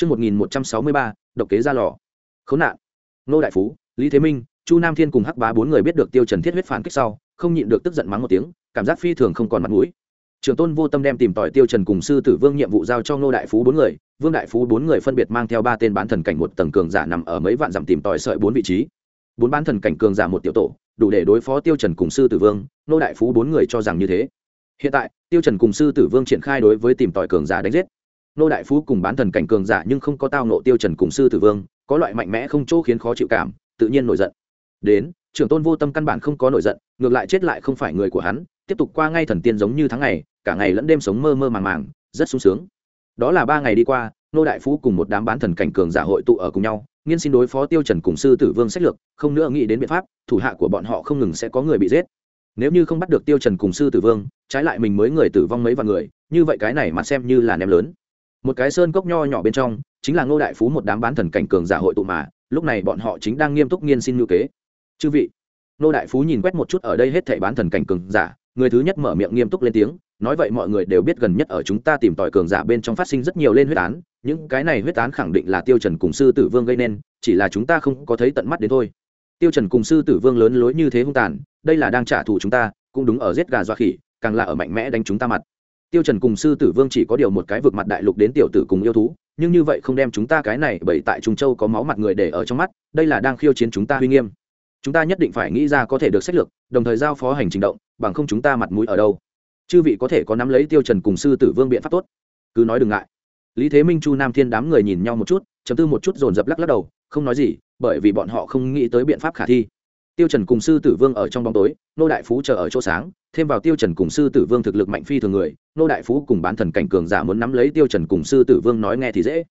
Trước 1163, độc kế ra lò. Khốn nạn. Nô Đại Phú, Lý Thế Minh, Chu Nam Thiên cùng Hắc Bá bốn người biết được Tiêu Trần thiết huyết phản kích sau, không nhịn được tức giận mắng một tiếng, cảm giác phi thường không còn mặt mũi. Trường Tôn vô tâm đem tìm tòi Tiêu Trần cùng sư tử Vương nhiệm vụ giao cho Ngô Đại Phú bốn người, Vương Đại Phú bốn người phân biệt mang theo ba tên bán thần cảnh một tầng cường giả nằm ở mấy vạn dặm tìm tòi sợi bốn vị trí. Bốn bán thần cảnh cường giả một tiểu tổ, đủ để đối phó Tiêu Trần cùng sư tử Vương, Ngô Đại Phú bốn người cho rằng như thế. Hiện tại, Tiêu Trần cùng sư tử Vương triển khai đối với tìm tòi cường giả đánh giết. Nô Đại Phú cùng bán thần cảnh cường giả nhưng không có tao nộ Tiêu Trần cùng sư tử Vương, có loại mạnh mẽ không chỗ khiến khó chịu cảm, tự nhiên nổi giận. Đến, trưởng tôn vô tâm căn bản không có nổi giận, ngược lại chết lại không phải người của hắn, tiếp tục qua ngay thần tiên giống như tháng ngày, cả ngày lẫn đêm sống mơ mơ màng màng, rất sung sướng. Đó là ba ngày đi qua, nô đại phú cùng một đám bán thần cảnh cường giả hội tụ ở cùng nhau, nghiên xin đối phó Tiêu Trần cùng sư tử Vương sách lược, không nữa nghĩ đến biện pháp, thủ hạ của bọn họ không ngừng sẽ có người bị giết. Nếu như không bắt được Tiêu Trần cùng sư tử Vương, trái lại mình mới người tử vong mấy vạn người, như vậy cái này mà xem như là ném lớn. Một cái sơn cốc nho nhỏ bên trong, chính là Ngô đại phú một đám bán thần cảnh cường giả hội tụ mà, lúc này bọn họ chính đang nghiêm túc nghiên xin lưu kế. Chư vị, Ngô đại phú nhìn quét một chút ở đây hết thảy bán thần cảnh cường giả, người thứ nhất mở miệng nghiêm túc lên tiếng, nói vậy mọi người đều biết gần nhất ở chúng ta tìm tòi cường giả bên trong phát sinh rất nhiều lên huyết án những cái này huyết án khẳng định là tiêu trần cùng sư tử vương gây nên chỉ là chúng ta không có thấy tận mắt đến thôi. Tiêu trần cùng sư tử vương lớn lối như thế hung tàn đây là đang trả thù chúng ta cũng đúng ở giết gà dọa khỉ càng là ở mạnh mẽ đánh chúng ta mặt tiêu trần cùng sư tử vương chỉ có điều một cái vượt mặt đại lục đến tiểu tử cùng yêu thú, nhưng như vậy không đem chúng ta cái này bởi tại trung châu có máu mặt người để ở trong mắt, đây là đang khiêu chiến chúng ta uy nghiêm. Chúng ta nhất định phải nghĩ ra có thể được sách lược, đồng thời giao phó hành trình động, bằng không chúng ta mặt mũi ở đâu. Chư vị có thể có nắm lấy tiêu trần cùng sư tử vương biện pháp tốt. Cứ nói đừng ngại. Lý thế minh, chu nam thiên đám người nhìn nhau một chút chấm tư một chút, dồn dập lắc lắc đầu, không nói gì, bởi vì bọn họ không nghĩ tới biện pháp khả thi tiêu trần cùng sư tử vương ở trong bóng tối, nô đại phú chờ ở chỗ sáng, thêm vào tiêu trần cùng sư tử vương thực lực mạnh phi thường người, nô đại phú cùng bán thần cảnh cường giả muốn nắm lấy tiêu trần cùng sư tử vương nói nghe thì dễ.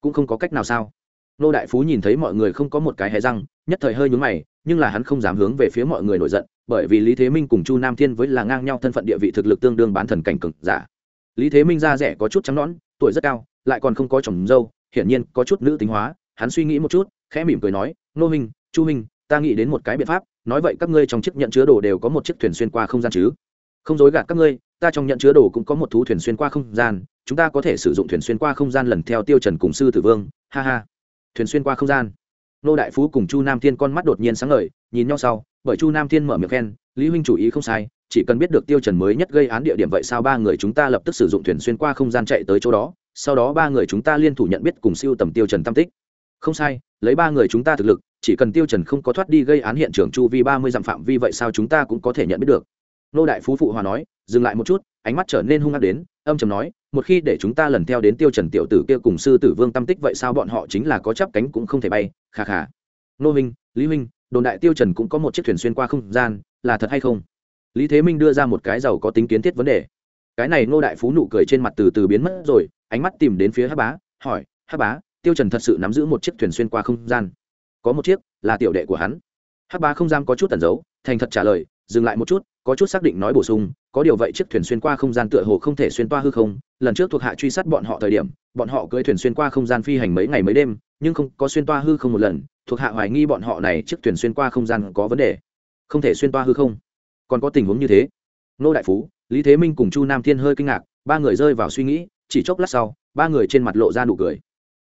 Cũng không có cách nào sao? Nô đại phú nhìn thấy mọi người không có một cái hé răng, nhất thời hơi nhướng mày, nhưng là hắn không dám hướng về phía mọi người nổi giận, bởi vì lý thế minh cùng chu nam thiên với là ngang nhau thân phận địa vị thực lực tương đương bán thần cảnh cường giả. Lý thế minh da rẻ có chút trắng nõn, tuổi rất cao, lại còn không có chồng dâu, hiển nhiên có chút nữ tính hóa, hắn suy nghĩ một chút, khẽ mỉm cười nói, nô minh, chu minh ta nghĩ đến một cái biện pháp, nói vậy các ngươi trong chiếc nhận chứa đồ đều có một chiếc thuyền xuyên qua không gian chứ? Không dối gạt các ngươi, ta trong nhận chứa đồ cũng có một thú thuyền xuyên qua không gian, chúng ta có thể sử dụng thuyền xuyên qua không gian lần theo tiêu trần cùng sư tử vương, ha ha. Thuyền xuyên qua không gian. Nô đại phú cùng chu nam thiên con mắt đột nhiên sáng ngời, nhìn nhau sau, bởi chu nam thiên mở miệng khen, lý huynh chủ ý không sai, chỉ cần biết được tiêu trần mới nhất gây án địa điểm vậy sao ba người chúng ta lập tức sử dụng thuyền xuyên qua không gian chạy tới chỗ đó, sau đó ba người chúng ta liên thủ nhận biết cùng siêu tầm tiêu trần tam tích. Không sai, lấy ba người chúng ta thực lực chỉ cần tiêu trần không có thoát đi gây án hiện trường chu vi ba mươi dặm phạm vi vậy sao chúng ta cũng có thể nhận biết được. Nô đại phú phụ hòa nói, dừng lại một chút, ánh mắt trở nên hung ác đến, âm trầm nói, một khi để chúng ta lần theo đến tiêu trần tiểu tử kia cùng sư tử vương tâm tích vậy sao bọn họ chính là có chắp cánh cũng không thể bay khà khà nô minh lý minh đồn đại tiêu trần cũng có một chiếc thuyền xuyên qua không gian, là thật hay không? Lý thế minh đưa ra một cái giàu có tính kiến thiết vấn đề. Cái này nô đại phú nụ cười trên mặt từ từ biến mất rồi, ánh mắt tìm đến phía hắc bá, hỏi, hắc bá, tiêu trần thật sự nắm giữ một chiếc thuyền xuyên qua không gian? Có một chiếc là tiểu đệ của hắn. Hắc Ba không dám có chút tẩn giấu, thành thật trả lời, dừng lại một chút, có chút xác định nói bổ sung, có điều vậy chiếc thuyền xuyên qua không gian tựa hồ không thể xuyên qua hư không, lần trước thuộc hạ truy sát bọn họ thời điểm, bọn họ cưỡi thuyền xuyên qua không gian phi hành mấy ngày mấy đêm, nhưng không có xuyên toa hư không một lần, thuộc hạ hoài nghi bọn họ này chiếc thuyền xuyên qua không gian có vấn đề. Không thể xuyên toa hư không? Còn có tình huống như thế? Nô đại phú, lý thế minh cùng chu nam thiên hơi kinh ngạc, ba người rơi vào suy nghĩ, chỉ chốc lát sau, ba người trên mặt lộ ra nụ cười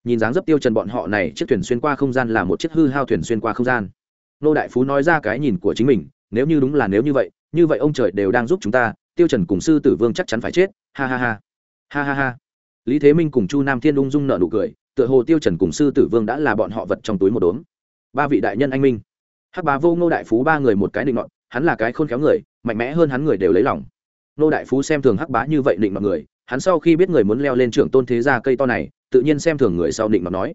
nhìn dáng dấp tiêu trần bọn họ này, chiếc thuyền xuyên qua không gian là một chiếc hư hao thuyền xuyên qua không gian. Nô đại phú nói ra cái nhìn của chính mình, nếu như đúng là nếu như vậy như vậy ông trời đều đang giúp chúng ta, tiêu trần cùng sư tử vương chắc chắn phải chết, ha ha ha. Ha ha ha. Lý thế minh cùng chu nam thiên ung dung nở nụ cười, tựa hồ tiêu trần cùng sư tử vương đã là bọn họ vật trong túi một đốm. Ba vị đại nhân anh minh. Hắc bá vô ngô đại phú ba người một cái định nọt, hắn là cái khôn khéo người, mạnh mẽ hơn hắn người đều lấy lòng. Nô đại phú xem thường hắc bá như vậy định mọi người hắn sau khi biết người muốn leo lên trưởng tôn thế gia cây to này, tự nhiên xem thường người sau định mà nói.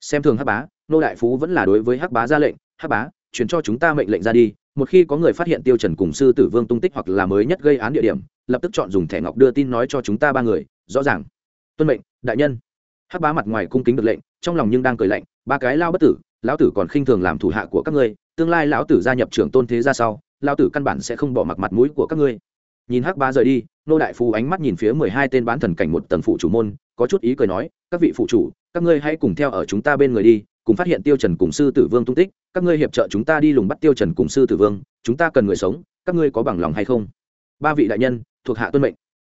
Xem thường hắc bá, nô đại phú vẫn là đối với hắc bá ra lệnh, hắc bá, truyền cho chúng ta mệnh lệnh ra đi, một khi có người phát hiện tiêu trần cùng sư tử vương tung tích hoặc là mới nhất gây án địa điểm, lập tức chọn dùng thẻ ngọc đưa tin nói cho chúng ta ba người, rõ ràng. Tuân mệnh, đại nhân. Hắc bá mặt ngoài cung kính được lệnh, trong lòng nhưng đang cười lạnh, ba cái lao bất tử, lão tử còn khinh thường làm thủ hạ của các ngươi, tương lai lão tử gia nhập trưởng tôn thế gia sau, lão tử căn bản sẽ không bỏ mặc mặt mũi của các ngươi. Nhìn hắc bá rời đi nô đại phú ánh mắt nhìn phía mười hai tên bán thần cảnh một tầng phụ chủ môn, có chút ý cười nói, các vị phụ chủ, các ngươi hãy cùng theo ở chúng ta bên người đi, cùng phát hiện tiêu trần cùng sư tử vương tung tích, các ngươi hiệp trợ chúng ta đi lùng bắt tiêu trần cùng sư tử vương, chúng ta cần người sống, các ngươi có bằng lòng hay không? Ba vị đại nhân, thuộc hạ tuân mệnh.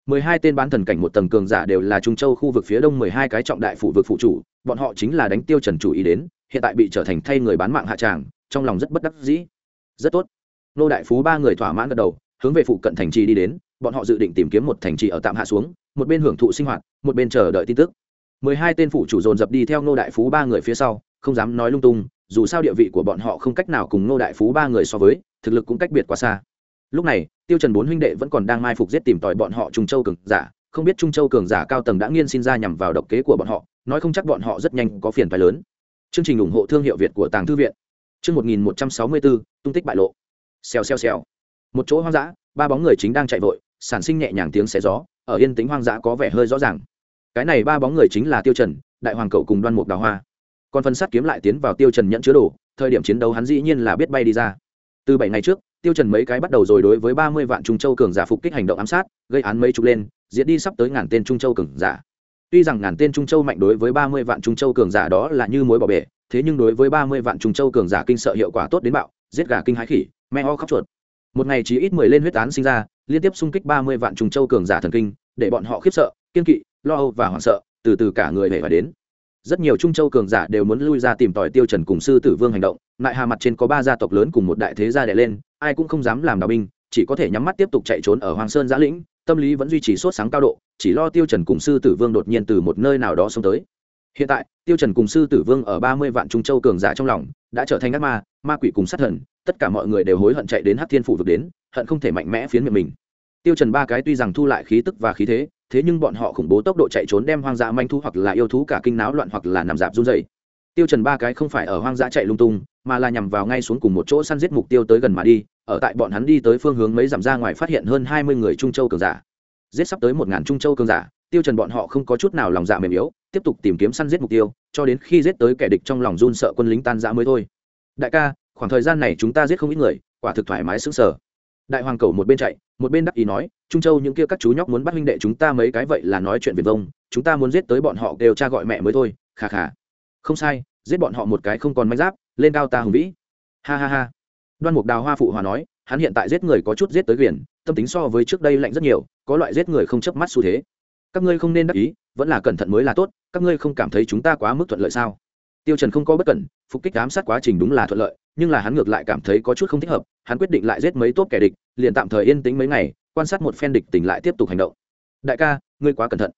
Mười hai tên bán thần cảnh một tầng cường giả đều là trung châu khu vực phía đông mười hai cái trọng đại phụ vực phụ chủ, bọn họ chính là đánh tiêu trần chủ ý đến, hiện tại bị trở thành thay người bán mạng hạ tràng, trong lòng rất bất đắc dĩ. Rất tốt. Nô đại phú ba người thỏa mãn gật đầu, hướng về phụ cận thành trì đi đến bọn họ dự định tìm kiếm một thành trì ở tạm hạ xuống, một bên hưởng thụ sinh hoạt, một bên chờ đợi tin tức. Mười hai tên phụ chủ dồn dập đi theo Ngô đại phú ba người phía sau, không dám nói lung tung, dù sao địa vị của bọn họ không cách nào cùng Ngô đại phú ba người so với, thực lực cũng cách biệt quá xa. Lúc này, tiêu trần bốn huynh đệ vẫn còn đang mai phục giết tìm tòi bọn họ trung châu cường giả, không biết trung châu cường giả cao tầng đã nghiên xin ra nhằm vào độc kế của bọn họ, nói không chắc bọn họ rất nhanh có phiền phải lớn. Chương trình ủng hộ thương hiệu việt của tàng thư viện. Chương một nghìn một trăm sáu mươi bốn, tung tích bại lộ. Xèo xèo xèo. Một chỗ hoang dã, ba bóng người chính đang chạy vội sản sinh nhẹ nhàng tiếng xé gió, ở yên tĩnh hoang dã có vẻ hơi rõ ràng. Cái này ba bóng người chính là tiêu trần, đại hoàng cậu cùng đoan mục đào hoa. Còn phần sát kiếm lại tiến vào tiêu trần nhận chứa đồ, thời điểm chiến đấu hắn dĩ nhiên là biết bay đi ra. Từ bảy ngày trước, tiêu trần mấy cái bắt đầu rồi đối với ba mươi vạn trung châu cường giả phục kích hành động ám sát, gây án mấy chục lên, diệt đi sắp tới ngàn tên trung châu cường giả. Tuy rằng ngàn tên trung châu mạnh đối với ba mươi vạn trung châu cường giả đó là như mối bỏ bể, thế nhưng đối với ba mươi vạn trung châu cường giả kinh sợ hiệu quả tốt đến bạo, giết gà kinh hái khỉ, me ho khóc chuột một ngày chỉ ít mười lên huyết án sinh ra, liên tiếp xung kích ba mươi vạn trung châu cường giả thần kinh, để bọn họ khiếp sợ, kiên kỵ, lo âu và hoảng sợ, từ từ cả người hề phải đến. Rất nhiều trung châu cường giả đều muốn lui ra tìm tòi tiêu trần cùng sư tử vương hành động, lại hà mặt trên có ba gia tộc lớn cùng một đại thế gia đè lên, ai cũng không dám làm đào binh, chỉ có thể nhắm mắt tiếp tục chạy trốn ở hoàng sơn giã lĩnh, tâm lý vẫn duy trì sốt sáng cao độ, chỉ lo tiêu trần cùng sư tử vương đột nhiên từ một nơi nào đó xông tới. Hiện tại, tiêu trần cùng sư tử vương ở ba mươi vạn trung châu cường giả trong lòng, đã trở thành ác ma ma quỷ cùng sát thần tất cả mọi người đều hối hận chạy đến hắc thiên phủ vực đến, hận không thể mạnh mẽ phiến miệng mình. Tiêu trần ba cái tuy rằng thu lại khí tức và khí thế thế nhưng bọn họ khủng bố tốc độ chạy trốn đem hoang dã manh thu hoặc là yêu thú cả kinh náo loạn hoặc là nằm dạp run rẩy. Tiêu trần ba cái không phải ở hoang dã chạy lung tung, mà là nhằm vào ngay xuống cùng một chỗ săn giết mục tiêu tới gần mà đi, ở tại bọn hắn đi tới phương hướng mấy dặm ra ngoài phát hiện hơn hai mươi người trung châu cường giả. Giết sắp tới một ngàn trung châu cường giả, tiêu trần bọn họ không có chút nào lòng dạ mềm yếu, tiếp tục tìm kiếm săn giết mục tiêu, cho đến khi giết tới kẻ địch trong lòng run sợ quân lính tan rã mới thôi. Đại ca khoảng thời gian này chúng ta giết không ít người, quả thực thoải mái sững sờ. Đại hoàng cầu một bên chạy, một bên đắc ý nói, trung châu những kia các chú nhóc muốn bắt huynh đệ chúng ta mấy cái vậy là nói chuyện việt vông, chúng ta muốn giết tới bọn họ đều cha gọi mẹ mới thôi khà khà không sai, giết bọn họ một cái không còn manh giáp, lên cao ta hùng vĩ. Ha ha ha. Đoan mục đào hoa phụ hòa nói, hắn hiện tại giết người có chút giết tới quyền, tâm tính so với trước đây lạnh rất nhiều, có loại giết người không chớp mắt xu thế. Các ngươi không nên đắc ý, vẫn là cẩn thận mới là tốt, các ngươi không cảm thấy chúng ta quá mức thuận lợi sao? Tiêu trần không có bất cẩn, phục kích ám sát quá trình đúng là thuận lợi, nhưng là hắn ngược lại cảm thấy có chút không thích hợp, hắn quyết định lại giết mấy tốt kẻ địch, liền tạm thời yên tĩnh mấy ngày, quan sát một phen địch tỉnh lại tiếp tục hành động. Đại ca, ngươi quá cẩn thận.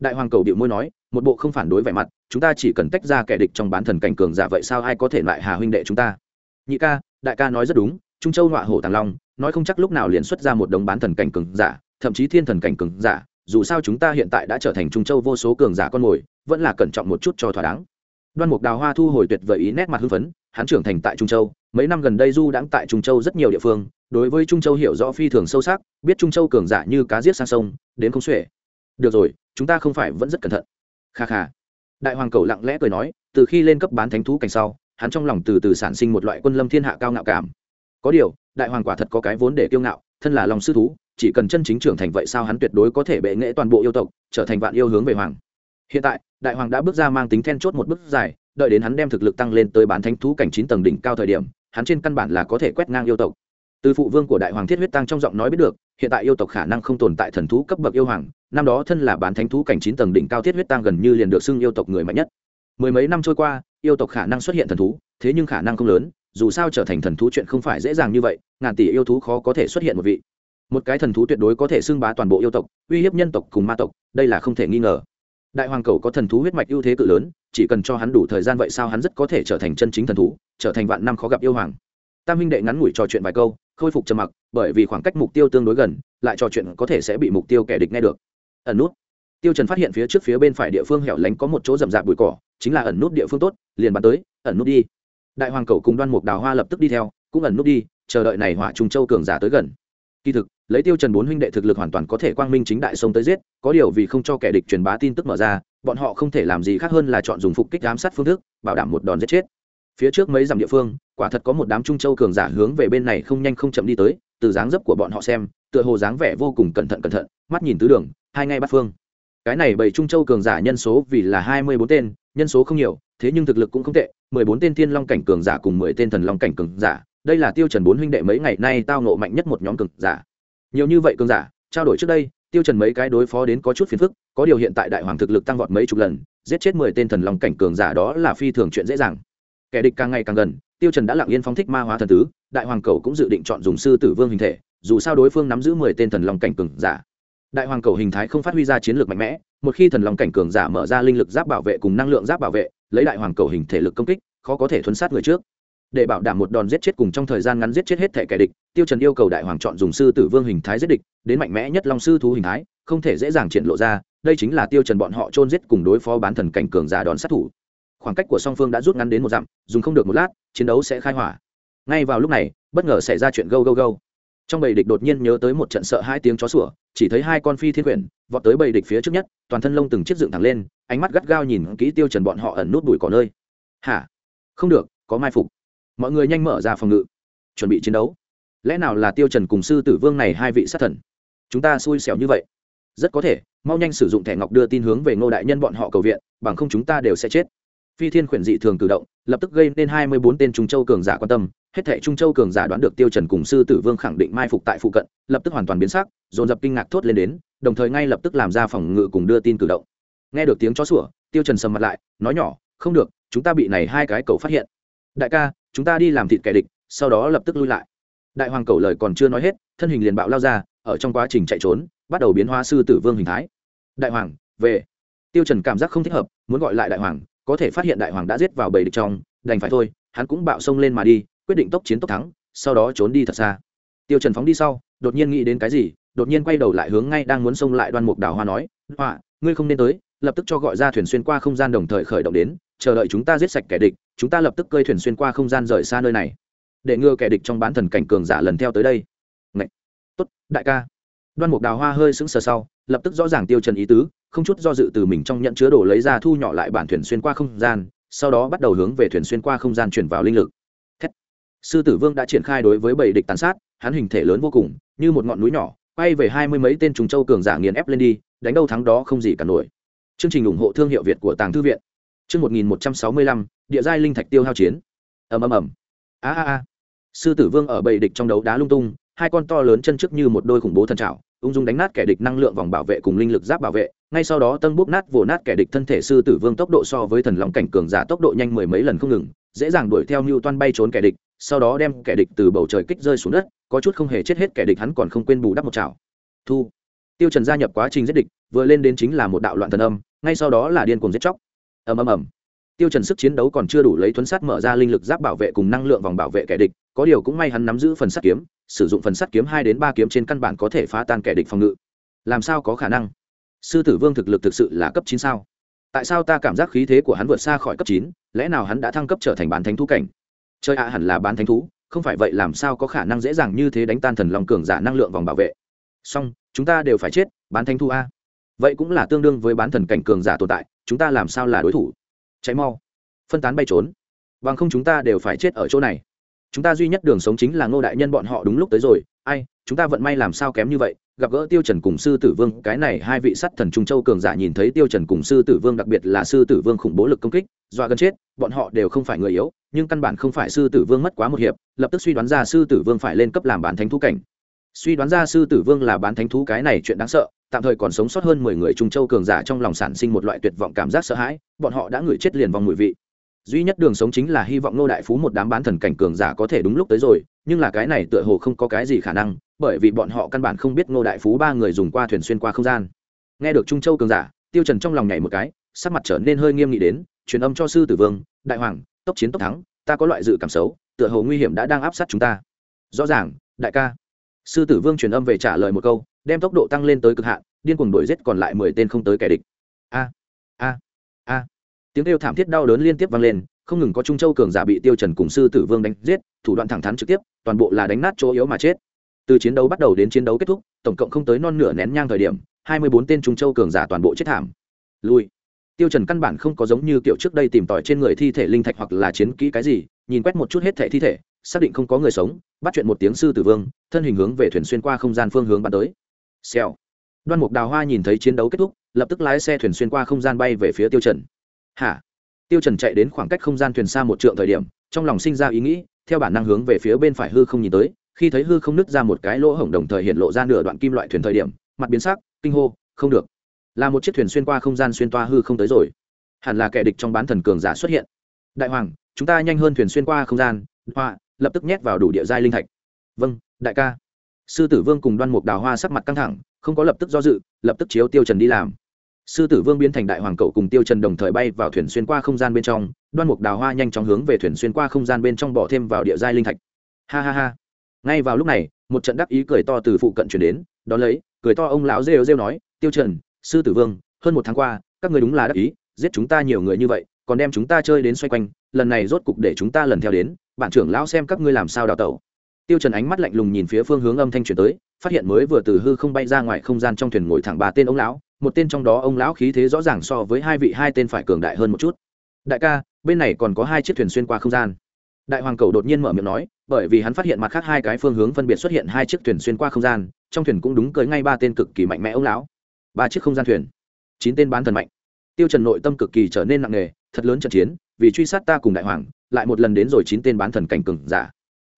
Đại hoàng cầu điệu môi nói, một bộ không phản đối vẻ mặt, chúng ta chỉ cần tách ra kẻ địch trong bán thần cảnh cường giả vậy sao ai có thể lại hà huynh đệ chúng ta? Nhị ca, đại ca nói rất đúng, trung châu họa hổ tàng long, nói không chắc lúc nào liền xuất ra một đống bán thần cảnh cường giả, thậm chí thiên thần cảnh cường giả, dù sao chúng ta hiện tại đã trở thành trung châu vô số cường giả con mồi, vẫn là cẩn trọng một chút cho thỏa đáng đoan mục đào hoa thu hồi tuyệt vời ý nét mặt hưng phấn, hắn trưởng thành tại trung châu, mấy năm gần đây du đãng tại trung châu rất nhiều địa phương, đối với trung châu hiểu rõ phi thường sâu sắc, biết trung châu cường giả như cá giết sang sông, đến không xuể. Được rồi, chúng ta không phải vẫn rất cẩn thận. Kha kha. Đại hoàng cầu lặng lẽ cười nói, từ khi lên cấp bán thánh thú cảnh sau, hắn trong lòng từ từ sản sinh một loại quân lâm thiên hạ cao ngạo cảm. Có điều, đại hoàng quả thật có cái vốn để kiêu ngạo, thân là lòng sư thú, chỉ cần chân chính trưởng thành vậy sao hắn tuyệt đối có thể bệ nghệ toàn bộ yêu tộc, trở thành vạn yêu hướng về hoàng hiện tại, đại hoàng đã bước ra mang tính then chốt một bước dài, đợi đến hắn đem thực lực tăng lên tới bán thánh thú cảnh chín tầng đỉnh cao thời điểm, hắn trên căn bản là có thể quét ngang yêu tộc. Từ phụ vương của đại hoàng thiết huyết tăng trong giọng nói biết được, hiện tại yêu tộc khả năng không tồn tại thần thú cấp bậc yêu hoàng, năm đó thân là bán thánh thú cảnh chín tầng đỉnh cao thiết huyết tăng gần như liền được xưng yêu tộc người mạnh nhất. Mười mấy năm trôi qua, yêu tộc khả năng xuất hiện thần thú, thế nhưng khả năng không lớn, dù sao trở thành thần thú chuyện không phải dễ dàng như vậy, ngàn tỷ yêu thú khó có thể xuất hiện một vị. Một cái thần thú tuyệt đối có thể xưng bá toàn bộ yêu tộc, uy hiếp nhân tộc cùng ma tộc, đây là không thể nghi ngờ đại hoàng cầu có thần thú huyết mạch ưu thế cự lớn, chỉ cần cho hắn đủ thời gian vậy sao hắn rất có thể trở thành chân chính thần thú, trở thành vạn năm khó gặp yêu hoàng. Tam huynh đệ ngắn ngủi trò chuyện vài câu, khôi phục trầm mặc, bởi vì khoảng cách mục tiêu tương đối gần, lại trò chuyện có thể sẽ bị mục tiêu kẻ địch nghe được. Ẩn nút. Tiêu trần phát hiện phía trước phía bên phải địa phương hẻo lánh có một chỗ rậm rạp bụi cỏ, chính là ẩn nút địa phương tốt, liền bắn tới, ẩn nút đi. Đại hoàng cầu cùng đoan mục đào hoa lập tức đi theo, cũng ẩn nút đi, chờ đợi này hỏa trùng châu cường giả tới gần kỳ thực, lấy tiêu trần bốn huynh đệ thực lực hoàn toàn có thể quang minh chính đại sông tới giết, có điều vì không cho kẻ địch truyền bá tin tức mở ra, bọn họ không thể làm gì khác hơn là chọn dùng phục kích ám sát phương thức, bảo đảm một đòn giết chết. Phía trước mấy dặm địa phương, quả thật có một đám trung châu cường giả hướng về bên này không nhanh không chậm đi tới, từ dáng dấp của bọn họ xem, tựa hồ dáng vẻ vô cùng cẩn thận cẩn thận, mắt nhìn tứ đường, hai ngay bắt phương. Cái này bảy trung châu cường giả nhân số vì là hai mươi bốn tên, nhân số không nhiều, thế nhưng thực lực cũng không tệ, mười bốn tên thiên long cảnh cường giả cùng mười tên thần long cảnh cường giả đây là tiêu trần bốn huynh đệ mấy ngày nay tao nộ mạnh nhất một nhóm cường giả. Nhiều như vậy cường giả, trao đổi trước đây, tiêu trần mấy cái đối phó đến có chút phiền phức, có điều hiện tại đại hoàng thực lực tăng vọt mấy chục lần, giết chết mười tên thần long cảnh cường giả đó là phi thường chuyện dễ dàng. Kẻ địch càng ngày càng gần, tiêu trần đã lặng yên phóng thích ma hóa thần tứ, đại hoàng cầu cũng dự định chọn dùng sư tử vương hình thể, dù sao đối phương nắm giữ mười tên thần long cảnh cường giả. Đại hoàng cầu hình thái không phát huy ra chiến lược mạnh mẽ, một khi thần long cảnh cường giả mở ra linh lực giáp bảo vệ cùng năng lượng giáp bảo vệ, lấy đại hoàng cầu hình thể lực công kích, khó có thể thuấn sát người trước để bảo đảm một đòn giết chết cùng trong thời gian ngắn giết chết hết thể kẻ địch, tiêu trần yêu cầu đại hoàng chọn dùng sư tử vương hình thái giết địch, đến mạnh mẽ nhất long sư thú hình thái, không thể dễ dàng triển lộ ra, đây chính là tiêu trần bọn họ trôn giết cùng đối phó bán thần cảnh cường giả đòn sát thủ. Khoảng cách của song phương đã rút ngắn đến một dặm, dùng không được một lát, chiến đấu sẽ khai hỏa. Ngay vào lúc này, bất ngờ xảy ra chuyện gâu gâu gâu. Trong bầy địch đột nhiên nhớ tới một trận sợ hai tiếng chó sủa, chỉ thấy hai con phi thiên quyển vọt tới bầy địch phía trước nhất, toàn thân lông từng chiếc dựng thẳng lên, ánh mắt gắt gao nhìn kỹ tiêu trần bọn họ ẩn nút bụi cỏ nơi. Hả? Không được, có mai phục mọi người nhanh mở ra phòng ngự, chuẩn bị chiến đấu. Lẽ nào là tiêu trần cùng sư tử vương này hai vị sát thần? Chúng ta xui xẻo như vậy. Rất có thể, mau nhanh sử dụng thẻ ngọc đưa tin hướng về ngô đại nhân bọn họ cầu viện, bằng không chúng ta đều sẽ chết. Phi thiên khuyển dị thường cử động, lập tức gây nên hai mươi bốn tên trung châu cường giả quan tâm. Hết thảy trung châu cường giả đoán được tiêu trần cùng sư tử vương khẳng định mai phục tại phụ cận, lập tức hoàn toàn biến sắc, dồn dập kinh ngạc thốt lên đến, đồng thời ngay lập tức làm ra phòng ngự cùng đưa tin cử động. Nghe được tiếng chó sủa, tiêu trần sầm mặt lại, nói nhỏ, không được, chúng ta bị này hai cái cầu phát hiện. Đại ca chúng ta đi làm thịt kẻ địch, sau đó lập tức lui lại. Đại hoàng cầu lời còn chưa nói hết, thân hình liền bạo lao ra, ở trong quá trình chạy trốn, bắt đầu biến hóa sư tử vương hình thái. Đại hoàng, về. Tiêu trần cảm giác không thích hợp, muốn gọi lại đại hoàng, có thể phát hiện đại hoàng đã giết vào bầy địch trong, đành phải thôi, hắn cũng bạo xông lên mà đi, quyết định tốc chiến tốc thắng, sau đó trốn đi thật xa. Tiêu trần phóng đi sau, đột nhiên nghĩ đến cái gì, đột nhiên quay đầu lại hướng ngay đang muốn xông lại đoan mục đào hoa nói, hoa, ngươi không nên tới, lập tức cho gọi ra thuyền xuyên qua không gian đồng thời khởi động đến chờ đợi chúng ta giết sạch kẻ địch, chúng ta lập tức cơi thuyền xuyên qua không gian rời xa nơi này. Để ngừa kẻ địch trong bán thần cảnh cường giả lần theo tới đây. Ngậy! tốt, đại ca. Đoan mục đào hoa hơi sững sờ sau, lập tức rõ ràng tiêu trần ý tứ, không chút do dự từ mình trong nhận chứa đồ lấy ra thu nhỏ lại bản thuyền xuyên qua không gian, sau đó bắt đầu hướng về thuyền xuyên qua không gian chuyển vào linh lực. Thét. sư tử vương đã triển khai đối với bảy địch tàn sát, hắn hình thể lớn vô cùng, như một ngọn núi nhỏ, quay về hai mươi mấy tên trùng châu cường giả nghiền ép lên đi, đánh đâu thắng đó không gì cả nổi. Chương trình ủng hộ thương hiệu việt của tàng thư viện chương một nghìn một trăm sáu mươi lăm địa giai linh thạch tiêu hao chiến. Ầm ầm ầm. A a a. Sư tử vương ở bầy địch trong đấu đá lung tung hai con to lớn chân trước như một đôi khủng bố thần trảo, ung dung đánh nát kẻ địch năng lượng vòng bảo vệ cùng linh lực giáp bảo vệ ngay sau đó tân bốc nát vồ nát kẻ địch thân thể sư tử vương tốc độ so với thần long cảnh cường giả tốc độ nhanh mười mấy lần không ngừng dễ dàng đuổi theo Newton toan bay trốn kẻ địch sau đó đem kẻ địch từ bầu trời kích rơi xuống đất có chút không hề chết hết kẻ địch hắn còn không quên bù đắp một chảo thu. Tiêu trần gia nhập quá trình giết địch vừa lên đến chính là một đạo loạn thần âm ngay sau đó là điên cuồng giết chóc ầm ầm ầm. Tiêu trần sức chiến đấu còn chưa đủ lấy thuấn sát mở ra linh lực giáp bảo vệ cùng năng lượng vòng bảo vệ kẻ địch, có điều cũng may hắn nắm giữ phần sắt kiếm, sử dụng phần sắt kiếm hai đến ba kiếm trên căn bản có thể phá tan kẻ địch phòng ngự. Làm sao có khả năng? Sư tử vương thực lực thực sự là cấp chín sao? Tại sao ta cảm giác khí thế của hắn vượt xa khỏi cấp chín, lẽ nào hắn đã thăng cấp trở thành bán thánh thú cảnh? Chơi ạ, hẳn là bán thánh thú, không phải vậy làm sao có khả năng dễ dàng như thế đánh tan thần long cường giả năng lượng vòng bảo vệ. Song chúng ta đều phải chết, bán thánh thú a vậy cũng là tương đương với bán thần cảnh cường giả tồn tại, chúng ta làm sao là đối thủ? Cháy mau. Phân tán bay trốn. Bằng không chúng ta đều phải chết ở chỗ này. Chúng ta duy nhất đường sống chính là ngô đại nhân bọn họ đúng lúc tới rồi. Ai, chúng ta vận may làm sao kém như vậy? Gặp gỡ tiêu trần cùng sư tử vương, cái này hai vị sắt thần trung châu cường giả nhìn thấy tiêu trần cùng sư tử vương, đặc biệt là sư tử vương khủng bố lực công kích, dọa gần chết, bọn họ đều không phải người yếu, nhưng căn bản không phải sư tử vương mất quá một hiệp, lập tức suy đoán ra sư tử vương phải lên cấp làm bán thánh thú cảnh. Suy đoán ra sư tử vương là bán thánh thú cái này chuyện đáng sợ tạm thời còn sống sót hơn mười người trung châu cường giả trong lòng sản sinh một loại tuyệt vọng cảm giác sợ hãi, bọn họ đã ngửi chết liền vòng mùi vị. Duy nhất đường sống chính là hy vọng nô đại phú một đám bán thần cảnh cường giả có thể đúng lúc tới rồi, nhưng là cái này tựa hồ không có cái gì khả năng, bởi vì bọn họ căn bản không biết nô đại phú ba người dùng qua thuyền xuyên qua không gian. Nghe được trung châu cường giả, tiêu trần trong lòng nhảy một cái, sắc mặt trở nên hơi nghiêm nghị đến, truyền âm cho sư tử vương, đại hoàng, tốc chiến tốc thắng, ta có loại dự cảm xấu, tựa hồ nguy hiểm đã đang áp sát chúng ta. Rõ ràng, đại ca sư tử vương truyền âm về trả lời một câu, đem tốc độ tăng lên tới cực hạn, điên cuồng đuổi giết còn lại mười tên không tới kẻ địch. A a a. Tiếng kêu thảm thiết đau đớn liên tiếp vang lên, không ngừng có trung châu cường giả bị tiêu trần cùng sư tử vương đánh giết, thủ đoạn thẳng thắn trực tiếp, toàn bộ là đánh nát chỗ yếu mà chết. Từ chiến đấu bắt đầu đến chiến đấu kết thúc, tổng cộng không tới non nửa nén nhang thời điểm, hai mươi bốn tên trung châu cường giả toàn bộ chết thảm. Lui. Tiêu trần căn bản không có giống như kiểu trước đây tìm tòi trên người thi thể linh thạch hoặc là chiến kỹ cái gì, nhìn quét một chút hết thể thi thể xác định không có người sống, bắt chuyện một tiếng sư tử vương, thân hình hướng về thuyền xuyên qua không gian phương hướng bắn tới. Xèo. Đoan mục đào hoa nhìn thấy chiến đấu kết thúc, lập tức lái xe thuyền xuyên qua không gian bay về phía tiêu trần. Hả? Tiêu trần chạy đến khoảng cách không gian thuyền xa một trượng thời điểm, trong lòng sinh ra ý nghĩ, theo bản năng hướng về phía bên phải hư không nhìn tới, khi thấy hư không nứt ra một cái lỗ hổng đồng thời hiện lộ ra nửa đoạn kim loại thuyền thời điểm, mặt biến sắc, kinh hô, không được. Là một chiếc thuyền xuyên qua không gian xuyên toa hư không tới rồi. Hẳn là kẻ địch trong bán thần cường giả xuất hiện. Đại hoàng, chúng ta nhanh hơn thuyền xuyên qua không gian. Hoa lập tức nhét vào đủ địa giai linh thạch. Vâng đại ca. Sư tử vương cùng đoan mục đào hoa sắc mặt căng thẳng, không có lập tức do dự, lập tức chiếu tiêu trần đi làm. Sư tử vương biến thành đại hoàng cậu cùng tiêu trần đồng thời bay vào thuyền xuyên qua không gian bên trong, đoan mục đào hoa nhanh chóng hướng về thuyền xuyên qua không gian bên trong bỏ thêm vào địa giai linh thạch. Ha ha ha. Ngay vào lúc này, một trận đắc ý cười to từ phụ cận chuyển đến, đón lấy, cười to ông lão rêu rêu nói, tiêu trần, sư tử vương, hơn một tháng qua, các người đúng là đắc ý, giết chúng ta nhiều người như vậy, còn đem chúng ta chơi đến xoay quanh lần này rốt cục để chúng ta lần theo đến, bạn trưởng lão xem các ngươi làm sao đào tẩu. Tiêu trần ánh mắt lạnh lùng nhìn phía phương hướng âm thanh truyền tới, phát hiện mới vừa từ hư không bay ra ngoài không gian trong thuyền ngồi thẳng ba tên ông lão, một tên trong đó ông lão khí thế rõ ràng so với hai vị hai tên phải cường đại hơn một chút. Đại ca, bên này còn có hai chiếc thuyền xuyên qua không gian. Đại hoàng cầu đột nhiên mở miệng nói, bởi vì hắn phát hiện mặt khác hai cái phương hướng phân biệt xuất hiện hai chiếc thuyền xuyên qua không gian, trong thuyền cũng đúng cưới ngay ba tên cực kỳ mạnh mẽ ông lão. Ba chiếc không gian thuyền. Chín tên bán thần mạnh. Tiêu trần nội tâm cực kỳ trở nên nặng nề, thật lớn trận chiến vì truy sát ta cùng đại hoàng, lại một lần đến rồi chín tên bán thần cảnh cường giả.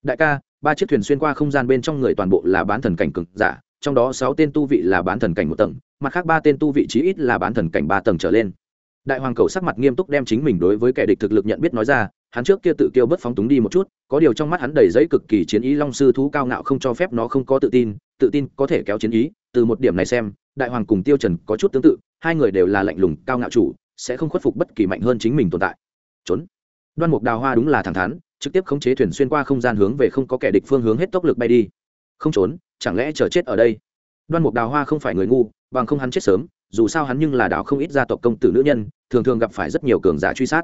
Đại ca, ba chiếc thuyền xuyên qua không gian bên trong người toàn bộ là bán thần cảnh cường giả, trong đó sáu tên tu vị là bán thần cảnh một tầng, mặt khác ba tên tu vị chí ít là bán thần cảnh ba tầng trở lên. Đại hoàng cầu sắc mặt nghiêm túc đem chính mình đối với kẻ địch thực lực nhận biết nói ra, hắn trước kia tự kêu bất phóng túng đi một chút, có điều trong mắt hắn đầy giấy cực kỳ chiến ý long sư thú cao ngạo không cho phép nó không có tự tin tự tin có thể kéo chiến ý, từ một điểm này xem, đại hoàng cùng tiêu trần có chút tương tự, hai người đều là lạnh lùng, cao ngạo chủ, sẽ không khuất phục bất kỳ mạnh hơn chính mình tồn tại trốn. Đoan mục đào hoa đúng là thẳng thắn, trực tiếp khống chế thuyền xuyên qua không gian hướng về không có kẻ địch phương hướng hết tốc lực bay đi. Không trốn, chẳng lẽ chờ chết ở đây? Đoan mục đào hoa không phải người ngu, bằng không hắn chết sớm, dù sao hắn nhưng là đào không ít gia tộc công tử nữ nhân, thường thường gặp phải rất nhiều cường giả truy sát.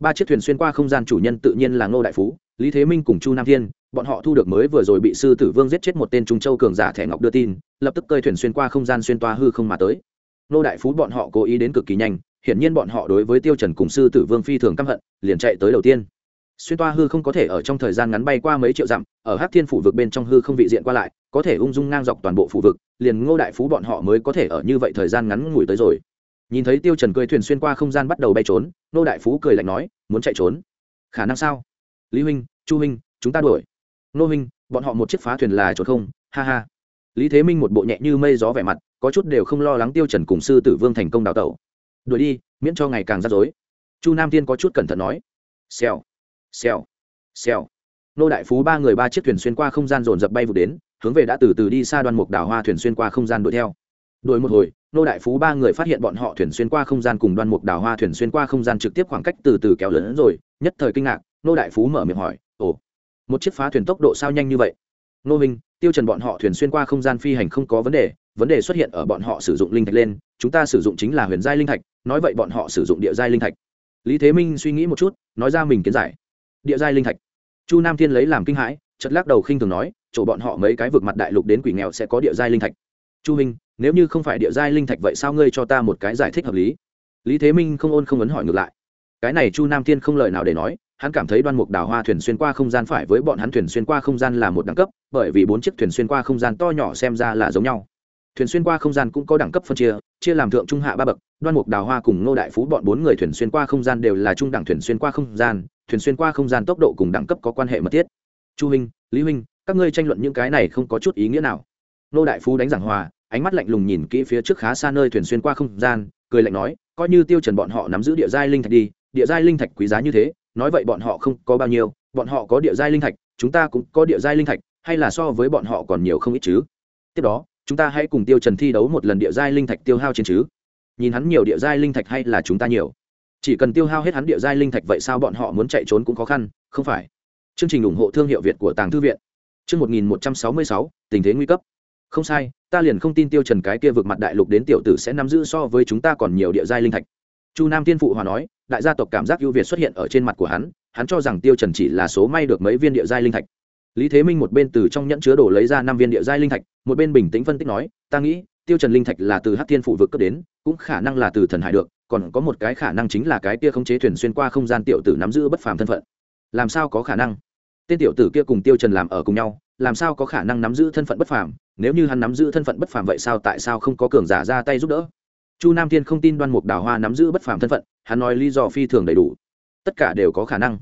Ba chiếc thuyền xuyên qua không gian chủ nhân tự nhiên là ngô đại phú, lý thế minh cùng chu nam thiên, bọn họ thu được mới vừa rồi bị sư tử vương giết chết một tên trung châu cường giả thẻ ngọc đưa tin, lập tức cơi thuyền xuyên qua không gian xuyên toa hư không mà tới. Ngô đại phú bọn họ cố ý đến cực kỳ nhanh hiển nhiên bọn họ đối với tiêu trần cùng sư tử vương phi thường căm hận, liền chạy tới đầu tiên. Xuyên toa hư không có thể ở trong thời gian ngắn bay qua mấy triệu dặm, ở hắc thiên phủ vực bên trong hư không vị diện qua lại, có thể ung dung ngang dọc toàn bộ phủ vực, liền ngô đại phú bọn họ mới có thể ở như vậy thời gian ngắn ngủi tới rồi. Nhìn thấy tiêu trần cười thuyền xuyên qua không gian bắt đầu bay trốn, ngô đại phú cười lạnh nói, muốn chạy trốn? Khả năng sao? Lý huynh, chu huynh, chúng ta đuổi. Ngô huynh, bọn họ một chiếc phá thuyền là trốn không? Ha ha. Lý thế minh một bộ nhẹ như mây gió vẻ mặt, có chút đều không lo lắng tiêu trần cùng sư tử vương thành công đào tẩu đuổi đi, miễn cho ngày càng rắc rối. Chu nam Thiên có chút cẩn thận nói. Xèo xèo xèo. Nô đại phú ba người ba chiếc thuyền xuyên qua không gian dồn dập bay vụ đến, hướng về đã từ từ đi xa đoan mục đảo hoa thuyền xuyên qua không gian đuổi theo. Đuổi một hồi, nô đại phú ba người phát hiện bọn họ thuyền xuyên qua không gian cùng đoan mục đảo hoa thuyền xuyên qua không gian trực tiếp khoảng cách từ từ kéo lớn rồi, nhất thời kinh ngạc, nô đại phú mở miệng hỏi, ồ, một chiếc phá thuyền tốc độ sao nhanh như vậy? Nô minh, tiêu trần bọn họ thuyền xuyên qua không gian phi hành không có vấn đề vấn đề xuất hiện ở bọn họ sử dụng linh thạch lên, chúng ta sử dụng chính là huyền giai linh thạch nói vậy bọn họ sử dụng địa giai linh thạch. Lý thế minh suy nghĩ một chút, nói ra mình kiến giải. Địa giai linh thạch. Chu nam thiên lấy làm kinh hãi chật lắc đầu khinh thường nói, chỗ bọn họ mấy cái vực mặt đại lục đến quỷ nghèo sẽ có địa giai linh thạch. Chu minh, nếu như không phải địa giai linh thạch vậy sao ngươi cho ta một cái giải thích hợp lý? Lý thế minh không ôn không ấn hỏi ngược lại. Cái này chu nam thiên không lời nào để nói, hắn cảm thấy đoan mục đào hoa thuyền xuyên qua không gian phải với bọn hắn thuyền xuyên qua không gian là một đẳng cấp, bởi vì bốn chiếc thuyền xuyên qua không gian to nhỏ xem ra là giống nhau thuyền xuyên qua không gian cũng có đẳng cấp phân chia chia làm thượng, trung, hạ ba bậc, đoan mục, đào hoa cùng ngô đại phú, bọn bốn người thuyền xuyên qua không gian đều là trung đẳng thuyền xuyên qua không gian, thuyền xuyên qua không gian tốc độ cùng đẳng cấp có quan hệ mật thiết. Chu huynh lý huynh các ngươi tranh luận những cái này không có chút ý nghĩa nào. Ngô đại phú đánh giảng hòa, ánh mắt lạnh lùng nhìn kỹ phía trước khá xa nơi thuyền xuyên qua không gian, cười lạnh nói, coi như tiêu trần bọn họ nắm giữ địa giai linh thạch đi, địa giai linh thạch quý giá như thế, nói vậy bọn họ không có bao nhiêu, bọn họ có địa giai linh thạch, chúng ta cũng có địa giai linh thạch, hay là so với bọn họ còn nhiều không ít chứ? Tiếp đó chúng ta hãy cùng tiêu trần thi đấu một lần địa giai linh thạch tiêu hao trên chứ. Nhìn hắn nhiều địa giai linh thạch hay là chúng ta nhiều? Chỉ cần tiêu hao hết hắn địa giai linh thạch vậy sao bọn họ muốn chạy trốn cũng khó khăn, không phải? Chương trình ủng hộ thương hiệu việt của tàng thư viện. Chương một nghìn một trăm sáu mươi sáu, tình thế nguy cấp. Không sai, ta liền không tin tiêu trần cái kia vượt mặt đại lục đến tiểu tử sẽ nắm giữ so với chúng ta còn nhiều địa giai linh thạch. Chu nam tiên phụ hòa nói, đại gia tộc cảm giác ưu việt xuất hiện ở trên mặt của hắn hắn cho rằng tiêu trần chỉ là số may được mấy viên địa giai linh thạch lý thế minh một bên từ trong nhẫn chứa đồ lấy ra năm viên địa giai linh thạch, một bên bình tĩnh phân tích nói, ta nghĩ, tiêu trần linh thạch là từ hắc thiên phủ vực cấp đến, cũng khả năng là từ thần hải được, còn có một cái khả năng chính là cái kia khống chế thuyền xuyên qua không gian tiểu tử nắm giữ bất phàm thân phận. Làm sao có khả năng? Tên tiểu tử kia cùng tiêu trần làm ở cùng nhau, làm sao có khả năng nắm giữ thân phận bất phàm? Nếu như hắn nắm giữ thân phận bất phàm vậy sao tại sao không có cường giả ra tay giúp đỡ? Chu nam thiên không tin đoan mục đào hoa nắm giữ bất phàm thân phận, hắn nói lý do phi thường đầy đủ. Tất cả đều có khả năng.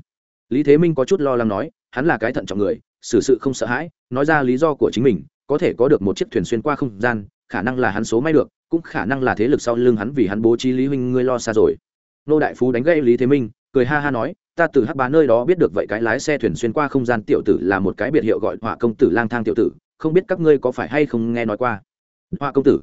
Lý thế minh có chút lo lắng nói, hắn là cái thận trọng người xử sự không sợ hãi, nói ra lý do của chính mình, có thể có được một chiếc thuyền xuyên qua không gian, khả năng là hắn số may được, cũng khả năng là thế lực sau lưng hắn vì hắn bố trí lý huynh ngươi lo xa rồi. Nô đại phú đánh gây lý thế minh, cười ha ha nói, ta từ hắc bá nơi đó biết được vậy cái lái xe thuyền xuyên qua không gian tiểu tử là một cái biệt hiệu gọi họa công tử lang thang tiểu tử, không biết các ngươi có phải hay không nghe nói qua? Họa công tử,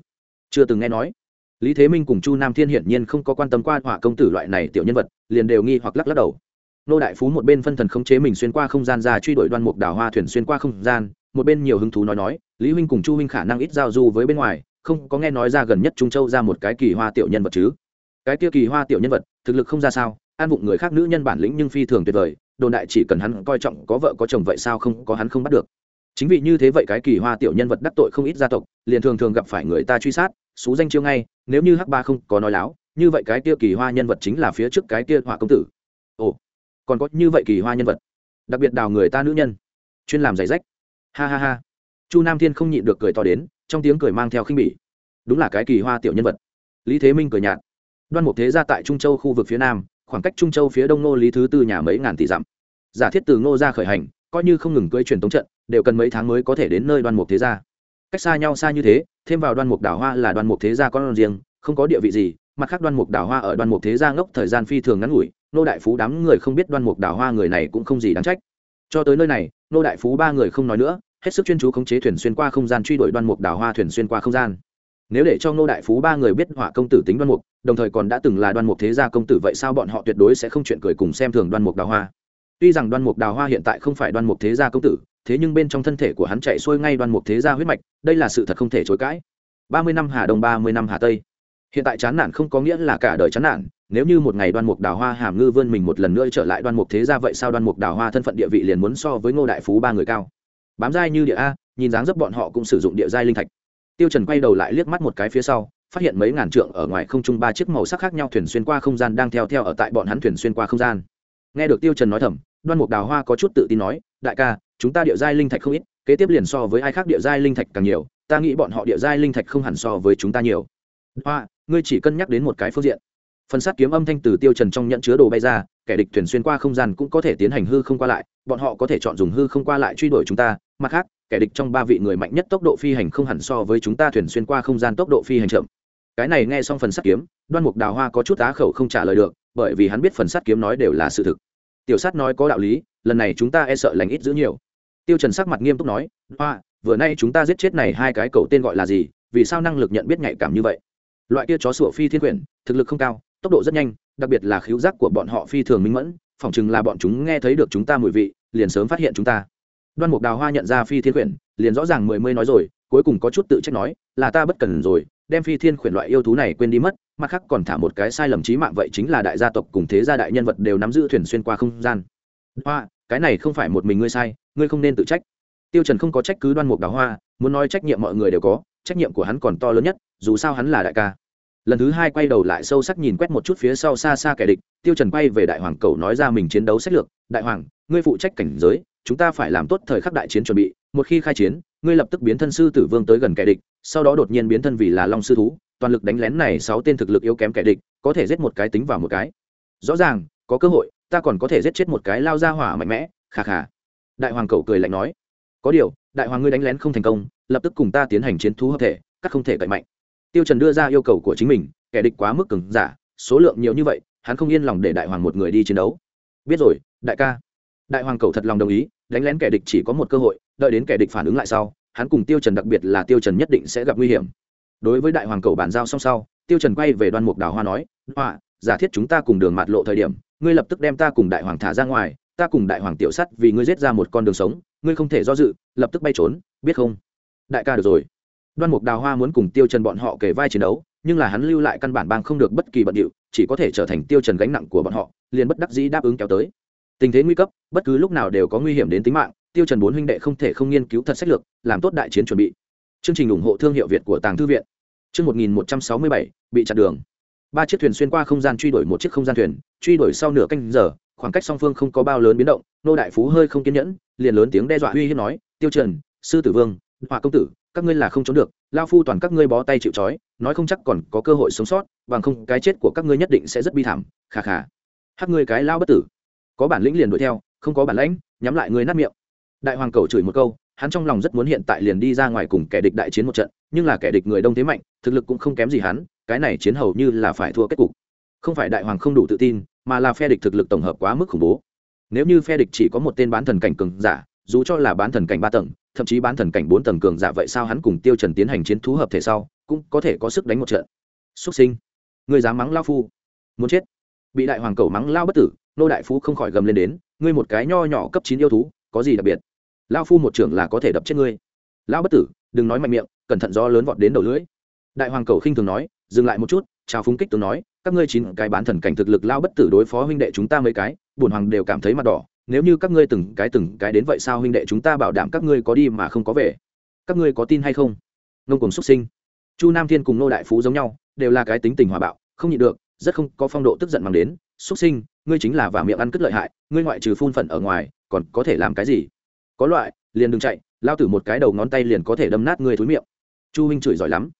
chưa từng nghe nói. Lý thế minh cùng chu nam thiên hiển nhiên không có quan tâm qua họa công tử loại này tiểu nhân vật, liền đều nghi hoặc lắc lắc đầu nô đại phú một bên phân thần khống chế mình xuyên qua không gian ra truy đuổi đoan mục đào hoa thuyền xuyên qua không gian, một bên nhiều hứng thú nói nói, lý huynh cùng chu huynh khả năng ít giao du với bên ngoài, không có nghe nói ra gần nhất trung châu ra một cái kỳ hoa tiểu nhân vật chứ? Cái kia kỳ hoa tiểu nhân vật, thực lực không ra sao, an vụng người khác nữ nhân bản lĩnh nhưng phi thường tuyệt vời, đồn đại chỉ cần hắn coi trọng có vợ có chồng vậy sao không có hắn không bắt được. Chính vì như thế vậy cái kỳ hoa tiểu nhân vật đắc tội không ít gia tộc, liền thường thường gặp phải người ta truy sát, xú danh chiêu ngay, nếu như hắc ba không có nói láo, như vậy cái kia kỳ hoa nhân vật chính là phía trước cái kia họa công tử. Ồ còn có như vậy kỳ hoa nhân vật, đặc biệt đào người ta nữ nhân, chuyên làm giày rách. Ha ha ha. Chu nam thiên không nhịn được cười to đến, trong tiếng cười mang theo khinh bỉ. Đúng là cái kỳ hoa tiểu nhân vật. Lý thế minh cười nhạt. Đoan mục thế gia tại trung châu khu vực phía nam, khoảng cách trung châu phía đông Ngô lý thứ tư nhà mấy ngàn tỷ dặm. Giả thiết từ ngô ra khởi hành, coi như không ngừng cưỡi truyền tống trận, đều cần mấy tháng mới có thể đến nơi đoan mục thế gia cách xa nhau xa như thế, thêm vào đoan mục đảo hoa là đoan mục thế gia con riêng, không có địa vị gì, mặt khác đoan mục đảo hoa ở đoan mục thế gia ngốc thời gian phi thường ngắn ngủi nô đại phú đám người không biết đoan mục đào hoa người này cũng không gì đáng trách. Cho tới nơi này, nô đại phú ba người không nói nữa, hết sức chuyên chú khống chế thuyền xuyên qua không gian truy đuổi đoan mục đào hoa thuyền xuyên qua không gian. Nếu để cho nô đại phú ba người biết họa công tử tính đoan mục, đồng thời còn đã từng là đoan mục thế gia công tử vậy sao bọn họ tuyệt đối sẽ không chuyện cười cùng xem thường đoan mục đào hoa? Tuy rằng đoan mục đào hoa hiện tại không phải đoan mục thế gia công tử, thế nhưng bên trong thân thể của hắn chạy xuôi ngay đoan mục thế gia huyết mạch, đây là sự thật không thể chối cãi. Ba mươi năm hà đông, ba mươi năm hà tây. Hiện tại chán nản không có nghĩa là cả đời chán nản nếu như một ngày đoan mục đào hoa hàm ngư vươn mình một lần nữa trở lại đoan mục thế gia vậy sao đoan mục đào hoa thân phận địa vị liền muốn so với ngô đại phú ba người cao? Bám dai như địa a, nhìn dáng dấp bọn họ cũng sử dụng địa giai linh thạch. Tiêu trần quay đầu lại liếc mắt một cái phía sau, phát hiện mấy ngàn trượng ở ngoài không trung ba chiếc màu sắc khác nhau thuyền xuyên qua không gian đang theo theo ở tại bọn hắn thuyền xuyên qua không gian. Nghe được tiêu trần nói thầm, đoan mục đào hoa có chút tự tin nói, đại ca, chúng ta địa giai linh thạch không ít, kế tiếp liền so với ai khác địa giai linh thạch càng nhiều, ta nghĩ bọn họ địa giai linh thạch không hẳn so với chúng ta nhiều. Hoa, ngươi chỉ cân nhắc đến một cái phương diện phần sát kiếm âm thanh từ tiêu trần trong nhận chứa đồ bay ra, kẻ địch thuyền xuyên qua không gian cũng có thể tiến hành hư không qua lại, bọn họ có thể chọn dùng hư không qua lại truy đuổi chúng ta. Mặt khác, kẻ địch trong ba vị người mạnh nhất tốc độ phi hành không hẳn so với chúng ta thuyền xuyên qua không gian tốc độ phi hành chậm. Cái này nghe xong phần sắt kiếm, đoan mục đào hoa có chút á khẩu không trả lời được, bởi vì hắn biết phần sắt kiếm nói đều là sự thực. Tiểu sát nói có đạo lý, lần này chúng ta e sợ lành ít giữ nhiều. Tiêu trần sắc mặt nghiêm túc nói, hoa, vừa nay chúng ta giết chết này hai cái cầu tên gọi là gì? Vì sao năng lực nhận biết nhạy cảm như vậy? Loại kia chó sủa phi thiên quyển thực lực không cao tốc độ rất nhanh, đặc biệt là khiếu giác của bọn họ phi thường minh mẫn, phỏng chừng là bọn chúng nghe thấy được chúng ta mùi vị, liền sớm phát hiện chúng ta. Đoan mục đào hoa nhận ra phi thiên khuyển, liền rõ ràng mười mươi nói rồi, cuối cùng có chút tự trách nói, là ta bất cần rồi, đem phi thiên khuyển loại yêu thú này quên đi mất, mặt khác còn thả một cái sai lầm trí mạng vậy chính là đại gia tộc cùng thế gia đại nhân vật đều nắm giữ thuyền xuyên qua không gian. Hoa, cái này không phải một mình ngươi sai, ngươi không nên tự trách. Tiêu trần không có trách cứ đoan mục đào hoa, muốn nói trách nhiệm mọi người đều có, trách nhiệm của hắn còn to lớn nhất, dù sao hắn là đại ca lần thứ hai quay đầu lại sâu sắc nhìn quét một chút phía sau xa xa kẻ địch, tiêu trần quay về đại hoàng cầu nói ra mình chiến đấu sách lược, đại hoàng, ngươi phụ trách cảnh giới, chúng ta phải làm tốt thời khắc đại chiến chuẩn bị, một khi khai chiến, ngươi lập tức biến thân sư tử vương tới gần kẻ địch, sau đó đột nhiên biến thân vì là long sư thú, toàn lực đánh lén này sáu tên thực lực yếu kém kẻ địch, có thể giết một cái tính vào một cái. Rõ ràng, có cơ hội, ta còn có thể giết chết một cái lao ra hỏa mạnh mẽ khà khà đại hoàng cầu cười lạnh nói. Có điều, đại hoàng ngươi đánh lén không thành công, lập tức cùng ta tiến hành chiến thú hợp thể, các không thể cậy mạnh tiêu trần đưa ra yêu cầu của chính mình, kẻ địch quá mức cứng giả, số lượng nhiều như vậy, hắn không yên lòng để đại hoàng một người đi chiến đấu. Biết rồi, đại ca. Đại hoàng cầu thật lòng đồng ý, đánh lén kẻ địch chỉ có một cơ hội, đợi đến kẻ địch phản ứng lại sau, hắn cùng tiêu trần đặc biệt là tiêu trần nhất định sẽ gặp nguy hiểm. Đối với đại hoàng cầu bàn giao xong sau, tiêu trần quay về đoan mục đào hoa nói, hoa, giả thiết chúng ta cùng đường mạt lộ thời điểm, ngươi lập tức đem ta cùng đại hoàng thả ra ngoài, ta cùng đại hoàng tiểu sắt vì ngươi giết ra một con đường sống, ngươi không thể do dự, lập tức bay trốn, biết không? Đại ca được rồi đoan mục đào hoa muốn cùng tiêu trần bọn họ kề vai chiến đấu, nhưng là hắn lưu lại căn bản bang không được bất kỳ bận điệu, chỉ có thể trở thành tiêu trần gánh nặng của bọn họ, liền bất đắc dĩ đáp ứng kéo tới. Tình thế nguy cấp, bất cứ lúc nào đều có nguy hiểm đến tính mạng, tiêu trần bốn huynh đệ không thể không nghiên cứu thật sách lược, làm tốt đại chiến chuẩn bị. Chương trình ủng hộ thương hiệu việt của tàng thư viện. Chương 1167 bị chặn đường. Ba chiếc thuyền xuyên qua không gian truy đuổi một chiếc không gian thuyền, truy đuổi sau nửa canh giờ, khoảng cách song phương không có bao lớn biến động, nô đại phú hơi không kiên nhẫn, liền lớn tiếng đe dọa uy hiếp nói, tiêu trần, sư tử vương hỏa công tử, các ngươi là không trốn được lao phu toàn các ngươi bó tay chịu trói, nói không chắc còn có cơ hội sống sót, bằng không cái chết của các ngươi nhất định sẽ rất bi thảm khà khà Hát ngươi cái lao bất tử. Có bản lĩnh liền đuổi theo, không có bản lãnh, nhắm lại ngươi nát miệng. Đại hoàng cầu chửi một câu, hắn trong lòng rất muốn hiện tại liền đi ra ngoài cùng kẻ địch đại chiến một trận, nhưng là kẻ địch người đông thế mạnh, thực lực cũng không kém gì hắn, cái này chiến hầu như là phải thua kết cục. Không phải đại hoàng không đủ tự tin, mà là phe địch thực lực tổng hợp quá mức khủng bố. Nếu như phe địch chỉ có một tên bán thần cảnh cường giả, dù cho là bán thần cảnh ba tầng thậm chí bán thần cảnh bốn tầng cường giả vậy sao hắn cùng tiêu trần tiến hành chiến thú hợp thể sau, cũng có thể có sức đánh một trận. Xuất sinh. Người dám mắng lao phu. Muốn chết. Bị đại hoàng cầu mắng lao bất tử, nô đại phú không khỏi gầm lên đến, ngươi một cái nho nhỏ cấp chín yêu thú, có gì đặc biệt? Lao phu một trưởng là có thể đập chết ngươi. Lao bất tử, đừng nói mạnh miệng, cẩn thận do lớn vọt đến đầu lưỡi. Đại hoàng cầu khinh thường nói, dừng lại một chút, chào phúng kích tướng nói, các ngươi chín cái bán thần cảnh thực lực lao bất tử đối phó huynh đệ chúng ta mấy cái, bổn hoàng đều cảm thấy mặt đỏ nếu như các ngươi từng cái từng cái đến vậy sao huynh đệ chúng ta bảo đảm các ngươi có đi mà không có về? Các ngươi có tin hay không? Ngông cùng xuất sinh. Chu nam thiên cùng nô đại phú giống nhau, đều là cái tính tình hòa bạo, không nhịn được, rất không có phong độ tức giận mang đến. Xuất sinh, ngươi chính là vả miệng ăn cất lợi hại, ngươi ngoại trừ phun phận ở ngoài, còn có thể làm cái gì? Có loại, liền đừng chạy, lao tử một cái đầu ngón tay liền có thể đâm nát ngươi thúi miệng. Chu huynh chửi giỏi lắm.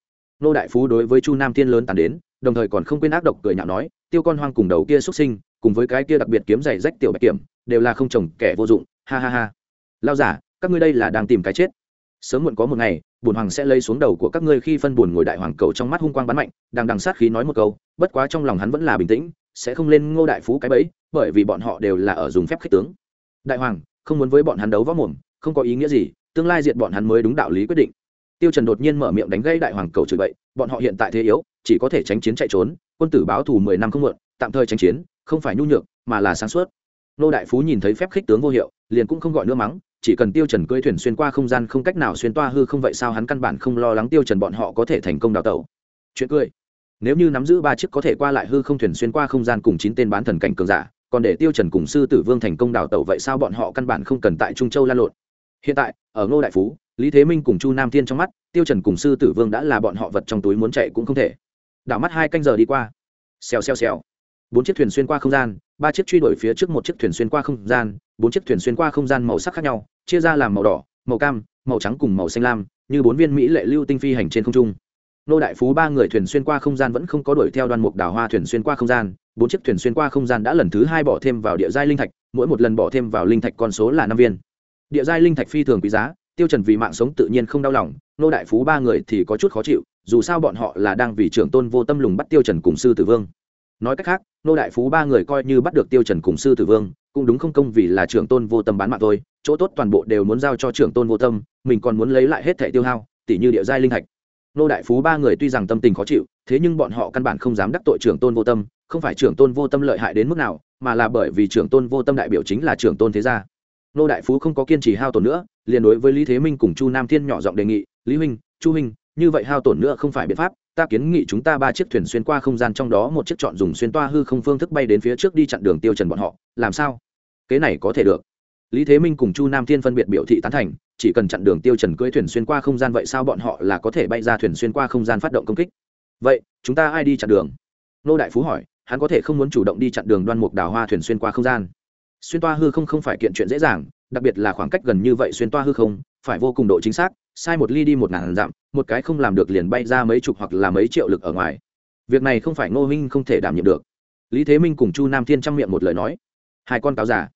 Nô đại phú đối với chu nam thiên lớn tàn đến, đồng thời còn không quên ác độc cười nhạo nói, tiêu con hoang cùng đầu kia xuất sinh cùng với cái kia đặc biệt kiếm giày rách tiểu bạch kiểm, đều là không chồng kẻ vô dụng, ha ha ha. Lao giả, các ngươi đây là đang tìm cái chết. Sớm muộn có một ngày, bùn hoàng sẽ lấy xuống đầu của các ngươi khi phân buồn ngồi đại hoàng cầu trong mắt hung quang bắn mạnh, đang đằng sát khí nói một câu, bất quá trong lòng hắn vẫn là bình tĩnh, sẽ không lên ngô đại phú cái bẫy, bởi vì bọn họ đều là ở dùng phép khích tướng. Đại hoàng, không muốn với bọn hắn đấu võ mồm, không có ý nghĩa gì, tương lai diệt bọn hắn mới đúng đạo lý quyết định. Tiêu trần đột nhiên mở miệng đánh gây đại hoàng cầu chửi bậy, bọn họ hiện tại thế yếu, chỉ có thể tránh chiến chạy trốn, quân tử báo thù mười năm không muộn, tạm thời tránh chiến không phải nhu nhược, mà là sáng suốt. Nô đại phú nhìn thấy phép khích tướng vô hiệu, liền cũng không gọi nữa mắng, chỉ cần tiêu trần cưỡi thuyền xuyên qua không gian không cách nào xuyên toa hư không vậy sao hắn căn bản không lo lắng tiêu trần bọn họ có thể thành công đào tẩu. Chuyện cười. Nếu như nắm giữ ba chiếc có thể qua lại hư không thuyền xuyên qua không gian cùng chín tên bán thần cảnh cường giả, còn để tiêu trần cùng sư tử vương thành công đào tẩu vậy sao bọn họ căn bản không cần tại trung châu lan lộn. Hiện tại, ở ngô đại phú, lý thế minh cùng chu nam thiên trong mắt, tiêu trần cùng sư tử vương đã là bọn họ vật trong túi muốn chạy cũng không thể. Đảo mắt hai canh giờ đi qua. Xèo xèo xèo bốn chiếc thuyền xuyên qua không gian, ba chiếc truy đuổi phía trước một chiếc thuyền xuyên qua không gian, bốn chiếc thuyền xuyên qua không gian màu sắc khác nhau, chia ra làm màu đỏ, màu cam, màu trắng cùng màu xanh lam, như bốn viên mỹ lệ lưu tinh phi hành trên không trung. Nô đại phú ba người thuyền xuyên qua không gian vẫn không có đuổi theo đoan mục đào hoa thuyền xuyên qua không gian, bốn chiếc thuyền xuyên qua không gian đã lần thứ hai bỏ thêm vào địa giai linh thạch, mỗi một lần bỏ thêm vào linh thạch con số là năm viên. Địa giai linh thạch phi thường quý giá, tiêu trần vì mạng sống tự nhiên không đau lòng, nô đại phú ba người thì có chút khó chịu, dù sao bọn họ là đang vì trưởng tôn vô tâm lùng bắt tiêu trần cùng sư tử vương nói cách khác, nô đại phú ba người coi như bắt được tiêu trần cùng sư tử vương, cũng đúng không công vì là trưởng tôn vô tâm bán mạng thôi, chỗ tốt toàn bộ đều muốn giao cho trưởng tôn vô tâm, mình còn muốn lấy lại hết thẻ tiêu hao tỷ như địa giai linh thạch. Nô đại phú ba người tuy rằng tâm tình khó chịu, thế nhưng bọn họ căn bản không dám đắc tội trưởng tôn vô tâm, không phải trưởng tôn vô tâm lợi hại đến mức nào, mà là bởi vì trưởng tôn vô tâm đại biểu chính là trưởng tôn thế gia. Nô đại phú không có kiên trì hao tổn nữa, liền đối với lý thế minh cùng chu nam thiên nhỏ giọng đề nghị, lý huynh, chu huynh, như vậy hao tổn nữa không phải biện pháp ta kiến nghị chúng ta ba chiếc thuyền xuyên qua không gian trong đó một chiếc chọn dùng xuyên toa hư không phương thức bay đến phía trước đi chặn đường tiêu trần bọn họ, làm sao? Cái này có thể được. Lý thế minh cùng chu nam thiên phân biệt biểu thị tán thành, chỉ cần chặn đường tiêu trần cưỡi thuyền xuyên qua không gian vậy sao bọn họ là có thể bay ra thuyền xuyên qua không gian phát động công kích? Vậy, chúng ta ai đi chặn đường? Nô đại phú hỏi, hắn có thể không muốn chủ động đi chặn đường đoan mục đào hoa thuyền xuyên qua không gian? Xuyên toa hư không không phải kiện chuyện dễ dàng, đặc biệt là khoảng cách gần như vậy xuyên toa hư không phải vô cùng độ chính xác, sai một ly đi một ngàn dặm, một cái không làm được liền bay ra mấy chục hoặc là mấy triệu lực ở ngoài. Việc này không phải ngô minh không thể đảm nhiệm được. Lý thế minh cùng chu nam thiên trang miệng một lời nói. Hai con cáo giả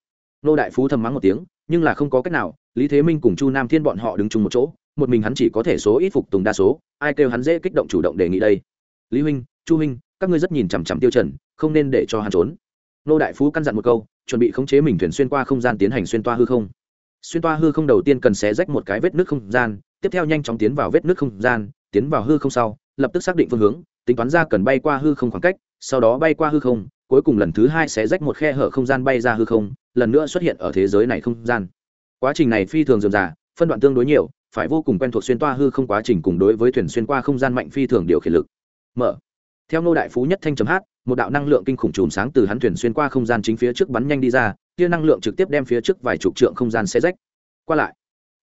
nô đại phú thầm mắng một tiếng, nhưng là không có cách nào, lý thế minh cùng chu nam thiên bọn họ đứng chung một chỗ, một mình hắn chỉ có thể số ít phục tùng đa số, ai kêu hắn dễ kích động chủ động đề nghị đây. Lý huynh, chu huynh, các ngươi rất nhìn chằm chằm tiêu trần, không nên để cho hắn trốn. Nô đại phú căn dặn một câu, chuẩn bị khống chế mình thuyền xuyên qua không gian tiến hành xuyên toa hư không xuyên toa hư không đầu tiên cần xé rách một cái vết nước không gian, tiếp theo nhanh chóng tiến vào vết nước không gian, tiến vào hư không sau, lập tức xác định phương hướng, tính toán ra cần bay qua hư không khoảng cách, sau đó bay qua hư không, cuối cùng lần thứ hai sẽ rách một khe hở không gian bay ra hư không, lần nữa xuất hiện ở thế giới này không gian. Quá trình này phi thường dườm già, phân đoạn tương đối nhiều, phải vô cùng quen thuộc xuyên toa hư không quá trình cùng đối với thuyền xuyên qua không gian mạnh phi thường điều khiển lực. Mở. Theo nô đại phú nhất thanh chấm hát, một đạo năng lượng kinh khủng chùm sáng từ hắn thuyền xuyên qua không gian chính phía trước bắn nhanh đi ra tia năng lượng trực tiếp đem phía trước vài chục trượng không gian xe rách. Qua lại,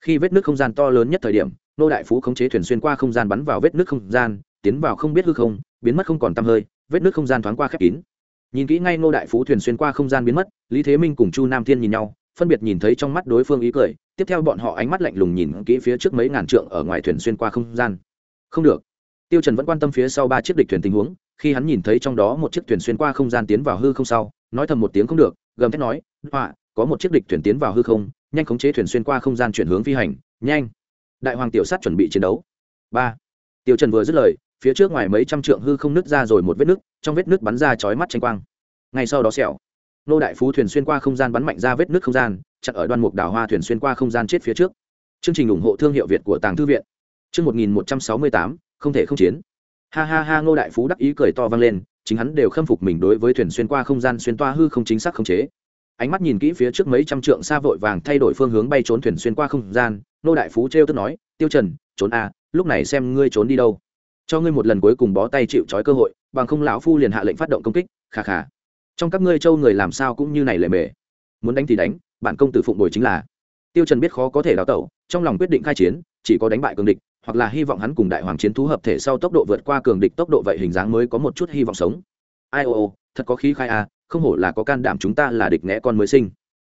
khi vết nước không gian to lớn nhất thời điểm, nô đại phú khống chế thuyền xuyên qua không gian bắn vào vết nước không gian, tiến vào không biết hư không, biến mất không còn tăm hơi, vết nước không gian thoáng qua khép kín. Nhìn kỹ ngay nô đại phú thuyền xuyên qua không gian biến mất, lý thế minh cùng chu nam thiên nhìn nhau, phân biệt nhìn thấy trong mắt đối phương ý cười, tiếp theo bọn họ ánh mắt lạnh lùng nhìn kỹ phía trước mấy ngàn trượng ở ngoài thuyền xuyên qua không gian. Không được. Tiêu trần vẫn quan tâm phía sau ba chiếc địch thuyền tình huống, khi hắn nhìn thấy trong đó một chiếc thuyền xuyên qua không gian tiến vào hư không sau, nói thầm một tiếng không được, gầm thét nói họa, có một chiếc địch thuyền tiến vào hư không, nhanh khống chế thuyền xuyên qua không gian chuyển hướng phi hành, nhanh. Đại hoàng tiểu sát chuẩn bị chiến đấu. Ba. Tiêu trần vừa dứt lời, phía trước ngoài mấy trăm trượng hư không nứt ra rồi một vết nứt, trong vết nứt bắn ra chói mắt tranh quang. Ngay sau đó xẻo nô đại phú thuyền xuyên qua không gian bắn mạnh ra vết nứt không gian, chặn ở đoan mục đào hoa thuyền xuyên qua không gian chết phía trước. Chương trình ủng hộ thương hiệu việt của tàng thư viện. Chương một nghìn một trăm sáu mươi tám, không thể không chiến. Ha ha ha ngô đại phú đắc ý cười to vang lên, chính hắn đều khâm phục mình đối với thuyền xuyên qua không gian xuyên toa hư không chính xác không chế ánh mắt nhìn kỹ phía trước mấy trăm trượng xa vội vàng thay đổi phương hướng bay trốn thuyền xuyên qua không gian nô đại phú trêu tức nói tiêu trần trốn a à, lúc này xem ngươi trốn đi đâu. Cho ngươi một lần cuối cùng bó tay chịu trói cơ hội bằng không lão phu liền hạ lệnh phát động công kích khà khà trong các ngươi châu người làm sao cũng như này lề mề. Muốn đánh thì đánh bản công tử phụng bồi chính là. Tiêu trần biết khó có thể đào tẩu trong lòng quyết định khai chiến chỉ có đánh bại cường địch hoặc là hy vọng hắn cùng đại hoàng chiến thú hợp thể sau tốc độ vượt qua cường địch tốc độ vậy hình dáng mới có một chút hy vọng sống. Ai ô ô thật có khí khai a không hổ là có can đảm chúng ta là địch nghẽ con mới sinh.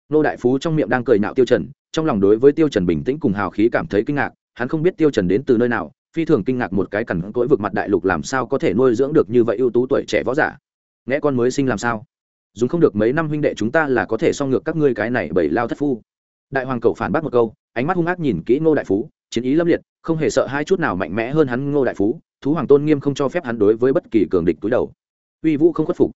Nô đại phú trong miệng đang cười nạo tiêu trần, trong lòng đối với tiêu trần bình tĩnh cùng hào khí cảm thấy kinh ngạc, hắn không biết tiêu trần đến từ nơi nào, phi thường kinh ngạc một cái cẩn cỗi vực mặt đại lục làm sao có thể nuôi dưỡng được như vậy ưu tú tuổi trẻ võ giả. Nghẽ con mới sinh làm sao? Dùng không được mấy năm huynh đệ chúng ta là có thể song ngược các ngươi cái này bảy lao thất phu. Đại hoàng cầu phản bác một câu, ánh mắt hung ác nhìn kỹ ngô đại phú, chiến ý lâm liệt, không hề sợ hai chút nào mạnh mẽ hơn hắn ngô đại phú, thú hoàng tôn nghiêm không cho phép hắn đối với bất kỳ cường địch túi đầu. Uy vũ không khuất phục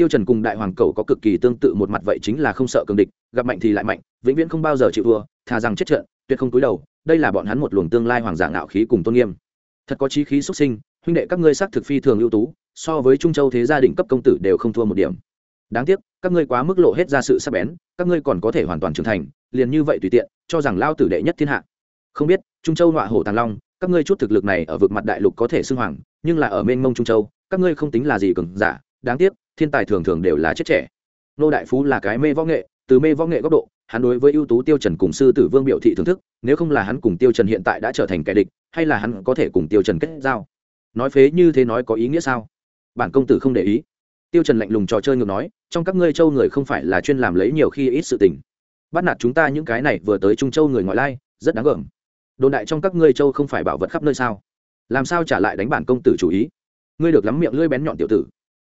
tiêu trần cùng đại hoàng cầu có cực kỳ tương tự một mặt vậy chính là không sợ cường địch, gặp mạnh thì lại mạnh, vĩnh viễn không bao giờ chịu thua, thà rằng chết trận, tuyệt không túi đầu, đây là bọn hắn một luồng tương lai hoàng giả ngạo khí cùng tôn nghiêm. Thật có chí khí xuất sinh, huynh đệ các ngươi xác thực phi thường ưu tú, so với trung châu thế gia đình cấp công tử đều không thua một điểm. Đáng tiếc, các ngươi quá mức lộ hết ra sự sắc bén, các ngươi còn có thể hoàn toàn trưởng thành, liền như vậy tùy tiện, cho rằng lao tử đệ nhất thiên hạ. Không biết, trung châu nọa hổ tàng long, các ngươi chút thực lực này ở vực mặt đại lục có thể xưng hoàng, nhưng là ở mênh mông trung châu, các ngươi không tính là gì cường giả, đáng tiếc thiên tài thường thường đều là chết trẻ. Nô đại phú là cái mê võ nghệ, từ mê võ nghệ góc độ, hắn đối với ưu tú tiêu trần cùng sư tử vương biểu thị thưởng thức, nếu không là hắn cùng tiêu trần hiện tại đã trở thành kẻ địch, hay là hắn có thể cùng tiêu trần kết giao. Nói phế như thế nói có ý nghĩa sao? Bản công tử không để ý. Tiêu trần lạnh lùng trò chơi ngược nói, trong các ngươi châu người không phải là chuyên làm lấy nhiều khi ít sự tình. Bắt nạt chúng ta những cái này vừa tới trung châu người ngoại lai, rất đáng gờm. Đồn đại trong các ngươi châu không phải bảo vật khắp nơi sao? Làm sao trả lại đánh bản công tử chủ ý? Ngươi được lắm miệng lưỡi bén nhọn tiểu tử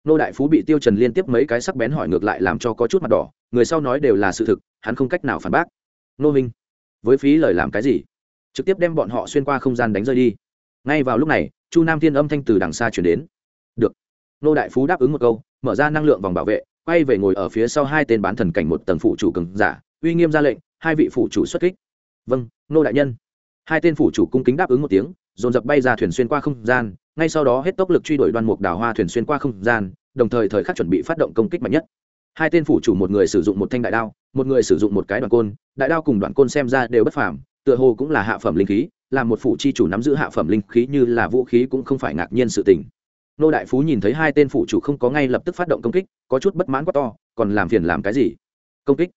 nô đại phú bị tiêu trần liên tiếp mấy cái sắc bén hỏi ngược lại làm cho có chút mặt đỏ, người sau nói đều là sự thực, hắn không cách nào phản bác. Nô minh, với phí lời làm cái gì? Trực tiếp đem bọn họ xuyên qua không gian đánh rơi đi. Ngay vào lúc này, chu nam thiên âm thanh từ đằng xa chuyển đến. Được. Nô đại phú đáp ứng một câu, mở ra năng lượng vòng bảo vệ, quay về ngồi ở phía sau hai tên bán thần cảnh một tầng phụ chủ cường giả, uy nghiêm ra lệnh, hai vị phụ chủ xuất kích. Vâng nô đại nhân. Hai tên phụ chủ cung kính đáp ứng một tiếng, dồn dập bay ra thuyền xuyên qua không gian ngay sau đó hết tốc lực truy đuổi đoan mục đào hoa thuyền xuyên qua không gian, đồng thời thời khắc chuẩn bị phát động công kích mạnh nhất. Hai tên phủ chủ một người sử dụng một thanh đại đao, một người sử dụng một cái đoạn côn, đại đao cùng đoạn côn xem ra đều bất phàm, tựa hồ cũng là hạ phẩm linh khí, là một phủ chi chủ nắm giữ hạ phẩm linh khí như là vũ khí cũng không phải ngạc nhiên sự tình. Nô đại phú nhìn thấy hai tên phủ chủ không có ngay lập tức phát động công kích, có chút bất mãn quá to, còn làm phiền làm cái gì? Công kích.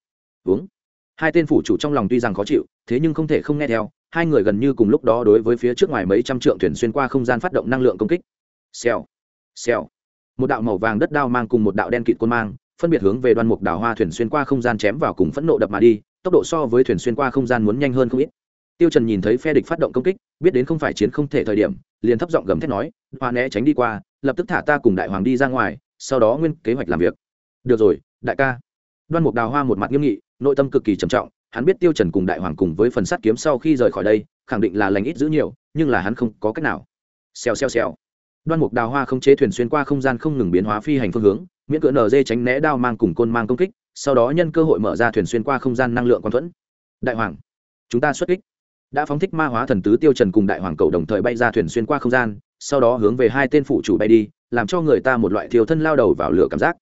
Uống. Hai tên phủ chủ trong lòng tuy rằng khó chịu, thế nhưng không thể không nghe theo hai người gần như cùng lúc đó đối với phía trước ngoài mấy trăm trượng thuyền xuyên qua không gian phát động năng lượng công kích. Xèo xèo. Một đạo màu vàng đất đao mang cùng một đạo đen kịt côn mang, phân biệt hướng về đoan mục đào hoa thuyền xuyên qua không gian chém vào cùng phẫn nộ đập mà đi, tốc độ so với thuyền xuyên qua không gian muốn nhanh hơn không ít. Tiêu trần nhìn thấy phe địch phát động công kích, biết đến không phải chiến không thể thời điểm, liền thấp giọng gầm thét nói, hoa né tránh đi qua, lập tức thả ta cùng đại hoàng đi ra ngoài, sau đó nguyên kế hoạch làm việc. Được rồi, đại ca. Đoan mục đào hoa một mặt nghiêm nghị, nội tâm cực kỳ trầm trọng hắn biết tiêu trần cùng đại hoàng cùng với phần sắt kiếm sau khi rời khỏi đây, khẳng định là lành ít giữ nhiều, nhưng là hắn không có cách nào. Xèo xèo xèo. Đoan mục đào hoa không chế thuyền xuyên qua không gian không ngừng biến hóa phi hành phương hướng, miễn cỡ nở dê tránh né đao mang cùng côn mang công kích, sau đó nhân cơ hội mở ra thuyền xuyên qua không gian năng lượng quang thuẫn. Đại hoàng, chúng ta xuất kích. Đã phóng thích ma hóa thần tứ tiêu trần cùng đại hoàng cầu đồng thời bay ra thuyền xuyên qua không gian, sau đó hướng về hai tên phụ chủ bay đi, làm cho người ta một loại thiêu thân lao đầu vào lửa cảm giác.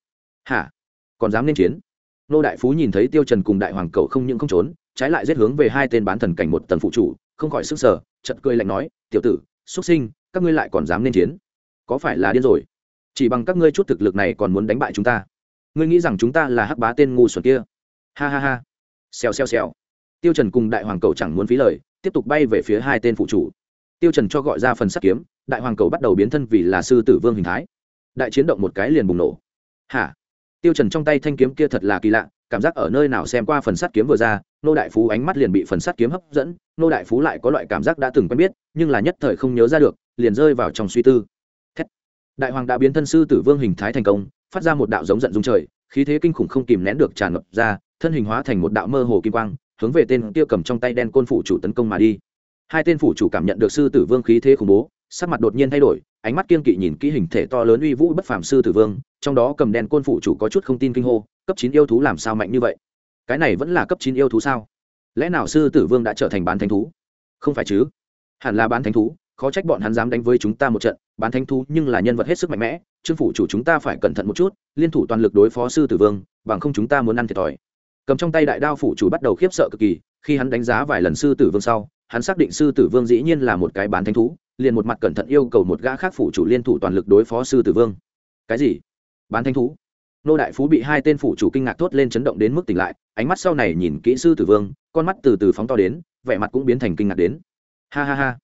Hả? Còn dám nên chiến? Nô đại phú nhìn thấy tiêu trần cùng đại hoàng cậu không những không trốn, trái lại giết hướng về hai tên bán thần cảnh một tầng phụ chủ, không khỏi sức sở chợt cười lạnh nói, tiểu tử, xuất sinh, các ngươi lại còn dám nên chiến? Có phải là điên rồi? Chỉ bằng các ngươi chút thực lực này còn muốn đánh bại chúng ta. Ngươi nghĩ rằng chúng ta là hắc bá tên ngu xuẩn kia? Ha ha ha. Xèo xèo xèo. Tiêu trần cùng đại hoàng cầu chẳng muốn phí lời, tiếp tục bay về phía hai tên phụ chủ. Tiêu trần cho gọi ra phần sắt kiếm, đại hoàng cầu bắt đầu biến thân vì là sư tử vương hình thái. Đại chiến động một cái liền bùng nổ. Hả? Tiêu trần trong tay thanh kiếm kia thật là kỳ lạ, cảm giác ở nơi nào xem qua phần sắt kiếm vừa ra, nô đại phú ánh mắt liền bị phần sắt kiếm hấp dẫn, nô đại phú lại có loại cảm giác đã từng quen biết, nhưng là nhất thời không nhớ ra được, liền rơi vào trong suy tư Thét. đại hoàng đã biến thân sư tử vương hình thái thành công, phát ra một đạo giống giận dung trời, khí thế kinh khủng không kìm nén được tràn ngập ra, thân hình hóa thành một đạo mơ hồ kim quang, hướng về tên kia cầm trong tay đen côn phủ chủ tấn công mà đi hai tên phủ chủ cảm nhận được sư tử vương khí thế khủng bố, sắc mặt đột nhiên thay đổi ánh mắt kiên kỵ nhìn kỹ hình thể to lớn uy vũ bất phàm sư tử vương, trong đó cầm đèn côn phụ chủ có chút không tin kinh hô, cấp chín yêu thú làm sao mạnh như vậy? Cái này vẫn là cấp chín yêu thú sao? Lẽ nào sư tử vương đã trở thành bán thánh thú? Không phải chứ. Hẳn là bán thánh thú, khó trách bọn hắn dám đánh với chúng ta một trận, bán thánh thú nhưng là nhân vật hết sức mạnh mẽ, trương phủ chủ chúng ta phải cẩn thận một chút, liên thủ toàn lực đối phó sư tử vương, bằng không chúng ta muốn ăn thiệt thòi. Cầm trong tay đại đao phủ chủ bắt đầu khiếp sợ cực kỳ, khi hắn đánh giá vài lần sư tử vương sau, hắn xác định sư tử vương dĩ nhiên là một cái bán thánh thú liền một mặt cẩn thận yêu cầu một gã khác phủ chủ liên thủ toàn lực đối phó sư tử vương. Cái gì? Bán thánh thú? Nô đại phú bị hai tên phủ chủ kinh ngạc thốt lên chấn động đến mức tỉnh lại, ánh mắt sau này nhìn kỹ sư tử vương, con mắt từ từ phóng to đến, vẻ mặt cũng biến thành kinh ngạc đến. Ha ha ha.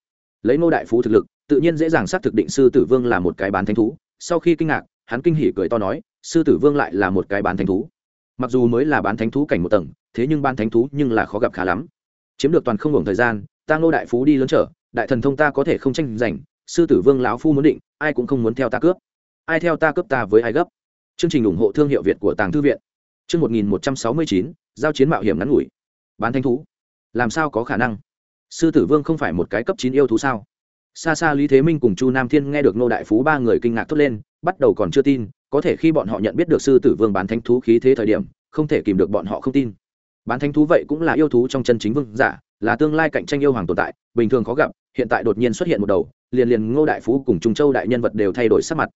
Lấy nô đại phú thực lực, tự nhiên dễ dàng xác thực định sư tử vương là một cái bán thánh thú. Sau khi kinh ngạc, hắn kinh hỉ cười to nói, sư tử vương lại là một cái bán thánh thú. Mặc dù mới là bán thánh thú cảnh một tầng, thế nhưng bán thánh thú nhưng là khó gặp khá lắm. Chiếm được toàn không hưởng thời gian, ta ngô đại phú đi lớn trở đại thần thông ta có thể không tranh giành, sư tử vương lão phu muốn định, ai cũng không muốn theo ta cướp. Ai theo ta cướp ta với ai gấp. Chương trình ủng hộ thương hiệu việt của tàng thư viện. Chương một nghìn một trăm sáu mươi chín, giao chiến mạo hiểm ngắn ngủi. Bán thánh thú. Làm sao có khả năng? Sư tử vương không phải một cái cấp chín yêu thú sao? Xa xa lý thế minh cùng chu nam thiên nghe được nô đại phú ba người kinh ngạc thốt lên, bắt đầu còn chưa tin, có thể khi bọn họ nhận biết được sư tử vương bán thánh thú khí thế thời điểm, không thể kìm được bọn họ không tin. Bán thánh thú vậy cũng là yêu thú trong chân chính vương giả là tương lai cạnh tranh yêu hoàng tồn tại, bình thường khó gặp, hiện tại đột nhiên xuất hiện một đầu, liền liền ngô đại phú cùng trung châu đại nhân vật đều thay đổi sắc mặt.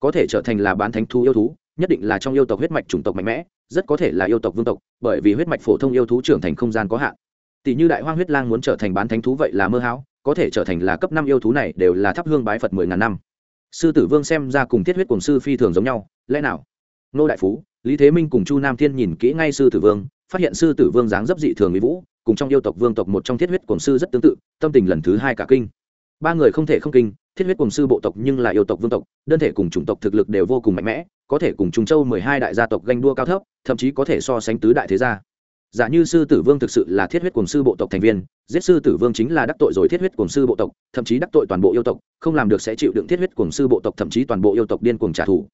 Có thể trở thành là bán thánh thú yêu thú, nhất định là trong yêu tộc huyết mạch chủng tộc mạnh mẽ, rất có thể là yêu tộc vương tộc, bởi vì huyết mạch phổ thông yêu thú trưởng thành không gian có hạn. Tỷ như đại hoang huyết lang muốn trở thành bán thánh thú vậy là mơ hão, có thể trở thành là cấp năm yêu thú này đều là thắp hương bái phật mười ngàn năm. Sư tử vương xem ra cùng thiết huyết cùng sư phi thường giống nhau, lẽ nào? Nô đại phú, lý thế minh cùng chu nam thiên nhìn kỹ ngay sư tử vương, phát hiện sư tử vương dáng dấp dị thường mỹ vũ cùng trong yêu tộc vương tộc một trong thiết huyết cổng sư rất tương tự, tâm tình lần thứ hai cả kinh. Ba người không thể không kinh, thiết huyết cổng sư bộ tộc nhưng là yêu tộc vương tộc, đơn thể cùng chủng tộc thực lực đều vô cùng mạnh mẽ, có thể cùng trung châu mười hai đại gia tộc ganh đua cao thấp, thậm chí có thể so sánh tứ đại thế gia. Giả như sư tử vương thực sự là thiết huyết cổng sư bộ tộc thành viên, giết sư tử vương chính là đắc tội rồi thiết huyết cổng sư bộ tộc, thậm chí đắc tội toàn bộ yêu tộc, không làm được sẽ chịu đựng thiết huyết cổng sư bộ tộc, thậm chí toàn bộ yêu tộc điên cuồng trả thù.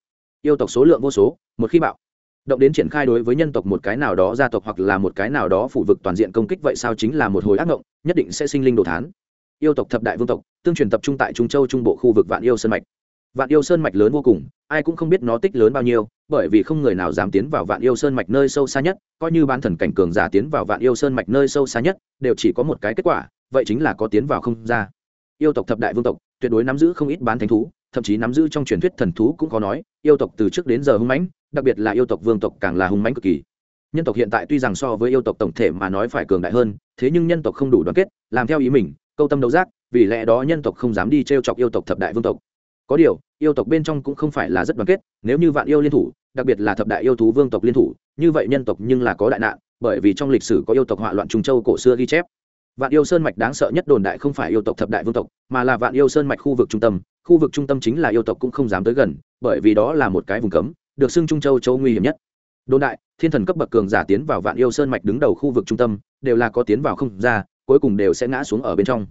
Yêu tộc số lượng vô số, một khi bạo động đến triển khai đối với nhân tộc một cái nào đó gia tộc hoặc là một cái nào đó phủ vực toàn diện công kích vậy sao chính là một hồi ác ngộng, nhất định sẽ sinh linh đồ thán. Yêu tộc thập đại vương tộc, tương truyền tập trung tại trung châu trung bộ khu vực vạn yêu sơn mạch. Vạn yêu sơn mạch lớn vô cùng, ai cũng không biết nó tích lớn bao nhiêu, bởi vì không người nào dám tiến vào vạn yêu sơn mạch nơi sâu xa nhất, coi như ban thần cảnh cường giả tiến vào vạn yêu sơn mạch nơi sâu xa nhất, đều chỉ có một cái kết quả, vậy chính là có tiến vào không ra. Yêu tộc thập đại vương tộc, tuyệt đối nắm giữ không ít bán thánh thú thậm chí nắm giữ trong truyền thuyết thần thú cũng có nói, yêu tộc từ trước đến giờ hung mãnh, đặc biệt là yêu tộc vương tộc càng là hung mãnh cực kỳ. Nhân tộc hiện tại tuy rằng so với yêu tộc tổng thể mà nói phải cường đại hơn, thế nhưng nhân tộc không đủ đoàn kết, làm theo ý mình, câu tâm đấu giác, vì lẽ đó nhân tộc không dám đi t r e o chọc yêu tộc thập đại vương tộc. Có điều, yêu tộc bên trong cũng không phải là rất đoàn kết, nếu như vạn yêu liên thủ, đặc biệt là thập đại yêu thú vương tộc liên thủ, như vậy nhân tộc nhưng là có đại nạn, bởi vì trong lịch sử có yêu tộc hỏa loạn trung châu cổ xưa ghi chép. Vạn yêu sơn mạch đáng sợ nhất đồn đại không phải yêu tộc thập đại vương tộc, mà là vạn yêu sơn mạch khu vực trung tâm khu vực trung tâm chính là yêu tộc cũng không dám tới gần, bởi vì đó là một cái vùng cấm, được xưng trung châu châu nguy hiểm nhất. Đồn đại, thiên thần cấp bậc cường giả tiến vào vạn yêu sơn mạch đứng đầu khu vực trung tâm, đều là có tiến vào không ra, cuối cùng đều sẽ ngã xuống ở bên trong.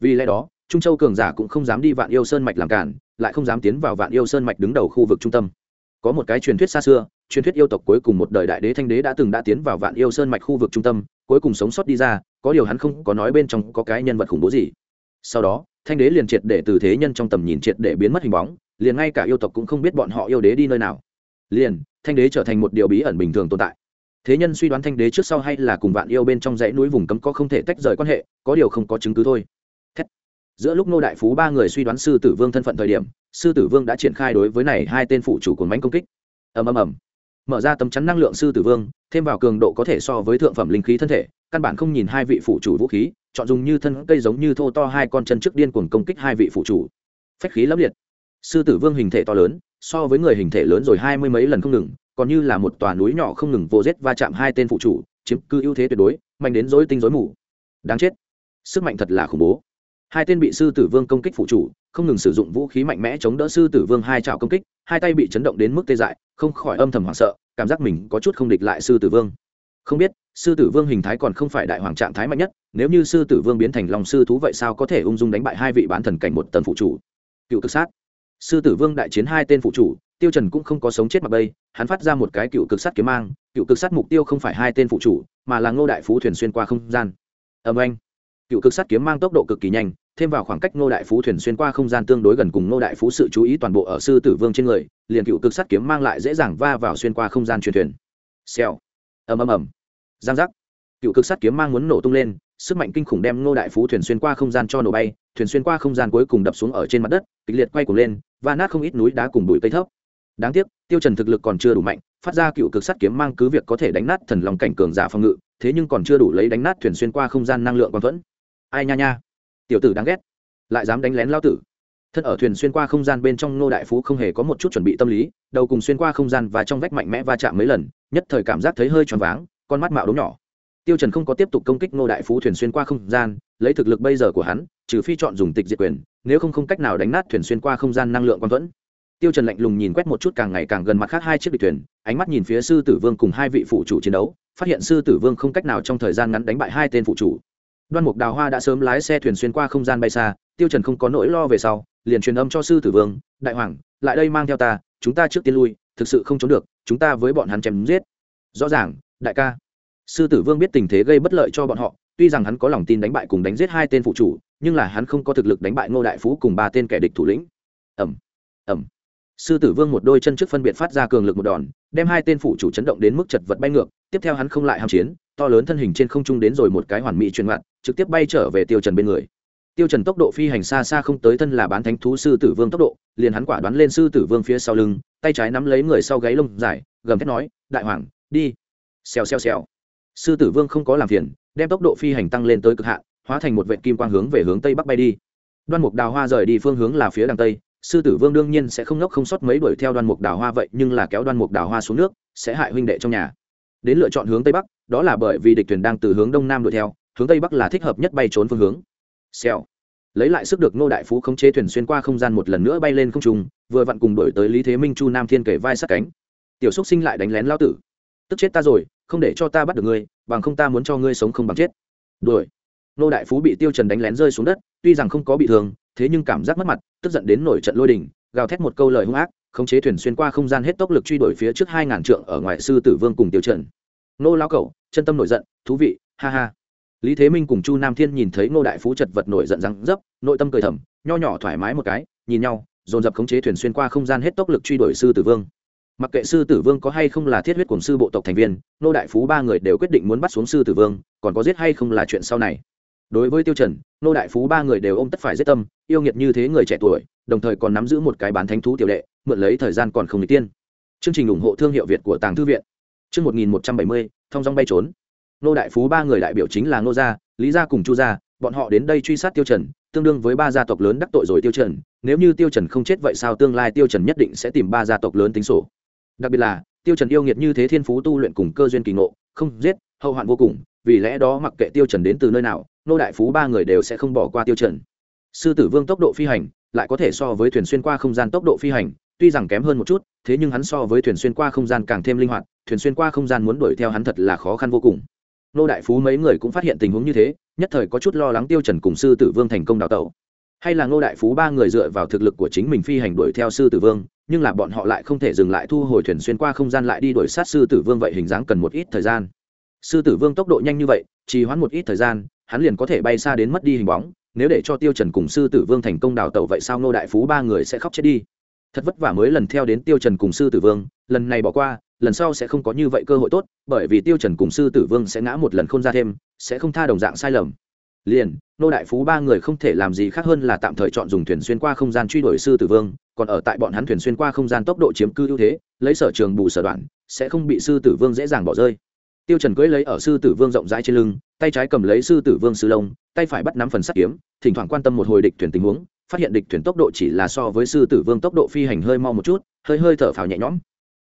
Vì lẽ đó, trung châu cường giả cũng không dám đi vạn yêu sơn mạch làm cản, lại không dám tiến vào vạn yêu sơn mạch đứng đầu khu vực trung tâm. Có một cái truyền thuyết xa xưa, truyền thuyết yêu tộc cuối cùng một đời đại đế thanh đế đã từng đã tiến vào vạn yêu sơn mạch khu vực trung tâm, cuối cùng sống sót đi ra, có điều hắn không có nói bên trong có cái nhân vật khủng bố gì. Sau đó thanh đế liền triệt để từ thế nhân trong tầm nhìn triệt để biến mất hình bóng, liền ngay cả yêu tộc cũng không biết bọn họ yêu đế đi nơi nào. Liền, thanh đế trở thành một điều bí ẩn bình thường tồn tại. Thế nhân suy đoán thanh đế trước sau hay là cùng vạn yêu bên trong dãy núi vùng cấm có không thể tách rời quan hệ, có điều không có chứng cứ thôi. Thét. giữa lúc nô đại phú ba người suy đoán sư tử vương thân phận thời điểm, sư tử vương đã triển khai đối với này hai tên phụ chủ của mánh công kích. Ầm ầm ầm. Mở ra tấm chắn năng lượng sư tử vương, thêm vào cường độ có thể so với thượng phẩm linh khí thân thể, căn bản không nhìn hai vị phụ chủ vũ khí chọn dùng như thân cây giống như thô to hai con chân trước điên cuồng công kích hai vị phụ chủ. Phách khí lấp liệt. Sư tử vương hình thể to lớn, so với người hình thể lớn rồi hai mươi mấy lần không ngừng, còn như là một tòa núi nhỏ không ngừng vô rết va chạm hai tên phụ chủ, chiếm cứ ưu thế tuyệt đối, mạnh đến dối tinh dối mù. Đáng chết. Sức mạnh thật là khủng bố. Hai tên bị sư tử vương công kích phụ chủ, không ngừng sử dụng vũ khí mạnh mẽ chống đỡ sư tử vương hai trào công kích, hai tay bị chấn động đến mức tê dại, không khỏi âm thầm hoảng sợ, cảm giác mình có chút không địch lại sư tử vương không biết, sư tử vương hình thái còn không phải đại hoàng trạng thái mạnh nhất, nếu như sư tử vương biến thành lòng sư thú vậy sao có thể ung dung đánh bại hai vị bán thần cảnh một tần phụ chủ? Cựu cực sát. Sư tử vương đại chiến hai tên phụ chủ, tiêu trần cũng không có sống chết mặc bây hắn phát ra một cái cựu cực sát kiếm mang, cựu cực sát mục tiêu không phải hai tên phụ chủ, mà là ngô đại phú thuyền xuyên qua không gian. Âm anh. Cựu cực sát kiếm mang tốc độ cực kỳ nhanh, thêm vào khoảng cách ngô đại phú thuyền xuyên qua không gian tương đối gần cùng ngô đại phú sự chú ý toàn bộ ở sư tử vương trên người, liền cựu cực sát kiếm mang lại dễ dàng va vào xuyên qua không gian truyền thuyền. Xèo. Ầm ầm ầm giang giác. Cựu cực sắt kiếm mang muốn nổ tung lên, sức mạnh kinh khủng đem ngô đại phú thuyền xuyên qua không gian cho nổ bay, thuyền xuyên qua không gian cuối cùng đập xuống ở trên mặt đất, kịch liệt quay cuồng lên và nát không ít núi đá cùng bụi cây thấp. Đáng tiếc, tiêu trần thực lực còn chưa đủ mạnh, phát ra cựu cực sắt kiếm mang cứ việc có thể đánh nát thần lòng cảnh cường giả phòng ngự, thế nhưng còn chưa đủ lấy đánh nát thuyền xuyên qua không gian năng lượng quan vẫn. ai nha nha. Tiểu tử đáng ghét. Lại dám đánh lén lao tử. Thân ở thuyền xuyên qua không gian bên trong ngô đại phú không hề có một chút chuẩn bị tâm lý, đầu cùng xuyên qua không gian và trong vách mạnh mẽ va chạm mấy lần, nhất thời cảm giác thấy hơi choáng váng con mắt mạo đốm nhỏ. Tiêu trần không có tiếp tục công kích ngô đại phú thuyền xuyên qua không gian, lấy thực lực bây giờ của hắn, trừ phi chọn dùng tịch diệt quyền, nếu không không cách nào đánh nát thuyền xuyên qua không gian năng lượng quan thuẫn. Tiêu trần lạnh lùng nhìn quét một chút càng ngày càng gần mặt khác hai chiếc địch thuyền, ánh mắt nhìn phía sư tử vương cùng hai vị phụ chủ chiến đấu, phát hiện sư tử vương không cách nào trong thời gian ngắn đánh bại hai tên phụ chủ. Đoan mục đào hoa đã sớm lái xe thuyền xuyên qua không gian bay xa, tiêu trần không có nỗi lo về sau, liền truyền âm cho sư tử vương, đại hoàng, lại đây mang theo ta, chúng ta trước tiên lui, thực sự không trốn được, chúng ta với bọn hắn chém giết. Rõ ràng đại ca. Sư tử vương biết tình thế gây bất lợi cho bọn họ, tuy rằng hắn có lòng tin đánh bại cùng đánh giết hai tên phụ chủ, nhưng là hắn không có thực lực đánh bại ngô đại phú cùng ba tên kẻ địch thủ lĩnh. Ẩm ẩm sư tử vương một đôi chân trước phân biệt phát ra cường lực một đòn, đem hai tên phụ chủ chấn động đến mức chật vật bay ngược, tiếp theo hắn không lại ham chiến, to lớn thân hình trên không trung đến rồi một cái hoàn mỹ truyền ngạn trực tiếp bay trở về tiêu trần bên người. Tiêu trần tốc độ phi hành xa xa không tới thân là bán thánh thú sư tử vương tốc độ, liền hắn quả đoán lên sư tử vương phía sau lưng, tay trái nắm lấy người sau gáy lông dài, gầm thét nói, đại hoàng, đi xèo xèo xèo. Sư tử vương không có làm phiền, đem tốc độ phi hành tăng lên tới cực hạn, hóa thành một vệ kim quang hướng về hướng tây bắc bay đi. Đoan mục đào hoa rời đi phương hướng là phía đằng tây, sư tử vương đương nhiên sẽ không ngốc không sót mấy đuổi theo đoan mục đào hoa vậy, nhưng là kéo đoan mục đào hoa xuống nước, sẽ hại huynh đệ trong nhà. Đến lựa chọn hướng tây bắc, đó là bởi vì địch thuyền đang từ hướng đông nam đuổi theo, hướng tây bắc là thích hợp nhất bay trốn phương hướng. Xèo. Lấy lại sức được ngô đại phú khống chế thuyền xuyên qua không gian một lần nữa bay lên không trung, vừa vặn cùng đổi tới lý thế minh chu nam thiên kể vai sát cánh. Tiểu xúc sinh lại đánh lén lao tử tức chết ta rồi, không để cho ta bắt được ngươi, bằng không ta muốn cho ngươi sống không bằng chết. Đuổi. Ngô đại phú bị tiêu trần đánh lén rơi xuống đất, tuy rằng không có bị thương, thế nhưng cảm giác mất mặt, tức giận đến nổi trận lôi đình, gào thét một câu lời hung ác, khống chế thuyền xuyên qua không gian hết tốc lực truy đuổi phía trước hai ngàn trượng ở ngoài sư tử vương cùng tiêu trần. Nô lão cẩu, chân tâm nổi giận, thú vị, ha ha. Lý thế minh cùng chu nam thiên nhìn thấy ngô đại phú chật vật nổi giận răng dấp, nội tâm cười thầm, nho nhỏ thoải mái một cái, nhìn nhau, dồn dập khống chế thuyền xuyên qua không gian hết tốc lực truy đuổi sư tử vương mặc kệ sư tử vương có hay không là thiết huyết cùng sư bộ tộc thành viên nô đại phú ba người đều quyết định muốn bắt xuống sư tử vương còn có giết hay không là chuyện sau này. Đối với tiêu trần nô đại phú ba người đều ôm tất phải giết tâm yêu nghiệt như thế người trẻ tuổi đồng thời còn nắm giữ một cái bán thánh thú tiểu đệ mượn lấy thời gian còn không n tiên. Chương trình ủng hộ thương hiệu việt của tàng thư viện. Chương 1170, thông dong bay trốn. Nô đại phú ba người đại biểu chính là nô gia lý gia cùng chu gia bọn họ đến đây truy sát tiêu trần tương đương với ba gia tộc lớn đắc tội rồi tiêu trần nếu như tiêu trần không chết vậy sao tương lai tiêu trần nhất định sẽ tìm ba gia tộc lớn tính sổ đặc biệt là, tiêu trần yêu nghiệt như thế thiên phú tu luyện cùng cơ duyên kỳ ngộ, không giết, hậu hoạn vô cùng, vì lẽ đó mặc kệ tiêu trần đến từ nơi nào, nô đại phú ba người đều sẽ không bỏ qua tiêu trần. Sư tử vương tốc độ phi hành, lại có thể so với thuyền xuyên qua không gian tốc độ phi hành, tuy rằng kém hơn một chút, thế nhưng hắn so với thuyền xuyên qua không gian càng thêm linh hoạt, thuyền xuyên qua không gian muốn đuổi theo hắn thật là khó khăn vô cùng. Nô đại phú mấy người cũng phát hiện tình huống như thế, nhất thời có chút lo lắng tiêu trần cùng sư tử vương thành công đào tẩu hay là ngô đại phú ba người dựa vào thực lực của chính mình phi hành đuổi theo sư tử vương, nhưng là bọn họ lại không thể dừng lại thu hồi thuyền xuyên qua không gian lại đi đuổi sát sư tử vương vậy hình dáng cần một ít thời gian. Sư tử vương tốc độ nhanh như vậy chỉ hoãn một ít thời gian, hắn liền có thể bay xa đến mất đi hình bóng, nếu để cho tiêu trần cùng sư tử vương thành công đào tẩu vậy sao ngô đại phú ba người sẽ khóc chết đi. Thật vất vả mới lần theo đến tiêu trần cùng sư tử vương, lần này bỏ qua, lần sau sẽ không có như vậy cơ hội tốt, bởi vì tiêu trần cùng sư tử vương sẽ ngã một lần không ra thêm, sẽ không tha đồng dạng sai lầm. Liền nô đại phú ba người không thể làm gì khác hơn là tạm thời chọn dùng thuyền xuyên qua không gian truy đuổi sư tử vương, còn ở tại bọn hắn thuyền xuyên qua không gian tốc độ chiếm cư ưu thế, lấy sở trường bù sở đoạn, sẽ không bị sư tử vương dễ dàng bỏ rơi. Tiêu trần cưỡi lấy ở sư tử vương rộng rãi trên lưng, tay trái cầm lấy sư tử vương sư lông, tay phải bắt nắm phần sắt kiếm, thỉnh thoảng quan tâm một hồi địch thuyền tình huống, phát hiện địch thuyền tốc độ chỉ là so với sư tử vương tốc độ phi hành hơi mau một chút, hơi hơi thở phào nhẹ nhõm.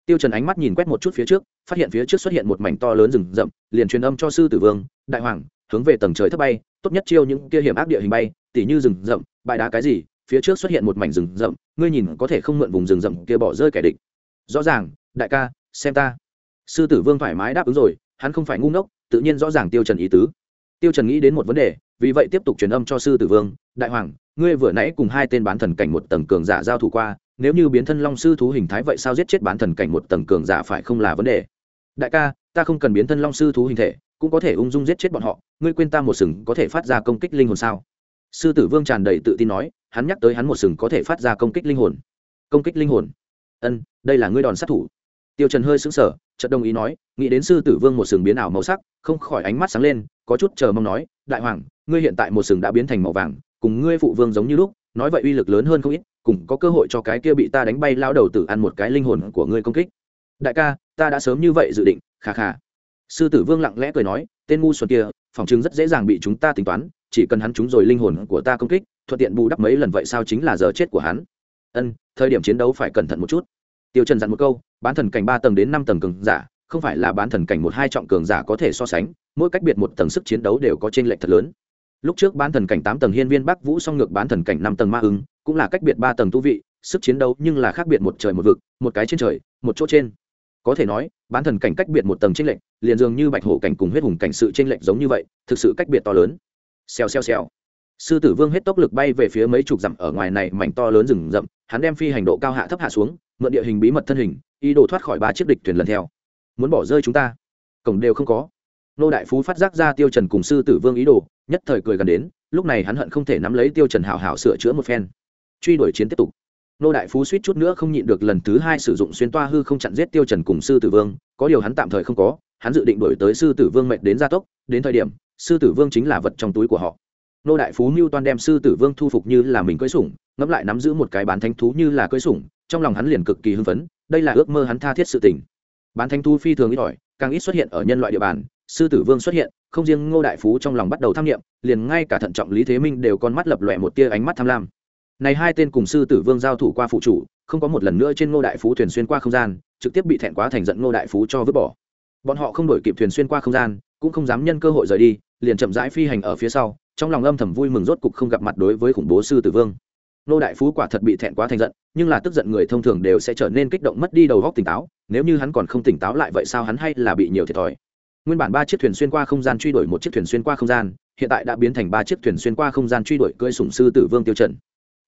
Tiêu trần ánh mắt nhìn quét một chút phía trước, phát hiện phía trước xuất hiện một mảnh to lớn rừng rậm, liền truyền âm cho sư tử vương, đại hoàng, hướng về tầng trời thấp bay tốt nhất chiêu những kia hiểm ác địa hình bay, tỉ như rừng rậm, bãi đá cái gì, phía trước xuất hiện một mảnh rừng rậm, ngươi nhìn có thể không mượn vùng rừng rậm kia bỏ rơi kẻ địch. Rõ ràng, đại ca, xem ta. Sư tử vương thoải mái đáp ứng rồi, hắn không phải ngu ngốc, tự nhiên rõ ràng tiêu trần ý tứ. Tiêu trần nghĩ đến một vấn đề, vì vậy tiếp tục truyền âm cho sư tử vương, đại hoàng, ngươi vừa nãy cùng hai tên bán thần cảnh một tầng cường giả giao thủ qua, nếu như biến thân long sư thú hình thái vậy sao giết chết bán thần cảnh một tầng cường giả phải không là vấn đề? Đại ca, ta không cần biến thân long sư thú hình thể, cũng có thể ung dung giết chết bọn họ, ngươi quên ta một sừng có thể phát ra công kích linh hồn sao? Sư tử vương tràn đầy tự tin nói, hắn nhắc tới hắn một sừng có thể phát ra công kích linh hồn. Công kích linh hồn? Ân, đây là ngươi đòn sát thủ. Tiêu trần hơi sững sờ, chợt đồng ý nói, nghĩ đến sư tử vương một sừng biến ảo màu sắc, không khỏi ánh mắt sáng lên, có chút chờ mong nói, đại hoàng, ngươi hiện tại một sừng đã biến thành màu vàng, cùng ngươi phụ vương giống như lúc, nói vậy uy lực lớn hơn không ít, cùng có cơ hội cho cái kia bị ta đánh bay lao đầu tử ăn một cái linh hồn của ngươi công kích. Đại ca ta đã sớm như vậy dự định khà khà sư tử vương lặng lẽ cười nói, tên ngu xuẩn kia, phòng chứng rất dễ dàng bị chúng ta tính toán, chỉ cần hắn trúng rồi linh hồn của ta công kích, thuận tiện bù đắp mấy lần vậy sao chính là giờ chết của hắn. Ân, thời điểm chiến đấu phải cẩn thận một chút. Tiêu trần dặn một câu, bán thần cảnh ba tầng đến năm tầng cường giả, không phải là bán thần cảnh một hai trọng cường giả có thể so sánh, mỗi cách biệt một tầng sức chiến đấu đều có trên lệch thật lớn. Lúc trước bán thần cảnh tám tầng hiên viên bắc vũ song ngược bán thần cảnh năm tầng ma ứng, cũng là cách biệt ba tầng tu vị, sức chiến đấu nhưng là khác biệt một trời một vực, một cái trên trời, một chỗ trên có thể nói, bán thần cảnh cách biệt một tầng tranh lệch, liền dường như bạch hổ cảnh cùng huyết hùng cảnh sự tranh lệch giống như vậy, thực sự cách biệt to lớn. Xèo xèo xèo. Sư tử vương hết tốc lực bay về phía mấy chục dặm ở ngoài này, mảnh to lớn rừng rậm, hắn đem phi hành độ cao hạ thấp hạ xuống, mượn địa hình bí mật thân hình, ý đồ thoát khỏi ba chiếc địch thuyền lần theo. Muốn bỏ rơi chúng ta? Cổng đều không có. Nô đại phú phát giác ra tiêu trần cùng sư tử vương ý đồ, nhất thời cười gần đến, lúc này hắn hận không thể nắm lấy tiêu trần hảo hảo sửa chữa một phen. Truy đuổi chiến tiếp tục nô đại phú suýt chút nữa không nhịn được lần thứ hai sử dụng xuyên toa hư không chặn giết tiêu trần cùng sư tử vương, có điều hắn tạm thời không có, hắn dự định đuổi tới sư tử vương mệnh đến gia tốc, đến thời điểm, sư tử vương chính là vật trong túi của họ. Nô đại phú mưu toan đem sư tử vương thu phục như là mình cưỡi sủng, ngẫm lại nắm giữ một cái bán thánh thú như là cưỡi sủng, trong lòng hắn liền cực kỳ hưng phấn, đây là ước mơ hắn tha thiết sự tình. Bán thánh thú phi thường ít ỏi, càng ít xuất hiện ở nhân loại địa bàn, sư tử vương xuất hiện, không riêng ngô đại phú trong lòng bắt đầu tham nghiệm liền ngay cả thận trọng lý thế minh đều con mắt lập lòe một tia ánh mắt tham lam này hai tên cùng sư tử vương giao thủ qua phụ chủ, không có một lần nữa trên ngô đại phú thuyền xuyên qua không gian, trực tiếp bị thẹn quá thành giận ngô đại phú cho vứt bỏ. Bọn họ không đổi kịp thuyền xuyên qua không gian, cũng không dám nhân cơ hội rời đi, liền chậm rãi phi hành ở phía sau, trong lòng âm thầm vui mừng rốt cục không gặp mặt đối với khủng bố sư tử vương. Nô đại phú quả thật bị thẹn quá thành giận, nhưng là tức giận người thông thường đều sẽ trở nên kích động mất đi đầu góc tỉnh táo, nếu như hắn còn không tỉnh táo lại vậy sao hắn hay là bị nhiều thiệt thòi. Nguyên bản ba chiếc thuyền xuyên qua không gian truy đuổi một chiếc thuyền xuyên qua không gian, hiện tại đã biến thành ba chiếc thuyền xuyên qua không gian truy đuổi cưỡi sủng sư tử vương tiêu trần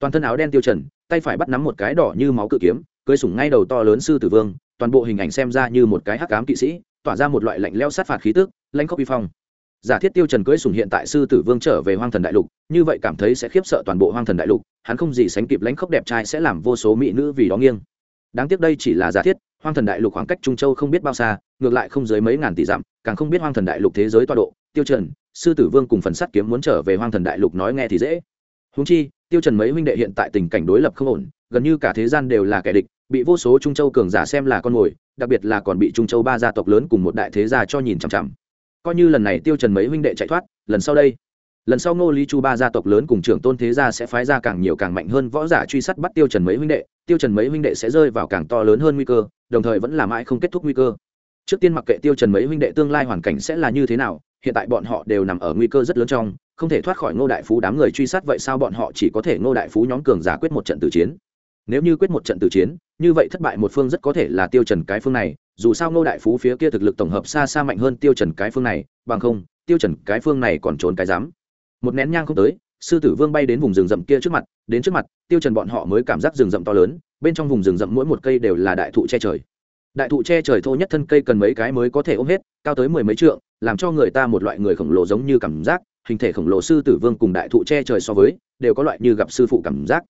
toàn thân áo đen tiêu trần, tay phải bắt nắm một cái đỏ như máu cự kiếm cưỡi sủng ngay đầu to lớn sư tử vương, toàn bộ hình ảnh xem ra như một cái hắc ám kỵ sĩ, tỏa ra một loại lạnh lẽo sát phạt khí tức, lãnh khốc uy phong. Giả thiết tiêu trần cưỡi sủng hiện tại sư tử vương trở về hoang thần đại lục, như vậy cảm thấy sẽ khiếp sợ toàn bộ hoang thần đại lục, hắn không gì sánh kịp lãnh khốc đẹp trai sẽ làm vô số mỹ nữ vì đó nghiêng. Đáng tiếc đây chỉ là giả thiết, hoang thần đại lục khoảng cách trung châu không biết bao xa, ngược lại không dưới mấy ngàn tỷ dặm, càng không biết hoang thần đại lục thế giới toa độ. Tiêu trần, sư tử vương cùng phần sắt kiếm muốn trở về hoang thần đại lục nói nghe thì dễ huống chi, tiêu trần mấy huynh đệ hiện tại tình cảnh đối lập không ổn, gần như cả thế gian đều là kẻ địch, bị vô số trung châu cường giả xem là con mồi, đặc biệt là còn bị trung châu ba gia tộc lớn cùng một đại thế gia cho nhìn chằm chằm. Coi như lần này tiêu trần mấy huynh đệ chạy thoát, lần sau đây, lần sau ngô lý chu ba gia tộc lớn cùng trưởng tôn thế gia sẽ phái ra càng nhiều càng mạnh hơn võ giả truy sát bắt tiêu trần mấy huynh đệ, tiêu trần mấy huynh đệ sẽ rơi vào càng to lớn hơn nguy cơ, đồng thời vẫn là mãi không kết thúc nguy cơ. Trước tiên mặc kệ tiêu trần mấy huynh đệ tương lai hoàn cảnh sẽ là như thế nào, hiện tại bọn họ đều nằm ở nguy cơ rất lớn trong không thể thoát khỏi ngô đại phú đám người truy sát vậy sao bọn họ chỉ có thể ngô đại phú nhóm cường giả quyết một trận tử chiến? Nếu như quyết một trận tử chiến, như vậy thất bại một phương rất có thể là tiêu trần cái phương này, dù sao ngô đại phú phía kia thực lực tổng hợp xa xa mạnh hơn tiêu trần cái phương này, bằng không, tiêu trần cái phương này còn trốn cái dám. Một nén nhang không tới, sư tử vương bay đến vùng rừng rậm kia trước mặt, đến trước mặt, tiêu trần bọn họ mới cảm giác rừng rậm to lớn, bên trong vùng rừng rậm mỗi một cây đều là đại thụ che trời. Đại thụ che trời thô nhất thân cây cần mấy cái mới có thể ôm hết, cao tới mười mấy trượng, làm cho người ta một loại người khổng lồ giống như cảm giác hình thể khổng lồ sư tử vương cùng đại thụ che trời so với, đều có loại như gặp sư phụ cảm giác.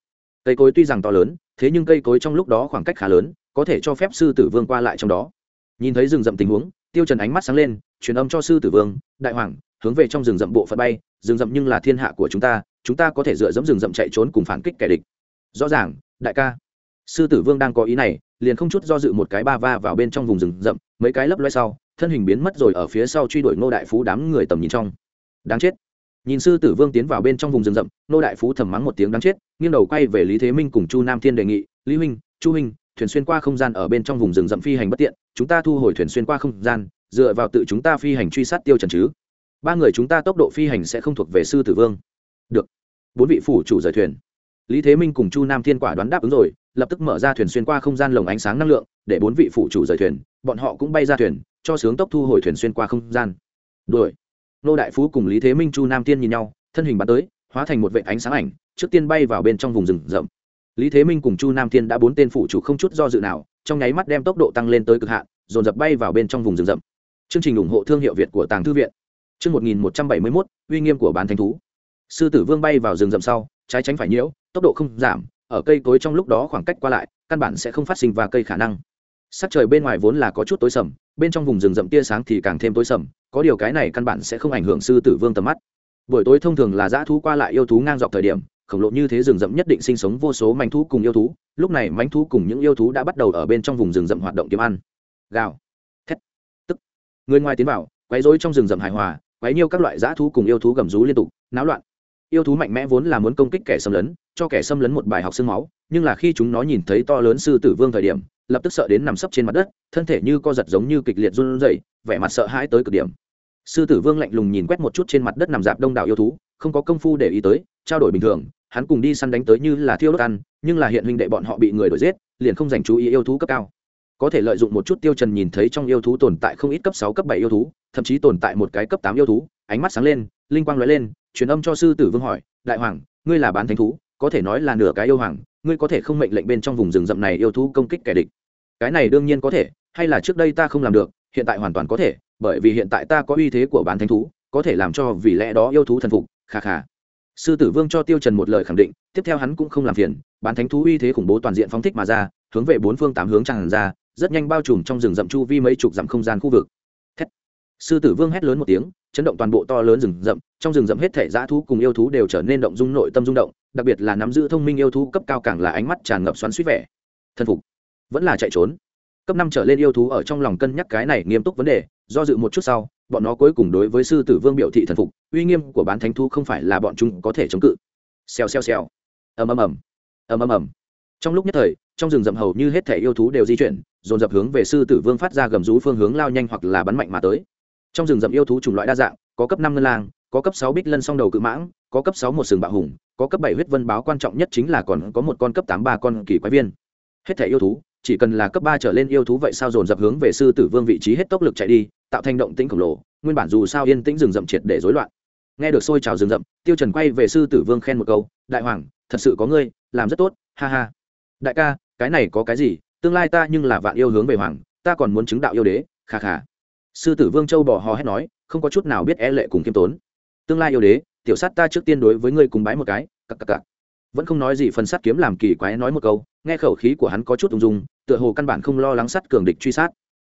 Cây cối tuy rằng to lớn, thế nhưng cây cối trong lúc đó khoảng cách khá lớn, có thể cho phép sư tử vương qua lại trong đó. Nhìn thấy rừng rậm tình huống, tiêu trần ánh mắt sáng lên, truyền âm cho sư tử vương, đại hoàng, hướng về trong rừng rậm bộ phận bay, rừng rậm nhưng là thiên hạ của chúng ta chúng ta có thể dựa dẫm rừng rậm chạy trốn cùng phản kích kẻ địch. Rõ ràng, đại ca. Sư tử vương đang có ý này, liền không chút do dự một cái ba va vào bên trong vùng rừng rậm, mấy cái lấp loe sau, thân hình biến mất rồi ở phía sau truy đuổi ngô đại phú đám người tầm nhìn trong. Đáng chết nhìn sư tử vương tiến vào bên trong vùng rừng rậm, nô đại phú thầm mắng một tiếng đáng chết, nghiêng đầu quay về lý thế minh cùng chu nam thiên đề nghị, lý huynh, chu huynh, thuyền xuyên qua không gian ở bên trong vùng rừng rậm phi hành bất tiện, chúng ta thu hồi thuyền xuyên qua không gian, dựa vào tự chúng ta phi hành truy sát tiêu trần chứ? Ba người chúng ta tốc độ phi hành sẽ không thuộc về sư tử vương. Được. Bốn vị phủ chủ rời thuyền. Lý thế minh cùng chu nam thiên quả đoán đáp ứng rồi, lập tức mở ra thuyền xuyên qua không gian lồng ánh sáng năng lượng, để bốn vị phủ chủ rời thuyền, bọn họ cũng bay ra thuyền, cho sướng tốc thu hồi thuyền xuyên qua không gian. Đuổi nô đại phú cùng lý thế minh, chu nam thiên nhìn nhau, thân hình bắn tới, hóa thành một vệ ánh sáng ảnh, trước tiên bay vào bên trong vùng rừng rậm. Lý thế minh cùng chu nam thiên đã bốn tên phụ chủ không chút do dự nào, trong nháy mắt đem tốc độ tăng lên tới cực hạn, dồn dập bay vào bên trong vùng rừng rậm. Chương trình ủng hộ thương hiệu việt của tàng thư viện. Chương một nghìn một trăm bảy mươi mốt, uy nghiêm của bán thánh thú. Sư tử vương bay vào rừng rậm sau, trái tránh phải nhiễu, tốc độ không giảm, ở cây cối trong lúc đó khoảng cách qua lại, căn bản sẽ không phát sinh và cây khả năng. Sắc trời bên ngoài vốn là có chút tối sầm bên trong vùng rừng rậm tia sáng thì càng thêm tối sầm, có điều cái này căn bản sẽ không ảnh hưởng sư tử vương tầm mắt. Buổi tối thông thường là dã thú qua lại yêu thú ngang dọc thời điểm, khổng lồ như thế rừng rậm nhất định sinh sống vô số manh thú cùng yêu thú, lúc này manh thú cùng những yêu thú đã bắt đầu ở bên trong vùng rừng rậm hoạt động kiếm ăn. Gào, thét, tức. Người ngoài tiến vào, quấy rối trong rừng rậm hài hòa, quấy nhiêu các loại dã thú cùng yêu thú gầm rú liên tục, náo loạn. Yêu thú mạnh mẽ vốn là muốn công kích kẻ xâm lấn, cho kẻ xâm lấn một bài học xương máu, nhưng là khi chúng nó nhìn thấy to lớn sư tử vương thời điểm lập tức sợ đến nằm sấp trên mặt đất, thân thể như co giật giống như kịch liệt run rẩy, vẻ mặt sợ hãi tới cực điểm. Sư tử vương lạnh lùng nhìn quét một chút trên mặt đất nằm dạp đông đảo yêu thú, không có công phu để ý tới, trao đổi bình thường, hắn cùng đi săn đánh tới như là thiêu đốt ăn, nhưng là hiện huynh đệ bọn họ bị người đuổi giết, liền không dành chú ý yêu thú cấp cao. Có thể lợi dụng một chút tiêu trần nhìn thấy trong yêu thú tồn tại không ít cấp sáu, cấp bảy yêu thú, thậm chí tồn tại một cái cấp tám yêu thú, ánh mắt sáng lên, linh quang lóe lên, truyền âm cho sư tử vương hỏi, đại hoàng, ngươi là bán thánh thú, có thể nói là nửa cái yêu hoàng ngươi có thể không mệnh lệnh bên trong vùng rừng rậm này yêu thú công kích kẻ địch. Cái này đương nhiên có thể, hay là trước đây ta không làm được, hiện tại hoàn toàn có thể, bởi vì hiện tại ta có uy thế của bán thánh thú, có thể làm cho vì lẽ đó yêu thú thần phục khà khà sư tử vương cho tiêu trần một lời khẳng định, tiếp theo hắn cũng không làm phiền, bán thánh thú uy thế khủng bố toàn diện phóng thích mà ra, hướng về bốn phương tám hướng tràn ra, rất nhanh bao trùm trong rừng rậm chu vi mấy chục dặm không gian khu vực. Thét. sư tử vương hét lớn một tiếng chấn động toàn bộ to lớn rừng rậm, trong rừng rậm hết thể dã thú cùng yêu thú đều trở nên động dung nội tâm rung động, đặc biệt là nắm giữ thông minh yêu thú cấp cao càng là ánh mắt tràn ngập xoắn suýt vẻ. Thân phục. Vẫn là chạy trốn. Cấp năm trở lên yêu thú ở trong lòng cân nhắc cái này nghiêm túc vấn đề, do dự một chút sau, bọn nó cuối cùng đối với sư tử vương biểu thị thần phục, uy nghiêm của bán thánh thú không phải là bọn chúng có thể chống cự. Xèo xèo xèo. Ầm ầm ầm. Ầm ầm ầm. Trong lúc nhất thời, trong rừng rậm hầu như hết thể yêu thú đều di chuyển, dồn dập hướng về sư tử vương phát ra gầm rú phương hướng lao nhanh hoặc là bắn mạnh mà tới trong rừng rậm yêu thú chủng loại đa dạng, có cấp năm ngân lang, có cấp sáu bích lân song đầu cự mãng, có cấp sáu một sừng bạo hùng, có cấp bảy huyết vân báo quan trọng nhất chính là còn có một con cấp tám ba con kỳ quái viên. Hết thể yêu thú, chỉ cần là cấp ba trở lên yêu thú vậy sao dồn dập hướng về sư tử vương vị trí hết tốc lực chạy đi, tạo thành động tĩnh khổng lồ, nguyên bản dù sao yên tĩnh rừng rậm triệt để rối loạn. Nghe được xôi trào rừng rậm, tiêu trần quay về sư tử vương khen một câu, đại hoàng, thật sự có ngươi, làm rất tốt, ha ha. Đại ca, cái này có cái gì? Tương lai ta nhưng là vạn yêu hướng về hoàng, ta còn muốn chứng đạo yêu đế, kha kha sư tử vương châu bỏ hò hét nói, không có chút nào biết e lệ cùng kiêm tốn. Tương lai yêu đế, tiểu sát ta trước tiên đối với ngươi cùng bái một cái cặp cặp cặp vẫn không nói gì phần sát kiếm làm kỳ quái nói một câu, nghe khẩu khí của hắn có chút ung dung, tựa hồ căn bản không lo lắng sắt cường địch truy sát.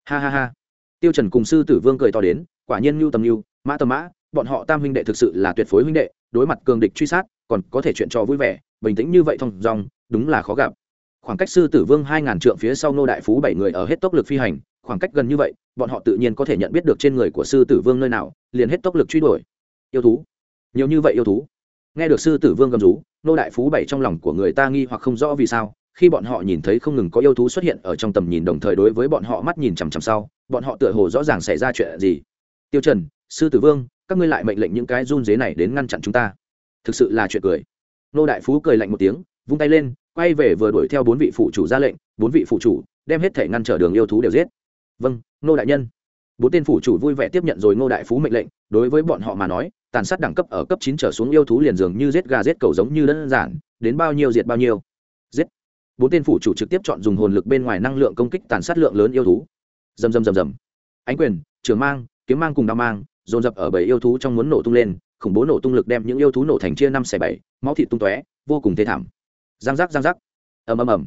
Ha ha ha. Tiêu trần cùng sư tử vương cười to đến, quả nhiên lưu tầm lưu mã tầm mã, bọn họ tam huynh đệ thực sự là tuyệt phối huynh đệ, đối mặt cường địch truy sát, còn có thể chuyện trò vui vẻ, bình tĩnh như vậy thông dong, đúng là khó gặp. Khoảng cách sư tử vương hai ngàn trượng phía sau nô đại phú bảy người ở hết tốc lực phi hành khoảng cách gần như vậy, bọn họ tự nhiên có thể nhận biết được trên người của sư tử vương nơi nào, liền hết tốc lực truy đuổi. Yêu thú. Nhiều như vậy yêu thú. Nghe được sư tử vương gầm rú, nô đại phú bảy trong lòng của người ta nghi hoặc không rõ vì sao, khi bọn họ nhìn thấy không ngừng có yêu thú xuất hiện ở trong tầm nhìn đồng thời đối với bọn họ mắt nhìn chằm chằm sau, bọn họ tựa hồ rõ ràng xảy ra chuyện gì. Tiêu trần, sư tử vương, các ngươi lại mệnh lệnh những cái run dế này đến ngăn chặn chúng ta. Thực sự là chuyện cười. Nô đại phú cười lạnh một tiếng, vung tay lên, quay về vừa đuổi theo bốn vị phụ chủ ra lệnh, bốn vị phụ chủ, đem hết thể ngăn trở đường yêu thú đều giết vâng nô đại nhân. Bốn tên phủ chủ vui vẻ tiếp nhận rồi ngô đại phú mệnh lệnh, đối với bọn họ mà nói, tàn sát đẳng cấp ở cấp chín trở xuống yêu thú liền dường như giết gà giết cầu giống như đơn giản, đến bao nhiêu diệt bao nhiêu. Giết. Bốn tên phủ chủ trực tiếp chọn dùng hồn lực bên ngoài năng lượng công kích tàn sát lượng lớn yêu thú. Dầm dầm dầm dầm ánh quyền, trường mang, kiếm mang cùng đao mang, dồn dập ở bảy yêu thú trong muốn nổ tung lên, khủng bố nổ tung lực đem những yêu thú nổ thành chia năm xẻ bảy, máu thịt tung tóe, vô cùng thê thảm. Giang giác giang giác. Ầm ầm ầm.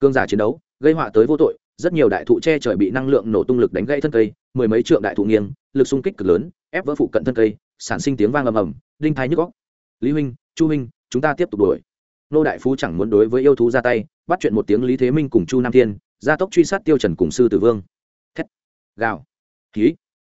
Cương giả chiến đấu, gây họa tới vô tội rất nhiều đại thụ che trời bị năng lượng nổ tung lực đánh gãy thân cây, mười mấy trượng đại thụ nghiêng, lực xung kích cực lớn, ép vỡ phụ cận thân cây, sản sinh tiếng vang ầm ầm, đinh thái nhức góc lý huynh, chu huynh, chúng ta tiếp tục đuổi. Nô đại phú chẳng muốn đối với yêu thú ra tay, bắt chuyện một tiếng lý thế minh cùng chu nam thiên, gia tốc truy sát tiêu trần cùng sư tử vương. Thét, gào, hí.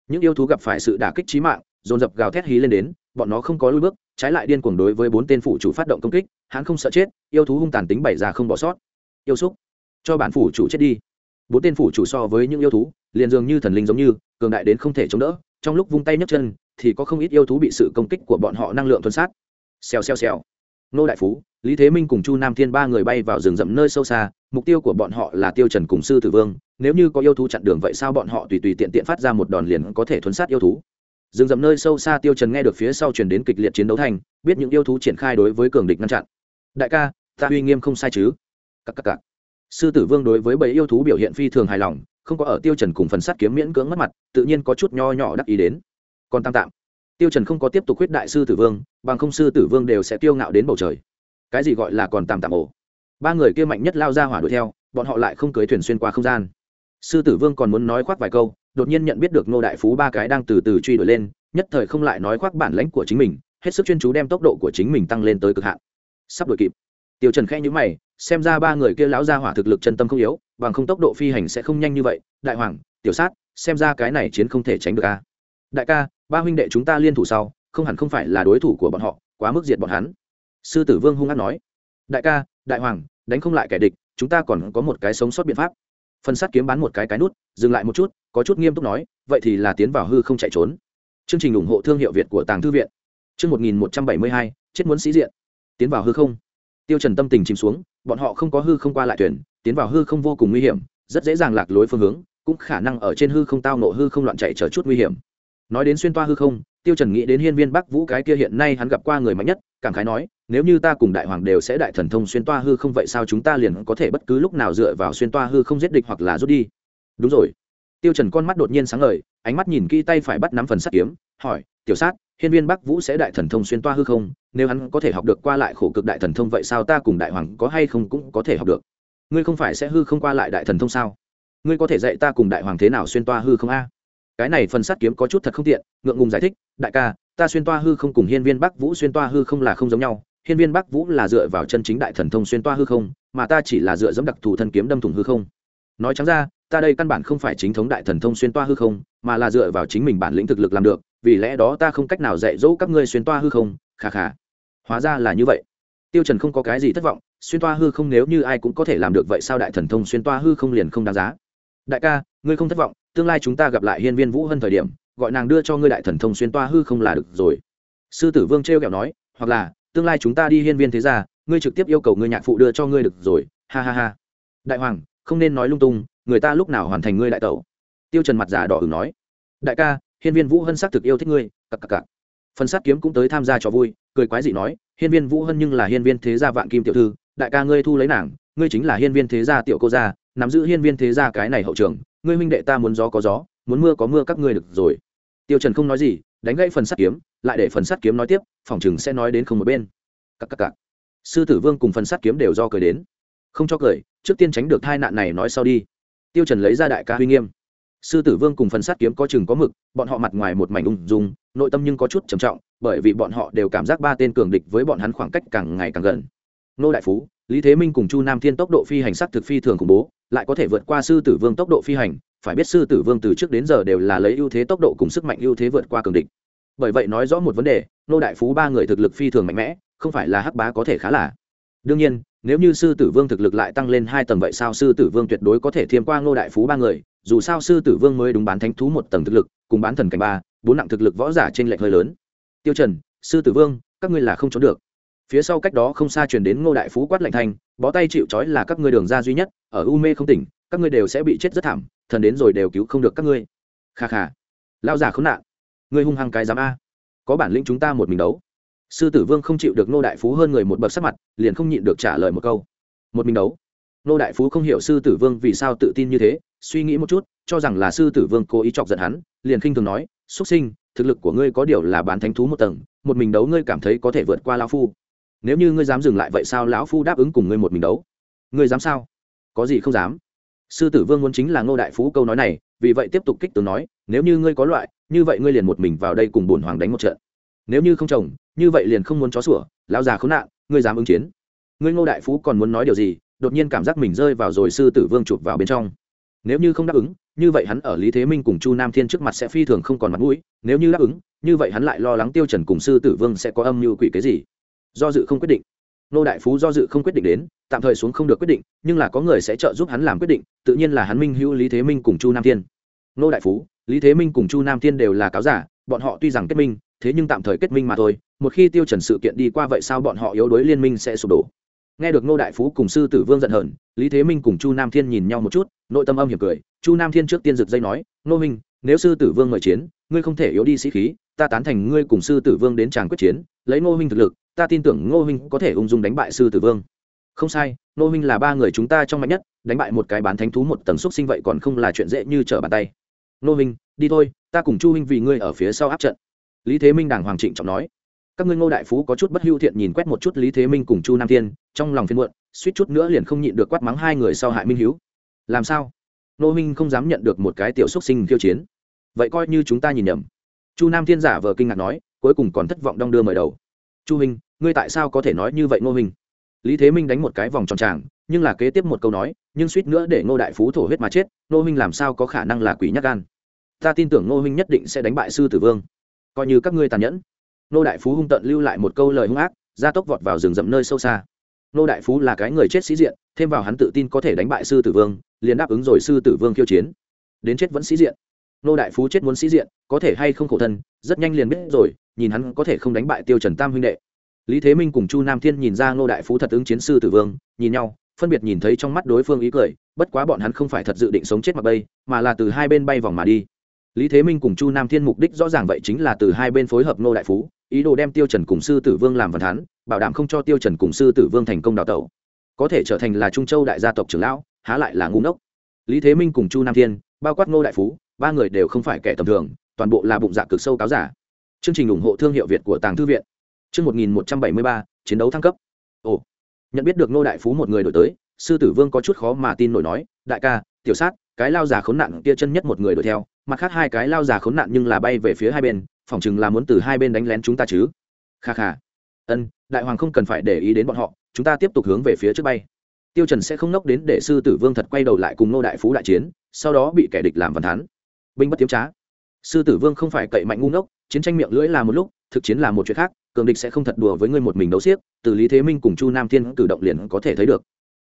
Những yêu thú gặp phải sự đả kích chí mạng, dồn dập gào thét hí lên đến, bọn nó không có lùi bước, trái lại điên cuồng đối với bốn tên phụ chủ phát động công kích, hắn không sợ chết, yêu thú hung tàn tính bày ra không bỏ sót. Yêu xúc, cho bản phủ chủ chết đi bốn tên phủ chủ so với những yêu thú, liền dường như thần linh giống như, cường đại đến không thể chống đỡ, trong lúc vung tay nhấc chân, thì có không ít yêu thú bị sự công kích của bọn họ năng lượng thuần sát. Xèo xèo xèo. Nô đại phú, lý thế minh cùng chu nam thiên ba người bay vào rừng rậm nơi sâu xa, mục tiêu của bọn họ là tiêu trần cùng sư tử vương, nếu như có yêu thú chặn đường vậy sao bọn họ tùy tùy tiện tiện phát ra một đòn liền có thể thuấn sát yêu thú? Rừng rậm nơi sâu xa tiêu trần nghe được phía sau truyền đến kịch liệt chiến đấu thành biết những yêu thú triển khai đối với cường địch ngăn chặn. Đại ca, ta uy nghiêm không sai chứ? Cắc cắc cặc sư tử vương đối với bầy yêu thú biểu hiện phi thường hài lòng, không có ở tiêu trần cùng phần sắt kiếm miễn cưỡng mất mặt, tự nhiên có chút nho nhỏ đắc ý đến. Còn tam tạm tiêu trần không có tiếp tục khuyết đại sư tử vương, bằng không sư tử vương đều sẽ tiêu ngạo đến bầu trời. Cái gì gọi là còn tạm tạm ổ? Ba người kia mạnh nhất lao ra hỏa đuổi theo, bọn họ lại không cưới thuyền xuyên qua không gian. Sư tử vương còn muốn nói khoác vài câu, đột nhiên nhận biết được nô đại phú ba cái đang từ từ truy đuổi lên, nhất thời không lại nói khoác bản lãnh của chính mình, hết sức chuyên chú đem tốc độ của chính mình tăng lên tới cực hạn. Sắp đuổi kịp tiêu trần khẽ nhíu mày, xem ra ba người kia lão gia hỏa thực lực chân tâm không yếu, bằng không tốc độ phi hành sẽ không nhanh như vậy. Đại hoàng, tiểu sát, xem ra cái này chiến không thể tránh được a. Đại ca, ba huynh đệ chúng ta liên thủ sau, không hẳn không phải là đối thủ của bọn họ, quá mức diệt bọn hắn. Sư tử vương hung hăng nói. Đại ca, đại hoàng, đánh không lại kẻ địch, chúng ta còn có một cái sống sót biện pháp. Phân sát kiếm bắn một cái cái nút, dừng lại một chút, có chút nghiêm túc nói, vậy thì là tiến vào hư không chạy trốn. Chương trình ủng hộ thương hiệu việt của tàng thư viện. Chương một nghìn một trăm bảy mươi hai, chết muốn sĩ diện. Tiến vào hư không tiêu trần tâm tình chìm xuống, bọn họ không có hư không qua lại thuyền, tiến vào hư không vô cùng nguy hiểm, rất dễ dàng lạc lối phương hướng, cũng khả năng ở trên hư không tao nộ hư không loạn chạy trở chút nguy hiểm. Nói đến xuyên toa hư không, tiêu trần nghĩ đến hiên viên bắc vũ cái kia hiện nay hắn gặp qua người mạnh nhất, cảm khái nói, nếu như ta cùng đại hoàng đều sẽ đại thần thông xuyên toa hư không vậy sao chúng ta liền có thể bất cứ lúc nào dựa vào xuyên toa hư không giết địch hoặc là rút đi? Đúng rồi. Tiêu trần con mắt đột nhiên sáng ngời, ánh mắt nhìn kỹ tay phải bắt nắm phần sắt kiếm, hỏi, tiểu sát hiên viên bắc vũ sẽ đại thần thông xuyên toa hư không, nếu hắn có thể học được qua lại khổ cực đại thần thông vậy sao ta cùng đại hoàng có hay không cũng có thể học được? Ngươi không phải sẽ hư không qua lại đại thần thông sao? Ngươi có thể dạy ta cùng đại hoàng thế nào xuyên toa hư không a? Cái này phần sát kiếm có chút thật không tiện, ngượng ngùng giải thích, đại ca, ta xuyên toa hư không cùng hiên viên bắc vũ xuyên toa hư không là không giống nhau. Hiên viên bắc vũ là dựa vào chân chính đại thần thông xuyên toa hư không, mà ta chỉ là dựa dẫm đặc thù thân kiếm đâm thủng hư không. Nói trắng ra, ta đây căn bản không phải chính thống đại thần thông xuyên toa hư không, mà là dựa vào chính mình bản lĩnh thực lực làm được vì lẽ đó ta không cách nào dạy dỗ các ngươi xuyên toa hư không, khà khà. Hóa ra là như vậy. Tiêu trần không có cái gì thất vọng, xuyên toa hư không nếu như ai cũng có thể làm được vậy sao đại thần thông xuyên toa hư không liền không đáng giá? Đại ca, ngươi không thất vọng, tương lai chúng ta gặp lại hiên viên vũ hơn thời điểm, gọi nàng đưa cho ngươi đại thần thông xuyên toa hư không là được rồi. Sư tử vương treo kẹo nói, hoặc là, tương lai chúng ta đi hiên viên thế gia, ngươi trực tiếp yêu cầu ngươi nhạc phụ đưa cho ngươi được rồi, ha ha ha. Đại hoàng, không nên nói lung tung, người ta lúc nào hoàn thành ngươi đại tẩu? Tiêu trần mặt giả đỏ ửng nói. Đại ca hiên viên vũ hân xác thực yêu thích ngươi, cặc cặc cặc. Phần sát kiếm cũng tới tham gia trò vui, cười quái dị nói, hiên viên vũ hân nhưng là hiên viên thế gia vạn kim tiểu thư, đại ca ngươi thu lấy nàng, ngươi chính là hiên viên thế gia tiểu cô gia, nắm giữ hiên viên thế gia cái này hậu trường, ngươi huynh đệ ta muốn gió có gió, muốn mưa có mưa các ngươi được rồi. Tiêu trần không nói gì, đánh gãy phần sắt kiếm, lại để phần sắt kiếm nói tiếp, phòng chừng sẽ nói đến không một bên. Cặc cặc cặc. Sư tử vương cùng phần sắt kiếm đều do cười đến. Không cho cười, trước tiên tránh được tai nạn này nói sau đi. Tiêu trần lấy ra đại ca huy nghiêm sư tử vương cùng phần sắt kiếm có chừng có mực, bọn họ mặt ngoài một mảnh ung dung, nội tâm nhưng có chút trầm trọng, bởi vì bọn họ đều cảm giác ba tên cường địch với bọn hắn khoảng cách càng ngày càng gần. Nô đại phú, lý thế minh cùng chu nam thiên tốc độ phi hành sắc thực phi thường khủng bố, lại có thể vượt qua sư tử vương tốc độ phi hành, phải biết sư tử vương từ trước đến giờ đều là lấy ưu thế tốc độ cùng sức mạnh ưu thế vượt qua cường địch. Bởi vậy nói rõ một vấn đề, nô đại phú ba người thực lực phi thường mạnh mẽ, không phải là hắc bá có thể khá là. Đương nhiên, nếu như sư tử vương thực lực lại tăng lên hai tầng vậy sao sư tử vương tuyệt đối có thể thiêm qua nô đại phú ba người dù sao sư tử vương mới đúng bán thánh thú một tầng thực lực, cùng bán thần cảnh ba, bốn nặng thực lực võ giả trên lệch hơi lớn. Tiêu trần, sư tử vương, các ngươi là không trốn được. Phía sau cách đó không xa truyền đến ngô đại phú quát lạnh thanh, bó tay chịu trói là các ngươi đường ra duy nhất, ở u mê không tỉnh, các ngươi đều sẽ bị chết rất thảm, thần đến rồi đều cứu không được các ngươi. Kha kha lao giả khốn nạn, ngươi hung hăng cái dám a. Có bản lĩnh chúng ta một mình đấu. Sư tử vương không chịu được ngô đại phú hơn người một bậc sắc mặt, liền không nhịn được trả lời một câu. Một mình đấu. Ngô đại phú không hiểu sư tử vương vì sao tự tin như thế suy nghĩ một chút, cho rằng là sư tử vương cố ý chọc giận hắn, liền khinh thường nói xuất sinh, thực lực của ngươi có điều là bán thánh thú một tầng, một mình đấu ngươi cảm thấy có thể vượt qua lão phu. Nếu như ngươi dám dừng lại vậy sao lão phu đáp ứng cùng ngươi một mình đấu? Ngươi dám sao? Có gì không dám? Sư tử vương muốn chính là ngô đại phú câu nói này, vì vậy tiếp tục kích tướng nói, nếu như ngươi có loại, như vậy ngươi liền một mình vào đây cùng bổn hoàng đánh một trận. Nếu như không chồng, như vậy liền không muốn chó sủa, lão già khốn nạn, ngươi dám ứng chiến. Ngươi ngô đại phú còn muốn nói điều gì, đột nhiên cảm giác mình rơi vào rồi sư tử vương chụp vào bên trong nếu như không đáp ứng, như vậy hắn ở lý thế minh cùng chu nam thiên trước mặt sẽ phi thường không còn mặt mũi, nếu như đáp ứng, như vậy hắn lại lo lắng tiêu trần cùng sư tử vương sẽ có âm mưu quỷ cái gì. Do dự không quyết định. Nô đại phú do dự không quyết định đến, tạm thời xuống không được quyết định, nhưng là có người sẽ trợ giúp hắn làm quyết định, tự nhiên là hắn minh hữu lý thế minh cùng chu nam thiên. Nô đại phú, lý thế minh cùng chu nam thiên đều là cáo giả, bọn họ tuy rằng kết minh, thế nhưng tạm thời kết minh mà thôi, một khi tiêu trần sự kiện đi qua vậy sao bọn họ yếu đuối liên minh sẽ sụp đổ? Nghe được Ngô đại phú cùng sư tử vương giận hờn, lý thế minh cùng chu nam thiên nhìn nhau một chút, nội tâm âm hiểm cười. Chu nam thiên trước tiên rực dây nói, Ngô minh, nếu sư tử vương mời chiến, ngươi không thể yếu đi sĩ khí, ta tán thành ngươi cùng sư tử vương đến tràng quyết chiến, lấy ngô minh thực lực, ta tin tưởng ngô minh có thể ung dung đánh bại sư tử vương. Không sai, ngô minh là ba người chúng ta trong mạnh nhất, đánh bại một cái bán thánh thú một tầng xúc sinh vậy còn không là chuyện dễ như trở bàn tay. Ngô minh, đi thôi, ta cùng chu minh vì ngươi ở phía sau áp trận. Lý thế minh đàng hoàng trịnh trọng nói các ngươi ngô đại phú có chút bất hưu thiện nhìn quét một chút lý thế minh cùng chu nam thiên, trong lòng phiên muộn, suýt chút nữa liền không nhịn được quát mắng hai người sau hại minh Hiếu. Làm sao? Nô minh không dám nhận được một cái tiểu xúc sinh khiêu chiến. Vậy coi như chúng ta nhìn nhầm. Chu nam thiên giả vờ kinh ngạc nói, cuối cùng còn thất vọng đong đưa mời đầu. Chu minh ngươi tại sao có thể nói như vậy ngô minh lý thế minh đánh một cái vòng tròn tràng, nhưng là kế tiếp một câu nói, nhưng suýt nữa để ngô đại phú thổ huyết mà chết, ngô minh làm sao có khả năng là quỷ nhắc gan? Ta tin tưởng ngô minh nhất định sẽ đánh bại sư tử vương. Coi như các ngươi tàn nhẫn. Nô đại phú hung tận lưu lại một câu lời hung ác, gia tốc vọt vào rừng rậm nơi sâu xa. Nô đại phú là cái người chết sĩ diện, thêm vào hắn tự tin có thể đánh bại sư tử vương, liền đáp ứng rồi sư tử vương khiêu chiến. Đến chết vẫn sĩ diện. Nô đại phú chết muốn sĩ diện, có thể hay không khổ thân, rất nhanh liền biết rồi, nhìn hắn có thể không đánh bại tiêu trần tam huynh đệ. Lý thế minh cùng chu nam thiên nhìn ra nô đại phú thật ứng chiến sư tử vương, nhìn nhau, phân biệt nhìn thấy trong mắt đối phương ý cười, bất quá bọn hắn không phải thật dự định sống chết mặc bay, mà là từ hai bên bay vòng mà đi. Lý thế minh cùng chu nam thiên mục đích rõ ràng vậy chính là từ hai bên phối hợp nô đại phú ý đồ đem tiêu trần cùng sư tử vương làm văn thán, bảo đảm không cho tiêu trần cùng sư tử vương thành công đào tẩu. Có thể trở thành là trung châu đại gia tộc trưởng lão, há lại là ngu ngốc. Lý thế minh cùng chu nam thiên, bao quát ngô đại phú, ba người đều không phải kẻ tầm thường, toàn bộ là bụng dạ cực sâu cáo giả. Chương trình ủng hộ thương hiệu việt của tàng thư viện. Chương một nghìn một trăm bảy mươi ba, chiến đấu thăng cấp. Ồ, nhận biết được ngô đại phú một người đổi tới, sư tử vương có chút khó mà tin nổi nói, đại ca, tiểu sát, cái lao già khốn nạn kia chân nhất một người đuổi theo mặt khác hai cái lao già khốn nạn nhưng là bay về phía hai bên, phỏng chừng là muốn từ hai bên đánh lén chúng ta chứ. Kha kha. Ân, đại hoàng không cần phải để ý đến bọn họ, chúng ta tiếp tục hướng về phía trước bay. Tiêu trần sẽ không nốc đến để sư tử vương thật quay đầu lại cùng nô đại phú đại chiến, sau đó bị kẻ địch làm văn thán. Binh bất tiếm trá. Sư tử vương không phải cậy mạnh ngu ngốc, chiến tranh miệng lưỡi là một lúc, thực chiến là một chuyện khác, cường địch sẽ không thật đùa với ngươi một mình đấu xiếc, từ lý thế minh cùng chu nam thiên cử động liền có thể thấy được.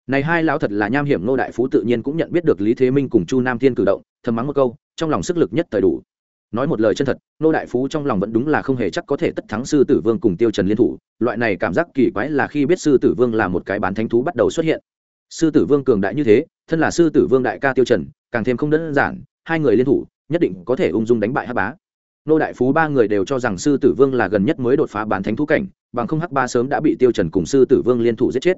Này hai lão thật là nham hiểm nô đại phú tự nhiên cũng nhận biết được lý thế minh cùng chu nam thiên cử động thầm mắng một câu, trong lòng sức lực nhất thời đủ. Nói một lời chân thật nô đại phú trong lòng vẫn đúng là không hề chắc có thể tất thắng sư tử vương cùng tiêu trần liên thủ. Loại này cảm giác kỳ quái là khi biết sư tử vương là một cái bán thánh thú bắt đầu xuất hiện. Sư tử vương cường đại như thế, thân là sư tử vương đại ca tiêu trần, càng thêm không đơn giản, hai người liên thủ, nhất định có thể ung dung đánh bại hắc bá. Nô đại phú ba người đều cho rằng sư tử vương là gần nhất mới đột phá bán thánh thú cảnh, bằng không hắc ba sớm đã bị tiêu trần cùng sư tử vương liên thủ giết chết.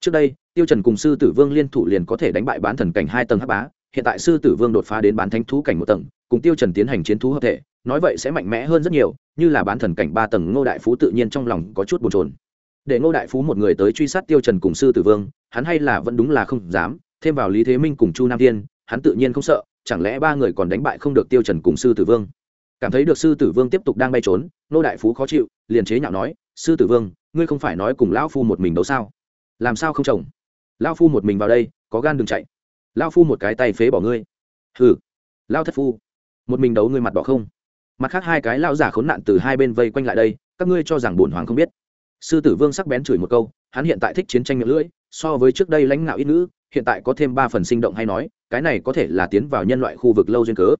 Trước đây, tiêu trần cùng sư tử vương liên thủ liền có thể đánh bại bán thần cảnh hai tầng hắc bá hiện tại sư tử vương đột phá đến bán thánh thú cảnh một tầng, cùng tiêu trần tiến hành chiến thú hợp thể, nói vậy sẽ mạnh mẽ hơn rất nhiều, như là bán thần cảnh ba tầng ngô đại phú tự nhiên trong lòng có chút buồn chồn. Để ngô đại phú một người tới truy sát tiêu trần cùng sư tử vương, hắn hay là vẫn đúng là không dám, thêm vào lý thế minh cùng chu nam thiên, hắn tự nhiên không sợ, chẳng lẽ ba người còn đánh bại không được tiêu trần cùng sư tử vương? Cảm thấy được sư tử vương tiếp tục đang bay trốn, ngô đại phú khó chịu, liền chế nhạo nói, sư tử vương, ngươi không phải nói cùng lão phu một mình đấu sao? Làm sao không chồng? Lão phu một mình vào đây, có gan đừng chạy lão phu một cái tay phế bỏ ngươi. Hừ. Lão thất phu. Một mình đấu ngươi mặt bỏ không? Mặt khác hai cái lão giả khốn nạn từ hai bên vây quanh lại đây, các ngươi cho rằng bổn hoàng không biết. Sư tử vương sắc bén chửi một câu, hắn hiện tại thích chiến tranh miệng lưỡi, so với trước đây lãnh ngạo ít nữ hiện tại có thêm ba phần sinh động hay nói, cái này có thể là tiến vào nhân loại khu vực lâu duyên cớ.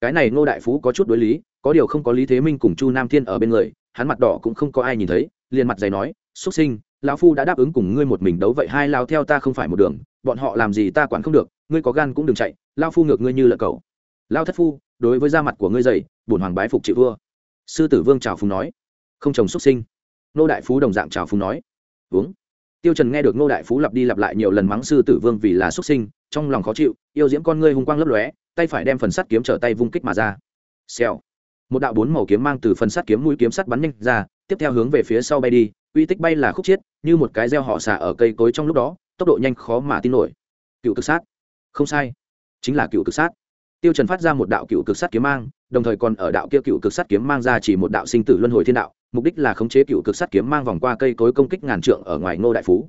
Cái này ngô đại phú có chút đối lý, có điều không có lý thế minh cùng chu nam thiên ở bên người, hắn mặt đỏ cũng không có ai nhìn thấy, liền mặt dày nói xuất sinh, lão phu đã đáp ứng cùng ngươi một mình đấu vậy hai lao theo ta không phải một đường bọn họ làm gì ta quản không được, ngươi có gan cũng đừng chạy, lao phu ngược ngươi như lợn cầu lao thất phu, đối với da mặt của ngươi dày bổn hoàng bái phục chị vua. Sư tử vương trào phùng nói. Không chồng xuất sinh. Nô đại phú đồng dạng trào phùng nói. Uống. Tiêu trần nghe được nô đại phú lặp đi lặp lại nhiều lần mắng sư tử vương vì là xuất sinh, trong lòng khó chịu, yêu diễm con ngươi hung quang lấp lóe, tay phải đem phần sắt kiếm trở tay vung kích mà ra. Xèo. Một đạo bốn màu kiếm mang từ phần sắt kiếm mũi kiếm sắt bắn nhanh ra, tiếp theo hướng về phía sau bay đi, uy tích bay là khúc chiết, như một cái gieo họ xả ở cây cối trong lúc đó tốc độ nhanh khó mà tin nổi. Cựu cực sát. Không sai. Chính là cựu cực sát. Tiêu trần phát ra một đạo cựu cực sát kiếm mang, đồng thời còn ở đạo kia cựu cực sát kiếm mang ra chỉ một đạo sinh tử luân hồi thiên đạo, mục đích là khống chế cựu cực sát kiếm mang vòng qua cây cối công kích ngàn trượng ở ngoài ngô đại phú.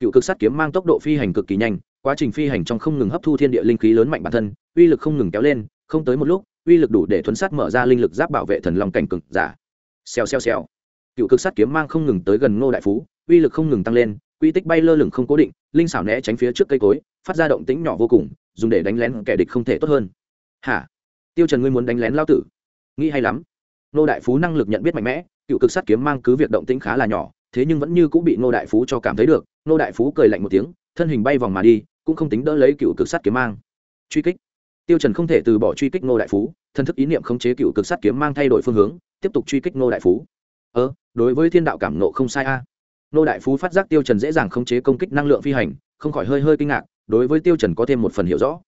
Cựu cực sát kiếm mang tốc độ phi hành cực kỳ nhanh, quá trình phi hành trong không ngừng hấp thu thiên địa linh khí lớn mạnh bản thân, uy lực không ngừng kéo lên, không tới một lúc, uy lực đủ để thuấn sát mở ra linh lực giáp bảo vệ thần long cảnh cực giả. Xèo xèo xèo. Cựu cực sát kiếm mang không ngừng tới gần ngô đại phú, uy lực không ngừng tăng lên, quy tích bay lơ lửng không cố định linh xảo né tránh phía trước cây cối, phát ra động tĩnh nhỏ vô cùng, dùng để đánh lén kẻ địch không thể tốt hơn. Hả? Tiêu trần ngươi muốn đánh lén lao tử? Nghĩ hay lắm. Ngô đại phú năng lực nhận biết mạnh mẽ, cựu cực sát kiếm mang cứ việc động tĩnh khá là nhỏ, thế nhưng vẫn như cũng bị ngô đại phú cho cảm thấy được. Ngô đại phú cười lạnh một tiếng, thân hình bay vòng mà đi, cũng không tính đỡ lấy cựu cực sát kiếm mang. Truy kích. Tiêu trần không thể từ bỏ truy kích ngô đại phú, thân thức ý niệm khống chế cựu cực sát kiếm mang thay đổi phương hướng, tiếp tục truy kích ngô đại phú. Ơ, đối với thiên đạo cảm nộ không sai a. à. Nô đại phú phát giác tiêu trần dễ dàng khống chế công kích năng lượng phi hành, không khỏi hơi hơi kinh ngạc, đối với tiêu trần có thêm một phần hiểu rõ.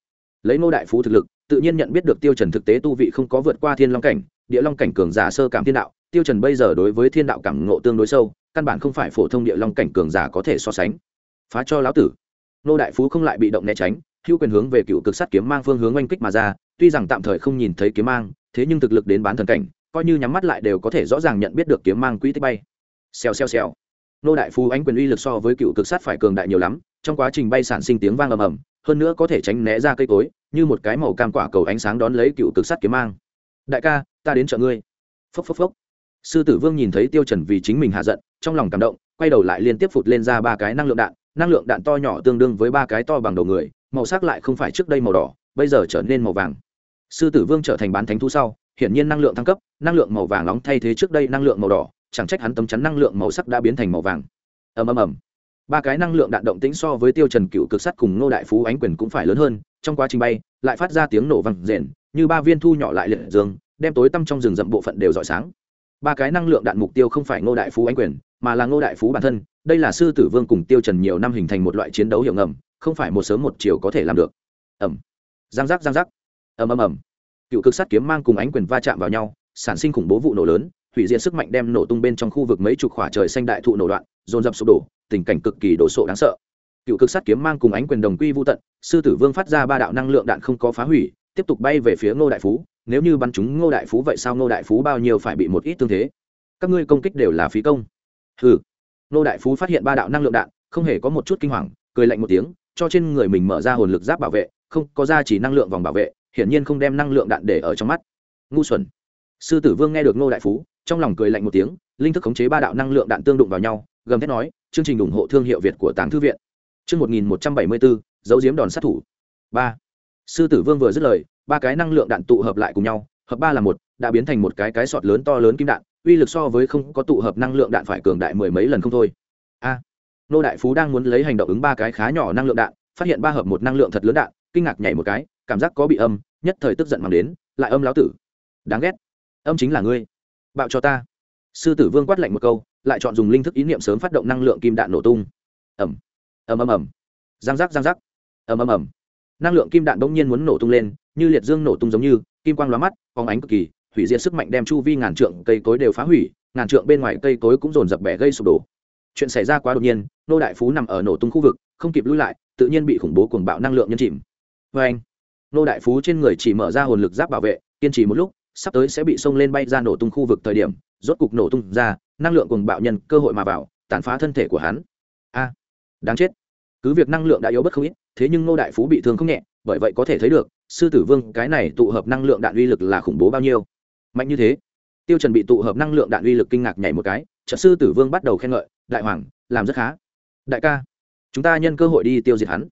Lấy nô đại phú thực lực, tự nhiên nhận biết được tiêu trần thực tế tu vị không có vượt qua thiên long cảnh, địa long cảnh cường giả sơ cảm thiên đạo, tiêu trần bây giờ đối với thiên đạo cảm ngộ tương đối sâu, căn bản không phải phổ thông địa long cảnh cường giả có thể so sánh. Phá cho lão tử. Nô đại phú không lại bị động né tránh, hữu quyền hướng về cựu cực sát kiếm mang phương hướng oanh kích mà ra, tuy rằng tạm thời không nhìn thấy kiếm mang, thế nhưng thực lực đến bán thần cảnh, coi như nhắm mắt lại đều có thể rõ ràng nhận biết được kiếm mang quỹ tích bay. Xèo xèo xèo nô đại phú ánh quyền uy lực so với cựu cực sát phải cường đại nhiều lắm, trong quá trình bay sản sinh tiếng vang ầm ầm, hơn nữa có thể tránh né ra cây cối, như một cái màu cam quả cầu ánh sáng đón lấy cựu cực sát kiếm mang. Đại ca, ta đến chợ ngươi. Phốc phốc phốc. Sư tử vương nhìn thấy tiêu trần vì chính mình hạ giận, trong lòng cảm động, quay đầu lại liên tiếp phụt lên ra ba cái năng lượng đạn, năng lượng đạn to nhỏ tương đương với ba cái to bằng đầu người, màu sắc lại không phải trước đây màu đỏ, bây giờ trở nên màu vàng. Sư tử vương trở thành bán thánh thú sau, hiển nhiên năng lượng thăng cấp, năng lượng màu vàng nóng thay thế trước đây năng lượng màu đỏ chẳng trách hắn tấm chắn năng lượng màu sắc đã biến thành màu vàng. Ầm ầm ầm. Ba cái năng lượng đạn động tĩnh so với tiêu trần cựu cực sắt cùng ngô đại phú ánh quyền cũng phải lớn hơn, trong quá trình bay, lại phát ra tiếng nổ vang rền, như ba viên thu nhỏ lại liệt dương, đem tối tăm trong rừng rậm bộ phận đều rọi sáng. Ba cái năng lượng đạn mục tiêu không phải ngô đại phú ánh quyền, mà là ngô đại phú bản thân, đây là sư tử vương cùng tiêu trần nhiều năm hình thành một loại chiến đấu hiệu ngầm, không phải một sớm một chiều có thể làm được. Ầm. Giang giác giang giác. Ầm ầm ầm. Cựu cực sắt kiếm mang cùng ánh quyền va chạm vào nhau, sản sinh khủng bố vụ nổ lớn hủy diệt sức mạnh đem nổ tung bên trong khu vực mấy chục khỏa trời xanh đại thụ nổ đoạn dồn dập sụp đổ, tình cảnh cực kỳ đổ sộ đáng sợ. Cựu cực sát kiếm mang cùng ánh quyền đồng quy vô tận, sư tử vương phát ra ba đạo năng lượng đạn không có phá hủy, tiếp tục bay về phía ngô đại phú. Nếu như bắn chúng ngô đại phú vậy sao ngô đại phú bao nhiêu phải bị một ít tương thế? Các ngươi công kích đều là phí công. Ừ ngô đại phú phát hiện ba đạo năng lượng đạn, không hề có một chút kinh hoàng, cười lạnh một tiếng, cho trên người mình mở ra hồn lực giáp bảo vệ, không có ra chỉ năng lượng vòng bảo vệ, hiển nhiên không đem năng lượng đạn để ở trong mắt. Ngu xuẩn. Sư tử vương nghe được ngô đại phú trong lòng cười lạnh một tiếng, linh thức khống chế ba đạo năng lượng đạn tương đụng vào nhau, gầm thét nói, chương trình ủng hộ thương hiệu việt của tàng thư viện. Chương một nghìn một trăm bảy mươi bốn dấu diếm đòn sát thủ. Ba. Sư tử vương vừa dứt lời, ba cái năng lượng đạn tụ hợp lại cùng nhau, hợp ba là một, đã biến thành một cái cái sọt lớn to lớn kim đạn, uy lực so với không có tụ hợp năng lượng đạn phải cường đại mười mấy lần không thôi. A. Nô đại phú đang muốn lấy hành động ứng ba cái khá nhỏ năng lượng đạn, phát hiện ba hợp một năng lượng thật lớn đạn, kinh ngạc nhảy một cái, cảm giác có bị âm, nhất thời tức giận mang đến, lại âm lão tử. Đáng ghét. Âm chính là ngươi bạo cho ta. Sư tử vương quát lạnh một câu, lại chọn dùng linh thức ý niệm sớm phát động năng lượng kim đạn nổ tung. Ẩm ầm ầm ầm. Giang giác giang giác. Ầm ầm ầm. Năng lượng kim đạn bỗng nhiên muốn nổ tung lên, như liệt dương nổ tung giống như, kim quang lóa mắt, phóng ánh cực kỳ, hủy diệt sức mạnh đem chu vi ngàn trượng cây cối đều phá hủy, ngàn trượng bên ngoài cây cối cũng dồn dập bẻ gây sụp đổ. Chuyện xảy ra quá đột nhiên, nô đại phú nằm ở nổ tung khu vực, không kịp lui lại, tự nhiên bị khủng bố cuồng bạo năng lượng nhân chìm. Vê anh nô đại phú trên người chỉ mở ra hồn lực giáp bảo vệ, kiên trì một lúc sắp tới sẽ bị xông lên bay ra nổ tung khu vực thời điểm, rốt cục nổ tung ra, năng lượng cùng bạo nhân cơ hội mà vào, tàn phá thân thể của hắn. A à, đáng chết. Cứ việc năng lượng đã yếu bất không ít, thế nhưng Ngô đại phú bị thương không nhẹ, bởi vậy có thể thấy được, sư tử vương, cái này tụ hợp năng lượng đạn uy lực là khủng bố bao nhiêu. Mạnh như thế. Tiêu trần bị tụ hợp năng lượng đạn uy lực kinh ngạc nhảy một cái trợ sư tử vương bắt đầu khen ngợi, đại hoàng, làm rất khá. Đại ca, chúng ta nhân cơ hội đi tiêu diệt hắn.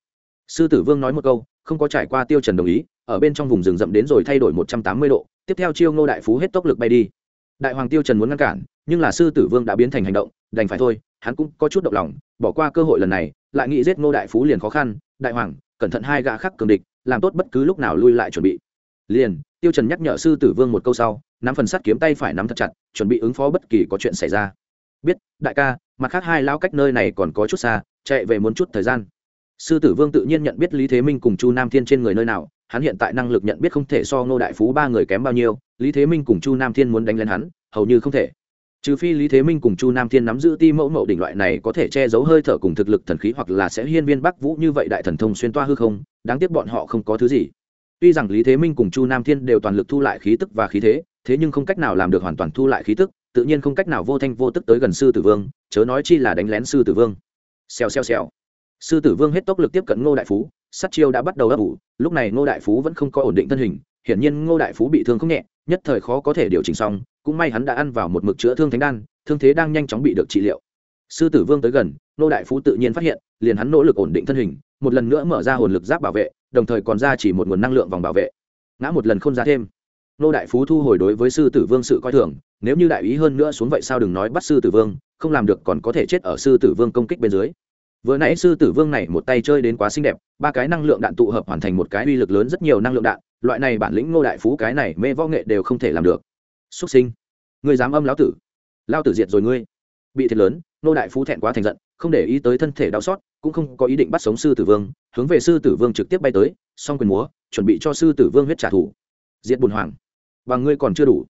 Sư tử vương nói một câu, không có trải qua tiêu trần đồng ý, ở bên trong vùng rừng rậm đến rồi thay đổi một trăm tám mươi độ tiếp theo chiêu ngô đại phú hết tốc lực bay đi. Đại hoàng tiêu trần muốn ngăn cản, nhưng là sư tử vương đã biến thành hành động, đành phải thôi, hắn cũng có chút động lòng, bỏ qua cơ hội lần này, lại nghĩ giết ngô đại phú liền khó khăn, đại hoàng, cẩn thận hai gã khác cường địch, làm tốt bất cứ lúc nào lui lại chuẩn bị. Liền, tiêu trần nhắc nhở sư tử vương một câu sau, nắm phần sắt kiếm tay phải nắm thật chặt, chuẩn bị ứng phó bất kỳ có chuyện xảy ra. Biết, đại ca, mặt khác hai lão cách nơi này còn có chút xa, chạy về muốn chút thời gian. Sư tử vương tự nhiên nhận biết lý thế minh cùng chu nam thiên trên người nơi nào hắn hiện tại năng lực nhận biết không thể so ngô đại phú ba người kém bao nhiêu, lý thế minh cùng chu nam thiên muốn đánh lên hắn, hầu như không thể. Trừ phi lý thế minh cùng chu nam thiên nắm giữ ti mẫu mẫu đỉnh loại này có thể che giấu hơi thở cùng thực lực thần khí hoặc là sẽ hiên viên bắc vũ như vậy đại thần thông xuyên toa hư không, đáng tiếc bọn họ không có thứ gì. Tuy rằng lý thế minh cùng chu nam thiên đều toàn lực thu lại khí tức và khí thế thế nhưng không cách nào làm được hoàn toàn thu lại khí tức, tự nhiên không cách nào vô thanh vô tức tới gần sư tử vương, chớ nói chi là đánh lén sư tử vương. Xèo xèo xèo. Sư tử vương hết tốc lực tiếp cận ngô đại phú sát chiêu đã bắt đầu ấp ủ, lúc này ngô đại phú vẫn không có ổn định thân hình, hiển nhiên ngô đại phú bị thương không nhẹ, nhất thời khó có thể điều chỉnh xong, cũng may hắn đã ăn vào một mực chữa thương thánh đan, thương thế đang nhanh chóng bị được trị liệu. Sư tử vương tới gần, ngô đại phú tự nhiên phát hiện, liền hắn nỗ lực ổn định thân hình, một lần nữa mở ra hồn lực giáp bảo vệ, đồng thời còn ra chỉ một nguồn năng lượng vòng bảo vệ. Ngã một lần không ra thêm. Nô đại phú thu hồi đối với sư tử vương sự coi thường, nếu như đại ý hơn nữa xuống vậy sao đừng nói bắt sư tử vương, không làm được còn có thể chết ở sư tử vương công kích bên dưới vừa nãy sư tử vương này một tay chơi đến quá xinh đẹp, ba cái năng lượng đạn tụ hợp hoàn thành một cái uy lực lớn rất nhiều năng lượng đạn, loại này bản lĩnh ngô đại phú cái này mê võ nghệ đều không thể làm được. Xuất sinh. Người dám âm lão tử. Lao tử diệt rồi ngươi. Bị thiệt lớn, ngô đại phú thẹn quá thành giận, không để ý tới thân thể đau xót, cũng không có ý định bắt sống sư tử vương, hướng về sư tử vương trực tiếp bay tới, song quyền múa, chuẩn bị cho sư tử vương huyết trả thù. Diệt bùn hoàng. Bằng ngươi còn chưa đủ.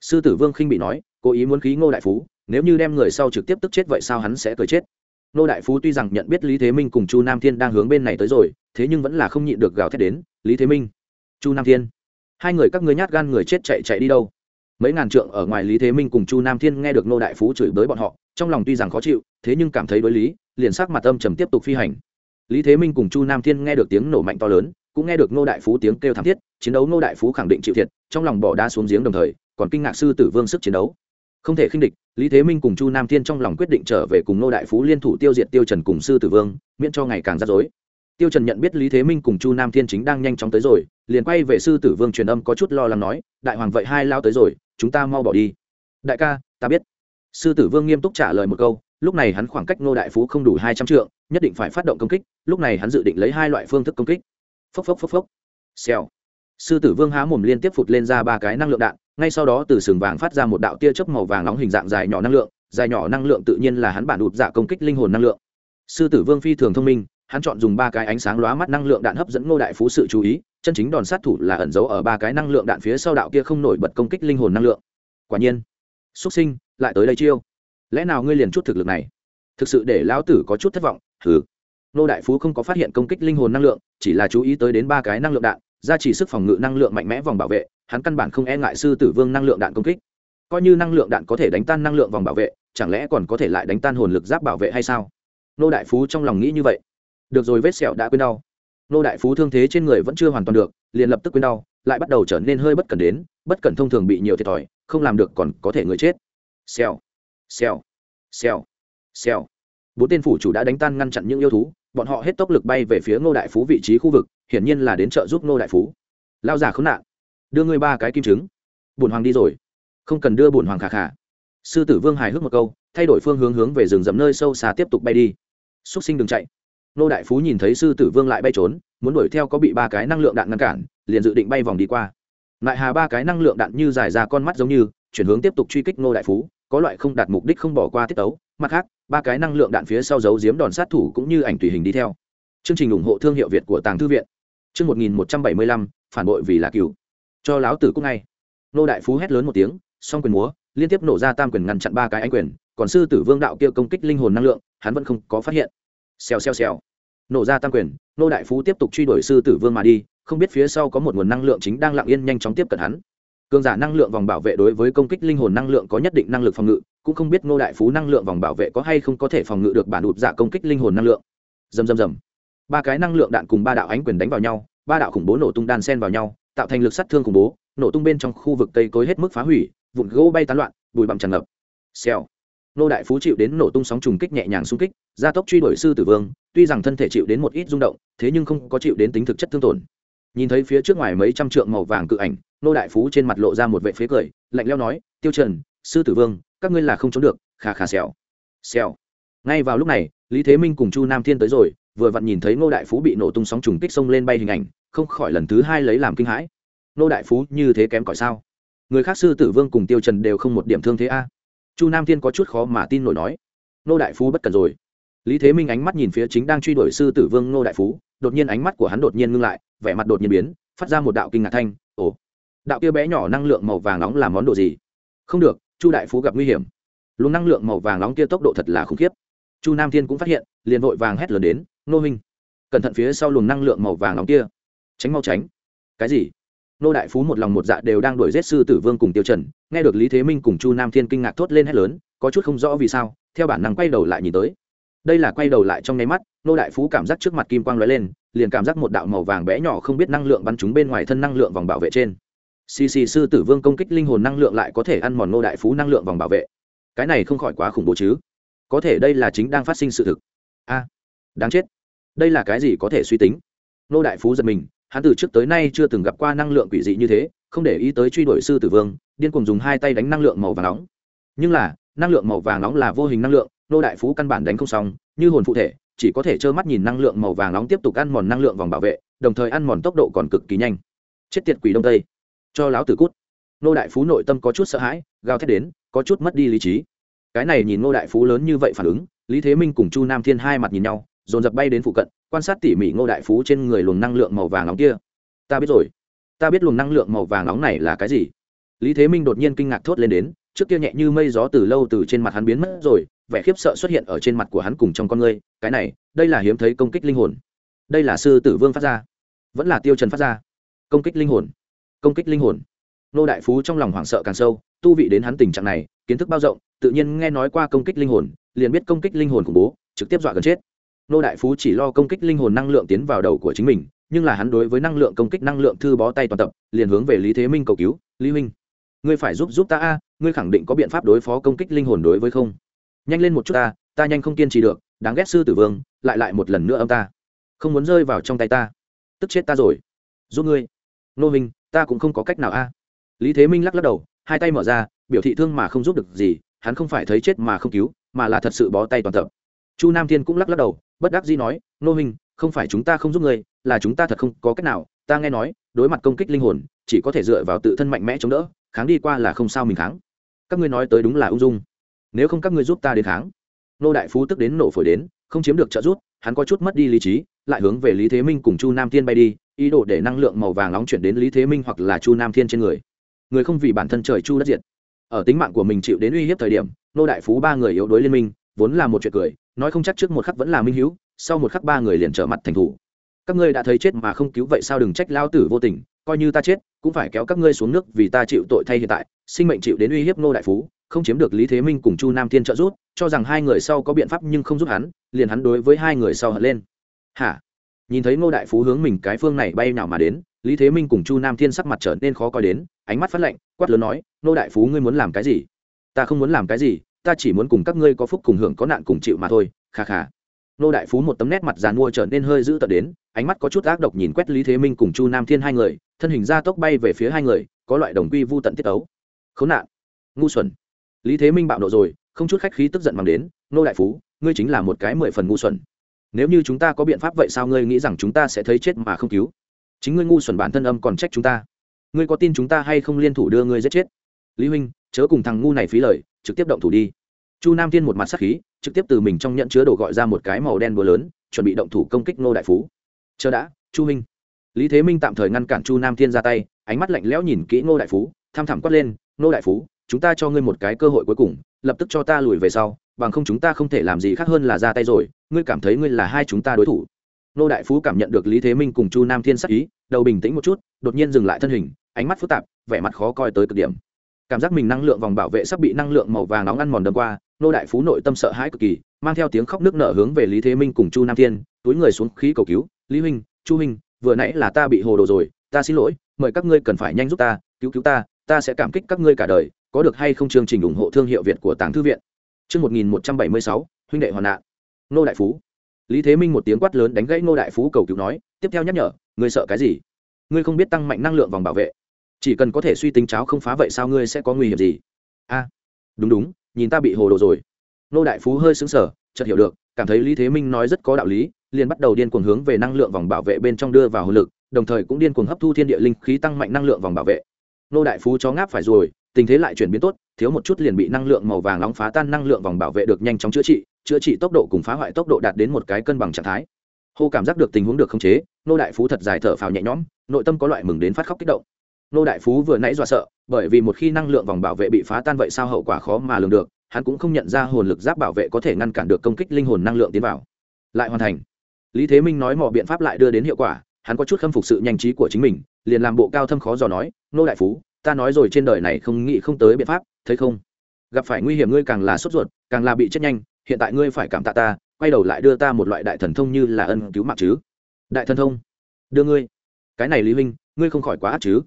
Sư tử vương khinh bị nói, cố ý muốn khí ngô đại phú, nếu như đem người sau trực tiếp tức chết vậy sao hắn sẽ cười chết? Nô đại phú tuy rằng nhận biết lý thế minh cùng chu nam thiên đang hướng bên này tới rồi, thế nhưng vẫn là không nhịn được gào thét đến, lý thế minh, chu nam thiên, hai người các ngươi nhát gan người chết chạy chạy đi đâu? Mấy ngàn trượng ở ngoài lý thế minh cùng chu nam thiên nghe được nô đại phú chửi bới bọn họ, trong lòng tuy rằng khó chịu, thế nhưng cảm thấy đối lý, liền sắc mặt âm trầm tiếp tục phi hành. Lý thế minh cùng chu nam thiên nghe được tiếng nổ mạnh to lớn, cũng nghe được nô đại phú tiếng kêu thảm thiết, chiến đấu nô đại phú khẳng định chịu thiệt, trong lòng bỏ đá xuống giếng đồng thời, còn kinh ngạc sư tử vương sức chiến đấu không thể khinh địch, lý thế minh cùng chu nam thiên trong lòng quyết định trở về cùng ngô đại phú liên thủ tiêu diệt tiêu trần cùng sư tử vương, miễn cho ngày càng rắc rối. Tiêu trần nhận biết lý thế minh cùng chu nam thiên chính đang nhanh chóng tới rồi, liền quay về sư tử vương truyền âm có chút lo lắng nói, đại hoàng vậy hai lao tới rồi, chúng ta mau bỏ đi. Đại ca, ta biết. Sư tử vương nghiêm túc trả lời một câu, lúc này hắn khoảng cách ngô đại phú không đủ hai trăm trượng, nhất định phải phát động công kích, lúc này hắn dự định lấy hai loại phương thức công kích. Phốc phốc phốc phốc. Xèo. Sư tử vương há mồm liên tiếp phụt lên ra ba cái năng lượng đạn ngay sau đó từ sừng vàng phát ra một đạo tia chớp màu vàng nóng hình dạng dài nhỏ năng lượng, dài nhỏ năng lượng tự nhiên là hắn bản đụt dạ công kích linh hồn năng lượng. Sư tử vương phi thường thông minh, hắn chọn dùng ba cái ánh sáng lóa mắt năng lượng đạn hấp dẫn ngô đại phú sự chú ý, chân chính đòn sát thủ là ẩn giấu ở ba cái năng lượng đạn phía sau đạo kia không nổi bật công kích linh hồn năng lượng. Quả nhiên, xuất sinh, lại tới đây chiêu. Lẽ nào ngươi liền chút thực lực này? Thực sự để lão tử có chút thất vọng thử ngô đại phú không có phát hiện công kích linh hồn năng lượng, chỉ là chú ý tới đến ba cái năng lượng đạn, gia trì sức phòng ngự năng lượng mạnh mẽ vòng bảo vệ hắn căn bản không e ngại sư tử vương năng lượng đạn công kích. Coi như năng lượng đạn có thể đánh tan năng lượng vòng bảo vệ, chẳng lẽ còn có thể lại đánh tan hồn lực giáp bảo vệ hay sao? Nô đại phú trong lòng nghĩ như vậy. Được rồi, vết sẹo đã quên đau. Nô đại phú thương thế trên người vẫn chưa hoàn toàn được, liền lập tức quên đau, lại bắt đầu trở nên hơi bất cẩn đến, bất cẩn thông thường bị nhiều thiệt thòi, không làm được còn có thể người chết. Xèo xèo xèo xèo bốn tên phủ chủ đã đánh tan ngăn chặn những yêu thú, bọn họ hết tốc lực bay về phía ngô đại phú vị trí khu vực, hiển nhiên là đến trợ giúp ngô đại phú. Lao giả khốn nạn đưa ngươi ba cái kim trứng. Bùn hoàng đi rồi. Không cần đưa bùn hoàng khả khả. sư tử vương hài hước một câu, thay đổi phương hướng hướng về rừng rậm nơi sâu xa tiếp tục bay đi. Xúc sinh đừng chạy. Ngô đại phú nhìn thấy sư tử vương lại bay trốn, muốn đuổi theo có bị ba cái năng lượng đạn ngăn cản, liền dự định bay vòng đi qua. Lại hà ba cái năng lượng đạn như dài ra con mắt giống như, chuyển hướng tiếp tục truy kích ngô đại phú, có loại không đạt mục đích không bỏ qua tiết tấu. Mặt khác, ba cái năng lượng đạn phía sau giấu giếm đòn sát thủ cũng như ảnh tùy hình đi theo. Chương trình ủng hộ thương hiệu việt của tàng thư viện. Chương một nghìn một trăm bảy mươi lăm, phản bội vì là cừu cho láo tử cũng ngay. Nô đại phú hét lớn một tiếng, song quyền múa, liên tiếp nổ ra tam quyền ngăn chặn ba cái anh quyền, còn sư tử vương đạo kia công kích linh hồn năng lượng, hắn vẫn không có phát hiện. Xèo xèo xèo. Nổ ra tam quyền, nô đại phú tiếp tục truy đuổi sư tử vương mà đi, không biết phía sau có một nguồn năng lượng chính đang lặng yên nhanh chóng tiếp cận hắn. Cường giả năng lượng vòng bảo vệ đối với công kích linh hồn năng lượng có nhất định năng lực phòng ngự, cũng không biết nô đại phú năng lượng vòng bảo vệ có hay không có thể phòng ngự được bản đụt giả dạ công kích linh hồn năng lượng. Dầm dầm dầm ba cái năng lượng đạn cùng ba đạo ánh quyền đánh vào nhau, ba đạo khủng bố nổ tung đan sen vào nhau tạo thành lực sát thương khủng bố, nổ tung bên trong khu vực cây cối hết mức phá hủy, vụn gỗ bay tán loạn, bụi bặm tràn ngập. Xèo. Nô đại phú chịu đến nổ tung sóng trùng kích nhẹ nhàng xung kích, gia tốc truy đuổi sư tử vương, tuy rằng thân thể chịu đến một ít rung động, thế nhưng không có chịu đến tính thực chất thương tổn. Nhìn thấy phía trước ngoài mấy trăm trượng màu vàng cự ảnh, nô đại phú trên mặt lộ ra một vệ phế cười, lạnh leo nói, tiêu trần, sư tử vương, các ngươi là không trốn được khà khà xèo. Xèo. Ngay vào lúc này, lý thế minh cùng chu nam thiên tới rồi, vừa vặn nhìn thấy nô đại phú bị nổ tung sóng trùng kích xông lên bay hình ảnh không khỏi lần thứ hai lấy làm kinh hãi. Nô đại phú như thế kém cỏi sao? Người khác sư tử vương cùng tiêu trần đều không một điểm thương thế a. Chu nam thiên có chút khó mà tin nổi nói. Nô đại phú bất cần rồi. Lý thế minh ánh mắt nhìn phía chính đang truy đuổi sư tử vương nô đại phú, đột nhiên ánh mắt của hắn đột nhiên ngưng lại, vẻ mặt đột nhiên biến, phát ra một đạo kinh ngạc thanh, ồ, đạo kia bé nhỏ năng lượng màu vàng nóng là món đồ gì? Không được, chu đại phú gặp nguy hiểm. Luồng năng lượng màu vàng nóng kia tốc độ thật là khủng khiếp. Chu nam thiên cũng phát hiện, liền vội vàng hét lớn đến, nô minh cẩn thận phía sau luồng năng lượng màu vàng nóng kia tránh mau tránh. Cái gì? Nô đại phú một lòng một dạ đều đang đuổi giết sư tử vương cùng tiêu trần, nghe được lý thế minh cùng chu nam thiên kinh ngạc thốt lên hét lớn, có chút không rõ vì sao, theo bản năng quay đầu lại nhìn tới. Đây là quay đầu lại trong nháy mắt, nô đại phú cảm giác trước mặt kim quang lóe lên, liền cảm giác một đạo màu vàng bé nhỏ không biết năng lượng bắn chúng bên ngoài thân năng lượng vòng bảo vệ trên. Xì xì sư tử vương công kích linh hồn năng lượng lại có thể ăn mòn nô đại phú năng lượng vòng bảo vệ. Cái này không khỏi quá khủng bố chứ. Có thể đây là chính đang phát sinh sự thực. A, đáng chết. Đây là cái gì có thể suy tính? Nô đại phú giật mình hắn từ trước tới nay chưa từng gặp qua năng lượng quỷ dị như thế, không để ý tới truy đuổi sư tử vương, điên cùng dùng hai tay đánh năng lượng màu vàng nóng. Nhưng là, năng lượng màu vàng nóng là vô hình năng lượng, nô đại phú căn bản đánh không xong, như hồn phụ thể, chỉ có thể trơ mắt nhìn năng lượng màu vàng nóng tiếp tục ăn mòn năng lượng vòng bảo vệ, đồng thời ăn mòn tốc độ còn cực kỳ nhanh. Chết tiệt quỷ đông tây. Cho láo tử cút. Nô đại phú nội tâm có chút sợ hãi, gào thét đến, có chút mất đi lý trí. Cái này nhìn nô đại phú lớn như vậy phản ứng, lý thế minh cùng chu nam thiên hai mặt nhìn nhau dồn dập bay đến phụ cận, quan sát tỉ mỉ ngô đại phú trên người luồng năng lượng màu vàng nóng kia. Ta biết rồi. Ta biết luồng năng lượng màu vàng nóng này là cái gì. Lý thế minh đột nhiên kinh ngạc thốt lên đến, trước kia nhẹ như mây gió từ lâu từ trên mặt hắn biến mất rồi, vẻ khiếp sợ xuất hiện ở trên mặt của hắn cùng trong con ngươi, cái này, đây là hiếm thấy công kích linh hồn. Đây là sư tử vương phát ra. Vẫn là tiêu trần phát ra. Công kích linh hồn. Công kích linh hồn. Nô đại phú trong lòng hoảng sợ càng sâu, tu vị đến hắn tình trạng này, kiến thức bao rộng, tự nhiên nghe nói qua công kích linh hồn, liền biết công kích linh hồn khủng bố, trực tiếp dọa gần chết nô đại phú chỉ lo công kích linh hồn năng lượng tiến vào đầu của chính mình, nhưng là hắn đối với năng lượng công kích năng lượng thư bó tay toàn tập, liền hướng về lý thế minh cầu cứu, lý minh ngươi phải giúp giúp ta a, ngươi khẳng định có biện pháp đối phó công kích linh hồn đối với không? Nhanh lên một chút ta ta nhanh không kiên trì được, đáng ghét sư tử vương, lại lại một lần nữa âm ta. Không muốn rơi vào trong tay ta. Tức chết ta rồi. Giúp ngươi. Nô minh ta cũng không có cách nào a. Lý thế minh lắc lắc đầu, hai tay mở ra, biểu thị thương mà không giúp được gì, hắn không phải thấy chết mà không cứu, mà là thật sự bó tay toàn tập. Chu nam thiên cũng lắc lắc đầu bất đắc dĩ nói, nô minh không phải chúng ta không giúp ngươi, là chúng ta thật không có cách nào, ta nghe nói, đối mặt công kích linh hồn, chỉ có thể dựa vào tự thân mạnh mẽ chống đỡ, kháng đi qua là không sao mình kháng. Các ngươi nói tới đúng là ung dung. Nếu không các ngươi giúp ta đến kháng. Nô đại phú tức đến nổ phổi đến, không chiếm được trợ giúp, hắn có chút mất đi lý trí, lại hướng về lý thế minh cùng chu nam thiên bay đi, ý đồ để năng lượng màu vàng nóng chuyển đến lý thế minh hoặc là chu nam thiên trên người. Người không vì bản thân trời chu đất diệt. Ở tính mạng của mình chịu đến uy hiếp thời điểm, nô đại phú ba người yếu đuối liên minh, vốn là một chuyện cười nói không chắc trước một khắc vẫn là minh hữu sau một khắc ba người liền trở mặt thành thủ. Các ngươi đã thấy chết mà không cứu vậy sao đừng trách lao tử vô tình, coi như ta chết, cũng phải kéo các ngươi xuống nước vì ta chịu tội thay hiện tại, sinh mệnh chịu đến uy hiếp nô đại phú, không chiếm được lý thế minh cùng chu nam thiên trợ giúp, cho rằng hai người sau có biện pháp nhưng không giúp hắn, liền hắn đối với hai người sau hận lên. Hả? Nhìn thấy ngô đại phú hướng mình cái phương này bay nào mà đến, lý thế minh cùng chu nam thiên sắc mặt trở nên khó coi đến, ánh mắt phát lạnh, quát lớn nói, ngô đại phú ngươi muốn làm cái gì? Ta không muốn làm cái gì ta chỉ muốn cùng các ngươi có phúc cùng hưởng có nạn cùng chịu mà thôi, kha kha. Ngô đại phú một tấm nét mặt dàn mua trở nên hơi dữ tợn đến, ánh mắt có chút ác độc nhìn quét lý thế minh cùng chu nam thiên hai người, thân hình ra tốc bay về phía hai người, có loại đồng quy vô tận tiết ấu. Khốn nạn, ngu xuẩn. Lý thế minh bạo nộ rồi, không chút khách khí tức giận bằng đến ngô đại phú, ngươi chính là một cái mười phần ngu xuẩn. Nếu như chúng ta có biện pháp vậy sao ngươi nghĩ rằng chúng ta sẽ thấy chết mà không cứu? Chính ngươi ngu xuẩn bản thân âm còn trách chúng ta. Ngươi có tin chúng ta hay không liên thủ đưa ngươi giết chết? Lý huynh, chớ cùng thằng ngu này phí lời trực tiếp động thủ đi. Chu nam tiên một mặt sắc khí trực tiếp từ mình trong nhận chứa đồ gọi ra một cái màu đen búa lớn chuẩn bị động thủ công kích Ngô đại phú. Chờ đã chu Minh, lý thế minh tạm thời ngăn cản chu nam thiên ra tay ánh mắt lạnh lẽo nhìn kỹ ngô đại phú tham thẳm quát lên ngô đại phú chúng ta cho ngươi một cái cơ hội cuối cùng lập tức cho ta lùi về sau bằng không chúng ta không thể làm gì khác hơn là ra tay rồi ngươi cảm thấy ngươi là hai chúng ta đối thủ. Ngô đại phú cảm nhận được lý thế minh cùng chu nam thiên sắc ý đầu bình tĩnh một chút đột nhiên dừng lại thân hình ánh mắt phức tạp vẻ mặt khó coi tới cực điểm cảm giác mình năng lượng vòng bảo vệ sắp bị năng lượng màu vàng nóng ăn mòn đâm qua nô đại phú nội tâm sợ hãi cực kỳ mang theo tiếng khóc nước nở hướng về lý thế minh cùng chu nam thiên túi người xuống khí cầu cứu lý huynh chu huynh vừa nãy là ta bị hồ đồ rồi ta xin lỗi mời các ngươi cần phải nhanh giúp ta cứu cứu ta ta sẽ cảm kích các ngươi cả đời có được hay không chương trình ủng hộ thương hiệu việt của tàng thư viện Trước 1176, huynh đệ hoàn nạn. Nô Đại Phú. Lý Thế Minh một tiếng quát lớn đánh gãy Nô Đại Phú cầu cứu nói, tiếp theo nhắc nhở, ngươi sợ cái gì? Ngươi không biết tăng mạnh năng lượng vòng bảo vệ. Chỉ cần có thể suy tính cháo không phá vậy sao ngươi sẽ có nguy hiểm gì? A, đúng đúng, nhìn ta bị hồ đồ rồi. Nô Đại Phú hơi xứng sở chợt hiểu được, cảm thấy Lý Thế Minh nói rất có đạo lý, liền bắt đầu điên cuồng hướng về năng lượng vòng bảo vệ bên trong đưa vào hồn lực, đồng thời cũng điên cuồng hấp thu thiên địa linh khí tăng mạnh năng lượng vòng bảo vệ. Nô Đại Phú chó ngáp phải rồi, tình thế lại chuyển biến tốt thiếu một chút liền bị năng lượng màu vàng nóng phá tan năng lượng vòng bảo vệ được nhanh chóng chữa trị chữa trị tốc độ cùng phá hoại tốc độ đạt đến một cái cân bằng trạng thái hô cảm giác được tình huống được khống chế nô đại phú thật dài thở phào nhẹ nhõm nội tâm có loại mừng đến phát khóc kích động nô đại phú vừa nãy dọa sợ, bởi vì một khi năng lượng vòng bảo vệ bị phá tan vậy sao hậu quả khó mà lường được, hắn cũng không nhận ra hồn lực giáp bảo vệ có thể ngăn cản được công kích linh hồn năng lượng tiến vào. Lại hoàn thành. Lý thế minh nói mọi biện pháp lại đưa đến hiệu quả, hắn có chút khâm phục sự nhanh trí của chính mình, liền làm bộ cao thâm khó dò nói, nô đại phú, ta nói rồi trên đời này không nghĩ không tới biện pháp, thấy không? Gặp phải nguy hiểm ngươi càng là sốt ruột, càng là bị chết nhanh, hiện tại ngươi phải cảm tạ ta, quay đầu lại đưa ta một loại đại thần thông như là ân cứu mạng chứ. Đại thần thông? Đưa ngươi? Cái này lý huynh, ngươi không khỏi quá ác chứ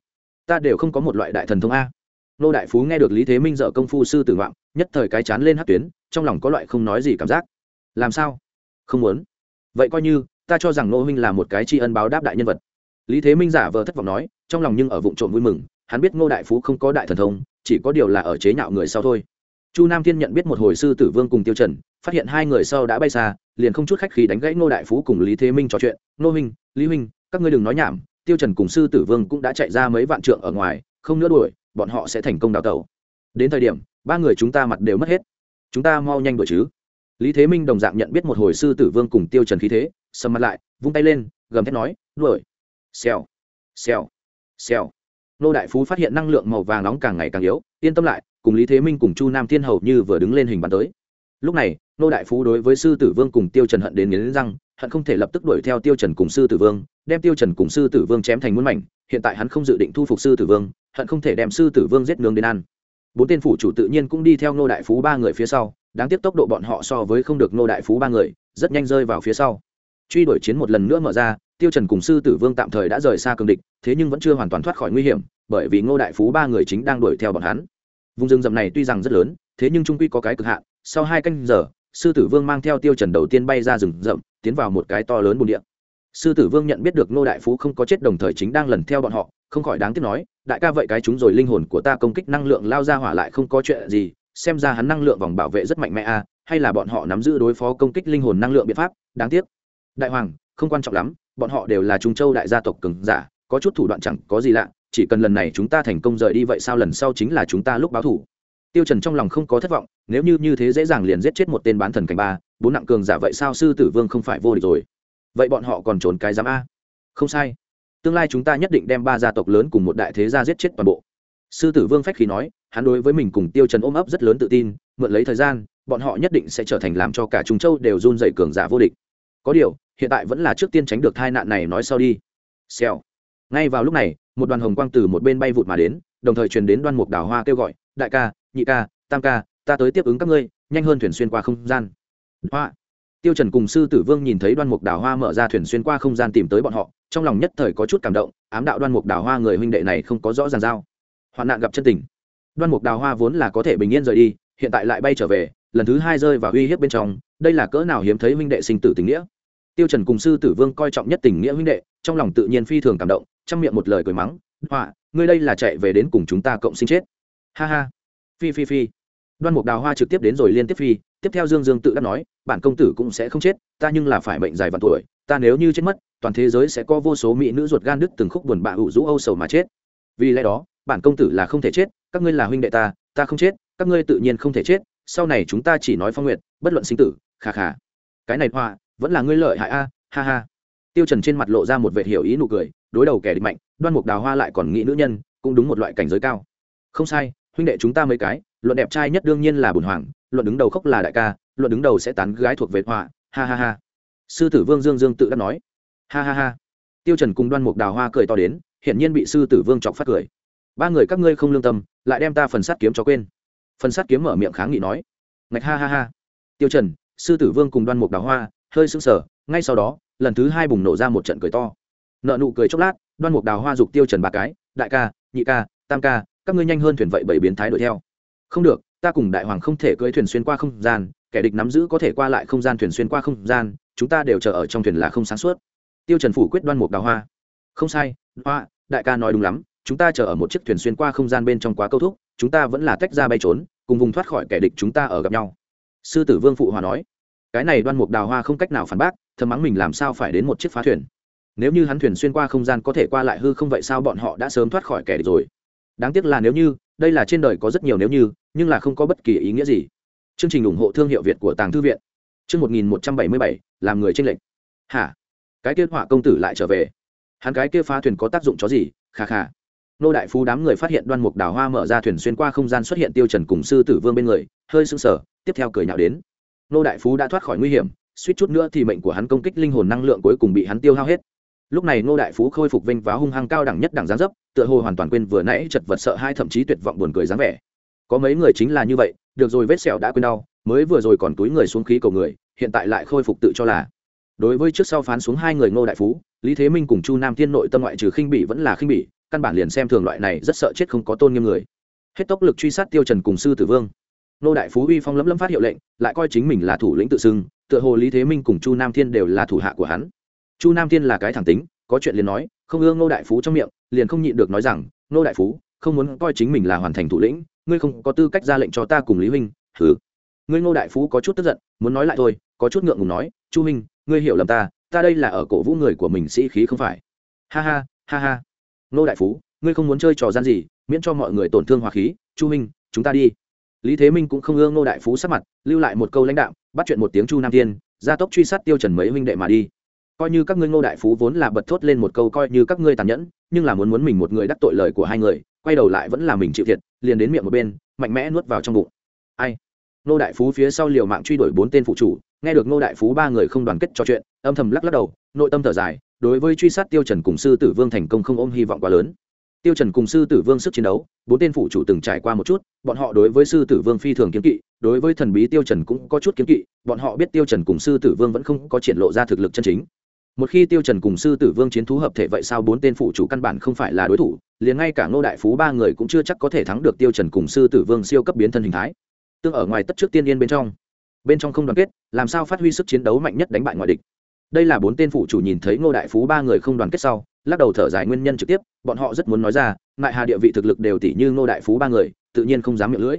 ta đều không có một loại đại thần thông a. Nô đại phú nghe được lý thế minh dợ công phu sư tử ngoạm, nhất thời cái chán lên hát tuyến, trong lòng có loại không nói gì cảm giác. Làm sao? Không muốn. Vậy coi như, ta cho rằng nô huynh là một cái tri ân báo đáp đại nhân vật. Lý thế minh giả vờ thất vọng nói, trong lòng nhưng ở vụ trộm vui mừng, hắn biết ngô đại phú không có đại thần thông, chỉ có điều là ở chế nhạo người sau thôi. Chu nam thiên nhận biết một hồi sư tử vương cùng tiêu trần, phát hiện hai người sau đã bay xa, liền không chút khách khí đánh gãy ngô đại phú cùng lý thế minh trò chuyện. Ngô huynh, lý huynh, các ngươi đừng nói nhảm tiêu trần cùng sư tử vương cũng đã chạy ra mấy vạn trượng ở ngoài, không nữa đuổi, bọn họ sẽ thành công đào tẩu. Đến thời điểm, ba người chúng ta mặt đều mất hết. Chúng ta mau nhanh đuổi chứ. Lý thế minh đồng dạng nhận biết một hồi sư tử vương cùng tiêu trần khí thế, sầm mặt lại, vung tay lên, gầm thét nói, đuổi. Xèo. Xèo. Xèo. Nô đại phú phát hiện năng lượng màu vàng nóng càng ngày càng yếu, yên tâm lại, cùng lý thế minh cùng chu nam thiên hầu như vừa đứng lên hình bắn tới lúc này nô đại phú đối với sư tử vương cùng tiêu trần hận đến nghiến răng, hận không thể lập tức đuổi theo tiêu trần cùng sư tử vương, đem tiêu trần cùng sư tử vương chém thành muôn mảnh, hiện tại hắn không dự định thu phục sư tử vương, hận không thể đem sư tử vương giết nướng đến ăn. Bốn tên phủ chủ tự nhiên cũng đi theo nô đại phú ba người phía sau, đáng tiếc tốc độ bọn họ so với không được nô đại phú ba người, rất nhanh rơi vào phía sau. Truy đuổi chiến một lần nữa mở ra, tiêu trần cùng sư tử vương tạm thời đã rời xa cường địch, thế nhưng vẫn chưa hoàn toàn thoát khỏi nguy hiểm, bởi vì ngô đại phú ba người chính đang đuổi theo bọn hắn. Vùng rừng rậm này tuy rằng rất lớn, thế nhưng trung quy có cái cực hạn sau hai canh giờ sư tử vương mang theo tiêu trần đầu tiên bay ra rừng rậm tiến vào một cái to lớn bồn địa. Sư tử vương nhận biết được nô đại phú không có chết đồng thời chính đang lần theo bọn họ không khỏi đáng tiếc nói đại ca vậy cái chúng rồi linh hồn của ta công kích năng lượng lao ra hỏa lại không có chuyện gì xem ra hắn năng lượng vòng bảo vệ rất mạnh mẽ a à, hay là bọn họ nắm giữ đối phó công kích linh hồn năng lượng biện pháp đáng tiếc. Đại hoàng không quan trọng lắm bọn họ đều là trung châu đại gia tộc cường giả có chút thủ đoạn chẳng có gì lạ chỉ cần lần này chúng ta thành công rời đi vậy sao lần sau chính là chúng ta lúc báo thủ tiêu trần trong lòng không có thất vọng, nếu như như thế dễ dàng liền giết chết một tên bán thần cảnh ba, bốn nặng cường giả vậy sao sư tử vương không phải vô địch rồi? Vậy bọn họ còn trốn cái giám a. Không sai. Tương lai chúng ta nhất định đem ba gia tộc lớn cùng một đại thế gia giết chết toàn bộ. Sư tử vương phách khí nói, hắn đối với mình cùng tiêu trần ôm ấp rất lớn tự tin, mượn lấy thời gian, bọn họ nhất định sẽ trở thành làm cho cả trung châu đều run rẩy cường giả vô địch. Có điều, hiện tại vẫn là trước tiên tránh được tai nạn này nói sau đi. Xèo. Ngay vào lúc này, một đoàn hồng quang từ một bên bay vụt mà đến, đồng thời truyền đến đoan mục đào hoa kêu gọi, đại ca nhị ca, tam ca, ta tới tiếp ứng các ngươi, nhanh hơn thuyền xuyên qua không gian. Hoa. Tiêu trần cùng sư tử vương nhìn thấy đoan mục đào hoa mở ra thuyền xuyên qua không gian tìm tới bọn họ, trong lòng nhất thời có chút cảm động, ám đạo đoan mục đào hoa người huynh đệ này không có rõ ràng giao hoạn nạn gặp chân tình. Đoan mục đào hoa vốn là có thể bình yên rời đi, hiện tại lại bay trở về, lần thứ hai rơi vào uy hiếp bên trong, đây là cỡ nào hiếm thấy huynh đệ sinh tử tình nghĩa. Tiêu trần cùng sư tử vương coi trọng nhất tình nghĩa huynh đệ, trong lòng tự nhiên phi thường cảm động, trong miệng một lời cười mắng họa ngươi đây là chạy về đến cùng chúng ta cộng sinh chết. Ha ha phi phi phi. Đoan mục đào hoa trực tiếp đến rồi liên tiếp phi, tiếp theo dương dương tự đã nói, bản công tử cũng sẽ không chết, ta nhưng là phải mệnh dài vạn tuổi, ta nếu như chết mất, toàn thế giới sẽ có vô số mỹ nữ ruột gan đứt từng khúc buồn bã ủ rũ âu sầu mà chết. Vì lẽ đó, bản công tử là không thể chết, các ngươi là huynh đệ ta ta không chết, các ngươi tự nhiên không thể chết, sau này chúng ta chỉ nói phong nguyện, bất luận sinh tử khà khà cái này hoa, vẫn là ngươi lợi hại a, ha ha. Tiêu trần trên mặt lộ ra một vẻ hiểu ý nụ cười, đối đầu kẻ địch mạnh, đoan mục đào hoa lại còn nghĩ nữ nhân, cũng đúng một loại cảnh giới cao. Không sai huynh đệ chúng ta mấy cái, luận đẹp trai nhất đương nhiên là bùn hoàng, luận đứng đầu khóc là đại ca, luận đứng đầu sẽ tán gái thuộc về họa, ha ha ha. Sư tử vương dương dương tự đắc nói. Ha ha ha. Tiêu trần cùng đoan mục đào hoa cười to đến, hiển nhiên bị sư tử vương chọc phát cười. Ba người các ngươi không lương tâm, lại đem ta phần sát kiếm cho quên. Phần sát kiếm mở miệng kháng nghị nói. Ngạch ha ha ha. Tiêu trần, sư tử vương cùng đoan mục đào hoa, hơi sững sờ, ngay sau đó, lần thứ hai bùng nổ ra một trận cười to. Nợ nụ cười chốc lát, đoan mục đào hoa dục tiêu trần ba cái, đại ca, nhị ca, tam ca các ngươi nhanh hơn thuyền vậy bảy biến thái đuổi theo. Không được, ta cùng đại hoàng không thể cưỡi thuyền xuyên qua không gian, kẻ địch nắm giữ có thể qua lại không gian thuyền xuyên qua không gian, chúng ta đều chờ ở trong thuyền là không sáng suốt. Tiêu trần phủ quyết đoan mục đào hoa. Không sai, hoa, đại ca nói đúng lắm, chúng ta chờ ở một chiếc thuyền xuyên qua không gian bên trong quá câu thúc, chúng ta vẫn là tách ra bay trốn, cùng vùng thoát khỏi kẻ địch chúng ta ở gặp nhau. Sư tử vương phụ hòa nói. Cái này đoan mục đào hoa không cách nào phản bác, thầm mắng mình làm sao phải đến một chiếc phá thuyền. Nếu như hắn thuyền xuyên qua không gian có thể qua lại hư không vậy sao bọn họ đã sớm thoát khỏi kẻ địch rồi? Đáng tiếc là nếu như, đây là trên đời có rất nhiều nếu như, nhưng là không có bất kỳ ý nghĩa gì. Chương trình ủng hộ thương hiệu việt của tàng thư viện. Chương một nghìn một trăm bảy mươi bảy, làm người tranh lệch. Hả? Cái kia họa công tử lại trở về. Hắn cái kia phá thuyền có tác dụng chó gì? Kha kha. Nô đại phú đám người phát hiện đoan mục đào hoa mở ra thuyền xuyên qua không gian xuất hiện tiêu trần cùng sư tử vương bên người, hơi sưng sờ, tiếp theo cười nhạo đến. Nô đại phú đã thoát khỏi nguy hiểm, suýt chút nữa thì mệnh của hắn công kích linh hồn năng lượng cuối cùng bị hắn tiêu hao hết lúc này Ngô đại phú khôi phục vinh váo hung hăng cao đẳng nhất đẳng gián dấp, tựa hồ hoàn toàn quên vừa nãy chật vật sợ hai thậm chí tuyệt vọng buồn cười dáng vẻ. Có mấy người chính là như vậy, được rồi vết sẹo đã quên đau, mới vừa rồi còn túi người xuống khí cầu người, hiện tại lại khôi phục tự cho là. Đối với trước sau phán xuống hai người ngô đại phú, lý thế minh cùng chu nam thiên nội tâm ngoại trừ khinh bỉ vẫn là khinh bỉ, căn bản liền xem thường loại này rất sợ chết không có tôn nghiêm người. Hết tốc lực truy sát tiêu trần cùng sư tử vương. Ngô đại phú uy phong lấm lấm phát hiệu lệnh, lại coi chính mình là thủ lĩnh tự xưng, tựa hồ lý thế minh cùng chu nam thiên đều là thủ hạ của hắn chu nam thiên là cái thẳng tính, có chuyện liền nói, không ưa ngô đại phú trong miệng, liền không nhịn được nói rằng, ngô đại phú, không muốn coi chính mình là hoàn thành thủ lĩnh, ngươi không có tư cách ra lệnh cho ta cùng lý huynh thử ngươi ngô đại phú có chút tức giận, muốn nói lại thôi, có chút ngượng ngùng nói, chu huynh, ngươi hiểu lầm ta ta đây là ở cổ vũ người của mình sĩ khí không phải. Ha ha ha ha. Ngô đại phú, ngươi không muốn chơi trò gian gì, miễn cho mọi người tổn thương hòa khí, chu huynh, chúng ta đi. Lý thế minh cũng không ưa ngô đại phú sắc mặt, lưu lại một câu lãnh đạo, bắt chuyện một tiếng chu nam tiên gia tốc truy sát tiêu trần mấy huynh đệ mà đi coi như các ngươi ngô đại phú vốn là bật thốt lên một câu coi như các ngươi tàn nhẫn, nhưng là muốn muốn mình một người đắc tội lời của hai người, quay đầu lại vẫn là mình chịu thiệt, liền đến miệng một bên, mạnh mẽ nuốt vào trong bụng. Ai? Ngô đại phú phía sau liều mạng truy đuổi bốn tên phụ chủ, nghe được Ngô đại phú ba người không đoàn kết trò chuyện, âm thầm lắc lắc đầu, nội tâm thở dài, đối với truy sát tiêu trần cùng sư tử vương thành công không ôm hy vọng quá lớn. Tiêu trần cùng sư tử vương sức chiến đấu, bốn tên phụ chủ từng trải qua một chút, bọn họ đối với sư tử vương phi thường kiếm kỵ, đối với thần bí tiêu trần cũng có chút kiếm kỵ, bọn họ biết tiêu trần cùng sư tử vương vẫn không có triển lộ ra thực lực chân chính một khi tiêu trần cùng sư tử vương chiến thú hợp thể vậy sao bốn tên phụ chủ căn bản không phải là đối thủ, liền ngay cả ngô đại phú ba người cũng chưa chắc có thể thắng được tiêu trần cùng sư tử vương siêu cấp biến thân hình thái. Tương ở ngoài tất trước tiên yên bên trong. Bên trong không đoàn kết, làm sao phát huy sức chiến đấu mạnh nhất đánh bại ngoại địch? Đây là bốn tên phụ chủ nhìn thấy ngô đại phú ba người không đoàn kết sau, lắc đầu thở dài nguyên nhân trực tiếp, bọn họ rất muốn nói ra, ngại hà địa vị thực lực đều tỷ như ngô đại phú ba người, tự nhiên không dám miệng lưỡi.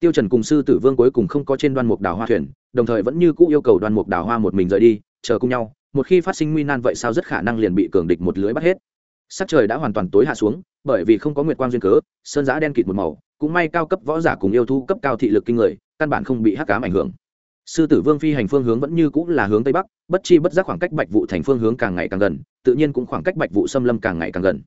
Tiêu trần cùng sư tử vương cuối cùng không có trên đoan mục đào hoa thuyền, đồng thời vẫn như cũ yêu cầu đoan mục đào hoa một mình rời đi, chờ cùng nhau một khi phát sinh nguy nan vậy sao rất khả năng liền bị cường địch một lưới bắt hết. Sắc trời đã hoàn toàn tối hạ xuống, bởi vì không có nguyệt quang duyên cớ, sơn giã đen kịt một màu, cũng may cao cấp võ giả cùng yêu thu cấp cao thị lực kinh người, căn bản không bị hắc cám ảnh hưởng. Sư tử vương phi hành phương hướng vẫn như cũng là hướng tây bắc, bất chi bất giác khoảng cách bạch vụ thành phương hướng càng ngày càng gần, tự nhiên cũng khoảng cách bạch vụ xâm lâm càng ngày càng gần.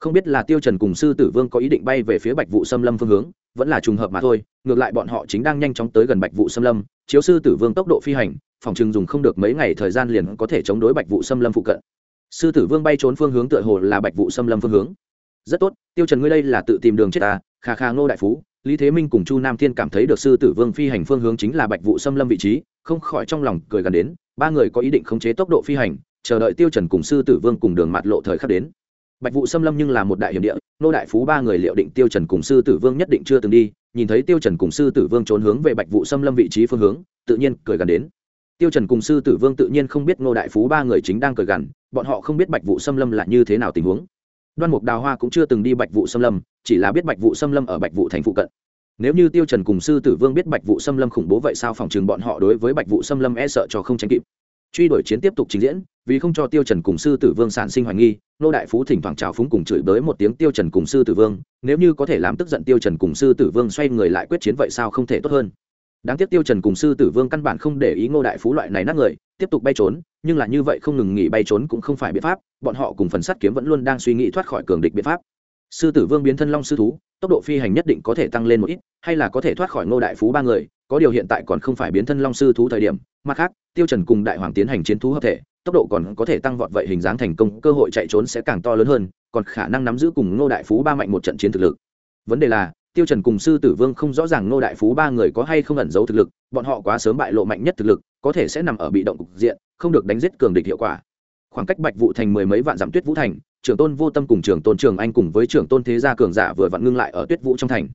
Không biết là tiêu trần cùng sư tử vương có ý định bay về phía bạch vụ xâm lâm phương hướng, vẫn là trùng hợp mà thôi, ngược lại bọn họ chính đang nhanh chóng tới gần bạch vụ xâm lâm, chiếu sư tử vương tốc độ phi hành phòng trường dùng không được mấy ngày thời gian liền có thể chống đối bạch vụ xâm lâm phụ cận. Sư tử vương bay trốn phương hướng tựa hồ là bạch vụ xâm lâm phương hướng. Rất tốt, tiêu trần ngươi đây là tự tìm đường chết ta khà khà ngô đại phú, lý thế minh cùng chu nam thiên cảm thấy được sư tử vương phi hành phương hướng chính là bạch vụ xâm lâm vị trí, không khỏi trong lòng cười gần đến, ba người có ý định khống chế tốc độ phi hành, chờ đợi tiêu trần cùng sư tử vương cùng đường mặt lộ thời khắc đến. Bạch vụ xâm lâm nhưng là một đại hiểm địa nô đại phú ba người liệu định tiêu trần cùng sư tử vương nhất định chưa từng đi, nhìn thấy tiêu trần cùng sư tử vương trốn hướng về bạch vụ xâm lâm vị trí phương hướng, tự nhiên cười gần đến tiêu trần cùng sư tử vương tự nhiên không biết nô đại phú ba người chính đang cười gần bọn họ không biết bạch vụ xâm lâm là như thế nào tình huống. Đoan mục đào hoa cũng chưa từng đi bạch vụ xâm lâm, chỉ là biết bạch vụ xâm lâm ở bạch vụ thành phụ cận. Nếu như tiêu trần cùng sư tử vương biết bạch vụ xâm lâm khủng bố vậy sao phòng trường bọn họ đối với bạch vụ xâm lâm e sợ cho không tránh kịp. Truy đuổi chiến tiếp tục trình diễn, vì không cho tiêu trần cùng sư tử vương sản sinh hoài nghi nô đại phú thỉnh thoảng chào phúng cùng chửi bới một tiếng tiêu trần cùng sư tử vương, nếu như có thể làm tức giận tiêu trần cùng sư tử vương xoay người lại quyết chiến vậy sao không thể tốt hơn đáng tiếc tiêu trần cùng sư tử vương căn bản không để ý ngô đại phú loại này nát người, tiếp tục bay trốn, nhưng là như vậy không ngừng nghỉ bay trốn cũng không phải biện pháp, bọn họ cùng phần sắt kiếm vẫn luôn đang suy nghĩ thoát khỏi cường địch biện pháp. Sư tử vương biến thân long sư thú, tốc độ phi hành nhất định có thể tăng lên một ít, hay là có thể thoát khỏi ngô đại phú ba người, có điều hiện tại còn không phải biến thân long sư thú thời điểm, mặt khác, tiêu trần cùng đại hoàng tiến hành chiến thú hợp thể, tốc độ còn có thể tăng vọt vậy hình dáng thành công, cơ hội chạy trốn sẽ càng to lớn hơn, còn khả năng nắm giữ cùng ngô đại phú ba mạnh một trận chiến thực lực. Vấn đề là tiêu trần cùng sư tử vương không rõ ràng ngô đại phú ba người có hay không ẩn giấu thực lực, bọn họ quá sớm bại lộ mạnh nhất thực lực, có thể sẽ nằm ở bị động cục diện, không được đánh giết cường địch hiệu quả. Khoảng cách bạch vụ thành mười mấy vạn dặm tuyết vũ thành trưởng tôn vô tâm cùng trưởng tôn trường anh cùng với trưởng tôn thế gia cường giả vừa vặn ngưng lại ở tuyết vũ trong thành.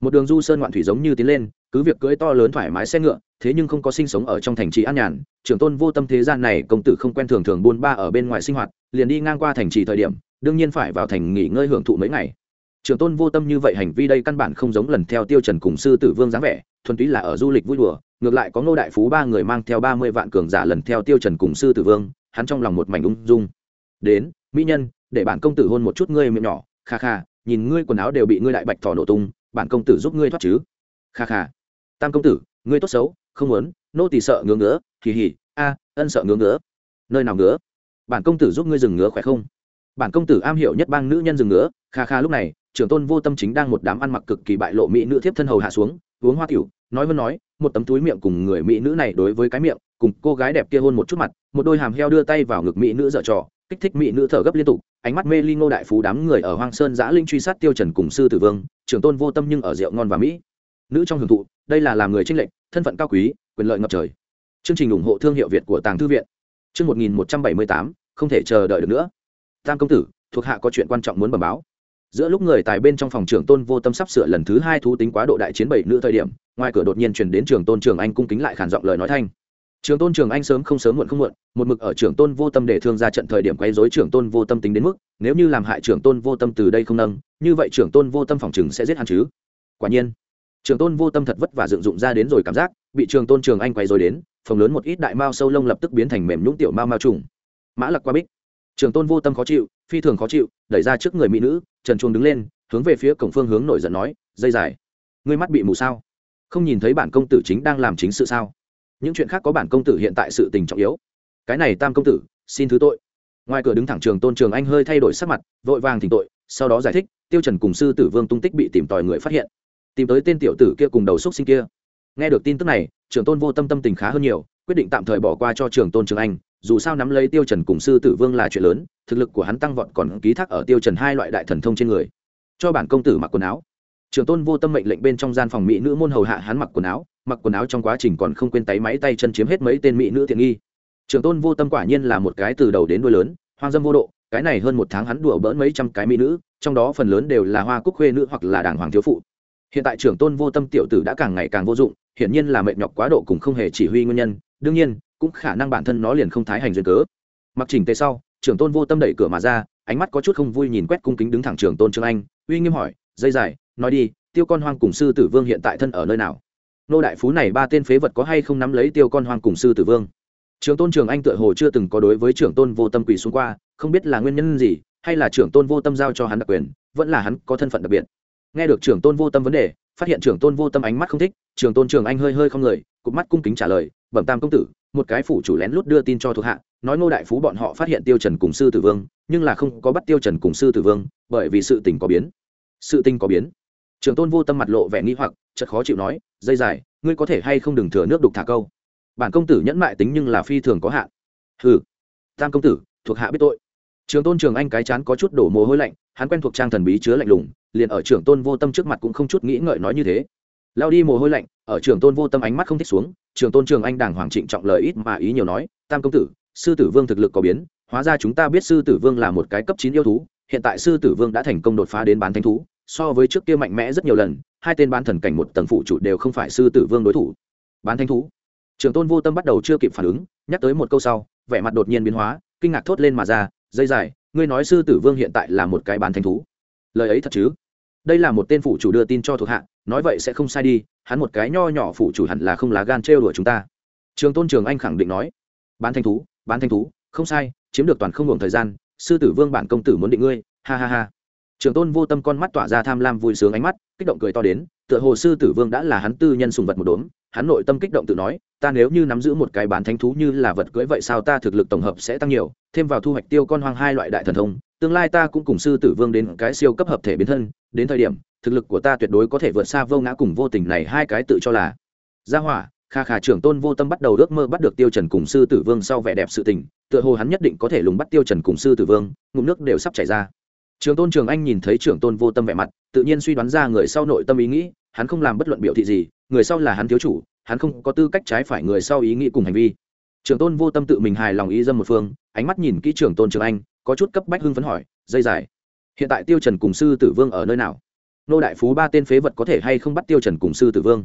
Một đường du sơn ngoạn thủy giống như tiến lên, cứ việc cưỡi to lớn thoải mái xe ngựa, thế nhưng không có sinh sống ở trong thành trì an nhàn. Trưởng tôn vô tâm thế gian này, công tử không quen thường thường buôn ba ở bên ngoài sinh hoạt, liền đi ngang qua thành trì thời điểm, đương nhiên phải vào thành nghỉ ngơi hưởng thụ mấy ngày trưởng tôn vô tâm như vậy hành vi đây căn bản không giống lần theo tiêu trần cùng sư tử vương dáng vẻ, thuần túy là ở du lịch vui đùa, ngược lại có ngô đại phú ba người mang theo ba mươi vạn cường giả lần theo tiêu trần cùng sư tử vương, hắn trong lòng một mảnh ung dung. Đến, mỹ nhân, để bản công tử hôn một chút ngươi miệng nhỏ, kha kha, nhìn ngươi quần áo đều bị ngươi đại bạch thỏ nổ tung, bản công tử giúp ngươi thoát chứ. Kha kha. Tam công tử, ngươi tốt xấu, không muốn, nô tỳ sợ ngứa ngứa kỳ hỉ a, ân sợ ngứa ngứa. Nơi nào ngứa? Bản công tử giúp ngươi dừng ngứa khỏe không? Bản công tử am hiểu nhất bang nữ nhân dừng ngứa, kha kha lúc này trưởng tôn vô tâm chính đang một đám ăn mặc cực kỳ bại lộ mỹ nữ thiếp thân hầu hạ xuống, uống hoa tiểu, nói vân nói, một tấm túi miệng cùng người mỹ nữ này đối với cái miệng, cùng cô gái đẹp kia hôn một chút mặt, một đôi hàm heo đưa tay vào ngực mỹ nữ dở trò, kích thích mỹ nữ thở gấp liên tục, ánh mắt mê ly ngô đại phú đám người ở hoang sơn giã linh truy sát tiêu trần cùng sư tử vương, trưởng tôn vô tâm nhưng ở rượu ngon và mỹ. Nữ trong hưởng thụ, đây là làm người trinh lệnh thân phận cao quý, quyền lợi ngập trời. Chương trình ủng hộ thương hiệu việt của tàng thư viện. Chương một nghìn một trăm bảy mươi tám, không thể chờ đợi được nữa. Tam công tử, thuộc hạ có chuyện quan trọng muốn bẩm báo giữa lúc người tài bên trong phòng trưởng tôn vô tâm sắp sửa lần thứ hai thú tính quá độ đại chiến bảy nữ thời điểm, ngoài cửa đột nhiên chuyển đến trường tôn trường anh cung kính lại khản giọng lời nói thanh. Trường tôn trường anh sớm không sớm muộn không muộn, một mực ở trường tôn vô tâm để thương ra trận thời điểm quấy dối trường tôn vô tâm tính đến mức, nếu như làm hại trường tôn vô tâm từ đây không nâng, như vậy trường tôn vô tâm phòng chừng sẽ giết hắn chứ? Quả nhiên trường tôn vô tâm thật vất vả dựng dụng ra đến rồi cảm giác, bị trường tôn trường anh quấy dối đến, phòng lớn một ít đại mao sâu lông lập tức biến thành mềm nhũng tiểu mao mao trùng. Mã lặc qua bích. Trường tôn vô tâm khó chịu, phi thường khó chịu, đẩy ra trước người mỹ nữ trần chuông đứng lên, hướng về phía cổng phương hướng nổi giận nói, dây dài, ngươi mắt bị mù sao? Không nhìn thấy bản công tử chính đang làm chính sự sao? Những chuyện khác có bản công tử hiện tại sự tình trọng yếu. Cái này tam công tử, xin thứ tội. Ngoài cửa đứng thẳng trường tôn trường anh hơi thay đổi sắc mặt, vội vàng thỉnh tội, sau đó giải thích, tiêu trần cùng sư tử vương tung tích bị tìm tòi người phát hiện. Tìm tới tên tiểu tử kia cùng đầu xúc sinh kia. Nghe được tin tức này trưởng tôn vô tâm tâm tình khá hơn nhiều, quyết định tạm thời bỏ qua cho trưởng tôn trường anh dù sao nắm lấy tiêu trần cùng sư tử vương là chuyện lớn, thực lực của hắn tăng vọt còn ký thác ở tiêu trần hai loại đại thần thông trên người. Cho bản công tử mặc quần áo. Trưởng tôn vô tâm mệnh lệnh bên trong gian phòng mỹ nữ môn hầu hạ hắn mặc quần áo, mặc quần áo trong quá trình còn không quên tay máy tay chân chiếm hết mấy tên mỹ nữ tiện nghi. Trưởng tôn vô tâm quả nhiên là một cái từ đầu đến đuôi lớn, hoang dâm vô độ, cái này hơn một tháng hắn đùa bỡn mấy trăm cái mỹ nữ, trong đó phần lớn đều là hoa cúc khuê nữ hoặc là đàng hoàng thiếu phụ. Hiện tại trưởng tôn vô tâm tiểu tử đã càng ngày càng vô dụng, hiển nhiên là mệt nhọc quá độ cùng không hề chỉ huy nguyên nhân. Đương nhiên cũng khả năng bản thân nó liền không thái hành duyên cớ. Mặc chỉnh tề sau, trưởng tôn vô tâm đẩy cửa mà ra, ánh mắt có chút không vui nhìn quét cung kính đứng thẳng trưởng tôn trương anh, uy nghiêm hỏi, dây dài, nói đi, tiêu con hoang cùng sư tử vương hiện tại thân ở nơi nào? Nô đại phú này ba tên phế vật có hay không nắm lấy tiêu con hoang cùng sư tử vương? Trưởng tôn trường anh tựa hồ chưa từng có đối với trưởng tôn vô tâm quỳ xuống qua, không biết là nguyên nhân gì, hay là trưởng tôn vô tâm giao cho hắn đặc quyền, vẫn là hắn có thân phận đặc biệt. Nghe được trưởng tôn vô tâm vấn đề, phát hiện trưởng tôn vô tâm ánh mắt không thích, trưởng tôn trường anh hơi hơi không người, cụp mắt cung kính trả lời bẩm tam công tử, một cái phủ chủ lén lút đưa tin cho thuộc hạ, nói ngô đại phú bọn họ phát hiện tiêu trần cùng sư tử vương, nhưng là không có bắt tiêu trần cùng sư tử vương, bởi vì sự tình có biến. Sự tình có biến. Trường tôn vô tâm mặt lộ vẻ nghi hoặc, chợt khó chịu nói, dây dài, ngươi có thể hay không đừng thừa nước đục thả câu? Bản công tử nhẫn mại tính nhưng là phi thường có hạn. Hừ, tam công tử, thuộc hạ biết tội. Trường tôn trường anh cái chán có chút đổ mồ hôi lạnh, hắn quen thuộc trang thần bí chứa lạnh lùng, liền ở trưởng tôn vô tâm trước mặt cũng không chút nghĩ ngợi nói như thế lao đi mồ hôi lạnh, ở trường tôn vô tâm ánh mắt không thích xuống, trường tôn trường anh đàng hoàng trịnh trọng lời ít mà ý nhiều nói, tam công tử, sư tử vương thực lực có biến, hóa ra chúng ta biết sư tử vương là một cái cấp chín yêu thú, hiện tại sư tử vương đã thành công đột phá đến bán thánh thú, so với trước kia mạnh mẽ rất nhiều lần, hai tên bán thần cảnh một tầng phụ chủ đều không phải sư tử vương đối thủ. Bán thánh thú. Trường tôn vô tâm bắt đầu chưa kịp phản ứng, nhắc tới một câu sau, vẻ mặt đột nhiên biến hóa, kinh ngạc thốt lên mà ra, dây dài, ngươi nói sư tử vương hiện tại là một cái bán thánh thú. Lời ấy thật chứ? Đây là một tên phụ chủ đưa tin cho thuộc hạ nói vậy sẽ không sai đi, hắn một cái nho nhỏ phủ chủ hẳn là không lá gan trêu đùa chúng ta. Trường tôn trường anh khẳng định nói, bán thanh thú, bán thanh thú, không sai, chiếm được toàn không ngừng thời gian, sư tử vương bản công tử muốn định ngươi, ha ha ha. Trường tôn vô tâm con mắt tỏa ra tham lam vui sướng ánh mắt, kích động cười to đến, tựa hồ sư tử vương đã là hắn tư nhân sùng vật một đốm, hắn nội tâm kích động tự nói, ta nếu như nắm giữ một cái bán thánh thú như là vật cưỡi vậy sao ta thực lực tổng hợp sẽ tăng nhiều, thêm vào thu hoạch tiêu con hoang hai loại đại thần thông, tương lai ta cũng cùng sư tử vương đến cái siêu cấp hợp thể biến thân, đến thời điểm thực lực của ta tuyệt đối có thể vượt xa vô ngã cùng vô tình này hai cái tự cho là. Gia hỏa, kha khả trưởng tôn vô tâm bắt đầu ước mơ bắt được tiêu trần cùng sư tử vương sau vẻ đẹp sự tình, tựa hồ hắn nhất định có thể lùng bắt tiêu trần cùng sư tử vương, ngụm nước đều sắp chảy ra. Trường tôn trường anh nhìn thấy trưởng tôn vô tâm vẻ mặt, tự nhiên suy đoán ra người sau nội tâm ý nghĩ, hắn không làm bất luận biểu thị gì, người sau là hắn thiếu chủ, hắn không có tư cách trái phải người sau ý nghĩ cùng hành vi. Trường tôn vô tâm tự mình hài lòng ý dâm một phương, ánh mắt nhìn kỹ trưởng tôn trường anh, có chút cấp bách hưng phấn hỏi, dây dài, hiện tại tiêu trần cùng sư tử vương ở nơi nào? Nô đại phú ba tên phế vật có thể hay không bắt tiêu trần cùng sư tử vương?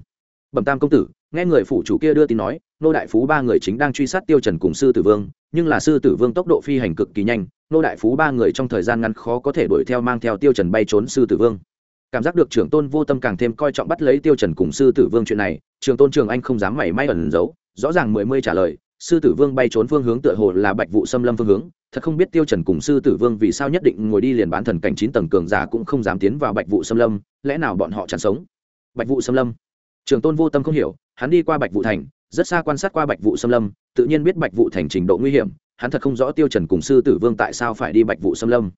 Bẩm tam công tử, nghe người phụ chủ kia đưa tin nói, nô đại phú ba người chính đang truy sát tiêu trần cùng sư tử vương, nhưng là sư tử vương tốc độ phi hành cực kỳ nhanh, nô đại phú ba người trong thời gian ngắn khó có thể đuổi theo mang theo tiêu trần bay trốn sư tử vương. Cảm giác được trưởng tôn vô tâm càng thêm coi trọng bắt lấy tiêu trần cùng sư tử vương chuyện này, trưởng tôn trường anh không dám mảy may ẩn giấu, rõ ràng mười mươi trả lời, sư tử vương bay trốn phương hướng tựa hồ là bạch vụ xâm lâm phương hướng thật không biết tiêu trần cùng sư tử vương vì sao nhất định ngồi đi liền bán thần cảnh chín tầng cường giả cũng không dám tiến vào bạch vụ xâm lâm, lẽ nào bọn họ chẳng sống? Bạch vụ xâm lâm? Trường tôn vô tâm không hiểu, hắn đi qua bạch vụ thành, rất xa quan sát qua bạch vụ xâm lâm, tự nhiên biết bạch vụ thành trình độ nguy hiểm, hắn thật không rõ tiêu trần cùng sư tử vương tại sao phải đi bạch vụ xâm lâm.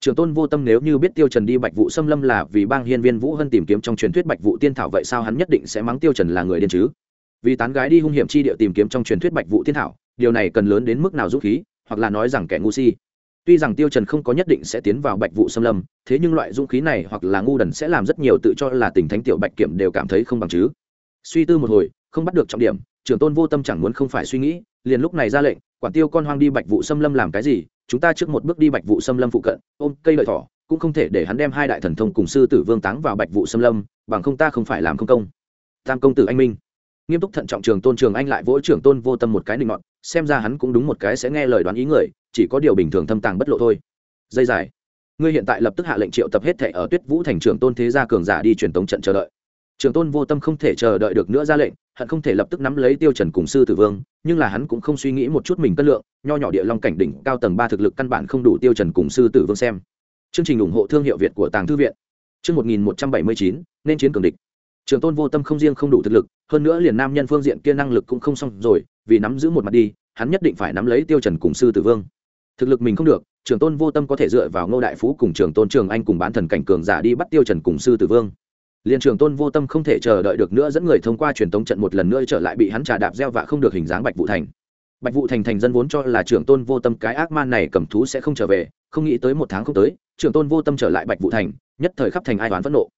Trường tôn vô tâm nếu như biết tiêu trần đi bạch vụ xâm lâm là vì bang hiên viên vũ hân tìm kiếm trong truyền thuyết bạch vụ tiên thảo vậy sao hắn nhất định sẽ mắng tiêu trần là người điên chứ? Vì tán gái đi hung hiểm chi địa tìm kiếm trong truyền thuyết bạch vụ tiên thảo, điều này cần lớn đến mức nào dũng khí hoặc là nói rằng kẻ ngu si. Tuy rằng tiêu trần không có nhất định sẽ tiến vào bạch vụ xâm lâm, thế nhưng loại dũng khí này hoặc là ngu đần sẽ làm rất nhiều tự cho là tình thánh tiểu bạch kiểm đều cảm thấy không bằng chứ. Suy tư một hồi, không bắt được trọng điểm, trưởng tôn vô tâm chẳng muốn không phải suy nghĩ, liền lúc này ra lệnh, quản tiêu con hoang đi bạch vụ xâm lâm làm cái gì? Chúng ta trước một bước đi bạch vụ xâm lâm phụ cận, ôm cây lợi thỏ, cũng không thể để hắn đem hai đại thần thông cùng sư tử vương táng vào bạch vụ xâm lâm, bằng không ta không phải làm không công. Tam công tử anh minh. Nghiêm túc thận trọng trường tôn trường anh lại vỗ trưởng tôn vô tâm một cái định ngọn xem ra hắn cũng đúng một cái sẽ nghe lời đoán ý người, chỉ có điều bình thường thâm tàng bất lộ thôi. Dây dài. Ngươi hiện tại lập tức hạ lệnh triệu tập hết thệ ở tuyết vũ thành trường tôn thế gia cường giả đi truyền tống trận chờ đợi. Trường tôn vô tâm không thể chờ đợi được nữa ra lệnh, hận không thể lập tức nắm lấy tiêu trần cùng sư tử vương, nhưng là hắn cũng không suy nghĩ một chút mình cân lượng, nho nhỏ địa long cảnh đỉnh cao tầng ba thực lực căn bản không đủ tiêu trần cùng sư tử vương xem. Chương trình ủng hộ thương hiệu việt của tàng thư viện. Chương 1179 nên chiến cường địch. Trường tôn vô tâm không riêng không đủ thực lực, hơn nữa liền nam nhân phương diện kia năng lực cũng không xong rồi vì nắm giữ một mặt đi, hắn nhất định phải nắm lấy tiêu trần cùng sư tử vương. Thực lực mình không được trường tôn vô tâm có thể dựa vào ngô đại phú cùng trường tôn trường anh cùng bán thần cảnh cường giả đi bắt tiêu trần cùng sư tử vương. Liên trường tôn vô tâm không thể chờ đợi được nữa dẫn người thông qua truyền tống trận một lần nữa trở lại bị hắn trà đạp gieo vạ không được hình dáng bạch vụ thành. Bạch vụ thành thành dân vốn cho là Trường tôn vô tâm cái ác man này cầm thú sẽ không trở về, không nghĩ tới một tháng không tới Trường tôn vô tâm trở lại bạch vụ thành, nhất thời khắp thành ai toán phẫn nộ.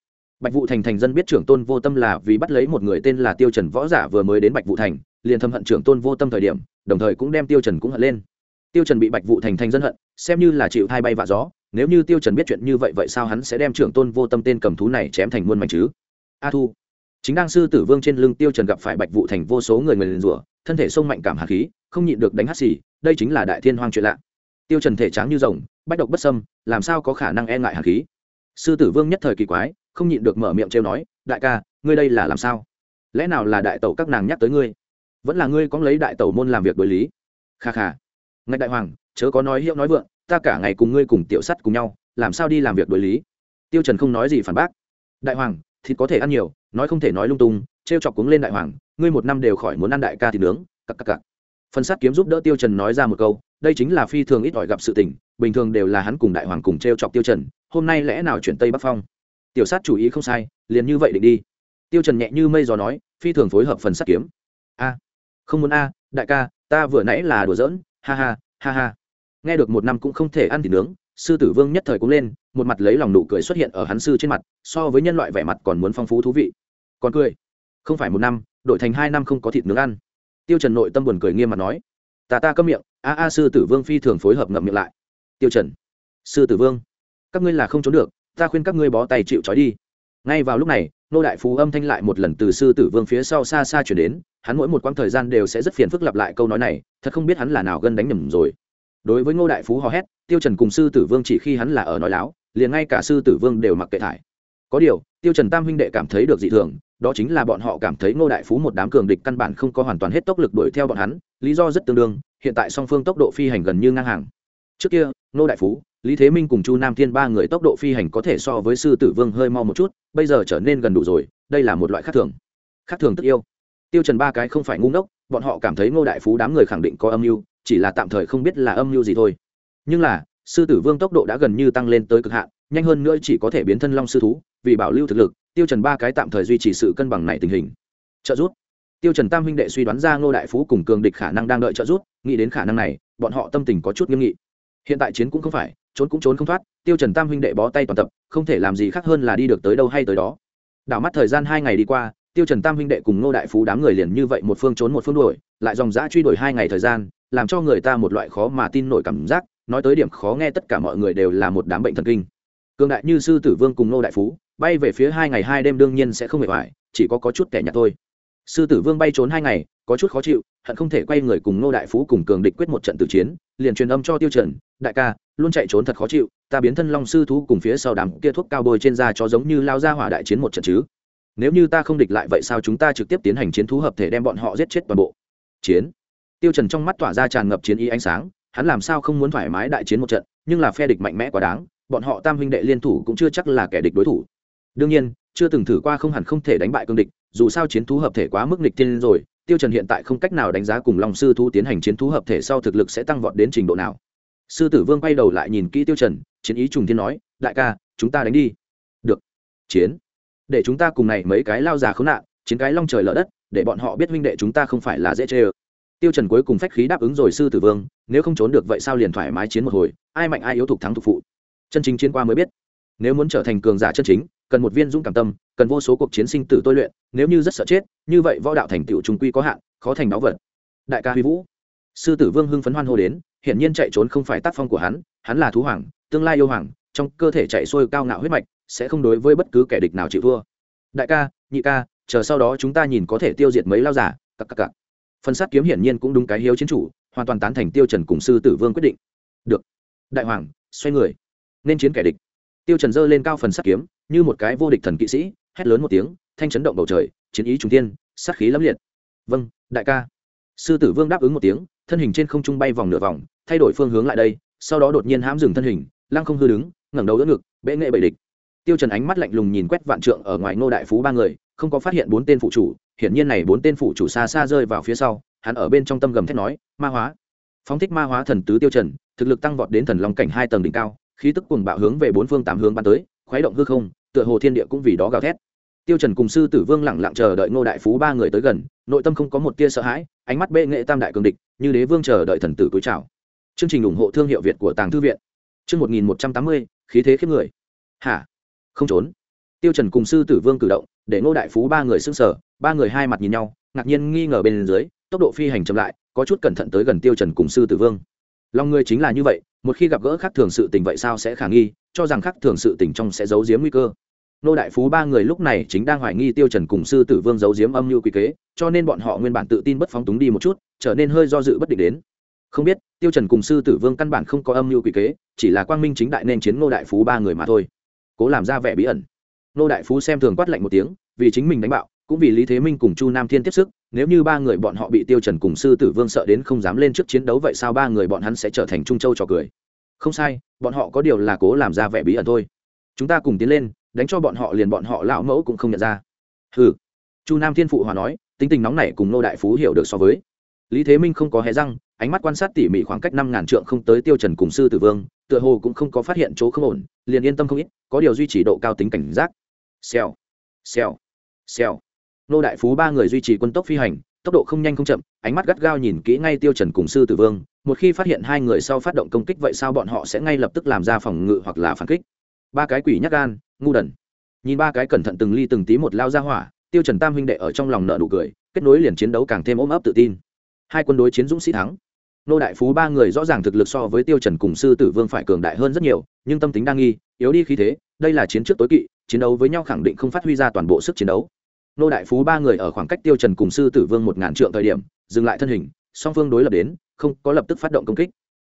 Bạch vụ thành thành dân biết trưởng tôn vô tâm là vì bắt lấy một người tên là tiêu trần võ giả vừa mới đến bạch vụ thành liền thầm hận trưởng tôn vô tâm thời điểm, đồng thời cũng đem tiêu trần cũng hận lên. Tiêu trần bị bạch vụ thành thành dân hận, xem như là chịu thay bay vạ gió, nếu như tiêu trần biết chuyện như vậy vậy sao hắn sẽ đem trưởng tôn vô tâm tên cầm thú này chém thành muôn mảnh chứ? A thu. Chính đang sư tử vương trên lưng tiêu trần gặp phải bạch vụ thành vô số người người liền rủa, thân thể sông mạnh cảm hàn khí, không nhịn được đánh hắt xì, đây chính là đại thiên hoang chuyện lạ. Tiêu trần thể trắng như rồng, bách độc bất sâm làm sao có khả năng e ngại hàn khí? Sư tử vương nhất thời kỳ quái, không nhịn được mở miệng trêu nói, đại ca, ngươi đây là làm sao? Lẽ nào là đại tẩu các nàng nhắc tới ngươi? Vẫn là ngươi có lấy đại tẩu môn làm việc đối lý. Kha kha. Ngạch đại hoàng, chớ có nói hiệu nói vượng, ta cả ngày cùng ngươi cùng tiểu sắt cùng nhau, làm sao đi làm việc đối lý? Tiêu trần không nói gì phản bác. Đại hoàng, thịt có thể ăn nhiều, nói không thể nói lung tung treo chọc cuống lên đại hoàng, ngươi một năm đều khỏi muốn ăn đại ca thịt nướng, cặc cặc cặc. Phần sát kiếm giúp đỡ tiêu trần nói ra một câu, đây chính là phi thường ít ỏi gặp sự tình, bình thường đều là hắn cùng đại hoàng cùng treo chọc tiêu trần, hôm nay lẽ nào chuyển tây bắc phong? Tiểu sát chủ ý không sai, liền như vậy định đi. Tiêu trần nhẹ như mây gió nói, phi thường phối hợp phần sát kiếm. A không muốn a, đại ca, ta vừa nãy là đùa giỡn, ha ha ha ha. Nghe được một năm cũng không thể ăn thịt nướng, sư tử vương nhất thời cũng lên, một mặt lấy lòng nụ cười xuất hiện ở hắn sư trên mặt, so với nhân loại vẻ mặt còn muốn phong phú thú vị. Còn cười. Không phải một năm, đổi thành hai năm không có thịt nướng ăn. Tiêu trần nội tâm buồn cười nghiêm mặt nói. Ta ta cấm miệng, a a sư tử vương phi thường phối hợp ngậm miệng lại. Tiêu trần. Sư tử vương. Các ngươi là không trốn được, ta khuyên các ngươi bó tay chịu trói đi. Ngay vào lúc này, nô đại phú âm thanh lại một lần từ sư tử vương phía sau xa xa chuyển đến hắn mỗi một quãng thời gian đều sẽ rất phiền phức lặp lại câu nói này, thật không biết hắn là nào gân đánh nhầm rồi. Đối với ngô đại phú hò hét, tiêu trần cùng sư tử vương chỉ khi hắn là ở nói láo, liền ngay cả sư tử vương đều mặc kệ thải. Có điều, tiêu trần tam huynh đệ cảm thấy được dị thường, đó chính là bọn họ cảm thấy ngô đại phú một đám cường địch căn bản không có hoàn toàn hết tốc lực đuổi theo bọn hắn, lý do rất tương đương, hiện tại song phương tốc độ phi hành gần như ngang hàng. Trước kia, ngô đại phú, lý thế minh cùng chu nam thiên ba người tốc độ phi hành có thể so với sư tử vương hơi mau một chút, bây giờ trở nên gần đủ rồi, đây là một loại khác thường. Khác thường tức yêu tiêu trần ba cái không phải ngu ngốc bọn họ cảm thấy ngô đại phú đám người khẳng định có âm mưu chỉ là tạm thời không biết là âm mưu gì thôi. Nhưng là sư tử vương tốc độ đã gần như tăng lên tới cực hạn nhanh hơn nữa chỉ có thể biến thân long sư thú vì bảo lưu thực lực tiêu trần ba cái tạm thời duy trì sự cân bằng này tình hình. Trợ rút, tiêu trần tam huynh đệ suy đoán ra ngô đại phú cùng cường địch khả năng đang đợi trợ rút, nghĩ đến khả năng này bọn họ tâm tình có chút nghiêm nghị. Hiện tại chiến cũng không phải trốn cũng trốn không thoát tiêu trần tam huynh đệ bó tay toàn tập không thể làm gì khác hơn là đi được tới đâu hay tới đó. Đảo mắt thời gian hai ngày đi qua tiêu trần tam huynh đệ cùng ngô đại phú đám người liền như vậy một phương trốn một phương đuổi, lại dòng dã truy đuổi hai ngày thời gian, làm cho người ta một loại khó mà tin nổi cảm giác, nói tới điểm khó nghe tất cả mọi người đều là một đám bệnh thần kinh. Cường đại như sư tử vương cùng ngô đại phú, bay về phía hai ngày hai đêm đương nhiên sẽ không hề hoài chỉ có có chút kẻ nhạt thôi. Sư tử vương bay trốn hai ngày, có chút khó chịu, hận không thể quay người cùng ngô đại phú cùng cường địch quyết một trận tử chiến, liền truyền âm cho tiêu trần, đại ca, luôn chạy trốn thật khó chịu, ta biến thân long sư thú cùng phía sau đám kia thuốc cao bôi trên da cho giống như lao ra hỏa đại chiến một trận chứ nếu như ta không địch lại vậy sao chúng ta trực tiếp tiến hành chiến thú hợp thể đem bọn họ giết chết toàn bộ? Chiến. Tiêu trần trong mắt tỏa ra tràn ngập chiến ý ánh sáng, hắn làm sao không muốn thoải mái đại chiến một trận, nhưng là phe địch mạnh mẽ quá đáng, bọn họ tam huynh đệ liên thủ cũng chưa chắc là kẻ địch đối thủ. Đương nhiên, chưa từng thử qua không hẳn không thể đánh bại cương địch, dù sao chiến thú hợp thể quá mức nghịch tiên rồi, tiêu trần hiện tại không cách nào đánh giá cùng long sư thú tiến hành chiến thú hợp thể sau thực lực sẽ tăng vọt đến trình độ nào. Sư tử vương quay đầu lại nhìn kỹ tiêu trần, chiến ý trùng thiên nói, đại ca, chúng ta đánh đi. Được. Chiến để chúng ta cùng này mấy cái lao già khốn nạn, chiến cái long trời lở đất, để bọn họ biết huynh đệ chúng ta không phải là dễ chơi tiêu trần cuối cùng phách khí đáp ứng rồi sư tử vương, nếu không trốn được vậy sao liền thoải mái chiến một hồi, ai mạnh ai yếu thuộc thắng thuộc phụ. Chân chính chiến qua mới biết. Nếu muốn trở thành cường giả chân chính, cần một viên dũng cảm tâm, cần vô số cuộc chiến sinh tử tôi luyện, nếu như rất sợ chết, như vậy võ đạo thành tựu trung quy có hạn, khó thành báu vật. Đại ca huy vũ. Sư tử vương hưng phấn hoan hô đến, hiển nhiên chạy trốn không phải tác phong của hắn hắn là thú hoàng, tương lai yêu hoàng, trong cơ thể chạy xuôi cao ngạo huyết mạch sẽ không đối với bất cứ kẻ địch nào chịu thua. Đại ca, nhị ca, chờ sau đó chúng ta nhìn có thể tiêu diệt mấy lao giả cặp cặp cặp phần sát kiếm hiển nhiên cũng đúng cái hiếu chiến chủ, hoàn toàn tán thành tiêu trần cùng sư tử vương quyết định. Được. Đại hoàng, xoay người. Nên chiến kẻ địch. Tiêu trần giơ lên cao phần sát kiếm, như một cái vô địch thần kỵ sĩ, hét lớn một tiếng, thanh chấn động bầu trời, chiến ý trùng thiên, sát khí lẫm liệt. Vâng đại ca. Sư tử vương đáp ứng một tiếng, thân hình trên không trung bay vòng nửa vòng, thay đổi phương hướng lại đây, sau đó đột nhiên hãm dừng thân hình, lăng không hư đứng, ngẩng đầu đỡ ngực, bệ nghệ bệ địch tiêu trần ánh mắt lạnh lùng nhìn quét vạn trượng ở ngoài ngô đại phú ba người, không có phát hiện bốn tên phụ chủ, hiển nhiên này bốn tên phụ chủ xa xa rơi vào phía sau, hắn ở bên trong tâm gầm thét nói, ma hóa. Phóng thích ma hóa thần tứ tiêu trần, thực lực tăng vọt đến thần long cảnh hai tầng đỉnh cao, khí tức cuồng bạo hướng về bốn phương tám hướng bắn tới, khuấy động hư không, tựa hồ thiên địa cũng vì đó gào thét. Tiêu trần cùng sư tử vương lặng lặng chờ đợi ngô đại phú ba người tới gần, nội tâm không có một tia sợ hãi, ánh mắt bệ nghệ tam đại cường địch, như đế vương chờ đợi thần tử cúi chào. Chương trình ủng hộ thương hiệu việt của tàng thư viện. Chương một nghìn một trăm tám mươi, khí thế khiếp người. Hả? Không trốn. Tiêu trần cùng sư tử vương cử động, để ngô đại phú ba người sững sờ, ba người hai mặt nhìn nhau, ngạc nhiên nghi ngờ bên dưới, tốc độ phi hành chậm lại, có chút cẩn thận tới gần tiêu trần cùng sư tử vương. Lòng người chính là như vậy, một khi gặp gỡ khác thường sự tình vậy sao sẽ khả nghi, cho rằng khác thường sự tình trong sẽ giấu giếm nguy cơ. Nô đại phú ba người lúc này chính đang hoài nghi tiêu trần cùng sư tử vương giấu giếm âm mưu quỷ kế, cho nên bọn họ nguyên bản tự tin bất phóng túng đi một chút, trở nên hơi do dự bất định đến. Không biết, tiêu trần cùng sư tử vương căn bản không có âm mưu quỷ kế, chỉ là quang minh chính đại nên chiến nô đại phú ba người mà thôi cố làm ra vẻ bí ẩn. Nô đại phú xem thường quát lạnh một tiếng, vì chính mình đánh bạo, cũng vì lý thế minh cùng chu nam thiên tiếp sức, nếu như ba người bọn họ bị tiêu trần cùng sư tử vương sợ đến không dám lên trước chiến đấu vậy sao ba người bọn hắn sẽ trở thành trung châu trò cười? Không sai, bọn họ có điều là cố làm ra vẻ bí ẩn thôi. Chúng ta cùng tiến lên, đánh cho bọn họ liền bọn họ lão mẫu cũng không nhận ra. Hừ. Chu nam thiên phụ hòa nói, tính tình nóng này cùng nô đại phú hiểu được so với lý thế minh không có hé răng, ánh mắt quan sát tỉ mỉ khoảng cách năm ngàn trượng không tới tiêu trần cùng sư tử vương, tựa hồ cũng không có phát hiện chỗ không ổn, liền yên tâm không ít, có điều duy trì độ cao tính cảnh giác. Xèo xèo xèo. Nô đại phú ba người duy trì quân tốc phi hành, tốc độ không nhanh không chậm, ánh mắt gắt gao nhìn kỹ ngay tiêu trần cùng sư tử vương, một khi phát hiện hai người sau phát động công kích vậy sao bọn họ sẽ ngay lập tức làm ra phòng ngự hoặc là phản kích? Ba cái quỷ nhắc gan, ngu đần. Nhìn ba cái cẩn thận từng ly từng tí một lao ra hỏa, tiêu trần tam huynh đệ ở trong lòng nợ nụ cười, kết nối liền chiến đấu càng thêm ôm ấp tự tin hai quân đối chiến dũng sĩ thắng. Nô đại phú ba người rõ ràng thực lực so với tiêu trần cùng sư tử vương phải cường đại hơn rất nhiều, nhưng tâm tính đang nghi, yếu đi khí thế, đây là chiến trước tối kỵ, chiến đấu với nhau khẳng định không phát huy ra toàn bộ sức chiến đấu. Nô đại phú ba người ở khoảng cách tiêu trần cùng sư tử vương một ngàn trượng thời điểm, dừng lại thân hình, song phương đối lập đến, không có lập tức phát động công kích.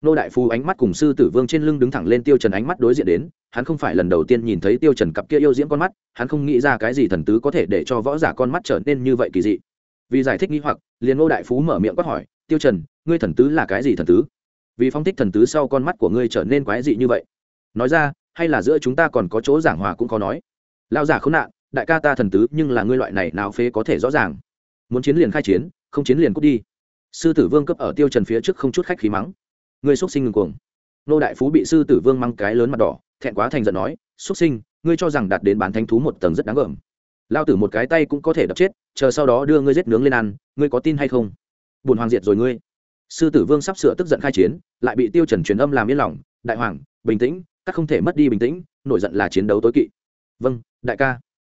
Nô đại phú ánh mắt cùng sư tử vương trên lưng đứng thẳng lên tiêu trần ánh mắt đối diện đến, hắn không phải lần đầu tiên nhìn thấy tiêu trần cặp kia yêu diễm con mắt, hắn không nghĩ ra cái gì thần tứ có thể để cho võ giả con mắt trở nên như vậy kỳ dị vì giải thích nghi hoặc, liền Ngô đại phú mở miệng quát hỏi, tiêu trần, ngươi thần tứ là cái gì thần tứ? Vì phong thích thần tứ sau con mắt của ngươi trở nên quái dị như vậy. Nói ra, hay là giữa chúng ta còn có chỗ giảng hòa cũng có nói. Lao giả khốn nạn, đại ca ta thần tứ nhưng là ngươi loại này nào phế có thể rõ ràng. Muốn chiến liền khai chiến, không chiến liền cút đi. Sư tử vương cấp ở tiêu trần phía trước không chút khách khí mắng. Ngươi xuất sinh ngừng cuồng. Nô đại phú bị sư tử vương mang cái lớn mặt đỏ, thẹn quá thành giận nói xuất sinh, ngươi cho rằng đạt đến bán thánh thú một tầng rất đáng gờm lao tử một cái tay cũng có thể đập chết, chờ sau đó đưa ngươi giết nướng lên ăn, ngươi có tin hay không? Bùn hoàng diệt rồi ngươi. Sư tử vương sắp sửa tức giận khai chiến, lại bị tiêu trần truyền âm làm yên lòng, đại hoàng, bình tĩnh, các không thể mất đi bình tĩnh, nổi giận là chiến đấu tối kỵ. Vâng đại ca.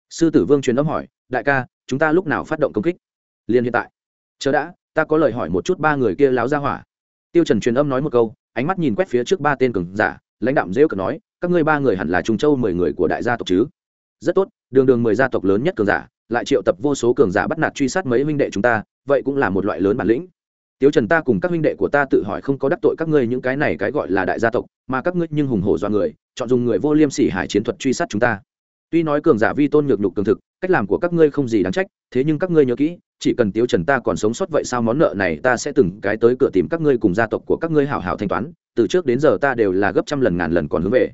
Sư tử vương truyền âm hỏi, đại ca, chúng ta lúc nào phát động công kích? Liền hiện tại. Chờ đã, ta có lời hỏi một chút ba người kia láo ra hỏa. Tiêu trần truyền âm nói một câu, ánh mắt nhìn quét phía trước ba tên cường giả, lãnh đạm rêu cờ nói, các ngươi ba người hẳn là trung châu mười người của đại gia tộc chứ? Rất tốt đường đường mười gia tộc lớn nhất cường giả lại triệu tập vô số cường giả bắt nạt truy sát mấy huynh đệ chúng ta vậy cũng là một loại lớn bản lĩnh tiếu Trần ta cùng các huynh đệ của ta tự hỏi không có đắc tội các ngươi những cái này cái gọi là đại gia tộc, mà các ngươi nhưng hùng hổ do người, chọn dùng người vô liêm sỉ hải chiến thuật truy sát chúng ta. Tuy nói cường giả vi tôn nhược nhục cường thực, cách làm của các ngươi không gì đáng trách, thế nhưng các ngươi nhớ kỹ, chỉ cần tiếu Trần ta còn sống sót vậy sao món nợ này ta sẽ từng cái tới cửa tìm các ngươi cùng gia tộc của các ngươi hảo hảo thanh toán, từ trước đến giờ ta đều là gấp trăm lần ngàn lần còn hướng về.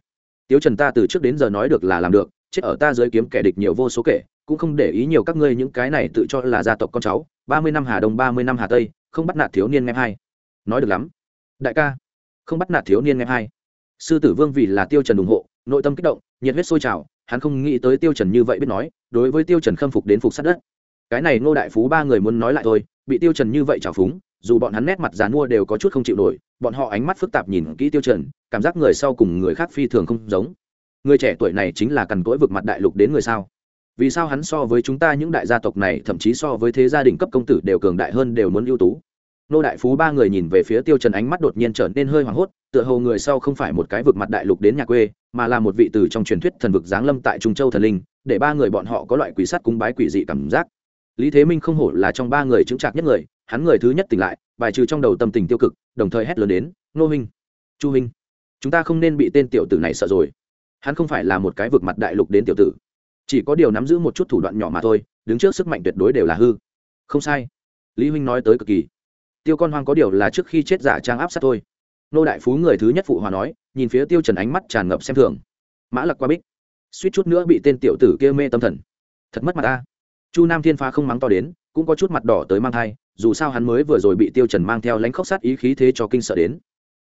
tiếu Trần ta từ trước đến giờ nói được là làm được, chết ở ta dưới kiếm kẻ địch nhiều vô số kể, cũng không để ý nhiều các ngươi những cái này tự cho là gia tộc con cháu, ba mươi năm Hà Đông ba mươi năm Hà Tây, không bắt nạt thiếu niên nghe hai. Nói được lắm. Đại ca không bắt nạt thiếu niên nghe hai. Sư tử vương vì là tiêu trần ủng hộ nội tâm kích động nhiệt huyết sôi trào hắn không nghĩ tới tiêu trần như vậy biết nói đối với tiêu trần khâm phục đến phục sát đất. Cái này ngô đại phú ba người muốn nói lại thôi bị tiêu trần như vậy trào phúng dù bọn hắn nét mặt dàn mua đều có chút không chịu nổi bọn họ ánh mắt phức tạp nhìn kỹ tiêu trần cảm giác người sau cùng người khác phi thường không giống người trẻ tuổi này chính là cằn cỗi vực mặt đại lục đến người sao? Vì sao hắn so với chúng ta những đại gia tộc này, thậm chí so với thế gia đình cấp công tử đều cường đại hơn, đều muốn ưu tú? Nô đại phú ba người nhìn về phía tiêu trần ánh mắt đột nhiên trở nên hơi hoảng hốt, tựa hồ người sau không phải một cái vực mặt đại lục đến nhà quê, mà là một vị từ trong truyền thuyết thần vực giáng lâm tại trung châu thần linh, để ba người bọn họ có loại quỷ sát cung bái quỷ dị cảm giác. Lý thế minh không hổ là trong ba người chứng trạc nhất người, hắn người thứ nhất tỉnh lại, bài trừ trong đầu tâm tình tiêu cực, đồng thời hét lớn đến, nô minh chu minh chúng ta không nên bị tên tiểu tử này sợ rồi hắn không phải là một cái vực mặt đại lục đến tiểu tử. Chỉ có điều nắm giữ một chút thủ đoạn nhỏ mà thôi, đứng trước sức mạnh tuyệt đối đều là hư. Không sai. Lý huynh nói tới cực kỳ. Tiêu con hoang có điều là trước khi chết giả trang áp sát thôi. Nô đại phú người thứ nhất phụ hòa nói, nhìn phía tiêu trần ánh mắt tràn ngập xem thường. Mã lặc qua bích. Suýt chút nữa bị tên tiểu tử kia mê tâm thần. Thật mất mặt ta. Chu nam thiên phá không mắng to đến, cũng có chút mặt đỏ tới mang thai, dù sao hắn mới vừa rồi bị tiêu trần mang theo lãnh khốc sát ý khí thế cho kinh sợ đến.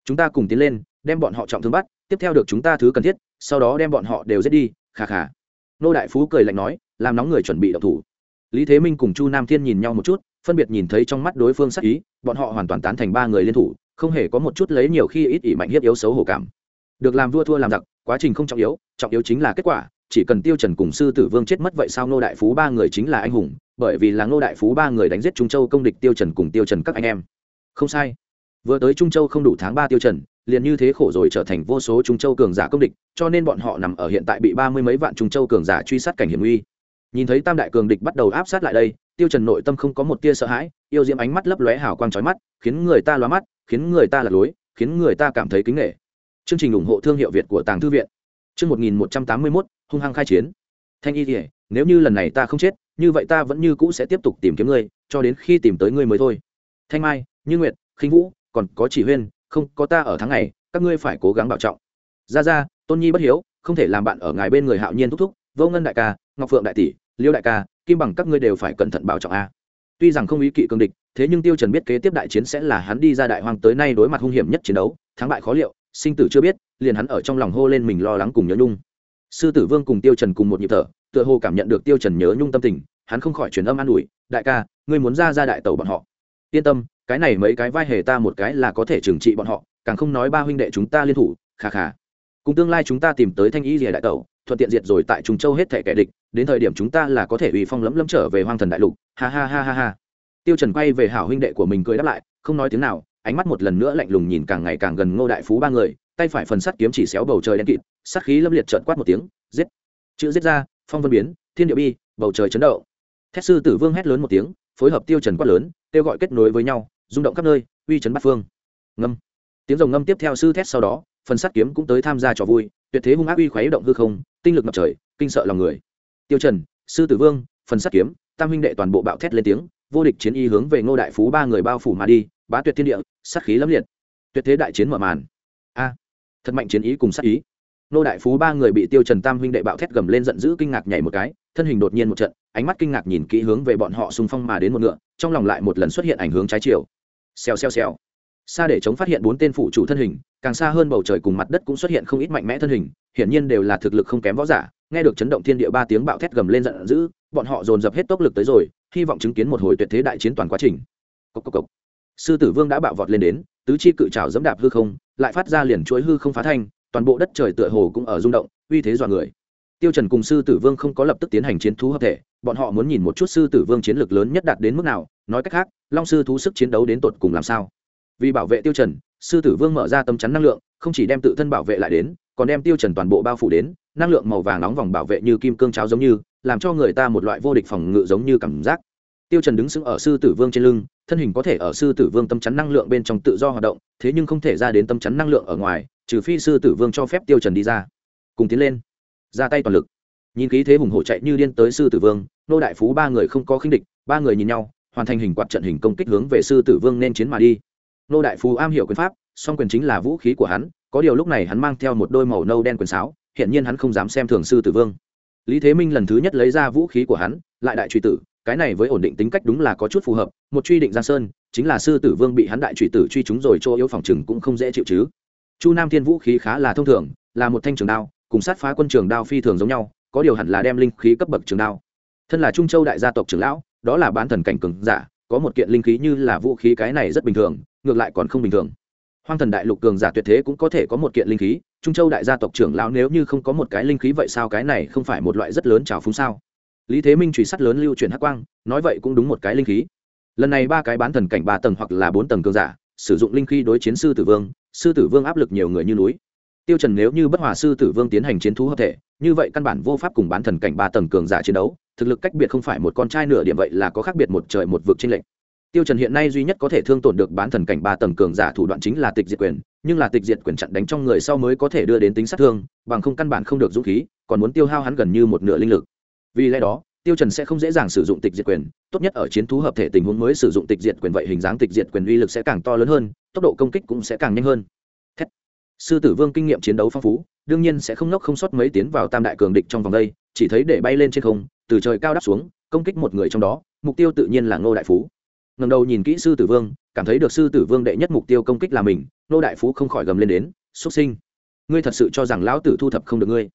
Chúng ta cùng tiến lên, đem bọn họ trọng thương bắt tiếp theo được chúng ta thứ cần thiết, sau đó đem bọn họ đều giết đi khà khà nô đại phú cười lạnh nói, làm nóng người chuẩn bị đậu thủ. Lý thế minh cùng chu nam thiên nhìn nhau một chút, phân biệt nhìn thấy trong mắt đối phương sắc ý, bọn họ hoàn toàn tán thành ba người liên thủ, không hề có một chút lấy nhiều khi ít ỉ mạnh hiếp yếu xấu hổ cảm. Được làm vua thua làm giặc, quá trình không trọng yếu trọng yếu chính là kết quả, chỉ cần tiêu trần cùng sư tử vương chết mất vậy sao Nô đại phú ba người chính là anh hùng, bởi vì là nô đại phú ba người đánh giết trung châu công địch tiêu trần cùng tiêu trần các anh em. Không sai vừa tới trung châu không đủ tháng ba tiêu trần, liền như thế khổ rồi trở thành vô số trung châu cường giả công địch, cho nên bọn họ nằm ở hiện tại bị ba mươi mấy vạn trung châu cường giả truy sát cảnh hiểm nguy. Nhìn thấy tam đại cường địch bắt đầu áp sát lại đây, tiêu trần nội tâm không có một tia sợ hãi, yêu diễm ánh mắt lấp lóe hào quang chói mắt, khiến người ta lóa mắt, khiến người ta lạc lối, khiến người ta cảm thấy kính nể. Chương trình ủng hộ thương hiệu việt của tàng thư viện. Chương một nghìn một trăm tám mươi mốt, hung hăng khai chiến. Thanh y thể nếu như lần này ta không chết, như vậy ta vẫn như cũ sẽ tiếp tục tìm kiếm ngươi, cho đến khi tìm tới ngươi mới thôi. Thanh mai, như nguyệt, khinh vũ còn có chỉ huyên, không có ta ở tháng này các ngươi phải cố gắng bảo trọng. Ra ra tôn nhi bất hiếu, không thể làm bạn ở ngài bên người hạo nhiên thúc thúc, vô ngân đại ca, ngọc phượng đại tỷ, liêu đại ca, kim bằng các ngươi đều phải cẩn thận bảo trọng a. Tuy rằng không ý kỵ cương địch, thế nhưng tiêu trần biết kế tiếp đại chiến sẽ là hắn đi ra đại hoang tới nay đối mặt hung hiểm nhất chiến đấu, thắng bại khó liệu, sinh tử chưa biết, liền hắn ở trong lòng hô lên mình lo lắng cùng nhớ nhung. Sư tử vương cùng tiêu trần cùng một nhịp thở, tựa hồ cảm nhận được tiêu trần nhớ nhung tâm tình, hắn không khỏi truyền âm an ủi, đại ca, ngươi muốn ra ra đại tàu bọn họ. Yên tâm cái này mấy cái vai hề ta một cái là có thể trừng trị bọn họ, càng không nói ba huynh đệ chúng ta liên thủ khà khà cùng tương lai chúng ta tìm tới thanh y rìa đại tẩu, thuận tiện diệt rồi tại trung châu hết thẻ kẻ địch, đến thời điểm chúng ta là có thể uy phong lẫm lẫm trở về hoang thần đại lục. Ha ha ha ha ha. Tiêu trần quay về hảo huynh đệ của mình cười đáp lại, không nói tiếng nào, ánh mắt một lần nữa lạnh lùng nhìn càng ngày càng gần ngô đại phú ba người, tay phải phần sắt kiếm chỉ xéo bầu trời đen kịt, sát khí lâm liệt trợn quát một tiếng, giết. Chữ giết ra, phong vân biến, thiên địa bi, bầu trời chấn động. Thét sư tử vương hét lớn một tiếng, phối hợp tiêu trần quát lớn, kêu gọi kết nối với nhau rung động khắp nơi, uy chấn bát phương. Ngâm. Tiếng rồng ngâm tiếp theo sư thét sau đó, phần sắt kiếm cũng tới tham gia trò vui, tuyệt thế hung ác uy khuấy động hư không, tinh lực ngập trời, kinh sợ lòng người. Tiêu trần, sư tử vương, phần sắt kiếm, tam huynh đệ toàn bộ bạo thét lên tiếng, vô địch chiến y hướng về ngô đại phú ba người bao phủ mà đi, bá tuyệt thiên địa, sát khí lâm liệt. Tuyệt thế đại chiến mở màn. A, thật mạnh chiến ý cùng sát ý. Ngô đại phú ba người bị tiêu trần tam huynh đệ bạo thét gầm lên giận dữ kinh ngạc nhảy một cái, thân hình đột nhiên một trận, ánh mắt kinh ngạc nhìn kỹ hướng về bọn họ xung phong mà đến một ngựa, trong lòng lại một lần xuất hiện ảnh hướng trái chiều xèo xèo xèo. Xa để chống phát hiện bốn tên phụ chủ thân hình, càng xa hơn bầu trời cùng mặt đất cũng xuất hiện không ít mạnh mẽ thân hình, hiển nhiên đều là thực lực không kém võ giả, nghe được chấn động thiên địa ba tiếng bạo thét gầm lên giận dữ, bọn họ dồn dập hết tốc lực tới rồi, hy vọng chứng kiến một hồi tuyệt thế đại chiến toàn quá trình. Cốc cốc cốc. sư tử vương đã bạo vọt lên đến, tứ chi cự trào dẫm đạp hư không, lại phát ra liền chuỗi hư không phá thanh, toàn bộ đất trời tựa hồ cũng ở rung động, uy thế dọa người. Tiêu trần cùng sư tử vương không có lập tức tiến hành chiến thú hợp thể bọn họ muốn nhìn một chút sư tử vương chiến lược lớn nhất đạt đến mức nào, nói cách khác, long sư thú sức chiến đấu đến tột cùng làm sao? Vì bảo vệ tiêu trần, sư tử vương mở ra tâm chắn năng lượng, không chỉ đem tự thân bảo vệ lại đến, còn đem tiêu trần toàn bộ bao phủ đến, năng lượng màu vàng nóng vòng bảo vệ như kim cương cháo giống như, làm cho người ta một loại vô địch phòng ngự giống như cảm giác. Tiêu trần đứng sững ở sư tử vương trên lưng, thân hình có thể ở sư tử vương tâm chắn năng lượng bên trong tự do hoạt động, thế nhưng không thể ra đến tâm chắn năng lượng ở ngoài, trừ phi sư tử vương cho phép tiêu trần đi ra. Cùng tiến lên. Ra tay toàn lực nhìn khí thế hùng hổ chạy như điên tới sư tử vương, nô đại phú ba người không có khinh địch, ba người nhìn nhau, hoàn thành hình quạt trận hình công kích hướng về sư tử vương nên chiến mà đi. Nô đại phú am hiểu quyền pháp, song quyền chính là vũ khí của hắn, có điều lúc này hắn mang theo một đôi màu nâu đen quyền sáo hiện nhiên hắn không dám xem thường sư tử vương. Lý thế minh lần thứ nhất lấy ra vũ khí của hắn, lại đại truy tử, cái này với ổn định tính cách đúng là có chút phù hợp, một truy định giang sơn, chính là sư tử vương bị hắn đại truy tử truy chúng rồi chỗ yếu phòng chừng cũng không dễ chịu chứ. Chu nam thiên vũ khí khá là thông thường, là một thanh trường đao, cùng sát phá quân trường đao phi thường giống nhau có điều hẳn là đem linh khí cấp bậc trường đao. Thân là trung châu đại gia tộc trưởng lão, đó là bán thần cảnh cường giả, có một kiện linh khí như là vũ khí cái này rất bình thường, ngược lại còn không bình thường. Hoang thần đại lục cường giả tuyệt thế cũng có thể có một kiện linh khí, trung châu đại gia tộc trưởng lão nếu như không có một cái linh khí vậy sao cái này không phải một loại rất lớn trào phúng sao? Lý thế minh truy sát lớn lưu truyền hắc quang, nói vậy cũng đúng một cái linh khí. Lần này ba cái bán thần cảnh ba tầng hoặc là bốn tầng cường giả, sử dụng linh khí đối chiến sư tử vương, sư tử vương áp lực nhiều người như núi tiêu trần nếu như bất hòa sư tử vương tiến hành chiến thú hợp thể, như vậy căn bản vô pháp cùng bán thần cảnh ba tầng cường giả chiến đấu, thực lực cách biệt không phải một con trai nửa điểm vậy là có khác biệt một trời một vực trên lệnh tiêu trần hiện nay duy nhất có thể thương tổn được bán thần cảnh ba tầng cường giả thủ đoạn chính là tịch diệt quyền, nhưng là tịch diệt quyền chặn đánh trong người sau mới có thể đưa đến tính sát thương, bằng không căn bản không được dũng khí, còn muốn tiêu hao hắn gần như một nửa linh lực. Vì lẽ đó, tiêu trần sẽ không dễ dàng sử dụng tịch diệt quyền, tốt nhất ở chiến thú hợp thể tình huống mới sử dụng tịch diệt quyền vậy hình dáng tịch diệt quyền uy lực sẽ càng to lớn hơn, tốc độ công kích cũng sẽ càng nhanh hơn sư tử vương kinh nghiệm chiến đấu phong phú, đương nhiên sẽ không nốc không sót mấy tiến vào tam đại cường địch trong vòng đây, chỉ thấy để bay lên trên không, từ trời cao đáp xuống, công kích một người trong đó, mục tiêu tự nhiên là ngô đại phú. Ngầm đầu nhìn kỹ sư tử vương, cảm thấy được sư tử vương đệ nhất mục tiêu công kích là mình nô đại phú không khỏi gầm lên đến xuất sinh, ngươi thật sự cho rằng lão tử thu thập không được ngươi?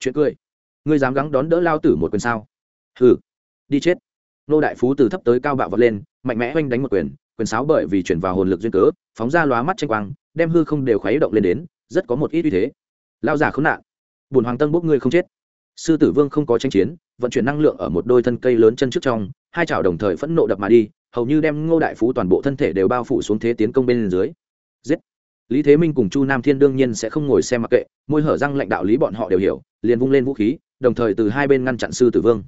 Chuyện cười, ngươi dám gắng đón đỡ lao tử một quyền sao? Hừ, đi chết. Nô đại phú từ thấp tới cao bạo vật lên, mạnh mẽ oanh đánh một quyền quyền sáo bởi vì chuyển vào hồn lực duyên cớ, phóng ra lóa mắt tranh quang đem hư không đều khuấy động lên đến, rất có một ít uy thế. Lao giả khốn nạn, bùn hoàng tân bốc ngươi không chết. Sư tử vương không có tranh chiến, vận chuyển năng lượng ở một đôi thân cây lớn chân trước trong, hai chảo đồng thời phẫn nộ đập mà đi, hầu như đem ngô đại phú toàn bộ thân thể đều bao phủ xuống thế tiến công bên dưới. Giết! Lý thế minh cùng chu nam thiên đương nhiên sẽ không ngồi xem mặc kệ, môi hở răng lãnh đạo lý bọn họ đều hiểu, liền vung lên vũ khí, đồng thời từ hai bên ngăn chặn sư tử vương.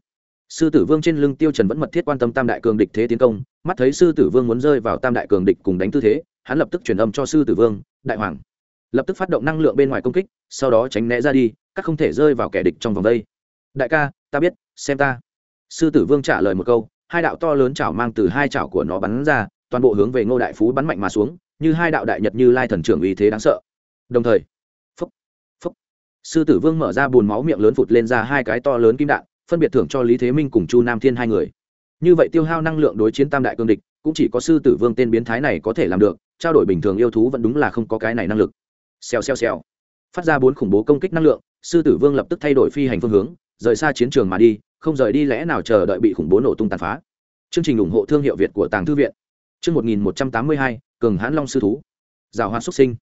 Sư tử vương trên lưng tiêu trần vẫn mật thiết quan tâm tam đại cường địch thế tiến công, mắt thấy sư tử vương muốn rơi vào tam đại cường địch cùng đánh tư thế hắn lập tức truyền âm cho sư tử vương đại hoàng. Lập tức phát động năng lượng bên ngoài công kích sau đó tránh né ra đi các không thể rơi vào kẻ địch trong vòng đây. Đại ca ta biết xem ta. Sư tử vương trả lời một câu hai đạo to lớn chảo mang từ hai chảo của nó bắn ra toàn bộ hướng về ngô đại phú bắn mạnh mà xuống như hai đạo đại nhật như lai thần trưởng uy thế đáng sợ. Đồng thời phúc, phúc, sư tử vương mở ra bùn máu miệng lớn phụt lên ra hai cái to lớn kim đạn phân biệt thưởng cho lý thế minh cùng chu nam thiên hai người. Như vậy tiêu hao năng lượng đối chiến tam đại cương địch cũng chỉ có sư tử vương tên biến thái này có thể làm được trao đổi bình thường yêu thú vẫn đúng là không có cái này năng lực. Xèo xèo xèo. Phát ra bốn khủng bố công kích năng lượng, sư tử vương lập tức thay đổi phi hành phương hướng, rời xa chiến trường mà đi, không rời đi lẽ nào chờ đợi bị khủng bố nổ tung tàn phá. Chương trình ủng hộ thương hiệu việt của tàng thư viện. Chương một nghìn một trăm tám mươi hai, cường hãn long sư thú. Giảo hoa xuất sinh.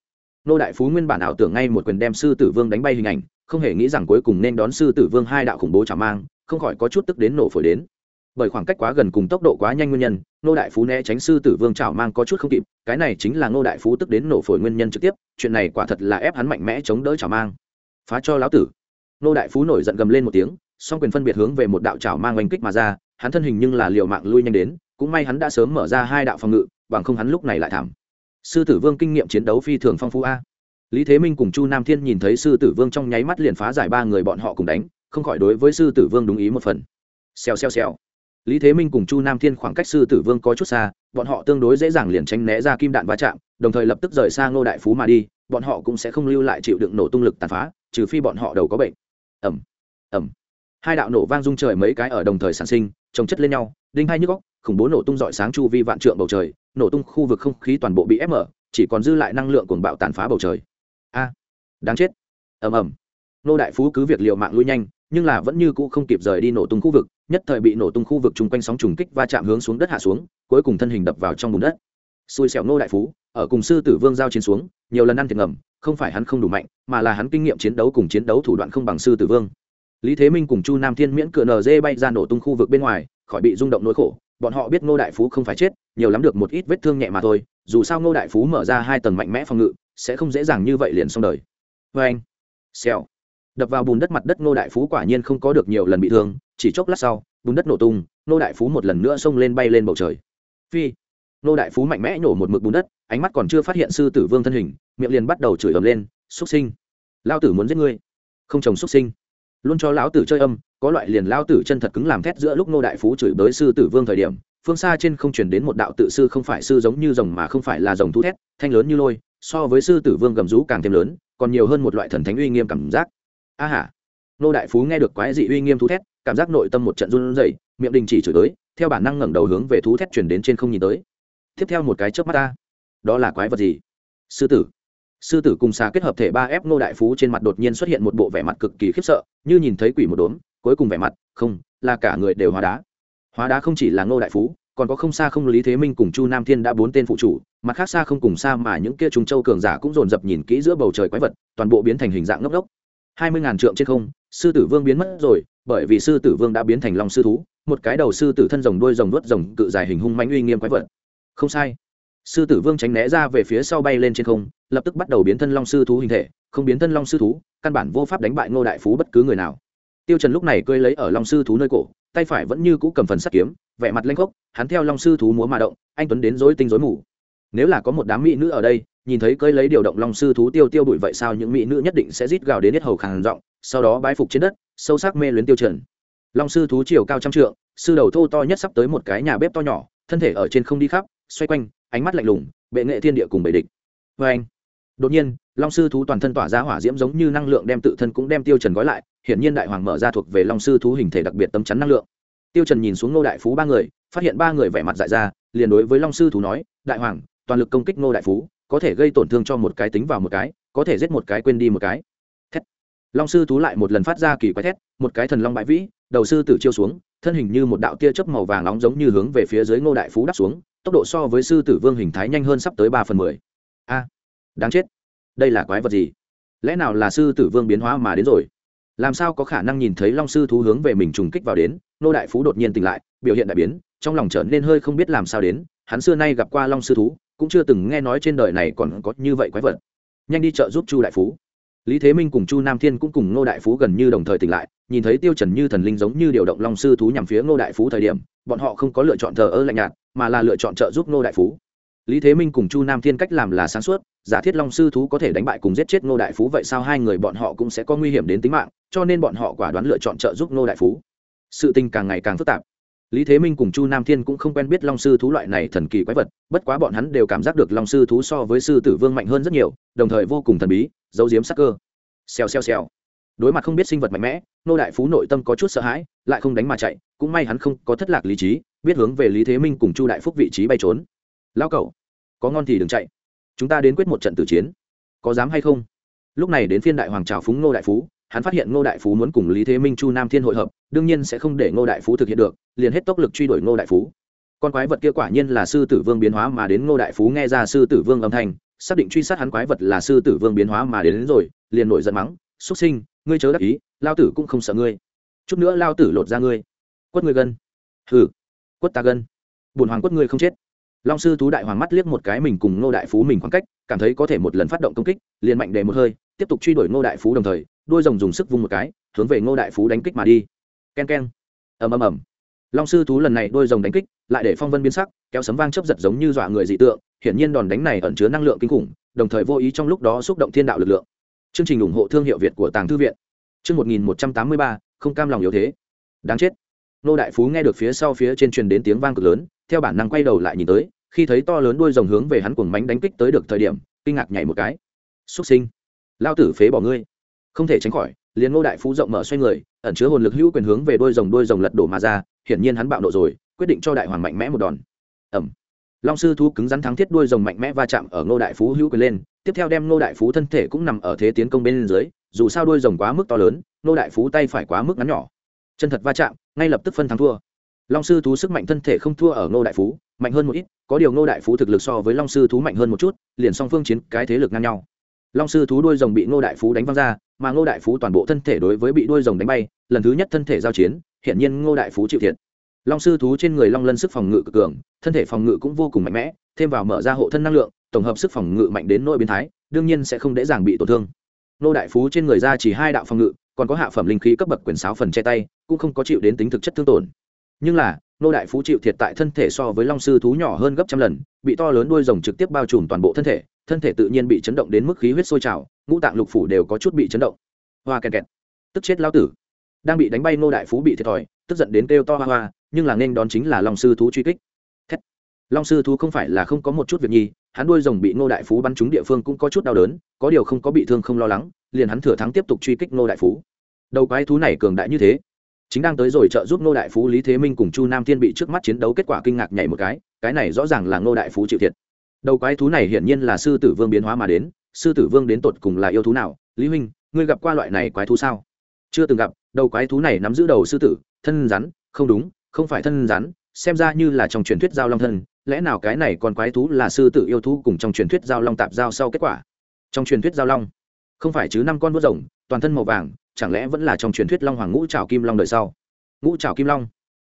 Nô đại phú nguyên bản ảo tưởng ngay một quyền đem sư tử vương đánh bay hình ảnh, không hề nghĩ rằng cuối cùng nên đón sư tử vương hai đạo khủng bố trả mang, không khỏi có chút tức đến nổ phổi đến bởi khoảng cách quá gần cùng tốc độ quá nhanh nguyên nhân nô đại phú né tránh sư tử vương trào mang có chút không kịp, cái này chính là nô đại phú tức đến nổ phổi nguyên nhân trực tiếp, chuyện này quả thật là ép hắn mạnh mẽ chống đỡ trào mang. Phá cho lão tử. Nô đại phú nổi giận gầm lên một tiếng, song quyền phân biệt hướng về một đạo trào mang oanh kích mà ra, hắn thân hình nhưng là liều mạng lui nhanh đến, cũng may hắn đã sớm mở ra hai đạo phòng ngự, bằng không hắn lúc này lại thảm. Sư tử vương kinh nghiệm chiến đấu phi thường phong phú a. Lý thế minh cùng chu nam thiên nhìn thấy sư tử vương trong nháy mắt liền phá giải ba người bọn họ cùng đánh, không khỏi đối với sư tử vương đúng ý một phần. Xèo xèo xèo lý thế minh cùng chu nam thiên khoảng cách sư tử vương có chút xa, bọn họ tương đối dễ dàng liền tránh né ra kim đạn va chạm, đồng thời lập tức rời xa ngô đại phú mà đi, bọn họ cũng sẽ không lưu lại chịu đựng nổ tung lực tàn phá, trừ phi bọn họ đầu có bệnh. Ẩm ẩm hai đạo nổ vang rung trời mấy cái ở đồng thời sản sinh trồng chất lên nhau, đinh hai nhức góc khủng bố nổ tung dọi sáng chu vi vạn trượng bầu trời, nổ tung khu vực không khí toàn bộ bị ép mở, chỉ còn dư lại năng lượng cuồng bạo tàn phá bầu trời. A, đáng chết. Ầm ầm. Nô đại phú cứ việc liệu mạng lui nhanh, nhưng là vẫn như cũ không kịp rời đi nổ tung khu vực nhất thời bị nổ tung khu vực chung quanh sóng trùng kích va chạm hướng xuống đất hạ xuống, cuối cùng thân hình đập vào trong bùn đất. Xui xẻo nô đại phú, ở cùng sư tử vương giao chiến xuống, nhiều lần ăn thiệt ngầm, không phải hắn không đủ mạnh, mà là hắn kinh nghiệm chiến đấu cùng chiến đấu thủ đoạn không bằng sư tử vương. Lý thế minh cùng chu nam thiên miễn cửa nz bay ra nổ tung khu vực bên ngoài, khỏi bị rung động nỗi khổ. Bọn họ biết ngô đại phú không phải chết, nhiều lắm được một ít vết thương nhẹ mà thôi, dù sao ngô đại phú mở ra hai tầng mạnh mẽ phòng ngự, sẽ không dễ dàng như vậy liền xong đời. Vê anh xèo đập vào bùn đất mặt đất Nô đại phú quả nhiên không có được nhiều lần bị thương, chỉ chốc lát sau, bùn đất nổ tung Nô đại phú một lần nữa xông lên bay lên bầu trời. Phi! Nô đại phú mạnh mẽ nổ một mực bùn đất, ánh mắt còn chưa phát hiện sư tử vương thân hình, miệng liền bắt đầu chửi ầm lên xúc sinh! Lao tử muốn giết ngươi! Không chồng xúc sinh! Luôn cho lão tử chơi âm, có loại liền lao tử chân thật cứng làm thét giữa lúc Nô đại phú chửi bới sư tử vương thời điểm, phương xa trên không chuyển đến một đạo tự sư không phải sư giống như rồng mà không phải là rồng thu thét, thanh lớn như lôi, so với sư tử vương gầm rú càng thêm lớn, còn nhiều hơn một loại thần thánh uy nghiêm cảm giác a à hả? Nô đại phú nghe được quái dị uy nghiêm thú thét, cảm giác nội tâm một trận run rẩy, miệng đình chỉ chửi tới, theo bản năng ngẩng đầu hướng về thú thét chuyển đến trên không nhìn tới. Tiếp theo một cái chớp mắt ta. Đó là quái vật gì? Sư tử. Sư tử cùng xà kết hợp thể ba ép nô đại phú trên mặt đột nhiên xuất hiện một bộ vẻ mặt cực kỳ khiếp sợ, như nhìn thấy quỷ một đốm, cuối cùng vẻ mặt, không, là cả người đều hóa đá. Hóa đá không chỉ là nô đại phú, còn có không xa không lý thế minh cùng chu nam thiên đã bốn tên phụ chủ, mặt khác xa không cùng xa mà những kia trùng châu cường giả cũng dồn dập nhìn kỹ giữa bầu trời quái vật, toàn bộ biến thành hình dạng ngốc ngốc hai mươi ngàn trượng trên không, sư tử vương biến mất rồi, bởi vì sư tử vương đã biến thành lòng sư thú, một cái đầu sư tử thân rồng đuôi rồng đuốt rồng cự dài hình hung mãnh uy nghiêm quái vật. Không sai. Sư tử vương tránh né ra về phía sau bay lên trên không, lập tức bắt đầu biến thân long sư thú hình thể, không biến thân long sư thú, căn bản vô pháp đánh bại ngô đại phú bất cứ người nào. Tiêu trần lúc này cơi lấy ở long sư thú nơi cổ, tay phải vẫn như cũ cầm phần sắt kiếm, vẻ mặt lanh khốc, hắn theo long sư thú múa mà động, anh tuấn đến rối tinh rối mù. Nếu là có một đám mỹ nữ ở đây nhìn thấy cơi lấy điều động long sư thú tiêu tiêu bụi vậy sao những mỹ nữ nhất định sẽ rít gào đến hết hầu khàn giọng, sau đó bái phục trên đất, sâu sắc mê luyến tiêu trần. Long sư thú chiều cao trăm trượng, sư đầu thô to nhất sắp tới một cái nhà bếp to nhỏ, thân thể ở trên không đi khắp, xoay quanh, ánh mắt lạnh lùng, bệ nghệ thiên địa cùng bệ địch. Với anh, đột nhiên, long sư thú toàn thân tỏa ra hỏa diễm giống như năng lượng đem tự thân cũng đem tiêu trần gói lại hiện nhiên đại hoàng mở ra thuộc về long sư thú hình thể đặc biệt tâm chắn năng lượng. Tiêu trần nhìn xuống nô đại phú ba người, phát hiện ba người vẻ mặt dại ra, liền đối với long sư thú nói, đại hoàng, toàn lực công kích Nô đại phú có thể gây tổn thương cho một cái tính vào một cái, có thể giết một cái quên đi một cái. Thét. Long sư thú lại một lần phát ra kỳ quái thét, một cái thần long bãi vĩ, đầu sư tử chiêu xuống, thân hình như một đạo tia chớp màu vàng nóng giống như hướng về phía dưới ngô đại phú đắp xuống, tốc độ so với sư tử vương hình thái nhanh hơn sắp tới ba phần mười. A, đáng chết. Đây là quái vật gì? Lẽ nào là sư tử vương biến hóa mà đến rồi? Làm sao có khả năng nhìn thấy long sư thú hướng về mình trùng kích vào đến? Nô đại phú đột nhiên tỉnh lại, biểu hiện đại biến, trong lòng trở nên hơi không biết làm sao đến hắn xưa nay gặp qua long sư thú, cũng chưa từng nghe nói trên đời này còn có như vậy quái vật. Nhanh đi chợ giúp chu đại phú. Lý thế minh cùng chu nam thiên cũng cùng ngô đại phú gần như đồng thời tỉnh lại, nhìn thấy tiêu trần như thần linh giống như điều động long sư thú nhằm phía ngô đại phú thời điểm, bọn họ không có lựa chọn thờ ơ lạnh nhạt, mà là lựa chọn trợ giúp ngô đại phú. Lý thế minh cùng chu nam thiên cách làm là sáng suốt, giả thiết long sư thú có thể đánh bại cùng giết chết ngô đại phú vậy sao hai người bọn họ cũng sẽ có nguy hiểm đến tính mạng, cho nên bọn họ quả đoán lựa chọn trợ giúp ngô đại phú. Sự tình càng ngày càng phức tạp lý thế minh cùng chu nam thiên cũng không quen biết long sư thú loại này thần kỳ quái vật, bất quá bọn hắn đều cảm giác được long sư thú so với sư tử vương mạnh hơn rất nhiều, đồng thời vô cùng thần bí, giấu diếm sắc cơ. Xèo xèo xèo. Đối mặt không biết sinh vật mạnh mẽ, nô đại phú nội tâm có chút sợ hãi, lại không đánh mà chạy, cũng may hắn không có thất lạc lý trí, biết hướng về lý thế minh cùng chu đại phúc vị trí bay trốn. Lao cậu có ngon thì đừng chạy. Chúng ta đến quyết một trận tử chiến. Có dám hay không? Lúc này đến phiên đại hoàng trào phúng nô đại phú hắn phát hiện ngô đại phú muốn cùng lý thế minh chu nam thiên hội hợp đương nhiên sẽ không để ngô đại phú thực hiện được liền hết tốc lực truy đuổi ngô đại phú. Con quái vật kia quả nhiên là sư tử vương biến hóa mà đến ngô đại phú nghe ra sư tử vương âm thanh xác định truy sát hắn quái vật là sư tử vương biến hóa mà đến, đến rồi liền nổi giận mắng xuất sinh ngươi chớ đắc ý lao tử cũng không sợ ngươi. Chút nữa lao tử lột ra ngươi. Quất ngươi gân. Hừ quất ta gân. Bùn hoàng quất ngươi không chết. Long sư thú đại hoàng mắt liếc một cái mình cùng ngô đại phú mình khoảng cách cảm thấy có thể một lần phát động công kích liền mạnh để một hơi tiếp tục truy đuổi ngô đại phú đồng thời đôi rồng dùng sức vung một cái, hướng về ngô đại phú đánh kích mà đi. K e n k e n ầm ầm ầm. Long sư thú lần này đôi rồng đánh kích, lại để phong vân biến sắc, kéo sấm vang chấp giật giống như dọa người dị tượng, hiển nhiên đòn đánh này ẩn chứa năng lượng kinh khủng, đồng thời vô ý trong lúc đó xúc động thiên đạo lực lượng. Chương trình ủng hộ thương hiệu việt của tàng thư viện. Chương một nghìn một trăm tám mươi ba, không cam lòng yếu thế. Đáng chết. Nô đại phú nghe được phía sau phía trên truyền đến tiếng vang cực lớn, theo bản năng quay đầu lại nhìn tới, khi thấy to lớn đuôi rồng hướng về hắn cuồng mánh đánh kích tới được thời điểm, kinh ngạc nhảy một cái. Xuất sinh, lao tử phế bỏ ngươi không thể tránh khỏi, liền ngô đại phú rộng mở xoay người, ẩn chứa hồn lực hữu quyền hướng về đôi rồng đôi rồng lật đổ mà ra, hiển nhiên hắn bạo nộ rồi, quyết định cho đại hoàng mạnh mẽ một đòn. Ẩm long sư thú cứng rắn thắng thiết đuôi rồng mạnh mẽ va chạm ở ngô đại phú hữu quyền lên, tiếp theo đem ngô đại phú thân thể cũng nằm ở thế tiến công bên dưới, dù sao đuôi rồng quá mức to lớn, ngô đại phú tay phải quá mức ngắn nhỏ. Chân thật va chạm, ngay lập tức phân thắng thua. Long sư thú sức mạnh thân thể không thua ở ngô đại phú, mạnh hơn một ít, có điều ngô đại phú thực lực so với long sư thú mạnh hơn một chút, liền song phương chiến cái thế lực ngang nhau. Long sư thú đuôi rồng bị ngô đại phú đánh văng ra mà ngô đại phú toàn bộ thân thể đối với bị đuôi rồng đánh bay, lần thứ nhất thân thể giao chiến hiện nhiên ngô đại phú chịu thiệt. Long sư thú trên người long lân sức phòng ngự cực cường, thân thể phòng ngự cũng vô cùng mạnh mẽ, thêm vào mở ra hộ thân năng lượng, tổng hợp sức phòng ngự mạnh đến nỗi biến thái, đương nhiên sẽ không dễ dàng bị tổn thương. Ngô đại phú trên người ra chỉ hai đạo phòng ngự, còn có hạ phẩm linh khí cấp bậc quyền sáo phần che tay, cũng không có chịu đến tính thực chất thương tổn. Nhưng là nô đại phú chịu thiệt tại thân thể so với long sư thú nhỏ hơn gấp trăm lần, bị to lớn đuôi rồng trực tiếp bao trùm toàn bộ thân thể thân thể tự nhiên bị chấn động đến mức khí huyết sôi trào ngũ tạng lục phủ đều có chút bị chấn động. Hoa kẹt kẹt. Tức chết lao tử. Đang bị đánh bay nô đại phú bị thiệt thòi, tức giận đến kêu to hoa hoa, nhưng là nên đón chính là long sư thú truy kích. Thét. long sư thú không phải là không có một chút việc nhi, hắn đuôi rồng bị nô đại phú bắn trúng địa phương cũng có chút đau đớn, có điều không có bị thương không lo lắng, liền hắn thừa thắng tiếp tục truy kích nô đại phú. Đầu quái thú này cường đại như thế, chính đang tới rồi trợ giúp nô đại phú lý thế minh cùng chu nam thiên bị trước mắt chiến đấu kết quả kinh ngạc nhảy một cái cái này rõ ràng là nô đại phú chịu thiệt. Đầu quái thú này hiển nhiên là sư tử vương biến hóa mà đến sư tử vương đến tột cùng là yêu thú nào? Lý huynh, ngươi gặp qua loại này quái thú sao? Chưa từng gặp, đầu quái thú này nắm giữ đầu sư tử, thân rắn, không đúng, không phải thân rắn, xem ra như là trong truyền thuyết giao long thân, lẽ nào cái này còn quái thú là sư tử yêu thú cùng trong truyền thuyết giao long tạp giao sau kết quả? Trong truyền thuyết giao long, không phải chứ năm con vớt rồng, toàn thân màu vàng, chẳng lẽ vẫn là trong truyền thuyết long hoàng ngũ trào kim long đời sau? Ngũ trào kim long?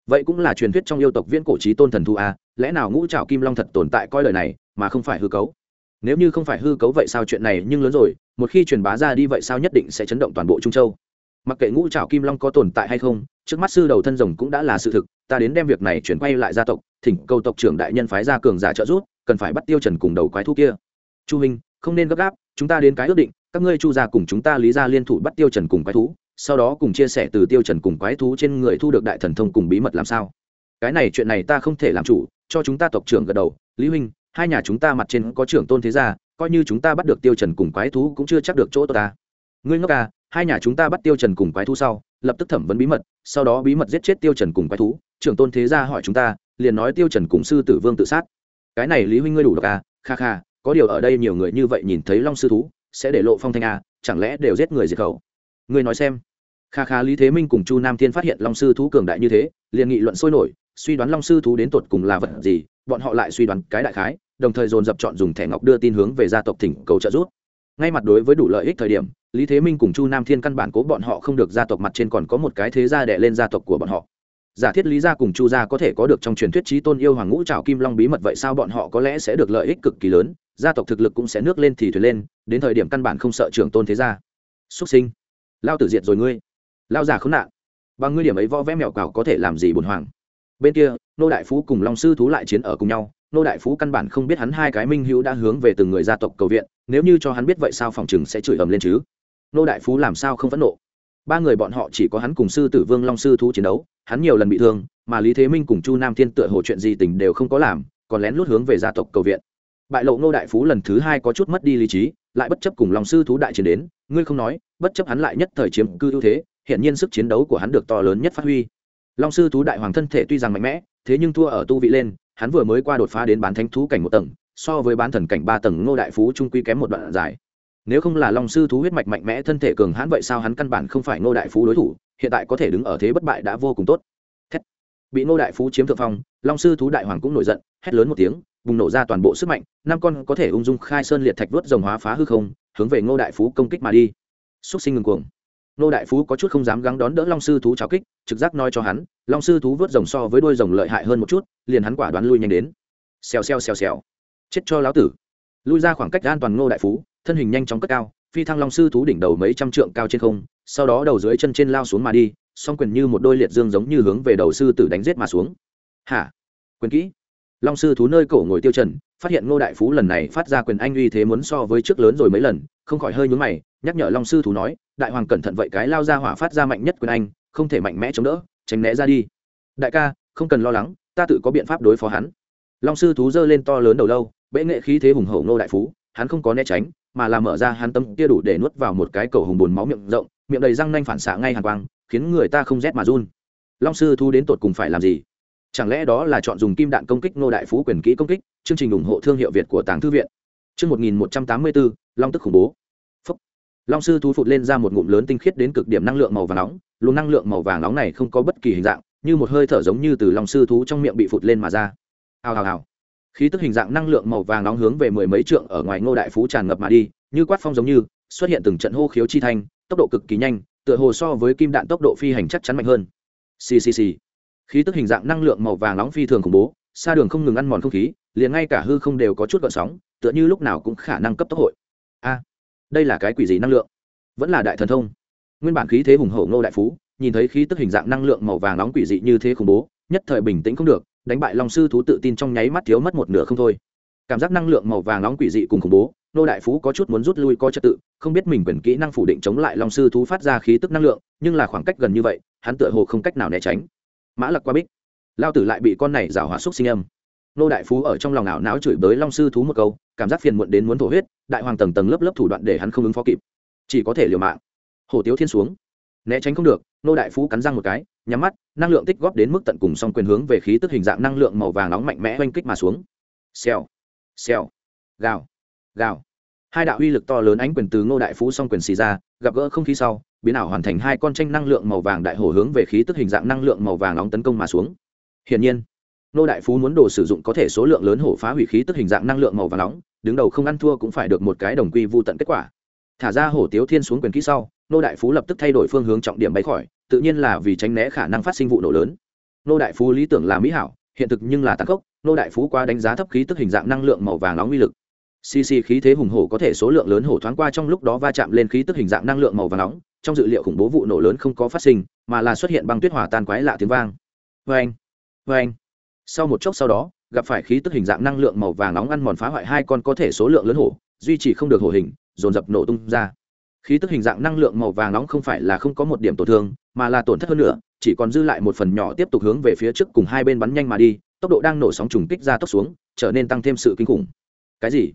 Vậy cũng là truyền thuyết trong yêu tộc viễn cổ trí tôn thần thu a à, lẽ nào ngũ trào kim long thật tồn tại coi lời này mà không phải hư cấu? Nếu như không phải hư cấu vậy sao chuyện này nhưng lớn rồi, một khi truyền bá ra đi vậy sao nhất định sẽ chấn động toàn bộ trung châu. Mặc kệ ngũ trào kim long có tồn tại hay không, trước mắt sư đầu thân rồng cũng đã là sự thực, ta đến đem việc này chuyển quay lại gia tộc, thỉnh cầu tộc trưởng đại nhân phái ra cường giả trợ giúp, cần phải bắt tiêu trần cùng đầu quái thú kia. Chu minh không nên gấp gáp, chúng ta đến cái ước định, các ngươi chu gia cùng chúng ta lý gia liên thủ bắt tiêu trần cùng quái thú, sau đó cùng chia sẻ từ tiêu trần cùng quái thú trên người thu được đại thần thông cùng bí mật làm sao. Cái này chuyện này ta không thể làm chủ, cho chúng ta tộc trưởng gật đầu. Lý huynh hai nhà chúng ta mặt trên có trưởng tôn thế gia, coi như chúng ta bắt được tiêu trần cùng quái thú cũng chưa chắc được chỗ ta. Ngươi ngốc à hai nhà chúng ta bắt tiêu trần cùng quái thú sau, lập tức thẩm vấn bí mật, sau đó bí mật giết chết tiêu trần cùng quái thú, trưởng tôn thế gia hỏi chúng ta, liền nói tiêu trần cùng sư tử vương tự sát. Cái này lý huynh ngươi đủ độc à kha kha, có điều ở đây nhiều người như vậy nhìn thấy long sư thú, sẽ để lộ phong thanh à chẳng lẽ đều giết người diệt khẩu? Ngươi nói xem. Kha kha lý thế minh cùng chu nam thiên phát hiện long sư thú cường đại như thế, liền nghị luận sôi nổi, suy đoán long sư thú đến tột cùng là vật gì, bọn họ lại suy đoán cái đại khái đồng thời dồn dập chọn dùng thẻ ngọc đưa tin hướng về gia tộc thỉnh cầu trợ giúp. Ngay mặt đối với đủ lợi ích thời điểm, lý thế minh cùng chu nam thiên căn bản cố bọn họ không được gia tộc mặt trên còn có một cái thế gia đệ lên gia tộc của bọn họ. Giả thiết lý gia cùng chu gia có thể có được trong truyền thuyết trí tôn yêu hoàng ngũ trào kim long bí mật vậy sao bọn họ có lẽ sẽ được lợi ích cực kỳ lớn, gia tộc thực lực cũng sẽ nước lên thì thuyền lên, đến thời điểm căn bản không sợ trưởng tôn thế gia. Xuất sinh. Lao tử diệt rồi ngươi. Lao giả khốn nạn. Bằng ngươi điểm ấy võ vẽ mèo cào có thể làm gì bồn hoàng? Bên kia, nô đại phú cùng long sư thú lại chiến ở cùng nhau nô đại phú căn bản không biết hắn hai cái minh hữu đã hướng về từng người gia tộc cầu viện, nếu như cho hắn biết vậy sao phòng chừng sẽ chửi ầm lên chứ? Nô đại phú làm sao không phẫn nộ? Ba người bọn họ chỉ có hắn cùng sư tử vương long sư thú chiến đấu, hắn nhiều lần bị thương, mà lý thế minh cùng chu nam thiên tựa hồ chuyện gì tình đều không có làm, còn lén lút hướng về gia tộc cầu viện. Bại lộ nô đại phú lần thứ hai có chút mất đi lý trí, lại bất chấp cùng long sư thú đại chiến đến, ngươi không nói, bất chấp hắn lại nhất thời chiếm cư ưu thế, hiện nhiên sức chiến đấu của hắn được to lớn nhất phát huy. Long sư thú đại hoàng thân thể tuy rằng mạnh mẽ, thế nhưng thua ở tu vị lên hắn vừa mới qua đột phá đến bán thánh thú cảnh một tầng, so với bán thần cảnh ba tầng ngô đại phú trung quy kém một đoạn dài. Nếu không là long sư thú huyết mạch mạnh mẽ, thân thể cường hãn vậy sao hắn căn bản không phải ngô đại phú đối thủ, hiện tại có thể đứng ở thế bất bại đã vô cùng tốt. Thét. bị ngô đại phú chiếm thượng phong, long sư thú đại hoàng cũng nổi giận, hét lớn một tiếng, bùng nổ ra toàn bộ sức mạnh, năm con có thể ung dung khai sơn liệt thạch vớt rồng hóa phá hư không, hướng về ngô đại phú công kích mà đi. Xúc sinh ngừng cuồng. Nô đại phú có chút không dám gắng đón đỡ long sư thú cháo kích, trực giác nói cho hắn, long sư thú vớt rồng so với đôi rồng lợi hại hơn một chút, liền hắn quả đoán lui nhanh đến. Xèo xèo xèo xèo. Chết cho lão tử. Lui ra khoảng cách an toàn ngô đại phú, thân hình nhanh chóng cất cao, phi thăng long sư thú đỉnh đầu mấy trăm trượng cao trên không, sau đó đầu dưới chân trên lao xuống mà đi, song quyền như một đôi liệt dương giống như hướng về đầu sư tử đánh giết mà xuống. Hả? Quyền kỹ. Long sư thú nơi cổ ngồi tiêu trần, phát hiện ngô đại phú lần này phát ra quyền anh uy thế muốn so với trước lớn rồi mấy lần, không khỏi hơi nhướng mày nhắc nhở long sư thú nói, đại hoàng cẩn thận vậy cái lao ra hỏa phát ra mạnh nhất quyền anh, không thể mạnh mẽ chống đỡ, tránh né ra đi. Đại ca, không cần lo lắng, ta tự có biện pháp đối phó hắn. Long sư thú giơ lên to lớn đầu lâu, bệ nghệ khí thế hùng hậu nô đại phú, hắn không có né tránh, mà là mở ra hắn tâm kia đủ để nuốt vào một cái cầu hùng bồn máu miệng rộng, miệng đầy răng nanh phản xạ ngay hàn quang, khiến người ta không rét mà run. Long sư thú đến tột cùng phải làm gì? Chẳng lẽ đó là chọn dùng kim đạn công kích nô đại phú quyền kỹ công kích? Chương trình ủng hộ thương hiệu việt của tàng thư viện. Chương một nghìn một trăm tám mươi bốn, long tức khủng bố long sư thú phụt lên ra một ngụm lớn tinh khiết đến cực điểm năng lượng màu vàng nóng, luồng năng lượng màu vàng nóng này không có bất kỳ hình dạng, như một hơi thở giống như từ long sư thú trong miệng bị phụt lên mà ra. Hào hào hào. Khí tức hình dạng năng lượng màu vàng nóng hướng về mười mấy trượng ở ngoài ngô đại phú tràn ngập mà đi, như quát phong giống như, xuất hiện từng trận hô khiếu chi thanh, tốc độ cực kỳ nhanh, tựa hồ so với kim đạn tốc độ phi hành chắc chắn mạnh hơn. Ccc khí tức hình dạng năng lượng màu vàng nóng phi thường khủng bố, xa đường không ngừng ăn mòn không khí, liền ngay cả hư không đều có chút gợn sóng, tựa như lúc nào cũng khả năng cấp tốc hội. A đây là cái quỷ gì năng lượng? Vẫn là đại thần thông. Nguyên bản khí thế hùng hổ ngô đại phú, nhìn thấy khí tức hình dạng năng lượng màu vàng nóng quỷ dị như thế khủng bố, nhất thời bình tĩnh không được, đánh bại long sư thú tự tin trong nháy mắt thiếu mất một nửa không thôi. Cảm giác năng lượng màu vàng nóng quỷ dị cùng khủng bố nô đại phú có chút muốn rút lui coi trật tự, không biết mình quyền kỹ năng phủ định chống lại long sư thú phát ra khí tức năng lượng, nhưng là khoảng cách gần như vậy, hắn tựa hồ không cách nào né tránh. Mã lặc qua bích. Lao tử lại bị con này rào hỏa xúc sinh âm nô đại phú ở trong lòng ảo não chửi bới long sư thú một câu, cảm giác phiền muộn đến muốn thổ huyết, đại hoàng tầng tầng lớp lớp thủ đoạn để hắn không ứng phó kịp. Chỉ có thể liều mạng. Hổ tiếu thiên xuống. Né tránh không được, nô đại phú cắn răng một cái, nhắm mắt, năng lượng tích góp đến mức tận cùng song quyền hướng về khí tức hình dạng năng lượng màu vàng nóng mạnh mẽ oanh kích mà xuống. Xèo xèo, gào gào. Hai đạo uy lực to lớn ánh quyền từ ngô đại phú song quyền xì ra, gặp gỡ không khí sau, biến ảo hoàn thành hai con tranh năng lượng màu vàng đại hổ hướng về khí tức hình dạng năng lượng màu vàng nóng tấn công mà xuống. Hiển nhiên Nô đại phú muốn đồ sử dụng có thể số lượng lớn hổ phá hủy khí tức hình dạng năng lượng màu vàng nóng, đứng đầu không ăn thua cũng phải được một cái đồng quy vô tận kết quả. Thả ra hổ tiếu thiên xuống quyền kỹ sau, nô đại phú lập tức thay đổi phương hướng trọng điểm bay khỏi, tự nhiên là vì tránh né khả năng phát sinh vụ nổ lớn. Nô đại phú lý tưởng là mỹ hảo, hiện thực nhưng là tăng khốc, nô đại phú quá đánh giá thấp khí tức hình dạng năng lượng màu vàng nóng uy lực. Cc khí thế hùng hổ có thể số lượng lớn hổ thoáng qua trong lúc đó va chạm lên khí tức hình dạng năng lượng màu vàng nóng, trong dự liệu khủng bố vụ nổ lớn không có phát sinh, mà là xuất hiện băng tuyết hỏa tan quái lạ tiếng vang. Vê anh vê anh sau một chốc sau đó, gặp phải khí tức hình dạng năng lượng màu vàng nóng ăn mòn phá hoại hai con có thể số lượng lớn hổ, duy trì không được hổ hình, dồn dập nổ tung ra. Khí tức hình dạng năng lượng màu vàng nóng không phải là không có một điểm tổn thương, mà là tổn thất hơn nữa, chỉ còn dư lại một phần nhỏ tiếp tục hướng về phía trước cùng hai bên bắn nhanh mà đi, tốc độ đang nổ sóng trùng kích ra tốc xuống, trở nên tăng thêm sự kinh khủng. Cái gì?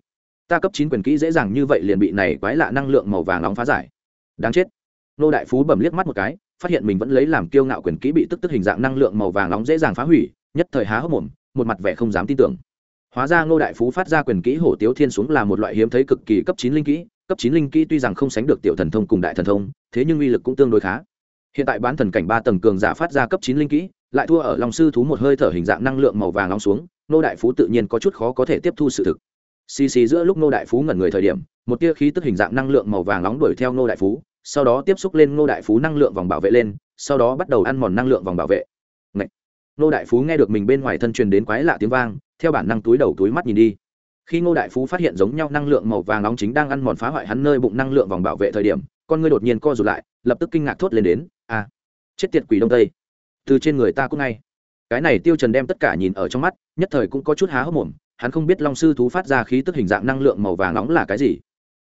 Ta cấp chín quyền kỹ dễ dàng như vậy liền bị này quái lạ năng lượng màu vàng nóng phá giải. Đáng chết. Nô đại phú bẩm liếc mắt một cái, phát hiện mình vẫn lấy làm kiêu ngạo quyền kỹ bị tức tức hình dạng năng lượng màu vàng nóng dễ dàng phá hủy nhất thời há hốc mồm, một mặt vẻ không dám tin tưởng. Hóa ra ngô đại phú phát ra quyền kỹ hổ tiếu thiên xuống là một loại hiếm thấy cực kỳ cấp chín linh kỹ. Cấp chín linh kỹ tuy rằng không sánh được tiểu thần thông cùng đại thần thông, thế nhưng uy lực cũng tương đối khá. Hiện tại bán thần cảnh ba tầng cường giả phát ra cấp chín linh kỹ, lại thua ở lòng sư thú một hơi thở hình dạng năng lượng màu vàng nóng xuống nô đại phú tự nhiên có chút khó có thể tiếp thu sự thực. Xì xì giữa lúc nô đại phú ngẩn người thời điểm, một tia khí tức hình dạng năng lượng màu vàng nóng đuổi theo nô đại phú, sau đó tiếp xúc lên nô đại phú năng lượng vòng bảo vệ lên, sau đó bắt đầu ăn mòn năng lượng vòng bảo vệ nô đại phú nghe được mình bên ngoài thân truyền đến quái lạ tiếng vang theo bản năng túi đầu túi mắt nhìn đi. Khi ngô đại phú phát hiện giống nhau năng lượng màu vàng nóng chính đang ăn mòn phá hoại hắn nơi bụng năng lượng vòng bảo vệ thời điểm con ngươi đột nhiên co rụt lại lập tức kinh ngạc thốt lên đến a à, chết tiệt quỷ đông tây. Từ trên người ta cũng ngay. Cái này tiêu trần đem tất cả nhìn ở trong mắt nhất thời cũng có chút há hốc mồm hắn không biết long sư thú phát ra khí tức hình dạng năng lượng màu vàng nóng là cái gì.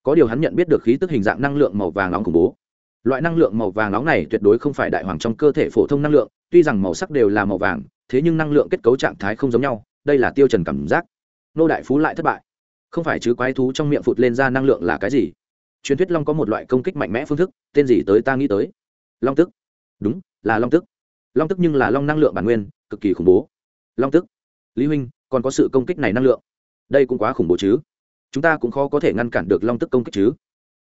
Có điều hắn nhận biết được khí tức hình dạng năng lượng màu vàng nóng khủng bố. Loại năng lượng màu vàng nóng này tuyệt đối không phải đại hoàng trong cơ thể phổ thông năng lượng tuy rằng màu sắc đều là màu vàng, thế nhưng năng lượng kết cấu trạng thái không giống nhau, đây là tiêu trần cảm giác. Nô đại phú lại thất bại. Không phải chứ quái thú trong miệng phụt lên ra năng lượng là cái gì? Truyền thuyết long có một loại công kích mạnh mẽ phương thức, tên gì tới ta nghĩ tới? Long tức. Đúng, là long tức. Long tức nhưng là long năng lượng bản nguyên, cực kỳ khủng bố. Long tức. Lý huynh, còn có sự công kích này năng lượng. Đây cũng quá khủng bố chứ. Chúng ta cũng khó có thể ngăn cản được long tức công kích chứ.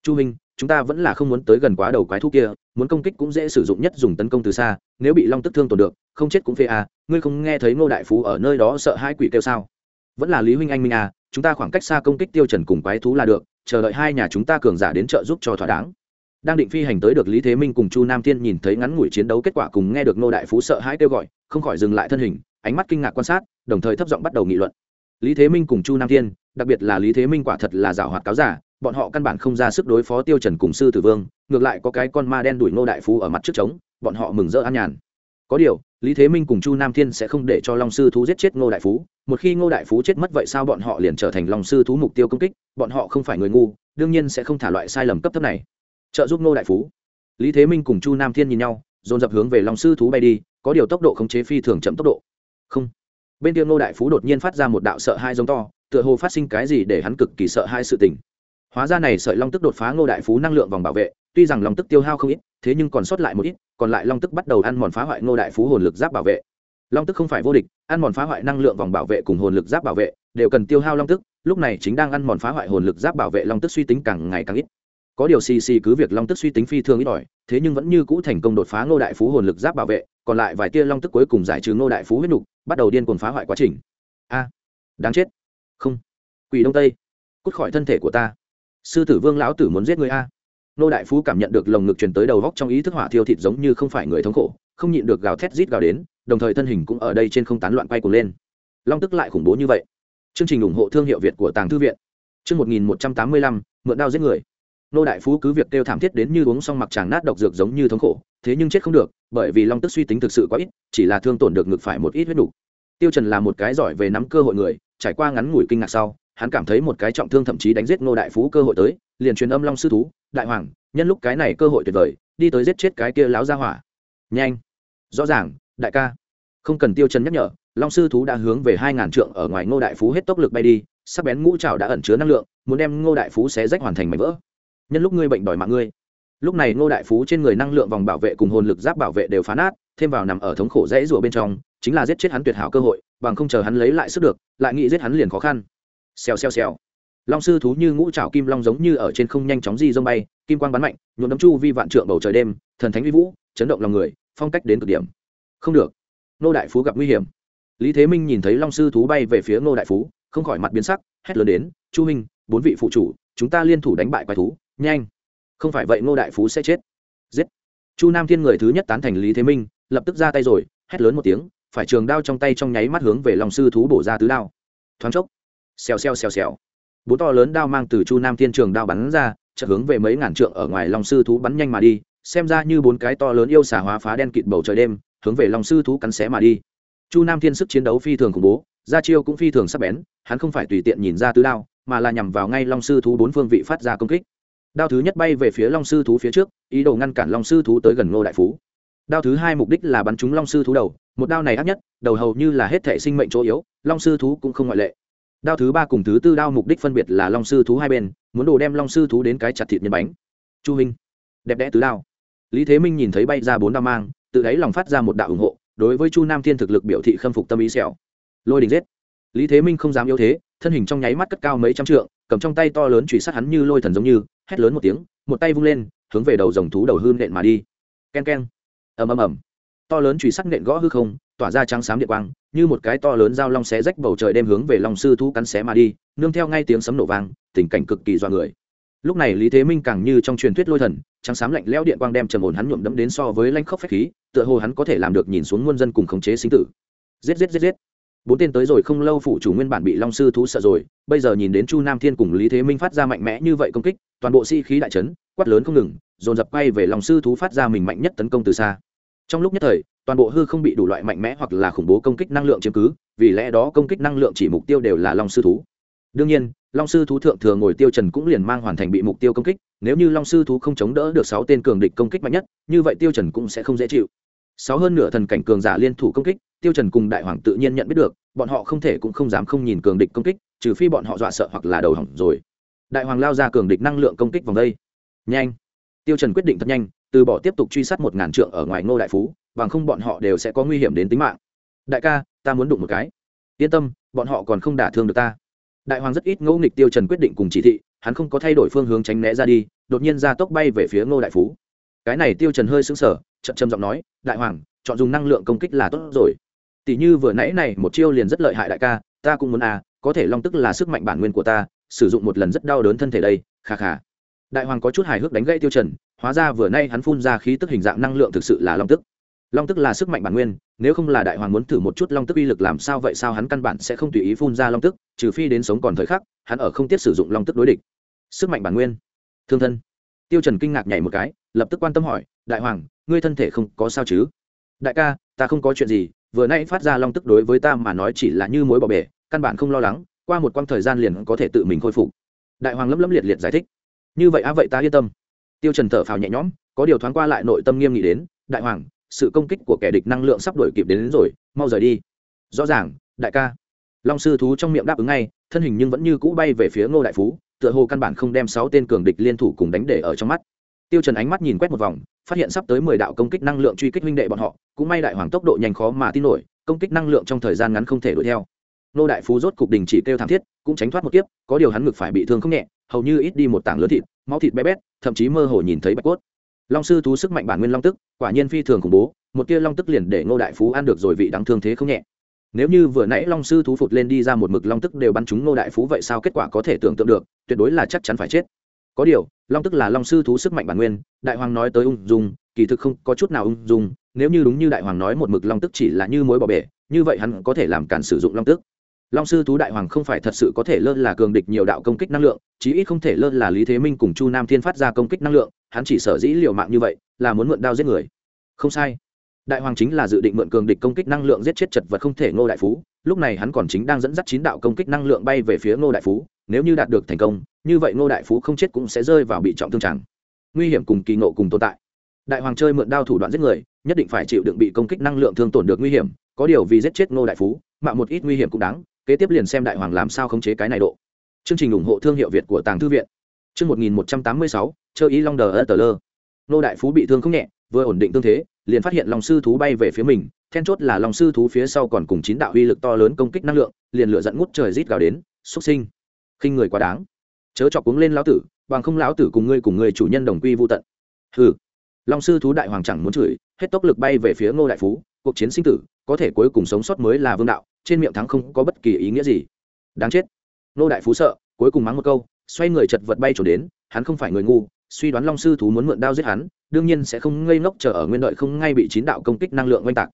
Chu huynh chúng ta vẫn là không muốn tới gần quá đầu quái thú kia, muốn công kích cũng dễ sử dụng nhất dùng tấn công từ xa, nếu bị long tức thương tổn được, không chết cũng phê à ngươi không nghe thấy ngô đại phú ở nơi đó sợ hai quỷ kêu sao? Vẫn là lý huynh anh minh à chúng ta khoảng cách xa công kích tiêu trần cùng quái thú là được, chờ đợi hai nhà chúng ta cường giả đến trợ giúp cho thỏa đáng. Đang định phi hành tới được lý thế minh cùng chu nam thiên nhìn thấy ngắn ngủi chiến đấu kết quả cùng nghe được ngô đại phú sợ hãi kêu gọi, không khỏi dừng lại thân hình, ánh mắt kinh ngạc quan sát, đồng thời thấp giọng bắt đầu nghị luận. Lý thế minh cùng chu nam thiên, đặc biệt là lý thế minh quả thật là giảo hoạt cáo giả bọn họ căn bản không ra sức đối phó tiêu trần cùng sư tử vương, ngược lại có cái con ma đen đuổi ngô đại phú ở mặt trước trống, bọn họ mừng rỡ an nhàn. Có điều, lý thế minh cùng chu nam thiên sẽ không để cho long sư thú giết chết ngô đại phú, một khi ngô đại phú chết mất vậy sao bọn họ liền trở thành long sư thú mục tiêu công kích, bọn họ không phải người ngu, đương nhiên sẽ không thả loại sai lầm cấp thấp này. Trợ giúp ngô đại phú. Lý thế minh cùng chu nam thiên nhìn nhau, dồn dập hướng về long sư thú bay đi, có điều tốc độ khống chế phi thường chậm tốc độ. Không. Bên kia ngô đại phú đột nhiên phát ra một đạo sợ hai giống to, tựa hồ phát sinh cái gì để hắn cực kỳ sợ hai sự tình hóa ra này sợi long tức đột phá ngô đại phú năng lượng vòng bảo vệ, tuy rằng long tức tiêu hao không ít, thế nhưng còn sót lại một ít, còn lại long tức bắt đầu ăn mòn phá hoại ngô đại phú hồn lực giáp bảo vệ. Long tức không phải vô địch, ăn mòn phá hoại năng lượng vòng bảo vệ cùng hồn lực giáp bảo vệ, đều cần tiêu hao long tức, lúc này chính đang ăn mòn phá hoại hồn lực giáp bảo vệ long tức suy tính càng ngày càng ít. Có điều xì xì cứ việc long tức suy tính phi thường ít ỏi, thế nhưng vẫn như cũ thành công đột phá ngô đại phú hồn lực giáp bảo vệ, còn lại vài tia long tức cuối cùng giải trừ ngô đại phú huyết nục bắt đầu điên cuồng phá hoại quá trình. A, đáng chết. Không. Quỷ đông tây, cút khỏi thân thể của ta sư tử vương lão tử muốn giết người a. Nô đại phú cảm nhận được lồng ngực truyền tới đầu góc trong ý thức hỏa thiêu thịt giống như không phải người thống khổ, không nhịn được gào thét rít gào đến, đồng thời thân hình cũng ở đây trên không tán loạn quay cuồng lên. Long tức lại khủng bố như vậy. Chương trình ủng hộ thương hiệu việt của tàng thư viện. Chương một nghìn một trăm tám mươi lăm, mượn đao giết người. Nô đại phú cứ việc kêu thảm thiết đến như uống xong mặc chàng nát độc dược giống như thống khổ, thế nhưng chết không được, bởi vì long tức suy tính thực sự quá ít, chỉ là thương tổn được ngực phải một ít huyết đủ. Tiêu trần là một cái giỏi về nắm cơ hội người, trải qua ngắn ngủi kinh ngạc sau hắn cảm thấy một cái trọng thương thậm chí đánh giết Ngô đại phú cơ hội tới, liền truyền âm long sư thú, đại hoàng, nhân lúc cái này cơ hội tuyệt vời, đi tới giết chết cái kia láo ra hỏa. Nhanh, rõ ràng, đại ca. Không cần tiêu chân nhắc nhở, long sư thú đã hướng về hai ngàn trượng ở ngoài ngô đại phú hết tốc lực bay đi, sắc bén ngũ trào đã ẩn chứa năng lượng, muốn đem ngô đại phú xé rách hoàn thành mảnh vỡ. Nhân lúc ngươi bệnh đòi mạng ngươi. Lúc này ngô đại phú trên người năng lượng vòng bảo vệ cùng hồn lực giáp bảo vệ đều phá nát, thêm vào nằm ở thống khổ rẽ rùa bên trong, chính là giết chết hắn tuyệt hảo cơ hội, bằng không chờ hắn lấy lại sức được, lại nghĩ giết hắn liền khó khăn xèo xèo xèo. Long sư thú như ngũ trảo kim long giống như ở trên không nhanh chóng di dông bay, kim quang bắn mạnh, nhuộm đấm chu vi vạn trượng bầu trời đêm, thần thánh uy vũ, chấn động lòng người, phong cách đến cực điểm. Không được. Nô đại phú gặp nguy hiểm. Lý thế minh nhìn thấy long sư thú bay về phía nô đại phú, không khỏi mặt biến sắc, hét lớn đến, chu minh bốn vị phụ chủ, chúng ta liên thủ đánh bại quái thú, nhanh. Không phải vậy nô đại phú sẽ chết. Giết. Chu nam thiên người thứ nhất tán thành lý thế minh, lập tức ra tay rồi, hét lớn một tiếng, phải trường đao trong tay trong nháy mắt hướng về long sư thú bổ ra tứ đao. Thoáng chốc xèo xèo xèo xèo. Bốn to lớn đao mang từ chu nam thiên trường đao bắn ra, chợt hướng về mấy ngàn trượng ở ngoài long sư thú bắn nhanh mà đi, xem ra như bốn cái to lớn yêu xả hóa phá đen kịt bầu trời đêm, hướng về long sư thú cắn xé mà đi. Chu nam thiên sức chiến đấu phi thường khủng bố, ra chiêu cũng phi thường sắc bén, hắn không phải tùy tiện nhìn ra tứ đao, mà là nhằm vào ngay long sư thú bốn phương vị phát ra công kích. Đao thứ nhất bay về phía long sư thú phía trước, ý đồ ngăn cản long sư thú tới gần ngô đại phú. Đao thứ hai mục đích là bắn trúng long sư thú đầu, một đao này ác nhất, đầu hầu như là hết thể sinh mệnh chỗ yếu, long sư thú cũng không ngoại lệ đao thứ ba cùng thứ tư đao mục đích phân biệt là long sư thú hai bên, muốn đồ đem long sư thú đến cái chặt thịt nhân bánh. Chu hình đẹp đẽ tứ đao. Lý thế minh nhìn thấy bay ra bốn đao mang, tự đáy lòng phát ra một đạo ủng hộ, đối với chu nam thiên thực lực biểu thị khâm phục tâm ý xẻo lôi đình giết. Lý thế minh không dám yếu thế, thân hình trong nháy mắt cất cao mấy trăm trượng, cầm trong tay to lớn chùy sát hắn như lôi thần giống như, hét lớn một tiếng, một tay vung lên, hướng về đầu dòng thú đầu hương nện mà đi. Ken ken ầm ầm ầm. To lớn chùy sắt nện gõ hư không, tỏa ra trắng xám điện quang như một cái to lớn dao long xé rách bầu trời đem hướng về long sư thú cắn xé mà đi, nương theo ngay tiếng sấm nổ vang, tình cảnh cực kỳ do người. Lúc này lý thế minh càng như trong truyền thuyết lôi thần, trắng xám lạnh lẽo điện quang đem trầm ổn hắn nhuộm đẫm đến so với lanh khốc phách khí, tựa hồ hắn có thể làm được nhìn xuống muôn dân cùng khống chế sinh tử. Giết giết giết giết. Bốn tên tới rồi không lâu phụ chủ nguyên bản bị long sư thú sợ rồi, bây giờ nhìn đến chu nam thiên cùng lý thế minh phát ra mạnh mẽ như vậy công kích, toàn bộ si-khí đại trấn quát lớn không ngừng, dồn dập quay về long sư thú phát ra mình mạnh nhất tấn công từ xa. Trong lúc nhất thời toàn bộ hư không bị đủ loại mạnh mẽ hoặc là khủng bố công kích năng lượng chiếm cứ, vì lẽ đó công kích năng lượng chỉ mục tiêu đều là long sư thú. Đương nhiên, long sư thú thượng thừa ngồi tiêu trần cũng liền mang hoàn thành bị mục tiêu công kích, nếu như long sư thú không chống đỡ được sáu tên cường địch công kích mạnh nhất, như vậy tiêu trần cũng sẽ không dễ chịu. Sáu hơn nửa thần cảnh cường giả liên thủ công kích, tiêu trần cùng đại hoàng tự nhiên nhận biết được, bọn họ không thể cũng không dám không nhìn cường địch công kích, trừ phi bọn họ dọa sợ hoặc là đầu hỏng rồi. Đại hoàng lao ra cường địch năng lượng công kích vòng đây. Nhanh. Tiêu trần quyết định thật nhanh, từ bỏ tiếp tục truy sát một ngàn trượng ở ngoài ngô đại phú bằng không bọn họ đều sẽ có nguy hiểm đến tính mạng. Đại ca, ta muốn đụng một cái. Yên tâm, bọn họ còn không đả thương được ta. Đại hoàng rất ít ngẫu nghịch tiêu trần quyết định cùng chỉ thị, hắn không có thay đổi phương hướng tránh né ra đi, đột nhiên ra tốc bay về phía ngô đại phú. Cái này tiêu trần hơi sững sờ, chậm chậm giọng nói, đại hoàng, chọn dùng năng lượng công kích là tốt rồi. Tỷ như vừa nãy này, một chiêu liền rất lợi hại đại ca, ta cũng muốn à có thể long tức là sức mạnh bản nguyên của ta, sử dụng một lần rất đau đớn thân thể đây, kha kha. Đại hoàng có chút hài hước đánh gãy tiêu trần, hóa ra vừa nay hắn phun ra khí tức hình dạng năng lượng thực sự là long tức long tức là sức mạnh bản nguyên, nếu không là đại hoàng muốn thử một chút long tức uy lực làm sao vậy sao hắn căn bản sẽ không tùy ý phun ra long tức, trừ phi đến sống còn thời khắc, hắn ở không tiết sử dụng long tức đối địch. Sức mạnh bản nguyên. Thương thân. Tiêu trần kinh ngạc nhảy một cái, lập tức quan tâm hỏi, đại hoàng, ngươi thân thể không có sao chứ? Đại ca, ta không có chuyện gì, vừa nay phát ra long tức đối với ta mà nói chỉ là như mối bỏ bể, căn bản không lo lắng, qua một quãng thời gian liền có thể tự mình khôi phục. Đại hoàng lấm lấm liệt liệt giải thích. Như vậy á, vậy ta yên tâm. Tiêu trần thở phào nhẹ nhõm, có điều thoáng qua lại nội tâm nghiêm nghị đến, đại hoàng sự công kích của kẻ địch năng lượng sắp đổi kịp đến, đến rồi mau rời đi. Rõ ràng đại ca. Long sư thú trong miệng đáp ứng ngay thân hình nhưng vẫn như cũ bay về phía ngô đại phú tựa hồ căn bản không đem sáu tên cường địch liên thủ cùng đánh để ở trong mắt. Tiêu trần ánh mắt nhìn quét một vòng phát hiện sắp tới mười đạo công kích năng lượng truy kích huynh đệ bọn họ cũng may đại hoàng tốc độ nhanh khó mà tin nổi công kích năng lượng trong thời gian ngắn không thể đuổi theo. Ngô đại phú rốt cục đình chỉ kêu thảm thiết cũng tránh thoát một kiếp có điều hắn ngực phải bị thương không nhẹ hầu như ít đi một tảng lớn thịt máu thịt bé bét thậm chí mơ hồ nhìn thấy bạch cốt. Long sư thú sức mạnh bản nguyên long tức quả nhiên phi thường khủng bố, một tia long tức liền để ngô đại phú ăn được rồi vị đáng thương thế không nhẹ. Nếu như vừa nãy long sư thú phụt lên đi ra một mực long tức đều bắn trúng ngô đại phú vậy sao kết quả có thể tưởng tượng được, tuyệt đối là chắc chắn phải chết. Có điều, long tức là long sư thú sức mạnh bản nguyên, đại hoàng nói tới ung dung, kỳ thực không có chút nào ung dung, nếu như đúng như đại hoàng nói một mực long tức chỉ là như mối bỏ bể, như vậy hắn có thể làm cản sử dụng long tức. Long sư thú đại hoàng không phải thật sự có thể lơ là cường địch nhiều đạo công kích năng lượng, chí ít không thể lơ là lý thế minh cùng chu nam thiên phát ra công kích năng lượng, hắn chỉ sở dĩ liều mạng như vậy là muốn mượn đao giết người. Không sai. Đại hoàng chính là dự định mượn cường địch công kích năng lượng giết chết chật vật không thể ngô đại phú. Lúc này hắn còn chính đang dẫn dắt chín đạo công kích năng lượng bay về phía ngô đại phú. Nếu như đạt được thành công, như vậy ngô đại phú không chết cũng sẽ rơi vào bị trọng thương tràng nguy hiểm cùng kỳ nộ cùng tồn tại. Đại hoàng chơi mượn đao thủ đoạn giết người, nhất định phải chịu đựng bị công kích năng lượng thương tổn được nguy hiểm. Có điều vì giết chết ngô đại phú mạo một ít nguy hiểm cũng đáng. Kế tiếp liền xem đại hoàng làm sao khống chế cái này độ. Chương trình ủng hộ thương hiệu việt của tàng thư viện. Chương một nghìn một trăm tám mươi sáu, chơi ý long đờ ơ tờ lơ. Nô đại phú bị thương không nhẹ, vừa ổn định tương thế, liền phát hiện lòng sư thú bay về phía mình, then chốt là lòng sư thú phía sau còn cùng chín đạo uy lực to lớn công kích năng lượng, liền lửa dẫn ngút trời rít gào đến xuất sinh, khinh người quá đáng. Chớ chọc cuống lên lão tử, bằng không lão tử cùng ngươi cùng người chủ nhân đồng quy vô tận. Hừ. Long sư thú đại hoàng chẳng muốn chửi, hết tốc lực bay về phía ngô đại phú, cuộc chiến sinh tử, có thể cuối cùng sống sót mới là vương đạo, trên miệng thắng không có bất kỳ ý nghĩa gì. Đáng chết. Ngô đại phú sợ, cuối cùng mắng một câu, xoay người chật vật bay trốn đến, hắn không phải người ngu suy đoán long sư thú muốn mượn đao giết hắn, đương nhiên sẽ không ngây ngốc chờ ở nguyên đợi không ngay bị chín đạo công kích năng lượng oanh tạc.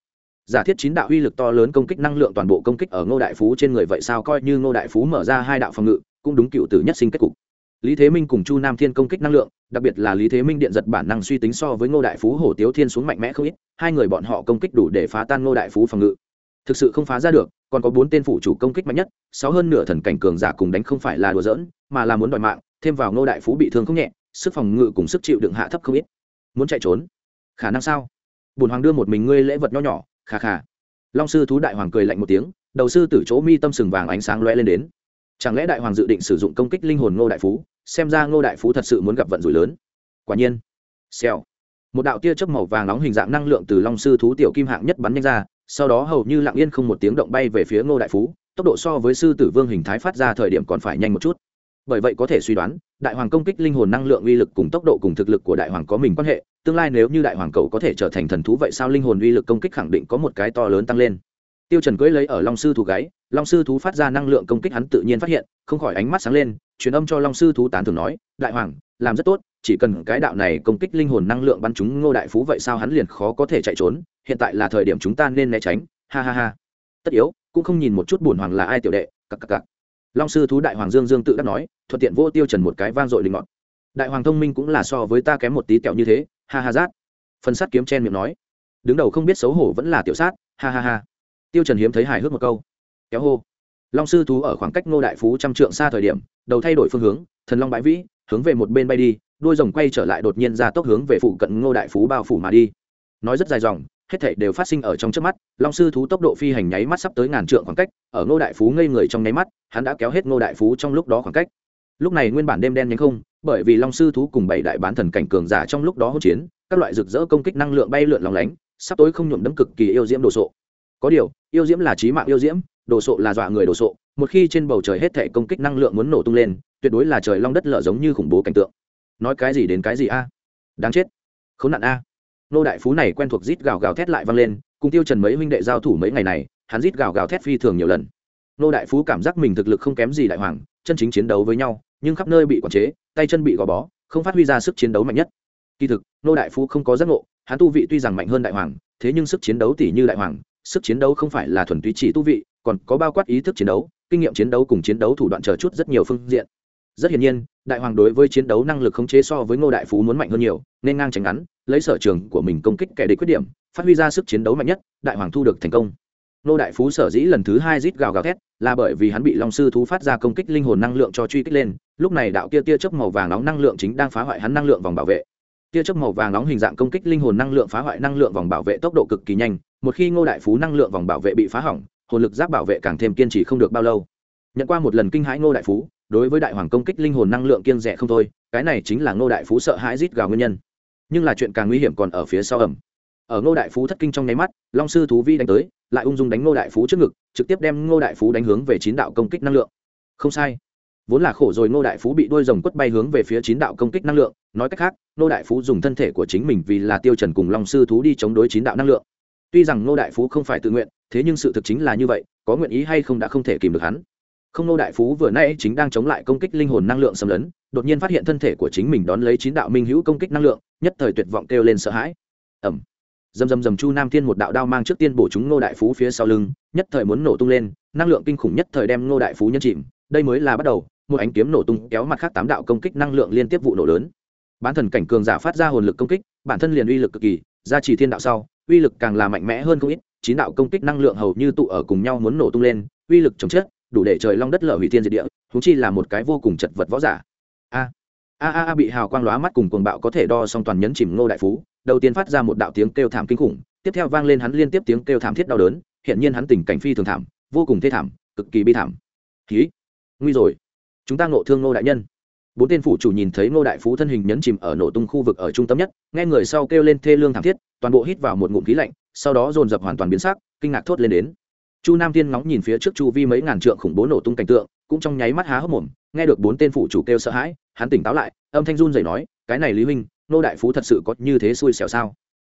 Giả thiết chín đạo uy lực to lớn công kích năng lượng toàn bộ công kích ở ngô đại phú trên người vậy sao coi như ngô đại phú mở ra hai đạo phòng ngự, cũng đúng cựu tử nhất sinh kết cục. Lý thế minh cùng chu nam thiên công kích năng lượng, đặc biệt là lý thế minh điện giật bản năng suy tính so với ngô đại phú, hổ tiếu thiên xuống mạnh mẽ không ít, hai người bọn họ công kích đủ để phá tan ngô đại phú phòng ngự. Thực sự không phá ra được, còn có bốn tên phủ chủ công kích mạnh nhất, sáu hơn nửa thần cảnh cường giả cùng đánh không phải là đùa giỡn, mà là muốn đòi mạng, thêm vào ngô đại phú bị thương không nhẹ sức phòng ngự cùng sức chịu đựng hạ thấp không ít. Muốn chạy trốn? Khả năng sao? Bùn hoàng đưa một mình ngươi lễ vật nho nhỏ khà khà long sư thú đại hoàng cười lạnh một tiếng, đầu sư tử chỗ mi tâm sừng vàng ánh sáng loe lên đến. Chẳng lẽ đại hoàng dự định sử dụng công kích linh hồn ngô đại phú, xem ra ngô đại phú thật sự muốn gặp vận rủi lớn. Quả nhiên. Xèo. Một đạo tia chớp màu vàng nóng hình dạng năng lượng từ long sư thú tiểu kim hạng nhất bắn nhanh ra, sau đó hầu như lặng yên không một tiếng động bay về phía ngô đại phú, tốc độ so với sư tử vương hình thái phát ra thời điểm còn phải nhanh một chút bởi vậy có thể suy đoán, đại hoàng công kích linh hồn năng lượng uy lực cùng tốc độ cùng thực lực của đại hoàng có mình quan hệ, tương lai nếu như đại hoàng cầu có thể trở thành thần thú vậy sao linh hồn uy lực công kích khẳng định có một cái to lớn tăng lên. Tiêu trần cưỡi lấy ở long sư thú gáy, long sư thú phát ra năng lượng công kích hắn tự nhiên phát hiện, không khỏi ánh mắt sáng lên, truyền âm cho long sư thú tán thưởng nói, đại hoàng, làm rất tốt, chỉ cần cái đạo này công kích linh hồn năng lượng bắn chúng ngô đại phú vậy sao hắn liền khó có thể chạy trốn, hiện tại là thời điểm chúng ta nên né tránh, ha ha ha. Tất yếu, cũng không nhìn một chút buồn hoàng là ai tiểu đệ, cặc cặc cặc long sư thú đại hoàng dương dương tự đắc nói, thuận tiện vô tiêu trần một cái vang dội linh ngọt. Đại hoàng thông minh cũng là so với ta kém một tí kẹo như thế, ha ha rát. Phần sát kiếm chen miệng nói. Đứng đầu không biết xấu hổ vẫn là tiểu sát, ha ha ha. Tiêu trần hiếm thấy hài hước một câu. Kéo hô. Long sư thú ở khoảng cách ngô đại phú trăm trượng xa thời điểm, đầu thay đổi phương hướng, thần long bãi vĩ, hướng về một bên bay đi, đuôi rồng quay trở lại đột nhiên ra tốc hướng về phụ cận ngô đại phú bao phủ mà đi. Nói rất dài dòng hết thảy đều phát sinh ở trong trước mắt, long sư thú tốc độ phi hành nháy mắt sắp tới ngàn trượng khoảng cách, ở ngô đại phú ngây người trong nháy mắt, hắn đã kéo hết ngô đại phú trong lúc đó khoảng cách. Lúc này nguyên bản đêm đen nhánh không, bởi vì long sư thú cùng bảy đại bán thần cảnh cường giả trong lúc đó hỗn chiến, các loại rực rỡ công kích năng lượng bay lượn lòng lánh, sắp tối không nhuộm đấm cực kỳ yêu diễm đồ sộ. Có điều, yêu diễm là trí mạng yêu diễm, đồ sộ là dọa người đồ sộ, một khi trên bầu trời hết thể công kích năng lượng muốn nổ tung lên, tuyệt đối là trời long đất lở giống như khủng bố cảnh tượng. Nói cái gì đến cái gì a? Đáng chết. Khốn nạn a nô đại phú này quen thuộc rít gào gào thét lại vang lên, cùng tiêu trần mấy huynh đệ giao thủ mấy ngày này, hắn rít gào gào thét phi thường nhiều lần. Nô đại phú cảm giác mình thực lực không kém gì đại hoàng, chân chính chiến đấu với nhau, nhưng khắp nơi bị quản chế, tay chân bị gò bó, không phát huy ra sức chiến đấu mạnh nhất. Kỳ thực, nô đại phú không có giác ngộ, hắn tu vị tuy rằng mạnh hơn đại hoàng, thế nhưng sức chiến đấu tỷ như đại hoàng, sức chiến đấu không phải là thuần túy chỉ tu vị, còn có bao quát ý thức chiến đấu, kinh nghiệm chiến đấu cùng chiến đấu thủ đoạn chờ chút rất nhiều phương diện. Rất hiển nhiên đại hoàng đối với chiến đấu năng lực khống chế so với ngô đại phú muốn mạnh hơn nhiều, nên ngang tránh ngắn, lấy sở trường của mình công kích kẻ địch khuyết điểm, phát huy ra sức chiến đấu mạnh nhất, đại hoàng thu được thành công. Ngô đại phú sở dĩ lần thứ hai rít gào gào thét, là bởi vì hắn bị long sư thú phát ra công kích linh hồn năng lượng cho truy kích lên, lúc này đạo kia tia chớp màu vàng nóng năng lượng chính đang phá hoại hắn năng lượng vòng bảo vệ. Tia chớp màu vàng nóng hình dạng công kích linh hồn năng lượng phá hoại năng lượng vòng bảo vệ tốc độ cực kỳ nhanh, một khi ngô đại phú năng lượng vòng bảo vệ bị phá hỏng, hồn lực giáp bảo vệ càng thêm kiên trì không được bao lâu. Nhận qua một lần kinh hãi ngô đại phú đối với đại hoàng công kích linh hồn năng lượng kiên rẻ không thôi, cái này chính là ngô đại phú sợ hãi rít gào nguyên nhân. Nhưng là chuyện càng nguy hiểm còn ở phía sau ẩm. Ở ngô đại phú thất kinh trong nháy mắt, long sư thú vi đánh tới, lại ung dung đánh ngô đại phú trước ngực, trực tiếp đem ngô đại phú đánh hướng về chín đạo công kích năng lượng. Không sai. Vốn là khổ rồi ngô đại phú bị đôi rồng quất bay hướng về phía chín đạo công kích năng lượng, nói cách khác, ngô đại phú dùng thân thể của chính mình vì là tiêu trần cùng long sư thú đi chống đối chín đạo năng lượng. Tuy rằng ngô đại phú không phải tự nguyện, thế nhưng sự thực chính là như vậy, có nguyện ý hay không đã không thể kìm được hắn không nô đại phú vừa nay chính đang chống lại công kích linh hồn năng lượng xâm lấn, đột nhiên phát hiện thân thể của chính mình đón lấy chín đạo minh hữu công kích năng lượng, nhất thời tuyệt vọng kêu lên sợ hãi. Ẩm dầm dầm dầm chu nam thiên một đạo đao mang trước tiên bổ chúng nô đại phú phía sau lưng, nhất thời muốn nổ tung lên, năng lượng kinh khủng nhất thời đem nô đại phú nhân chìm, đây mới là bắt đầu, một ánh kiếm nổ tung kéo mặt khác tám đạo công kích năng lượng liên tiếp vụ nổ lớn. Bán thần cảnh cường giả phát ra hồn lực công kích, bản thân liền uy lực cực kỳ, gia trì thiên đạo sau, uy lực càng là mạnh mẽ hơn không ít, chín đạo công kích năng lượng hầu như tụ ở cùng nhau muốn nổ tung lên, uy lực chống chết đủ để trời long đất lở hủy thiên diệt địa thúng chi là một cái vô cùng chật vật võ giả. A a a bị hào quang lóa mắt cùng cuồng bạo có thể đo song toàn nhấn chìm ngô đại phú, đầu tiên phát ra một đạo tiếng kêu thảm kinh khủng, tiếp theo vang lên hắn liên tiếp tiếng kêu thảm thiết đau đớn, hiện nhiên hắn tình cảnh phi thường thảm, vô cùng thê thảm, cực kỳ bi thảm. Ký nguy rồi. Chúng ta ngộ thương ngô đại nhân. Bốn tên phủ chủ nhìn thấy ngô đại phú thân hình nhấn chìm ở nổ tung khu vực ở trung tâm nhất, nghe người sau kêu lên thê lương thảm thiết, toàn bộ hít vào một ngụm khí lạnh, sau đó dồn dập hoàn toàn biến sắc, kinh ngạc thốt lên đến chu nam tiên ngóng nhìn phía trước chu vi mấy ngàn trượng khủng bố nổ tung cảnh tượng, cũng trong nháy mắt há hốc mồm, nghe được bốn tên phụ chủ kêu sợ hãi, hắn tỉnh táo lại, âm thanh run rẩy nói, cái này lý huynh, nô đại phú thật sự có như thế xui xẻo sao?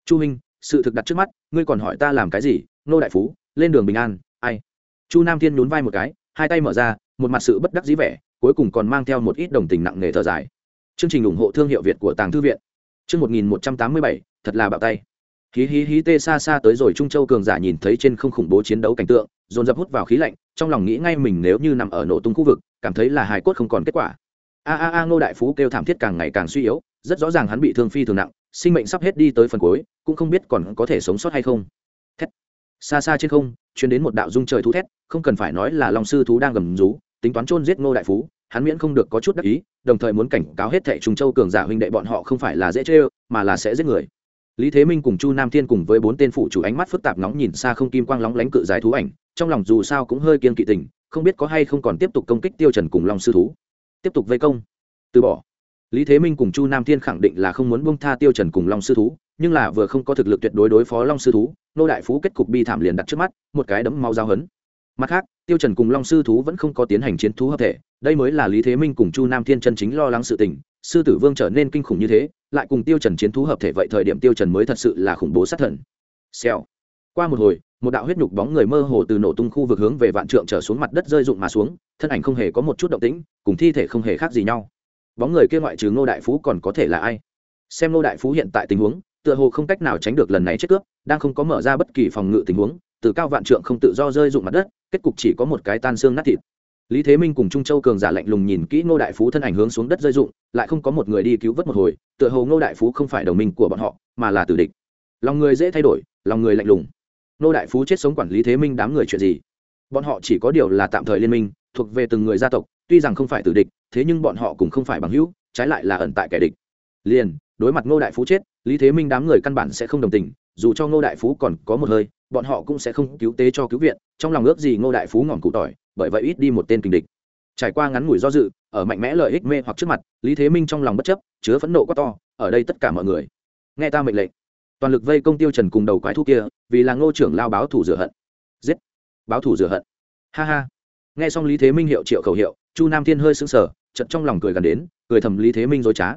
Chu huynh, sự thực đặt trước mắt, ngươi còn hỏi ta làm cái gì? Nô đại phú, lên đường bình an, ai? Chu nam thiên nhún vai một cái, hai tay mở ra, một mặt sự bất đắc dĩ vẻ, cuối cùng còn mang theo một ít đồng tình nặng nề thở dài. Chương trình ủng hộ thương hiệu việt của tàng thư viện. Chương một nghìn một trăm tám mươi bảy, thật là bạo tay hí hí hí tê xa xa tới rồi trung châu cường giả nhìn thấy trên không khủng bố chiến đấu cảnh tượng, dồn dập hút vào khí lạnh, trong lòng nghĩ ngay mình nếu như nằm ở nổ tung khu vực, cảm thấy là hài cốt không còn kết quả. A a a, ngô đại phú kêu thảm thiết càng ngày càng suy yếu, rất rõ ràng hắn bị thương phi thường nặng, sinh mệnh sắp hết đi tới phần cuối, cũng không biết còn có thể sống sót hay không. Thét. Xa xa trên không chuyến đến một đạo dung trời thú thét, không cần phải nói là long sư thú đang gầm rú, tính toán chôn giết ngô đại phú, hắn miễn không được có chút đắc ý, đồng thời muốn cảnh cáo hết thệ trung châu cường giả huynh đệ bọn họ không phải là dễ chơi, mà là sẽ giết người lý thế minh cùng chu nam thiên cùng với bốn tên phụ chủ ánh mắt phức tạp nóng nhìn xa không kim quang lóng lánh cự dài thú ảnh, trong lòng dù sao cũng hơi kiên kỵ tình, không biết có hay không còn tiếp tục công kích tiêu trần cùng long sư thú. Tiếp tục vây công. Từ bỏ. Lý thế minh cùng chu nam thiên khẳng định là không muốn buông tha tiêu trần cùng long sư thú, nhưng là vừa không có thực lực tuyệt đối đối phó long sư thú, nô đại phú kết cục bi thảm liền đặt trước mắt, một cái đấm máu giao hấn. Mặt khác, tiêu trần cùng long sư thú vẫn không có tiến hành chiến thú hợp thể, đây mới là lý thế minh cùng chu nam thiên chân chính lo lắng sự tình sư tử vương trở nên kinh khủng như thế, lại cùng tiêu trần chiến thú hợp thể vậy thời điểm tiêu trần mới thật sự là khủng bố sát thần. Xèo. Qua một hồi, một đạo huyết nhục bóng người mơ hồ từ nổ tung khu vực hướng về vạn trượng trở xuống mặt đất rơi rụng mà xuống, thân ảnh không hề có một chút động tĩnh, cùng thi thể không hề khác gì nhau. Bóng người kia ngoại trừ ngô đại phú còn có thể là ai? Xem ngô đại phú hiện tại tình huống, tựa hồ không cách nào tránh được lần này chết cướp, đang không có mở ra bất kỳ phòng ngự tình huống, từ cao vạn trượng không tự do rơi rụng mặt đất, kết cục chỉ có một cái tan xương nát thịt lý thế minh cùng trung châu cường giả lạnh lùng nhìn kỹ ngô đại phú thân ảnh hướng xuống đất rơi rụng lại không có một người đi cứu vớt một hồi, tựa hồ ngô đại phú không phải đồng minh của bọn họ, mà là tử địch. Lòng người dễ thay đổi, lòng người lạnh lùng. Ngô đại phú chết sống quản lý thế minh đám người chuyện gì? Bọn họ chỉ có điều là tạm thời liên minh, thuộc về từng người gia tộc, tuy rằng không phải tử địch, thế nhưng bọn họ cũng không phải bằng hữu, trái lại là ẩn tại kẻ địch. Liền, đối mặt ngô đại phú chết, lý thế minh đám người căn bản sẽ không đồng tình, dù cho ngô đại phú còn có một hơi, bọn họ cũng sẽ không cứu tế cho cứu viện, trong lòng ước gì ngô đại phú ngọn cụ tỏi bởi vậy ít đi một tên kình địch. Trải qua ngắn ngủi do dự, ở mạnh mẽ lợi ích mê hoặc trước mặt, lý thế minh trong lòng bất chấp, chứa phẫn nộ quá to, ở đây tất cả mọi người. Nghe ta mệnh lệnh. Toàn lực vây công tiêu trần cùng đầu quái thú kia, vì là ngô trưởng lao báo thủ rửa hận. Giết. Báo thủ rửa hận. Ha ha. Nghe xong lý thế minh hiệu triệu khẩu hiệu, chu nam thiên hơi sững sờ, chợt trong lòng cười gần đến, cười thầm lý thế minh dối trá.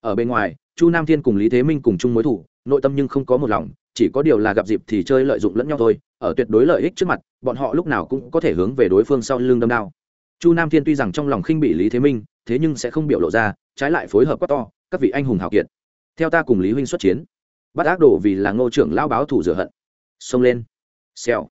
Ở bên ngoài, chu nam thiên cùng lý thế minh cùng chung mối thủ, nội tâm nhưng không có một lòng chỉ có điều là gặp dịp thì chơi lợi dụng lẫn nhau thôi, ở tuyệt đối lợi ích trước mặt, bọn họ lúc nào cũng có thể hướng về đối phương sau lưng đâm đao. Chu nam thiên tuy rằng trong lòng khinh bị lý thế minh, thế nhưng sẽ không biểu lộ ra, trái lại phối hợp quá to, các vị anh hùng hào kiệt. Theo ta cùng lý huynh xuất chiến, bắt ác đồ vì là ngô trưởng lao báo thủ rửa hận. Xông lên. Xèo.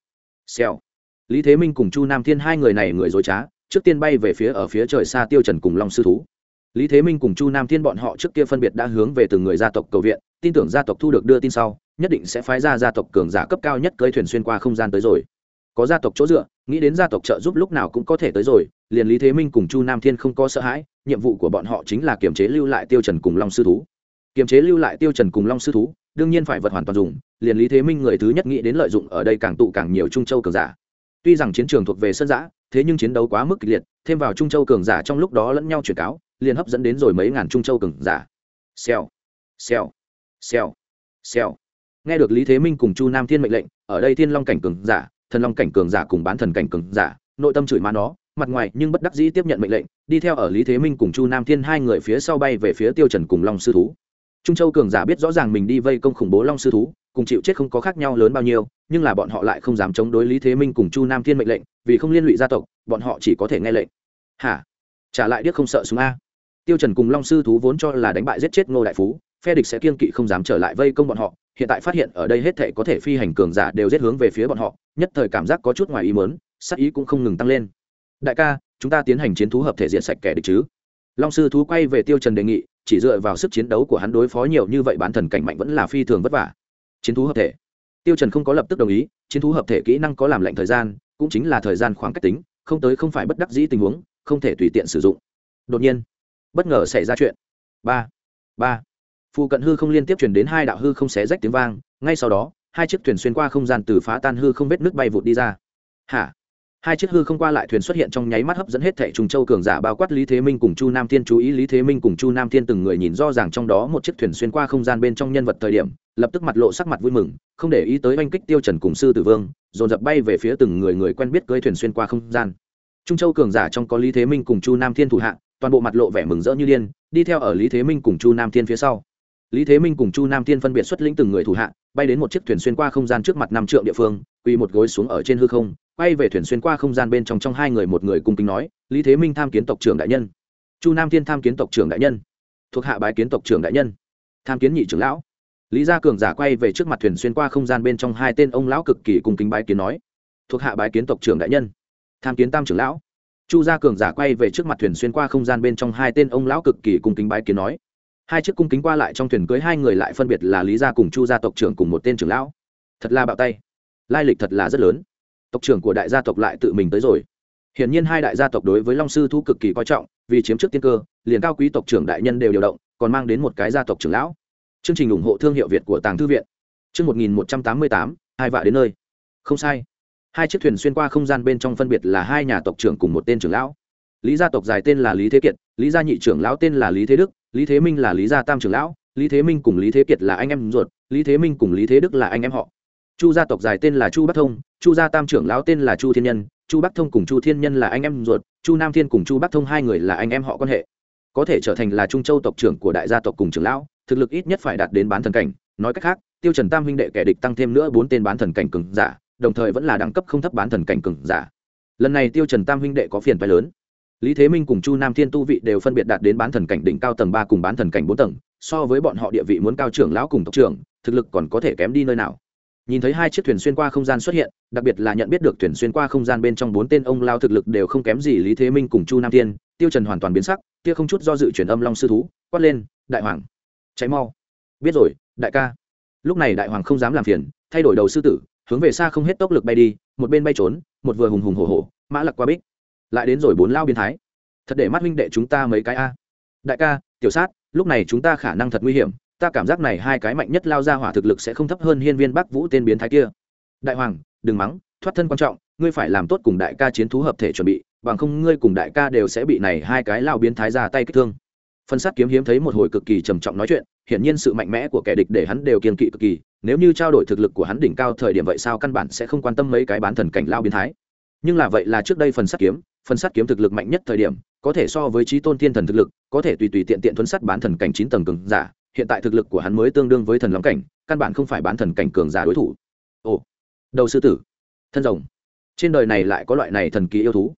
Xèo. Lý thế minh cùng chu nam thiên hai người này người dối trá, trước tiên bay về phía ở phía trời xa tiêu trần cùng long sư thú. Lý thế minh cùng chu nam thiên bọn họ trước kia phân biệt đã hướng về từng người gia tộc cầu viện, tin tưởng gia tộc thu được đưa tin sau nhất định sẽ phái ra gia tộc cường giả cấp cao nhất cơi thuyền xuyên qua không gian tới rồi. Có gia tộc chỗ dựa, nghĩ đến gia tộc trợ giúp lúc nào cũng có thể tới rồi, liền lý thế minh cùng chu nam thiên không có sợ hãi, nhiệm vụ của bọn họ chính là kiềm chế lưu lại tiêu trần cùng long sư thú. Kiềm chế lưu lại tiêu trần cùng long sư thú, đương nhiên phải vật hoàn toàn dùng, liền lý thế minh người thứ nhất nghĩ đến lợi dụng ở đây càng tụ càng nhiều trung châu cường giả. Tuy rằng chiến trường thuộc về sân giã, thế nhưng chiến đấu quá mức kịch liệt, thêm vào trung châu cường giả trong lúc đó lẫn nhau chuyển cáo, liền hấp dẫn đến rồi mấy ngàn trung châu cường giả. Xèo xèo xèo xèo nghe được lý thế minh cùng chu nam thiên mệnh lệnh, ở đây thiên long cảnh cường giả, thần long cảnh cường giả cùng bán thần cảnh cường giả, nội tâm chửi má nó, mặt ngoài nhưng bất đắc dĩ tiếp nhận mệnh lệnh, đi theo ở lý thế minh cùng chu nam thiên hai người phía sau bay về phía tiêu trần cùng long sư thú. Trung châu cường giả biết rõ ràng mình đi vây công khủng bố long sư thú, cùng chịu chết không có khác nhau lớn bao nhiêu, nhưng là bọn họ lại không dám chống đối lý thế minh cùng chu nam thiên mệnh lệnh, vì không liên lụy gia tộc, bọn họ chỉ có thể nghe lệnh. Hả? Trả lại điếc không sợ súng a. Tiêu trần cùng long sư thú vốn cho là đánh bại giết chết ngô đại phú, phe địch sẽ kiên kỵ không dám trở lại vây công bọn họ hiện tại phát hiện ở đây hết thể có thể phi hành cường giả đều giết hướng về phía bọn họ, nhất thời cảm giác có chút ngoài ý mớn sắc ý cũng không ngừng tăng lên. Đại ca, chúng ta tiến hành chiến thú hợp thể diện sạch kẻ địch chứ? Long sư thú quay về tiêu trần đề nghị, chỉ dựa vào sức chiến đấu của hắn đối phó nhiều như vậy bán thần cảnh mạnh vẫn là phi thường vất vả. Chiến thú hợp thể. Tiêu trần không có lập tức đồng ý, chiến thú hợp thể kỹ năng có làm lệnh thời gian, cũng chính là thời gian khoảng cách tính, không tới không phải bất đắc dĩ tình huống, không thể tùy tiện sử dụng. Đột nhiên, bất ngờ xảy ra chuyện. Ba ba phụ cận hư không liên tiếp chuyển đến hai đạo hư không xé rách tiếng vang, ngay sau đó, hai chiếc thuyền xuyên qua không gian từ phá tan hư không vết nước bay vụt đi ra. Hả? Hai chiếc hư không qua lại thuyền xuất hiện trong nháy mắt hấp dẫn hết thẻ trùng châu cường giả bao quát lý thế minh cùng chu nam thiên chú ý. Lý thế minh cùng chu nam thiên từng người nhìn rõ ràng trong đó một chiếc thuyền xuyên qua không gian bên trong nhân vật thời điểm, lập tức mặt lộ sắc mặt vui mừng, không để ý tới oanh kích tiêu trần cùng sư tử vương, dồn dập bay về phía từng người người quen biết cưỡi thuyền xuyên qua không gian. Trung châu cường giả trong có lý thế minh cùng chu nam thiên thủ hạ, toàn bộ mặt lộ vẻ mừng rỡ như điên, đi theo ở lý thế minh cùng chu nam thiên phía sau lý thế minh cùng chu nam thiên phân biệt xuất lĩnh từng người thủ hạ, bay đến một chiếc thuyền xuyên qua không gian trước mặt năm trượng địa phương, quỳ một gối xuống ở trên hư không, quay về thuyền xuyên qua không gian bên trong trong hai người một người cung kính nói, lý thế minh tham kiến tộc trưởng đại nhân. Chu nam thiên tham kiến tộc trưởng đại nhân. Thuộc hạ bái kiến tộc trưởng đại nhân. Tham kiến nhị trưởng lão. Lý gia cường giả quay về trước mặt thuyền xuyên qua không gian bên trong hai tên ông lão cực kỳ cung kính bái kiến nói, thuộc hạ bái kiến tộc trưởng đại nhân. Tham kiến tam trưởng lão. Chu gia cường giả quay về trước mặt thuyền xuyên qua không gian bên trong hai tên ông lão cực kỳ cung kính bái kiến nói hai chiếc cung kính qua lại trong thuyền cưới hai người lại phân biệt là lý gia cùng chu gia tộc trưởng cùng một tên trưởng lão. Thật là bạo tay. Lai lịch thật là rất lớn. Tộc trưởng của đại gia tộc lại tự mình tới rồi. Hiển nhiên hai đại gia tộc đối với long sư thu cực kỳ coi trọng, vì chiếm trước tiên cơ, liền cao quý tộc trưởng đại nhân đều điều động, còn mang đến một cái gia tộc trưởng lão. Chương trình ủng hộ thương hiệu việt của tàng thư viện. Chương một nghìn một trăm tám mươi tám, hai vạ đến nơi. Không sai. Hai chiếc thuyền xuyên qua không gian bên trong phân biệt là hai nhà tộc trưởng cùng một tên trưởng lão. Lý gia tộc dài tên là lý thế kiệt, lý gia nhị trưởng lão tên là lý thế đức lý thế minh là lý gia tam trưởng lão, lý thế minh cùng lý thế kiệt là anh em ruột, lý thế minh cùng lý thế đức là anh em họ. Chu gia tộc dài tên là chu bắc thông, chu gia tam trưởng lão tên là chu thiên nhân, chu bắc thông cùng chu thiên nhân là anh em ruột, chu nam thiên cùng chu bắc thông hai người là anh em họ quan hệ. Có thể trở thành là trung châu tộc trưởng của đại gia tộc cùng trưởng lão, thực lực ít nhất phải đạt đến bán thần cảnh. Nói cách khác, tiêu trần tam huynh đệ kẻ địch tăng thêm nữa bốn tên bán thần cảnh cường giả, đồng thời vẫn là đẳng cấp không thấp bán thần cảnh cường giả. Lần này tiêu trần tam huynh đệ có phiền phải lớn lý thế minh cùng chu nam thiên tu vị đều phân biệt đạt đến bán thần cảnh đỉnh cao tầng ba cùng bán thần cảnh bốn tầng, so với bọn họ địa vị muốn cao trưởng lão cùng tộc trưởng, thực lực còn có thể kém đi nơi nào. Nhìn thấy hai chiếc thuyền xuyên qua không gian xuất hiện, đặc biệt là nhận biết được thuyền xuyên qua không gian bên trong bốn tên ông lao thực lực đều không kém gì lý thế minh cùng chu nam thiên, tiêu trần hoàn toàn biến sắc, kia không chút do dự chuyển âm long sư thú, quát lên, đại hoàng cháy mau. Biết rồi, đại ca. Lúc này đại hoàng không dám làm phiền, thay đổi đầu sư tử, hướng về xa không hết tốc lực bay đi, một bên bay trốn, một vừa hùng hùng hổ hổ, mã lặc qua bích lại đến rồi bốn lao biến thái. Thật để mắt huynh đệ chúng ta mấy cái a. Đại ca, tiểu sát, lúc này chúng ta khả năng thật nguy hiểm, ta cảm giác này hai cái mạnh nhất lao ra hỏa thực lực sẽ không thấp hơn hiên viên bắc vũ tên biến thái kia. Đại hoàng, đừng mắng, thoát thân quan trọng, ngươi phải làm tốt cùng đại ca chiến thú hợp thể chuẩn bị, bằng không ngươi cùng đại ca đều sẽ bị này hai cái lao biến thái ra tay kích thương. Phân sát kiếm hiếm thấy một hồi cực kỳ trầm trọng nói chuyện, hiển nhiên sự mạnh mẽ của kẻ địch để hắn đều kiên kỵ cực kỳ, nếu như trao đổi thực lực của hắn đỉnh cao thời điểm vậy sao căn bản sẽ không quan tâm mấy cái bán thần cảnh lao biến thái nhưng là vậy là trước đây phần sát kiếm, phần sát kiếm thực lực mạnh nhất thời điểm, có thể so với trí tôn thiên thần thực lực, có thể tùy tùy tiện tiện thuấn sát bán thần cảnh chín tầng cường giả. Hiện tại thực lực của hắn mới tương đương với thần lắm cảnh, căn bản không phải bán thần cảnh cường giả đối thủ. Ồ, đầu sư tử, thân rồng. Trên đời này lại có loại này thần kỳ yêu thú.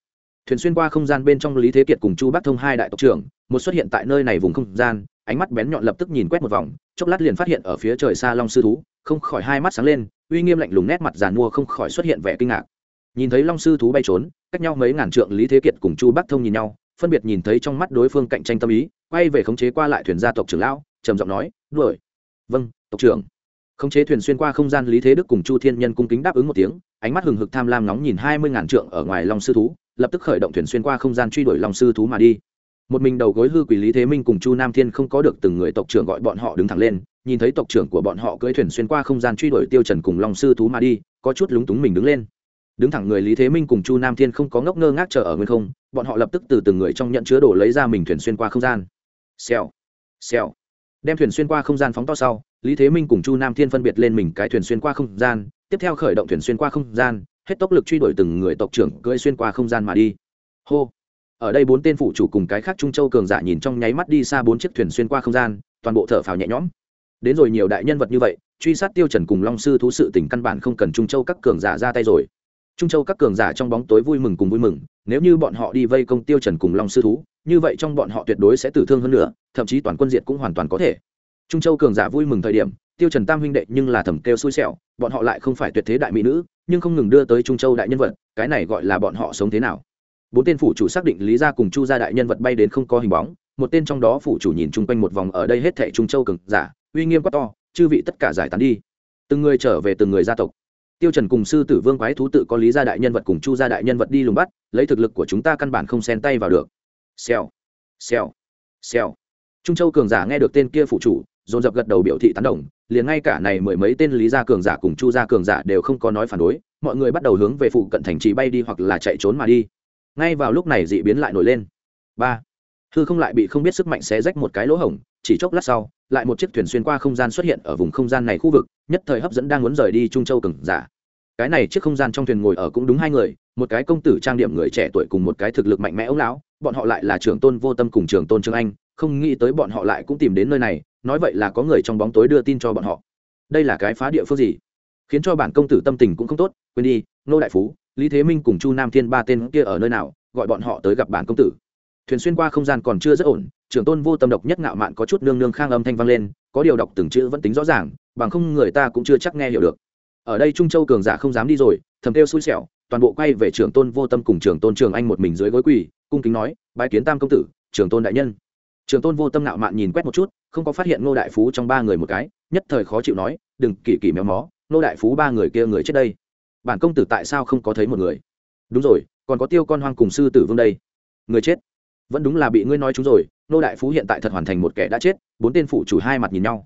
Thuyền xuyên qua không gian bên trong lý thế kiệt cùng chu bắc thông hai đại tộc trưởng, một xuất hiện tại nơi này vùng không gian, ánh mắt bén nhọn lập tức nhìn quét một vòng, chốc lát liền phát hiện ở phía trời xa long sư thú, không khỏi hai mắt sáng lên, uy nghiêm lạnh lùng nét mặt giàn mua không khỏi xuất hiện vẻ kinh ngạc nhìn thấy long sư thú bay trốn, cách nhau mấy ngàn trượng lý thế kiệt cùng chu bắc thông nhìn nhau, phân biệt nhìn thấy trong mắt đối phương cạnh tranh tâm ý, quay về khống chế qua lại thuyền gia tộc trưởng lão, trầm giọng nói, đuổi. Vâng tộc trưởng. Khống chế thuyền xuyên qua không gian lý thế đức cùng chu thiên nhân cung kính đáp ứng một tiếng, ánh mắt hừng hực tham lam nóng nhìn hai mươi ngàn trượng ở ngoài long sư thú, lập tức khởi động thuyền xuyên qua không gian truy đuổi long sư thú mà đi. Một mình đầu gối hư quỷ lý thế minh cùng chu nam thiên không có được từng người tộc trưởng gọi bọn họ đứng thẳng lên, nhìn thấy tộc trưởng của bọn họ cưỡi thuyền xuyên qua không gian truy đuổi tiêu trần cùng long sư thú mà đi, có chút lúng túng mình đứng lên đứng thẳng người lý thế minh cùng chu nam thiên không có ngốc ngơ ngác chờ ở nguyên không, bọn họ lập tức từ từng người trong nhận chứa đồ lấy ra mình thuyền xuyên qua không gian. Xèo xèo. Đem thuyền xuyên qua không gian phóng to sau, lý thế minh cùng chu nam thiên phân biệt lên mình cái thuyền xuyên qua không gian, tiếp theo khởi động thuyền xuyên qua không gian, hết tốc lực truy đuổi từng người tộc trưởng cưỡi xuyên qua không gian mà đi. Hô. Ở đây bốn tên phụ chủ cùng cái khác trung châu cường giả nhìn trong nháy mắt đi xa bốn chiếc thuyền xuyên qua không gian, toàn bộ thở phào nhẹ nhõm. Đến rồi nhiều đại nhân vật như vậy, truy sát tiêu trần cùng long sư thú sự tình căn bản không cần trung châu các cường giả ra tay rồi trung châu các cường giả trong bóng tối vui mừng cùng vui mừng, nếu như bọn họ đi vây công tiêu trần cùng long sư thú, như vậy trong bọn họ tuyệt đối sẽ tử thương hơn nữa, thậm chí toàn quân diệt cũng hoàn toàn có thể. Trung châu cường giả vui mừng thời điểm, tiêu trần tam huynh đệ nhưng là thầm kêu xui xẻo, bọn họ lại không phải tuyệt thế đại mỹ nữ, nhưng không ngừng đưa tới trung châu đại nhân vật, cái này gọi là bọn họ sống thế nào? Bốn tên phủ chủ xác định lý gia cùng chu gia đại nhân vật bay đến không có hình bóng, một tên trong đó phủ chủ nhìn chung quanh một vòng ở đây hết thảy trung châu cường giả, uy nghiêm quá to, chư vị tất cả giải tán đi. Từng người trở về từng người gia tộc tiêu trần cùng sư tử vương quái thú tự có lý gia đại nhân vật cùng chu gia đại nhân vật đi lùng bắt, lấy thực lực của chúng ta căn bản không xen tay vào được. Xèo xèo xèo. Trung châu cường giả nghe được tên kia phụ chủ, dồn dập gật đầu biểu thị tán đồng, liền ngay cả này mười mấy tên lý gia cường giả cùng chu gia cường giả đều không có nói phản đối, mọi người bắt đầu hướng về phụ cận thành trì bay đi hoặc là chạy trốn mà đi. Ngay vào lúc này dị biến lại nổi lên. Ba, hư không lại bị không biết sức mạnh xé rách một cái lỗ hổng, chỉ chốc lát sau, lại một chiếc thuyền xuyên qua không gian xuất hiện ở vùng không gian này khu vực nhất thời hấp dẫn đang muốn rời đi trung châu cường giả. Cái này chiếc không gian trong thuyền ngồi ở cũng đúng hai người, một cái công tử trang điểm người trẻ tuổi cùng một cái thực lực mạnh mẽ ống lão, bọn họ lại là trưởng tôn vô tâm cùng trưởng tôn trương anh, không nghĩ tới bọn họ lại cũng tìm đến nơi này, nói vậy là có người trong bóng tối đưa tin cho bọn họ. Đây là cái phá địa phương gì? Khiến cho bản công tử tâm tình cũng không tốt, quên đi nô đại phú, lý thế minh cùng chu nam thiên ba tên kia ở nơi nào, gọi bọn họ tới gặp bản công tử. Thuyền xuyên qua không gian còn chưa rất ổn, trưởng tôn vô tâm độc nhất ngạo mạn có chút nương nương khang âm thanh vang lên, có điều đọc từng chữ vẫn tính rõ ràng bằng không người ta cũng chưa chắc nghe hiểu được. Ở đây trung châu cường giả không dám đi rồi, thầm kêu xui xẻo, toàn bộ quay về trưởng tôn vô tâm cùng trưởng tôn trường anh một mình dưới gối quỳ, cung kính nói, bái kiến tam công tử, trưởng tôn đại nhân. Trưởng tôn vô tâm ngạo mạn nhìn quét một chút, không có phát hiện ngô đại phú trong ba người một cái, nhất thời khó chịu nói, đừng, kỳ kỳ méo mó, ngô đại phú ba người kia người chết đây. Bản công tử tại sao không có thấy một người? Đúng rồi, còn có tiêu con hoang cùng sư tử vương đây. Người chết? Vẫn đúng là bị ngươi nói chúng rồi nô đại phú hiện tại thật hoàn thành một kẻ đã chết. Bốn tên phụ chủ hai mặt nhìn nhau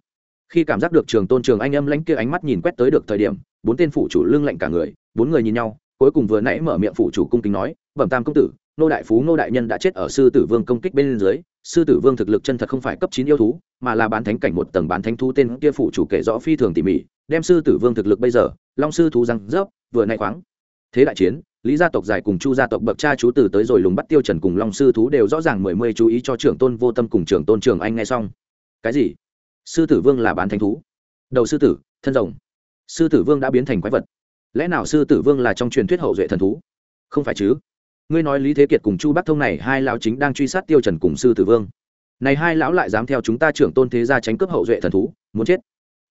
khi cảm giác được trường tôn trường anh âm lãnh kia ánh mắt nhìn quét tới được thời điểm, bốn tên phụ chủ lưng lạnh cả người, bốn người nhìn nhau, cuối cùng vừa nãy mở miệng phụ chủ cung kính nói, bẩm tam công tử, nô đại phú, nô đại nhân đã chết ở sư tử vương công kích bên dưới, sư tử vương thực lực chân thật không phải cấp chín yêu thú, mà là bán thánh cảnh một tầng bán thánh thú tên kia phụ chủ kể rõ phi thường tỉ mỉ, đem sư tử vương thực lực bây giờ, long sư thú răng rớp, vừa nay khoáng. Thế đại chiến, lý gia tộc dài cùng chu gia tộc bậc cha chú tử tới rồi lùng bắt tiêu trần cùng long sư thú đều rõ ràng mười mươi chú ý cho trưởng tôn vô tâm cùng trưởng tôn trường anh nghe xong. Cái gì? Sư tử vương là bán thánh thú. Đầu sư tử, thân rồng. Sư tử vương đã biến thành quái vật. Lẽ nào sư tử vương là trong truyền thuyết hậu duệ thần thú? Không phải chứ. Ngươi nói lý thế kiệt cùng chu bắc thông này hai lão chính đang truy sát tiêu trần cùng sư tử vương. Này hai lão lại dám theo chúng ta trưởng tôn thế gia tránh cướp hậu duệ thần thú, muốn chết.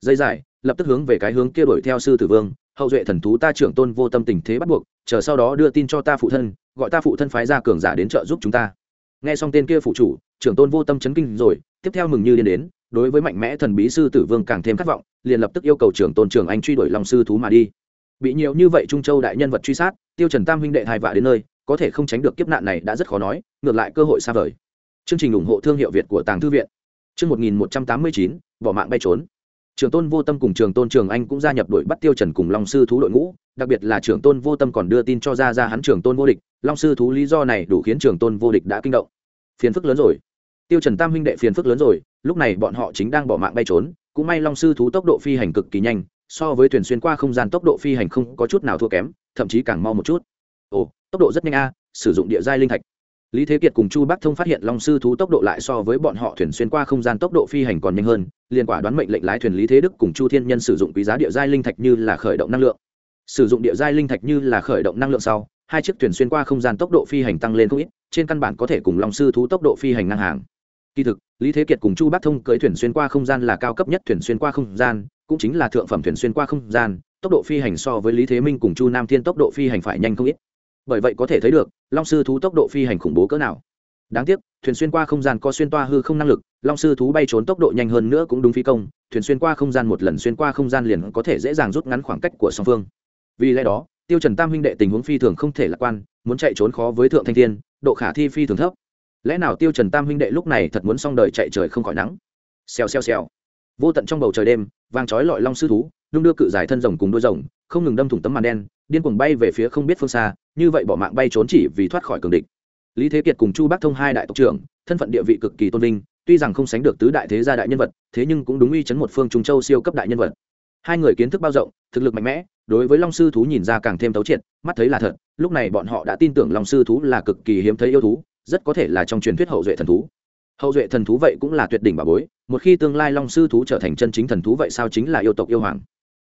Dây dài, lập tức hướng về cái hướng kia đuổi theo sư tử vương. Hậu duệ thần thú ta trưởng tôn vô tâm tình thế bắt buộc, chờ sau đó đưa tin cho ta phụ thân, gọi ta phụ thân phái ra cường giả đến trợ giúp chúng ta. Nghe xong tên kia phụ chủ, trưởng tôn vô tâm chấn kinh rồi, tiếp theo mừng như điên đến đối với mạnh mẽ thần bí sư tử vương càng thêm khát vọng, liền lập tức yêu cầu trưởng tôn trường anh truy đuổi long sư thú mà đi. Bị nhiều như vậy trung châu đại nhân vật truy sát, tiêu trần tam huynh đệ hai vạ đến nơi, có thể không tránh được kiếp nạn này đã rất khó nói, ngược lại cơ hội xa vời. Chương trình ủng hộ thương hiệu việt của tàng thư viện. Chương 1189 bỏ mạng bay trốn. Trường tôn vô tâm cùng trường tôn trường anh cũng gia nhập đội bắt tiêu trần cùng long sư thú đội ngũ, đặc biệt là trường tôn vô tâm còn đưa tin cho ra ra hắn trường tôn vô địch. Long sư thú lý do này đủ khiến trường tôn vô địch đã kinh động. Phiền phức lớn rồi tiêu trần tam huynh đệ phiền phức lớn rồi, lúc này bọn họ chính đang bỏ mạng bay trốn, cũng may long sư thú tốc độ phi hành cực kỳ nhanh, so với thuyền xuyên qua không gian tốc độ phi hành không có chút nào thua kém, thậm chí càng mau một chút. Ồ, tốc độ rất nhanh a, sử dụng địa giai linh thạch. Lý thế kiệt cùng chu bắc thông phát hiện long sư thú tốc độ lại so với bọn họ thuyền xuyên qua không gian tốc độ phi hành còn nhanh hơn, liền quả đoán mệnh lệnh lái thuyền lý thế đức cùng chu thiên nhân sử dụng quý giá địa giai linh thạch như là khởi động năng lượng. Sử dụng địa giai linh thạch như là khởi động năng lượng sau, hai chiếc thuyền xuyên qua không gian tốc độ phi hành tăng lên không ít, trên căn bản có thể cùng long sư thú tốc độ phi hành ngang hàng kỳ thực, lý thế kiệt cùng chu bác thông cưới thuyền xuyên qua không gian là cao cấp nhất thuyền xuyên qua không gian, cũng chính là thượng phẩm thuyền xuyên qua không gian, tốc độ phi hành so với lý thế minh cùng chu nam thiên tốc độ phi hành phải nhanh không ít. Bởi vậy có thể thấy được, long sư thú tốc độ phi hành khủng bố cỡ nào. Đáng tiếc, thuyền xuyên qua không gian có xuyên toa hư không năng lực, long sư thú bay trốn tốc độ nhanh hơn nữa cũng đúng phi công, thuyền xuyên qua không gian một lần xuyên qua không gian liền có thể dễ dàng rút ngắn khoảng cách của song phương. Vì lẽ đó, tiêu trần tam huynh đệ tình huống phi thường không thể lạc quan, muốn chạy trốn khó với thượng thanh thiên, độ khả thi phi thường thấp lẽ nào tiêu trần tam huynh đệ lúc này thật muốn xong đời chạy trời không khỏi nắng? Xèo xèo xèo. Vô tận trong bầu trời đêm, vàng chói lọi long sư thú, đung đưa cự dài thân rồng cùng đuôi rồng, không ngừng đâm thủng tấm màn đen, điên cuồng bay về phía không biết phương xa, như vậy bỏ mạng bay trốn chỉ vì thoát khỏi cường địch. Lý thế kiệt cùng chu bắc thông hai đại tộc trưởng, thân phận địa vị cực kỳ tôn vinh, tuy rằng không sánh được tứ đại thế gia đại nhân vật, thế nhưng cũng đúng uy chấn một phương trung châu siêu cấp đại nhân vật. Hai người kiến thức bao rộng, thực lực mạnh mẽ, đối với long sư thú nhìn ra càng thêm tấu triệt, mắt thấy là thật, lúc này bọn họ đã tin tưởng long sư thú là cực kỳ hiếm thấy yêu thú rất có thể là trong truyền thuyết hậu duệ thần thú. Hậu duệ thần thú vậy cũng là tuyệt đỉnh bà bối, một khi tương lai long sư thú trở thành chân chính thần thú vậy sao chính là yêu tộc yêu hoàng?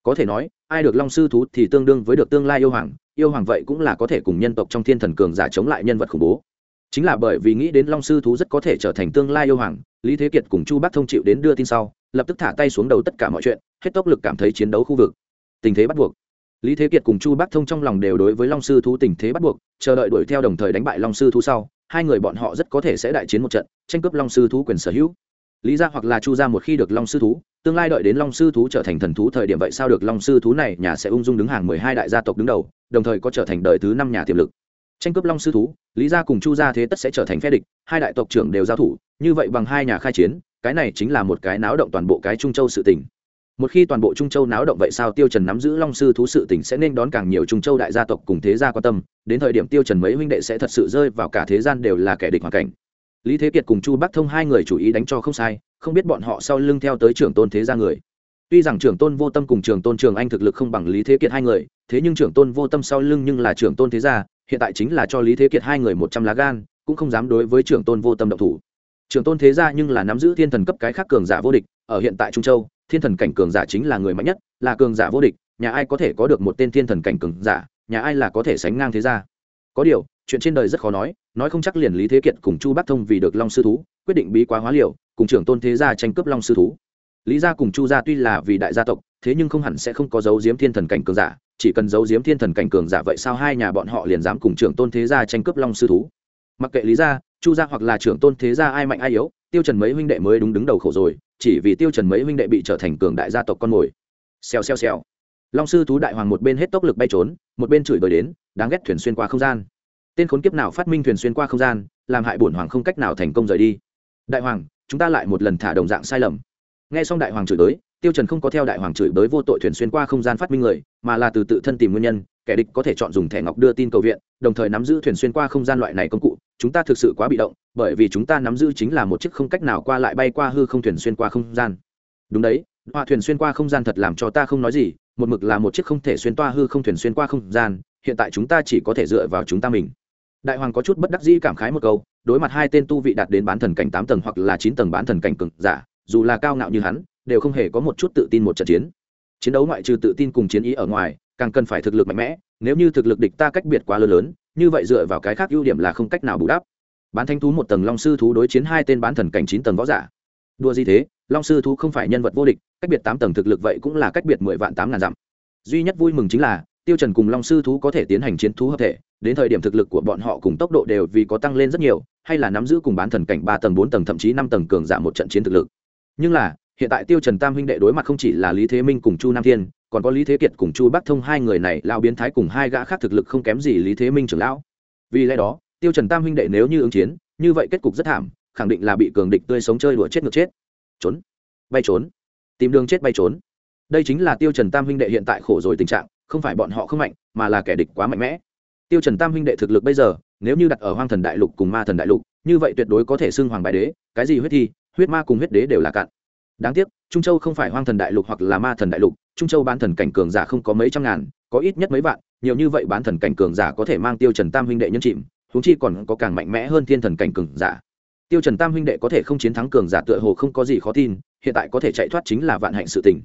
Có thể nói, ai được long sư thú thì tương đương với được tương lai yêu hoàng yêu hoàng vậy cũng là có thể cùng nhân tộc trong thiên thần cường giả chống lại nhân vật khủng bố. Chính là bởi vì nghĩ đến long sư thú rất có thể trở thành tương lai yêu hoàng, lý thế kiệt cùng chu bắc thông chịu đến đưa tin sau, lập tức thả tay xuống đầu tất cả mọi chuyện, hết tốc lực cảm thấy chiến đấu khu vực. Tình thế bắt buộc. Lý thế kiệt cùng chu bắc thông trong lòng đều đối với long sư thú tình thế bắt buộc, chờ đợi đuổi theo đồng thời đánh bại long sư thú sau hai người bọn họ rất có thể sẽ đại chiến một trận, tranh cướp long sư thú quyền sở hữu. Lý ra hoặc là chu ra một khi được long sư thú, tương lai đợi đến long sư thú trở thành thần thú thời điểm vậy sao được long sư thú này nhà sẽ ung dung đứng hàng mười hai đại gia tộc đứng đầu, đồng thời có trở thành đời thứ năm nhà tiềm lực. Tranh cướp long sư thú, lý gia cùng chu gia thế tất sẽ trở thành phe địch, hai đại tộc trưởng đều giao thủ, như vậy bằng hai nhà khai chiến, cái này chính là một cái náo động toàn bộ cái trung châu sự tình một khi toàn bộ trung châu náo động vậy sao tiêu trần nắm giữ long sư thú sự tình sẽ nên đón càng nhiều trung châu đại gia tộc cùng thế gia quan tâm, đến thời điểm tiêu trần mấy huynh đệ sẽ thật sự rơi vào cả thế gian đều là kẻ địch hoàn cảnh. Lý thế kiệt cùng chu bắc thông hai người chủ ý đánh cho không sai, không biết bọn họ sau lưng theo tới trưởng tôn thế gia người. Tuy rằng trưởng tôn vô tâm cùng trưởng tôn trường anh thực lực không bằng lý thế kiệt hai người, thế nhưng trưởng tôn vô tâm sau lưng nhưng là trưởng tôn thế gia, hiện tại chính là cho lý thế kiệt hai người một trăm lá gan, cũng không dám đối với trưởng tôn vô tâm động thủ. Trưởng tôn thế gia nhưng là nắm giữ thiên thần cấp cái khác cường giả vô địch, ở hiện tại trung châu thiên thần cảnh cường giả chính là người mạnh nhất, là cường giả vô địch, nhà ai có thể có được một tên thiên thần cảnh cường giả, nhà ai là có thể sánh ngang thế gia. Có điều, chuyện trên đời rất khó nói nói không chắc liền lý thế kiệt cùng chu bắc thông vì được long sư thú, quyết định bí quá hóa liều, cùng trưởng tôn thế gia tranh cướp long sư thú. Lý gia cùng chu gia tuy là vì đại gia tộc, thế nhưng không hẳn sẽ không có dấu diếm thiên thần cảnh cường giả, chỉ cần giấu giếm thiên thần cảnh cường giả vậy sao hai nhà bọn họ liền dám cùng trưởng tôn thế gia tranh cướp long sư thú? Mặc kệ lý gia, chu gia hoặc là trưởng tôn thế gia ai mạnh ai yếu tiêu trần mấy huynh đệ mới đúng đứng đầu khổ rồi, chỉ vì tiêu trần mấy huynh đệ bị trở thành cường đại gia tộc con mồi. Xèo xèo xèo. Long sư thú đại hoàng một bên hết tốc lực bay trốn, một bên chửi bới đến, đáng ghét thuyền xuyên qua không gian. Tên khốn kiếp nào phát minh thuyền xuyên qua không gian, làm hại bổn hoàng không cách nào thành công rời đi. Đại hoàng, chúng ta lại một lần thả đồng dạng sai lầm. Nghe xong đại hoàng chửi bới, tiêu trần không có theo đại hoàng chửi bới vô tội thuyền xuyên qua không gian phát minh người, mà là từ tự thân tìm nguyên nhân, kẻ địch có thể chọn dùng thẻ ngọc đưa tin cầu viện, đồng thời nắm giữ thuyền xuyên qua không gian loại này công cụ chúng ta thực sự quá bị động, bởi vì chúng ta nắm giữ chính là một chiếc không cách nào qua lại bay qua hư không thuyền xuyên qua không gian. Đúng đấy, họa thuyền xuyên qua không gian thật làm cho ta không nói gì, một mực là một chiếc không thể xuyên toa hư không thuyền xuyên qua không gian, hiện tại chúng ta chỉ có thể dựa vào chúng ta mình. Đại hoàng có chút bất đắc dĩ cảm khái một câu, đối mặt hai tên tu vị đạt đến bán thần cảnh tám tầng hoặc là chín tầng bán thần cảnh cực giả, dù là cao ngạo như hắn, đều không hề có một chút tự tin một trận chiến. Chiến đấu ngoại trừ tự tin cùng chiến ý ở ngoài, càng cần phải thực lực mạnh mẽ, nếu như thực lực địch ta cách biệt quá lớn lớn như vậy dựa vào cái khác ưu điểm là không cách nào bù đắp. Bán thanh thú một tầng, long sư thú đối chiến hai tên bán thần cảnh chín tầng võ giả. Đua gì thế? Long sư thú không phải nhân vật vô địch, cách biệt tám tầng thực lực vậy cũng là cách biệt mười vạn tám ngàn dặm. Duy nhất vui mừng chính là, tiêu trần cùng long sư thú có thể tiến hành chiến thú hợp thể, đến thời điểm thực lực của bọn họ cùng tốc độ đều vì có tăng lên rất nhiều, hay là nắm giữ cùng bán thần cảnh ba tầng, bốn tầng, thậm chí năm tầng cường giả một trận chiến thực lực. Nhưng là, hiện tại tiêu trần tam huynh đệ đối mặt không chỉ là lý thế minh cùng chu nam thiên còn có lý thế kiệt cùng chu bắc thông hai người này lao biến thái cùng hai gã khác thực lực không kém gì lý thế minh trưởng lão. Vì lẽ đó, tiêu trần tam huynh đệ nếu như ứng chiến, như vậy kết cục rất thảm, khẳng định là bị cường địch tươi sống chơi đùa chết ngược chết. Trốn. Bay trốn. Tìm đường chết bay trốn. Đây chính là tiêu trần tam huynh đệ hiện tại khổ rồi tình trạng, không phải bọn họ không mạnh, mà là kẻ địch quá mạnh mẽ. Tiêu trần tam huynh đệ thực lực bây giờ, nếu như đặt ở hoang thần đại lục cùng ma thần đại lục, như vậy tuyệt đối có thể xưng hoàng bài đế, cái gì huyết thi, huyết ma cùng huyết đế đều là cạn đáng tiếc, trung châu không phải hoang thần đại lục hoặc là ma thần đại lục, trung châu bán thần cảnh cường giả không có mấy trăm ngàn, có ít nhất mấy vạn, nhiều như vậy bán thần cảnh cường giả có thể mang tiêu trần tam huynh đệ nhân chìm, huống chi còn có càng mạnh mẽ hơn thiên thần cảnh cường giả. Tiêu trần tam huynh đệ có thể không chiến thắng cường giả tựa hồ không có gì khó tin, hiện tại có thể chạy thoát chính là vạn hạnh sự tình.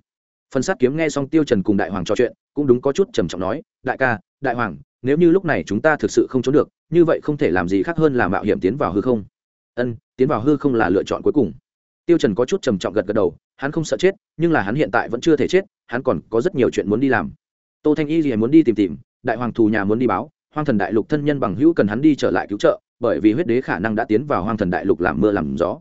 Phần sát kiếm nghe xong tiêu trần cùng đại hoàng trò chuyện, cũng đúng có chút trầm trọng nói, đại ca, đại hoàng, nếu như lúc này chúng ta thực sự không trốn được, như vậy không thể làm gì khác hơn là mạo hiểm tiến vào hư không. Ân, tiến vào hư không là lựa chọn cuối cùng tiêu trần có chút trầm trọng gật gật đầu, hắn không sợ chết, nhưng là hắn hiện tại vẫn chưa thể chết, hắn còn có rất nhiều chuyện muốn đi làm. Tô thanh y gì muốn đi tìm tìm, đại hoàng thù nhà muốn đi báo, hoang thần đại lục thân nhân bằng hữu cần hắn đi trở lại cứu trợ, bởi vì huyết đế khả năng đã tiến vào hoang thần đại lục làm mưa làm gió.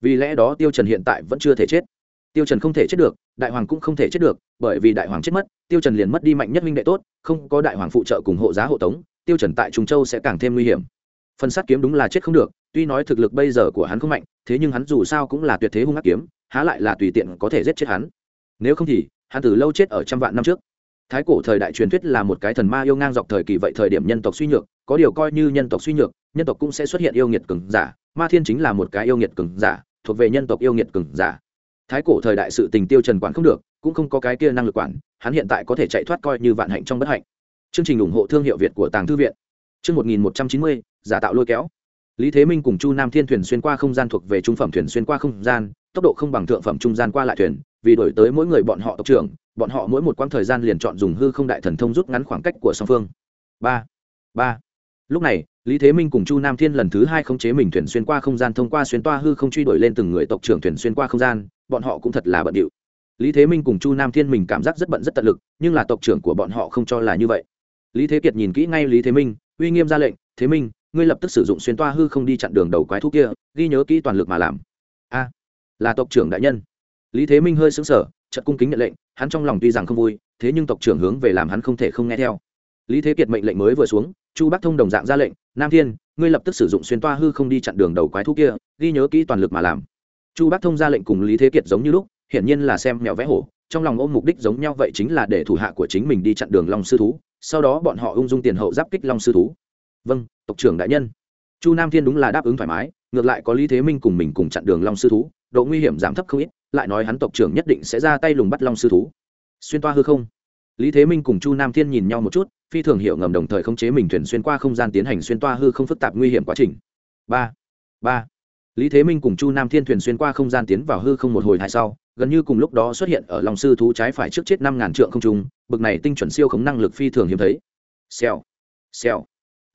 Vì lẽ đó tiêu trần hiện tại vẫn chưa thể chết. Tiêu trần không thể chết được, đại hoàng cũng không thể chết được, bởi vì đại hoàng chết mất, tiêu trần liền mất đi mạnh nhất minh đệ tốt, không có đại hoàng phụ trợ cùng hộ giá hộ tống, tiêu trần tại trung châu sẽ càng thêm nguy hiểm. Phần sát kiếm đúng là chết không được, tuy nói thực lực bây giờ của hắn không mạnh thế nhưng hắn dù sao cũng là tuyệt thế hung ác kiếm, há lại là tùy tiện có thể giết chết hắn. Nếu không thì, hắn từ lâu chết ở trăm vạn năm trước. Thái cổ thời đại truyền thuyết là một cái thần ma yêu ngang dọc thời kỳ vậy thời điểm nhân tộc suy nhược, có điều coi như nhân tộc suy nhược, nhân tộc cũng sẽ xuất hiện yêu nghiệt cường giả. Ma thiên chính là một cái yêu nghiệt cường giả, thuộc về nhân tộc yêu nghiệt cường giả. Thái cổ thời đại sự tình tiêu trần quản không được, cũng không có cái kia năng lực quản, hắn hiện tại có thể chạy thoát coi như vạn hạnh trong bất hạnh. Chương trình ủng hộ thương hiệu việt của tàng thư viện. Chương 1190 giả tạo lôi kéo lý thế minh cùng chu nam thiên thuyền xuyên qua không gian thuộc về trung phẩm thuyền xuyên qua không gian, tốc độ không bằng thượng phẩm trung gian qua lại thuyền, vì đổi tới mỗi người bọn họ tộc trưởng, bọn họ mỗi một quãng thời gian liền chọn dùng hư không đại thần thông rút ngắn khoảng cách của song phương. Ba ba. Lúc này, lý thế minh cùng chu nam thiên lần thứ hai khống chế mình thuyền xuyên qua không gian thông qua xuyên toa hư không truy đuổi lên từng người tộc trưởng thuyền xuyên qua không gian, bọn họ cũng thật là bận điệu. Lý thế minh cùng chu nam thiên mình cảm giác rất bận rất tận lực, nhưng là tộc trưởng của bọn họ không cho là như vậy. Lý thế kiệt nhìn kỹ ngay lý thế minh, uy nghiêm ra lệnh, thế minh ngươi lập tức sử dụng xuyên toa hư không đi chặn đường đầu quái thú kia, ghi nhớ kỹ toàn lực mà làm. A, là tộc trưởng đại nhân. Lý thế minh hơi xứng sở chợt cung kính nhận lệnh, hắn trong lòng tuy rằng không vui, thế nhưng tộc trưởng hướng về làm hắn không thể không nghe theo. Lý thế kiệt mệnh lệnh mới vừa xuống, chu bắc thông đồng dạng ra lệnh, nam thiên, ngươi lập tức sử dụng xuyên toa hư không đi chặn đường đầu quái thú kia, ghi nhớ kỹ toàn lực mà làm. Chu bắc thông ra lệnh cùng lý thế kiệt giống như lúc, hiển nhiên là xem mèo vẽ hổ, trong lòng ôm mục đích giống nhau vậy chính là để thủ hạ của chính mình đi chặn đường long sư thú, sau đó bọn họ ung dung tiền hậu giáp kích long sư thú. Vâng tộc trưởng đại nhân. Chu nam thiên đúng là đáp ứng thoải mái, ngược lại có lý thế minh cùng mình cùng chặn đường long sư thú, độ nguy hiểm giảm thấp không ít, lại nói hắn tộc trưởng nhất định sẽ ra tay lùng bắt long sư thú. Xuyên toa hư không. Lý thế minh cùng chu nam thiên nhìn nhau một chút, phi thường hiểu ngầm đồng thời khống chế mình thuyền xuyên qua không gian tiến hành xuyên toa hư không phức tạp nguy hiểm quá trình. Ba ba. Lý thế minh cùng chu nam thiên thuyền xuyên qua không gian tiến vào hư không một hồi hai sau, gần như cùng lúc đó xuất hiện ở lòng sư thú trái phải trước chết năm ngàn trượng không trung, bực này tinh chuẩn siêu khống năng lực phi thường hiếm thấy. Xèo xèo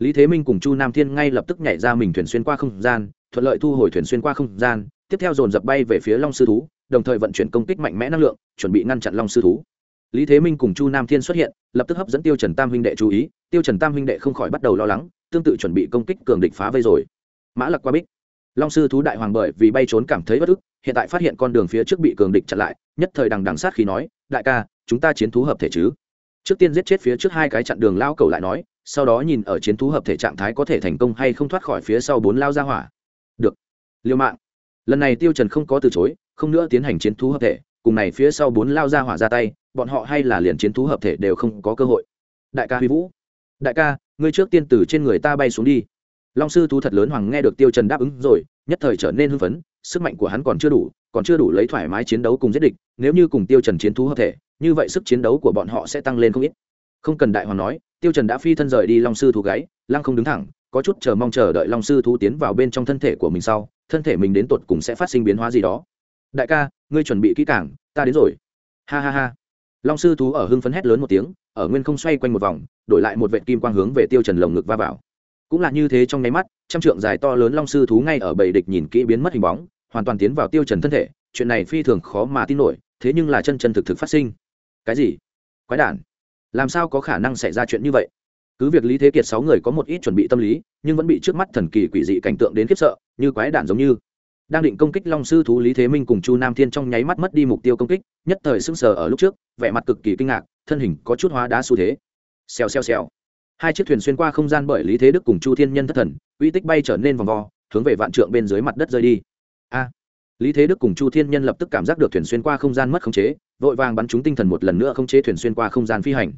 lý thế minh cùng chu nam thiên ngay lập tức nhảy ra mình thuyền xuyên qua không gian, thuận lợi thu hồi thuyền xuyên qua không gian, tiếp theo dồn dập bay về phía long sư thú, đồng thời vận chuyển công kích mạnh mẽ năng lượng, chuẩn bị ngăn chặn long sư thú. Lý thế minh cùng chu nam thiên xuất hiện, lập tức hấp dẫn tiêu trần tam huynh đệ chú ý, tiêu trần tam huynh đệ không khỏi bắt đầu lo lắng, tương tự chuẩn bị công kích cường địch phá vây rồi. Mã lặc qua bích. Long sư thú đại hoàng bởi vì bay trốn cảm thấy bất ức, hiện tại phát hiện con đường phía trước bị cường địch chặn lại, nhất thời đằng đằng sát khi nói, đại ca, chúng ta chiến thú hợp thể chứ? Trước tiên giết chết phía trước hai cái chặn đường lao cầu lại nói sau đó nhìn ở chiến thú hợp thể trạng thái có thể thành công hay không thoát khỏi phía sau bốn lao ra hỏa. Được. Liêu mạng. Lần này tiêu trần không có từ chối, không nữa tiến hành chiến thú hợp thể, cùng này phía sau bốn lao ra hỏa ra tay, bọn họ hay là liền chiến thú hợp thể đều không có cơ hội. Đại ca huy vũ. Đại ca, ngươi trước tiên từ trên người ta bay xuống đi. Long sư thú thật lớn hoàng nghe được tiêu trần đáp ứng rồi, nhất thời trở nên hưng phấn, sức mạnh của hắn còn chưa đủ, còn chưa đủ lấy thoải mái chiến đấu cùng giết địch, nếu như cùng tiêu trần chiến thú hợp thể, như vậy sức chiến đấu của bọn họ sẽ tăng lên không ít. Không cần đại hoàng nói tiêu trần đã phi thân rời đi long sư thú gáy, lăng không đứng thẳng, có chút chờ mong chờ đợi long sư thú tiến vào bên trong thân thể của mình sau, thân thể mình đến tột cùng sẽ phát sinh biến hóa gì đó. Đại ca, ngươi chuẩn bị kỹ càng, ta đến rồi. Ha ha ha. Long sư thú ở hưng phấn hét lớn một tiếng, ở nguyên không xoay quanh một vòng, đổi lại một vệt kim quang hướng về tiêu trần lồng ngực va vào. Cũng là như thế trong nháy mắt, trăm trượng dài to lớn long sư thú ngay ở bầy địch nhìn kỹ biến mất hình bóng, hoàn toàn tiến vào tiêu trần thân thể, chuyện này phi thường khó mà tin nổi, thế nhưng là chân chân thực thực phát sinh. Cái gì? Quái đản? Làm sao có khả năng xảy ra chuyện như vậy? Cứ việc lý thế kiệt sáu người có một ít chuẩn bị tâm lý, nhưng vẫn bị trước mắt thần kỳ quỷ dị cảnh tượng đến khiếp sợ, như quái đản giống như. Đang định công kích long sư thú lý thế minh cùng chu nam thiên trong nháy mắt mất đi mục tiêu công kích, nhất thời sững sờ ở lúc trước, vẻ mặt cực kỳ kinh ngạc, thân hình có chút hóa đá xu thế. Xèo xèo xèo. Hai chiếc thuyền xuyên qua không gian bởi lý thế đức cùng chu thiên nhân thất thần, uy tích bay trở nên vòng vo, hướng về vạn trượng bên dưới mặt đất rơi đi. A lý thế đức cùng chu thiên nhân lập tức cảm giác được thuyền xuyên qua không gian mất khống chế, vội vàng bắn chúng tinh thần một lần nữa không chế thuyền xuyên qua không gian phi hành.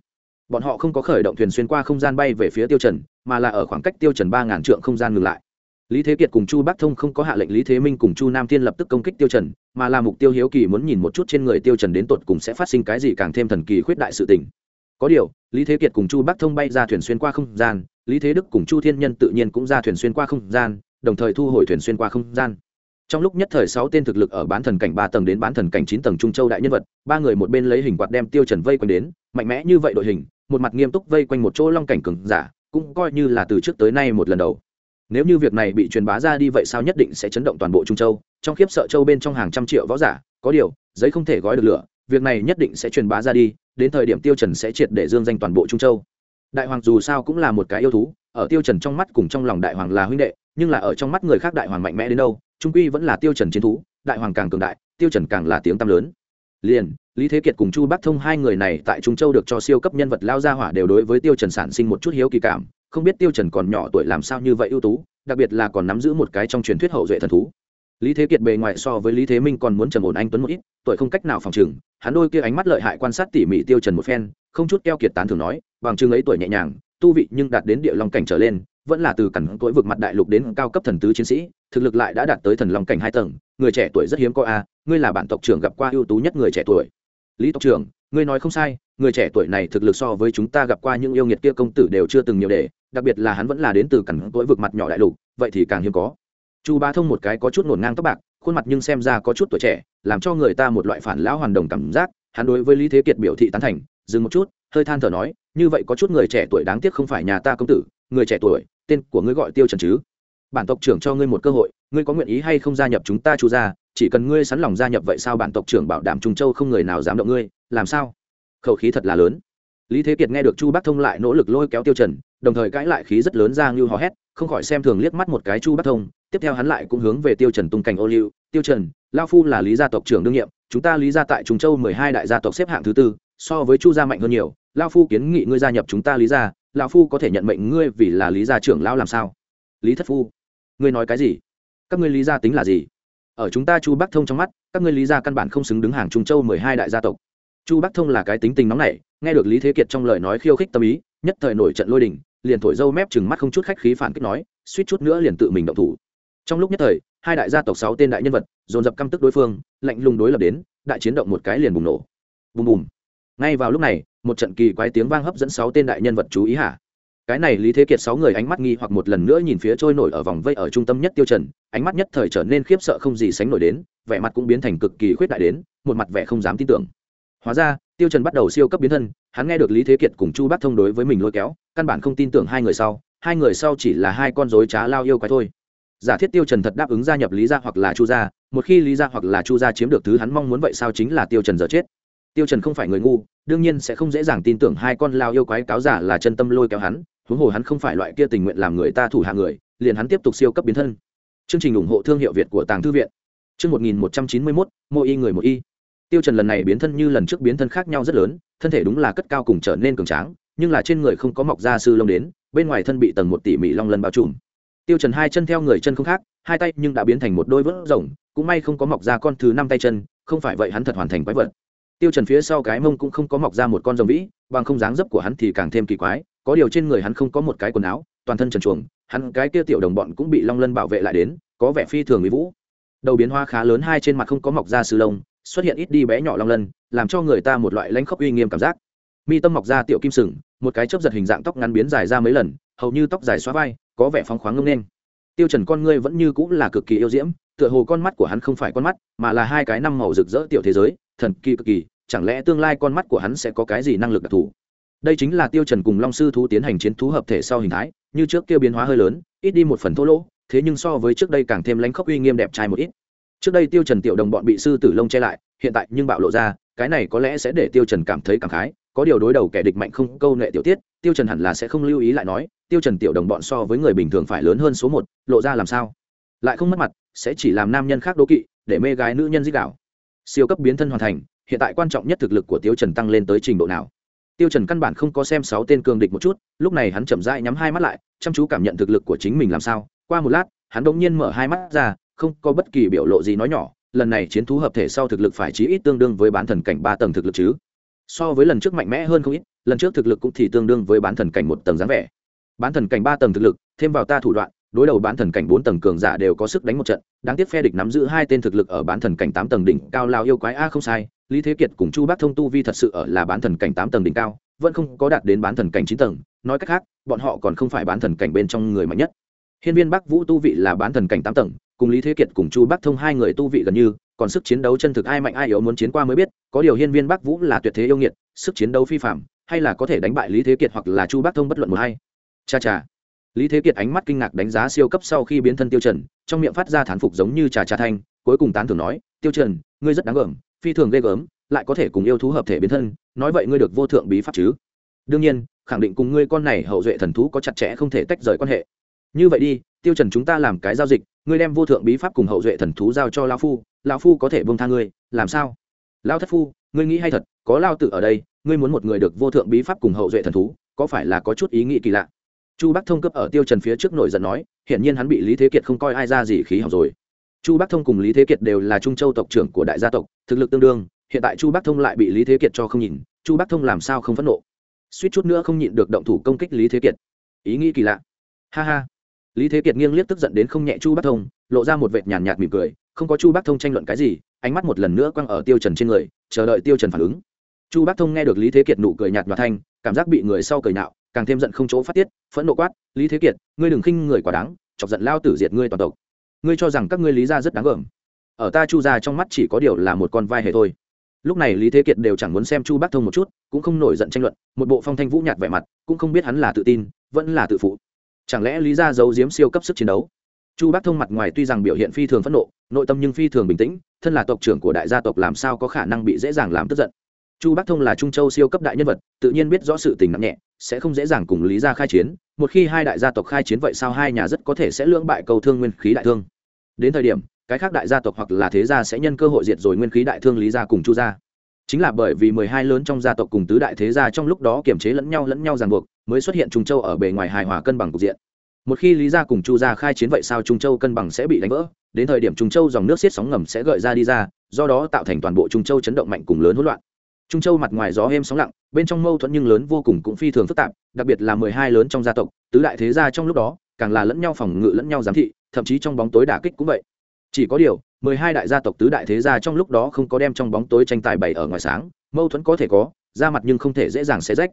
Bọn họ không có khởi động thuyền xuyên qua không gian bay về phía tiêu trần, mà là ở khoảng cách tiêu trần ba ngàn trượng không gian ngừng lại. Lý thế kiệt cùng chu bắc thông không có hạ lệnh lý thế minh cùng chu nam thiên lập tức công kích tiêu trần, mà là mục tiêu hiếu kỳ muốn nhìn một chút trên người tiêu trần đến tột cùng sẽ phát sinh cái gì càng thêm thần kỳ khuyết đại sự tình. Có điều, lý thế kiệt cùng chu bắc thông bay ra thuyền xuyên qua không gian, lý thế đức cùng chu thiên nhân tự nhiên cũng ra thuyền xuyên qua không gian, đồng thời thu hồi thuyền xuyên qua không gian trong lúc nhất thời sáu tên thực lực ở bán thần cảnh ba tầng đến bán thần cảnh chín tầng trung châu đại nhân vật, ba người một bên lấy hình quạt đem tiêu trần vây quanh đến, mạnh mẽ như vậy đội hình, một mặt nghiêm túc vây quanh một chỗ long cảnh cường giả, cũng coi như là từ trước tới nay một lần đầu. Nếu như việc này bị truyền bá ra đi vậy sao nhất định sẽ chấn động toàn bộ trung châu, trong khiếp sợ châu bên trong hàng trăm triệu võ giả, có điều, giấy không thể gói được lửa, việc này nhất định sẽ truyền bá ra đi, đến thời điểm tiêu trần sẽ triệt để dương danh toàn bộ trung châu. Đại hoàng dù sao cũng là một cái yêu thú, ở tiêu trần trong mắt cùng trong lòng đại hoàng là huynh đệ, nhưng là ở trong mắt người khác đại hoàng mạnh mẽ đến đâu trung quy vẫn là tiêu trần chiến thú đại hoàng càng cường đại tiêu trần càng là tiếng tăm lớn. Liền lý thế kiệt cùng chu bắc thông hai người này tại trung châu được cho siêu cấp nhân vật lao ra hỏa đều đối với tiêu trần sản sinh một chút hiếu kỳ cảm không biết tiêu trần còn nhỏ tuổi làm sao như vậy ưu tú đặc biệt là còn nắm giữ một cái trong truyền thuyết hậu duệ thần thú. Lý thế kiệt bề ngoài so với lý thế minh còn muốn trầm ổn anh tuấn một ít tuổi không cách nào phòng trường, hắn đôi kia ánh mắt lợi hại quan sát tỉ mỉ tiêu trần một phen không chút keo kiệt tán thường nói bằng chứng ấy tuổi nhẹ nhàng tu vị nhưng đạt đến địa long cảnh trở lên vẫn là từ cẩn cỗi vực mặt đại lục đến cao cấp thần tứ chiến sĩ, thực lực lại đã đạt tới thần long cảnh hai tầng, người trẻ tuổi rất hiếm có a, ngươi là bản tộc trưởng gặp qua ưu tú nhất người trẻ tuổi. Lý tộc trưởng, ngươi nói không sai, người trẻ tuổi này thực lực so với chúng ta gặp qua những yêu nghiệt kia công tử đều chưa từng nhiều để, đặc biệt là hắn vẫn là đến từ cẩn cỗi vực mặt nhỏ đại lục, vậy thì càng hiếm có. Chu bá thông một cái có chút ngổn ngang tóc bạc, khuôn mặt nhưng xem ra có chút tuổi trẻ, làm cho người ta một loại phản lão hoàn đồng cảm giác, hắn đối với lý thế kiệt biểu thị tán thành, dừng một chút, hơi than thở nói, như vậy có chút người trẻ tuổi đáng tiếc không phải nhà ta công tử, người trẻ tuổi tên của ngươi gọi tiêu trần chứ? Bản tộc trưởng cho ngươi một cơ hội, ngươi có nguyện ý hay không gia nhập chúng ta chu gia? Chỉ cần ngươi sẵn lòng gia nhập vậy sao bản tộc trưởng bảo đảm trung châu không người nào dám động ngươi, làm sao? Khẩu khí thật là lớn. Lý thế kiệt nghe được chu bắc thông lại nỗ lực lôi kéo tiêu trần, đồng thời cãi lại khí rất lớn ra như hò hét, không khỏi xem thường liếc mắt một cái chu bắc thông, tiếp theo hắn lại cũng hướng về tiêu trần tung cảnh ô liu. Tiêu trần lao phu là lý gia tộc trưởng đương nhiệm, chúng ta lý gia tại trung châu mười hai đại gia tộc xếp hạng thứ tư, so với chu gia mạnh hơn nhiều lao phu kiến nghị ngươi gia nhập chúng ta lý gia lão phu có thể nhận mệnh ngươi vì là lý gia trưởng lão làm sao? Lý thất phu, ngươi nói cái gì? Các ngươi lý gia tính là gì? Ở chúng ta chu bắc thông trong mắt, các ngươi lý gia căn bản không xứng đứng hàng trung châu mười hai đại gia tộc. Chu bắc thông là cái tính tình nóng nảy, nghe được lý thế kiệt trong lời nói khiêu khích tâm ý, nhất thời nổi trận lôi đình, liền thổi dâu mép chừng mắt không chút khách khí phản kích nói, suýt chút nữa liền tự mình động thủ. Trong lúc nhất thời, hai đại gia tộc sáu tên đại nhân vật, dồn dập căm tức đối phương, lạnh lùng đối lập đến, đại chiến động một cái liền bùng nổ. Bùm bùm ngay vào lúc này, một trận kỳ quái tiếng vang hấp dẫn sáu tên đại nhân vật chú ý hả? Cái này lý thế kiệt sáu người ánh mắt nghi hoặc một lần nữa nhìn phía trôi nổi ở vòng vây ở trung tâm nhất tiêu trần, ánh mắt nhất thời trở nên khiếp sợ không gì sánh nổi đến, vẻ mặt cũng biến thành cực kỳ khuyết đại đến, một mặt vẻ không dám tin tưởng. Hóa ra, tiêu trần bắt đầu siêu cấp biến thân, hắn nghe được lý thế kiệt cùng chu bác thông đối với mình lôi kéo, căn bản không tin tưởng hai người sau, hai người sau chỉ là hai con rối trá lao yêu quái thôi. Giả thiết tiêu trần thật đáp ứng gia nhập lý gia hoặc là chu gia, một khi lý gia hoặc là chu gia chiếm được thứ hắn mong muốn vậy sao chính là tiêu trần giờ chết? Tiêu trần không phải người ngu đương nhiên sẽ không dễ dàng tin tưởng hai con lao yêu quái cáo giả là chân tâm lôi kéo hắn huống hồ hắn không phải loại kia tình nguyện làm người ta thủ hạ người liền hắn tiếp tục siêu cấp biến thân. Chương trình ủng hộ thương hiệu việt của tàng thư viện. Chương 1191, mô y người một y. Tiêu trần lần này biến thân như lần trước biến thân khác nhau rất lớn thân thể đúng là cất cao cùng trở nên cường tráng nhưng là trên người không có mọc da sư lông đến bên ngoài thân bị tầng một tỉ mỉ long lân bao trùm. Tiêu trần hai chân theo người chân không khác hai tay nhưng đã biến thành một đôi vớt rồng cũng may không có mọc ra con thứ năm tay chân không phải vậy hắn thật hoàn thành quái vật tiêu trần phía sau cái mông cũng không có mọc ra một con rồng vĩ, bằng không dáng dấp của hắn thì càng thêm kỳ quái, có điều trên người hắn không có một cái quần áo, toàn thân trần truồng, hắn cái kia tiểu đồng bọn cũng bị long lân bảo vệ lại đến, có vẻ phi thường mỹ vũ. Đầu biến hoa khá lớn hai trên mặt không có mọc ra sư lông, xuất hiện ít đi bé nhỏ long lân, làm cho người ta một loại lãnh khốc uy nghiêm cảm giác. Mi tâm mọc ra tiểu kim sừng, một cái chớp giật hình dạng tóc ngắn biến dài ra mấy lần, hầu như tóc dài xóa vai, có vẻ phóng khoáng ngông nên tiêu trần con ngươi vẫn như cũng là cực kỳ yêu diễm, tựa hồ con mắt của hắn không phải con mắt, mà là hai cái năm màu rực rỡ tiểu thế giới thần kỳ cực kỳ, chẳng lẽ tương lai con mắt của hắn sẽ có cái gì năng lực đặc thù? Đây chính là tiêu trần cùng long sư thú tiến hành chiến thú hợp thể sau hình thái, như trước kia biến hóa hơi lớn, ít đi một phần thô lỗ, thế nhưng so với trước đây càng thêm lãnh khốc uy nghiêm đẹp trai một ít. Trước đây tiêu trần tiểu đồng bọn bị sư tử lông che lại, hiện tại nhưng bạo lộ ra, cái này có lẽ sẽ để tiêu trần cảm thấy cảm khái, có điều đối đầu kẻ địch mạnh không câu nệ tiểu tiết, tiêu trần hẳn là sẽ không lưu ý lại nói, tiêu trần tiểu đồng bọn so với người bình thường phải lớn hơn số một, lộ ra làm sao? Lại không mất mặt, sẽ chỉ làm nam nhân khác đố kỵ, để mê gái nữ nhân dích đảo siêu cấp biến thân hoàn thành, hiện tại quan trọng nhất thực lực của tiêu trần tăng lên tới trình độ nào? Tiêu trần căn bản không có xem sáu tên cường địch một chút, lúc này hắn chậm rãi nhắm hai mắt lại, chăm chú cảm nhận thực lực của chính mình làm sao. Qua một lát, hắn đột nhiên mở hai mắt ra, không có bất kỳ biểu lộ gì nói nhỏ, lần này chiến thú hợp thể sau thực lực phải chí ít tương đương với bán thần cảnh ba tầng thực lực chứ. So với lần trước mạnh mẽ hơn không ít, lần trước thực lực cũng thì tương đương với bán thần cảnh một tầng dáng vẻ. Bán thần cảnh ba tầng thực lực, thêm vào ta thủ đoạn đối đầu bán thần cảnh bốn tầng cường giả đều có sức đánh một trận, đáng tiếc phe địch nắm giữ hai tên thực lực ở bán thần cảnh tám tầng đỉnh cao lao yêu quái a không sai, lý thế kiệt cùng chu bác thông tu vi thật sự ở là bán thần cảnh tám tầng đỉnh cao, vẫn không có đạt đến bán thần cảnh chín tầng. Nói cách khác, bọn họ còn không phải bán thần cảnh bên trong người mạnh nhất. Hiên viên bắc vũ tu vị là bán thần cảnh tám tầng, cùng lý thế kiệt cùng chu Bác thông hai người tu vị gần như, còn sức chiến đấu chân thực ai mạnh ai yếu muốn chiến qua mới biết, có điều hiên viên bắc vũ là tuyệt thế yêu nghiệt, sức chiến đấu phi phạm, hay là có thể đánh bại lý thế kiệt hoặc là chu Bác thông bất luận một hay. Cha cha lý thế kiệt ánh mắt kinh ngạc đánh giá siêu cấp sau khi biến thân tiêu trần, trong miệng phát ra thán phục giống như trà trà thanh, cuối cùng tán thưởng nói, tiêu trần, ngươi rất đáng gờm, phi thường ghê gớm, lại có thể cùng yêu thú hợp thể biến thân, nói vậy ngươi được vô thượng bí pháp chứ? Đương nhiên, khẳng định cùng ngươi con này hậu duệ thần thú có chặt chẽ không thể tách rời quan hệ. Như vậy đi, tiêu trần chúng ta làm cái giao dịch, ngươi đem vô thượng bí pháp cùng hậu duệ thần thú giao cho lão phu lão phu có thể buông tha ngươi, làm sao? Lão thất phu, ngươi nghĩ hay thật, có lao tử ở đây, ngươi muốn một người được vô thượng bí pháp cùng hậu duệ thần thú, có phải là có chút ý nghĩ kỳ lạ? Chu bắc thông cấp ở tiêu trần phía trước nổi giận nói, hiển nhiên hắn bị lý thế kiệt không coi ai ra gì khí hỏng rồi. Chu bắc thông cùng lý thế kiệt đều là trung châu tộc trưởng của đại gia tộc, thực lực tương đương, hiện tại chu bắc thông lại bị lý thế kiệt cho không nhìn, chu bắc thông làm sao không phẫn nộ? Suýt chút nữa không nhịn được động thủ công kích lý thế kiệt. Ý nghĩ kỳ lạ. Ha ha. Lý thế kiệt nghiêng liếc tức giận đến không nhẹ chu bắc thông, lộ ra một vệt nhàn nhạt mỉm cười, không có chu bắc thông tranh luận cái gì, ánh mắt một lần nữa quăng ở tiêu trần trên người, chờ đợi tiêu trần phản ứng. Chu bắc thông nghe được lý thế kiệt nụ cười nhạt nhòa thanh, cảm giác bị người sau cười nạo càng thêm giận không chỗ phát tiết, phẫn nộ quát, lý thế kiệt, ngươi đừng khinh người quá đáng, chọc giận lao tử diệt ngươi toàn tộc. Ngươi cho rằng các ngươi lý gia rất đáng gờm. Ở ta chu gia trong mắt chỉ có điều là một con vai hề thôi. Lúc này lý thế kiệt đều chẳng muốn xem chu bắc thông một chút, cũng không nổi giận tranh luận, một bộ phong thanh vũ nhạt vẻ mặt, cũng không biết hắn là tự tin, vẫn là tự phụ. Chẳng lẽ lý gia giấu giếm siêu cấp sức chiến đấu? Chu bắc thông mặt ngoài tuy rằng biểu hiện phi thường phẫn nộ, nội tâm nhưng phi thường bình tĩnh, thân là tộc trưởng của đại gia tộc làm sao có khả năng bị dễ dàng làm tức giận chu bắc thông là trung châu siêu cấp đại nhân vật, tự nhiên biết rõ sự tình nặng nhẹ, sẽ không dễ dàng cùng lý gia khai chiến, một khi hai đại gia tộc khai chiến vậy sao hai nhà rất có thể sẽ lưỡng bại cầu thương nguyên khí đại thương. Đến thời điểm, cái khác đại gia tộc hoặc là thế gia sẽ nhân cơ hội diệt rồi nguyên khí đại thương lý gia cùng chu gia. Chính là bởi vì mười hai lớn trong gia tộc cùng tứ đại thế gia trong lúc đó kiềm chế lẫn nhau lẫn nhau ràng buộc, mới xuất hiện trung châu ở bề ngoài hài hòa cân bằng cục diện. Một khi lý gia cùng chu gia khai chiến vậy sao trung châu cân bằng sẽ bị đánh vỡ, đến thời điểm trung châu dòng nước xiết sóng ngầm sẽ gợi ra đi ra, do đó tạo thành toàn bộ trung châu chấn động mạnh cùng lớn hỗn loạn trung châu mặt ngoài gió êm sóng lặng, bên trong mâu thuẫn nhưng lớn vô cùng cũng phi thường phức tạp, đặc biệt là mười hai lớn trong gia tộc, tứ đại thế gia trong lúc đó, càng là lẫn nhau phòng ngự lẫn nhau giám thị, thậm chí trong bóng tối đả kích cũng vậy. Chỉ có điều, mười hai đại gia tộc tứ đại thế gia trong lúc đó không có đem trong bóng tối tranh tài bày ở ngoài sáng, mâu thuẫn có thể có, ra mặt nhưng không thể dễ dàng xé rách.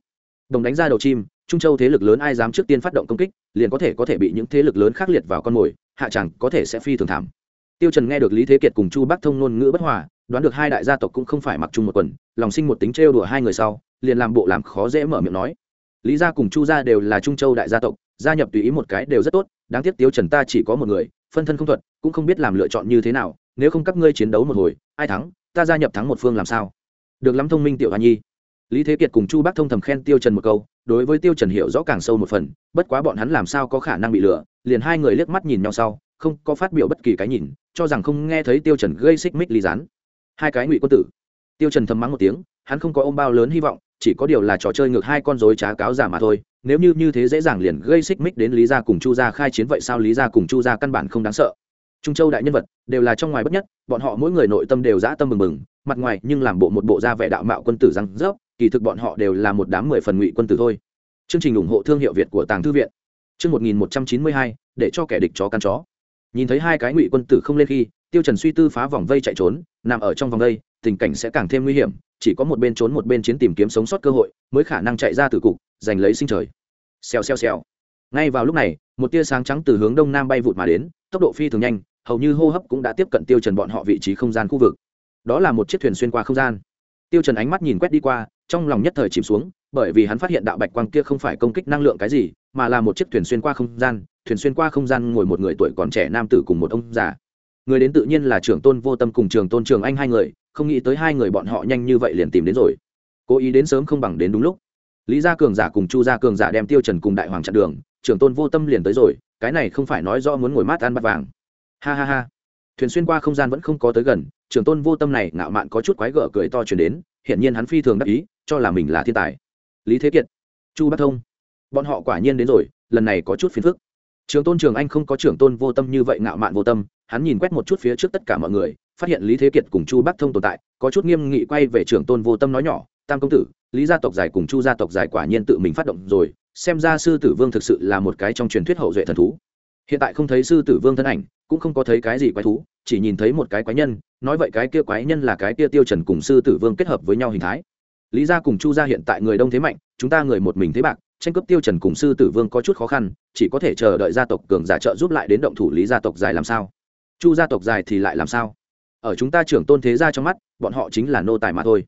Đồng đánh ra đầu chim, trung châu thế lực lớn ai dám trước tiên phát động công kích, liền có thể có thể bị những thế lực lớn khác liệt vào con mồi, hạ chẳng có thể sẽ phi thường thảm. Tiêu trần nghe được lý thế kiệt cùng chu bắc thông ngôn ngữ bất hòa đoán được hai đại gia tộc cũng không phải mặc chung một quần, lòng sinh một tính trêu đùa hai người sau, liền làm bộ làm khó dễ mở miệng nói. Lý gia cùng chu gia đều là trung châu đại gia tộc, gia nhập tùy ý một cái đều rất tốt, đáng tiếc tiêu trần ta chỉ có một người, phân thân không thuận, cũng không biết làm lựa chọn như thế nào, nếu không các ngươi chiến đấu một hồi, ai thắng, ta gia nhập thắng một phương làm sao? Được lắm thông minh tiểu hoa nhi. Lý thế kiệt cùng chu bác thông thầm khen tiêu trần một câu, đối với tiêu trần hiểu rõ càng sâu một phần, bất quá bọn hắn làm sao có khả năng bị lừa, liền hai người liếc mắt nhìn nhau sau, không có phát biểu bất kỳ cái nhìn, cho rằng không nghe thấy tiêu trần gây xích mích ly gián hai cái ngụy quân tử. Tiêu trần thầm mắng một tiếng hắn không có ôm bao lớn hy vọng chỉ có điều là trò chơi ngược hai con rối trá cáo giả mà thôi. Nếu như như thế dễ dàng liền gây xích mích đến lý gia cùng chu gia khai chiến vậy sao lý gia cùng chu gia căn bản không đáng sợ. Trung châu đại nhân vật đều là trong ngoài bất nhất bọn họ mỗi người nội tâm đều dã tâm mừng mừng mặt ngoài nhưng làm bộ một bộ da vẻ đạo mạo quân tử răng rớp kỳ thực bọn họ đều là một đám mười phần ngụy quân tử thôi. Chương trình ủng hộ thương hiệu việt của tàng thư viện. Chương 1192, để cho kẻ địch chó căn chó. Nhìn thấy hai cái ngụy quân tử không lên khi, Tiêu Trần suy tư phá vòng vây chạy trốn, nằm ở trong vòng đây, tình cảnh sẽ càng thêm nguy hiểm, chỉ có một bên trốn một bên chiến tìm kiếm sống sót cơ hội, mới khả năng chạy ra từ cục, giành lấy sinh trời. Xèo xèo xèo. Ngay vào lúc này, một tia sáng trắng từ hướng đông nam bay vụt mà đến, tốc độ phi thường nhanh, hầu như hô hấp cũng đã tiếp cận Tiêu Trần bọn họ vị trí không gian khu vực. Đó là một chiếc thuyền xuyên qua không gian. Tiêu Trần ánh mắt nhìn quét đi qua, trong lòng nhất thời chìm xuống, bởi vì hắn phát hiện đạo bạch quang kia không phải công kích năng lượng cái gì, mà là một chiếc thuyền xuyên qua không gian, thuyền xuyên qua không gian ngồi một người tuổi còn trẻ nam tử cùng một ông già người đến tự nhiên là trưởng tôn vô tâm cùng trường tôn trường anh hai người, không nghĩ tới hai người bọn họ nhanh như vậy liền tìm đến rồi. Cố ý đến sớm không bằng đến đúng lúc. Lý gia cường giả cùng chu gia cường giả đem tiêu trần cùng đại hoàng chặn đường, trưởng tôn vô tâm liền tới rồi, cái này không phải nói rõ muốn ngồi mát ăn bát vàng. Ha ha ha. Thuyền xuyên qua không gian vẫn không có tới gần, trưởng tôn vô tâm này ngạo mạn có chút quái gở cười to truyền đến hiện nhiên hắn phi thường đắc ý, cho là mình là thiên tài. Lý thế kiệt, chu bắc thông. Bọn họ quả nhiên đến rồi, lần này có chút phiền phức. Trường tôn trường anh không có trưởng tôn vô tâm như vậy ngạo mạn vô tâm hắn nhìn quét một chút phía trước tất cả mọi người, phát hiện lý thế kiệt cùng chu bắc thông tồn tại, có chút nghiêm nghị quay về trưởng tôn vô tâm nói nhỏ, tam công tử, lý gia tộc dài cùng chu gia tộc dài quả nhiên tự mình phát động rồi, xem ra sư tử vương thực sự là một cái trong truyền thuyết hậu duệ thần thú. Hiện tại không thấy sư tử vương thân ảnh, cũng không có thấy cái gì quái thú, chỉ nhìn thấy một cái quái nhân, nói vậy cái kia quái nhân là cái kia tiêu trần cùng sư tử vương kết hợp với nhau hình thái. Lý gia cùng chu gia hiện tại người đông thế mạnh, chúng ta người một mình thế bạc, tranh cướp tiêu trần cùng sư tử vương có chút khó khăn, chỉ có thể chờ đợi gia tộc cường giả trợ giúp lại đến động thủ lý gia tộc dài làm sao chu gia tộc dài thì lại làm sao? Ở chúng ta trưởng tôn thế gia trong mắt, bọn họ chính là nô tài mà thôi.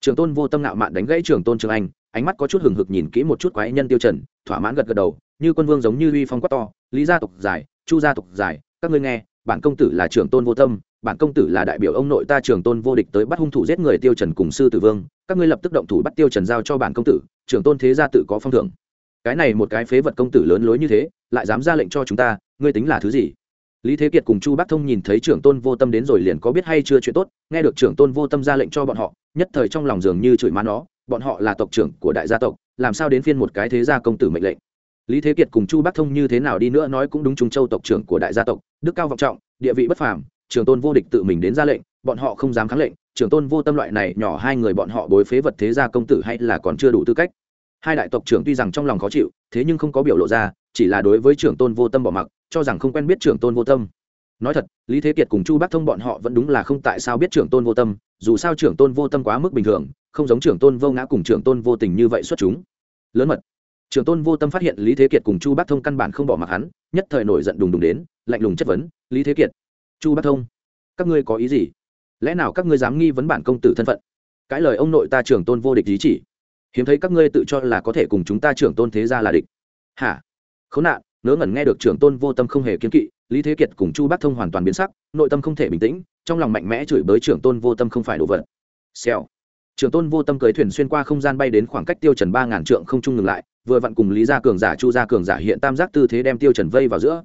Trưởng tôn vô tâm nạo mạn đánh gãy trưởng tôn trường anh, ánh mắt có chút hừng hực nhìn kỹ một chút quái nhân tiêu trần, thỏa mãn gật gật đầu, như quân vương giống như uy phong quát to, lý gia tộc dài, chu gia tộc dài, các ngươi nghe, bản công tử là trưởng tôn vô tâm, bản công tử là đại biểu ông nội ta trưởng tôn vô địch tới bắt hung thủ giết người tiêu trần cùng sư tử vương, các ngươi lập tức động thủ bắt tiêu trần giao cho bản công tử, trưởng tôn thế gia tự có phong thưởng. Cái này một cái phế vật công tử lớn lối như thế, lại dám ra lệnh cho chúng ta, ngươi tính là thứ gì? Lý thế kiệt cùng chu bắc thông nhìn thấy trưởng tôn vô tâm đến rồi liền có biết hay chưa chuyện tốt, nghe được trưởng tôn vô tâm ra lệnh cho bọn họ, nhất thời trong lòng dường như chửi má nó, bọn họ là tộc trưởng của đại gia tộc, làm sao đến phiên một cái thế gia công tử mệnh lệnh. Lý thế kiệt cùng chu bắc thông như thế nào đi nữa nói cũng đúng trung châu tộc trưởng của đại gia tộc, đức cao vọng trọng, địa vị bất phàm, trưởng tôn vô địch tự mình đến ra lệnh, bọn họ không dám kháng lệnh, trưởng tôn vô tâm loại này nhỏ hai người bọn họ bối phế vật thế gia công tử hay là còn chưa đủ tư cách. Hai đại tộc trưởng tuy rằng trong lòng khó chịu, thế nhưng không có biểu lộ ra chỉ là đối với trưởng tôn vô tâm bỏ mặc, cho rằng không quen biết trưởng tôn vô tâm. Nói thật, lý thế kiệt cùng chu bác thông bọn họ vẫn đúng là không tại sao biết trưởng tôn vô tâm, dù sao trưởng tôn vô tâm quá mức bình thường, không giống trưởng tôn vô ngã cùng trưởng tôn vô tình như vậy xuất chúng. Lớn mật. Trưởng tôn vô tâm phát hiện lý thế kiệt cùng chu bác thông căn bản không bỏ mặc hắn, nhất thời nổi giận đùng đùng đến, lạnh lùng chất vấn, lý thế kiệt, chu bác thông, các ngươi có ý gì? Lẽ nào các ngươi dám nghi vấn bản công tử thân phận? Cãi lời ông nội ta trưởng tôn vô địch ý chỉ. Hiếm thấy các ngươi tự cho là có thể cùng chúng ta trưởng tôn thế gia là địch. Hả? Khốn nạn, ngớ ngẩn nghe được trưởng tôn vô tâm không hề kiên kỵ, lý thế kiệt cùng chu bắc thông hoàn toàn biến sắc, nội tâm không thể bình tĩnh, trong lòng mạnh mẽ chửi bới trưởng tôn vô tâm không phải đồ vật. Xèo. Trưởng tôn vô tâm cưới thuyền xuyên qua không gian bay đến khoảng cách tiêu trần ba ngàn trượng không trung ngừng lại, vừa vặn cùng lý gia cường giả, chu gia cường giả hiện tam giác tư thế đem tiêu trần vây vào giữa.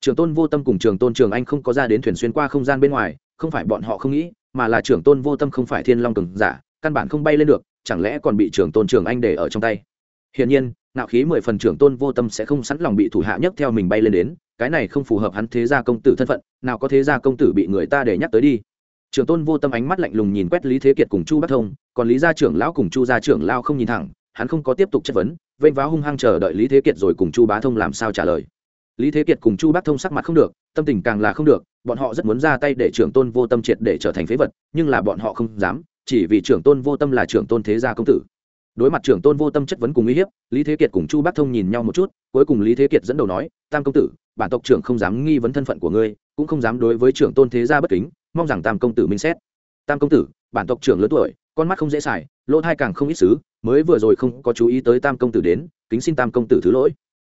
Trưởng tôn vô tâm cùng trưởng tôn trường anh không có ra đến thuyền xuyên qua không gian bên ngoài, không phải bọn họ không nghĩ, mà là trưởng tôn vô tâm không phải thiên long cường giả, căn bản không bay lên được, chẳng lẽ còn bị trưởng tôn trường anh để ở trong tay? Hiển nhiên nạo khí mười phần trưởng tôn vô tâm sẽ không sẵn lòng bị thủ hạ nhấc theo mình bay lên đến, cái này không phù hợp hắn thế gia công tử thân phận, nào có thế gia công tử bị người ta để nhắc tới đi. Trưởng tôn vô tâm ánh mắt lạnh lùng nhìn quét lý thế kiệt cùng chu bắc thông, còn lý gia trưởng lão cùng chu gia trưởng lao không nhìn thẳng, hắn không có tiếp tục chất vấn, vênh váo hung hăng chờ đợi lý thế kiệt rồi cùng chu bá thông làm sao trả lời. Lý thế kiệt cùng chu bắc thông sắc mặt không được, tâm tình càng là không được, bọn họ rất muốn ra tay để trưởng tôn vô tâm triệt để trở thành phế vật, nhưng là bọn họ không dám, chỉ vì trưởng tôn vô tâm là trưởng tôn thế gia công tử đối mặt trưởng tôn vô tâm chất vấn cùng uy hiếp, lý thế kiệt cùng chu bắc thông nhìn nhau một chút, cuối cùng lý thế kiệt dẫn đầu nói, tam công tử, bản tộc trưởng không dám nghi vấn thân phận của ngươi, cũng không dám đối với trưởng tôn thế gia bất kính, mong rằng tam công tử minh xét. Tam công tử, bản tộc trưởng lớn tuổi, con mắt không dễ xài, lỗ thai càng không ít xứ, mới vừa rồi không có chú ý tới tam công tử đến, kính xin tam công tử thứ lỗi.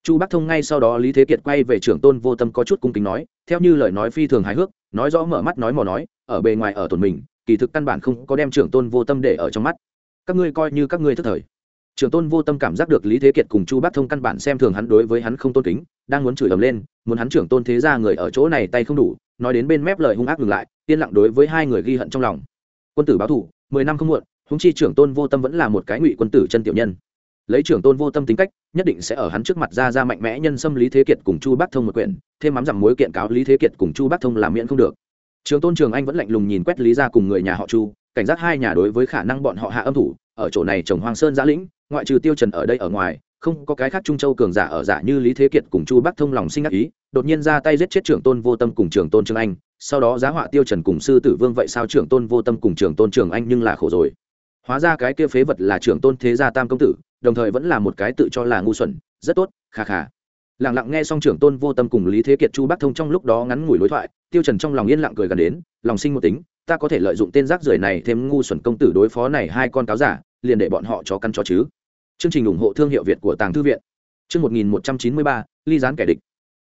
Chu bắc thông ngay sau đó lý thế kiệt quay về trưởng tôn vô tâm có chút cung kính nói, theo như lời nói phi thường hài hước, nói rõ mở mắt nói mò nói, ở bề ngoài ở tổn mình, kỳ thực căn bản không có đem trưởng tôn vô tâm để ở trong mắt các ngươi coi như các ngươi thức thời. Trưởng tôn vô tâm cảm giác được lý thế kiệt cùng chu bác thông căn bản xem thường hắn đối với hắn không tôn kính, đang muốn chửi ầm lên, muốn hắn trưởng tôn thế ra người ở chỗ này tay không đủ, nói đến bên mép lời hung ác ngừng lại, yên lặng đối với hai người ghi hận trong lòng. Quân tử báo thủ, mười năm không muộn húng chi trưởng tôn vô tâm vẫn là một cái ngụy quân tử chân tiểu nhân. Lấy trưởng tôn vô tâm tính cách, nhất định sẽ ở hắn trước mặt ra ra mạnh mẽ nhân xâm lý thế kiệt cùng chu bác thông một quyển, thêm mắm rằng mối kiện cáo lý thế kiệt cùng chu bác thông làm miễn không được. Trường tôn trường anh vẫn lạnh lùng nhìn quét lý ra cùng người nhà họ chu cảnh giác hai nhà đối với khả năng bọn họ hạ âm thủ, ở chỗ này trồng hoang sơn giã lĩnh, ngoại trừ tiêu trần ở đây ở ngoài, không có cái khác trung châu cường giả ở giả như lý thế kiệt cùng chu bắc thông lòng sinh ác ý, đột nhiên ra tay giết chết trưởng tôn vô tâm cùng trưởng tôn trương anh, sau đó giá họa tiêu trần cùng sư tử vương vậy sao trưởng tôn vô tâm cùng trưởng tôn trường anh nhưng là khổ rồi. Hóa ra cái kia phế vật là trưởng tôn thế gia tam công tử, đồng thời vẫn là một cái tự cho là ngu xuẩn, rất tốt, kha kha. Lặng lặng nghe xong trưởng tôn vô tâm cùng lý thế kiệt chu bắc thông trong lúc đó ngắn ngủi đối thoại, tiêu trần trong lòng yên lặng cười gần đến, lòng sinh một tính ta có thể lợi dụng tên rác rưởi này thêm ngu xuẩn công tử đối phó này hai con cáo giả, liền để bọn họ cho căn cho chứ. Chương trình ủng hộ thương hiệu việt của tàng thư viện. Chương một nghìn một trăm chín mươi ba, ly gián kẻ địch.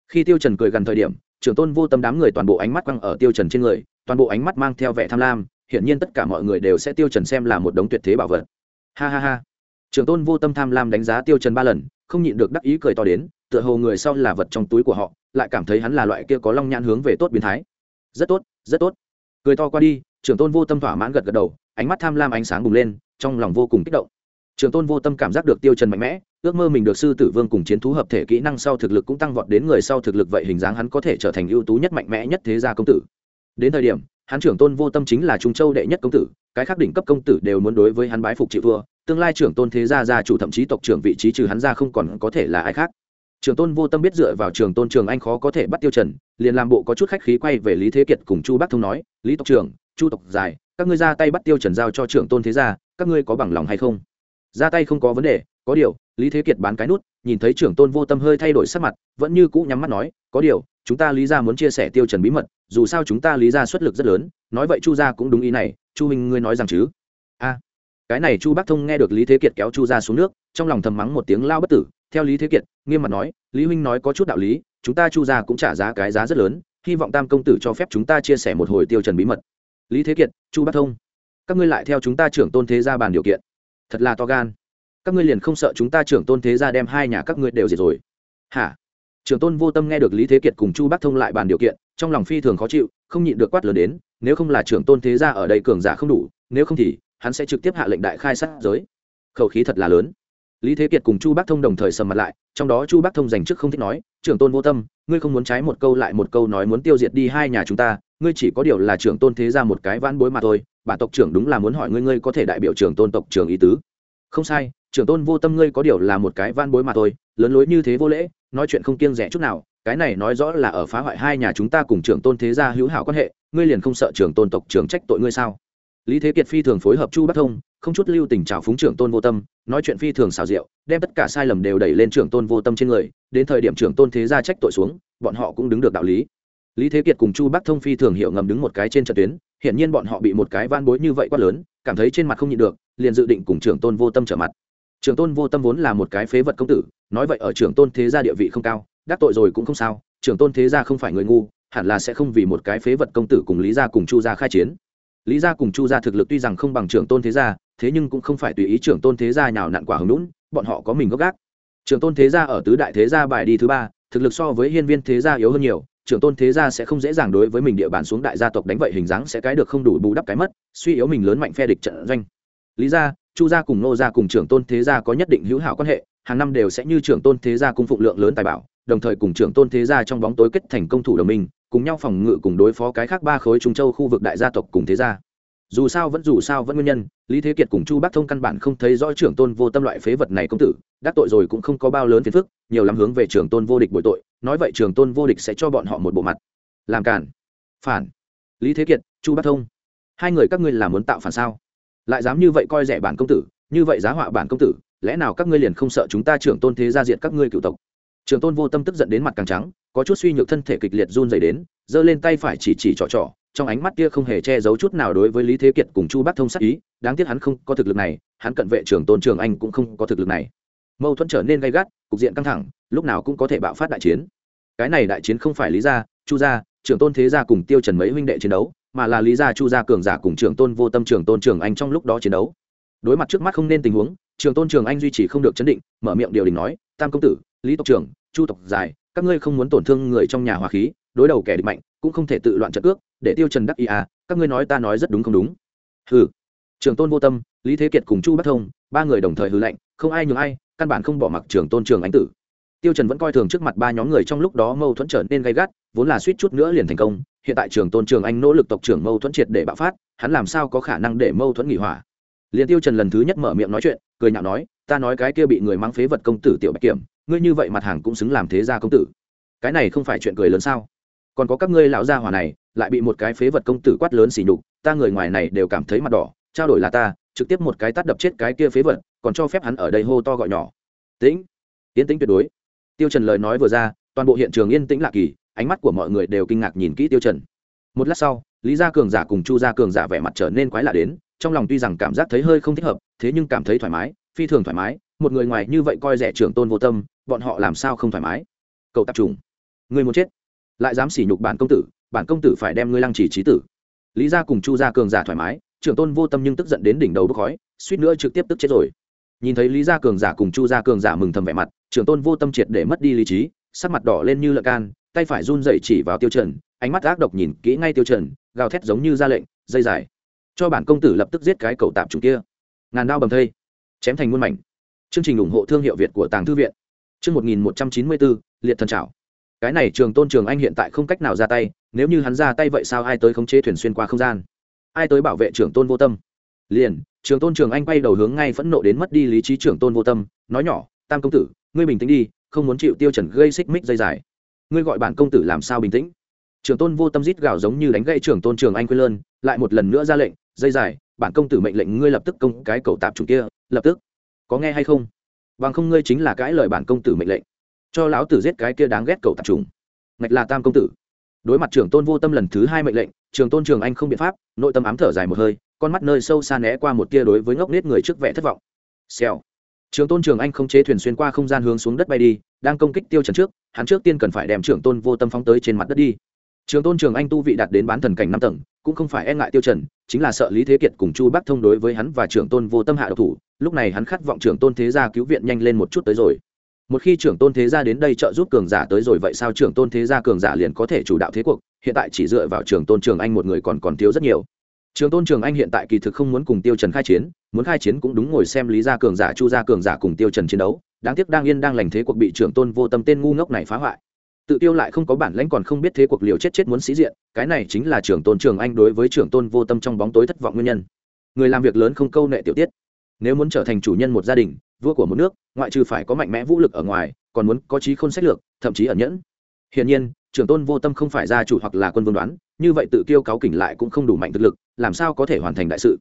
Khi tiêu trần cười gần thời điểm, trưởng tôn vô tâm đám người toàn bộ ánh mắt quăng ở tiêu trần trên người, toàn bộ ánh mắt mang theo vẻ tham lam, hiển nhiên tất cả mọi người đều sẽ tiêu trần xem là một đống tuyệt thế bảo vật. Ha ha ha. Trưởng tôn vô tâm tham lam đánh giá tiêu trần ba lần, không nhịn được đắc ý cười to đến, tựa hồ người sau là vật trong túi của họ, lại cảm thấy hắn là loại kia có long nhãn hướng về tốt biến thái. Rất tốt rất tốt cười to qua đi, trưởng tôn vô tâm thỏa mãn gật gật đầu, ánh mắt tham lam ánh sáng bùng lên, trong lòng vô cùng kích động. Trưởng tôn vô tâm cảm giác được tiêu trần mạnh mẽ, ước mơ mình được sư tử vương cùng chiến thú hợp thể kỹ năng sau thực lực cũng tăng vọt đến người sau thực lực vậy hình dáng hắn có thể trở thành ưu tú nhất mạnh mẽ nhất thế gia công tử. Đến thời điểm, hắn trưởng tôn vô tâm chính là trung châu đệ nhất công tử, cái khác đỉnh cấp công tử đều muốn đối với hắn bái phục chịu thua, tương lai trưởng tôn thế gia gia chủ thậm chí tộc trưởng vị trí trừ hắn ra không còn có thể là ai khác. Trưởng tôn vô tâm biết dựa vào trường tôn trường anh khó có thể bắt tiêu trần liền làm bộ có chút khách khí quay về lý thế kiệt cùng chu bắc thông nói, lý tộc trưởng, chu tộc dài, các ngươi ra tay bắt tiêu trần giao cho trưởng tôn thế gia, các ngươi có bằng lòng hay không? Ra tay không có vấn đề, có điều, lý thế kiệt bán cái nút, nhìn thấy trưởng tôn vô tâm hơi thay đổi sắc mặt, vẫn như cũ nhắm mắt nói, có điều, chúng ta lý ra muốn chia sẻ tiêu trần bí mật, dù sao chúng ta lý ra xuất lực rất lớn, nói vậy chu gia cũng đúng ý này, chu minh ngươi nói rằng chứ? A. Cái này chu bắc thông nghe được lý thế kiệt kéo chu gia xuống nước, trong lòng thầm mắng một tiếng lao bất tử, theo lý thế kiệt, nghiêm mặt nói, lý huynh nói có chút đạo lý chúng ta chu gia cũng trả giá cái giá rất lớn, hy vọng tam công tử cho phép chúng ta chia sẻ một hồi tiêu trần bí mật. Lý thế kiệt, chu bắc thông, các ngươi lại theo chúng ta trưởng tôn thế gia bàn điều kiện. Thật là to gan. Các ngươi liền không sợ chúng ta trưởng tôn thế gia đem hai nhà các ngươi đều diệt rồi. Hả? Trưởng tôn vô tâm nghe được lý thế kiệt cùng chu bắc thông lại bàn điều kiện, trong lòng phi thường khó chịu, không nhịn được quát lớn đến, nếu không là trưởng tôn thế gia ở đây cường giả không đủ, nếu không thì, hắn sẽ trực tiếp hạ lệnh đại khai sát giới. Khẩu khí thật là lớn lý thế kiệt cùng chu Bác thông đồng thời sầm mặt lại, trong đó chu Bác thông dành trước không thích nói, trưởng tôn vô tâm, ngươi không muốn trái một câu lại một câu nói muốn tiêu diệt đi hai nhà chúng ta, ngươi chỉ có điều là trưởng tôn thế ra một cái vãn bối mà thôi, bản tộc trưởng đúng là muốn hỏi ngươi ngươi có thể đại biểu trưởng tôn tộc trưởng ý tứ. Không sai, trưởng tôn vô tâm ngươi có điều là một cái van bối mà thôi, lớn lối như thế vô lễ, nói chuyện không kiêng rẻ chút nào, cái này nói rõ là ở phá hoại hai nhà chúng ta cùng trưởng tôn thế gia hữu hảo quan hệ, ngươi liền không sợ trưởng tôn tộc trưởng trách tội ngươi sao? Lý thế kiệt phi thường phối hợp chu bắc thông không chút lưu tình trào phúng trưởng tôn vô tâm, nói chuyện phi thường xào rượu, đem tất cả sai lầm đều đẩy lên trưởng tôn vô tâm trên người, đến thời điểm trưởng tôn thế gia trách tội xuống, bọn họ cũng đứng được đạo lý. Lý thế kiệt cùng chu bắc thông phi thường hiệu ngầm đứng một cái trên trận tuyến hiện nhiên bọn họ bị một cái van bối như vậy quá lớn, cảm thấy trên mặt không nhịn được, liền dự định cùng trưởng tôn vô tâm trở mặt. Trưởng tôn vô tâm vốn là một cái phế vật công tử, nói vậy ở trưởng tôn thế gia địa vị không cao, đắc tội rồi cũng không sao, trưởng tôn thế gia không phải người ngu, hẳn là sẽ không vì một cái phế vật công tử cùng lý gia cùng chu gia khai chiến. Lý gia cùng chu gia thực lực tuy rằng không bằng trưởng tôn thế gia thế nhưng cũng không phải tùy ý trưởng tôn thế gia nào nặn quả hứng lũn, bọn họ có mình gốc gác. Trưởng tôn thế gia ở tứ đại thế gia bài đi thứ ba, thực lực so với hiên viên thế gia yếu hơn nhiều, trưởng tôn thế gia sẽ không dễ dàng đối với mình địa bàn xuống đại gia tộc đánh vậy hình dáng sẽ cái được không đủ bù đắp cái mất, suy yếu mình lớn mạnh phe địch trận doanh. Lý gia, chu gia cùng nô gia cùng trưởng tôn thế gia có nhất định hữu hảo quan hệ, hàng năm đều sẽ như trưởng tôn thế gia cung phụng lượng lớn tài bảo, đồng thời cùng trưởng tôn thế gia trong bóng tối kết thành công thủ đồng minh, cùng nhau phòng ngự cùng đối phó cái khác ba khối trung châu khu vực đại gia tộc cùng thế gia dù sao vẫn dù sao vẫn nguyên nhân, lý thế kiệt cùng chu bắc thông căn bản không thấy rõ trưởng tôn vô tâm loại phế vật này công tử, đắc tội rồi cũng không có bao lớn phiền phức, nhiều lắm hướng về trưởng tôn vô địch bội tội, nói vậy trưởng tôn vô địch sẽ cho bọn họ một bộ mặt. Làm cản phản. Lý thế kiệt, chu bắc thông. Hai người các ngươi là muốn tạo phản sao? Lại dám như vậy coi rẻ bản công tử, như vậy giá họa bản công tử, lẽ nào các ngươi liền không sợ chúng ta trưởng tôn thế gia diện các ngươi cựu tộc? Trưởng tôn vô tâm tức giận đến mặt càng trắng, có chút suy nhược thân thể kịch liệt run dày đến, giơ lên tay phải chỉ chỉ trỏ trỏ trong ánh mắt kia không hề che giấu chút nào đối với lý thế kiệt cùng chu bắc thông sắc ý, đáng tiếc hắn không có thực lực này, hắn cận vệ trưởng tôn trường anh cũng không có thực lực này. Mâu thuẫn trở nên gay gắt, cục diện căng thẳng, lúc nào cũng có thể bạo phát đại chiến. Cái này đại chiến không phải lý gia, chu gia, trưởng tôn thế gia cùng tiêu trần mấy huynh đệ chiến đấu, mà là lý gia, chu gia cường giả cùng trưởng tôn vô tâm, trưởng tôn trường anh trong lúc đó chiến đấu. Đối mặt trước mắt không nên tình huống, trưởng tôn trường anh duy trì không được chấn định, mở miệng điều đình nói, tam công tử, lý tộc trưởng, chu tộc dài các ngươi không muốn tổn thương người trong nhà hòa khí đối đầu kẻ địch mạnh cũng không thể tự loạn trận cước, để tiêu trần đắc ý à các ngươi nói ta nói rất đúng không đúng? Hừ. Trường tôn vô tâm lý thế kiệt cùng chu bắc thông ba người đồng thời hừ lệnh, không ai nhường ai căn bản không bỏ mặc Trường tôn trường anh tử. Tiêu trần vẫn coi thường trước mặt ba nhóm người trong lúc đó mâu thuẫn trở nên gay gắt vốn là suýt chút nữa liền thành công hiện tại trường tôn trường anh nỗ lực tộc trưởng mâu thuẫn triệt để bạo phát hắn làm sao có khả năng để mâu thuẫn nghỉ hỏa? Liền tiêu trần lần thứ nhất mở miệng nói chuyện cười nhạo nói ta nói cái kia bị người mang phế vật công tử tiểu bạch kiểm ngươi như vậy mặt hàng cũng xứng làm thế gia công tử. Cái này không phải chuyện cười lớn sao? Còn có các ngươi lão gia hỏa này lại bị một cái phế vật công tử quát lớn xỉ nhục ta người ngoài này đều cảm thấy mặt đỏ trao đổi là ta trực tiếp một cái tát đập chết cái kia phế vật còn cho phép hắn ở đây hô to gọi nhỏ. Tĩnh. Tiến tĩnh tuyệt đối. Tiêu trần lời nói vừa ra toàn bộ hiện trường yên tĩnh lạ kỳ ánh mắt của mọi người đều kinh ngạc nhìn kỹ tiêu trần. Một lát sau lý gia cường giả cùng chu gia cường giả vẻ mặt trở nên quái lạ đến trong lòng tuy rằng cảm giác thấy hơi không thích hợp thế nhưng cảm thấy thoải mái phi thường thoải mái một người ngoài như vậy coi rẻ trưởng tôn vô tâm bọn họ làm sao không thoải mái? Cậu tập trùng, người muốn chết lại dám sỉ nhục bản công tử, bản công tử phải đem ngươi lăng trì trí tử. Lý gia cùng chu gia cường giả thoải mái, trưởng tôn vô tâm nhưng tức giận đến đỉnh đầu bốc khói, suýt nữa trực tiếp tức chết rồi. Nhìn thấy lý gia cường giả cùng chu gia cường giả mừng thầm vẻ mặt, trưởng tôn vô tâm triệt để mất đi lý trí, sắc mặt đỏ lên như lợn can, tay phải run dậy chỉ vào tiêu trần, ánh mắt ác độc nhìn kỹ ngay tiêu trần, gào thét giống như ra lệnh, dây dài. Cho bản công tử lập tức giết cái cầu tạm chủ kia. Ngàn đao bầm thây, chém thành muôn mảnh. Chương trình ủng hộ thương hiệu việt của tàng thư viện. Chương một nghìn một trăm chín mươi bốn, liệt thần trảo cái này trường tôn trường anh hiện tại không cách nào ra tay, nếu như hắn ra tay vậy sao ai tới khống chế thuyền xuyên qua không gian? Ai tới bảo vệ trưởng tôn vô tâm? Liền, trường tôn trường anh quay đầu hướng ngay phẫn nộ đến mất đi lý trí trưởng tôn vô tâm, nói nhỏ, tam công tử, ngươi bình tĩnh đi, không muốn chịu tiêu trần gây xích mích dây dài. Ngươi gọi bản công tử làm sao bình tĩnh? Trường tôn vô tâm rít gào giống như đánh gậy trưởng tôn trường anh quên lơn, lại một lần nữa ra lệnh, dây dài, bản công tử mệnh lệnh ngươi lập tức công cái cầu tạp chủ kia, lập tức. Có nghe hay không? Bằng không ngươi chính là cái lời bản công tử mệnh lệnh cho lão tử giết cái kia đáng ghét cầu tạp trùng. Ngạch là tam công tử. Đối mặt trưởng tôn vô tâm lần thứ hai mệnh lệnh trường tôn trường anh không biện pháp, nội tâm ám thở dài một hơi, con mắt nơi sâu xa né qua một tia đối với ngốc nết người trước vẻ thất vọng. Xèo. Trường tôn trường anh không chế thuyền xuyên qua không gian hướng xuống đất bay đi, đang công kích tiêu trần trước, hắn trước tiên cần phải đem trưởng tôn vô tâm phóng tới trên mặt đất đi. Trường tôn trường anh tu vị đạt đến bán thần cảnh năm tầng, cũng không phải e ngại tiêu trần, chính là sợ lý thế kiệt cùng chu bắc thông đối với hắn và trưởng tôn vô tâm hạ độc thủ, lúc này hắn khát vọng trưởng tôn thế gia cứu viện nhanh lên một chút tới rồi một khi trưởng tôn thế gia đến đây trợ giúp cường giả tới rồi vậy sao trưởng tôn thế gia cường giả liền có thể chủ đạo thế cuộc? Hiện tại chỉ dựa vào trưởng tôn trường anh một người còn còn thiếu rất nhiều. Trường tôn trường anh hiện tại kỳ thực không muốn cùng tiêu trần khai chiến, muốn khai chiến cũng đúng ngồi xem lý gia cường giả, chu gia cường giả cùng tiêu trần chiến đấu. Đáng tiếc đang yên đang lành thế cuộc bị trưởng tôn vô tâm tên ngu ngốc này phá hoại. Tự tiêu lại không có bản lãnh còn không biết thế cuộc liều chết chết muốn sĩ diện, cái này chính là trưởng tôn trường anh đối với trưởng tôn vô tâm trong bóng tối thất vọng nguyên nhân. Người làm việc lớn không câu nệ tiểu tiết. Nếu muốn trở thành chủ nhân một gia đình vua của một nước, ngoại trừ phải có mạnh mẽ vũ lực ở ngoài, còn muốn có trí khôn sách lược, thậm chí ẩn nhẫn. Hiển nhiên, trưởng tôn vô tâm không phải gia chủ hoặc là quân vương đoán, như vậy tự kiêu cáo kỉnh lại cũng không đủ mạnh thực lực, làm sao có thể hoàn thành đại sự?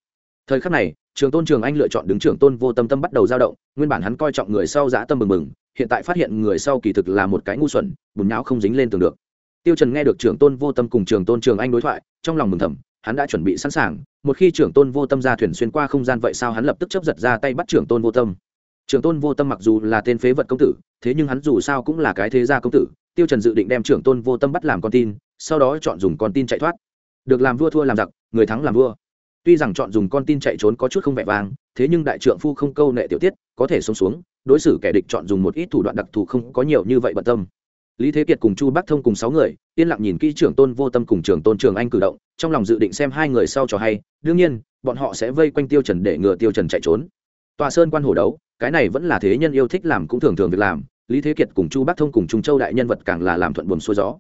Thời khắc này trường tôn trường anh lựa chọn đứng trưởng tôn vô tâm tâm bắt đầu dao động, nguyên bản hắn coi trọng người sau giã tâm mừng mừng hiện tại phát hiện người sau kỳ thực là một cái ngu xuẩn, bùn nhão không dính lên tường được. Tiêu trần nghe được trưởng tôn vô tâm cùng trường tôn trường anh đối thoại, trong lòng mừng thầm, hắn đã chuẩn bị sẵn sàng, một khi trưởng tôn vô tâm ra thuyền xuyên qua không gian vậy sao hắn lập tức chấp giật ra tay bắt trưởng tôn vô tâm? Trưởng tôn vô tâm mặc dù là tên phế vật công tử, thế nhưng hắn dù sao cũng là cái thế gia công tử, tiêu trần dự định đem trưởng tôn vô tâm bắt làm con tin, sau đó chọn dùng con tin chạy thoát. Được làm vua thua làm giặc, người thắng làm vua. Tuy rằng chọn dùng con tin chạy trốn có chút không vẻ vang, thế nhưng đại trượng phu không câu nệ tiểu tiết, có thể sống xuống, đối xử kẻ địch chọn dùng một ít thủ đoạn đặc thù không có nhiều như vậy bận tâm. Lý thế kiệt cùng chu bắc thông cùng sáu người, yên lặng nhìn kỹ trưởng tôn vô tâm cùng trưởng tôn trường anh cử động, trong lòng dự định xem hai người sau trò hay, đương nhiên, bọn họ sẽ vây quanh tiêu trần để ngừa tiêu trần chạy trốn. Tòa sơn quan hổ đấu cái này vẫn là thế nhân yêu thích làm cũng thường thường việc làm, lý thế kiệt cùng chu bắc thông cùng trung châu đại nhân vật càng là làm thuận buồn xuôi gió.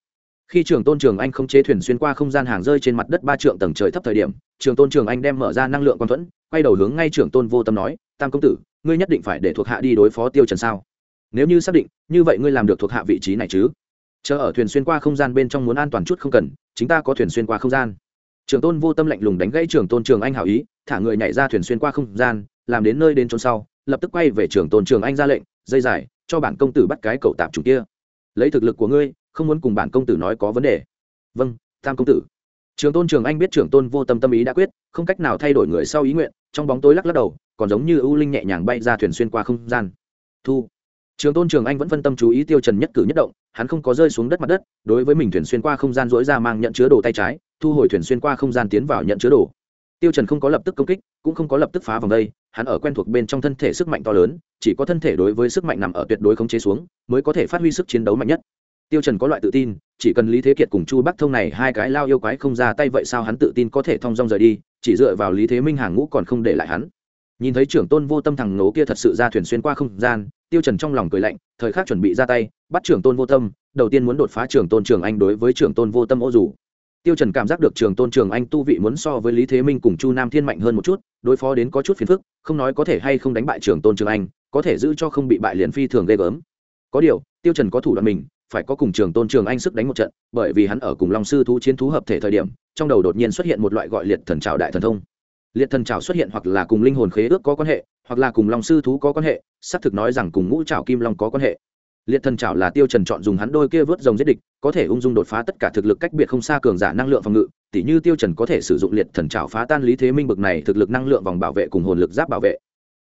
Khi trường tôn trường anh không chế thuyền xuyên qua không gian hàng rơi trên mặt đất ba trượng tầng trời thấp thời điểm, trường tôn trường anh đem mở ra năng lượng quang thuẫn, quay đầu hướng ngay trường tôn vô tâm nói, tam công tử, ngươi nhất định phải để thuộc hạ đi đối phó tiêu trần sao? Nếu như xác định, như vậy ngươi làm được thuộc hạ vị trí này chứ? Chờ ở thuyền xuyên qua không gian bên trong muốn an toàn chút không cần chúng ta có thuyền xuyên qua không gian. Trường tôn vô tâm lạnh lùng đánh gãy trường tôn trường anh hảo ý, thả người nhảy ra thuyền xuyên qua không gian, làm đến nơi đến trốn sau lập tức quay về trường tôn trường anh ra lệnh, dây dài, cho bản công tử bắt cái cậu tạp chủ kia. Lấy thực lực của ngươi, không muốn cùng bản công tử nói có vấn đề. Vâng tam công tử. Trường tôn trường anh biết trưởng tôn vô tâm tâm ý đã quyết, không cách nào thay đổi người sau ý nguyện, trong bóng tối lắc lắc đầu, còn giống như ưu linh nhẹ nhàng bay ra thuyền xuyên qua không gian. Thu. Trường tôn trường anh vẫn phân tâm chú ý tiêu trần nhất cử nhất động, hắn không có rơi xuống đất mặt đất, đối với mình thuyền xuyên qua không gian dỗi ra mang nhận chứa đồ tay trái, thu hồi thuyền xuyên qua không gian tiến vào nhận chứa đồ tiêu trần không có lập tức công kích, cũng không có lập tức phá vòng đây, hắn ở quen thuộc bên trong thân thể sức mạnh to lớn, chỉ có thân thể đối với sức mạnh nằm ở tuyệt đối khống chế xuống, mới có thể phát huy sức chiến đấu mạnh nhất. Tiêu trần có loại tự tin, chỉ cần lý thế kiệt cùng chu bắc thông này hai cái lao yêu quái không ra tay vậy sao hắn tự tin có thể thông dong rời đi, chỉ dựa vào lý thế minh hàng ngũ còn không để lại hắn. Nhìn thấy trưởng tôn vô tâm thằng nố kia thật sự ra thuyền xuyên qua không gian, tiêu trần trong lòng cười lạnh, thời khắc chuẩn bị ra tay, bắt trưởng tôn vô tâm, đầu tiên muốn đột phá trưởng tôn trường anh đối với trưởng tôn vô tâm ô dù tiêu trần cảm giác được trường tôn trường anh tu vị muốn so với lý thế minh cùng chu nam thiên mạnh hơn một chút, đối phó đến có chút phiền phức, không nói có thể hay không đánh bại trường tôn trường anh, có thể giữ cho không bị bại liền phi thường ghê gớm. Có điều, tiêu trần có thủ đoạn mình, phải có cùng trường tôn trường anh sức đánh một trận, bởi vì hắn ở cùng long sư thú chiến thú hợp thể thời điểm, trong đầu đột nhiên xuất hiện một loại gọi liệt thần trào đại thần thông. Liệt thần trào xuất hiện hoặc là cùng linh hồn khế ước có quan hệ, hoặc là cùng long sư thú có quan hệ, xác thực nói rằng cùng ngũ trào kim long có quan hệ liệt thần Chảo là tiêu trần chọn dùng hắn đôi kia vớt rồng giết địch có thể ung dung đột phá tất cả thực lực cách biệt không xa cường giả năng lượng phòng ngự tỉ như tiêu trần có thể sử dụng liệt thần chảo phá tan lý thế minh bực này thực lực năng lượng vòng bảo vệ cùng hồn lực giáp bảo vệ.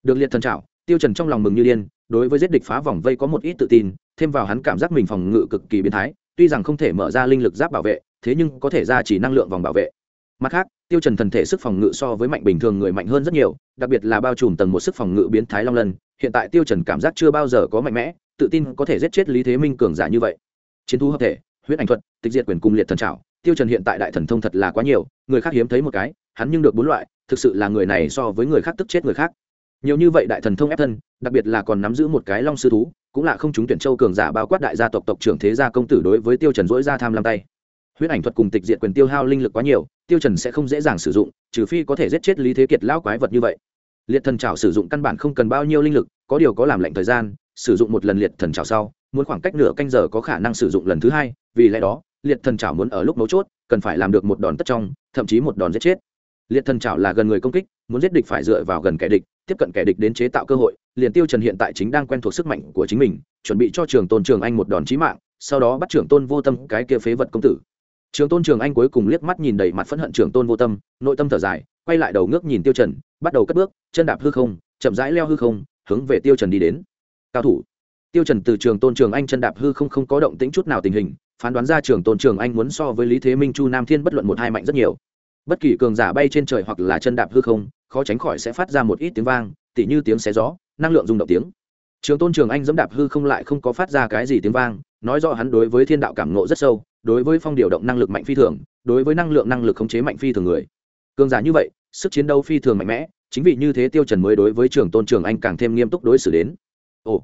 Được liệt thần chảo, tiêu trần trong lòng mừng như điên đối với giết địch phá vòng vây có một ít tự tin thêm vào hắn cảm giác mình phòng ngự cực kỳ biến thái tuy rằng không thể mở ra linh lực giáp bảo vệ thế nhưng có thể ra chỉ năng lượng vòng bảo vệ. Mặt khác tiêu trần thần thể sức phòng ngự so với mạnh bình thường người mạnh hơn rất nhiều đặc biệt là bao trùm tầng một sức phòng ngự biến thái long lân hiện tại tiêu trần cảm giác chưa bao giờ có mạnh mẽ tự tin có thể giết chết lý thế minh cường giả như vậy. Chiến thu hợp thể, huyết ảnh thuật, tịch diệt quyền cung liệt thần trảo, tiêu trần hiện tại đại thần thông thật là quá nhiều, người khác hiếm thấy một cái, hắn nhưng được bốn loại, thực sự là người này so với người khác tức chết người khác. Nhiều như vậy đại thần thông ép thân, đặc biệt là còn nắm giữ một cái long sư thú, cũng là không chúng tuyển châu cường giả bao quát đại gia tộc tộc trưởng thế gia công tử đối với tiêu trần dỗi ra tham lam tay. Huyết ảnh thuật cùng tịch diệt quyền tiêu hao linh lực quá nhiều, tiêu trần sẽ không dễ dàng sử dụng, trừ phi có thể giết chết lý thế kiệt lão quái vật như vậy. Liệt thần trảo sử dụng căn bản không cần bao nhiêu linh lực, có điều có làm lệnh thời gian sử dụng một lần liệt thần trảo sau, muốn khoảng cách nửa canh giờ có khả năng sử dụng lần thứ hai, vì lẽ đó, liệt thần trảo muốn ở lúc mấu chốt, cần phải làm được một đòn tất trong, thậm chí một đòn giết chết. Liệt thần trảo là gần người công kích, muốn giết địch phải dựa vào gần kẻ địch, tiếp cận kẻ địch đến chế tạo cơ hội, liền tiêu trần hiện tại chính đang quen thuộc sức mạnh của chính mình, chuẩn bị cho trường tôn trường anh một đòn chí mạng, sau đó bắt trưởng tôn vô tâm cái kia phế vật công tử. Trường tôn trường anh cuối cùng liếc mắt nhìn đầy mặt phẫn hận trưởng tôn vô tâm, nội tâm thở dài, quay lại đầu ngước nhìn tiêu trần, bắt đầu cất bước, chân đạp hư không, chậm rãi leo hư không, hướng về tiêu trần đi đến cao thủ. Tiêu trần từ trường tôn trường anh chân đạp hư không không có động tĩnh chút nào tình hình, phán đoán ra trường tôn trường anh muốn so với lý thế minh, chu nam thiên bất luận một hai mạnh rất nhiều. Bất kỳ cường giả bay trên trời hoặc là chân đạp hư không, khó tránh khỏi sẽ phát ra một ít tiếng vang, tỉ như tiếng xé gió, năng lượng rung động tiếng. Trường tôn trường anh dẫm đạp hư không lại không có phát ra cái gì tiếng vang, nói rõ hắn đối với thiên đạo cảm ngộ rất sâu, đối với phong điều động năng lực mạnh phi thường, đối với năng lượng năng lực khống chế mạnh phi thường người. Cường giả như vậy, sức chiến đấu phi thường mạnh mẽ, chính vì như thế tiêu trần mới đối với trường tôn trường anh càng thêm nghiêm túc đối xử đến ồ.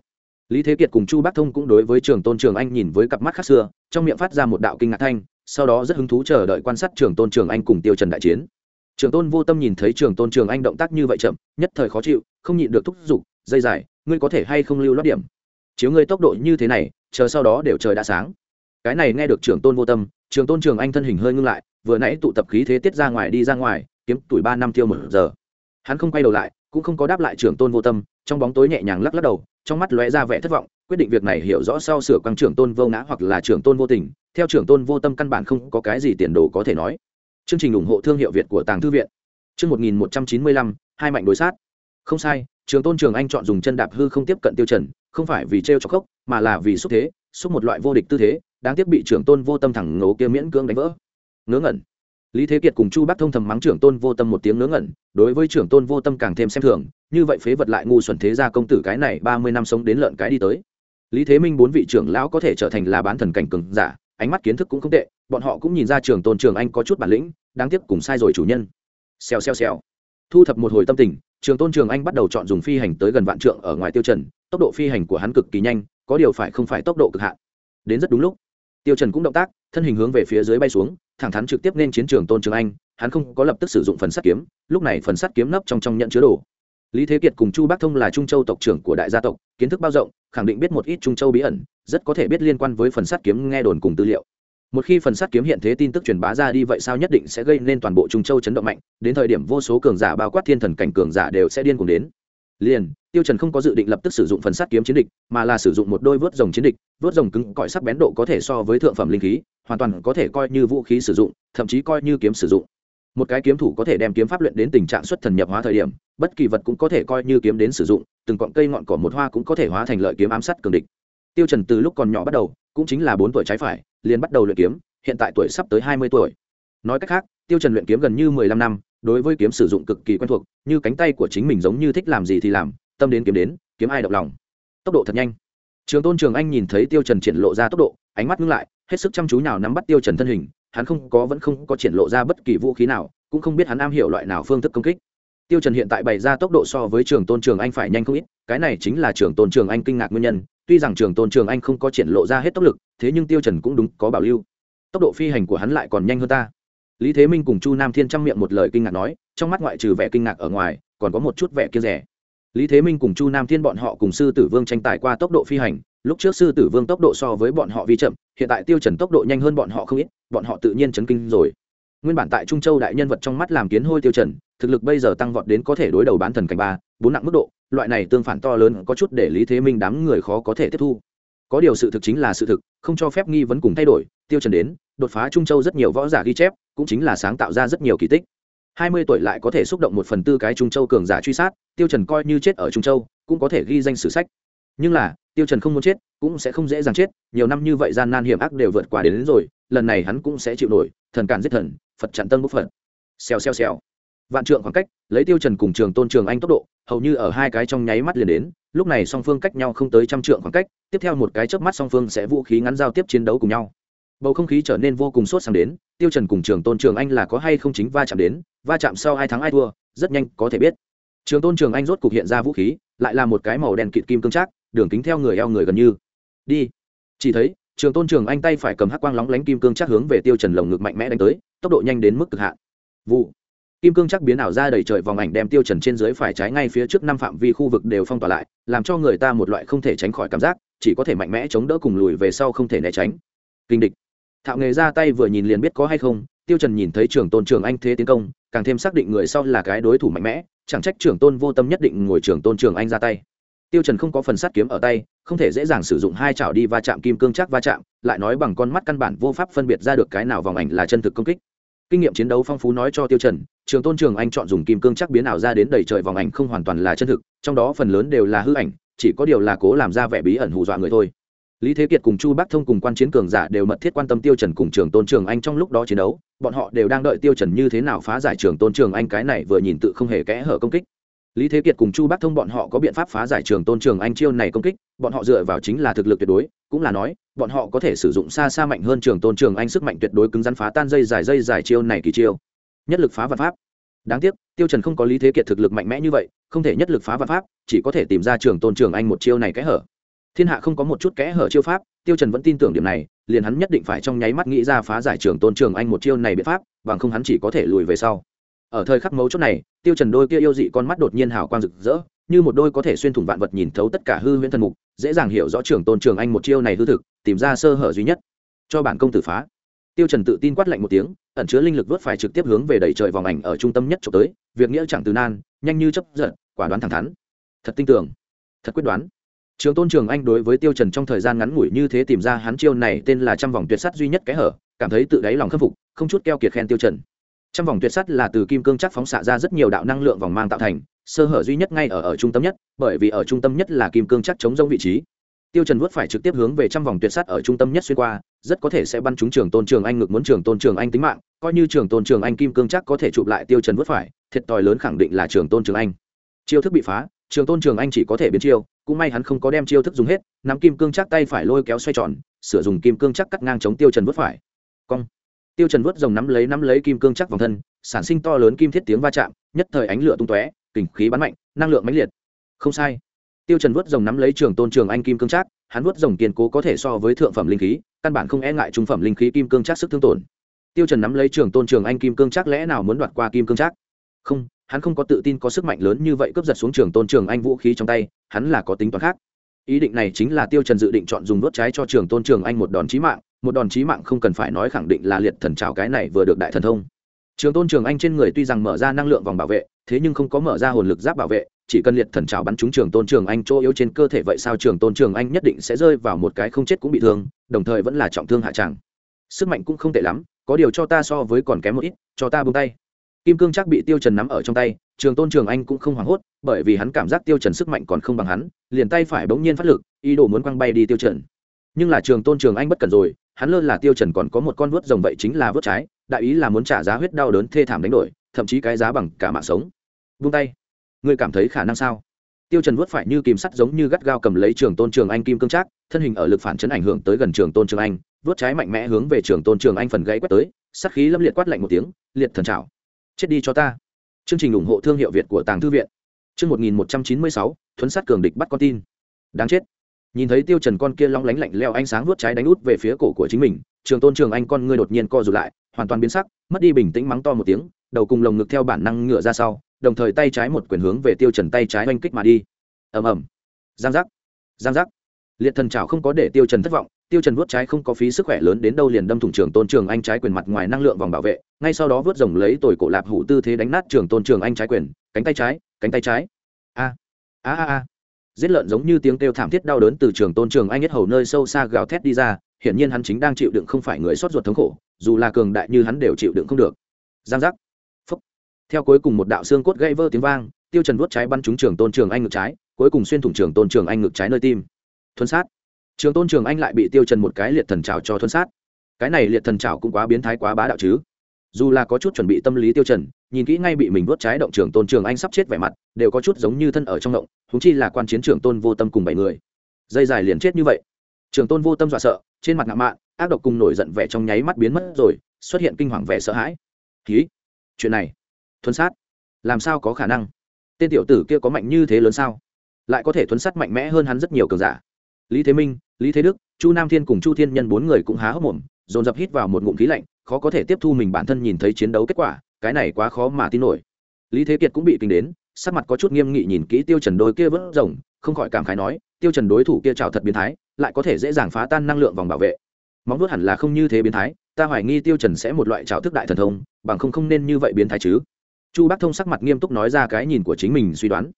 Lý thế kiệt cùng chu bác thông cũng đối với trường tôn trường anh nhìn với cặp mắt khác xưa, trong miệng phát ra một đạo kinh ngạc thanh, sau đó rất hứng thú chờ đợi quan sát trường tôn trường anh cùng tiêu trần đại chiến. Trường tôn vô tâm nhìn thấy trường tôn trường anh động tác như vậy chậm, nhất thời khó chịu, không nhịn được thúc giục, dây dài, ngươi có thể hay không lưu lót điểm? Chiếu ngươi tốc độ như thế này, chờ sau đó đều trời đã sáng. Cái này nghe được trường tôn vô tâm, trường tôn trường anh thân hình hơi ngưng lại, vừa nãy tụ tập khí thế tiết ra ngoài đi ra ngoài, kiếm tuổi ba năm tiêu một giờ. Hắn không quay đầu lại cũng không có đáp lại trưởng tôn vô tâm, trong bóng tối nhẹ nhàng lắc lắc đầu, trong mắt lóe ra vẻ thất vọng, quyết định việc này hiểu rõ sau sửa quang trưởng tôn vô ngã hoặc là trưởng tôn vô tình, theo trưởng tôn vô tâm căn bản không có cái gì tiền đồ có thể nói. Chương trình ủng hộ thương hiệu việt của tàng thư viện. Chương một nghìn một trăm chín mươi lăm, hai mạnh đối sát. Không sai trường tôn trường anh chọn dùng chân đạp hư không tiếp cận tiêu trần, không phải vì treo cho khốc, mà là vì xúc thế, xúc một loại vô địch tư thế, đáng tiếc bị trưởng tôn vô tâm thẳng ngố kia miễn cưỡng đánh vỡ. Ngớ ngẩn lý thế kiệt cùng chu Bác thông thầm mắng trưởng tôn vô tâm một tiếng ngớ ngẩn, đối với trưởng tôn vô tâm càng thêm xem thường, như vậy phế vật lại ngu xuẩn thế gia công tử cái này ba mươi năm sống đến lợn cái đi tới. Lý thế minh bốn vị trưởng lão có thể trở thành là bán thần cảnh cường giả, ánh mắt kiến thức cũng không tệ, bọn họ cũng nhìn ra trường tôn trường anh có chút bản lĩnh, đáng tiếc cùng sai rồi chủ nhân. Xèo xèo xèo. Thu thập một hồi tâm tình trường tôn trường anh bắt đầu chọn dùng phi hành tới gần vạn trượng ở ngoài tiêu trần, tốc độ phi hành của hắn cực kỳ nhanh, có điều phải không phải tốc độ cực hạn. Đến rất đúng lúc, tiêu trần cũng động tác thân hình hướng về phía dưới bay xuống, thẳng thắn trực tiếp nên chiến trường tôn trường anh, hắn không có lập tức sử dụng phần sắt kiếm, lúc này phần sắt kiếm nấp trong trong nhận chứa đồ. Lý thế kiệt cùng chu bắc thông là trung châu tộc trưởng của đại gia tộc, kiến thức bao rộng, khẳng định biết một ít trung châu bí ẩn, rất có thể biết liên quan với phần sắt kiếm nghe đồn cùng tư liệu. Một khi phần sắt kiếm hiện thế tin tức truyền bá ra đi vậy sao nhất định sẽ gây nên toàn bộ trung châu chấn động mạnh, đến thời điểm vô số cường giả bao quát thiên thần cảnh cường giả đều sẽ điên cùng đến liền, tiêu trần không có dự định lập tức sử dụng phần sắt kiếm chiến địch, mà là sử dụng một đôi vớt rồng chiến địch, vớt rồng cứng cỏi sắc bén độ có thể so với thượng phẩm linh khí, hoàn toàn có thể coi như vũ khí sử dụng, thậm chí coi như kiếm sử dụng. Một cái kiếm thủ có thể đem kiếm pháp luyện đến tình trạng xuất thần nhập hóa thời điểm, bất kỳ vật cũng có thể coi như kiếm đến sử dụng, từng cọng cây ngọn cỏ một hoa cũng có thể hóa thành lợi kiếm ám sát cường địch. Tiêu trần từ lúc còn nhỏ bắt đầu, cũng chính là bốn tuổi trái phải, liền bắt đầu luyện kiếm, hiện tại tuổi sắp tới hai mươi tuổi. Nói cách khác, tiêu trần luyện kiếm gần như mười lăm năm đối với kiếm sử dụng cực kỳ quen thuộc, như cánh tay của chính mình giống như thích làm gì thì làm, tâm đến kiếm đến, kiếm ai động lòng. Tốc độ thật nhanh. Trường tôn trường anh nhìn thấy tiêu trần triển lộ ra tốc độ, ánh mắt ngưng lại, hết sức chăm chú nào nắm bắt tiêu trần thân hình, hắn không có vẫn không có triển lộ ra bất kỳ vũ khí nào, cũng không biết hắn am hiểu loại nào phương thức công kích. Tiêu trần hiện tại bày ra tốc độ so với trường tôn trường anh phải nhanh không ít, cái này chính là trường tôn trường anh kinh ngạc nguyên nhân, tuy rằng trường tôn trường anh không có triển lộ ra hết tốc lực, thế nhưng tiêu trần cũng đúng có bảo lưu. Tốc độ phi hành của hắn lại còn nhanh hơn ta lý thế minh cùng chu nam thiên chăm miệng một lời kinh ngạc nói, trong mắt ngoại trừ vẻ kinh ngạc ở ngoài, còn có một chút vẻ kia rẻ. Lý thế minh cùng chu nam thiên bọn họ cùng sư tử vương tranh tài qua tốc độ phi hành, lúc trước sư tử vương tốc độ so với bọn họ vi chậm, hiện tại tiêu trần tốc độ nhanh hơn bọn họ không ít, bọn họ tự nhiên chấn kinh rồi. Nguyên bản tại trung châu đại nhân vật trong mắt làm kiến hôi tiêu trần thực lực bây giờ tăng vọt đến có thể đối đầu bán thần cảnh ba, bốn nặng mức độ, loại này tương phản to lớn có chút để lý thế minh đám người khó có thể tiếp thu. Có điều sự thực chính là sự thực, không cho phép nghi vấn cùng thay đổi, tiêu trần đến, đột phá trung châu rất nhiều võ giả ghi chép cũng chính là sáng tạo ra rất nhiều kỳ tích. Hai mươi tuổi lại có thể xúc động một phần tư cái trung châu cường giả truy sát tiêu trần coi như chết ở trung châu cũng có thể ghi danh sử sách. Nhưng là tiêu trần không muốn chết cũng sẽ không dễ dàng chết nhiều năm như vậy gian nan hiểm ác đều vượt qua đến, đến rồi lần này hắn cũng sẽ chịu nổi thần cản giết thần phật chặn tân bốc phật. Xèo xèo xèo. Vạn trượng khoảng cách lấy tiêu trần cùng trường tôn trường anh tốc độ hầu như ở hai cái trong nháy mắt liền đến lúc này song phương cách nhau không tới trăm trượng khoảng cách tiếp theo một cái chớp mắt song phương sẽ vũ khí ngắn giao tiếp chiến đấu cùng nhau bầu không khí trở nên vô cùng sốt sáng đến, tiêu trần cùng trường tôn trường anh là có hay không chính va chạm đến, va chạm sau hai tháng ai thua, rất nhanh, có thể biết. Trường tôn trường anh rốt cục hiện ra vũ khí, lại là một cái màu đen kịt kim cương chắc đường kính theo người eo người gần như. Đi. Chỉ thấy, trường tôn trường anh tay phải cầm hắc quang lóng lánh kim cương chắc hướng về tiêu trần lồng ngực mạnh mẽ đánh tới, tốc độ nhanh đến mức cực hạn. Vụ. Kim cương chắc biến ảo ra đầy trời vòng ảnh đem tiêu trần trên dưới phải trái ngay phía trước năm phạm vi khu vực đều phong tỏa lại, làm cho người ta một loại không thể tránh khỏi cảm giác, chỉ có thể mạnh mẽ chống đỡ cùng lùi về sau không thể né tránh. Kinh địch thạo nghề ra tay vừa nhìn liền biết có hay không, tiêu trần nhìn thấy trưởng tôn trường anh thế tiến công, càng thêm xác định người sau là cái đối thủ mạnh mẽ, chẳng trách trưởng tôn vô tâm nhất định ngồi trưởng tôn trường anh ra tay. Tiêu trần không có phần sát kiếm ở tay, không thể dễ dàng sử dụng hai chảo đi va chạm kim cương chắc va chạm, lại nói bằng con mắt căn bản vô pháp phân biệt ra được cái nào vòng ảnh là chân thực công kích. Kinh nghiệm chiến đấu phong phú nói cho tiêu trần trường tôn trường anh chọn dùng kim cương chắc biến ảo ra đến đầy trời vòng ảnh không hoàn toàn là chân thực, trong đó phần lớn đều là hư ảnh, chỉ có điều là cố làm ra vẻ bí ẩn hù dọa người thôi lý thế kiệt cùng chu bắc thông cùng quan chiến cường giả đều mật thiết quan tâm tiêu trần cùng trường tôn trường anh trong lúc đó chiến đấu. Bọn họ đều đang đợi tiêu trần như thế nào phá giải trường tôn trường anh, cái này vừa nhìn tự không hề kẽ hở công kích. Lý thế kiệt cùng chu bắc thông bọn họ có biện pháp phá giải trường tôn trường anh chiêu này công kích, bọn họ dựa vào chính là thực lực tuyệt đối, cũng là nói, bọn họ có thể sử dụng xa xa mạnh hơn trường tôn trường anh sức mạnh tuyệt đối cứng rắn phá tan dây dài dây dài chiêu này kỳ chiêu. Nhất lực phá vật pháp. Đáng tiếc, tiêu trần không có lý thế kiệt thực lực mạnh mẽ như vậy, không thể nhất lực phá vật pháp, chỉ có thể tìm ra trường tôn trường anh một chiêu này kẽ hở thiên hạ không có một chút kẽ hở chiêu pháp, tiêu trần vẫn tin tưởng điểm này, liền hắn nhất định phải trong nháy mắt nghĩ ra phá giải trường tôn trường anh một chiêu này biện pháp, bằng không hắn chỉ có thể lùi về sau. Ở thời khắc mấu chốt này, tiêu trần đôi kia yêu dị con mắt đột nhiên hào quang rực rỡ, như một đôi có thể xuyên thủng vạn vật nhìn thấu tất cả hư huyễn thần mục, dễ dàng hiểu rõ trường tôn trường anh một chiêu này hư thực, tìm ra sơ hở duy nhất. Cho bản công tử phá. Tiêu trần tự tin quát lạnh một tiếng, ẩn chứa linh lực vớt phải trực tiếp hướng về đẩy trời vòng ảnh ở trung tâm nhất chụp tới, việc nghĩa chẳng từ nan, nhanh như chấp giật, quả đoán thẳng thắn. Thật tin tưởng. Thật quyết đoán trường tôn trường anh đối với tiêu trần trong thời gian ngắn ngủi như thế tìm ra hắn chiêu này tên là trăm vòng tuyệt sắt duy nhất cái hở, cảm thấy tự đáy lòng khâm phục, không chút keo kiệt khen tiêu trần. Trăm vòng tuyệt sắt là từ kim cương chắc phóng xạ ra rất nhiều đạo năng lượng vòng mang tạo thành, sơ hở duy nhất ngay ở ở trung tâm nhất, bởi vì ở trung tâm nhất là kim cương chắc chống rông vị trí. Tiêu trần vuốt phải trực tiếp hướng về trăm vòng tuyệt sắt ở trung tâm nhất xuyên qua, rất có thể sẽ bắn trúng trường tôn trường anh ngược muốn trường tôn trường anh tính mạng, coi như trường tôn trường anh kim cương chắc có thể chụp lại tiêu trần vuốt phải, thiệt tòi lớn khẳng định là trường tôn trường anh. Chiêu thức bị phá, trường tôn trường anh chỉ có thể biến chiêu cũng may hắn không có đem chiêu thức dùng hết, nắm kim cương chắc tay phải lôi kéo xoay tròn, sửa dùng kim cương chắc cắt ngang chống tiêu trần vuốt phải. Cong. Tiêu trần vuốt rồng nắm lấy nắm lấy kim cương chắc vòng thân, sản sinh to lớn kim thiết tiếng va chạm, nhất thời ánh lửa tung tóe, kình khí bắn mạnh, năng lượng mãnh liệt. Không sai. Tiêu trần vuốt rồng nắm lấy trường tôn trường anh kim cương chắc, hắn vuốt rồng kiên cố có thể so với thượng phẩm linh khí, căn bản không e ngại trung phẩm linh khí kim cương chắc sức thương tổn. Tiêu trần nắm lấy trường tôn trường anh kim cương chắc lẽ nào muốn đoạt qua kim cương chắc? Không, hắn không có tự tin có sức mạnh lớn như vậy cướp giật xuống trường tôn trường anh vũ khí trong tay hắn là có tính toán khác. Ý định này chính là tiêu trần dự định chọn dùng đốt trái cho trường tôn trường anh một đòn chí mạng, một đòn chí mạng không cần phải nói khẳng định là liệt thần trào cái này vừa được đại thần thông. Trường tôn trường anh trên người tuy rằng mở ra năng lượng vòng bảo vệ, thế nhưng không có mở ra hồn lực giáp bảo vệ, chỉ cần liệt thần trào bắn trúng trường tôn trường anh chỗ yếu trên cơ thể vậy sao trường tôn trường anh nhất định sẽ rơi vào một cái không chết cũng bị thương, đồng thời vẫn là trọng thương hạ tràng sức mạnh cũng không tệ lắm, có điều cho ta so với còn kém một ít, cho ta buông tay kim cương chắc bị tiêu trần nắm ở trong tay, trường tôn trường anh cũng không hoảng hốt, bởi vì hắn cảm giác tiêu trần sức mạnh còn không bằng hắn, liền tay phải bỗng nhiên phát lực, ý đồ muốn quăng bay đi tiêu trần. Nhưng là trường tôn trường anh bất cẩn rồi, hắn lơ là tiêu trần còn có một con vuốt rồng vậy chính là vuốt trái, đại ý là muốn trả giá huyết đau đớn thê thảm đánh đổi, thậm chí cái giá bằng cả mạng sống. Buông tay. Ngươi cảm thấy khả năng sao? Tiêu trần vuốt phải như kìm sắt giống như gắt gao cầm lấy trường tôn trường anh kim cương chắc thân hình ở lực phản chấn ảnh hưởng tới gần trường tôn trường anh, vuốt trái mạnh mẽ hướng về trường tôn trường anh phần gãy quét tới, sát khí lâm liệt quát lạnh một tiếng, liệt thần chảo chết đi cho ta. Chương trình ủng hộ thương hiệu việt của tàng thư viện. Chương một nghìn một trăm chín mươi sáu, thuấn sát cường địch bắt con tin. Đáng chết. Nhìn thấy tiêu trần con kia long lánh lạnh leo ánh sáng vuốt trái đánh út về phía cổ của chính mình, trường tôn trường anh con ngươi đột nhiên co rụt lại, hoàn toàn biến sắc, mất đi bình tĩnh mắng to một tiếng, đầu cùng lồng ngực theo bản năng ngựa ra sau, đồng thời tay trái một quyền hướng về tiêu trần tay trái oanh kích mà đi. Ầm ầm. Giang giác. Giang giác. Liệt thần chảo không có để tiêu trần thất vọng tiêu trần vuốt trái không có phí sức khỏe lớn đến đâu liền đâm thủng trường tôn trường anh trái quyền mặt ngoài năng lượng vòng bảo vệ, ngay sau đó vớt rồng lấy tồi cổ lạp hủ tư thế đánh nát trường tôn trường anh trái quyền, cánh tay trái, cánh tay trái. A a a a. Giết lợn giống như tiếng kêu thảm thiết đau đớn từ trường tôn trường anh nhất hầu nơi sâu xa gào thét đi ra, hiển nhiên hắn chính đang chịu đựng không phải người sót ruột thống khổ, dù là cường đại như hắn đều chịu đựng không được. Giang giác. Phúc. Theo cuối cùng một đạo xương cốt gây vỡ tiếng vang, tiêu trần vuốt trái bắn trúng trường tôn trường anh ngực trái, cuối cùng xuyên thủng trường tôn trường anh ngực trái nơi tim. Thuần sát trường tôn trường anh lại bị tiêu trần một cái liệt thần trào cho thuần sát. Cái này liệt thần trào cũng quá biến thái quá bá đạo chứ. Dù là có chút chuẩn bị tâm lý tiêu trần, nhìn kỹ ngay bị mình vuốt trái động trường tôn trường anh sắp chết vẻ mặt, đều có chút giống như thân ở trong động chúng chi là quan chiến trường tôn vô tâm cùng bảy người. Dây dài liền chết như vậy. Trường tôn vô tâm dọa sợ, trên mặt ngạo mạn, ác độc cùng nổi giận vẻ trong nháy mắt biến mất rồi, xuất hiện kinh hoàng vẻ sợ hãi. Ký chuyện này, thuần sát, làm sao có khả năng? Tên tiểu tử kia có mạnh như thế lớn sao? Lại có thể thuấn sát mạnh mẽ hơn hắn rất nhiều cường giả lý thế minh, lý thế đức, chu nam thiên cùng chu thiên nhân bốn người cũng há hốc mồm, dồn dập hít vào một ngụm khí lạnh, khó có thể tiếp thu mình bản thân nhìn thấy chiến đấu kết quả, cái này quá khó mà tin nổi. Lý thế kiệt cũng bị kinh đến, sắc mặt có chút nghiêm nghị nhìn kỹ tiêu trần đôi kia vớt rồng, không khỏi cảm khái nói, tiêu trần đối thủ kia trào thật biến thái, lại có thể dễ dàng phá tan năng lượng vòng bảo vệ. Móng vuốt hẳn là không như thế biến thái, ta hoài nghi tiêu trần sẽ một loại trào thức đại thần thông, bằng không không nên như vậy biến thái chứ. Chu bắc thông sắc mặt nghiêm túc nói ra cái nhìn của chính mình suy đoán.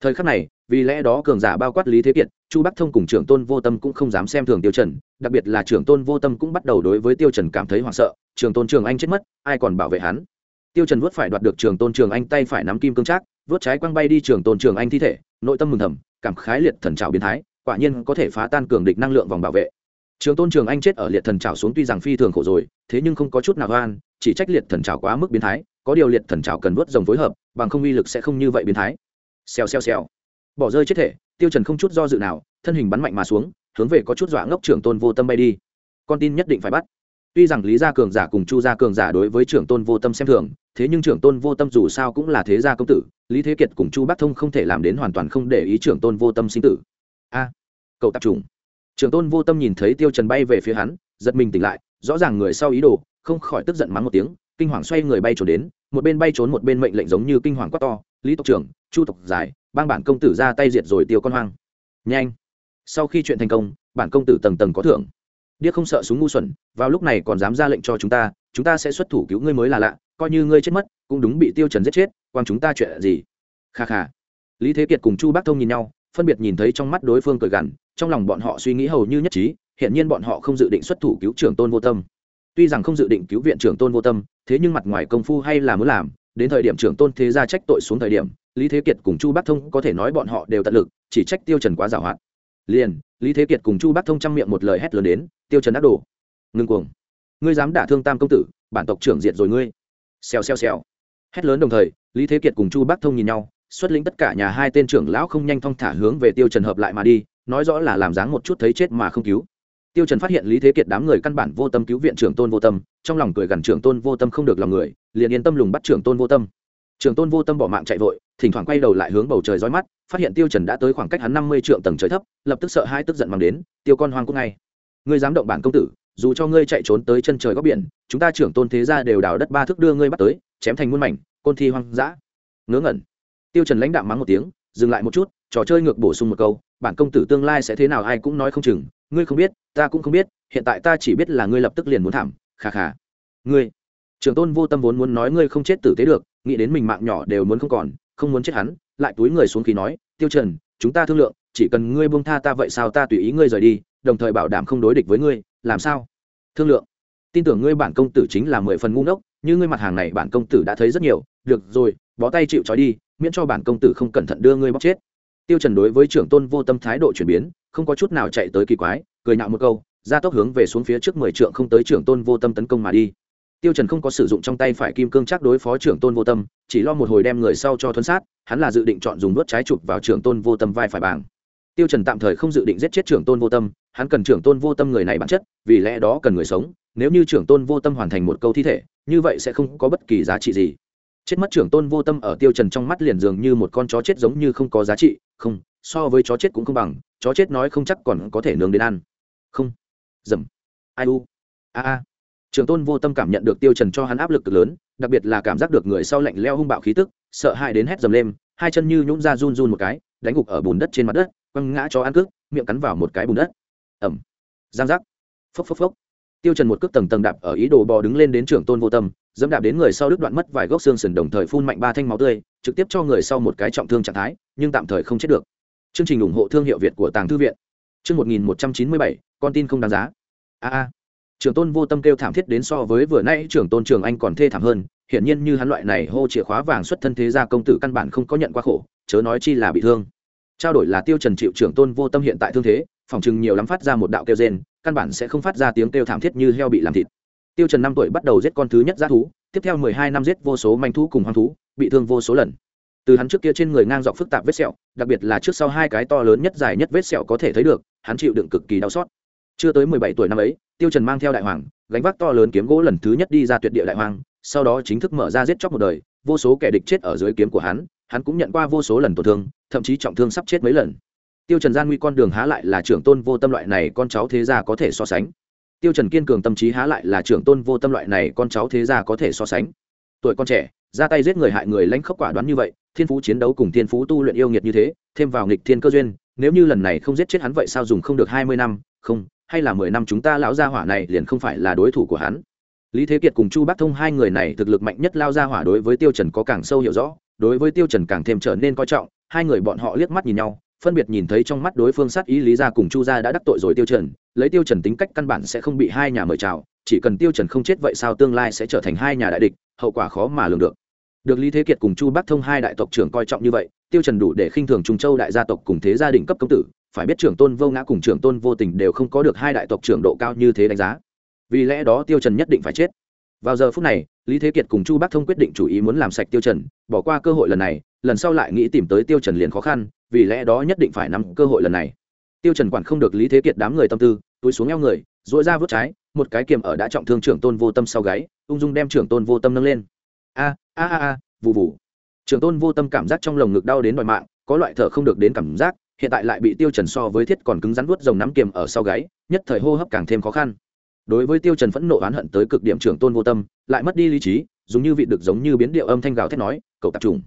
Thời khắc này, vì lẽ đó cường giả bao quát lý thế kiệt chu bắc thông cùng trưởng tôn vô tâm cũng không dám xem thường tiêu trần, đặc biệt là trưởng tôn vô tâm cũng bắt đầu đối với tiêu trần cảm thấy hoảng sợ, trường tôn trường anh chết mất, ai còn bảo vệ hắn? Tiêu trần vớt phải đoạt được trường tôn trường anh tay phải nắm kim cương trác vớt trái quăng bay đi trường tôn trường anh thi thể, nội tâm mừng thầm, cảm khái liệt thần trào biến thái, quả nhiên có thể phá tan cường địch năng lượng vòng bảo vệ. Trường tôn trường anh chết ở liệt thần trào xuống tuy rằng phi thường khổ rồi, thế nhưng không có chút nào oan, chỉ trách liệt thần trào quá mức biến thái, có điều liệt thần trào cần vớt rồng phối hợp, bằng không uy lực sẽ không như vậy biến thái. Xèo xèo xèo bỏ rơi chết thể, tiêu trần không chút do dự nào, thân hình bắn mạnh mà xuống, hướng về có chút dọa ngốc trưởng tôn vô tâm bay đi. Con tin nhất định phải bắt. Tuy rằng lý gia cường giả cùng chu gia cường giả đối với trưởng tôn vô tâm xem thường, thế nhưng trưởng tôn vô tâm dù sao cũng là thế gia công tử, lý thế kiệt cùng chu bắc thông không thể làm đến hoàn toàn không để ý trưởng tôn vô tâm sinh tử. A, cậu tập trùng. trưởng tôn vô tâm nhìn thấy tiêu trần bay về phía hắn, giật mình tỉnh lại, rõ ràng người sau ý đồ, không khỏi tức giận mắng một tiếng, kinh hoàng xoay người bay trốn đến, một bên bay trốn một bên mệnh lệnh giống như kinh hoàng quát to, lý tộc trưởng, chu tộc giải bang bản công tử ra tay diệt rồi tiêu con hoang. Nhanh. Sau khi chuyện thành công, bản công tử tầng tầng có thưởng. Điếc không sợ súng ngu xuẩn, vào lúc này còn dám ra lệnh cho chúng ta chúng ta sẽ xuất thủ cứu ngươi mới là lạ, coi như ngươi chết mất, cũng đúng bị tiêu trần giết chết, quang chúng ta chuyện gì? Kha kha. Lý thế kiệt cùng chu bác thông nhìn nhau, phân biệt nhìn thấy trong mắt đối phương cười gằn, trong lòng bọn họ suy nghĩ hầu như nhất trí hiện nhiên bọn họ không dự định xuất thủ cứu trưởng tôn vô tâm. Tuy rằng không dự định cứu viện trưởng tôn vô tâm, thế nhưng mặt ngoài công phu hay là muốn làm, đến thời điểm trưởng tôn thế gia trách tội xuống thời điểm lý thế kiệt cùng chu bắc thông có thể nói bọn họ đều tận lực, chỉ trách tiêu trần quá giàu hạn liền, lý thế kiệt cùng chu bắc thông chăm miệng một lời hét lớn đến, tiêu trần ác đổ ngưng cuồng. Ngươi dám đả thương tam công tử, bản tộc trưởng diệt rồi ngươi. Xèo xèo xèo. Hét lớn đồng thời, lý thế kiệt cùng chu bắc thông nhìn nhau, xuất lĩnh tất cả nhà hai tên trưởng lão không nhanh thong thả hướng về tiêu trần hợp lại mà đi, nói rõ là làm dáng một chút thấy chết mà không cứu. Tiêu trần phát hiện lý thế kiệt đám người căn bản vô tâm cứu viện trưởng tôn vô tâm, trong lòng cười gần trưởng tôn vô tâm không được lòng người, liền yên tâm lùng bắt trưởng tôn vô tâm. Trường tôn vô tâm bỏ mạng chạy vội, thỉnh thoảng quay đầu lại hướng bầu trời dõi mắt, phát hiện tiêu trần đã tới khoảng cách hắn năm mươi trượng tầng trời thấp, lập tức sợ hai tức giận mang đến, tiêu con hoang cũng ngay. Ngươi dám động bản công tử, dù cho ngươi chạy trốn tới chân trời góc biển, chúng ta trưởng tôn thế gia đều đào đất ba thước đưa ngươi bắt tới, chém thành muôn mảnh, côn thi hoang dã. Ngớ ngẩn. Tiêu trần lãnh đạm mắng một tiếng, dừng lại một chút, trò chơi ngược bổ sung một câu, bản công tử tương lai sẽ thế nào ai cũng nói không chừng, ngươi không biết, ta cũng không biết, hiện tại ta chỉ biết là ngươi lập tức liền muốn thảm khà khà ngươi. Trưởng tôn vô tâm vốn muốn nói ngươi không chết tử tế được nghĩ đến mình mạng nhỏ đều muốn không còn, không muốn chết hắn, lại túi người xuống khí nói, tiêu trần, chúng ta thương lượng, chỉ cần ngươi buông tha ta vậy sao ta tùy ý ngươi rời đi, đồng thời bảo đảm không đối địch với ngươi, làm sao? Thương lượng. Tin tưởng ngươi bản công tử chính là mười phần ngu ngốc, như ngươi mặt hàng này bản công tử đã thấy rất nhiều, được rồi, bó tay chịu trói đi, miễn cho bản công tử không cẩn thận đưa ngươi bóc chết. Tiêu trần đối với trưởng tôn vô tâm thái độ chuyển biến, không có chút nào chạy tới kỳ quái, cười nhạo một câu, ra tốc hướng về xuống phía trước mười trượng không tới trưởng tôn vô tâm tấn công mà đi tiêu trần không có sử dụng trong tay phải kim cương chắc đối phó trưởng tôn vô tâm, chỉ lo một hồi đem người sau cho thuấn sát, hắn là dự định chọn dùng đốt trái chụp vào trưởng tôn vô tâm vai phải bảng. Tiêu trần tạm thời không dự định giết chết trưởng tôn vô tâm, hắn cần trưởng tôn vô tâm người này bản chất, vì lẽ đó cần người sống, nếu như trưởng tôn vô tâm hoàn thành một câu thi thể, như vậy sẽ không có bất kỳ giá trị gì. Chết mất trưởng tôn vô tâm ở tiêu trần trong mắt liền dường như một con chó chết giống như không có giá trị, không, so với chó chết cũng không bằng, chó chết nói không chắc còn có thể nướng đến ăn. Không. Dầm. Ai u. A a trường tôn vô tâm cảm nhận được tiêu trần cho hắn áp lực cực lớn, đặc biệt là cảm giác được người sau lạnh leo hung bạo khí tức, sợ hãi đến hét dầm lên, hai chân như nhũn ra run run một cái, đánh gục ở bùn đất trên mặt đất, quăng ngã cho ăn cước miệng cắn vào một cái bùn đất. Ẩm giang giác. Phốc phốc phốc. Tiêu trần một cước tầng tầng đạp ở ý đồ bò đứng lên đến trưởng tôn vô tâm, dẫm đạp đến người sau đứt đoạn mất vài gốc xương sườn đồng thời phun mạnh ba thanh máu tươi, trực tiếp cho người sau một cái trọng thương trạng thái, nhưng tạm thời không chết được. Chương trình ủng hộ thương hiệu việt của tàng thư viện. Chương một nghìn một trăm chín mươi bảy, con tin không đáng giá. A a trưởng tôn vô tâm kêu thảm thiết đến so với vừa nãy trưởng tôn trường anh còn thê thảm hơn, hiển nhiên như hắn loại này hô chìa khóa vàng xuất thân thế gia công tử căn bản không có nhận qua khổ, chớ nói chi là bị thương. Trao đổi là tiêu trần chịu trưởng tôn vô tâm hiện tại thương thế, phòng chừng nhiều lắm phát ra một đạo kêu rên, căn bản sẽ không phát ra tiếng kêu thảm thiết như heo bị làm thịt. Tiêu trần năm tuổi bắt đầu giết con thứ nhất ra thú, tiếp theo mười hai năm giết vô số manh thú cùng hoang thú, bị thương vô số lần. Từ hắn trước kia trên người ngang dọc phức tạp vết sẹo, đặc biệt là trước sau hai cái to lớn nhất dài nhất vết sẹo có thể thấy được, hắn chịu đựng cực kỳ đau xót chưa tới mười bảy tuổi năm ấy, tiêu trần mang theo đại hoàng, gánh vác to lớn kiếm gỗ lần thứ nhất đi ra tuyệt địa đại hoàng, sau đó chính thức mở ra giết chóc một đời, vô số kẻ địch chết ở dưới kiếm của hắn hắn cũng nhận qua vô số lần tổn thương, thậm chí trọng thương sắp chết mấy lần. Tiêu trần gian nguy con đường há lại là trưởng tôn vô tâm loại này con cháu thế gia có thể so sánh. Tiêu trần kiên cường tâm trí há lại là trưởng tôn vô tâm loại này con cháu thế gia có thể so sánh. Tuổi con trẻ, ra tay giết người hại người lãnh khốc quả đoán như vậy, thiên phú chiến đấu cùng thiên phú tu luyện yêu nghiệt như thế, thêm vào nghịch thiên cơ duyên, nếu như lần này không giết chết hắn vậy sao dùng không được hai mươi năm? Không hay là mười năm chúng ta lão gia hỏa này liền không phải là đối thủ của hắn? Lý thế kiệt cùng chu bắc thông hai người này thực lực mạnh nhất lao gia hỏa đối với tiêu trần có càng sâu hiểu rõ, đối với tiêu trần càng thêm trở nên coi trọng, hai người bọn họ liếc mắt nhìn nhau, phân biệt nhìn thấy trong mắt đối phương sát ý lý gia cùng chu gia đã đắc tội rồi tiêu trần, lấy tiêu trần tính cách căn bản sẽ không bị hai nhà mời chào, chỉ cần tiêu trần không chết vậy sao tương lai sẽ trở thành hai nhà đại địch, hậu quả khó mà lường được. Được lý thế kiệt cùng chu bắc thông hai đại tộc trưởng coi trọng như vậy, tiêu trần đủ để khinh thường trung châu đại gia tộc cùng thế gia đình cấp công tử phải biết trưởng tôn vô ngã cùng trưởng tôn vô tình đều không có được hai đại tộc trưởng độ cao như thế đánh giá. Vì lẽ đó tiêu trần nhất định phải chết. Vào giờ phút này, lý thế kiệt cùng chu bắc thông quyết định chủ ý muốn làm sạch tiêu trần, bỏ qua cơ hội lần này, lần sau lại nghĩ tìm tới tiêu trần liền khó khăn, vì lẽ đó nhất định phải nắm cơ hội lần này. Tiêu trần quản không được lý thế kiệt đám người tâm tư, túi xuống eo người, duỗi ra vút trái, một cái kiềm ở đã trọng thương trưởng tôn vô tâm sau gáy, ung dung đem trưởng tôn vô tâm nâng lên. A a a a vụ vụ trưởng tôn vô tâm cảm giác trong lồng ngực đau đến đòi mạng, có loại thở không được đến cảm giác hiện tại lại bị tiêu trần so với thiết còn cứng rắn vuốt rồng nắm kiềm ở sau gáy, nhất thời hô hấp càng thêm khó khăn. Đối với tiêu trần phẫn nộ oán hận tới cực điểm trưởng tôn vô tâm, lại mất đi lý trí, dùng như vị được giống như biến điệu âm thanh gào thét nói, cậu tập trùng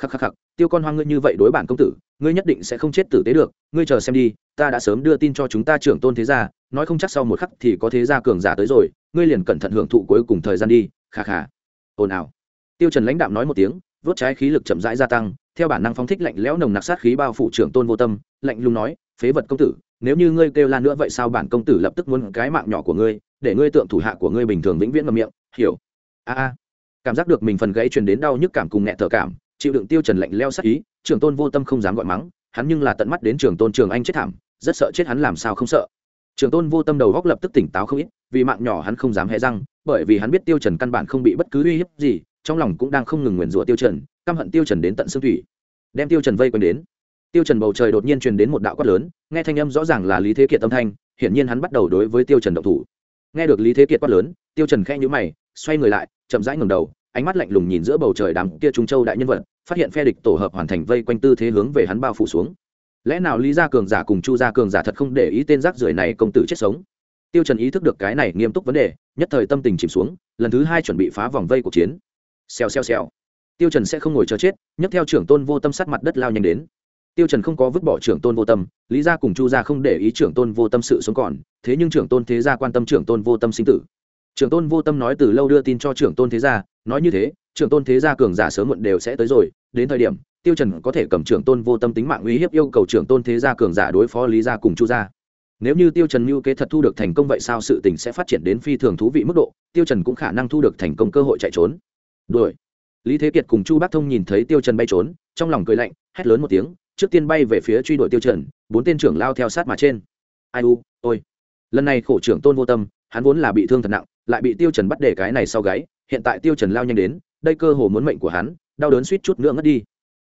khắc khắc khắc, tiêu con hoang ngươi như vậy đối bản công tử, ngươi nhất định sẽ không chết tử tế được, ngươi chờ xem đi, ta đã sớm đưa tin cho chúng ta trưởng tôn thế gia, nói không chắc sau một khắc thì có thế gia cường giả tới rồi, ngươi liền cẩn thận hưởng thụ cuối cùng thời gian đi khà khà ồn ào. Tiêu trần lãnh đạm nói một tiếng vớt trái khí lực chậm rãi gia tăng, theo bản năng phóng thích lạnh lẽo nồng nặc sát khí bao phủ trưởng tôn vô tâm, lạnh lùng nói, phế vật công tử, nếu như ngươi kêu la nữa vậy sao bản công tử lập tức muốn cái mạng nhỏ của ngươi, để ngươi tượng thủ hạ của ngươi bình thường vĩnh viễn ngậm miệng, hiểu? A a. Cảm giác được mình phần gãy truyền đến đau nhức cảm cùng nhẹ thở cảm, chịu đựng tiêu trần lạnh lẽo sát ý, trưởng tôn vô tâm không dám gọi mắng, hắn nhưng là tận mắt đến trưởng tôn trường anh chết thảm, rất sợ chết hắn làm sao không sợ. Trưởng tôn vô tâm đầu góc lập tức tỉnh táo không ít, vì mạng nhỏ hắn không dám hé răng, bởi vì hắn biết tiêu trần căn bản không bị bất cứ uy hiếp gì trong lòng cũng đang không ngừng nguyền rủa tiêu trần, căm hận tiêu trần đến tận xương thủy, đem tiêu trần vây quanh đến. Tiêu trần bầu trời đột nhiên truyền đến một đạo quát lớn, nghe thanh âm rõ ràng là lý thế kiệt âm thanh, hiển nhiên hắn bắt đầu đối với tiêu trần động thủ. Nghe được lý thế kiệt quát lớn, tiêu trần khẽ nhíu mày, xoay người lại, chậm rãi ngẩng đầu, ánh mắt lạnh lùng nhìn giữa bầu trời đám kia trung châu đại nhân vật, phát hiện phe địch tổ hợp hoàn thành vây quanh tư thế hướng về hắn bao phủ xuống. Lẽ nào lý gia cường giả cùng chu gia cường giả thật không để ý tên rác rưởi này công tử chết sống? Tiêu trần ý thức được cái này nghiêm túc vấn đề, nhất thời tâm tình chìm xuống, lần thứ hai chuẩn bị phá vòng vây cuộc chiến xèo xèo xèo. Tiêu trần sẽ không ngồi chờ chết, nhấc theo trưởng tôn vô tâm sát mặt đất lao nhanh đến. Tiêu trần không có vứt bỏ trưởng tôn vô tâm, lý gia cùng chu gia không để ý trưởng tôn vô tâm sự sống còn, thế nhưng trưởng tôn thế gia quan tâm trưởng tôn vô tâm sinh tử. Trưởng tôn vô tâm nói từ lâu đưa tin cho trưởng tôn thế gia, nói như thế, trưởng tôn thế gia cường giả sớm muộn đều sẽ tới rồi, đến thời điểm, tiêu trần có thể cầm trưởng tôn vô tâm tính mạng uy hiếp yêu cầu trưởng tôn thế gia cường giả đối phó lý gia cùng chu gia. Nếu như tiêu trần mưu kế thật thu được thành công vậy sao sự tình sẽ phát triển đến phi thường thú vị mức độ, tiêu trần cũng khả năng thu được thành công cơ hội chạy trốn đuổi. Lý thế kiệt cùng chu Bác thông nhìn thấy tiêu trần bay trốn, trong lòng cười lạnh, hét lớn một tiếng, trước tiên bay về phía truy đuổi tiêu trần, bốn tên trưởng lao theo sát mà trên. Ai u, ôi. Lần này khổ trưởng tôn vô tâm, hắn vốn là bị thương thật nặng, lại bị tiêu trần bắt để cái này sau gáy, hiện tại tiêu trần lao nhanh đến, đây cơ hồ muốn mệnh của hắn, đau đớn suýt chút nữa ngất đi.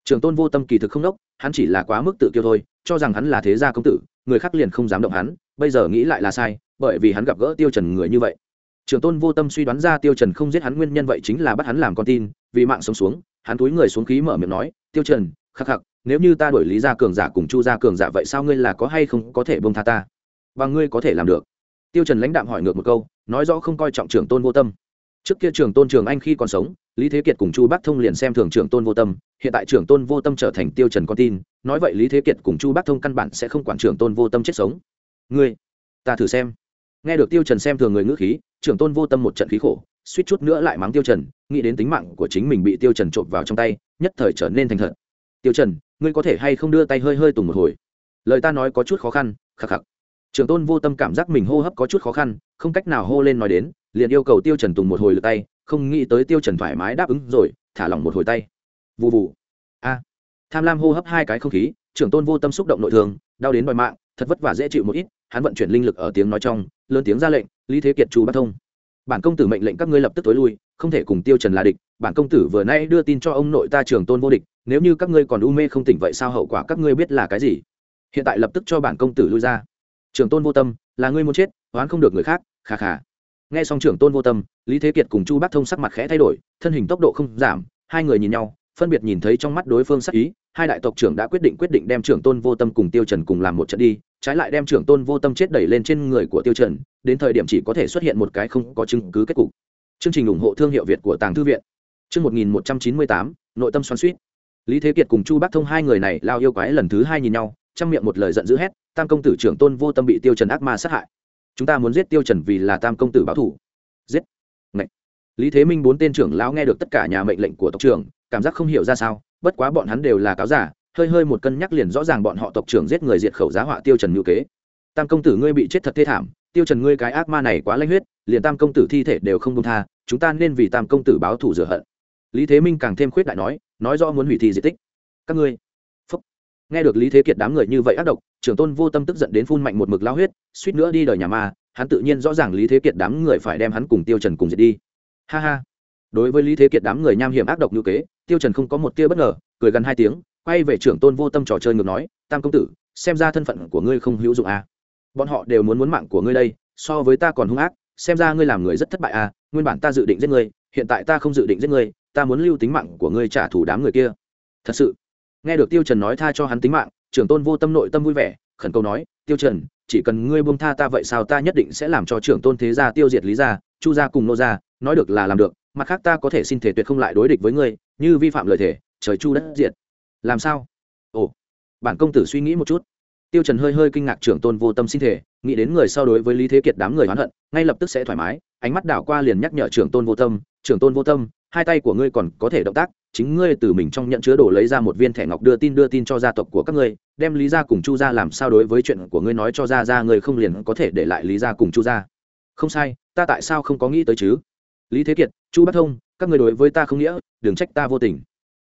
Trưởng tôn vô tâm kỳ thực không đốc, hắn chỉ là quá mức tự kiêu thôi, cho rằng hắn là thế gia công tử, người khác liền không dám động hắn, bây giờ nghĩ lại là sai, bởi vì hắn gặp gỡ tiêu trần người như vậy trưởng tôn vô tâm suy đoán ra tiêu trần không giết hắn nguyên nhân vậy chính là bắt hắn làm con tin, vì mạng sống xuống, hắn túi người xuống khí mở miệng nói, tiêu trần, khắc khắc, nếu như ta đổi lý gia cường giả cùng chu gia cường giả vậy sao ngươi là có hay không có thể buông tha ta? Và ngươi có thể làm được. Tiêu trần lãnh đạm hỏi ngược một câu, nói rõ không coi trọng trưởng tôn vô tâm. Trước kia trưởng tôn trường anh khi còn sống, lý thế kiệt cùng chu bắc thông liền xem thường trưởng tôn vô tâm, hiện tại trưởng tôn vô tâm trở thành tiêu trần con tin, nói vậy lý thế kiệt cùng chu bắc thông căn bản sẽ không quản trưởng tôn vô tâm chết sống. Ngươi, ta thử xem nghe được tiêu trần xem thường người ngữ khí, trưởng tôn vô tâm một trận khí khổ, suýt chút nữa lại mắng tiêu trần, nghĩ đến tính mạng của chính mình bị tiêu trần trộn vào trong tay, nhất thời trở nên thành thật. Tiêu trần, ngươi có thể hay không đưa tay hơi hơi tùng một hồi? Lời ta nói có chút khó khăn, khắc khắc. Trưởng tôn vô tâm cảm giác mình hô hấp có chút khó khăn, không cách nào hô lên nói đến, liền yêu cầu tiêu trần tùng một hồi lượt tay, không nghĩ tới tiêu trần thoải mái đáp ứng rồi, thả lỏng một hồi tay. Vù vù. a. Tham lam hô hấp hai cái không khí, trưởng tôn vô tâm xúc động nội thương, đau đến đòi mạng, thật vất vả dễ chịu một ít hắn vận chuyển linh lực ở tiếng nói trong, lớn tiếng ra lệnh, lý thế kiệt chu bắc thông, bản công tử mệnh lệnh các ngươi lập tức tối lui, không thể cùng tiêu trần là địch, bản công tử vừa nay đưa tin cho ông nội ta Trường tôn vô địch, nếu như các ngươi còn u mê không tỉnh vậy sao hậu quả các ngươi biết là cái gì? Hiện tại lập tức cho bản công tử lui ra. Trường tôn vô tâm, là ngươi muốn chết, oán không được người khác khà khà nghe xong trưởng tôn vô tâm, lý thế kiệt cùng chu bắc thông sắc mặt khẽ thay đổi, thân hình tốc độ không giảm, hai người nhìn nhau, phân biệt nhìn thấy trong mắt đối phương sắc ý hai đại tộc trưởng đã quyết định quyết định đem trưởng tôn vô tâm cùng tiêu trần cùng làm một trận đi, trái lại đem trưởng tôn vô tâm chết đẩy lên trên người của tiêu trần, đến thời điểm chỉ có thể xuất hiện một cái không có chứng cứ kết cục. Chương trình ủng hộ thương hiệu việt của tàng thư viện. Chương 1198 nội tâm xoắn xuýt. Lý thế kiệt cùng chu bác thông hai người này lao yêu quái lần thứ hai nhìn nhau trong miệng một lời giận dữ hét, tam công tử trưởng tôn vô tâm bị tiêu trần ác ma sát hại. Chúng ta muốn giết tiêu trần vì là tam công tử báo thù. Giết. Ngậy. lý thế minh bốn tên trưởng lão nghe được tất cả nhà mệnh lệnh của tộc trưởng, cảm giác không hiểu ra sao bất quá bọn hắn đều là cáo giả, hơi hơi một cân nhắc liền rõ ràng bọn họ tộc trưởng giết người diệt khẩu giá họa tiêu trần như kế. Tam công tử ngươi bị chết thật thê thảm, tiêu trần ngươi cái ác ma này quá lanh huyết, liền tam công tử thi thể đều không buông tha, chúng ta nên vì tam công tử báo thù rửa hận. Lý thế minh càng thêm khuyết đại nói nói rõ muốn hủy thi di tích. Các ngươi, Phúc. nghe được lý thế kiệt đám người như vậy ác độc, trưởng tôn vô tâm tức giận đến phun mạnh một mực lao huyết, suýt nữa đi đời nhà ma, hắn tự nhiên rõ ràng lý thế kiệt đám người phải đem hắn cùng tiêu trần cùng diệt đi. Ha ha. Đối với lý thế kiệt đám người nham hiểm ác độc như kế tiêu trần không có một tia bất ngờ, cười gần hai tiếng, quay về trưởng tôn vô tâm trò chơi ngược nói, tam công tử, xem ra thân phận của ngươi không hữu dụng à. bọn họ đều muốn muốn mạng của ngươi đây, so với ta còn hung ác, xem ra ngươi làm người rất thất bại à nguyên bản ta dự định giết ngươi, hiện tại ta không dự định giết ngươi, ta muốn lưu tính mạng của ngươi trả thù đám người kia thật sự, nghe được tiêu trần nói tha cho hắn tính mạng, trưởng tôn vô tâm nội tâm vui vẻ, khẩn cầu nói, tiêu trần, chỉ cần ngươi buông tha ta vậy sao ta nhất định sẽ làm cho trưởng tôn thế gia tiêu diệt lý gia, chu gia cùng nô gia, nói được là làm được mặt khác ta có thể xin thể tuyệt không lại đối địch với ngươi, như vi phạm lời thể trời chu đất diệt. Làm sao? Ồ, bản công tử suy nghĩ một chút. Tiêu trần hơi hơi kinh ngạc trưởng tôn vô tâm xin thể, nghĩ đến người sau đối với lý thế kiệt đám người oán hận, ngay lập tức sẽ thoải mái, ánh mắt đảo qua liền nhắc nhở trưởng tôn vô tâm, trưởng tôn vô tâm, hai tay của ngươi còn có thể động tác, chính ngươi từ mình trong nhận chứa đồ lấy ra một viên thẻ ngọc đưa tin đưa tin cho gia tộc của các ngươi, đem lý gia cùng chu gia làm sao đối với chuyện của ngươi nói cho gia gia ngươi không liền có thể để lại lý gia cùng chu gia? Không sai, ta tại sao không có nghĩ tới chứ? Lý thế kiệt, chu bắc thông, các người đối với ta không nghĩa, đừng trách ta vô tình.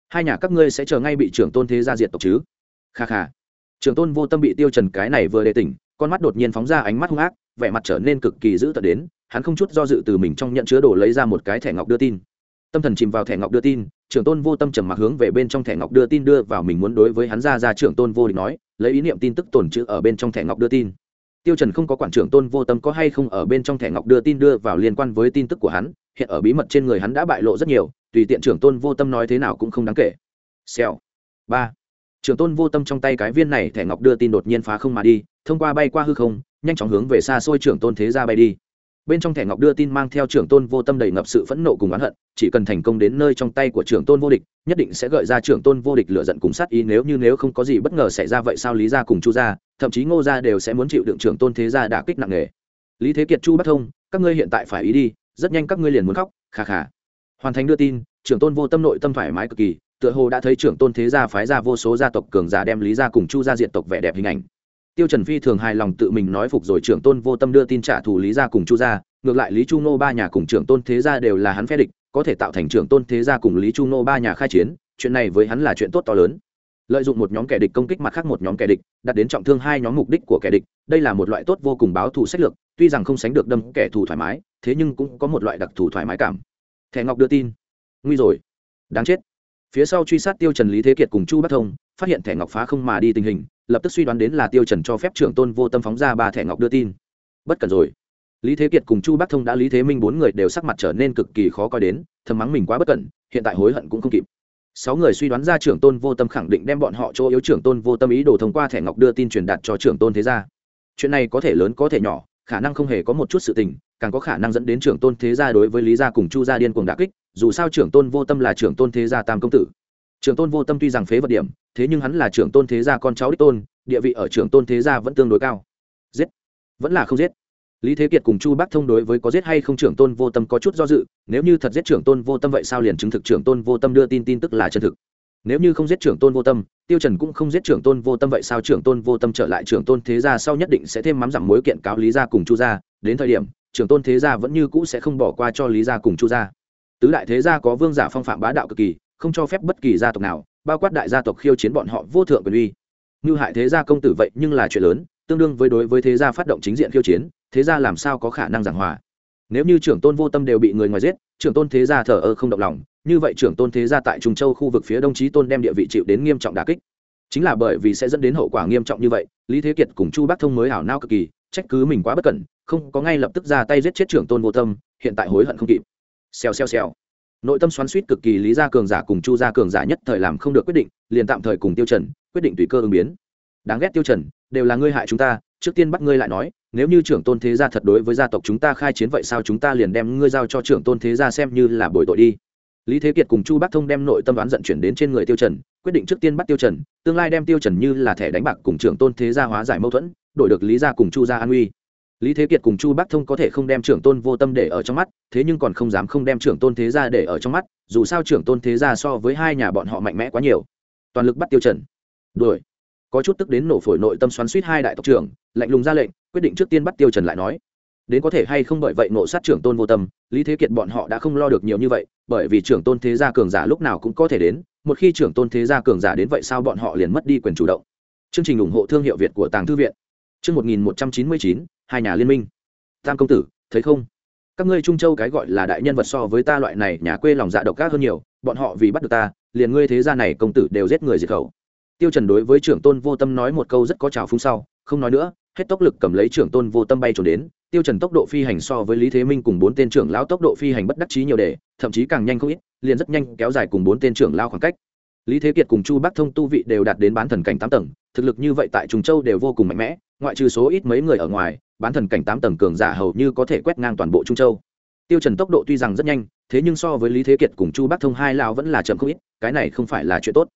Hai nhà các ngươi sẽ chờ ngay bị trưởng tôn thế gia diệt tộc chứ? Kha kha. Trưởng tôn vô tâm bị tiêu trần cái này vừa đề tỉnh, con mắt đột nhiên phóng ra ánh mắt hung ác, vẻ mặt trở nên cực kỳ dữ tợn đến, hắn không chút do dự từ mình trong nhận chứa đồ lấy ra một cái thẻ ngọc đưa tin. Tâm thần chìm vào thẻ ngọc đưa tin, trưởng tôn vô tâm trầm mặc hướng về bên trong thẻ ngọc đưa tin đưa vào mình muốn đối với hắn ra ra trưởng tôn vô địch nói, lấy ý niệm tin tức tồn trữ ở bên trong thẻ ngọc đưa tin. Tiêu trần không có quản trưởng tôn vô tâm có hay không ở bên trong thẻ ngọc đưa tin đưa vào liên quan với tin tức của hắn hiện ở bí mật trên người hắn đã bại lộ rất nhiều, tùy tiện trưởng tôn vô tâm nói thế nào cũng không đáng kể. Xèo. Ba. Trưởng tôn vô tâm trong tay cái viên này thẻ ngọc đưa tin đột nhiên phá không mà đi, thông qua bay qua hư không, nhanh chóng hướng về xa xôi trưởng tôn thế gia bay đi. Bên trong thẻ ngọc đưa tin mang theo trưởng tôn vô tâm đầy ngập sự phẫn nộ cùng oán hận, chỉ cần thành công đến nơi trong tay của trưởng tôn vô địch, nhất định sẽ gợi ra trưởng tôn vô địch lựa giận cùng sát ý, nếu như nếu không có gì bất ngờ xảy ra vậy sao lý gia cùng chu gia, thậm chí ngô gia đều sẽ muốn chịu đựng trưởng tôn thế gia đả kích nặng nề. Lý thế kiệt chu bắt thông, các ngươi hiện tại phải ý đi rất nhanh các ngươi liền muốn khóc khà khà hoàn thành đưa tin, trưởng tôn vô tâm nội tâm thoải mái cực kỳ, tựa hồ đã thấy trưởng tôn thế gia phái ra vô số gia tộc cường giả đem lý gia cùng chu gia diện tộc vẻ đẹp hình ảnh. Tiêu trần phi thường hài lòng tự mình nói phục rồi trưởng tôn vô tâm đưa tin trả thù lý gia cùng chu gia, ngược lại lý chu nô ba nhà cùng trưởng tôn thế gia đều là hắn phe địch, có thể tạo thành trưởng tôn thế gia cùng lý chu nô ba nhà khai chiến, chuyện này với hắn là chuyện tốt to lớn. Lợi dụng một nhóm kẻ địch công kích mặt khác một nhóm kẻ địch, đặt đến trọng thương hai nhóm mục đích của kẻ địch, đây là một loại tốt vô cùng báo thù sách lược, tuy rằng không sánh được đâm kẻ thù thoải mái thế nhưng cũng có một loại đặc thù thoải mái cảm. Thẻ ngọc đưa tin. Nguy rồi. Đáng chết. Phía sau truy sát tiêu trần lý thế kiệt cùng chu bắc thông, phát hiện thẻ ngọc phá không mà đi tình hình, lập tức suy đoán đến là tiêu trần cho phép trưởng tôn vô tâm phóng ra ba thẻ ngọc đưa tin. Bất cần rồi. Lý thế kiệt cùng chu bắc thông đã lý thế minh bốn người đều sắc mặt trở nên cực kỳ khó coi đến, thầm mắng mình quá bất cẩn, hiện tại hối hận cũng không kịp. Sáu người suy đoán ra trưởng tôn vô tâm khẳng định đem bọn họ chỗ yếu trưởng tôn vô tâm ý đồ thông qua thẻ ngọc đưa tin truyền đạt cho trưởng tôn thế gia. Chuyện này có thể lớn có thể nhỏ, khả năng không hề có một chút sự tình càng có khả năng dẫn đến trưởng tôn thế gia đối với lý gia cùng chu gia điên cuồng đả kích dù sao trưởng tôn vô tâm là trưởng tôn thế gia tam công tử trưởng tôn vô tâm tuy rằng phế vật điểm thế nhưng hắn là trưởng tôn thế gia con cháu đích tôn địa vị ở trưởng tôn thế gia vẫn tương đối cao giết vẫn là không giết lý thế kiệt cùng chu bắc thông đối với có giết hay không trưởng tôn vô tâm có chút do dự nếu như thật giết trưởng tôn vô tâm vậy sao liền chứng thực trưởng tôn vô tâm đưa tin tin tức là chân thực nếu như không giết trưởng tôn vô tâm tiêu trần cũng không giết trưởng tôn vô tâm vậy sao trưởng tôn vô tâm trở lại trưởng tôn thế gia sau nhất định sẽ thêm mắm dặm mối kiện cáo lý gia cùng chu gia đến thời điểm trưởng tôn thế gia vẫn như cũ sẽ không bỏ qua cho lý gia cùng chu gia. Tứ đại thế gia có vương giả phong phạm bá đạo cực kỳ, không cho phép bất kỳ gia tộc nào, bao quát đại gia tộc khiêu chiến bọn họ vô thượng quyền uy. Như hại thế gia công tử vậy nhưng là chuyện lớn, tương đương với đối với thế gia phát động chính diện khiêu chiến, thế gia làm sao có khả năng giảng hòa? Nếu như trưởng tôn vô tâm đều bị người ngoài giết, trưởng tôn thế gia thờ ơ không động lòng, như vậy trưởng tôn thế gia tại trung châu khu vực phía đông chí tôn đem địa vị chịu đến nghiêm trọng đà kích. Chính là bởi vì sẽ dẫn đến hậu quả nghiêm trọng như vậy, lý thế kiệt cùng chu bắc thông mới hảo nao cực kỳ trách cứ mình quá bất cẩn, không có ngay lập tức ra tay giết chết trưởng tôn vô tâm, hiện tại hối hận không kịp. Xèo xèo xèo. Nội tâm xoắn suýt cực kỳ lý gia cường giả cùng chu gia cường giả nhất thời làm không được quyết định, liền tạm thời cùng tiêu trần quyết định tùy cơ ứng biến. Đáng ghét tiêu trần, đều là ngươi hại chúng ta, trước tiên bắt ngươi lại nói, nếu như trưởng tôn thế gia thật đối với gia tộc chúng ta khai chiến vậy sao chúng ta liền đem ngươi giao cho trưởng tôn thế gia xem như là bồi tội đi. Lý thế kiệt cùng chu bắc thông đem nội tâm đoán giận chuyển đến trên người tiêu trần, quyết định trước tiên bắt tiêu trần, tương lai đem tiêu trần như là thẻ đánh bạc cùng trưởng tôn thế gia hóa giải mâu thuẫn đổi được lý gia cùng chu gia an uy. Lý thế kiệt cùng chu bắc thông có thể không đem trưởng tôn vô tâm để ở trong mắt, thế nhưng còn không dám không đem trưởng tôn thế gia để ở trong mắt, dù sao trưởng tôn thế gia so với hai nhà bọn họ mạnh mẽ quá nhiều. Toàn lực bắt tiêu trần. Đuổi. Có chút tức đến nổ phổi nội tâm xoắn suýt hai đại tộc trưởng, lạnh lùng ra lệnh, quyết định trước tiên bắt tiêu trần lại nói. Đến có thể hay không bởi vậy nộ sát trưởng tôn vô tâm, lý thế kiệt bọn họ đã không lo được nhiều như vậy, bởi vì trưởng tôn thế gia cường giả lúc nào cũng có thể đến, một khi trưởng tôn thế gia cường giả đến vậy sao bọn họ liền mất đi quyền chủ động. Chương trình ủng hộ thương hiệu việt của tàng thư viện chương một nghìn một trăm chín mươi chín, hai nhà liên minh. Tam công tử, thấy không? Các ngươi trung châu cái gọi là đại nhân vật so với ta loại này nhà quê lòng dạ độc ác hơn nhiều, bọn họ vì bắt được ta, liền ngươi thế gia này công tử đều giết người diệt khẩu. Tiêu trần đối với trưởng tôn vô tâm nói một câu rất có trào phúng sau, không nói nữa, hết tốc lực cầm lấy trưởng tôn vô tâm bay trốn đến. Tiêu trần tốc độ phi hành so với lý thế minh cùng bốn tên trưởng lão tốc độ phi hành bất đắc chí nhiều để, thậm chí càng nhanh không ít, liền rất nhanh kéo dài cùng bốn tên trưởng lão khoảng cách lý thế kiệt cùng chu bắc thông tu vị đều đạt đến bán thần cảnh tám tầng, thực lực như vậy tại trùng châu đều vô cùng mạnh mẽ, ngoại trừ số ít mấy người ở ngoài, bán thần cảnh tám tầng cường giả hầu như có thể quét ngang toàn bộ trung châu. Tiêu trần tốc độ tuy rằng rất nhanh, thế nhưng so với lý thế kiệt cùng chu bắc thông hai lão vẫn là chậm không ít, cái này không phải là chuyện tốt.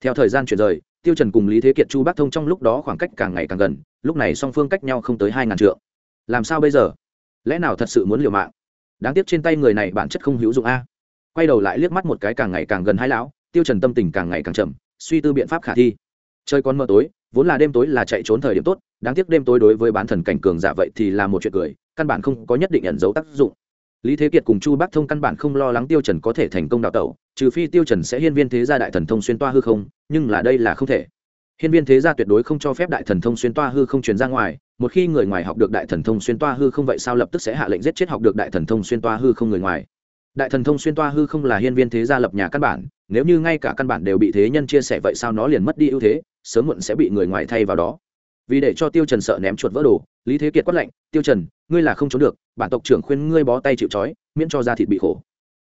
Theo thời gian chuyển rời, tiêu trần cùng lý thế kiệt chu bắc thông trong lúc đó khoảng cách càng ngày càng gần, lúc này song phương cách nhau không tới hai ngàn trượng. Làm sao bây giờ? Lẽ nào thật sự muốn liều mạng? Đáng tiếc trên tay người này bản chất không hữu dụng a. Quay đầu lại liếc mắt một cái càng ngày càng gần hai lão tiêu trần tâm tình càng ngày càng chậm suy tư biện pháp khả thi. Chơi còn mơ tối, vốn là đêm tối là chạy trốn thời điểm tốt, đáng tiếc đêm tối đối với bán thần cảnh cường giả vậy thì là một chuyện cười, căn bản không có nhất định ẩn dấu tác dụng. Lý thế kiệt cùng chu bắc thông căn bản không lo lắng tiêu trần có thể thành công đào tẩu, trừ phi tiêu trần sẽ hiên viên thế gia đại thần thông xuyên toa hư không, nhưng là đây là không thể. Hiên viên thế gia tuyệt đối không cho phép đại thần thông xuyên toa hư không truyền ra ngoài, một khi người ngoài học được đại thần thông xuyên toa hư không vậy sao lập tức sẽ hạ lệnh giết chết học được đại thần thông xuyên toa hư không người ngoài. Đại thần thông xuyên toa hư không là hiên viên thế gia lập nhà căn bản nếu như ngay cả căn bản đều bị thế nhân chia sẻ vậy sao nó liền mất đi ưu thế, sớm muộn sẽ bị người ngoài thay vào đó. Vì để cho tiêu trần sợ ném chuột vỡ đồ, lý thế kiệt quát lệnh tiêu trần, ngươi là không trốn được, bản tộc trưởng khuyên ngươi bó tay chịu trói, miễn cho da thịt bị khổ.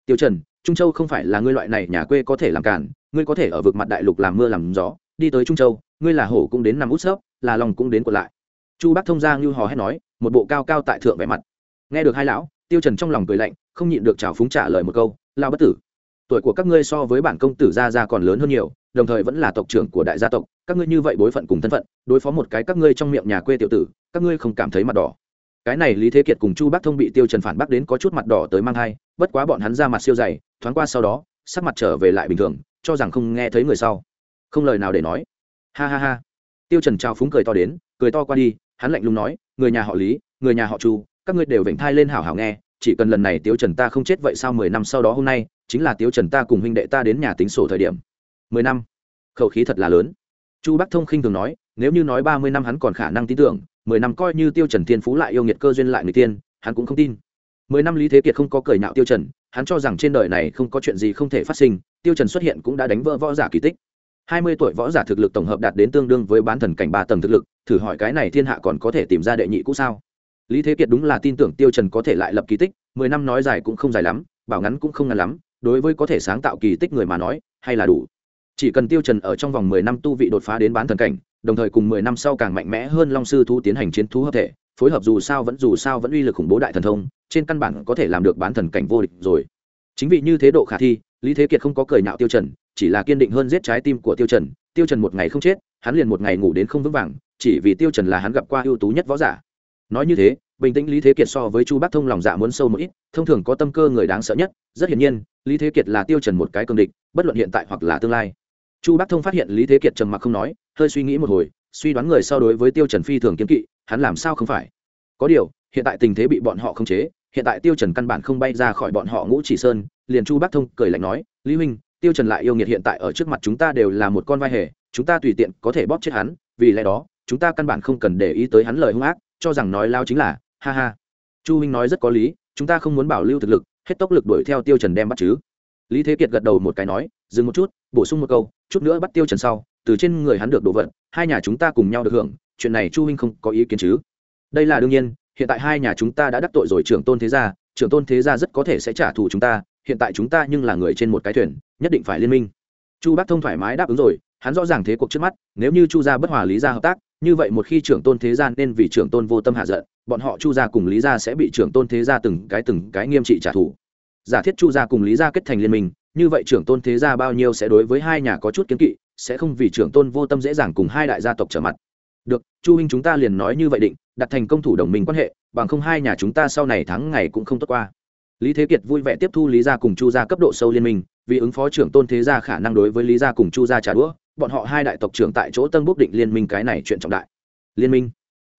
Tiêu trần, trung châu không phải là ngươi loại này nhà quê có thể làm cản, ngươi có thể ở vực mặt đại lục làm mưa làm gió, đi tới trung châu, ngươi là hổ cũng đến nằm út sấp là lòng cũng đến quật lại. Chu bác thông giang như hò hét nói, một bộ cao cao tại thượng vẻ mặt. Nghe được hai lão, tiêu trần trong lòng cười lạnh, không nhịn được chào phúng trả lời một câu lao bất tử tuổi của các ngươi so với bản công tử gia gia còn lớn hơn nhiều, đồng thời vẫn là tộc trưởng của đại gia tộc, các ngươi như vậy bối phận cùng thân phận, đối phó một cái các ngươi trong miệng nhà quê tiểu tử, các ngươi không cảm thấy mặt đỏ. Cái này lý thế kiệt cùng chu Bác thông bị tiêu trần phản bác đến có chút mặt đỏ tới mang hai bất quá bọn hắn ra mặt siêu dày, thoáng qua sau đó, sắc mặt trở về lại bình thường, cho rằng không nghe thấy người sau. Không lời nào để nói. Ha ha ha. Tiêu trần trao phúng cười to đến, cười to qua đi, hắn lạnh lùng nói, người nhà họ lý, người nhà họ chu, các ngươi đều vểnh thai lên hảo hảo nghe, chỉ cần lần này tiêu trần ta không chết vậy sao mười năm sau đó hôm nay chính là tiêu trần ta cùng huynh đệ ta đến nhà tính sổ thời điểm. Mười năm. Khẩu khí thật là lớn. Chu bắc thông khinh thường nói, nếu như nói ba mươi năm hắn còn khả năng tin tưởng, mười năm coi như tiêu trần thiên phú lại yêu nghiệt cơ duyên lại người tiên, hắn cũng không tin. Mười năm lý thế kiệt không có cười nhạo tiêu trần, hắn cho rằng trên đời này không có chuyện gì không thể phát sinh, tiêu trần xuất hiện cũng đã đánh vỡ võ giả kỳ tích. Hai mươi tuổi võ giả thực lực tổng hợp đạt đến tương đương với bán thần cảnh ba tầng thực lực, thử hỏi cái này thiên hạ còn có thể tìm ra đệ nhị cũ sao? Lý thế kiệt đúng là tin tưởng tiêu trần có thể lại lập kỳ tích, mười năm nói dài cũng không dài lắm, bảo ngắn cũng không ngắn lắm đối với có thể sáng tạo kỳ tích người mà nói, hay là đủ. Chỉ cần tiêu trần ở trong vòng mười năm tu vị đột phá đến bán thần cảnh, đồng thời cùng mười năm sau càng mạnh mẽ hơn long sư thú tiến hành chiến thú hợp thể, phối hợp dù sao vẫn dù sao vẫn uy lực khủng bố đại thần thông, trên căn bản có thể làm được bán thần cảnh vô địch rồi. Chính vì như thế độ khả thi, lý thế kiệt không có cười nhạo tiêu trần, chỉ là kiên định hơn giết trái tim của tiêu trần. Tiêu trần một ngày không chết, hắn liền một ngày ngủ đến không vững vàng, chỉ vì tiêu trần là hắn gặp qua ưu tú nhất võ giả. Nói như thế bình tĩnh lý thế kiệt so với chu bắc thông lòng dạ muốn sâu một ít, thông thường có tâm cơ người đáng sợ nhất, rất hiển nhiên, lý thế kiệt là tiêu trần một cái cương địch, bất luận hiện tại hoặc là tương lai. chu bắc thông phát hiện lý thế kiệt trầm mặc không nói, hơi suy nghĩ một hồi, suy đoán người so đối với tiêu trần phi thường kiên kỵ, hắn làm sao không phải? có điều, hiện tại tình thế bị bọn họ không chế, hiện tại tiêu trần căn bản không bay ra khỏi bọn họ ngũ chỉ sơn, liền chu bắc thông cười lạnh nói, lý huynh, tiêu trần lại yêu nghiệt hiện tại ở trước mặt chúng ta đều là một con vai hề, chúng ta tùy tiện có thể bóp chết hắn, vì lẽ đó, chúng ta căn bản không cần để ý tới hắn lời hung ác, cho rằng nói lao chính là ha ha. Chu huynh nói rất có lý, chúng ta không muốn bảo lưu thực lực, hết tốc lực đuổi theo tiêu trần đem bắt chứ. Lý thế kiệt gật đầu một cái nói, dừng một chút, bổ sung một câu, chút nữa bắt tiêu trần sau, từ trên người hắn được đổ vật, hai nhà chúng ta cùng nhau được hưởng, chuyện này chu huynh không có ý kiến chứ. Đây là đương nhiên, hiện tại hai nhà chúng ta đã đắc tội rồi trưởng tôn thế gia, trưởng tôn thế gia rất có thể sẽ trả thù chúng ta, hiện tại chúng ta nhưng là người trên một cái thuyền, nhất định phải liên minh. Chu bác thông thoải mái đáp ứng rồi, hắn rõ ràng thế cuộc trước mắt, nếu như chu gia bất hòa lý gia hợp tác, như vậy một khi trưởng tôn thế gia nên vì trưởng tôn vô tâm hạ giận bọn họ chu gia cùng lý gia sẽ bị trưởng tôn thế gia từng cái từng cái nghiêm trị trả thù. Giả thiết chu gia cùng lý gia kết thành liên minh, như vậy trưởng tôn thế gia bao nhiêu sẽ đối với hai nhà có chút kiến kỵ, sẽ không vì trưởng tôn vô tâm dễ dàng cùng hai đại gia tộc trở mặt. Được, chu huynh chúng ta liền nói như vậy định, đặt thành công thủ đồng minh quan hệ, bằng không hai nhà chúng ta sau này thắng ngày cũng không tốt qua. Lý thế kiệt vui vẻ tiếp thu lý gia cùng chu gia cấp độ sâu liên minh, vì ứng phó trưởng tôn thế gia khả năng đối với lý gia cùng chu gia trả đũa, bọn họ hai đại tộc trưởng tại chỗ tân bốc định liên minh cái này chuyện trọng đại. Liên minh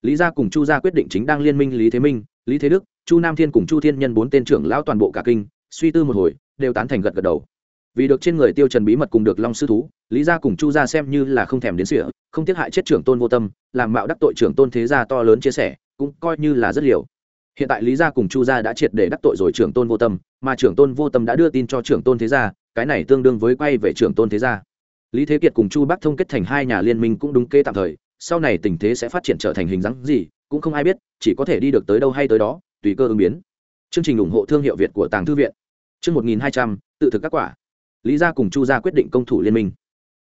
lý gia cùng chu gia quyết định chính đang liên minh lý thế minh, lý thế đức, chu nam thiên cùng chu thiên nhân bốn tên trưởng lão toàn bộ cả kinh, suy tư một hồi, đều tán thành gật gật đầu. Vì được trên người tiêu trần bí mật cùng được long sư thú, lý gia cùng chu gia xem như là không thèm đến sỉa, không tiếc hại chết trưởng tôn vô tâm, làm mạo đắc tội trưởng tôn thế gia to lớn chia sẻ, cũng coi như là rất liều. Hiện tại lý gia cùng chu gia đã triệt để đắc tội rồi trưởng tôn vô tâm, mà trưởng tôn vô tâm đã đưa tin cho trưởng tôn thế gia, cái này tương đương với quay về trưởng tôn thế gia. Lý thế kiệt cùng chu bắc thông kết thành hai nhà liên minh cũng đúng kê tạm thời sau này tình thế sẽ phát triển trở thành hình dáng gì, cũng không ai biết, chỉ có thể đi được tới đâu hay tới đó, tùy cơ ứng biến. Chương trình ủng hộ thương hiệu việt của tàng thư viện. Chương một nghìn hai trăm, tự thực các quả. Lý gia cùng chu gia quyết định công thủ liên minh.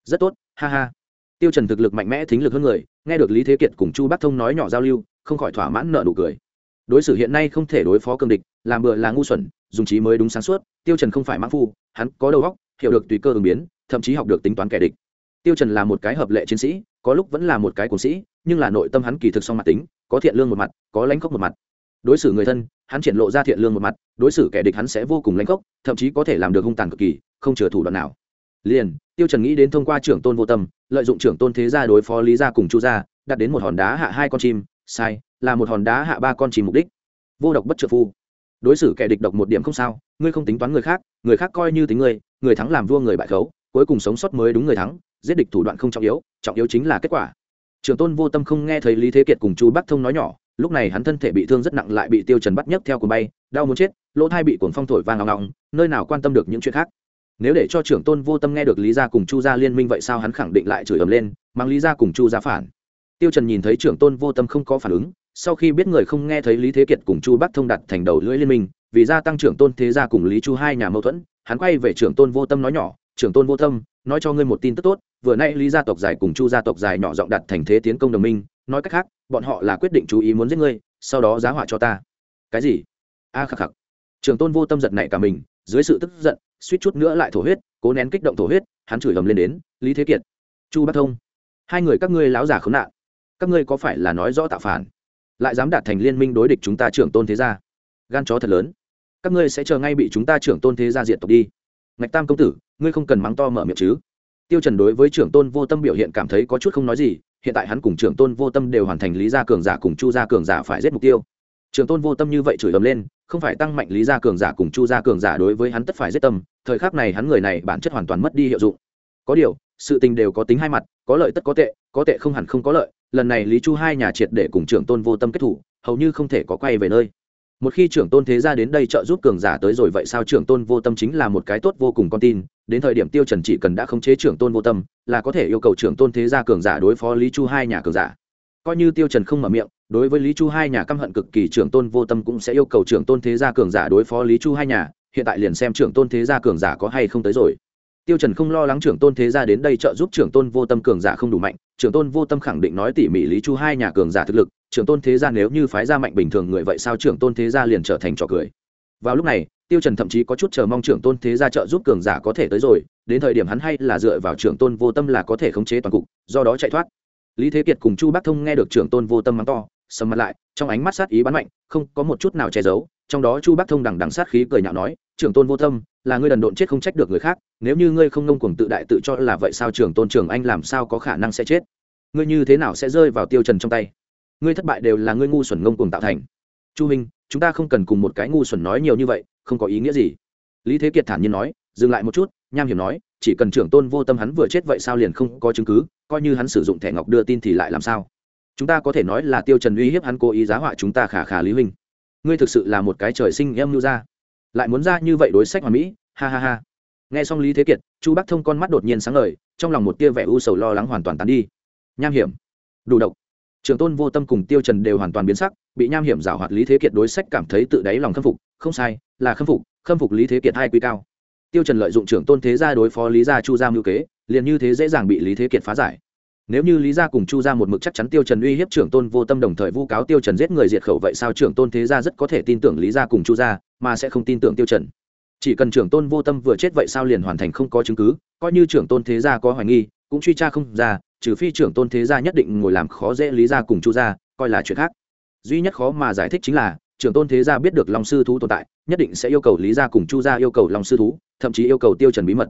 Rất tốt, ha ha. Tiêu trần thực lực mạnh mẽ, thính lực hơn người, nghe được lý thế kiệt cùng chu bắc thông nói nhỏ giao lưu, không khỏi thỏa mãn nợ nụ cười. Đối xử hiện nay không thể đối phó cương địch, làm bừa là ngu xuẩn, dùng trí mới đúng sáng suốt, tiêu trần không phải mãn phu, hắn có đầu óc, hiểu được tùy cơ ứng biến, thậm chí học được tính toán kẻ địch. Tiêu trần là một cái hợp lệ chiến sĩ có lúc vẫn là một cái cuồng sĩ, nhưng là nội tâm hắn kỳ thực song mặt tính, có thiện lương một mặt, có lãnh khốc một mặt. Đối xử người thân, hắn triển lộ ra thiện lương một mặt, đối xử kẻ địch hắn sẽ vô cùng lãnh khốc, thậm chí có thể làm được hung tàn cực kỳ, không chừa thủ đoạn nào. Liền, tiêu trần nghĩ đến thông qua trưởng tôn vô tâm, lợi dụng trưởng tôn thế gia đối phó lý gia cùng chu gia, đặt đến một hòn đá hạ hai con chim, sai, là một hòn đá hạ ba con chim mục đích. Vô độc bất trợ phu. Đối xử kẻ địch độc một điểm không sao, ngươi không tính toán người khác người khác coi như tính ngươi, người thắng làm vua người bại khấu, cuối cùng sống sót mới đúng người thắng giết địch thủ đoạn không trọng yếu trọng yếu chính là kết quả. Trường tôn vô tâm không nghe thấy lý thế kiệt cùng chu bắc thông nói nhỏ, lúc này hắn thân thể bị thương rất nặng lại bị tiêu trần bắt nhấc theo cuồng bay, đau muốn chết, lỗ thai bị cuồng phong thổi vang ngọng ngọng nơi nào quan tâm được những chuyện khác. Nếu để cho trưởng tôn vô tâm nghe được lý gia cùng chu gia liên minh vậy sao hắn khẳng định lại chửi ầm lên, mang lý gia cùng chu gia phản. Tiêu trần nhìn thấy trưởng tôn vô tâm không có phản ứng, sau khi biết người không nghe thấy lý thế kiệt cùng chu bắc thông đặt thành đầu lưỡi liên minh, vì gia tăng trưởng tôn thế gia cùng lý chu hai nhà mâu thuẫn, hắn quay về trưởng tôn vô tâm nói nhỏ trưởng tôn vô tâm nói cho ngươi một tin tức tốt, vừa nay lý gia tộc dài cùng chu gia tộc dài nhỏ giọng đặt thành thế tiến công đồng minh, nói cách khác, bọn họ là quyết định chú ý muốn giết ngươi, sau đó giá họa cho ta. Cái gì? A khắc khắc. Trưởng tôn vô tâm giật nảy cả mình, dưới sự tức giận, suýt chút nữa lại thổ huyết, cố nén kích động thổ huyết, hắn chửi ầm lên đến, lý thế kiệt, chu bắc thông, hai người các ngươi láo giả khốn nạn, các ngươi có phải là nói rõ tạo phản? Lại dám đạt thành liên minh đối địch chúng ta trưởng tôn thế gia? Gan chó thật lớn. Các ngươi sẽ chờ ngay bị chúng ta trưởng tôn thế gia diệt tộc đi ngạch tam công tử, ngươi không cần mắng to mở miệng chứ. Tiêu trần đối với trưởng tôn vô tâm biểu hiện cảm thấy có chút không nói gì, hiện tại hắn cùng trưởng tôn vô tâm đều hoàn thành lý gia cường giả cùng chu gia cường giả phải giết mục tiêu. Trưởng tôn vô tâm như vậy chửi ầm lên, không phải tăng mạnh lý gia cường giả cùng chu gia cường giả đối với hắn tất phải giết tâm, thời khắc này hắn người này bản chất hoàn toàn mất đi hiệu dụng. Có điều, sự tình đều có tính hai mặt, có lợi tất có tệ có tệ không hẳn không có lợi, lần này lý chu hai nhà triệt để cùng trưởng tôn vô tâm kết thủ, hầu như không thể có quay về nơi một khi trưởng tôn thế gia đến đây trợ giúp cường giả tới rồi vậy sao trưởng tôn vô tâm chính là một cái tốt vô cùng con tin, đến thời điểm tiêu trần chỉ cần đã khống chế trưởng tôn vô tâm, là có thể yêu cầu trưởng tôn thế gia cường giả đối phó lý chu hai nhà cường giả. Coi như tiêu trần không mở miệng, đối với lý chu hai nhà căm hận cực kỳ, trưởng tôn vô tâm cũng sẽ yêu cầu trưởng tôn thế gia cường giả đối phó lý chu hai nhà, hiện tại liền xem trưởng tôn thế gia cường giả có hay không tới rồi. Tiêu trần không lo lắng trưởng tôn thế gia đến đây trợ giúp trưởng tôn vô tâm cường giả không đủ mạnh trưởng tôn vô tâm khẳng định nói tỉ mỉ lý chu hai nhà cường giả thực lực trưởng tôn thế gia nếu như phái gia mạnh bình thường người vậy sao trưởng tôn thế gia liền trở thành trò cười? Vào lúc này, tiêu trần thậm chí có chút chờ mong trưởng tôn thế gia trợ giúp cường giả có thể tới rồi, đến thời điểm hắn hay là dựa vào trưởng tôn vô tâm là có thể khống chế toàn cục, do đó chạy thoát. Lý thế kiệt cùng chu bắc thông nghe được trưởng tôn vô tâm mắng to, sầm mặt lại, trong ánh mắt sát ý bắn mạnh, không có một chút nào che giấu, trong đó chu bắc thông đằng đằng sát khí cười nhạo nói trưởng tôn vô tâm là ngươi đần độn chết không trách được người khác, nếu như ngươi không ngông cuồng tự đại tự cho là vậy sao trưởng tôn trưởng anh làm sao có khả năng sẽ chết? Ngươi như thế nào sẽ rơi vào tiêu trần trong tay? Ngươi thất bại đều là ngươi ngu xuẩn ngông cuồng tạo thành. Chu minh, chúng ta không cần cùng một cái ngu xuẩn nói nhiều như vậy, không có ý nghĩa gì. Lý thế kiệt thản nhiên nói, dừng lại một chút, nham hiểm nói, chỉ cần trưởng tôn vô tâm hắn vừa chết vậy sao liền không có chứng cứ, coi như hắn sử dụng thẻ ngọc đưa tin thì lại làm sao? Chúng ta có thể nói là tiêu trần uy hiếp hắn cố ý giá họa chúng ta khả khả lý huynh. Ngươi thực sự là một cái trời sinh em lưu ra lại muốn ra như vậy đối sách hoàn mỹ, ha ha ha. Nghe xong lý thế kiệt, chu bắc thông con mắt đột nhiên sáng lời trong lòng một tia vẻ u sầu lo lắng hoàn toàn tán đi. Nham hiểm, đủ độc. Trường tôn vô tâm cùng tiêu trần đều hoàn toàn biến sắc, bị nham hiểm giảo hoạt lý thế kiệt đối sách cảm thấy tự đáy lòng khâm phục. Không sai, là khâm phục khâm phục lý thế kiệt hai quy cao. Tiêu trần lợi dụng trưởng tôn thế gia đối phó lý gia chu gia mưu kế, liền như thế dễ dàng bị lý thế kiệt phá giải. Nếu như lý gia cùng chu gia một mực chắc chắn tiêu trần uy hiếp trưởng tôn vô tâm đồng thời vu cáo tiêu trần giết người diệt khẩu vậy sao trưởng tôn thế gia rất có thể tin tưởng lý gia cùng chu gia? Mà sẽ không tin tưởng tiêu trần. Chỉ cần trưởng tôn vô tâm vừa chết vậy sao liền hoàn thành không có chứng cứ, coi như trưởng tôn thế gia có hoài nghi, cũng truy tra không ra, trừ phi trưởng tôn thế gia nhất định ngồi làm khó dễ lý gia cùng chu gia, coi là chuyện khác. Duy nhất khó mà giải thích chính là, trưởng tôn thế gia biết được long sư thú tồn tại, nhất định sẽ yêu cầu lý gia cùng chu gia yêu cầu long sư thú, thậm chí yêu cầu tiêu trần bí mật.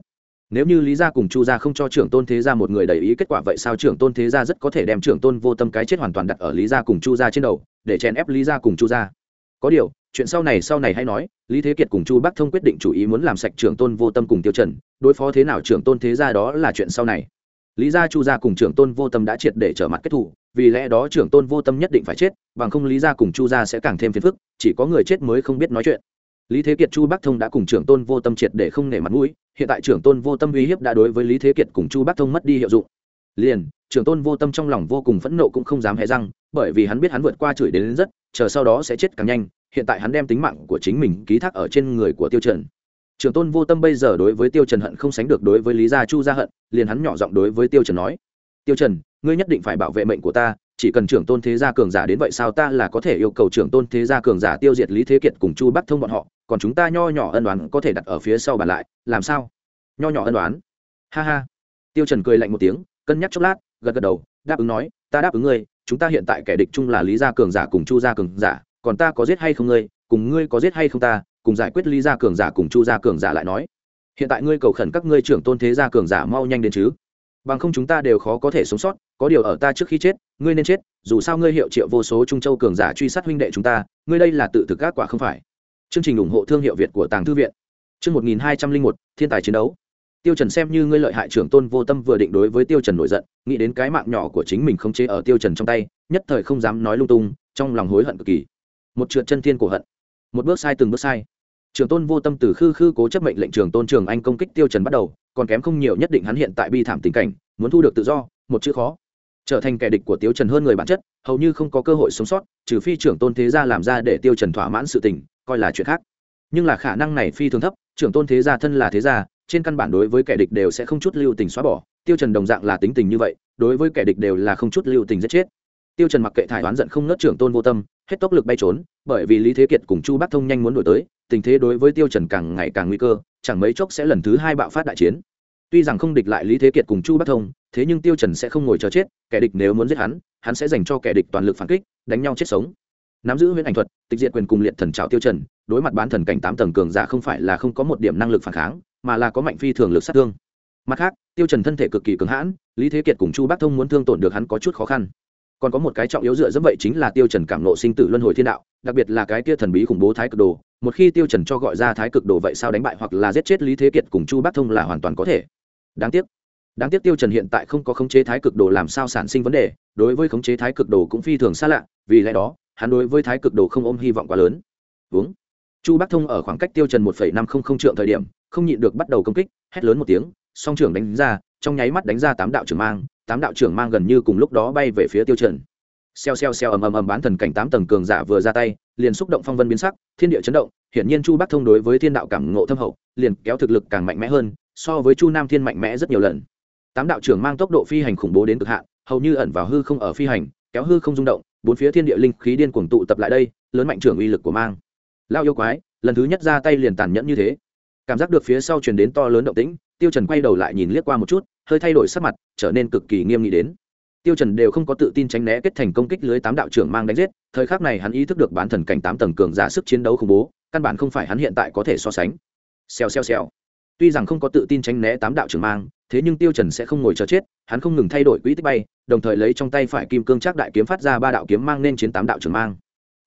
Nếu như lý gia cùng chu gia không cho trưởng tôn thế gia một người đầy ý kết quả vậy sao trưởng tôn thế gia rất có thể đem trưởng tôn vô tâm cái chết hoàn toàn đặt ở lý gia cùng chu gia trên đầu, để chèn ép lý gia cùng chu gia có điều chuyện sau này sau này hay nói lý thế kiệt cùng chu bắc thông quyết định chủ ý muốn làm sạch trưởng tôn vô tâm cùng tiêu trần đối phó thế nào trưởng tôn thế gia đó là chuyện sau này. Lý gia chu gia cùng trưởng tôn vô tâm đã triệt để trở mặt kết thủ vì lẽ đó trưởng tôn vô tâm nhất định phải chết bằng không lý gia cùng chu gia sẽ càng thêm phiền phức chỉ có người chết mới không biết nói chuyện. Lý thế kiệt chu bắc thông đã cùng trưởng tôn vô tâm triệt để không nể mặt mũi hiện tại trưởng tôn vô tâm uy hiếp đã đối với lý thế kiệt cùng chu bắc thông mất đi hiệu dụng. Liền trưởng tôn vô tâm trong lòng vô cùng phẫn nộ cũng không dám hé răng bởi vì hắn biết hắn vượt qua chửi đến, đến rất chờ sau đó sẽ chết càng nhanh, hiện tại hắn đem tính mạng của chính mình ký thác ở trên người của tiêu trần. Trưởng tôn vô tâm bây giờ đối với tiêu trần hận không sánh được đối với lý gia chu gia hận, liền hắn nhỏ giọng đối với tiêu trần nói, tiêu trần, ngươi nhất định phải bảo vệ mệnh của ta, chỉ cần trưởng tôn thế gia cường giả đến vậy sao ta là có thể yêu cầu trưởng tôn thế gia cường giả tiêu diệt lý thế kiệt cùng chu bắc thông bọn họ, còn chúng ta nho nhỏ ân đoán có thể đặt ở phía sau bàn lại, làm sao? Nho nhỏ ân đoán ha ha. Tiêu trần cười lạnh một tiếng, cân nhắc chốc lát, gật gật đầu, đáp ứng nói, ta đáp ứng ngươi chúng ta hiện tại kẻ địch chung là lý gia cường giả cùng chu gia cường giả, còn ta có giết hay không ngươi, cùng ngươi có giết hay không ta, cùng giải quyết lý gia cường giả cùng chu gia cường giả lại nói. Hiện tại ngươi cầu khẩn các ngươi trưởng tôn thế gia cường giả mau nhanh đến chứ. Bằng không chúng ta đều khó có thể sống sót, có điều ở ta trước khi chết, ngươi nên chết, dù sao ngươi hiệu triệu vô số trung châu cường giả truy sát huynh đệ chúng ta, ngươi đây là tự thực các quả không phải. Chương trình ủng hộ thương hiệu việt của tàng thư viện. Chương một nghìn hai trăm linh một, thiên tài chiến đấu tiêu trần xem như ngươi lợi hại trưởng tôn vô tâm vừa định đối với tiêu trần nổi giận, nghĩ đến cái mạng nhỏ của chính mình không chế ở tiêu trần trong tay, nhất thời không dám nói lung tung, trong lòng hối hận cực kỳ. Một trượt chân thiên cổ hận, một bước sai từng bước sai. Trường tôn vô tâm từ khư khư cố chấp mệnh lệnh trường tôn trường anh công kích tiêu trần bắt đầu, còn kém không nhiều nhất định hắn hiện tại bi thảm tình cảnh, muốn thu được tự do, một chữ khó. Trở thành kẻ địch của tiêu trần hơn người bản chất, hầu như không có cơ hội sống sót, trừ phi trưởng tôn thế gia làm ra để tiêu trần thỏa mãn sự tình, coi là chuyện khác. Nhưng là khả năng này phi thường thấp, trưởng tôn thế gia thân là thế gia trên căn bản đối với kẻ địch đều sẽ không chút lưu tình xóa bỏ, tiêu trần đồng dạng là tính tình như vậy, đối với kẻ địch đều là không chút lưu tình giết chết. Tiêu trần mặc kệ thải oán giận không nớt trưởng tôn vô tâm, hết tốc lực bay trốn, bởi vì lý thế kiệt cùng chu bắc thông nhanh muốn đuổi tới, tình thế đối với tiêu trần càng ngày càng nguy cơ, chẳng mấy chốc sẽ lần thứ hai bạo phát đại chiến. Tuy rằng không địch lại lý thế kiệt cùng chu bắc thông, thế nhưng tiêu trần sẽ không ngồi chờ chết, kẻ địch nếu muốn giết hắn hắn sẽ dành cho kẻ địch toàn lực phản kích, đánh nhau chết sống. Nắm giữ huyễn ảnh thuật, tịch diệt quyền cùng liệt thần trào tiêu trần, đối mặt bán thần cảnh tám tầng cường giả không phải là không có một điểm năng lực phản kháng mà là có mạnh phi thường lực sát thương. Mặt khác, tiêu trần thân thể cực kỳ cứng hãn, lý thế kiệt cùng chu bác thông muốn thương tổn được hắn có chút khó khăn. Còn có một cái trọng yếu dựa dẫm vậy chính là tiêu trần cảm nộ sinh tử luân hồi thiên đạo, đặc biệt là cái kia thần bí khủng bố thái cực đồ. Một khi tiêu trần cho gọi ra thái cực đồ vậy sao đánh bại hoặc là giết chết lý thế kiệt cùng chu bác thông là hoàn toàn có thể. Đáng tiếc. Đáng tiếc tiêu trần hiện tại không có khống chế thái cực đồ làm sao sản sinh vấn đề, đối với khống chế thái cực đồ cũng phi thường xa lạ, vì lẽ đó, hắn đối với thái cực đồ không ôm hy vọng quá lớn. Uống chu bắc thông ở khoảng cách tiêu trần một năm không không trượng thời điểm, không nhịn được bắt đầu công kích, hét lớn một tiếng, song trưởng đánh ra, trong nháy mắt đánh ra tám đạo trưởng mang, tám đạo trưởng mang gần như cùng lúc đó bay về phía tiêu trần. Xeo xeo xeo ầm ầm ầm bán thần cảnh tám tầng cường giả vừa ra tay, liền xúc động phong vân biến sắc, thiên địa chấn động, hiển nhiên chu bắc thông đối với thiên đạo cảm ngộ thâm hậu, liền kéo thực lực càng mạnh mẽ hơn, so với chu nam thiên mạnh mẽ rất nhiều lần. Tám đạo trưởng mang tốc độ phi hành khủng bố đến cực hạn, hầu như ẩn vào hư không ở phi hành, kéo hư không rung động, bốn phía thiên địa linh khí điên cuồng tụ tập lại đây, lớn mạnh trưởng uy lực của mang lao yêu quái, lần thứ nhất ra tay liền tàn nhẫn như thế. Cảm giác được phía sau truyền đến to lớn động tĩnh, tiêu trần quay đầu lại nhìn liếc qua một chút, hơi thay đổi sắc mặt, trở nên cực kỳ nghiêm nghị đến. Tiêu trần đều không có tự tin tránh né kết thành công kích lưới tám đạo trưởng mang đánh giết, thời khắc này hắn ý thức được bản thần cảnh tám tầng cường giả sức chiến đấu khủng bố, căn bản không phải hắn hiện tại có thể so sánh. Xèo xèo xèo. Tuy rằng không có tự tin tránh né tám đạo trưởng mang, thế nhưng tiêu trần sẽ không ngồi chờ chết, hắn không ngừng thay đổi quỹ tích bay, đồng thời lấy trong tay phải kim cương chắc đại kiếm phát ra ba đạo kiếm mang nên chiến tám đạo trưởng mang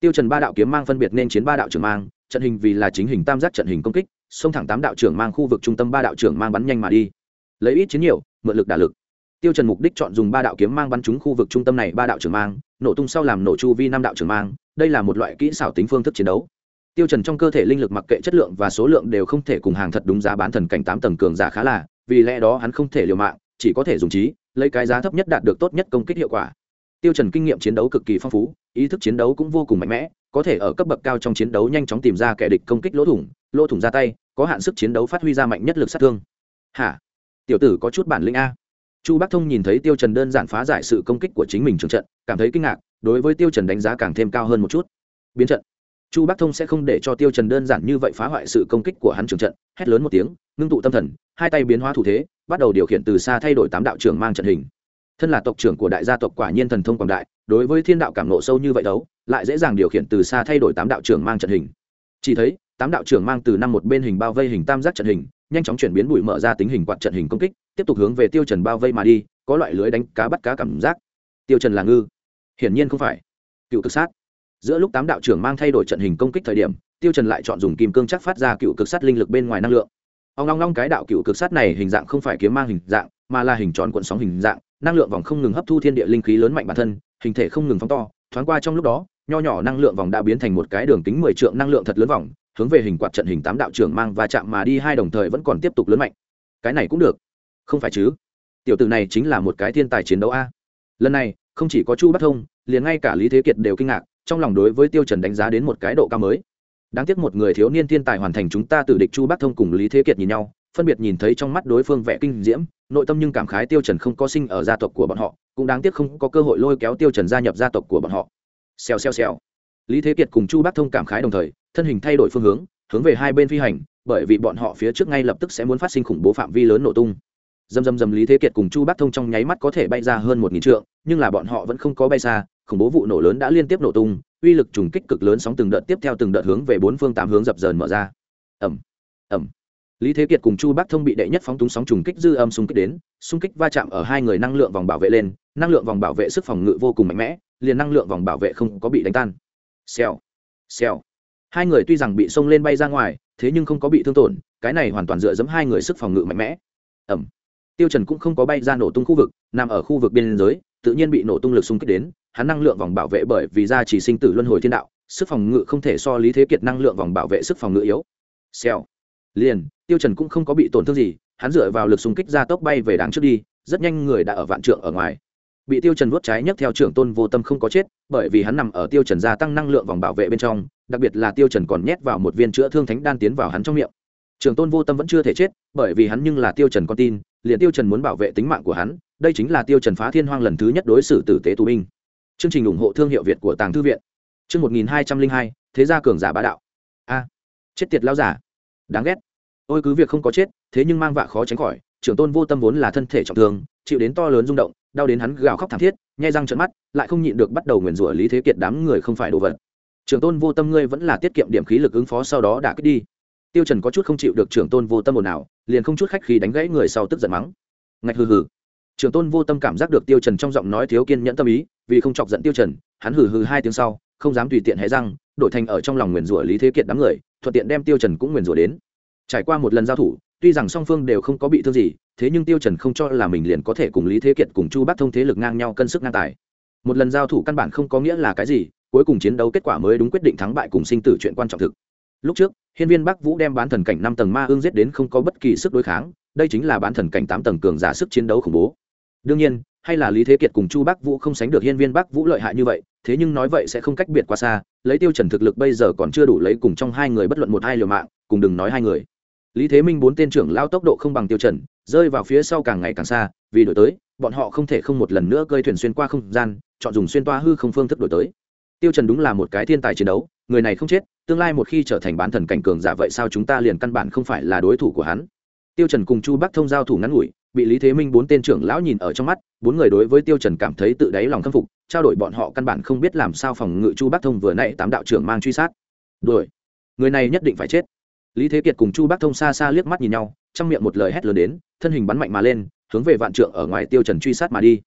tiêu trần ba đạo kiếm mang phân biệt nên chiến ba đạo trưởng mang, trận hình vì là chính hình tam giác trận hình công kích, xông thẳng tám đạo trưởng mang khu vực trung tâm ba đạo trưởng mang bắn nhanh mà đi. Lấy ít chiến nhiều, mượn lực đả lực. Tiêu trần mục đích chọn dùng ba đạo kiếm mang bắn trúng khu vực trung tâm này ba đạo trưởng mang, nổ tung sau làm nổ chu vi năm đạo trưởng mang, đây là một loại kỹ xảo tính phương thức chiến đấu. Tiêu trần trong cơ thể linh lực mặc kệ chất lượng và số lượng đều không thể cùng hàng thật đúng giá bán thần cảnh tám tầng cường giả khá là, vì lẽ đó hắn không thể liều mạng, chỉ có thể dùng trí, lấy cái giá thấp nhất đạt được tốt nhất công kích hiệu quả tiêu trần kinh nghiệm chiến đấu cực kỳ phong phú, ý thức chiến đấu cũng vô cùng mạnh mẽ, có thể ở cấp bậc cao trong chiến đấu nhanh chóng tìm ra kẻ địch công kích lỗ thủng lỗ thủng ra tay, có hạn sức chiến đấu phát huy ra mạnh nhất lực sát thương. Hả? Tiểu tử có chút bản lĩnh a. Chu bắc thông nhìn thấy tiêu trần đơn giản phá giải sự công kích của chính mình trường trận, cảm thấy kinh ngạc, đối với tiêu trần đánh giá càng thêm cao hơn một chút. Biến trận. Chu bắc thông sẽ không để cho tiêu trần đơn giản như vậy phá hoại sự công kích của hắn trường trận, hét lớn một tiếng, ngưng tụ tâm thần, hai tay biến hóa thủ thế, bắt đầu điều khiển từ xa thay đổi tám đạo trường mang trận hình thân là tộc trưởng của đại gia tộc quả nhiên thần thông quảng đại, đối với thiên đạo cảm nộ sâu như vậy đấu, lại dễ dàng điều khiển từ xa thay đổi tám đạo trưởng mang trận hình. Chỉ thấy, tám đạo trưởng mang từ năm một bên hình bao vây hình tam giác trận hình, nhanh chóng chuyển biến bụi mở ra tính hình quạt trận hình công kích, tiếp tục hướng về tiêu trần bao vây mà đi, có loại lưới đánh cá bắt cá cảm giác. Tiêu trần là ngư. Hiển nhiên không phải. Cựu cực sát. Giữa lúc tám đạo trưởng mang thay đổi trận hình công kích thời điểm, tiêu trần lại chọn dùng kim cương chắc phát ra cựu cực sát linh lực bên ngoài năng lượng. Ông long long cái đạo cựu cực sát này hình dạng không phải kiếm mang hình dạng, mà là hình tròn cuộn sóng hình dạng năng lượng vòng không ngừng hấp thu thiên địa linh khí lớn mạnh bản thân, hình thể không ngừng phóng to, thoáng qua trong lúc đó, nho nhỏ năng lượng vòng đã biến thành một cái đường kính mười trượng năng lượng thật lớn vòng, hướng về hình quạt trận hình tám đạo trưởng mang và chạm mà đi, hai đồng thời vẫn còn tiếp tục lớn mạnh. Cái này cũng được. Không phải chứ? Tiểu tử này chính là một cái thiên tài chiến đấu a. Lần này, không chỉ có chu bắc thông, liền ngay cả lý thế kiệt đều kinh ngạc, trong lòng đối với tiêu trần đánh giá đến một cái độ cao mới. Đáng tiếc một người thiếu niên thiên tài hoàn thành chúng ta tự địch chu bắc thông cùng lý thế kiệt nhìn nhau phân biệt nhìn thấy trong mắt đối phương vẻ kinh diễm, nội tâm nhưng cảm khái tiêu trần không có sinh ở gia tộc của bọn họ, cũng đáng tiếc không có cơ hội lôi kéo tiêu trần gia nhập gia tộc của bọn họ. Xèo xèo xèo. Lý thế kiệt cùng chu bắc thông cảm khái đồng thời, thân hình thay đổi phương hướng hướng về hai bên phi hành, bởi vì bọn họ phía trước ngay lập tức sẽ muốn phát sinh khủng bố phạm vi lớn nổ tung. Dầm dầm dầm lý thế kiệt cùng chu bắc thông trong nháy mắt có thể bay ra hơn một nghìn trượng, nhưng là bọn họ vẫn không có bay xa, khủng bố vụ nổ lớn đã liên tiếp nổ tung, uy lực trùng kích cực lớn sóng từng đợt tiếp theo từng đợt hướng về bốn phương tám hướng dập dờn mở ra. Ẩm ẩm lý thế kiệt cùng chu bắc thông bị đệ nhất phóng túng sóng trùng kích dư âm xung kích đến, xung kích va chạm ở hai người năng lượng vòng bảo vệ lên, năng lượng vòng bảo vệ sức phòng ngự vô cùng mạnh mẽ, liền năng lượng vòng bảo vệ không có bị đánh tan. Xèo xèo. Hai người tuy rằng bị xông lên bay ra ngoài, thế nhưng không có bị thương tổn, cái này hoàn toàn dựa dẫm hai người sức phòng ngự mạnh mẽ. Ẩm. Tiêu trần cũng không có bay ra nổ tung khu vực, nằm ở khu vực biên giới, tự nhiên bị nổ tung lực xung kích đến, hắn năng lượng vòng bảo vệ bởi vì ra chỉ sinh tử luân hồi thiên đạo, sức phòng ngự không thể so lý thế kiệt năng lượng vòng bảo vệ sức phòng ngự yếu. Xèo liền, tiêu trần cũng không có bị tổn thương gì, hắn dựa vào lực xung kích ra tốc bay về đáng trước đi, rất nhanh người đã ở vạn trượng ở ngoài. Bị tiêu trần vuốt trái nhấc theo trưởng tôn vô tâm không có chết, bởi vì hắn nằm ở tiêu trần gia tăng năng lượng vòng bảo vệ bên trong, đặc biệt là tiêu trần còn nhét vào một viên chữa thương thánh đan tiến vào hắn trong miệng. Trưởng tôn vô tâm vẫn chưa thể chết, bởi vì hắn nhưng là tiêu trần con tin, liền tiêu trần muốn bảo vệ tính mạng của hắn, đây chính là tiêu trần phá thiên hoang lần thứ nhất đối xử tử tế tù binh. Chương trình ủng hộ thương hiệu việt của tàng thư viện. Chương một nghìn hai trăm linh hai, thế gia cường giả bá đạo. A, chết tiệt lão giả. Đáng ghét ôi cứ việc không có chết, thế nhưng mang vạ khó tránh khỏi, trưởng tôn vô tâm vốn là thân thể trọng thương, chịu đến to lớn rung động, đau đến hắn gào khóc thảm thiết, nhai răng trợn mắt, lại không nhịn được bắt đầu nguyền rủa lý thế kiệt đám người không phải đồ vật. Trưởng tôn vô tâm ngươi vẫn là tiết kiệm điểm khí lực ứng phó sau đó đã kích đi. Tiêu trần có chút không chịu được trưởng tôn vô tâm ồn nào liền không chút khách khí đánh gãy người sau tức giận mắng. Ngạch hừ hừ. Trưởng tôn vô tâm cảm giác được tiêu trần trong giọng nói thiếu kiên nhẫn tâm ý, vì không chọc giận tiêu trần, hắn hừ hừ hai tiếng sau, không dám tùy tiện hé răng, đổi thành ở trong lòng nguyền rủa lý thế kiệt đám người, thuận tiện đem tiêu trần cũng nguyền rủa đến trải qua một lần giao thủ, tuy rằng song phương đều không có bị thương gì, thế nhưng tiêu trần không cho là mình liền có thể cùng lý thế kiệt cùng chu bắc thông thế lực ngang nhau cân sức ngang tài. Một lần giao thủ căn bản không có nghĩa là cái gì, cuối cùng chiến đấu kết quả mới đúng quyết định thắng bại cùng sinh tử chuyện quan trọng thực. Lúc trước, hiên viên bắc vũ đem bán thần cảnh năm tầng ma ương giết đến không có bất kỳ sức đối kháng, đây chính là bán thần cảnh tám tầng cường giả sức chiến đấu khủng bố. Đương nhiên, hay là lý thế kiệt cùng chu bắc vũ không sánh được hiên viên bắc vũ lợi hại như vậy, thế nhưng nói vậy sẽ không cách biệt quá xa, lấy tiêu trần thực lực bây giờ còn chưa đủ lấy cùng trong hai người bất luận một hai liều mạng, cùng đừng nói hai người lý thế minh bốn tên trưởng lao tốc độ không bằng tiêu trần, rơi vào phía sau càng ngày càng xa, vì đổi tới, bọn họ không thể không một lần nữa cơi thuyền xuyên qua không gian, chọn dùng xuyên toa hư không phương thức đổi tới. Tiêu trần đúng là một cái thiên tài chiến đấu, người này không chết, tương lai một khi trở thành bán thần cảnh cường giả vậy sao chúng ta liền căn bản không phải là đối thủ của hắn. Tiêu trần cùng chu bắc thông giao thủ ngắn ngủi, bị lý thế minh bốn tên trưởng lão nhìn ở trong mắt, bốn người đối với tiêu trần cảm thấy tự đáy lòng khâm phục, trao đổi bọn họ căn bản không biết làm sao phòng ngự chu bắc thông vừa nãy tám đạo trưởng mang truy sát. Đuổi. Người này nhất định phải chết lý thế kiệt cùng chu Bác thông xa xa liếc mắt nhìn nhau, trong miệng một lời hét lớn đến, thân hình bắn mạnh mà lên, hướng về vạn trượng ở ngoài tiêu trần truy sát mà đi.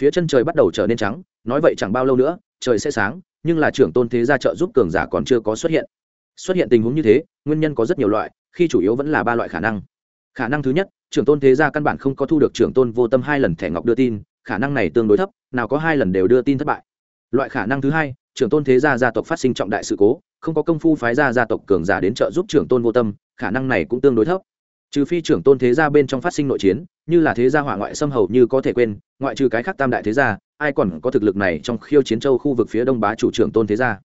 Phía chân trời bắt đầu trở nên trắng, nói vậy chẳng bao lâu nữa, trời sẽ sáng, nhưng là trưởng tôn thế gia trợ giúp cường giả còn chưa có xuất hiện. Xuất hiện tình huống như thế, nguyên nhân có rất nhiều loại, khi chủ yếu vẫn là ba loại khả năng. Khả năng thứ nhất, trưởng tôn thế gia căn bản không có thu được trưởng tôn vô tâm hai lần thẻ ngọc đưa tin, khả năng này tương đối thấp, nào có hai lần đều đưa tin thất bại. Loại khả năng thứ hai trưởng tôn thế gia gia tộc phát sinh trọng đại sự cố, không có công phu phái gia gia tộc cường giả đến trợ giúp trưởng tôn vô tâm, khả năng này cũng tương đối thấp. Trừ phi trưởng tôn thế gia bên trong phát sinh nội chiến, như là thế gia hỏa ngoại xâm hầu như có thể quên, ngoại trừ cái khác tam đại thế gia, ai còn có thực lực này trong khiêu chiến châu khu vực phía đông bá chủ trưởng tôn thế gia.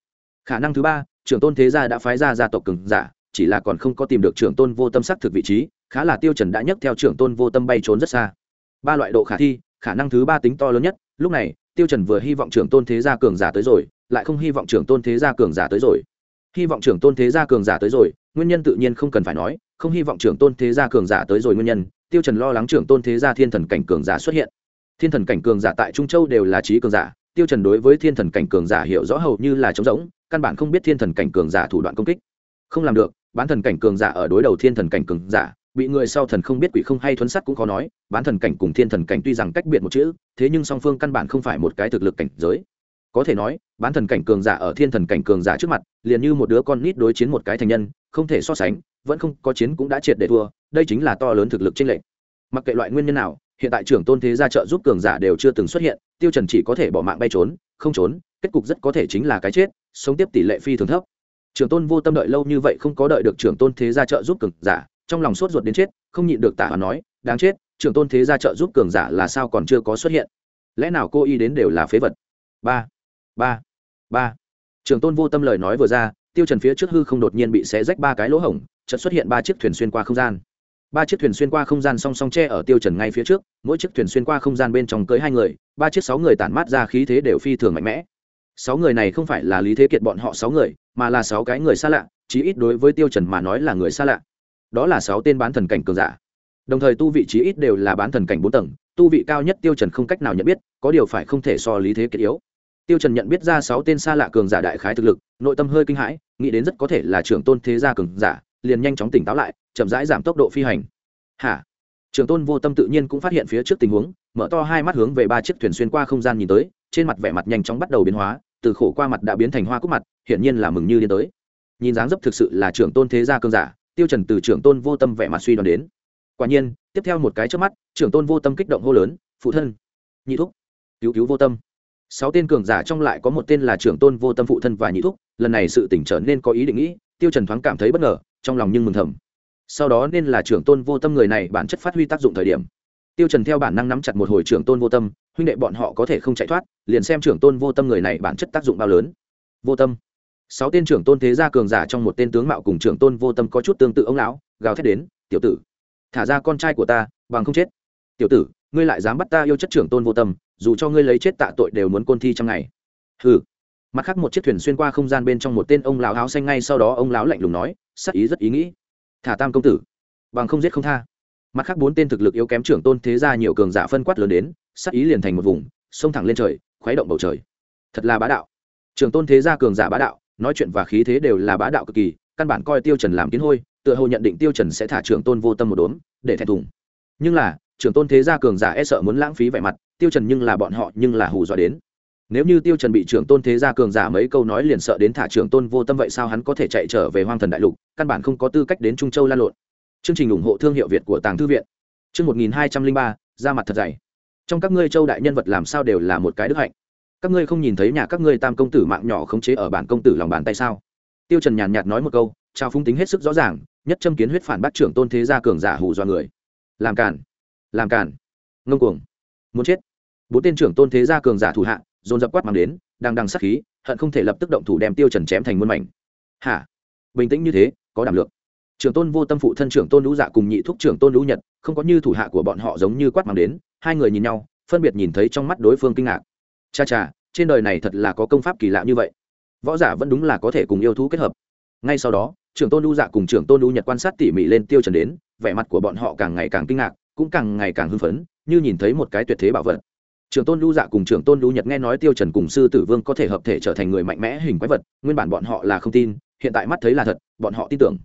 Khả năng thứ ba, trưởng tôn thế gia đã phái ra gia tộc cường giả, chỉ là còn không có tìm được trưởng tôn vô tâm xác thực vị trí, khá là tiêu trần đã nhấc theo trưởng tôn vô tâm bay trốn rất xa. Ba loại độ khả thi, khả năng thứ ba tính to lớn nhất, lúc này, tiêu trần vừa hy vọng trưởng tôn thế gia cường giả tới rồi lại không hy vọng trưởng tôn thế gia cường giả tới rồi. Hy vọng trưởng tôn thế gia cường giả tới rồi, nguyên nhân tự nhiên không cần phải nói, không hy vọng trưởng tôn thế gia cường giả tới rồi nguyên nhân, tiêu trần lo lắng trưởng tôn thế gia thiên thần cảnh cường giả xuất hiện. Thiên thần cảnh cường giả tại trung châu đều là trí cường giả, tiêu trần đối với thiên thần cảnh cường giả hiểu rõ hầu như là trống rỗng, căn bản không biết thiên thần cảnh cường giả thủ đoạn công kích. Không làm được, bán thần cảnh cường giả ở đối đầu thiên thần cảnh cường giả, bị người sau thần không biết quỷ không hay thuấn sắt cũng khó nói, bán thần cảnh cùng thiên thần cảnh tuy rằng cách biệt một chữ, thế nhưng song phương căn bản không phải một cái thực lực cảnh giới có thể nói, bán thần cảnh cường giả ở thiên thần cảnh cường giả trước mặt, liền như một đứa con nít đối chiến một cái thành nhân, không thể so sánh, vẫn không có chiến cũng đã triệt để thua, đây chính là to lớn thực lực trên lệ. mặc kệ loại nguyên nhân nào, hiện tại trưởng tôn thế gia trợ giúp cường giả đều chưa từng xuất hiện, tiêu trần chỉ có thể bỏ mạng bay trốn, không trốn, kết cục rất có thể chính là cái chết, sống tiếp tỷ lệ phi thường thấp. Trưởng tôn vô tâm đợi lâu như vậy không có đợi được trưởng tôn thế gia trợ giúp cường giả, trong lòng sốt ruột đến chết, không nhịn được tả hoàn nói, đáng chết, trưởng tôn thế gia trợ giúp cường giả là sao còn chưa có xuất hiện? Lẽ nào cô y đến đều là phế vật? Ba ba ba. Trường tôn vô tâm lời nói vừa ra, tiêu trần phía trước hư không đột nhiên bị xé rách ba cái lỗ hổng, chợt xuất hiện ba chiếc thuyền xuyên qua không gian. Ba chiếc thuyền xuyên qua không gian song song tre ở tiêu trần ngay phía trước, mỗi chiếc thuyền xuyên qua không gian bên trong cưới hai người, ba chiếc sáu người tản mát ra khí thế đều phi thường mạnh mẽ. Sáu người này không phải là lý thế kiệt bọn họ sáu người, mà là sáu cái người xa lạ, chí ít đối với tiêu trần mà nói là người xa lạ. Đó là sáu tên bán thần cảnh cường giả. Đồng thời tu vị chí ít đều là bán thần cảnh bốn tầng, tu vị cao nhất tiêu trần không cách nào nhận biết, có điều phải không thể so lý thế kiệt yếu tiêu trần nhận biết ra sáu tên xa lạ cường giả đại khái thực lực, nội tâm hơi kinh hãi, nghĩ đến rất có thể là trưởng tôn thế gia cường giả, liền nhanh chóng tỉnh táo lại, chậm rãi giảm tốc độ phi hành. Hả? Trường tôn vô tâm tự nhiên cũng phát hiện phía trước tình huống, mở to hai mắt hướng về ba chiếc thuyền xuyên qua không gian nhìn tới, trên mặt vẻ mặt nhanh chóng bắt đầu biến hóa, từ khổ qua mặt đã biến thành hoa cúc mặt, hiển nhiên là mừng như điên tới. Nhìn dáng dấp thực sự là trưởng tôn thế gia cường giả, tiêu trần từ trưởng tôn vô tâm vẻ mặt suy đoán đến. Quả nhiên, tiếp theo một cái trước mắt, trưởng tôn vô tâm kích động hô lớn, phụ thân, nhị thúc, cứu cứu vô tâm sáu tên cường giả trong lại có một tên là trưởng tôn vô tâm phụ thân và nhị thúc, lần này sự tỉnh trở nên có ý định nghĩ, tiêu trần thoáng cảm thấy bất ngờ, trong lòng nhưng mừng thầm. Sau đó nên là trưởng tôn vô tâm người này bản chất phát huy tác dụng thời điểm. Tiêu trần theo bản năng nắm chặt một hồi trưởng tôn vô tâm, huynh đệ bọn họ có thể không chạy thoát, liền xem trưởng tôn vô tâm người này bản chất tác dụng bao lớn. Vô tâm. Sáu tên trưởng tôn thế gia cường giả trong một tên tướng mạo cùng trưởng tôn vô tâm có chút tương tự ông lão, gào thét đến, tiểu tử, thả ra con trai của ta, bằng không chết. Tiểu tử ngươi lại dám bắt ta yêu chất trưởng tôn vô tâm, dù cho ngươi lấy chết tạ tội đều muốn côn thi trong ngày. Hừ. Mặt khác một chiếc thuyền xuyên qua không gian bên trong một tên ông lão áo xanh ngay sau đó ông lão lạnh lùng nói, sắc ý rất ý nghĩ. Thả tam công tử. Bằng không giết không tha. Mặt khác bốn tên thực lực yếu kém trưởng tôn thế gia nhiều cường giả phân quát lớn đến, sắc ý liền thành một vùng, xông thẳng lên trời, khuấy động bầu trời. Thật là bá đạo. Trưởng tôn thế gia cường giả bá đạo, nói chuyện và khí thế đều là bá đạo cực kỳ, căn bản coi tiêu trần làm kiến hôi, tựa hồ nhận định tiêu trần sẽ thả trưởng tôn vô tâm một đốn để thẹn thùng. Nhưng là trưởng tôn thế gia cường giả e sợ muốn lãng phí vẻ mặt, tiêu trần nhưng là bọn họ nhưng là hù dọa đến. Nếu như tiêu trần bị trưởng tôn thế gia cường giả mấy câu nói liền sợ đến thả trưởng tôn vô tâm vậy sao hắn có thể chạy trở về hoang thần đại lục, căn bản không có tư cách đến trung châu lan lộn. Chương trình ủng hộ thương hiệu việt của tàng thư viện. Chương một nghìn hai trăm linh ba, ra mặt thật dày. Trong các ngươi châu đại nhân vật làm sao đều là một cái đức hạnh. Các ngươi không nhìn thấy nhà các ngươi tam công tử mạng nhỏ khống chế ở bản công tử lòng bàn tay sao? Tiêu trần nhàn nhạt nói một câu, trao phúng tính hết sức rõ ràng, nhất châm kiến huyết phản bác trưởng tôn thế gia cường giả hù do người. Làm cản làm cản ngông cuồng. Muốn chết. Bốn tên trưởng tôn thế gia cường giả thủ hạ, dồn dập quát mang đến, đang đằng sát khí, hận không thể lập tức động thủ đem tiêu trần chém thành muôn mảnh. Hả? Bình tĩnh như thế, có đảm lượng. Trưởng tôn vô tâm phụ thân trưởng tôn lũ dạ cùng nhị thúc trưởng tôn lũ nhật, không có như thủ hạ của bọn họ giống như quát mang đến, hai người nhìn nhau, phân biệt nhìn thấy trong mắt đối phương kinh ngạc. Cha cha, trên đời này thật là có công pháp kỳ lạ như vậy. Võ giả vẫn đúng là có thể cùng yêu thú kết hợp. Ngay sau đó, trưởng tôn lũ dạ cùng trưởng tôn lũ nhật quan sát tỉ mỉ lên tiêu trần đến, vẻ mặt của bọn họ càng ngày càng kinh ngạc cũng càng ngày càng hưng phấn, như nhìn thấy một cái tuyệt thế bảo vật. Trưởng tôn lưu dạ cùng trưởng tôn lưu nhật nghe nói tiêu trần cùng sư tử vương có thể hợp thể trở thành người mạnh mẽ hình quái vật, nguyên bản bọn họ là không tin, hiện tại mắt thấy là thật, bọn họ tin tưởng.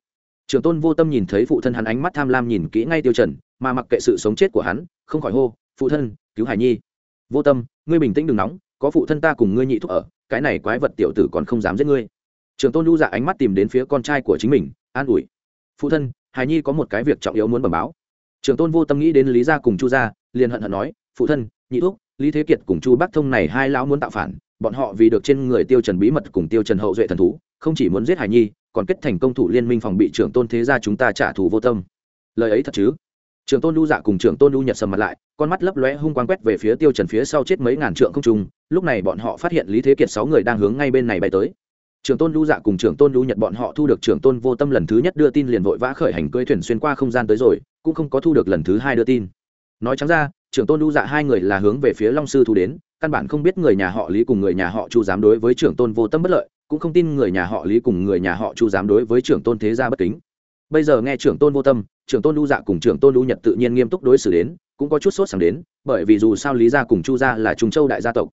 Trưởng tôn vô tâm nhìn thấy phụ thân hắn ánh mắt tham lam nhìn kỹ ngay tiêu trần, mà mặc kệ sự sống chết của hắn, không khỏi hô, phụ thân, cứu hải nhi. Vô tâm, ngươi bình tĩnh đừng nóng, có phụ thân ta cùng ngươi nhị thúc ở, cái này quái vật tiểu tử còn không dám giết ngươi. Trưởng tôn lưu dạ ánh mắt tìm đến phía con trai của chính mình, an ủi, phụ thân, hải nhi có một cái việc trọng yếu muốn bẩm báo trưởng tôn vô tâm nghĩ đến lý gia cùng chu gia, liền hận hận nói, phụ thân, nhị thúc, lý thế kiệt cùng chu bắc thông này hai lão muốn tạo phản, bọn họ vì được trên người tiêu trần bí mật cùng tiêu trần hậu duệ thần thú, không chỉ muốn giết hải nhi, còn kết thành công thủ liên minh phòng bị trưởng tôn thế gia chúng ta trả thù vô tâm. Lời ấy thật chứ? Trưởng tôn lưu dạ cùng trưởng tôn lưu nhật sầm mặt lại, con mắt lấp lóe hung quang quét về phía tiêu trần phía sau chết mấy ngàn trượng không trung, lúc này bọn họ phát hiện lý thế kiệt sáu người đang hướng ngay bên này bay tới trưởng tôn lưu dạ cùng trưởng tôn lưu nhật bọn họ thu được trưởng tôn vô tâm lần thứ nhất đưa tin liền vội vã khởi hành cưỡi thuyền xuyên qua không gian tới rồi, cũng không có thu được lần thứ hai đưa tin. Nói trắng ra, trưởng tôn lưu dạ hai người là hướng về phía long sư thu đến, căn bản không biết người nhà họ lý cùng người nhà họ chu dám đối với trưởng tôn vô tâm bất lợi, cũng không tin người nhà họ lý cùng người nhà họ chu dám đối với trưởng tôn thế gia bất kính. Bây giờ nghe trưởng tôn vô tâm, trưởng tôn lưu dạ cùng trưởng tôn lưu nhật tự nhiên nghiêm túc đối xử đến, cũng có chút sốt sắng đến, bởi vì dù sao lý gia cùng chu gia là trung châu đại gia tộc.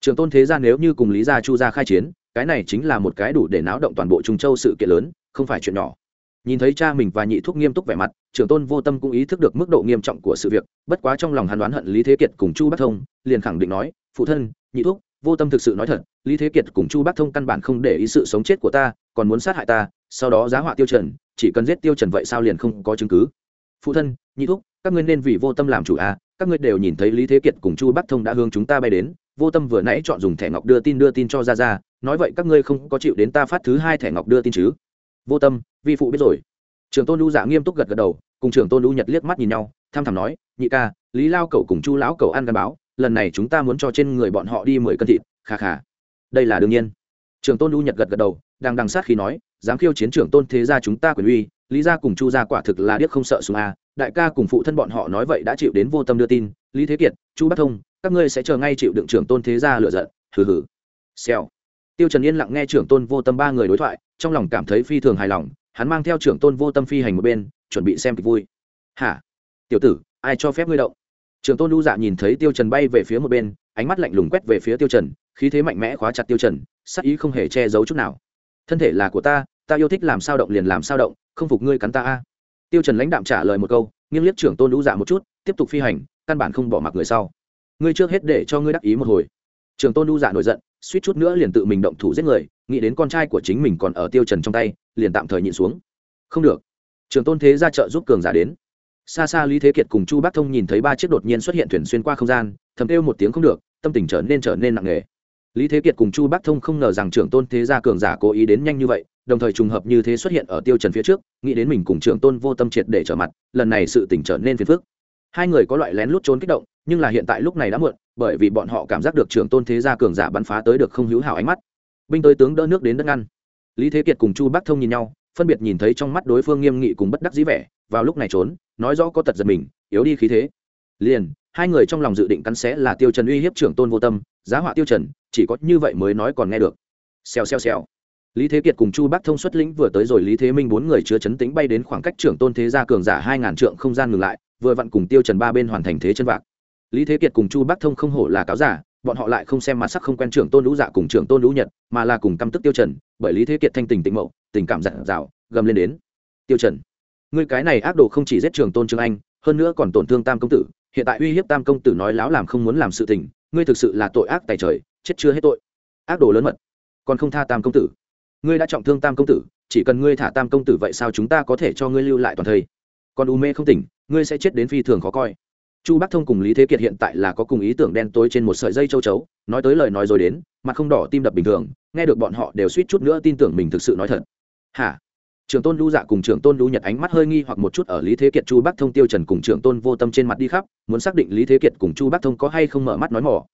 Trưởng tôn thế gia nếu như cùng lý gia chu gia khai chiến cái này chính là một cái đủ để náo động toàn bộ trung châu sự kiện lớn, không phải chuyện nhỏ. Nhìn thấy cha mình và nhị thúc nghiêm túc vẻ mặt, trưởng tôn vô tâm cũng ý thức được mức độ nghiêm trọng của sự việc, bất quá trong lòng hắn đoán hận lý thế kiệt cùng chu bắc thông, liền khẳng định nói, phụ thân, nhị thúc, vô tâm thực sự nói thật, lý thế kiệt cùng chu bắc thông căn bản không để ý sự sống chết của ta, còn muốn sát hại ta, sau đó giá họa tiêu trần, chỉ cần giết tiêu trần vậy sao liền không có chứng cứ. Phụ thân, nhị thúc, các ngươi nên vì vô tâm làm chủ à các ngươi đều nhìn thấy lý thế kiệt cùng chu bắc thông đã hướng chúng ta bay đến vô tâm vừa nãy chọn dùng thẻ ngọc đưa tin đưa tin cho ra ra nói vậy các ngươi không có chịu đến ta phát thứ hai thẻ ngọc đưa tin chứ? Vô tâm, vi phụ biết rồi. Trường tôn lưu dạ nghiêm túc gật gật đầu, cùng trường tôn lưu nhật liếc mắt nhìn nhau, tham thảm nói, nhị ca, lý lao cậu cùng chu lão cậu ăn gắn báo, lần này chúng ta muốn cho trên người bọn họ đi mười cân thịt khà khà đây là đương nhiên. Trường tôn lưu nhật gật gật đầu, đang đằng sát khi nói, dám khiêu chiến trưởng tôn thế gia chúng ta quyền uy, lý gia cùng chu gia quả thực là điếc không sợ súng a, đại ca cùng phụ thân bọn họ nói vậy đã chịu đến vô tâm đưa tin, lý thế kiệt, chu bắc thông các ngươi sẽ chờ ngay chịu đựng trưởng tôn thế gia lựa giận, hừ hừ. Xèo. Tiêu trần yên lặng nghe trưởng tôn vô tâm ba người đối thoại, trong lòng cảm thấy phi thường hài lòng, hắn mang theo trưởng tôn vô tâm phi hành một bên, chuẩn bị xem kịch vui. Hả? Tiểu tử, ai cho phép ngươi động? Trưởng tôn lưu dạ nhìn thấy tiêu trần bay về phía một bên, ánh mắt lạnh lùng quét về phía tiêu trần, khí thế mạnh mẽ khóa chặt tiêu trần, sắc ý không hề che giấu chút nào. Thân thể là của ta ta yêu thích làm sao động liền làm sao động, không phục ngươi cắn ta a. Tiêu trần lãnh đạm trả lời một câu, nghiêng liếc trưởng tôn lưu dạ một chút, tiếp tục phi hành, căn bản không bỏ mặc người sau ngươi trước hết để cho ngươi đắc ý một hồi. Trường tôn đu dạ nổi giận, suýt chút nữa liền tự mình động thủ giết người, nghĩ đến con trai của chính mình còn ở tiêu trần trong tay, liền tạm thời nhịn xuống. Không được. Trường tôn thế ra chợ giúp cường giả đến. Xa xa lý thế kiệt cùng chu bắc thông nhìn thấy ba chiếc đột nhiên xuất hiện thuyền xuyên qua không gian, thầm kêu một tiếng không được, tâm tình trở nên trở nên nặng nề. Lý thế kiệt cùng chu bắc thông không ngờ rằng trưởng tôn thế gia cường giả cố ý đến nhanh như vậy, đồng thời trùng hợp như thế xuất hiện ở tiêu trần phía trước, nghĩ đến mình cùng trưởng tôn vô tâm triệt để trở mặt, lần này sự tình trở nên phiền phức hai người có loại lén lút trốn kích động, nhưng là hiện tại lúc này đã muộn, bởi vì bọn họ cảm giác được trưởng tôn thế gia cường giả bắn phá tới được không hữu hảo ánh mắt. Binh tới tướng đỡ nước đến đất ngăn. Lý thế kiệt cùng chu bắc thông nhìn nhau, phân biệt nhìn thấy trong mắt đối phương nghiêm nghị cùng bất đắc dĩ vẻ, vào lúc này trốn, nói rõ có tật giật mình, yếu đi khí thế. Liền, hai người trong lòng dự định cắn xé là tiêu trần uy hiếp trưởng tôn vô tâm, giá họa tiêu trần, chỉ có như vậy mới nói còn nghe được. Xèo xèo xèo lý thế kiệt cùng chu bắc thông xuất lĩnh vừa tới rồi lý thế minh bốn người chứa chấn tĩnh bay đến khoảng cách trưởng tôn thế gia cường giả hai ngàn trượng không gian ngừng lại, vừa vặn cùng tiêu trần ba bên hoàn thành thế chân vạc. Lý thế kiệt cùng chu bắc thông không hổ là cáo giả, bọn họ lại không xem mặt sắc không quen trưởng tôn lũ dạ cùng trưởng tôn lũ nhật, mà là cùng căm tức tiêu trần, bởi lý thế kiệt thanh tình tịnh mậu, tình cảm dặn dào, gầm lên đến. Tiêu trần, ngươi cái này ác đồ không chỉ giết trưởng tôn trương anh, hơn nữa còn tổn thương tam công tử, hiện tại uy hiếp tam công tử nói láo làm không muốn làm sự tình, ngươi thực sự là tội ác tài trời, chết chưa hết tội. Ác đồ lớn mật, còn không tha tam công tử ngươi đã trọng thương tam công tử, chỉ cần ngươi thả tam công tử vậy sao chúng ta có thể cho ngươi lưu lại toàn thây? Còn u mê không tỉnh, ngươi sẽ chết đến phi thường khó coi. Chu bắc thông cùng lý thế kiệt hiện tại là có cùng ý tưởng đen tối trên một sợi dây châu chấu, nói tới lời nói rồi đến, mặt không đỏ tim đập bình thường, nghe được bọn họ đều suýt chút nữa tin tưởng mình thực sự nói thật. Hả? Trưởng tôn lưu dạ cùng trưởng tôn lưu nhật ánh mắt hơi nghi hoặc một chút ở lý thế kiệt chu bắc thông tiêu trần cùng trưởng tôn vô tâm trên mặt đi khắp, muốn xác định lý thế kiệt cùng chu bắc thông có hay không mở mắt nói mỏ.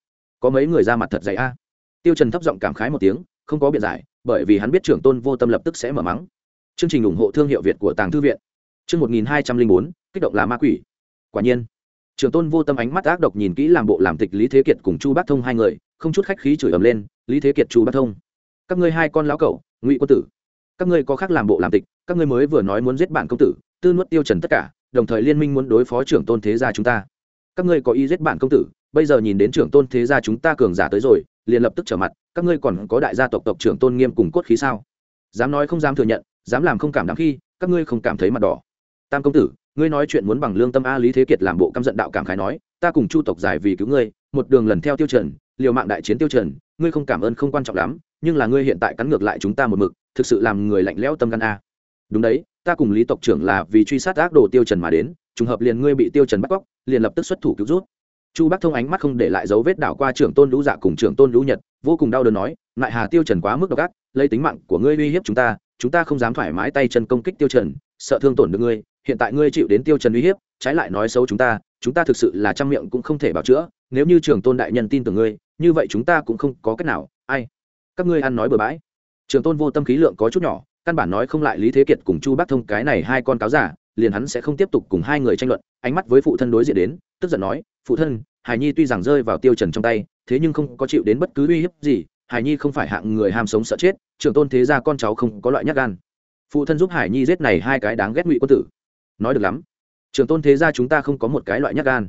Có mấy người ra mặt thật dày a. Tiêu trần thấp giọng cảm khái một tiếng không có biện giải, bởi vì hắn biết trưởng tôn vô tâm lập tức sẽ mở mắng. Chương trình ủng hộ thương hiệu việt của tàng thư viện. Chương một nghìn hai trăm linh bốn, kích động là ma quỷ. Quả nhiên, trưởng tôn vô tâm ánh mắt ác độc nhìn kỹ làm bộ làm tịch lý thế kiệt cùng chu bác thông hai người, không chút khách khí chửi ầm lên, lý thế kiệt, chu bác thông, các ngươi hai con lão cẩu, ngụy quân tử, các ngươi có khác làm bộ làm tịch, các ngươi mới vừa nói muốn giết bản công tử, tư nuốt tiêu trần tất cả, đồng thời liên minh muốn đối phó trưởng tôn thế gia chúng ta. Các ngươi có ý giết bản công tử, bây giờ nhìn đến trưởng tôn thế gia chúng ta cường giả tới rồi, liền lập tức trở mặt các ngươi còn có đại gia tộc tộc trưởng tôn nghiêm cùng cốt khí sao? Dám nói không dám thừa nhận, dám làm không cảm đáng khi, các ngươi không cảm thấy mặt đỏ. Tam công tử, ngươi nói chuyện muốn bằng lương tâm a lý thế kiệt làm bộ căm giận đạo cảm khái nói, ta cùng chu tộc giải vì cứu ngươi, một đường lần theo tiêu trần liều mạng đại chiến tiêu trần ngươi không cảm ơn không quan trọng lắm, nhưng là ngươi hiện tại cắn ngược lại chúng ta một mực, thực sự làm người lạnh lẽo tâm gan a. Đúng đấy, ta cùng lý tộc trưởng là vì truy sát ác đồ tiêu trần mà đến, trùng hợp liền ngươi bị tiêu trần bắt cóc, liền lập tức xuất thủ cứu rút chu bắc thông ánh mắt không để lại dấu vết đảo qua trưởng tôn lũ dạ cùng trưởng tôn lũ nhật, vô cùng đau đớn nói lại hà tiêu trần quá mức độc ác, lấy tính mạng của ngươi uy hiếp chúng ta chúng ta không dám thoải mái tay chân công kích tiêu trần, sợ thương tổn được ngươi, hiện tại ngươi chịu đến tiêu trần uy hiếp, trái lại nói xấu chúng ta chúng ta thực sự là trăm miệng cũng không thể bảo chữa, nếu như trưởng tôn đại nhân tin tưởng ngươi, như vậy chúng ta cũng không có cách nào, ai, các ngươi ăn nói bừa bãi. Trưởng tôn vô tâm khí lượng có chút nhỏ, căn bản nói không lại lý thế kiệt cùng chu bắc thông cái này hai con cáo giả, liền hắn sẽ không tiếp tục cùng hai người tranh luận, ánh mắt với phụ thân đối diện đến tức giận nói, phụ thân, hải nhi tuy rằng rơi vào tiêu trần trong tay, thế nhưng không có chịu đến bất cứ uy hiếp gì, hải nhi không phải hạng người ham sống sợ chết, trưởng tôn thế gia con cháu không có loại nhát gan. Phụ thân giúp hải nhi giết này hai cái đáng ghét ngụy quân tử. Nói được lắm. Trưởng tôn thế gia chúng ta không có một cái loại nhát gan.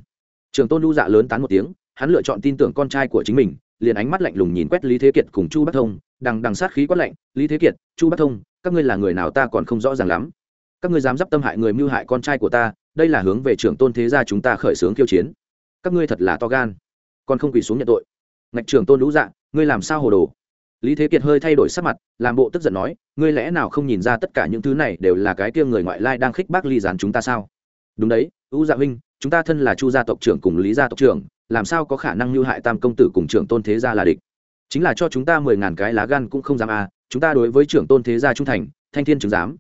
Trưởng tôn lưu dạ lớn tán một tiếng, hắn lựa chọn tin tưởng con trai của chính mình, liền ánh mắt lạnh lùng nhìn quét lý thế kiệt cùng chu bắc thông, đằng đằng sát khí quát lạnh, lý thế kiệt, chu bắc thông, các ngươi là người nào ta còn không rõ ràng lắm. Các ngươi dám dấp tâm hại người mưu hại con trai của ta đây là hướng về trưởng tôn thế gia chúng ta khởi xướng khiêu chiến. Các ngươi thật là to gan. Còn không quỳ xuống nhận tội. Ngạch trưởng tôn lũ dạ ngươi làm sao hồ đồ? Lý thế kiệt hơi thay đổi sắc mặt, làm bộ tức giận nói, ngươi lẽ nào không nhìn ra tất cả những thứ này đều là cái kia người ngoại lai đang khích bác ly dán chúng ta sao? Đúng đấy U dạ huynh, chúng ta thân là chu gia tộc trưởng cùng lý gia tộc trưởng, làm sao có khả năng lưu hại tam công tử cùng trưởng tôn thế gia là địch? Chính là cho chúng ta mười ngàn cái lá gan cũng không dám à chúng ta đối với trưởng tôn thế gia trung thành, thanh thiên chứng giám.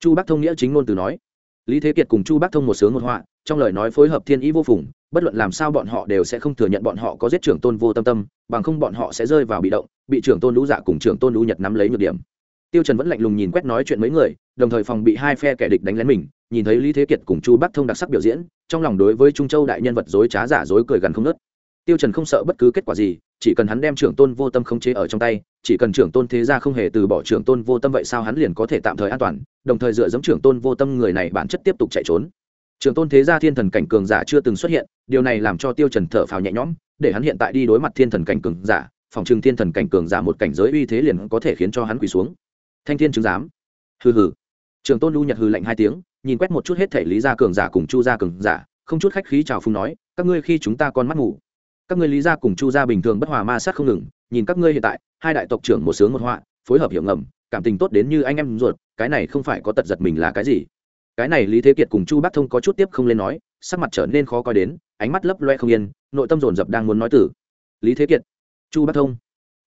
Chu bắc thông nghĩa chính ngôn từ nói lý thế kiệt cùng chu bắc thông một sướng một họa, trong lời nói phối hợp thiên ý vô phùng, bất luận làm sao bọn họ đều sẽ không thừa nhận bọn họ có giết trưởng tôn vô tâm tâm, bằng không bọn họ sẽ rơi vào bị động, bị trưởng tôn lũ dạ cùng trưởng tôn lũ nhật nắm lấy nhược điểm. Tiêu trần vẫn lạnh lùng nhìn quét nói chuyện mấy người, đồng thời phòng bị hai phe kẻ địch đánh lén mình, nhìn thấy lý thế kiệt cùng chu bắc thông đặc sắc biểu diễn, trong lòng đối với trung châu đại nhân vật dối trá giả dối cười gần không nớt tiêu trần không sợ bất cứ kết quả gì chỉ cần hắn đem trưởng tôn vô tâm không chế ở trong tay, chỉ cần trưởng tôn thế gia không hề từ bỏ trưởng tôn vô tâm vậy sao hắn liền có thể tạm thời an toàn, đồng thời dựa dẫm trưởng tôn vô tâm người này bản chất tiếp tục chạy trốn. Trưởng tôn thế gia thiên thần cảnh cường giả chưa từng xuất hiện, điều này làm cho tiêu trần thở phào nhẹ nhõm, để hắn hiện tại đi đối mặt thiên thần cảnh cường giả, phòng trường thiên thần cảnh cường giả một cảnh giới uy thế liền có thể khiến cho hắn quỳ xuống. Thanh thiên chứng giám. Hừ hừ. Trưởng tôn lưu nhật hừ lạnh hai tiếng, nhìn quét một chút hết thể lý gia cường giả cùng chu gia cường giả, không chút khách khí chào phung nói, các ngươi khi chúng ta con mắt ngủ các ngươi lý gia cùng chu gia bình thường bất hòa ma sát không ngừng, nhìn các ngươi hiện tại, hai đại tộc trưởng một sướng một họa, phối hợp hiểu ngầm, cảm tình tốt đến như anh em ruột, cái này không phải có tật giật mình là cái gì? Cái này lý thế kiệt cùng chu bắc thông có chút tiếp không lên nói, sắc mặt trở nên khó coi đến, ánh mắt lấp loe không yên, nội tâm dồn dập đang muốn nói tử lý thế kiệt, chu bắc thông,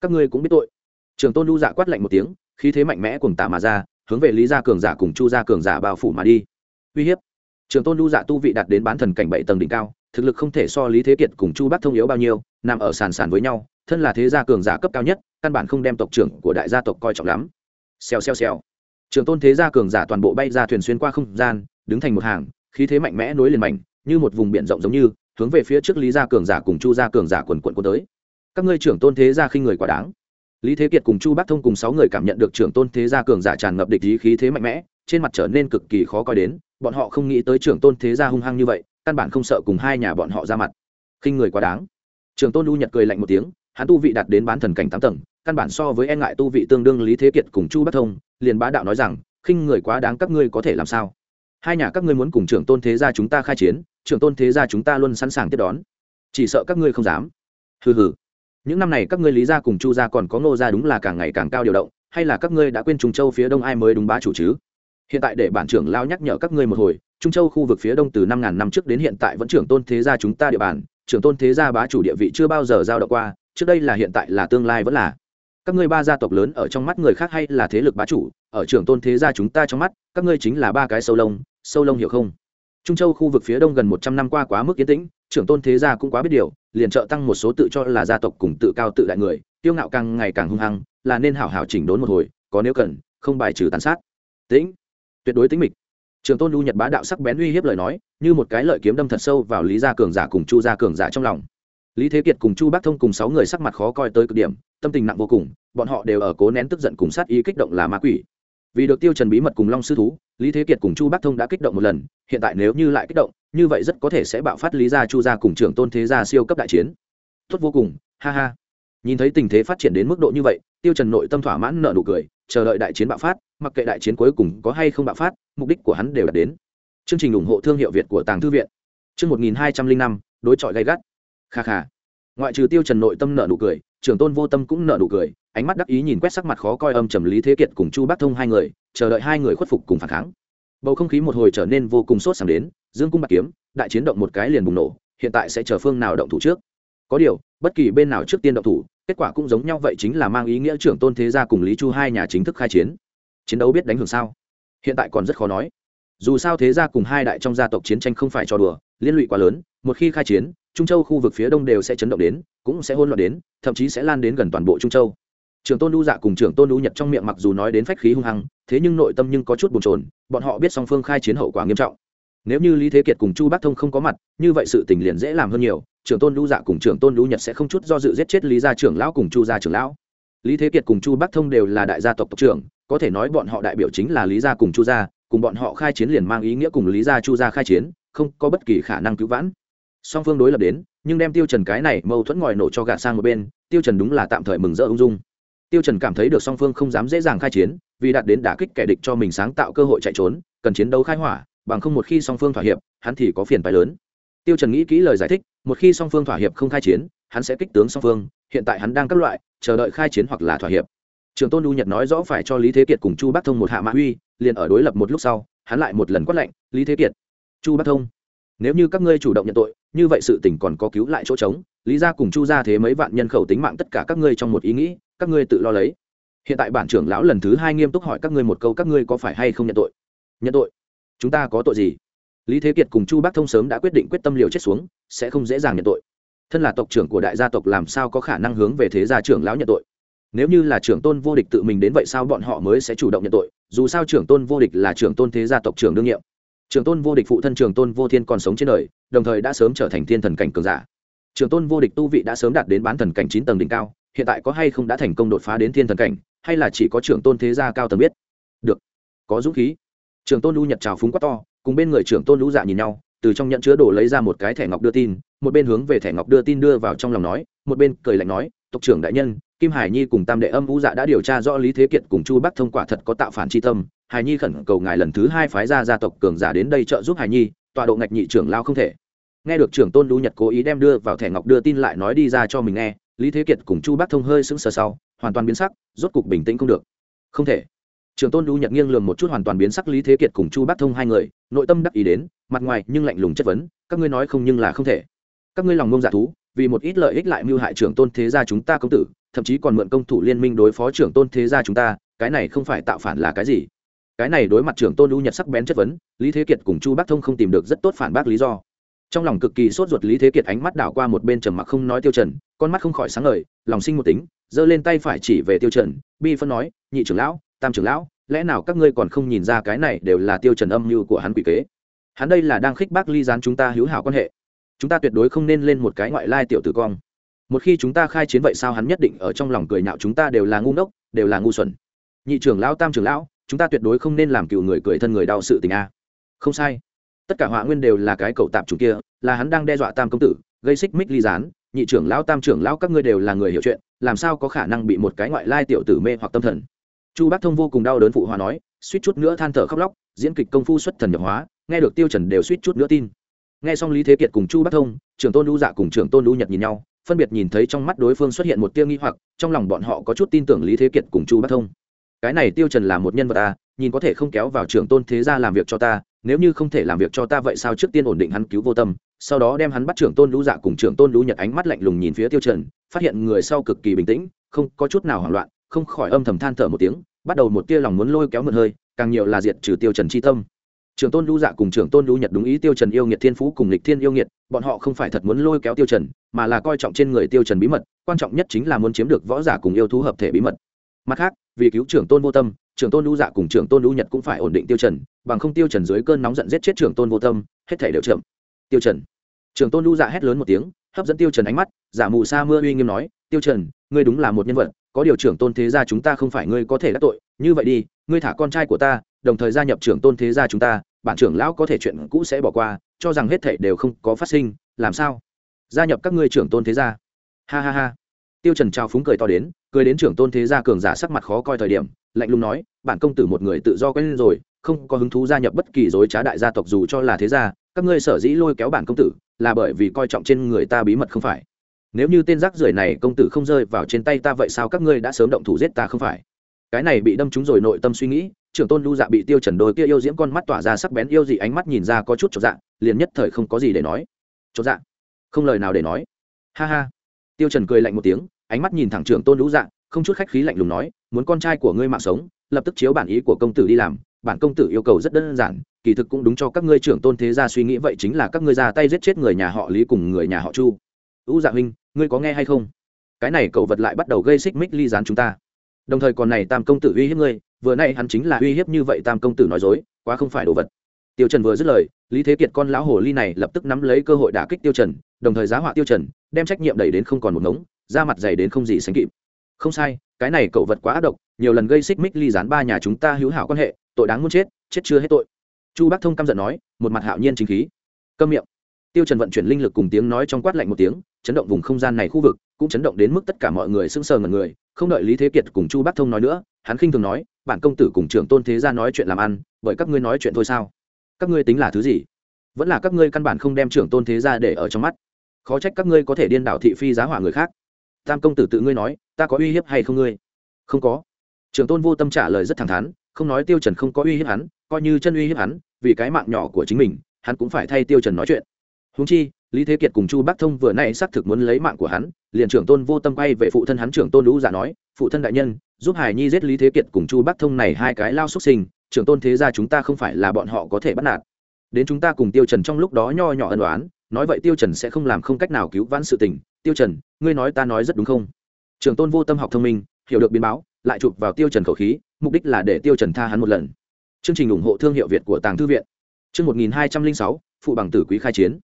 các ngươi cũng biết tội. Trường tôn lưu dạ quát lạnh một tiếng, khí thế mạnh mẽ cùng tả mà ra, hướng về lý gia cường giả cùng chu gia cường giả bao phủ mà đi. Uy hiếp. Trường tôn lưu dạ tu vị đạt đến bán thần cảnh bảy tầng đỉnh cao thực lực không thể so lý thế kiệt cùng chu bắc thông yếu bao nhiêu, nằm ở sàn sàn với nhau, thân là thế gia cường giả cấp cao nhất, căn bản không đem tộc trưởng của đại gia tộc coi trọng lắm. Xèo xèo xèo. Trường tôn thế gia cường giả toàn bộ bay ra thuyền xuyên qua không gian, đứng thành một hàng, khí thế mạnh mẽ nối liền mảnh, như một vùng biển rộng giống như, hướng về phía trước lý gia cường giả cùng chu gia cường giả quần quận quân tới. Các ngươi trưởng tôn thế gia khi người quá đáng. Lý thế kiệt cùng chu bắc thông cùng sáu người cảm nhận được trưởng tôn thế gia cường giả tràn ngập địch ý khí thế mạnh mẽ, trên mặt trở nên cực kỳ khó coi đến, bọn họ không nghĩ tới trưởng tôn thế gia hung hăng như vậy căn bản không sợ cùng hai nhà bọn họ ra mặt. Khinh người quá đáng. Trường tôn lưu nhật cười lạnh một tiếng, hắn tu vị đạt đến bán thần cảnh tám tầng, căn bản so với e ngại tu vị tương đương lý thế kiệt cùng chu bắc thông, liền bá đạo nói rằng, khinh người quá đáng các ngươi có thể làm sao? Hai nhà các ngươi muốn cùng trưởng tôn thế gia chúng ta khai chiến trưởng tôn thế gia chúng ta luôn sẵn sàng tiếp đón. Chỉ sợ các ngươi không dám. Hừ hừ. Những năm này các ngươi lý gia cùng chu gia còn có ngô gia đúng là càng ngày càng cao điều động, hay là các ngươi đã quên trùng châu phía đông ai mới đúng bá chủ chứ? Hiện tại để bản trưởng lao nhắc nhở các ngươi một hồi trung châu khu vực phía đông từ năm ngàn năm trước đến hiện tại vẫn trưởng tôn thế gia chúng ta địa bàn, trưởng tôn thế gia bá chủ địa vị chưa bao giờ giao động qua, trước đây là hiện tại là tương lai vẫn là. Các ngươi ba gia tộc lớn ở trong mắt người khác hay là thế lực bá chủ, ở trưởng tôn thế gia chúng ta trong mắt, các ngươi chính là ba cái sâu lông sâu lông hiểu không? Trung châu khu vực phía đông gần một trăm năm qua quá mức yên tĩnh, trưởng tôn thế gia cũng quá biết điều, liền trợ tăng một số tự cho là gia tộc cùng tự cao tự đại người tiêu ngạo càng ngày càng hung hăng, là nên hảo hảo chỉnh đốn một hồi, có nếu cần, không bài trừ tàn sát. Tĩnh. Tuyệt đối tính mịch trường tôn lưu nhật bá đạo sắc bén uy hiếp lời nói, như một cái lợi kiếm đâm thật sâu vào lý gia cường giả cùng chu gia cường giả trong lòng. Lý thế kiệt cùng chu Bác thông cùng sáu người sắc mặt khó coi tới cực điểm, tâm tình nặng vô cùng, bọn họ đều ở cố nén tức giận cùng sát ý kích động là ma quỷ. Vì được tiêu trần bí mật cùng long sư thú, lý thế kiệt cùng chu Bác thông đã kích động một lần, hiện tại nếu như lại kích động, như vậy rất có thể sẽ bạo phát lý gia chu gia cùng trưởng tôn thế gia siêu cấp đại chiến. Tốt vô cùng, ha ha. Nhìn thấy tình thế phát triển đến mức độ như vậy, tiêu trần nội tâm thỏa mãn nở nụ cười, chờ đợi đại chiến bạo phát mặc kệ đại chiến cuối cùng có hay không bạo phát, mục đích của hắn đều đạt đến. Chương trình ủng hộ thương hiệu việt của tàng thư viện. Chương một nghìn hai trăm linh năm, đối chọi gay gắt. Kha kha. Ngoại trừ tiêu trần nội tâm nở nụ cười, trưởng tôn vô tâm cũng nở nụ cười, ánh mắt đắc ý nhìn quét sắc mặt khó coi âm trầm lý thế kiệt cùng chu bắc thông hai người, chờ đợi hai người khuất phục cùng phản kháng. Bầu không khí một hồi trở nên vô cùng sốt sắng đến, dương cung bạc kiếm, đại chiến động một cái liền bùng nổ, hiện tại sẽ chờ phương nào động thủ trước? Có điều, bất kỳ bên nào trước tiên động thủ, kết quả cũng giống nhau, vậy chính là mang ý nghĩa trưởng tôn thế gia cùng lý chu hai nhà chính thức khai chiến chiến đấu biết đánh hưởng sao? Hiện tại còn rất khó nói. Dù sao thế gia cùng hai đại trong gia tộc chiến tranh không phải trò đùa, liên lụy quá lớn, một khi khai chiến, trung châu khu vực phía đông đều sẽ chấn động đến, cũng sẽ hôn loạn đến, thậm chí sẽ lan đến gần toàn bộ trung châu. Trưởng tôn đu dạ cùng trưởng tôn đu nhật trong miệng mặc dù nói đến phách khí hung hăng, thế nhưng nội tâm nhưng có chút bồn chồn, bọn họ biết song phương khai chiến hậu quả nghiêm trọng. Nếu như lý thế kiệt cùng chu bắc thông không có mặt, như vậy sự tình liền dễ làm hơn nhiều, trưởng tôn đu dạ cùng trưởng tôn đu nhật sẽ không chút do dự giết chết lý gia trưởng lão cùng chu gia trưởng lão. Lý thế kiệt cùng chu bắc thông đều là đại gia tộc tộc trưởng có thể nói bọn họ đại biểu chính là lý gia cùng chu gia, cùng bọn họ khai chiến liền mang ý nghĩa cùng lý gia chu gia khai chiến, không có bất kỳ khả năng cứu vãn. Song phương đối lập đến, nhưng đem tiêu trần cái này mâu thuẫn ngòi nổ cho gạt sang một bên, tiêu trần đúng là tạm thời mừng rỡ ung dung. Tiêu trần cảm thấy được song phương không dám dễ dàng khai chiến, vì đạt đến đả kích kẻ địch cho mình sáng tạo cơ hội chạy trốn, cần chiến đấu khai hỏa, bằng không một khi song phương thỏa hiệp, hắn thì có phiền phải lớn. Tiêu trần nghĩ kỹ lời giải thích, một khi song phương thỏa hiệp không khai chiến, hắn sẽ kích tướng song phương, hiện tại hắn đang các loại, chờ đợi khai chiến hoặc là thỏa hiệp trường tôn lưu nhật nói rõ phải cho lý thế kiệt cùng chu bắc thông một hạ mã uy, liền ở đối lập một lúc sau, hắn lại một lần quát lệnh, lý thế kiệt, chu bắc thông, nếu như các ngươi chủ động nhận tội, như vậy sự tình còn có cứu lại chỗ trống, lý gia cùng chu gia thế mấy vạn nhân khẩu tính mạng tất cả các ngươi trong một ý nghĩ, các ngươi tự lo lấy. Hiện tại bản trưởng lão lần thứ hai nghiêm túc hỏi các ngươi một câu, các ngươi có phải hay không nhận tội? Nhận tội? Chúng ta có tội gì? Lý thế kiệt cùng chu bắc thông sớm đã quyết định quyết tâm liều chết xuống, sẽ không dễ dàng nhận tội. Thân là tộc trưởng của đại gia tộc làm sao có khả năng hướng về thế gia trưởng lão nhận tội? Nếu như là trưởng tôn vô địch tự mình đến vậy sao bọn họ mới sẽ chủ động nhận tội? Dù sao trưởng tôn vô địch là trưởng tôn thế gia tộc trưởng đương nhiệm. Trưởng tôn vô địch phụ thân trưởng tôn vô thiên còn sống trên đời, đồng thời đã sớm trở thành thiên thần cảnh cường giả. Trưởng tôn vô địch tu vị đã sớm đạt đến bán thần cảnh chín tầng đỉnh cao, hiện tại có hay không đã thành công đột phá đến thiên thần cảnh, hay là chỉ có trưởng tôn thế gia cao tầng biết? Được. Có dũng khí. Trưởng tôn lưu nhật trào phúng quá to, cùng bên người trưởng tôn lũ dạ nhìn nhau, từ trong nhận chứa đồ lấy ra một cái thẻ ngọc đưa tin, một bên hướng về thẻ ngọc đưa tin đưa vào trong lòng nói, một bên cười lạnh nói, tộc trưởng đại nhân kim hải nhi cùng tam đệ âm vũ dạ đã điều tra rõ lý thế kiệt cùng chu bắc thông quả thật có tạo phản tri tâm. Hải nhi khẩn cầu ngài lần thứ hai phái ra gia tộc cường giả đến đây trợ giúp hải nhi, tọa độ ngạch nhị trưởng lao không thể. Nghe được trưởng tôn lũ nhật cố ý đem đưa vào thẻ ngọc đưa tin lại nói đi ra cho mình nghe, lý thế kiệt cùng chu bắc thông hơi sững sờ sau, hoàn toàn biến sắc, rốt cục bình tĩnh không được. Không thể. Trưởng tôn lũ nhật nghiêng lường một chút hoàn toàn biến sắc lý thế kiệt cùng chu bắc thông hai người, nội tâm đắc ý đến, mặt ngoài nhưng lạnh lùng chất vấn, các ngươi nói không nhưng là không thể. Các ngươi lòng ngông giả thú, vì một ít lợi ích lại mưu hại trưởng tôn thế gia chúng ta công tử thậm chí còn mượn công thủ liên minh đối phó trưởng tôn thế gia chúng ta, cái này không phải tạo phản là cái gì? Cái này đối mặt trưởng tôn u nhật sắc bén chất vấn, lý thế kiệt cùng chu bắc thông không tìm được rất tốt phản bác lý do. Trong lòng cực kỳ sốt ruột, lý thế kiệt ánh mắt đảo qua một bên trầm mặc không nói tiêu trần, con mắt không khỏi sáng ngời, lòng sinh một tính, giơ lên tay phải chỉ về tiêu trần, bi phân nói, nhị trưởng lão, tam trưởng lão, lẽ nào các ngươi còn không nhìn ra cái này đều là tiêu trần âm mưu của hắn quỷ kế? Hắn đây là đang khích bác ly gián chúng ta hữu hảo quan hệ. Chúng ta tuyệt đối không nên lên một cái ngoại lai tiểu tử cong một khi chúng ta khai chiến vậy sao hắn nhất định ở trong lòng cười nhạo chúng ta đều là ngu ngốc, đều là ngu xuẩn. Nhị trưởng lão, tam trưởng lão, chúng ta tuyệt đối không nên làm cựu người cười thân người đau sự tình a. Không sai. Tất cả họa nguyên đều là cái cậu tạp chủ kia, là hắn đang đe dọa tam công tử, gây xích mích ly gián. Nhị trưởng lão, tam trưởng lão các ngươi đều là người hiểu chuyện, làm sao có khả năng bị một cái ngoại lai tiểu tử mê hoặc tâm thần? Chu bác thông vô cùng đau đớn phụ hòa nói, suýt chút nữa than thở khóc lóc, diễn kịch công phu xuất thần nhập hóa, nghe được tiêu trần đều suýt chút nữa tin. Nghe xong lý thế kiệt cùng chu bác thông, trưởng tôn lưu dạ cùng trưởng tôn lưu nhật nhìn nhau phân biệt nhìn thấy trong mắt đối phương xuất hiện một tia nghi hoặc, trong lòng bọn họ có chút tin tưởng lý thế kiệt cùng chu bác thông. Cái này tiêu trần là một nhân vật à nhìn có thể không kéo vào trưởng tôn thế gia làm việc cho ta, nếu như không thể làm việc cho ta vậy sao trước tiên ổn định hắn cứu vô tâm, sau đó đem hắn bắt trưởng tôn lũ dạ cùng trưởng tôn lũ nhật ánh mắt lạnh lùng nhìn phía tiêu trần, phát hiện người sau cực kỳ bình tĩnh, không có chút nào hoảng loạn, không khỏi âm thầm than thở một tiếng, bắt đầu một tia lòng muốn lôi kéo mượn hơi, càng nhiều là diệt trừ tiêu trần chi tâm trưởng tôn lũ dạ cùng trưởng tôn lũ nhật đúng ý tiêu trần yêu nghiệt thiên phú cùng lịch thiên yêu nghiệt, bọn họ không phải thật muốn lôi kéo tiêu trần, mà là coi trọng trên người tiêu trần bí mật, quan trọng nhất chính là muốn chiếm được võ giả cùng yêu thú hợp thể bí mật. Mặt khác, vì cứu trưởng tôn vô tâm trưởng tôn lũ dạ cùng trưởng tôn lũ nhật cũng phải ổn định tiêu trần, bằng không tiêu trần dưới cơn nóng giận giết chết trưởng tôn vô tâm, hết thể đều chậm. Tiêu trần. Trưởng tôn lũ dạ hét lớn một tiếng, hấp dẫn tiêu trần ánh mắt, giả mù sa mưa uy nghiêm nói, tiêu trần, ngươi đúng là một nhân vật, có điều trưởng tôn thế gia chúng ta không phải ngươi có thể đắc tội, như vậy đi, ngươi thả con trai của ta đồng thời gia nhập trưởng tôn thế gia chúng ta, bản trưởng lão có thể chuyện cũ sẽ bỏ qua, cho rằng hết thảy đều không có phát sinh, làm sao? Gia nhập các ngươi trưởng tôn thế gia. Ha ha ha. Tiêu trần trao phúng cười to đến, cười đến trưởng tôn thế gia cường giả sắc mặt khó coi thời điểm, lạnh lùng nói, bản công tử một người tự do quen rồi, không có hứng thú gia nhập bất kỳ dối trá đại gia tộc dù cho là thế gia, các ngươi sở dĩ lôi kéo bản công tử, là bởi vì coi trọng trên người ta bí mật không phải. Nếu như tên rác rưởi này công tử không rơi vào trên tay ta vậy sao các ngươi đã sớm động thủ giết ta không phải? Cái này bị đâm trúng rồi nội tâm suy nghĩ trưởng tôn lưu dạ bị tiêu trần đôi kia yêu diễm con mắt tỏa ra sắc bén yêu dị ánh mắt nhìn ra có chút chột dạ liền nhất thời không có gì để nói. Chột dạ? Không lời nào để nói. Ha ha. Tiêu trần cười lạnh một tiếng, ánh mắt nhìn thẳng trưởng tôn lưu dạ không chút khách khí lạnh lùng nói, muốn con trai của ngươi mạng sống, lập tức chiếu bản ý của công tử đi làm. Bản công tử yêu cầu rất đơn giản, kỳ thực cũng đúng cho các ngươi trưởng tôn thế gia suy nghĩ, vậy chính là các ngươi ra tay giết chết người nhà họ lý cùng người nhà họ chu. U dạ huynh, ngươi có nghe hay không? Cái này cậu vật lại bắt đầu gây xích mích ly gián chúng ta đồng thời còn này tam công tử uy hiếp ngươi, vừa nay hắn chính là uy hiếp như vậy tam công tử nói dối, quá không phải đồ vật. Tiêu trần vừa dứt lời, lý thế kiệt con lão hồ ly này lập tức nắm lấy cơ hội đả kích tiêu trần, đồng thời giá họa tiêu trần, đem trách nhiệm đẩy đến không còn một ngống ra mặt dày đến không gì sánh kịp. Không sai, cái này cậu vật quá ác độc, nhiều lần gây xích mích ly gián ba nhà chúng ta hữu hảo quan hệ, tội đáng muốn chết chết chưa hết tội. Chu bác thông căm giận nói, một mặt hạo nhiên chính khí. Câm miệng. Tiêu trần vận chuyển linh lực cùng tiếng nói trong quát lạnh một tiếng, chấn động vùng không gian này khu vực, cũng chấn động đến mức tất cả mọi người sững sờ ngẩn người không đợi lý thế kiệt cùng chu bác thông nói nữa, hắn khinh thường nói, bản công tử cùng trưởng tôn thế gia nói chuyện làm ăn, bởi các ngươi nói chuyện thôi sao? Các ngươi tính là thứ gì? Vẫn là các ngươi căn bản không đem trưởng tôn thế gia để ở trong mắt. Khó trách các ngươi có thể điên đảo thị phi giá hỏa người khác. Tam công tử tự ngươi nói, ta có uy hiếp hay không ngươi? Không có. Trưởng tôn vô tâm trả lời rất thẳng thắn, không nói tiêu trần không có uy hiếp hắn, coi như chân uy hiếp hắn, vì cái mạng nhỏ của chính mình, hắn cũng phải thay tiêu trần nói chuyện huống chi, lý thế kiệt cùng chu bắc thông vừa nãy xác thực muốn lấy mạng của hắn, liền trưởng tôn vô tâm quay về phụ thân hắn trưởng tôn lũ giả dạ nói, phụ thân đại nhân, giúp hải nhi giết lý thế kiệt cùng chu bắc thông này hai cái lao xuất sinh, trưởng tôn thế gia chúng ta không phải là bọn họ có thể bắt nạt. Đến chúng ta cùng tiêu trần trong lúc đó nho nhỏ ân đoán nói vậy tiêu trần sẽ không làm không cách nào cứu vãn sự tình. Tiêu trần, ngươi nói ta nói rất đúng không? Trưởng tôn vô tâm học thông minh, hiểu được biến báo, lại chụp vào tiêu trần khẩu khí, mục đích là để tiêu trần tha hắn một lần. Chương trình ủng hộ thương hiệu việt của tàng thư viện. Chương một nghìn hai trăm linh sáu, phụ bằng tử quý khai chiến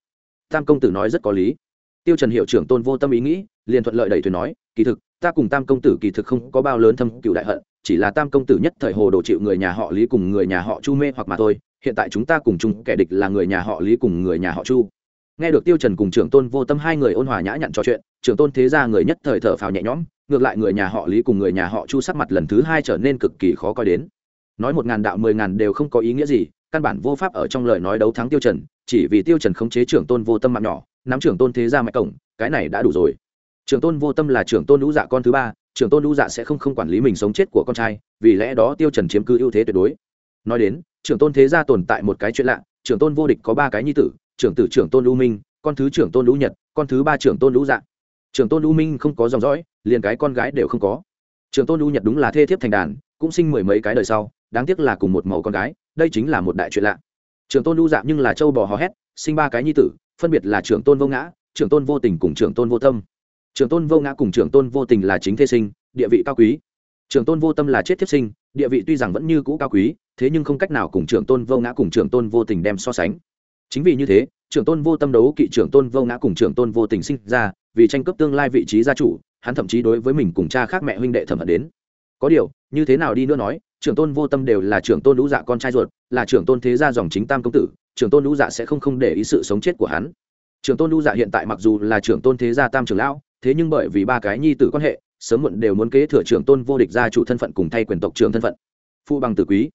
tam công tử nói rất có lý. Tiêu trần hiệu trưởng tôn vô tâm ý nghĩ, liền thuận lợi đẩy thuyền nói, kỳ thực, ta cùng tam công tử kỳ thực không có bao lớn thâm cựu đại hận, chỉ là tam công tử nhất thời hồ đồ chịu người nhà họ lý cùng người nhà họ chu mê hoặc mà thôi, hiện tại chúng ta cùng chung kẻ địch là người nhà họ lý cùng người nhà họ chu. Nghe được tiêu trần cùng trưởng tôn vô tâm hai người ôn hòa nhã nhặn trò chuyện, trưởng tôn thế gia người nhất thời thở phào nhẹ nhõm, ngược lại người nhà họ lý cùng người nhà họ chu sắc mặt lần thứ hai trở nên cực kỳ khó coi đến. Nói một ngàn đạo mười ngàn đều không có ý nghĩa gì, căn bản vô pháp ở trong lời nói đấu thắng tiêu trần chỉ vì tiêu trần khống chế trưởng tôn vô tâm mạng nhỏ, nắm trưởng tôn thế gia mạch cổng, cái này đã đủ rồi. Trưởng tôn vô tâm là trưởng tôn lũ dạ con thứ ba, trưởng tôn lũ dạ sẽ không không quản lý mình sống chết của con trai, vì lẽ đó tiêu trần chiếm cứ ưu thế tuyệt đối. Nói đến, trưởng tôn thế gia tồn tại một cái chuyện lạ, trưởng tôn vô địch có ba cái nhi tử, trưởng tử trưởng tôn lũ minh, con thứ trưởng tôn lũ nhật, con thứ ba trưởng tôn lũ dạ. Trưởng tôn lũ minh không có dòng dõi, liền cái con gái đều không có. Trưởng tôn lũ nhật đúng là thê thiếp thành đàn, cũng sinh mười mấy cái đời sau, đáng tiếc là cùng một màu con gái, đây chính là một đại chuyện lạ trưởng tôn lưu dạ nhưng là châu bò hò hét sinh ba cái nhi tử phân biệt là trưởng tôn vô ngã trưởng tôn vô tình cùng trưởng tôn vô tâm trưởng tôn vô ngã cùng trưởng tôn vô tình là chính thế sinh địa vị cao quý trưởng tôn vô tâm là chết thiếp sinh địa vị tuy rằng vẫn như cũ cao quý thế nhưng không cách nào cùng trưởng tôn vô ngã cùng trưởng tôn vô tình đem so sánh chính vì như thế trưởng tôn vô tâm đấu kỵ trưởng tôn vô ngã cùng trưởng tôn vô tình sinh ra vì tranh cướp tương lai vị trí gia chủ hắn thậm chí đối với mình cùng cha khác mẹ huynh đệ thẩm hận đến có điều như thế nào đi nữa nói trưởng tôn vô tâm đều là trưởng tôn lũ dạ con trai ruột, là trưởng tôn thế gia dòng chính tam công tử, trưởng tôn lũ dạ sẽ không không để ý sự sống chết của hắn. Trưởng tôn lũ dạ hiện tại mặc dù là trưởng tôn thế gia tam trưởng lão, thế nhưng bởi vì ba cái nhi tử quan hệ, sớm muộn đều muốn kế thừa trưởng tôn vô địch gia chủ thân phận cùng thay quyền tộc trưởng thân phận. Phụ bằng tử quý.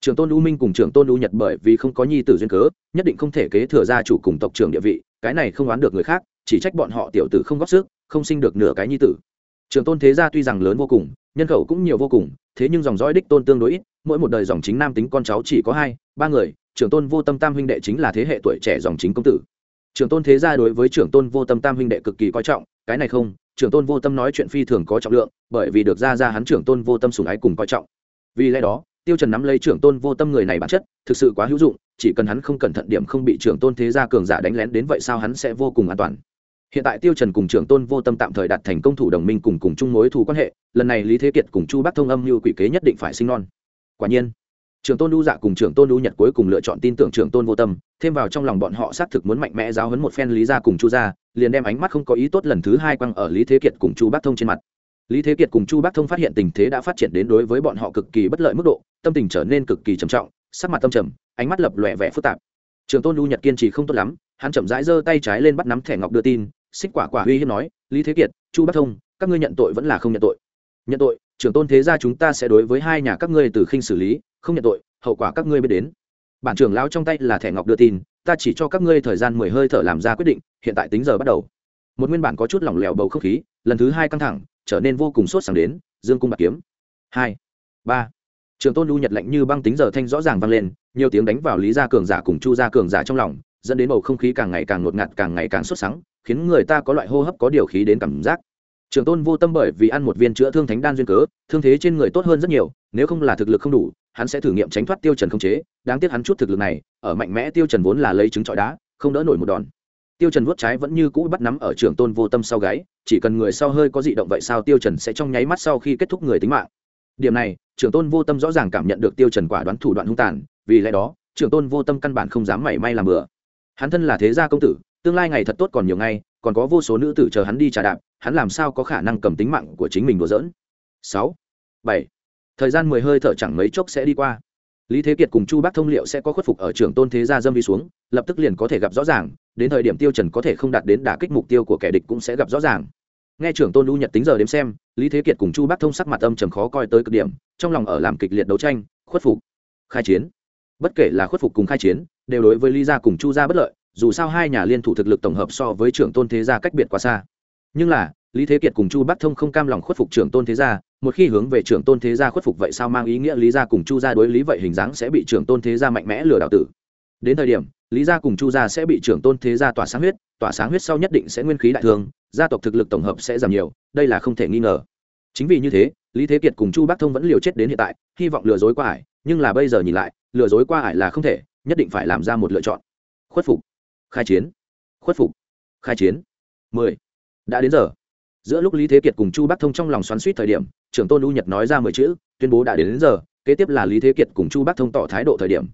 Trưởng tôn u minh cùng trưởng tôn u nhật bởi vì không có nhi tử duyên cớ, nhất định không thể kế thừa gia chủ cùng tộc trưởng địa vị, cái này không oán được người khác, chỉ trách bọn họ tiểu tử không góp sức, không sinh được nửa cái nhi tử. Trưởng tôn thế gia tuy rằng lớn vô cùng, nhân khẩu cũng nhiều vô cùng thế nhưng dòng dõi đích tôn tương đối ít, mỗi một đời dòng chính nam tính con cháu chỉ có hai, ba người, trưởng tôn vô tâm tam huynh đệ chính là thế hệ tuổi trẻ dòng chính công tử. Trưởng tôn thế gia đối với trưởng tôn vô tâm tam huynh đệ cực kỳ coi trọng, cái này không, trưởng tôn vô tâm nói chuyện phi thường có trọng lượng, bởi vì được ra ra hắn trưởng tôn vô tâm sùng ái cùng coi trọng. Vì lẽ đó, tiêu trần nắm lấy trưởng tôn vô tâm người này bản chất, thực sự quá hữu dụng, chỉ cần hắn không cẩn thận điểm không bị trưởng tôn thế gia cường giả đánh lén đến vậy sao hắn sẽ vô cùng an toàn? Hiện tại tiêu trần cùng trưởng tôn vô tâm tạm thời đạt thành công thủ đồng minh cùng cùng chung mối thù quan hệ, lần này lý thế kiệt cùng chu bắc thông âm như quỷ kế nhất định phải sinh non. Quả nhiên, trưởng tôn đu dạ cùng trưởng tôn đu nhật cuối cùng lựa chọn tin tưởng trưởng tôn vô tâm, thêm vào trong lòng bọn họ xác thực muốn mạnh mẽ giáo huấn một phen lý gia cùng chu gia, liền đem ánh mắt không có ý tốt lần thứ hai quăng ở lý thế kiệt cùng chu bắc thông trên mặt. Lý thế kiệt cùng chu bắc thông phát hiện tình thế đã phát triển đến đối với bọn họ cực kỳ bất lợi mức độ, tâm tình trở nên cực kỳ trầm trọng, sắc mặt tâm trầm, ánh mắt lập lòe vẻ phức tạp. Trường tôn đu nhật kiên trì không tốt lắm, hắn chậm rãi giơ tay trái lên bắt nắm thẻ ngọc đưa tin xích quả quả uy hiếp nói, lý thế kiệt, chu bắc thông, các ngươi nhận tội vẫn là không nhận tội. Nhận tội? Trưởng tôn thế gia chúng ta sẽ đối với hai nhà các ngươi từ khinh xử lý, không nhận tội, hậu quả các ngươi biết đến. Bản trưởng lão trong tay là thẻ ngọc đưa tin, ta chỉ cho các ngươi thời gian mười hơi thở làm ra quyết định, hiện tại tính giờ bắt đầu. Một nguyên bản có chút lỏng lẻo bầu không khí, lần thứ hai căng thẳng, trở nên vô cùng sốt sắng đến, dương cung bạc kiếm. Hai, ba. Trường tôn lưu nhật lạnh như băng tính giờ thanh rõ ràng vang lên, nhiều tiếng đánh vào lý gia cường giả cùng chu gia cường giả trong lòng dẫn đến bầu không khí càng ngày càng ngột ngạt, càng ngày càng sốt sắng, khiến người ta có loại hô hấp có điều khí đến cảm giác. Trường tôn vô tâm bởi vì ăn một viên chữa thương thánh đan duyên cớ, thương thế trên người tốt hơn rất nhiều, nếu không là thực lực không đủ, hắn sẽ thử nghiệm tránh thoát tiêu trần không chế. Đáng tiếc hắn chút thực lực này, ở mạnh mẽ tiêu trần vốn là lấy trứng trọi đá, không đỡ nổi một đòn. Tiêu trần vuốt trái vẫn như cũ bắt nắm ở trường tôn vô tâm sau gáy, chỉ cần người sau hơi có dị động vậy sao tiêu trần sẽ trong nháy mắt sau khi kết thúc người tính mạng. Điểm này, trường tôn vô tâm rõ ràng cảm nhận được tiêu trần quả đoán thủ đoạn hung tàn, vì lẽ đó, trường tôn vô tâm căn bản không dám mảy may làm bừa hắn thân là thế gia công tử, tương lai ngày thật tốt còn nhiều ngày còn có vô số nữ tử chờ hắn đi trà đạp, hắn làm sao có khả năng cầm tính mạng của chính mình đùa dỡn? sáu, bảy, thời gian mười hơi thở chẳng mấy chốc sẽ đi qua. Lý thế kiệt cùng chu bác thông liệu sẽ có khuất phục ở trường tôn thế gia dâm vi xuống, lập tức liền có thể gặp rõ ràng, đến thời điểm tiêu trần có thể không đạt đến đả kích mục tiêu của kẻ địch cũng sẽ gặp rõ ràng. Nghe trưởng tôn lưu nhật tính giờ đếm xem, lý thế kiệt cùng chu bác thông sắc mặt âm trầm khó coi tới cực điểm, trong lòng ở làm kịch liệt đấu tranh, khuất phục, khai chiến. Bất kể là khuất phục cùng khai chiến đều đối với lý gia cùng chu gia bất lợi, dù sao hai nhà liên thủ thực lực tổng hợp so với trưởng tôn thế gia cách biệt quá xa. Nhưng là, lý thế kiệt cùng chu bắc thông không cam lòng khuất phục trưởng tôn thế gia, một khi hướng về trưởng tôn thế gia khuất phục vậy sao mang ý nghĩa lý gia cùng chu gia đối lý vậy hình dáng sẽ bị trưởng tôn thế gia mạnh mẽ lừa đảo tử? Đến thời điểm, lý gia cùng chu gia sẽ bị trưởng tôn thế gia tỏa sáng huyết, tỏa sáng huyết sau nhất định sẽ nguyên khí đại thương, gia tộc thực lực tổng hợp sẽ giảm nhiều, đây là không thể nghi ngờ. Chính vì như thế, lý thế kiệt cùng chu bắc thông vẫn liều chết đến hiện tại, hy vọng lừa dối qua ải, nhưng là bây giờ nhìn lại, lừa dối qua ải là không thể nhất định phải làm ra một lựa chọn. Khuất phục. Khai chiến. Khuất phục. Khai chiến. Mười. Đã đến giờ. Giữa lúc lý thế kiệt cùng chu bắc thông trong lòng xoắn suýt thời điểm trưởng tôn u nhật nói ra mười chữ tuyên bố đã đến, đến giờ kế tiếp là lý thế kiệt cùng chu bắc thông tỏ thái độ thời điểm.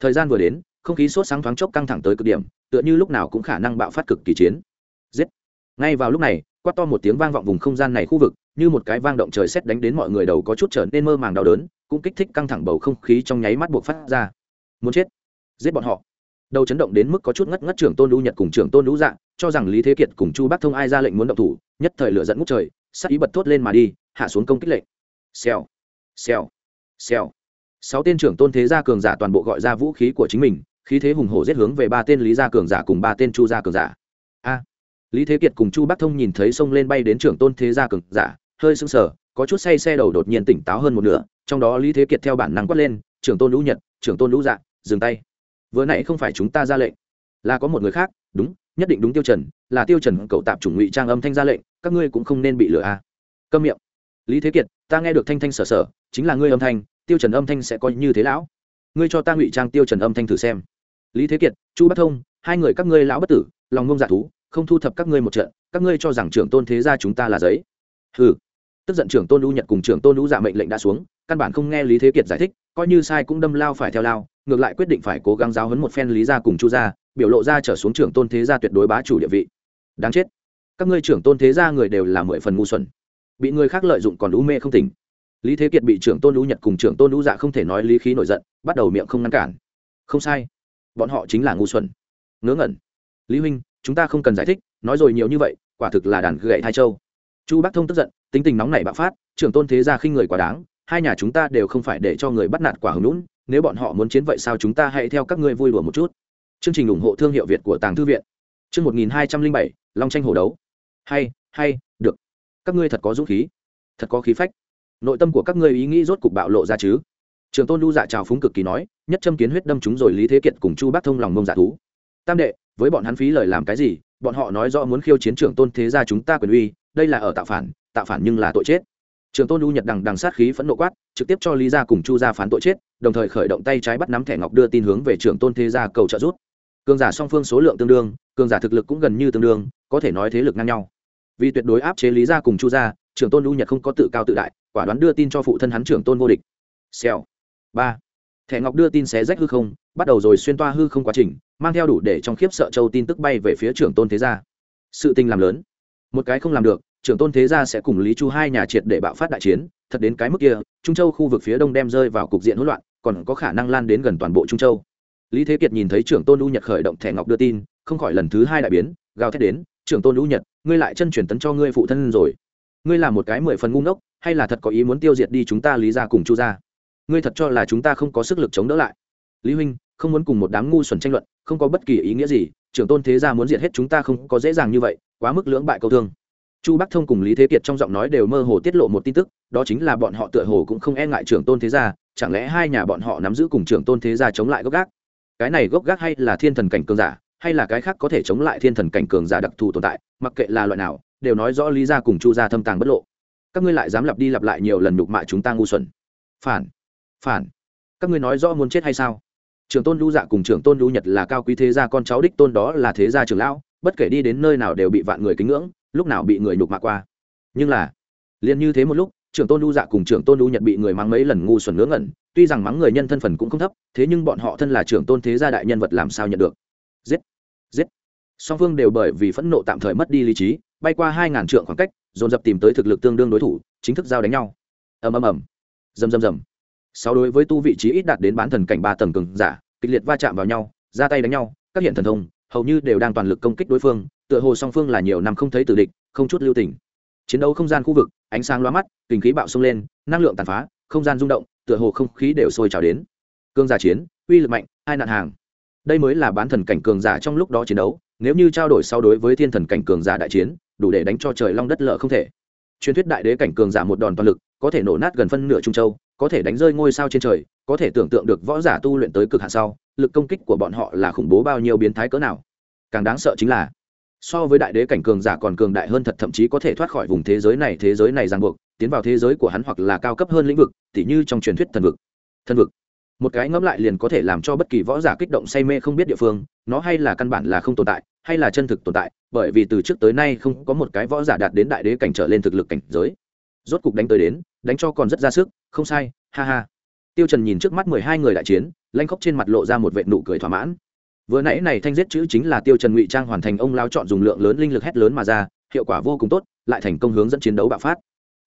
Thời gian vừa đến không khí sốt sáng thoáng chốc căng thẳng tới cực điểm tựa như lúc nào cũng khả năng bạo phát cực kỳ chiến. Giết. Ngay vào lúc này quát to một tiếng vang vọng vùng không gian này khu vực như một cái vang động trời xét đánh đến mọi người đầu có chút trở nên mơ màng đau đớn cũng kích thích căng thẳng bầu không khí trong nháy mắt buộc phát ra. Muốn chết giết bọn họ. Đầu chấn động đến mức có chút ngất ngất trưởng tôn lũ nhật cùng trưởng tôn lũ dạ cho rằng lý thế kiệt cùng chu bắc thông ai ra lệnh muốn động thủ, nhất thời lửa dẫn ngút trời sắc ý bật thốt lên mà đi, hạ xuống công kích lệnh. Xèo xèo xèo. Sáu tên trưởng tôn thế gia cường giả toàn bộ gọi ra vũ khí của chính mình, khí thế hùng hổ giết hướng về ba tên lý gia cường giả cùng ba tên chu gia cường giả. A, lý thế kiệt cùng chu bắc thông nhìn thấy sông lên bay đến trưởng tôn thế gia cường giả, hơi sững sờ, có chút say xe đầu đột nhiên tỉnh táo hơn một nửa, trong đó lý thế kiệt theo bản năng quát lên, trưởng tôn lũ nhật, trưởng tôn lũ dạ dừng tay vừa nãy không phải chúng ta ra lệnh. Là có một người khác, đúng, nhất định đúng tiêu trần, là tiêu trần cậu tạm chủng ngụy trang âm thanh ra lệnh, các ngươi cũng không nên bị lừa a à. câm miệng. Lý thế kiệt, ta nghe được thanh thanh sở sở, chính là ngươi âm thanh, tiêu trần âm thanh sẽ coi như thế lão. Ngươi cho ta ngụy trang tiêu trần âm thanh thử xem. Lý thế kiệt, chu bắc thông, hai người các ngươi lão bất tử, lòng ngông giả thú, không thu thập các ngươi một trận, các ngươi cho rằng trưởng tôn thế gia chúng ta là giấy. Hừ tức giận trưởng tôn lũ nhật cùng trưởng tôn lũ dạ mệnh lệnh đã xuống, căn bản không nghe lý thế kiệt giải thích, coi như sai cũng đâm lao phải theo lao, ngược lại quyết định phải cố gắng giáo huấn một phen lý gia cùng chu gia, biểu lộ ra trở xuống trưởng tôn thế gia tuyệt đối bá chủ địa vị. Đáng chết. Các ngươi trưởng tôn thế gia người đều là mười phần ngu xuẩn. Bị người khác lợi dụng còn lũ mê không tỉnh. Lý thế kiệt bị trưởng tôn lũ nhật cùng trưởng tôn lũ dạ không thể nói lý khí nổi giận, bắt đầu miệng không ngăn cản. Không sai. Bọn họ chính là ngu xuẩn. Ngớ ngẩn. Lý huynh, chúng ta không cần giải thích, nói rồi nhiều như vậy, quả thực là đàn gậy hai châu. Chu bắc thông tức giận tính tình nóng nảy bạo phát, trưởng tôn thế gia khinh người quá đáng, hai nhà chúng ta đều không phải để cho người bắt nạt quả hứng lũn nếu bọn họ muốn chiến vậy sao chúng ta hãy theo các ngươi vui đùa một chút. Chương trình ủng hộ thương hiệu việt của tàng thư viện. Chương một nghìn hai trăm linh bảy, long tranh hổ đấu. Hay hay, được. Các ngươi thật có dũng khí. Thật có khí phách. Nội tâm của các ngươi ý nghĩ rốt cục bạo lộ ra chứ. Trường tôn lưu dạ trào phúng cực kỳ nói, nhất châm kiến huyết đâm chúng rồi lý thế kiệt cùng chu bác thông lòng mông giả thú. Tam đệ, với bọn hắn phí lời làm cái gì? Bọn họ nói rõ muốn khiêu chiến trưởng tôn thế gia chúng ta quyền uy, đây là ở tạo phản tạo phản nhưng là tội chết. Trường tôn Lu nhật đằng đằng sát khí phẫn nộ quát, trực tiếp cho lý gia cùng chu gia phán tội chết, đồng thời khởi động tay trái bắt nắm thẻ ngọc đưa tin hướng về Trường tôn thế gia cầu trợ giúp cường giả song phương số lượng tương đương, cường giả thực lực cũng gần như tương đương, có thể nói thế lực ngang nhau. Vì tuyệt đối áp chế lý gia cùng chu gia, Trường tôn Lu nhật không có tự cao tự đại, quả đoán đưa tin cho phụ thân hắn trưởng tôn vô địch. Xèo. Ba. Thẻ ngọc đưa tin xé rách hư không, bắt đầu rồi xuyên toa hư không quá trình, mang theo đủ để trong khiếp sợ châu tin tức bay về phía trưởng tôn thế gia. Sự tình làm lớn. Một cái không làm được trưởng tôn thế gia sẽ cùng lý chu hai nhà triệt để bạo phát đại chiến, thật đến cái mức kia, trung châu khu vực phía đông đem rơi vào cục diện hỗn loạn, còn có khả năng lan đến gần toàn bộ trung châu. Lý thế kiệt nhìn thấy trưởng tôn u nhật khởi động thẻ ngọc đưa tin, không khỏi lần thứ hai đại biến, gào thét đến, trưởng tôn u nhật, ngươi lại chân chuyển tấn cho ngươi phụ thân rồi. Ngươi là một cái mười phần ngu ngốc, hay là thật có ý muốn tiêu diệt đi chúng ta lý ra cùng chu ra ngươi thật cho là chúng ta không có sức lực chống đỡ lại? Lý huynh, không muốn cùng một đám ngu xuẩn tranh luận, không có bất kỳ ý nghĩa gì, trưởng tôn thế gia muốn diệt hết chúng ta không có dễ dàng như vậy, quá mức lưỡng bại câu thương chu bắc thông cùng lý thế kiệt trong giọng nói đều mơ hồ tiết lộ một tin tức, đó chính là bọn họ tựa hồ cũng không e ngại trưởng tôn thế gia, chẳng lẽ hai nhà bọn họ nắm giữ cùng trưởng tôn thế gia chống lại gốc gác? Cái này gốc gác hay là thiên thần cảnh cường giả, hay là cái khác có thể chống lại thiên thần cảnh cường giả đặc thù tồn tại, mặc kệ là loại nào, đều nói rõ lý gia cùng chu gia thâm tàng bất lộ. Các ngươi lại dám lặp đi lặp lại nhiều lần nhục mạ chúng ta ngu xuẩn. Phản phản. Các ngươi nói rõ muốn chết hay sao? Trưởng tôn lưu dạ cùng trưởng tôn lưu nhật là cao quý thế gia, con cháu đích tôn đó là thế gia trưởng lão, bất kể đi đến nơi nào đều bị vạn người kính ngưỡng lúc nào bị người nhục mạ qua. Nhưng là, liền như thế một lúc, trưởng tôn lưu dạ cùng trưởng tôn lưu nhật bị người mắng mấy lần ngu xuẩn ngớ ngẩn, tuy rằng mắng người nhân thân phần cũng không thấp, thế nhưng bọn họ thân là trưởng tôn thế gia đại nhân vật làm sao nhận được? Giết! Giết! Song phương đều bởi vì phẫn nộ tạm thời mất đi lý trí, bay qua hai ngàn trượng khoảng cách, dồn dập tìm tới thực lực tương đương đối thủ, chính thức giao đánh nhau. Ầm ầm ầm. Rầm rầm rầm. Sáu đối với tu vị trí ít đạt đến bán thần cảnh ba tầng cường giả, kịch liệt va chạm vào nhau, ra tay đánh nhau, các hiện thần thông hầu như đều đang toàn lực công kích đối phương, tựa hồ song phương là nhiều năm không thấy tử địch, không chút lưu tình. Chiến đấu không gian khu vực, ánh sáng loa mắt, kinh khí bạo xông lên, năng lượng tàn phá, không gian rung động, tựa hồ không khí đều sôi trào đến. Cương giả chiến, uy lực mạnh, hai nạn hàng. Đây mới là bán thần cảnh cường giả trong lúc đó chiến đấu, nếu như trao đổi sau đối với thiên thần cảnh cường giả đại chiến, đủ để đánh cho trời long đất lợ không thể. Truyền thuyết đại đế cảnh cường giả một đòn toàn lực, có thể nổ nát gần phân nửa trung châu, có thể đánh rơi ngôi sao trên trời, có thể tưởng tượng được võ giả tu luyện tới cực hạn sau lực công kích của bọn họ là khủng bố bao nhiêu biến thái cỡ nào? Càng đáng sợ chính là, so với đại đế cảnh cường giả còn cường đại hơn thật thậm chí có thể thoát khỏi vùng thế giới này, thế giới này ràng buộc, tiến vào thế giới của hắn hoặc là cao cấp hơn lĩnh vực, tỉ như trong truyền thuyết thần vực. Thần vực. Một cái ngẫm lại liền có thể làm cho bất kỳ võ giả kích động say mê không biết địa phương, nó hay là căn bản là không tồn tại, hay là chân thực tồn tại, bởi vì từ trước tới nay không có một cái võ giả đạt đến đại đế cảnh trở lên thực lực cảnh giới. Rốt cục đánh tới đến, đánh cho còn rất ra sức, không sai, ha ha. Tiêu trần nhìn trước mắt mười hai người đại chiến lanh khóc trên mặt lộ ra một vệt nụ cười thỏa mãn. Vừa nãy này thanh giết chữ chính là tiêu trần ngụy trang hoàn thành ông lao chọn dùng lượng lớn linh lực hét lớn mà ra, hiệu quả vô cùng tốt, lại thành công hướng dẫn chiến đấu bạo phát.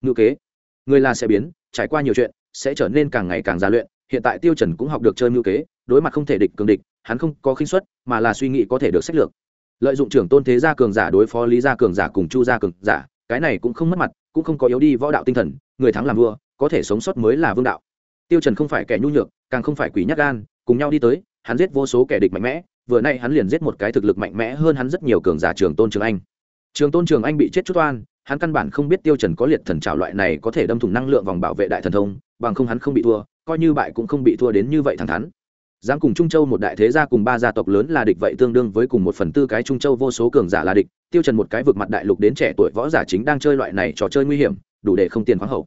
Ngữ kế, người là sẽ biến, trải qua nhiều chuyện, sẽ trở nên càng ngày càng già luyện, hiện tại tiêu trần cũng học được chơi ngữ kế, đối mặt không thể địch cường địch, hắn không có khinh suất, mà là suy nghĩ có thể được sách lược. Lợi dụng trưởng tôn thế gia cường giả đối phó lý gia cường giả cùng chu gia cường giả, cái này cũng không mất mặt, cũng không có yếu đi võ đạo tinh thần, người thắng làm vua, có thể sống sót mới là vương đạo tiêu trần không phải kẻ nhu nhược, càng không phải quỷ nhát gan, cùng nhau đi tới, hắn giết vô số kẻ địch mạnh mẽ, vừa nay hắn liền giết một cái thực lực mạnh mẽ hơn hắn rất nhiều cường giả trường tôn trường anh. Trường tôn trường anh bị chết chút oan, hắn căn bản không biết tiêu trần có liệt thần trảo loại này có thể đâm thủng năng lượng vòng bảo vệ đại thần thông, bằng không hắn không bị thua, coi như bại cũng không bị thua đến như vậy thẳng thắn. Dám cùng trung châu một đại thế gia cùng ba gia tộc lớn là địch vậy tương đương với cùng một phần tư cái trung châu vô số cường giả là địch, tiêu trần một cái vượt mặt đại lục đến trẻ tuổi võ giả chính đang chơi loại này trò chơi nguy hiểm, đủ để không tiền khoáng hậu.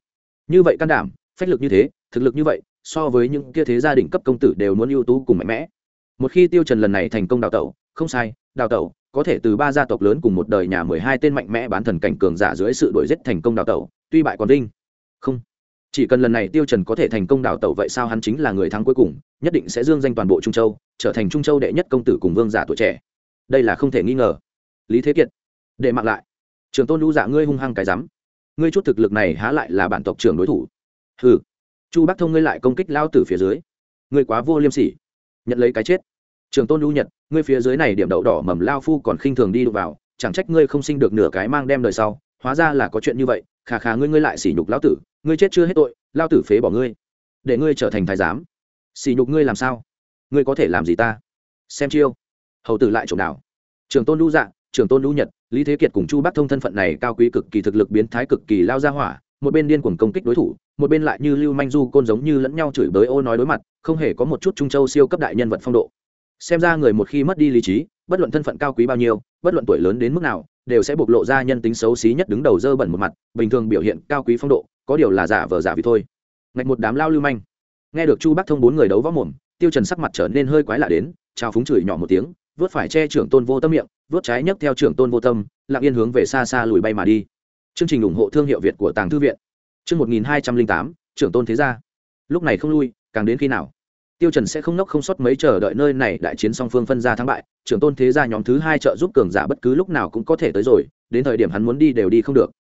Như vậy can đảm phách lực như thế, thực lực như vậy, so với những kia thế gia đình cấp công tử đều muốn ưu tú cùng mạnh mẽ. Một khi tiêu trần lần này thành công đào tẩu, không sai, đào tẩu, có thể từ ba gia tộc lớn cùng một đời nhà mười hai tên mạnh mẽ bán thần cảnh cường giả dưới sự đuổi giết thành công đào tẩu, tuy bại còn vinh. Không, chỉ cần lần này tiêu trần có thể thành công đào tẩu vậy sao hắn chính là người thắng cuối cùng, nhất định sẽ dương danh toàn bộ trung châu, trở thành trung châu đệ nhất công tử cùng vương giả tuổi trẻ. Đây là không thể nghi ngờ. Lý thế kiệt, để mặc lại. Trường tôn lũ dạ ngươi hung hăng cái rắm. Ngươi chút thực lực này há lại là bản tộc trưởng đối thủ hừ. Chu bắc thông ngươi lại công kích lao tử phía dưới. Ngươi quá vô liêm sỉ. Nhận lấy cái chết. Trường tôn lưu nhật, ngươi phía dưới này điểm đậu đỏ mầm lao phu còn khinh thường đi đụng vào, chẳng trách ngươi không sinh được nửa cái mang đem đời sau. Hóa ra là có chuyện như vậy, khà khà ngươi ngươi lại sỉ nhục lão tử. Ngươi chết chưa hết tội lao tử phế bỏ ngươi. Để ngươi trở thành thái giám. Sỉ nhục ngươi làm sao? Ngươi có thể làm gì ta? Xem chiêu. Hầu tử lại trộm đảo. Trường tôn lưu dạ trường tôn lưu nhật, lý thế kiệt cùng chu bắc thông thân phận này cao quý cực kỳ thực lực biến thái cực kỳ lao ra hỏa một bên điên cuồng công kích đối thủ, một bên lại như lưu manh du côn giống như lẫn nhau chửi bới ô nói đối mặt, không hề có một chút trung châu siêu cấp đại nhân vật phong độ. Xem ra người một khi mất đi lý trí, bất luận thân phận cao quý bao nhiêu, bất luận tuổi lớn đến mức nào, đều sẽ bộc lộ ra nhân tính xấu xí nhất đứng đầu dơ bẩn một mặt, bình thường biểu hiện cao quý phong độ, có điều là giả vờ giả vì thôi. Ngạch một đám lao lưu manh. Nghe được chu bắc thông bốn người đấu võ mồm, tiêu trần sắc mặt trở nên hơi quái lạ đến, chào phúng chửi nhỏ một tiếng, vớt phải che trưởng tôn vô tâm miệng, vớt trái nhấc theo trưởng tôn vô tâm, lặng yên hướng về xa xa lùi bay mà đi chương trình ủng hộ thương hiệu việt của tàng thư viện. Chương một nghìn hai trăm linh tám, trưởng tôn thế gia. Lúc này không lui, càng đến khi nào? Tiêu trần sẽ không nốc không sót mấy chờ đợi nơi này đại chiến song phương phân ra thắng bại. Trưởng tôn thế gia nhóm thứ hai trợ giúp cường giả bất cứ lúc nào cũng có thể tới rồi, đến thời điểm hắn muốn đi đều đi không được.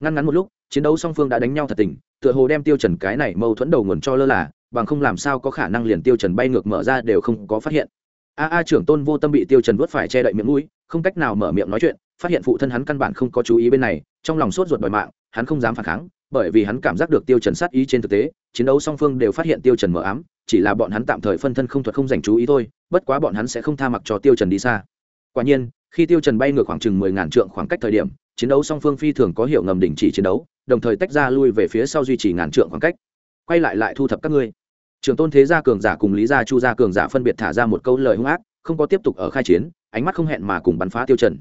Ngăn ngắn một lúc, chiến đấu song phương đã đánh nhau thật tình, tựa hồ đem tiêu trần cái này mâu thuẫn đầu nguồn cho lơ là, bằng không làm sao có khả năng liền tiêu trần bay ngược mở ra đều không có phát hiện a a trưởng tôn vô tâm bị tiêu trần vớt phải che đậy miệng mũi, không cách nào mở miệng nói chuyện, phát hiện phụ thân hắn căn bản không có chú ý bên này, trong lòng sốt ruột đòi mạng, hắn không dám phản kháng, bởi vì hắn cảm giác được tiêu trần sát ý trên thực tế, chiến đấu song phương đều phát hiện tiêu trần mở ám, chỉ là bọn hắn tạm thời phân thân không thuật không dành chú ý thôi, bất quá bọn hắn sẽ không tha mặc cho tiêu trần đi xa. Quả nhiên, khi tiêu trần bay ngược khoảng chừng mười ngàn trượng khoảng cách thời điểm, chiến đấu song phương phi thường có hiệu ngầm đình chỉ chiến đấu, đồng thời tách ra lui về phía sau duy trì ngàn trượng khoảng cách. Quay lại lại thu thập các ngươi trường tôn thế gia cường giả cùng lý gia chu gia cường giả phân biệt thả ra một câu lời hung ác, không có tiếp tục ở khai chiến, ánh mắt không hẹn mà cùng bắn phá tiêu trần.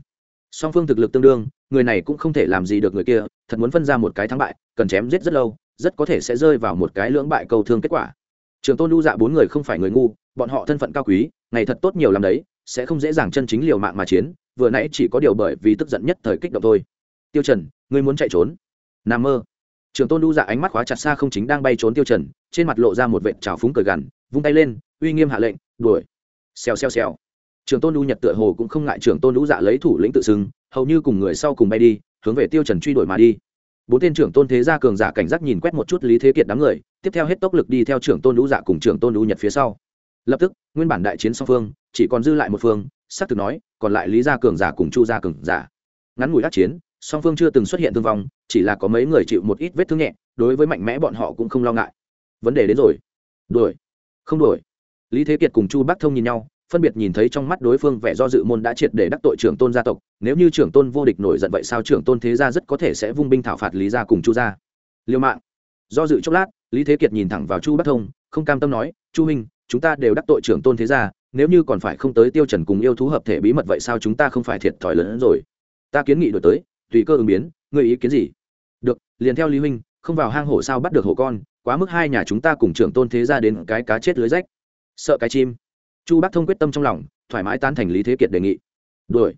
Song phương thực lực tương đương, người này cũng không thể làm gì được người kia, thật muốn phân ra một cái thắng bại, cần chém giết rất lâu, rất có thể sẽ rơi vào một cái lưỡng bại cầu thương kết quả. Trường tôn lưu dạ bốn người không phải người ngu, bọn họ thân phận cao quý, ngày thật tốt nhiều làm đấy, sẽ không dễ dàng chân chính liều mạng mà chiến, vừa nãy chỉ có điều bởi vì tức giận nhất thời kích động thôi. Tiêu trần, ngươi muốn chạy trốn? Nằm mơ trường tôn Đu dạ ánh mắt khóa chặt xa không chính đang bay trốn tiêu trần, trên mặt lộ ra một vệt trào phúng cười gằn, vung tay lên, uy nghiêm hạ lệnh, đuổi. Xèo xèo xèo. Trường tôn Đu nhật tựa hồ cũng không ngại trường tôn Đu dạ lấy thủ lĩnh tự xưng, hầu như cùng người sau cùng bay đi, hướng về tiêu trần truy đuổi mà đi. Bốn tên trưởng tôn thế gia cường giả cảnh giác nhìn quét một chút lý thế kiệt đám người, tiếp theo hết tốc lực đi theo trưởng tôn Đu dạ cùng trưởng tôn Đu nhật phía sau. Lập tức, nguyên bản đại chiến song phương, chỉ còn dư lại một phương sắc thực nói, còn lại lý gia cường giả cùng chu gia cường giả. Ngắn ngủi đắc chiến song phương chưa từng xuất hiện thương vong chỉ là có mấy người chịu một ít vết thương nhẹ đối với mạnh mẽ bọn họ cũng không lo ngại. Vấn đề đến rồi. Đuổi. Không đuổi. Lý thế kiệt cùng chu bắc thông nhìn nhau phân biệt nhìn thấy trong mắt đối phương vẻ do dự môn đã triệt để đắc tội trưởng tôn gia tộc. Nếu như trưởng tôn vô địch nổi giận vậy sao trưởng tôn thế gia rất có thể sẽ vung binh thảo phạt lý gia cùng chu gia? Liêu mạng. Do dự chốc lát lý thế kiệt nhìn thẳng vào chu bắc thông không cam tâm nói chu Minh, chúng ta đều đắc tội trưởng tôn thế gia nếu như còn phải không tới tiêu trần cùng yêu thú hợp thể bí mật vậy sao chúng ta không phải thiệt thòi lớn hơn rồi? Ta kiến nghị đổi tới tùy cơ ứng biến, ngươi ý kiến gì? Được, liền theo lý huynh, không vào hang hổ sao bắt được hổ con, quá mức hai nhà chúng ta cùng trưởng tôn thế ra đến cái cá chết lưới rách. Sợ cái chim. Chu Bác thông quyết tâm trong lòng, thoải mái tan thành lý thế kiệt đề nghị. Đuổi.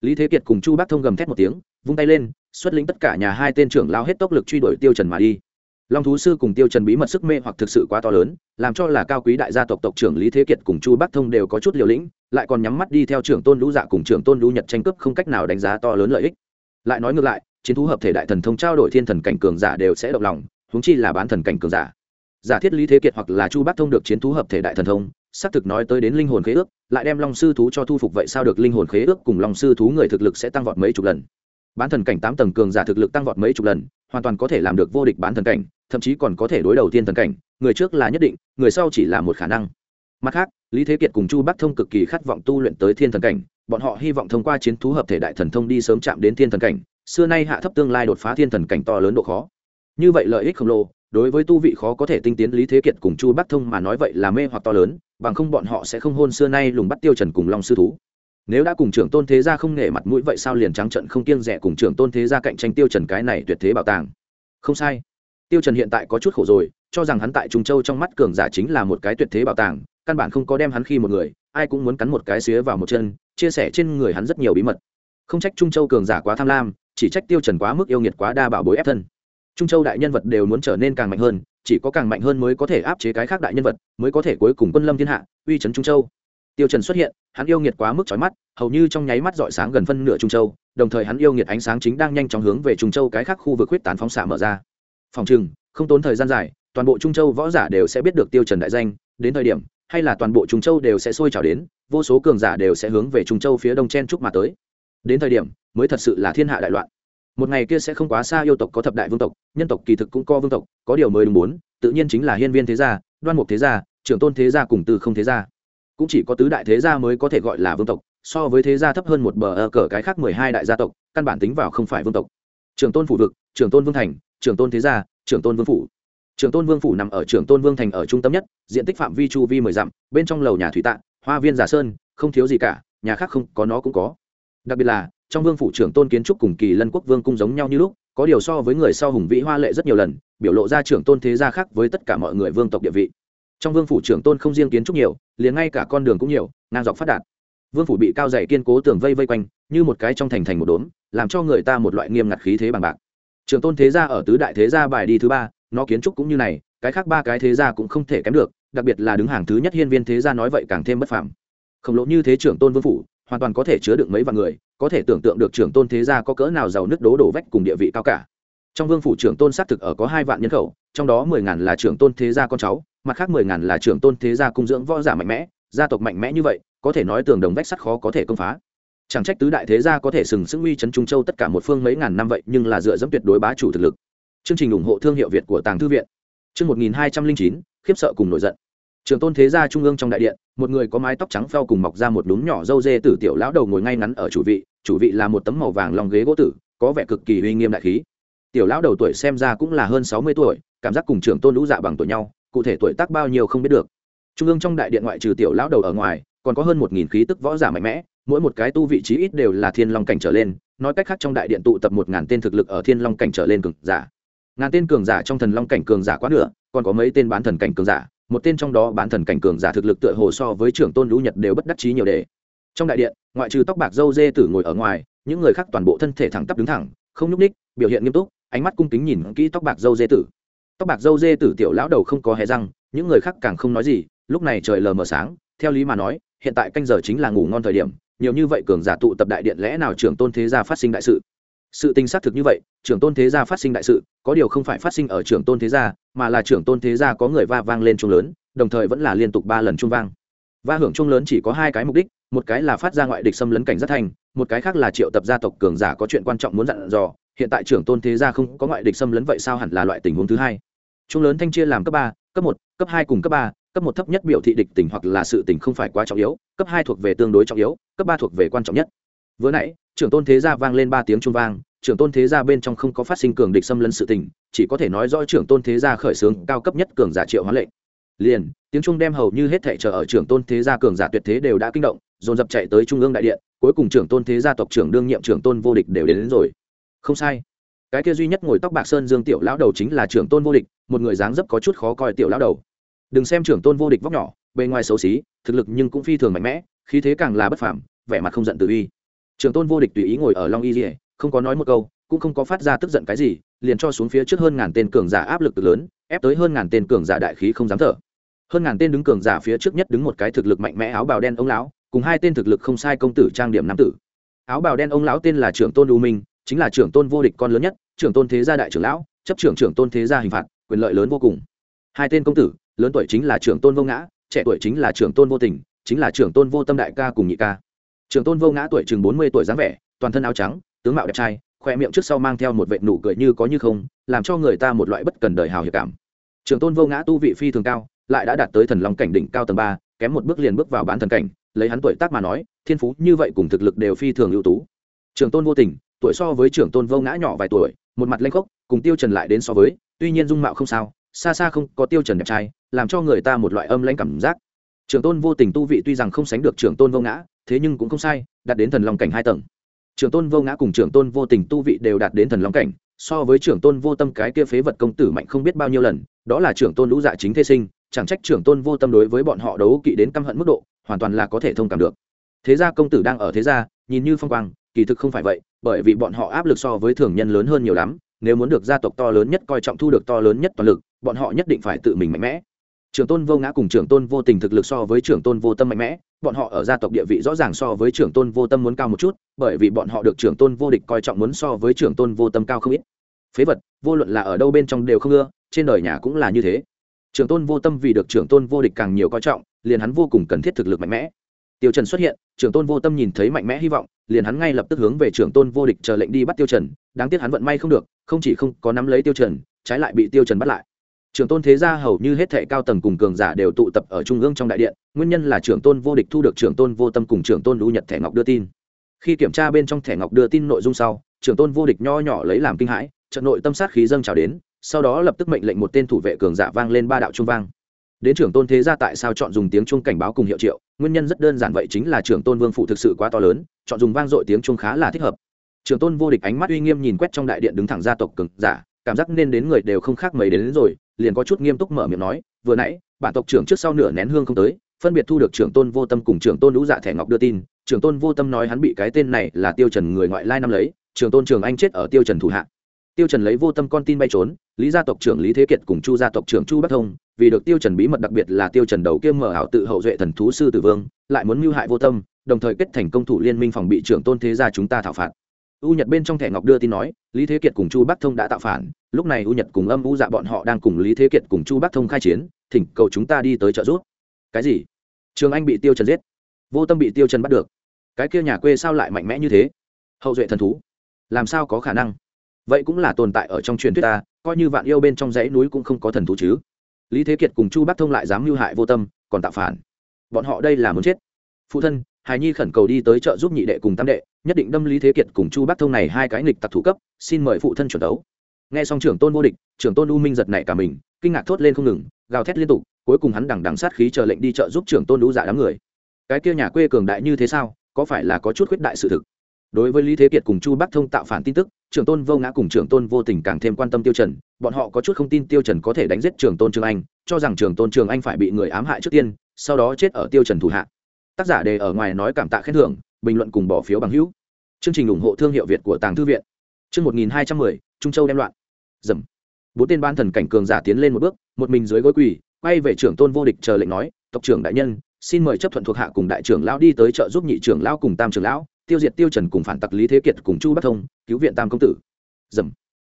Lý thế kiệt cùng chu Bác thông gầm thét một tiếng, vung tay lên, xuất lĩnh tất cả nhà hai tên trưởng lao hết tốc lực truy đuổi tiêu trần mà đi. Long thú sư cùng tiêu trần bí mật sức mê hoặc thực sự quá to lớn, làm cho là cao quý đại gia tộc tộc trưởng lý thế kiệt cùng chu Bác thông đều có chút liều lĩnh, lại còn nhắm mắt đi theo trưởng tôn lũ dạ cùng trưởng tôn lũ nhật tranh cướp không cách nào đánh giá to lớn lợi ích lại nói ngược lại, chiến thú hợp thể đại thần thông trao đổi thiên thần cảnh cường giả đều sẽ động lòng, huống chi là bán thần cảnh cường giả. Giả thiết lý thế kiệt hoặc là chu bác thông được chiến thú hợp thể đại thần thông, xác thực nói tới đến linh hồn khế ước, lại đem long sư thú cho thu phục vậy sao được linh hồn khế ước cùng long sư thú người thực lực sẽ tăng vọt mấy chục lần. Bán thần cảnh tám tầng cường giả thực lực tăng vọt mấy chục lần, hoàn toàn có thể làm được vô địch bán thần cảnh, thậm chí còn có thể đối đầu tiên thần cảnh, người trước là nhất định, người sau chỉ là một khả năng. Mặt khác, lý thế kiệt cùng chu bắc thông cực kỳ khát vọng tu luyện tới thiên thần cảnh bọn họ hy vọng thông qua chiến thú hợp thể đại thần thông đi sớm chạm đến thiên thần cảnh, xưa nay hạ thấp tương lai đột phá thiên thần cảnh to lớn độ khó. Như vậy lợi ích khổng lồ, đối với tu vị khó có thể tinh tiến lý thế kiệt cùng chu bắc thông mà nói vậy là mê hoặc to lớn, bằng không bọn họ sẽ không hôn xưa nay lùng bắt tiêu trần cùng long sư thú. Nếu đã cùng trưởng tôn thế gia không nể mặt mũi vậy sao liền trắng trận không kiêng rẻ cùng trưởng tôn thế gia cạnh tranh tiêu trần cái này tuyệt thế bảo tàng? Không sai. Tiêu trần hiện tại có chút khổ rồi, cho rằng hắn tại trung châu trong mắt cường giả chính là một cái tuyệt thế bảo tàng, căn bản không có đem hắn khi một người, ai cũng muốn cắn một cái xía vào một chân chia sẻ trên người hắn rất nhiều bí mật. Không trách trung châu cường giả quá tham lam, chỉ trách tiêu trần quá mức yêu nghiệt quá đa bảo bối ép thân. Trung châu đại nhân vật đều muốn trở nên càng mạnh hơn, chỉ có càng mạnh hơn mới có thể áp chế cái khác đại nhân vật, mới có thể cuối cùng quân lâm thiên hạ, uy chấn trung châu. Tiêu trần xuất hiện, hắn yêu nghiệt quá mức chói mắt, hầu như trong nháy mắt dọi sáng gần phân nửa trung châu, đồng thời hắn yêu nghiệt ánh sáng chính đang nhanh chóng hướng về trung châu cái khác khu vực huyết tán phóng xạ mở ra. Phòng trừng, không tốn thời gian dài, toàn bộ trung châu võ giả đều sẽ biết được tiêu trần đại danh, đến thời điểm hay là toàn bộ trung châu đều sẽ sôi trào đến, vô số cường giả đều sẽ hướng về trung châu phía đông chen trúc mà tới. Đến thời điểm, mới thật sự là thiên hạ đại loạn. Một ngày kia sẽ không quá xa yêu tộc có thập đại vương tộc, nhân tộc kỳ thực cũng có vương tộc, có điều mới đúng muốn tự nhiên chính là hiên viên thế gia, đoan mục thế gia, trưởng tôn thế gia cùng từ không thế gia. Cũng chỉ có tứ đại thế gia mới có thể gọi là vương tộc, so với thế gia thấp hơn một bờ ở cờ cái khác mười hai đại gia tộc, căn bản tính vào không phải vương tộc. Trưởng tôn phủ vực, trưởng tôn vương thành, trưởng tôn thế gia, trưởng tôn vương phủ. Trường tôn vương phủ nằm ở Trường tôn vương thành ở trung tâm nhất, diện tích phạm vi chu vi mười dặm, bên trong lầu nhà thủy tạ hoa viên giả sơn, không thiếu gì cả, nhà khác không, có nó cũng có. Đặc biệt là, trong vương phủ trưởng tôn kiến trúc cùng kỳ lân quốc vương cung giống nhau như lúc, có điều so với người sau hùng vĩ hoa lệ rất nhiều lần, biểu lộ ra trưởng tôn thế gia khác với tất cả mọi người vương tộc địa vị. Trong vương phủ trưởng tôn không riêng kiến trúc nhiều, liền ngay cả con đường cũng nhiều, ngang dọc phát đạt. Vương phủ bị cao dày kiên cố tường vây vây quanh, như một cái trong thành thành một đốm, làm cho người ta một loại nghiêm ngặt khí thế bằng bạc. Trưởng tôn thế gia ở tứ đại thế gia bài đi thứ ba nó kiến trúc cũng như này, cái khác ba cái thế gia cũng không thể kém được, đặc biệt là đứng hàng thứ nhất hiên viên thế gia nói vậy càng thêm bất phàm. Khổng lồ như thế trưởng tôn vương phủ, hoàn toàn có thể chứa được mấy vạn người, có thể tưởng tượng được trưởng tôn thế gia có cỡ nào giàu nước đố đổ vách cùng địa vị cao cả. Trong vương phủ trưởng tôn xác thực ở có hai vạn nhân khẩu, trong đó mười ngàn là trưởng tôn thế gia con cháu, mặt khác mười ngàn là trưởng tôn thế gia cung dưỡng võ giả mạnh mẽ, gia tộc mạnh mẽ như vậy, có thể nói tường đồng vách sắt khó có thể công phá. Chẳng trách tứ đại thế gia có thể sừng sững uy chấn trung châu tất cả một phương mấy ngàn năm vậy, nhưng là dựa dẫm tuyệt đối bá chủ thực lực chương trình ủng hộ thương hiệu việt của tàng thư viện. Chương một nghìn hai trăm linh chín, khiếp sợ cùng nổi giận. Trường tôn thế gia trung ương trong đại điện, một người có mái tóc trắng pheo cùng mọc ra một đốm nhỏ dâu dê tử tiểu lão đầu ngồi ngay ngắn ở chủ vị chủ vị là một tấm màu vàng lòng ghế gỗ tử, có vẻ cực kỳ uy nghiêm đại khí. Tiểu lão đầu tuổi xem ra cũng là hơn sáu mươi tuổi, cảm giác cùng trưởng tôn lũ dạ bằng tuổi nhau, cụ thể tuổi tác bao nhiêu không biết được. Trung ương trong đại điện ngoại trừ tiểu lão đầu ở ngoài, còn có hơn một nghìn khí tức võ giả mạnh mẽ, mỗi một cái tu vị trí ít đều là thiên long cảnh trở lên, nói cách khác trong đại điện tụ tập một ngàn tên thực lực ở thiên long cảnh trở lên cường giả ngàn tên cường giả trong thần long cảnh cường giả quá nửa, còn có mấy tên bán thần cảnh cường giả. Một tên trong đó bán thần cảnh cường giả thực lực tựa hồ so với trưởng tôn lũ nhật đều bất đắc chí nhiều đề trong đại điện, ngoại trừ tóc bạc dâu dê tử ngồi ở ngoài, những người khác toàn bộ thân thể thẳng tắp đứng thẳng, không nhúc ních biểu hiện nghiêm túc, ánh mắt cung kính nhìn kỹ tóc bạc dâu dê tử. Tóc bạc dâu dê tử tiểu lão đầu không có hé răng, những người khác càng không nói gì, lúc này trời lờ mờ sáng, theo lý mà nói, hiện tại canh giờ chính là ngủ ngon thời điểm, nhiều như vậy cường giả tụ tập đại điện lẽ nào trưởng tôn thế gia phát sinh đại sự? Sự tình xác thực như vậy, trưởng tôn thế gia phát sinh đại sự, có điều không phải phát sinh ở trưởng tôn thế gia, mà là trưởng tôn thế gia có người va vang lên chung lớn, đồng thời vẫn là liên tục ba lần chung vang. Va hưởng chung lớn chỉ có hai cái mục đích, một cái là phát ra ngoại địch xâm lấn cảnh rất thành, một cái khác là triệu tập gia tộc cường giả có chuyện quan trọng muốn dặn dò, hiện tại trưởng tôn thế gia không có ngoại địch xâm lấn vậy sao hẳn là loại tình huống thứ hai? Chung lớn thanh chia làm cấp ba, cấp một, cấp hai cùng cấp ba, cấp một thấp nhất biểu thị địch tình hoặc là sự tình không phải quá trọng yếu, cấp hai thuộc về tương đối trọng yếu, cấp ba thuộc về quan trọng nhất. Vừa nãy trưởng tôn thế gia vang lên ba tiếng trung vang trưởng tôn thế gia bên trong không có phát sinh cường địch xâm lấn sự tình chỉ có thể nói rõ trưởng tôn thế gia khởi xướng cao cấp nhất cường giả triệu hóa lệnh. Liền tiếng trung đem hầu như hết thảy chờ ở trưởng tôn thế gia cường giả tuyệt thế đều đã kinh động dồn dập chạy tới trung ương đại điện cuối cùng trưởng tôn thế gia tộc trưởng đương nhiệm trưởng tôn vô địch đều đến, đến rồi. Không sai. Cái kia duy nhất ngồi tóc bạc sơn dương tiểu lão đầu chính là trưởng tôn vô địch một người dáng dấp có chút khó coi tiểu lão đầu. Đừng xem trưởng tôn vô địch vóc nhỏ bề ngoài xấu xí thực lực nhưng cũng phi thường mạnh mẽ khí thế càng là bất phàm vẻ mặt không giận tự uy. Trường tôn vô địch tùy ý ngồi ở long y dỉa không có nói một câu, cũng không có phát ra tức giận cái gì, liền cho xuống phía trước hơn ngàn tên cường giả áp lực lớn, ép tới hơn ngàn tên cường giả đại khí không dám thở. Hơn ngàn tên đứng cường giả phía trước nhất đứng một cái thực lực mạnh mẽ áo bào đen ông lão, cùng hai tên thực lực không sai công tử trang điểm nam tử. Áo bào đen ông lão tên là trưởng tôn u minh, chính là trưởng tôn vô địch con lớn nhất, trưởng tôn thế gia đại trưởng lão, chấp trưởng trưởng tôn thế gia hình phạt, quyền lợi lớn vô cùng. Hai tên công tử, lớn tuổi chính là trưởng tôn vô ngã, trẻ tuổi chính là trưởng tôn vô tình, chính là trưởng tôn vô tâm đại ca cùng nhị ca trưởng tôn vô ngã tuổi chừng bốn mươi tuổi dáng vẻ, toàn thân áo trắng, tướng mạo đẹp trai, khoe miệng trước sau mang theo một vệ nụ cười như có như không, làm cho người ta một loại bất cần đời hào hiệp cảm. Trưởng tôn vô ngã tu vị phi thường cao, lại đã đạt tới thần long cảnh đỉnh cao tầng ba, kém một bước liền bước vào bán thần cảnh, lấy hắn tuổi tác mà nói, thiên phú như vậy cùng thực lực đều phi thường ưu tú. Trưởng tôn vô tình, tuổi so với trưởng tôn vô ngã nhỏ vài tuổi, một mặt lanh khốc, cùng tiêu trần lại đến so với, tuy nhiên dung mạo không sao, xa xa không có tiêu trần đẹp trai, làm cho người ta một loại âm lãnh cảm giác. Trưởng tôn vô tình tu vị tuy rằng không sánh được trưởng tôn vô ngã thế nhưng cũng không sai, đạt đến thần long cảnh hai tầng. Trưởng tôn vô ngã cùng trưởng tôn vô tình tu vị đều đạt đến thần long cảnh, so với trưởng tôn vô tâm cái kia phế vật công tử mạnh không biết bao nhiêu lần, đó là trưởng tôn lũ dạ chính thế sinh, chẳng trách trưởng tôn vô tâm đối với bọn họ đấu kỵ đến căm hận mức độ, hoàn toàn là có thể thông cảm được. Thế gia công tử đang ở thế gia, nhìn như phong quang, kỳ thực không phải vậy, bởi vì bọn họ áp lực so với thường nhân lớn hơn nhiều lắm, nếu muốn được gia tộc to lớn nhất coi trọng thu được to lớn nhất toàn lực, bọn họ nhất định phải tự mình mạnh mẽ trưởng tôn vô ngã cùng trưởng tôn vô tình thực lực so với trưởng tôn vô tâm mạnh mẽ bọn họ ở gia tộc địa vị rõ ràng so với trưởng tôn vô tâm muốn cao một chút bởi vì bọn họ được trưởng tôn vô địch coi trọng muốn so với trưởng tôn vô tâm cao không ít phế vật vô luận là ở đâu bên trong đều không ưa trên đời nhà cũng là như thế trưởng tôn vô tâm vì được trưởng tôn vô địch càng nhiều coi trọng liền hắn vô cùng cần thiết thực lực mạnh mẽ tiêu trần xuất hiện trưởng tôn vô tâm nhìn thấy mạnh mẽ hy vọng liền hắn ngay lập tức hướng về trưởng tôn vô địch chờ lệnh đi bắt tiêu trần đáng tiếc hắn vận may không được không chỉ không có nắm lấy tiêu trần trái lại bị tiêu trần bắt lại trưởng tôn thế gia hầu như hết thệ cao tầng cùng cường giả đều tụ tập ở trung ương trong đại điện nguyên nhân là trưởng tôn vô địch thu được trưởng tôn vô tâm cùng trưởng tôn đũ nhật thẻ ngọc đưa tin. Khi kiểm tra bên trong thẻ ngọc đưa tin nội dung sau trưởng tôn vô địch nho nhỏ lấy làm kinh hãi trận nội tâm sát khí dâng trào đến sau đó lập tức mệnh lệnh một tên thủ vệ cường giả vang lên ba đạo trung vang. Đến trưởng tôn thế gia tại sao chọn dùng tiếng chuông cảnh báo cùng hiệu triệu nguyên nhân rất đơn giản vậy chính là trưởng tôn vương phụ thực sự quá to lớn chọn dùng vang dội tiếng chuông khá là thích hợp. Trưởng tôn vô địch ánh mắt uy nghiêm nhìn quét trong đại điện đứng thẳng gia tộc cường giả cảm giác nên đến người đều không khác mấy đến, đến rồi liền có chút nghiêm túc mở miệng nói, vừa nãy, bản tộc trưởng trước sau nửa nén hương không tới, phân biệt thu được trưởng tôn vô tâm cùng trưởng tôn lũ dạ thẻ ngọc đưa tin. Trưởng tôn vô tâm nói hắn bị cái tên này là tiêu trần người ngoại lai năm lấy, trưởng tôn trường anh chết ở tiêu trần thủ hạ. Tiêu trần lấy vô tâm con tin bay trốn, lý gia tộc trưởng lý thế kiệt cùng chu gia tộc trưởng chu bắc thông, vì được tiêu trần bí mật đặc biệt là tiêu trần đầu kia mở ảo tự hậu duệ thần thú sư tử vương, lại muốn mưu hại vô tâm, đồng thời kết thành công thủ liên minh phòng bị trưởng tôn thế gia chúng ta thảo phạt u nhật bên trong thẻ ngọc đưa tin nói, lý thế kiệt cùng chu bắc thông đã tạo phản. Lúc này u nhật cùng âm u dạ bọn họ đang cùng lý thế kiệt cùng chu bắc thông khai chiến, thỉnh cầu chúng ta đi tới trợ giúp. Cái gì? Trường anh bị tiêu trần giết. Vô tâm bị tiêu trần bắt được. Cái kia nhà quê sao lại mạnh mẽ như thế? Hậu duệ thần thú. Làm sao có khả năng? Vậy cũng là tồn tại ở trong truyền thuyết ta, coi như vạn yêu bên trong dãy núi cũng không có thần thú chứ. Lý thế kiệt cùng chu bắc thông lại dám mưu hại vô tâm, còn tạo phản. Bọn họ đây là muốn chết. Phụ thân hài nhi khẩn cầu đi tới chợ giúp nhị đệ cùng tam đệ, nhất định đâm lý thế kiệt cùng chu bắc thông này hai cái nghịch tặc thủ cấp, xin mời phụ thân chuẩn đấu. Nghe xong trưởng tôn vô địch, trưởng tôn u minh giật nảy cả mình, kinh ngạc thốt lên không ngừng, gào thét liên tục, cuối cùng hắn đằng đằng sát khí chờ lệnh đi chợ giúp trưởng tôn lũ dạ đám người. Cái kia nhà quê cường đại như thế sao, có phải là có chút khuyết đại sự thực? Đối với lý thế kiệt cùng chu bắc thông tạo phản tin tức, trưởng tôn vô ngã cùng trưởng tôn vô tình càng thêm quan tâm tiêu trần, bọn họ có chút không tin tiêu trần có thể đánh giết trưởng tôn trường anh, cho rằng trưởng tôn trường anh phải bị người ám hại trước tiên, sau đó chết ở tiêu trần thủ hạ tác giả đề ở ngoài nói cảm tạ khen thưởng, bình luận cùng bỏ phiếu bằng hữu. Chương trình ủng hộ thương hiệu việt của tàng thư viện. Chương một nghìn hai trăm mười, trung châu đem loạn. Dầm. Bốn tên ban thần cảnh cường giả tiến lên một bước, một mình dưới gối quỳ, quay về trưởng tôn vô địch chờ lệnh nói, tộc trưởng đại nhân, xin mời chấp thuận thuộc hạ cùng đại trưởng lão đi tới trợ giúp nhị trưởng lão cùng tam trưởng lão, tiêu diệt tiêu trần cùng phản tặc lý thế kiệt cùng chu bắc thông, cứu viện tam công tử. Dầm.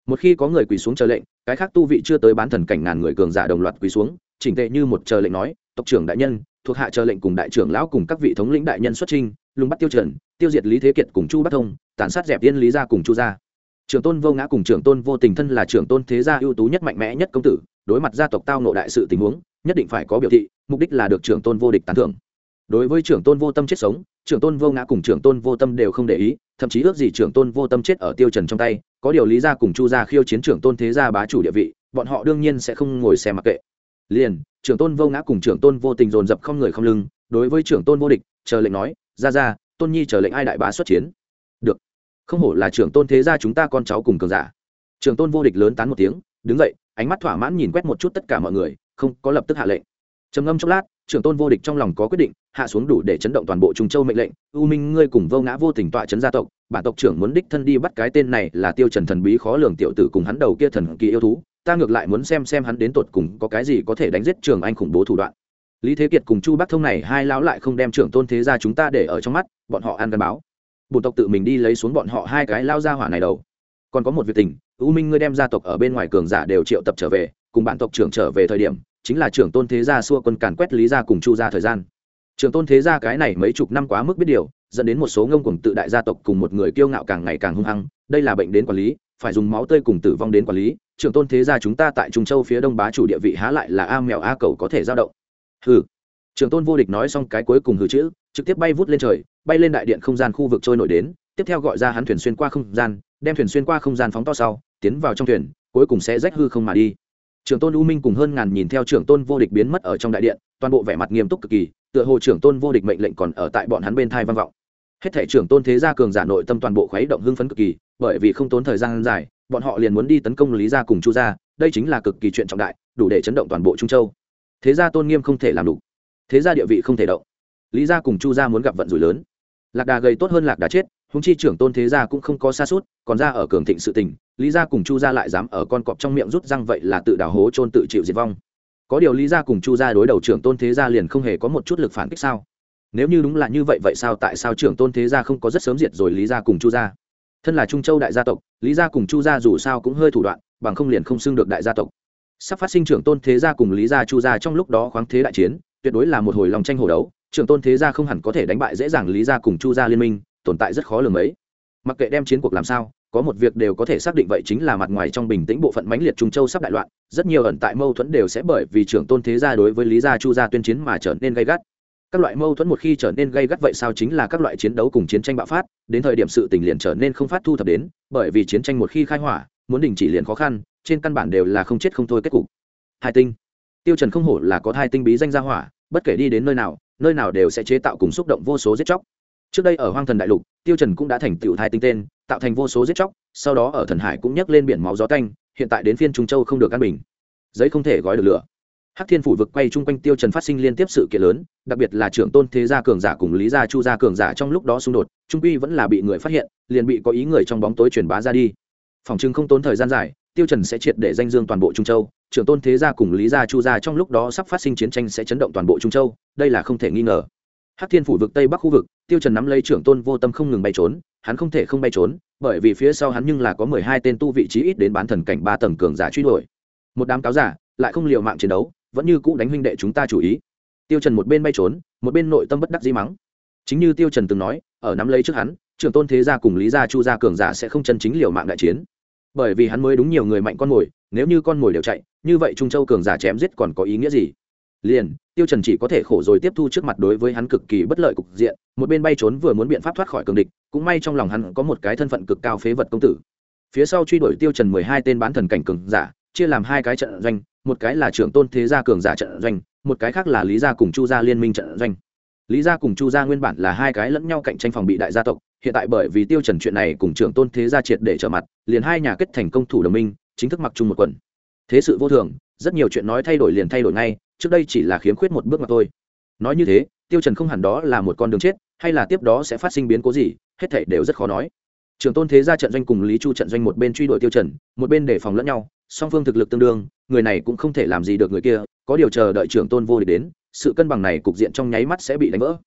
Một khi có người quỳ xuống chờ lệnh, cái khác tu vị chưa tới bán thần cảnh ngàn người cường giả đồng loạt quỳ xuống, chỉnh tệ như một chờ lệnh nói, tộc trưởng đại nhân thuộc hạ chờ lệnh cùng đại trưởng lão cùng các vị thống lĩnh đại nhân xuất trinh lùng bắt tiêu trần, tiêu diệt lý thế kiệt cùng chu bắc thông, tàn sát dẹp tiên lý gia cùng chu gia. Trưởng tôn vô ngã cùng trưởng tôn vô tình thân là trưởng tôn thế gia ưu tú nhất mạnh mẽ nhất công tử, đối mặt gia tộc tao nộ đại sự tình huống, nhất định phải có biểu thị, mục đích là được trưởng tôn vô địch tán thưởng. Đối với trưởng tôn vô tâm chết sống, trưởng tôn vô ngã cùng trưởng tôn vô tâm đều không để ý, thậm chí ước gì trưởng tôn vô tâm chết ở tiêu trần trong tay, có điều lý gia cùng chu gia khiêu chiến trưởng tôn thế gia bá chủ địa vị, bọn họ đương nhiên sẽ không ngồi xem mặc kệ liền, trưởng tôn vô ngã cùng trưởng tôn vô tình dồn dập không người không lưng, đối với trưởng tôn vô địch, chờ lệnh nói, ra ra, tôn nhi chờ lệnh ai đại bá xuất chiến. Được. Không hổ là trưởng tôn thế gia chúng ta con cháu cùng cường giả. Trưởng tôn vô địch lớn tán một tiếng, đứng dậy, ánh mắt thỏa mãn nhìn quét một chút tất cả mọi người, không có lập tức hạ lệnh. Trầm ngâm chốc lát, trưởng tôn vô địch trong lòng có quyết định, hạ xuống đủ để chấn động toàn bộ trung châu mệnh lệnh, u minh, ngươi cùng vô ngã vô tình tọa chấn gia tộc, bản tộc trưởng muốn đích thân đi bắt cái tên này là tiêu trần thần bí khó lường tiểu tử cùng hắn đầu kia thần kỳ yêu thú ta ngược lại muốn xem xem hắn đến tột cùng có cái gì có thể đánh giết trường anh khủng bố thủ đoạn. Lý thế kiệt cùng chu bắc thông này hai lão lại không đem trưởng tôn thế gia chúng ta để ở trong mắt, bọn họ ăn gắn báo. Bùn tộc tự mình đi lấy xuống bọn họ hai cái lao gia hỏa này đầu. Còn có một việc tình, u minh ngươi đem gia tộc ở bên ngoài cường giả đều triệu tập trở về, cùng bản tộc trưởng trở về thời điểm, chính là trưởng tôn thế gia xua quân càn quét lý gia cùng chu gia thời gian. Trưởng tôn thế gia cái này mấy chục năm quá mức biết điều, dẫn đến một số ngông cuồng tự đại gia tộc cùng một người kiêu ngạo càng ngày càng hung hăng, đây là bệnh đến quản lý, phải dùng máu tươi cùng tử vong đến quản lý trưởng tôn thế gia chúng ta tại trung châu phía đông bá chủ địa vị há lại là a mèo a cầu có thể giao động. Hừ. Trưởng tôn vô địch nói xong cái cuối cùng hừ chữ, trực tiếp bay vút lên trời, bay lên đại điện không gian khu vực trôi nổi đến, tiếp theo gọi ra hắn thuyền xuyên qua không gian, đem thuyền xuyên qua không gian phóng to sau, tiến vào trong thuyền, cuối cùng sẽ rách hư không mà đi. Trưởng tôn u minh cùng hơn ngàn nhìn theo trưởng tôn vô địch biến mất ở trong đại điện, toàn bộ vẻ mặt nghiêm túc cực kỳ, tựa hồ trưởng tôn vô địch mệnh lệnh còn ở tại bọn hắn bên thai vang vọng. Hết thể trưởng tôn thế gia cường giả nội tâm toàn bộ khuấy động hưng phấn cực kỳ, bởi vì không tốn thời gian dài bọn họ liền muốn đi tấn công lý gia cùng chu gia, đây chính là cực kỳ chuyện trọng đại, đủ để chấn động toàn bộ trung châu. Thế gia tôn nghiêm không thể làm đủ. Thế gia địa vị không thể động. Lý gia cùng chu gia muốn gặp vận rủi lớn. Lạc đà gây tốt hơn lạc đà chết húng chi trưởng tôn thế gia cũng không có xa suốt, còn ra ở cường thịnh sự tình, lý gia cùng chu gia lại dám ở con cọp trong miệng rút răng vậy là tự đào hố trôn tự chịu diệt vong. Có điều lý gia cùng chu gia đối đầu trưởng tôn thế gia liền không hề có một chút lực phản kích sao? Nếu như đúng là như vậy vậy sao tại sao trưởng tôn thế gia không có rất sớm diệt rồi lý gia cùng chu gia? Thân là trung châu đại gia tộc, lý gia cùng chu gia dù sao cũng hơi thủ đoạn, bằng không liền không xưng được đại gia tộc. Sắp phát sinh trưởng tôn thế gia cùng lý gia, chu gia trong lúc đó khoáng thế đại chiến, tuyệt đối là một hồi lòng tranh hồ đấu, trưởng tôn thế gia không hẳn có thể đánh bại dễ dàng lý gia cùng chu gia liên minh, tồn tại rất khó lường ấy. Mặc kệ đem chiến cuộc làm sao, có một việc đều có thể xác định vậy chính là mặt ngoài trong bình tĩnh bộ phận mãnh liệt trung châu sắp đại loạn, rất nhiều ẩn tại mâu thuẫn đều sẽ bởi vì trưởng tôn thế gia đối với lý gia, chu gia tuyên chiến mà trở nên gay gắt các loại mâu thuẫn một khi trở nên gây gắt vậy sao chính là các loại chiến đấu cùng chiến tranh bạo phát, đến thời điểm sự tình liền trở nên không phát thu thập đến, bởi vì chiến tranh một khi khai hỏa, muốn đình chỉ liền khó khăn, trên căn bản đều là không chết không thôi kết cục. Hai tinh. Tiêu trần không hổ là có hai tinh bí danh gia hỏa, bất kể đi đến nơi nào nơi nào đều sẽ chế tạo cùng xúc động vô số giết chóc. Trước đây ở hoang thần đại lục, tiêu trần cũng đã thành tựu hai tinh tên, tạo thành vô số giết chóc, sau đó ở thần hải cũng nhấc lên biển máu gió canh hiện tại đến phiên trung châu không được căn bình. Giấy không thể gói được lửa hắc thiên phủ vực quay chung quanh tiêu trần phát sinh liên tiếp sự kiện lớn, đặc biệt là trưởng tôn thế gia cường giả cùng lý gia chu gia cường giả trong lúc đó xung đột, trung quy vẫn là bị người phát hiện, liền bị có ý người trong bóng tối truyền bá ra đi. Phòng trưng không tốn thời gian dài, tiêu trần sẽ triệt để danh dương toàn bộ trung châu, trưởng tôn thế gia cùng lý gia chu gia trong lúc đó sắp phát sinh chiến tranh sẽ chấn động toàn bộ trung châu, đây là không thể nghi ngờ. Hắc thiên phủ vực tây bắc khu vực, tiêu trần nắm lấy trưởng tôn vô tâm không ngừng bay trốn, hắn không thể không bay trốn, bởi vì phía sau hắn nhưng là có mười hai tên tu vị trí ít đến bán thần cảnh ba tầng cường giả truy đuổi. Một đám cáo giả, lại không liều mạng chiến đấu vẫn như cũ đánh huynh đệ chúng ta chủ ý. Tiêu trần một bên bay trốn, một bên nội tâm bất đắc dĩ mắng. Chính như tiêu trần từng nói, ở nắm lấy trước hắn, trưởng tôn thế gia cùng lý gia chu gia cường giả sẽ không chân chính liều mạng đại chiến. Bởi vì hắn mới đúng nhiều người mạnh con mồi, nếu như con mồi đều chạy, như vậy trung châu cường giả chém giết còn có ý nghĩa gì? Liền, tiêu trần chỉ có thể khổ rồi tiếp thu trước mặt đối với hắn cực kỳ bất lợi cục diện, một bên bay trốn vừa muốn biện pháp thoát khỏi cường địch, cũng may trong lòng hắn có một cái thân phận cực cao phế vật công tử. Phía sau truy đuổi tiêu trần mười hai tên bán thần cảnh cường giả chia làm hai cái trận doanh, một cái là trưởng tôn thế gia cường giả trận doanh, một cái khác là lý gia cùng chu gia liên minh trận doanh. Lý gia cùng chu gia nguyên bản là hai cái lẫn nhau cạnh tranh phòng bị đại gia tộc, hiện tại bởi vì tiêu trần chuyện này cùng trưởng tôn thế gia triệt để trở mặt, liền hai nhà kết thành công thủ đồng minh, chính thức mặc chung một quần. Thế sự vô thường, rất nhiều chuyện nói thay đổi liền thay đổi ngay, trước đây chỉ là khiếm khuyết một bước mà thôi. Nói như thế, tiêu trần không hẳn đó là một con đường chết, hay là tiếp đó sẽ phát sinh biến cố gì, hết thảy đều rất khó nói. Trưởng tôn thế gia trận doanh cùng lý chu trận doanh một bên truy đuổi tiêu trần, một bên đề phòng lẫn nhau song phương thực lực tương đương, người này cũng không thể làm gì được người kia, có điều chờ đợi trưởng tôn vô địch đến, sự cân bằng này cục diện trong nháy mắt sẽ bị đánh vỡ.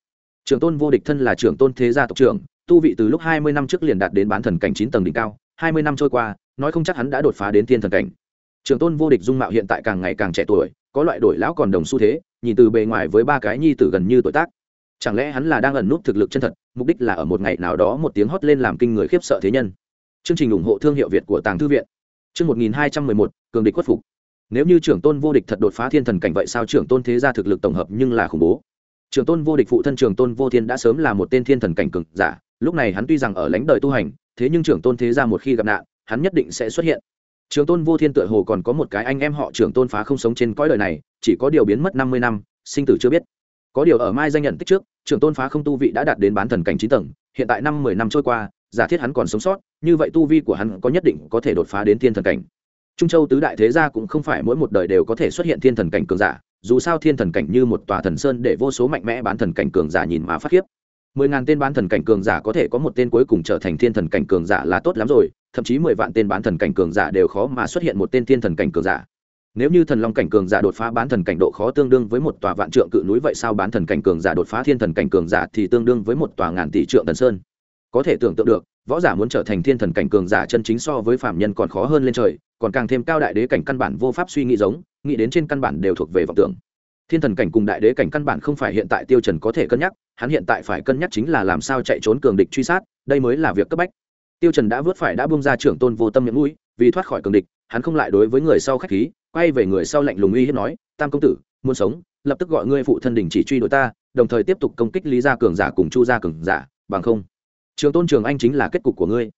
Trưởng tôn vô địch thân là trưởng tôn thế gia tộc trưởng, tu vị từ lúc hai mươi năm trước liền đạt đến bán thần cảnh chín tầng đỉnh cao, hai mươi năm trôi qua, nói không chắc hắn đã đột phá đến thiên thần cảnh. Trưởng tôn vô địch dung mạo hiện tại càng ngày càng trẻ tuổi, có loại đổi lão còn đồng xu thế, nhìn từ bề ngoài với ba cái nhi tử gần như tuổi tác. Chẳng lẽ hắn là đang ẩn nút thực lực chân thật, mục đích là ở một ngày nào đó một tiếng hót lên làm kinh người khiếp sợ thế nhân? Chương trình ủng hộ thương hiệu việt của tàng thư viện. Trước 1211, cường địch khuất phục. Nếu như trưởng tôn vô địch thật đột phá thiên thần cảnh vậy sao trưởng tôn thế gia thực lực tổng hợp nhưng là khủng bố? Trưởng tôn vô địch phụ thân trưởng tôn vô thiên đã sớm là một tên thiên thần cảnh cường giả lúc này hắn tuy rằng ở lãnh đời tu hành thế nhưng trưởng tôn thế gia một khi gặp nạn hắn nhất định sẽ xuất hiện. Trưởng tôn vô thiên tựa hồ còn có một cái anh em họ trưởng tôn phá không sống trên cõi đời này chỉ có điều biến mất năm mươi năm sinh tử chưa biết. Có điều ở mai danh nhận tích trước trưởng tôn phá không tu vị đã đạt đến bán thần cảnh chín tầng hiện tại năm mười năm trôi qua giả thiết hắn còn sống sót như vậy tu vi của hắn có nhất định có thể đột phá đến thiên thần cảnh trung châu tứ đại thế gia cũng không phải mỗi một đời đều có thể xuất hiện thiên thần cảnh cường giả dù sao thiên thần cảnh như một tòa thần sơn để vô số mạnh mẽ bán thần cảnh cường giả nhìn mà phát khiếp mười ngàn tên bán thần cảnh cường giả có thể có một tên cuối cùng trở thành thiên thần cảnh cường giả là tốt lắm rồi thậm chí mười vạn tên bán thần cảnh cường giả đều khó mà xuất hiện một tên thiên thần cảnh cường giả nếu như thần long cảnh cường giả đột phá bán thần cảnh độ khó tương đương với một tòa vạn trượng cự núi vậy sao bán thần cảnh cường giả đột phá thiên thần cảnh cường giả thì tương đương với một tòa ngàn tỷ trượng thần sơn có thể tưởng tượng được, võ giả muốn trở thành thiên thần cảnh cường giả chân chính so với phạm nhân còn khó hơn lên trời, còn càng thêm cao đại đế cảnh căn bản vô pháp suy nghĩ giống, nghĩ đến trên căn bản đều thuộc về vọng tưởng. Thiên thần cảnh cùng đại đế cảnh căn bản không phải hiện tại tiêu trần có thể cân nhắc, hắn hiện tại phải cân nhắc chính là làm sao chạy trốn cường địch truy sát, đây mới là việc cấp bách. Tiêu trần đã vớt phải đã buông ra trưởng tôn vô tâm miệng mũi, vì thoát khỏi cường địch, hắn không lại đối với người sau khách khí, quay về người sau lạnh lùng uy hiếp nói, tam công tử, muốn sống, lập tức gọi ngươi phụ thân đình chỉ truy đuổi ta, đồng thời tiếp tục công kích lý gia cường giả cùng chu gia cường giả, bằng không? Trường tôn trường anh chính là kết cục của ngươi.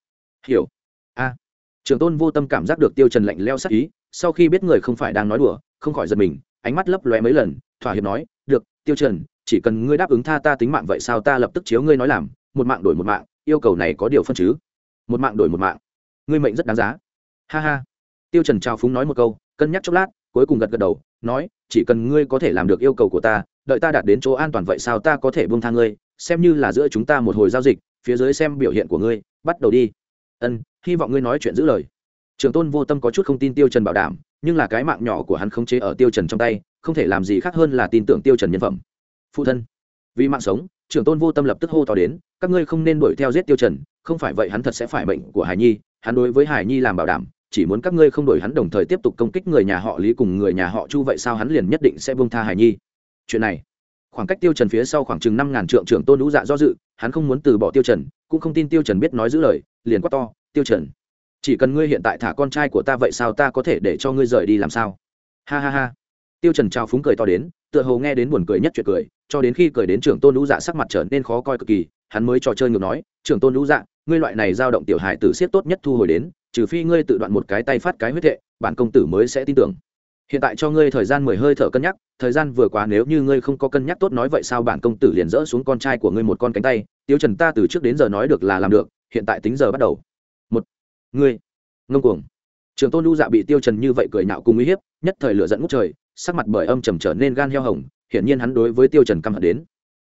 Hiểu. A. Trường tôn vô tâm cảm giác được tiêu trần lạnh leo sắc ý, sau khi biết người không phải đang nói đùa, không khỏi giật mình, ánh mắt lấp lóe mấy lần, thỏa hiệp nói, được, tiêu trần, chỉ cần ngươi đáp ứng tha ta tính mạng vậy sao ta lập tức chiếu ngươi nói làm, một mạng đổi một mạng, yêu cầu này có điều phân chứ? Một mạng đổi một mạng. Ngươi mệnh rất đáng giá. Ha ha. Tiêu trần trao phúng nói một câu, cân nhắc chốc lát, cuối cùng gật gật đầu, nói, chỉ cần ngươi có thể làm được yêu cầu của ta, đợi ta đạt đến chỗ an toàn vậy sao ta có thể buông tha ngươi, xem như là giữa chúng ta một hồi giao dịch phía dưới xem biểu hiện của ngươi, bắt đầu đi. Ân, hy vọng ngươi nói chuyện giữ lời. Trường tôn vô tâm có chút không tin tiêu trần bảo đảm, nhưng là cái mạng nhỏ của hắn không chế ở tiêu trần trong tay, không thể làm gì khác hơn là tin tưởng tiêu trần nhân phẩm. Phụ thân, vì mạng sống, trường tôn vô tâm lập tức hô to đến, các ngươi không nên đuổi theo giết tiêu trần, không phải vậy hắn thật sẽ phải bệnh của hải nhi, hắn đối với hải nhi làm bảo đảm, chỉ muốn các ngươi không đuổi hắn đồng thời tiếp tục công kích người nhà họ lý cùng người nhà họ chu vậy sao hắn liền nhất định sẽ buông tha hải nhi. Chuyện này khoảng cách tiêu trần phía sau khoảng chừng năm ngàn trượng trưởng tôn lũ dạ do dự, hắn không muốn từ bỏ tiêu trần, cũng không tin tiêu trần biết nói giữ lời, liền quát to, tiêu trần, chỉ cần ngươi hiện tại thả con trai của ta vậy sao ta có thể để cho ngươi rời đi làm sao? Ha ha ha. Tiêu trần trao phúng cười to đến, tựa hồ nghe đến buồn cười nhất chuyện cười, cho đến khi cười đến trưởng tôn lũ dạ sắc mặt trở nên khó coi cực kỳ, hắn mới trò chơi ngược nói, trưởng tôn lũ dạ ngươi loại này dao động tiểu hại tử siết tốt nhất thu hồi đến, trừ phi ngươi tự đoạn một cái tay phát cái huyết thệ bản công tử mới sẽ tin tưởng hiện tại cho ngươi thời gian mười hơi thở cân nhắc, thời gian vừa quá nếu như ngươi không có cân nhắc tốt nói vậy sao bản công tử liền dỡ xuống con trai của ngươi một con cánh tay tiêu trần ta từ trước đến giờ nói được là làm được, hiện tại tính giờ bắt đầu. Một, ngươi, ngông cuồng. Trường tôn lưu dạ bị tiêu trần như vậy cười nhạo cùng uy hiếp, nhất thời lửa giận ngút trời, sắc mặt bởi âm trầm trở nên gan heo hồng, hiển nhiên hắn đối với tiêu trần căm hận đến.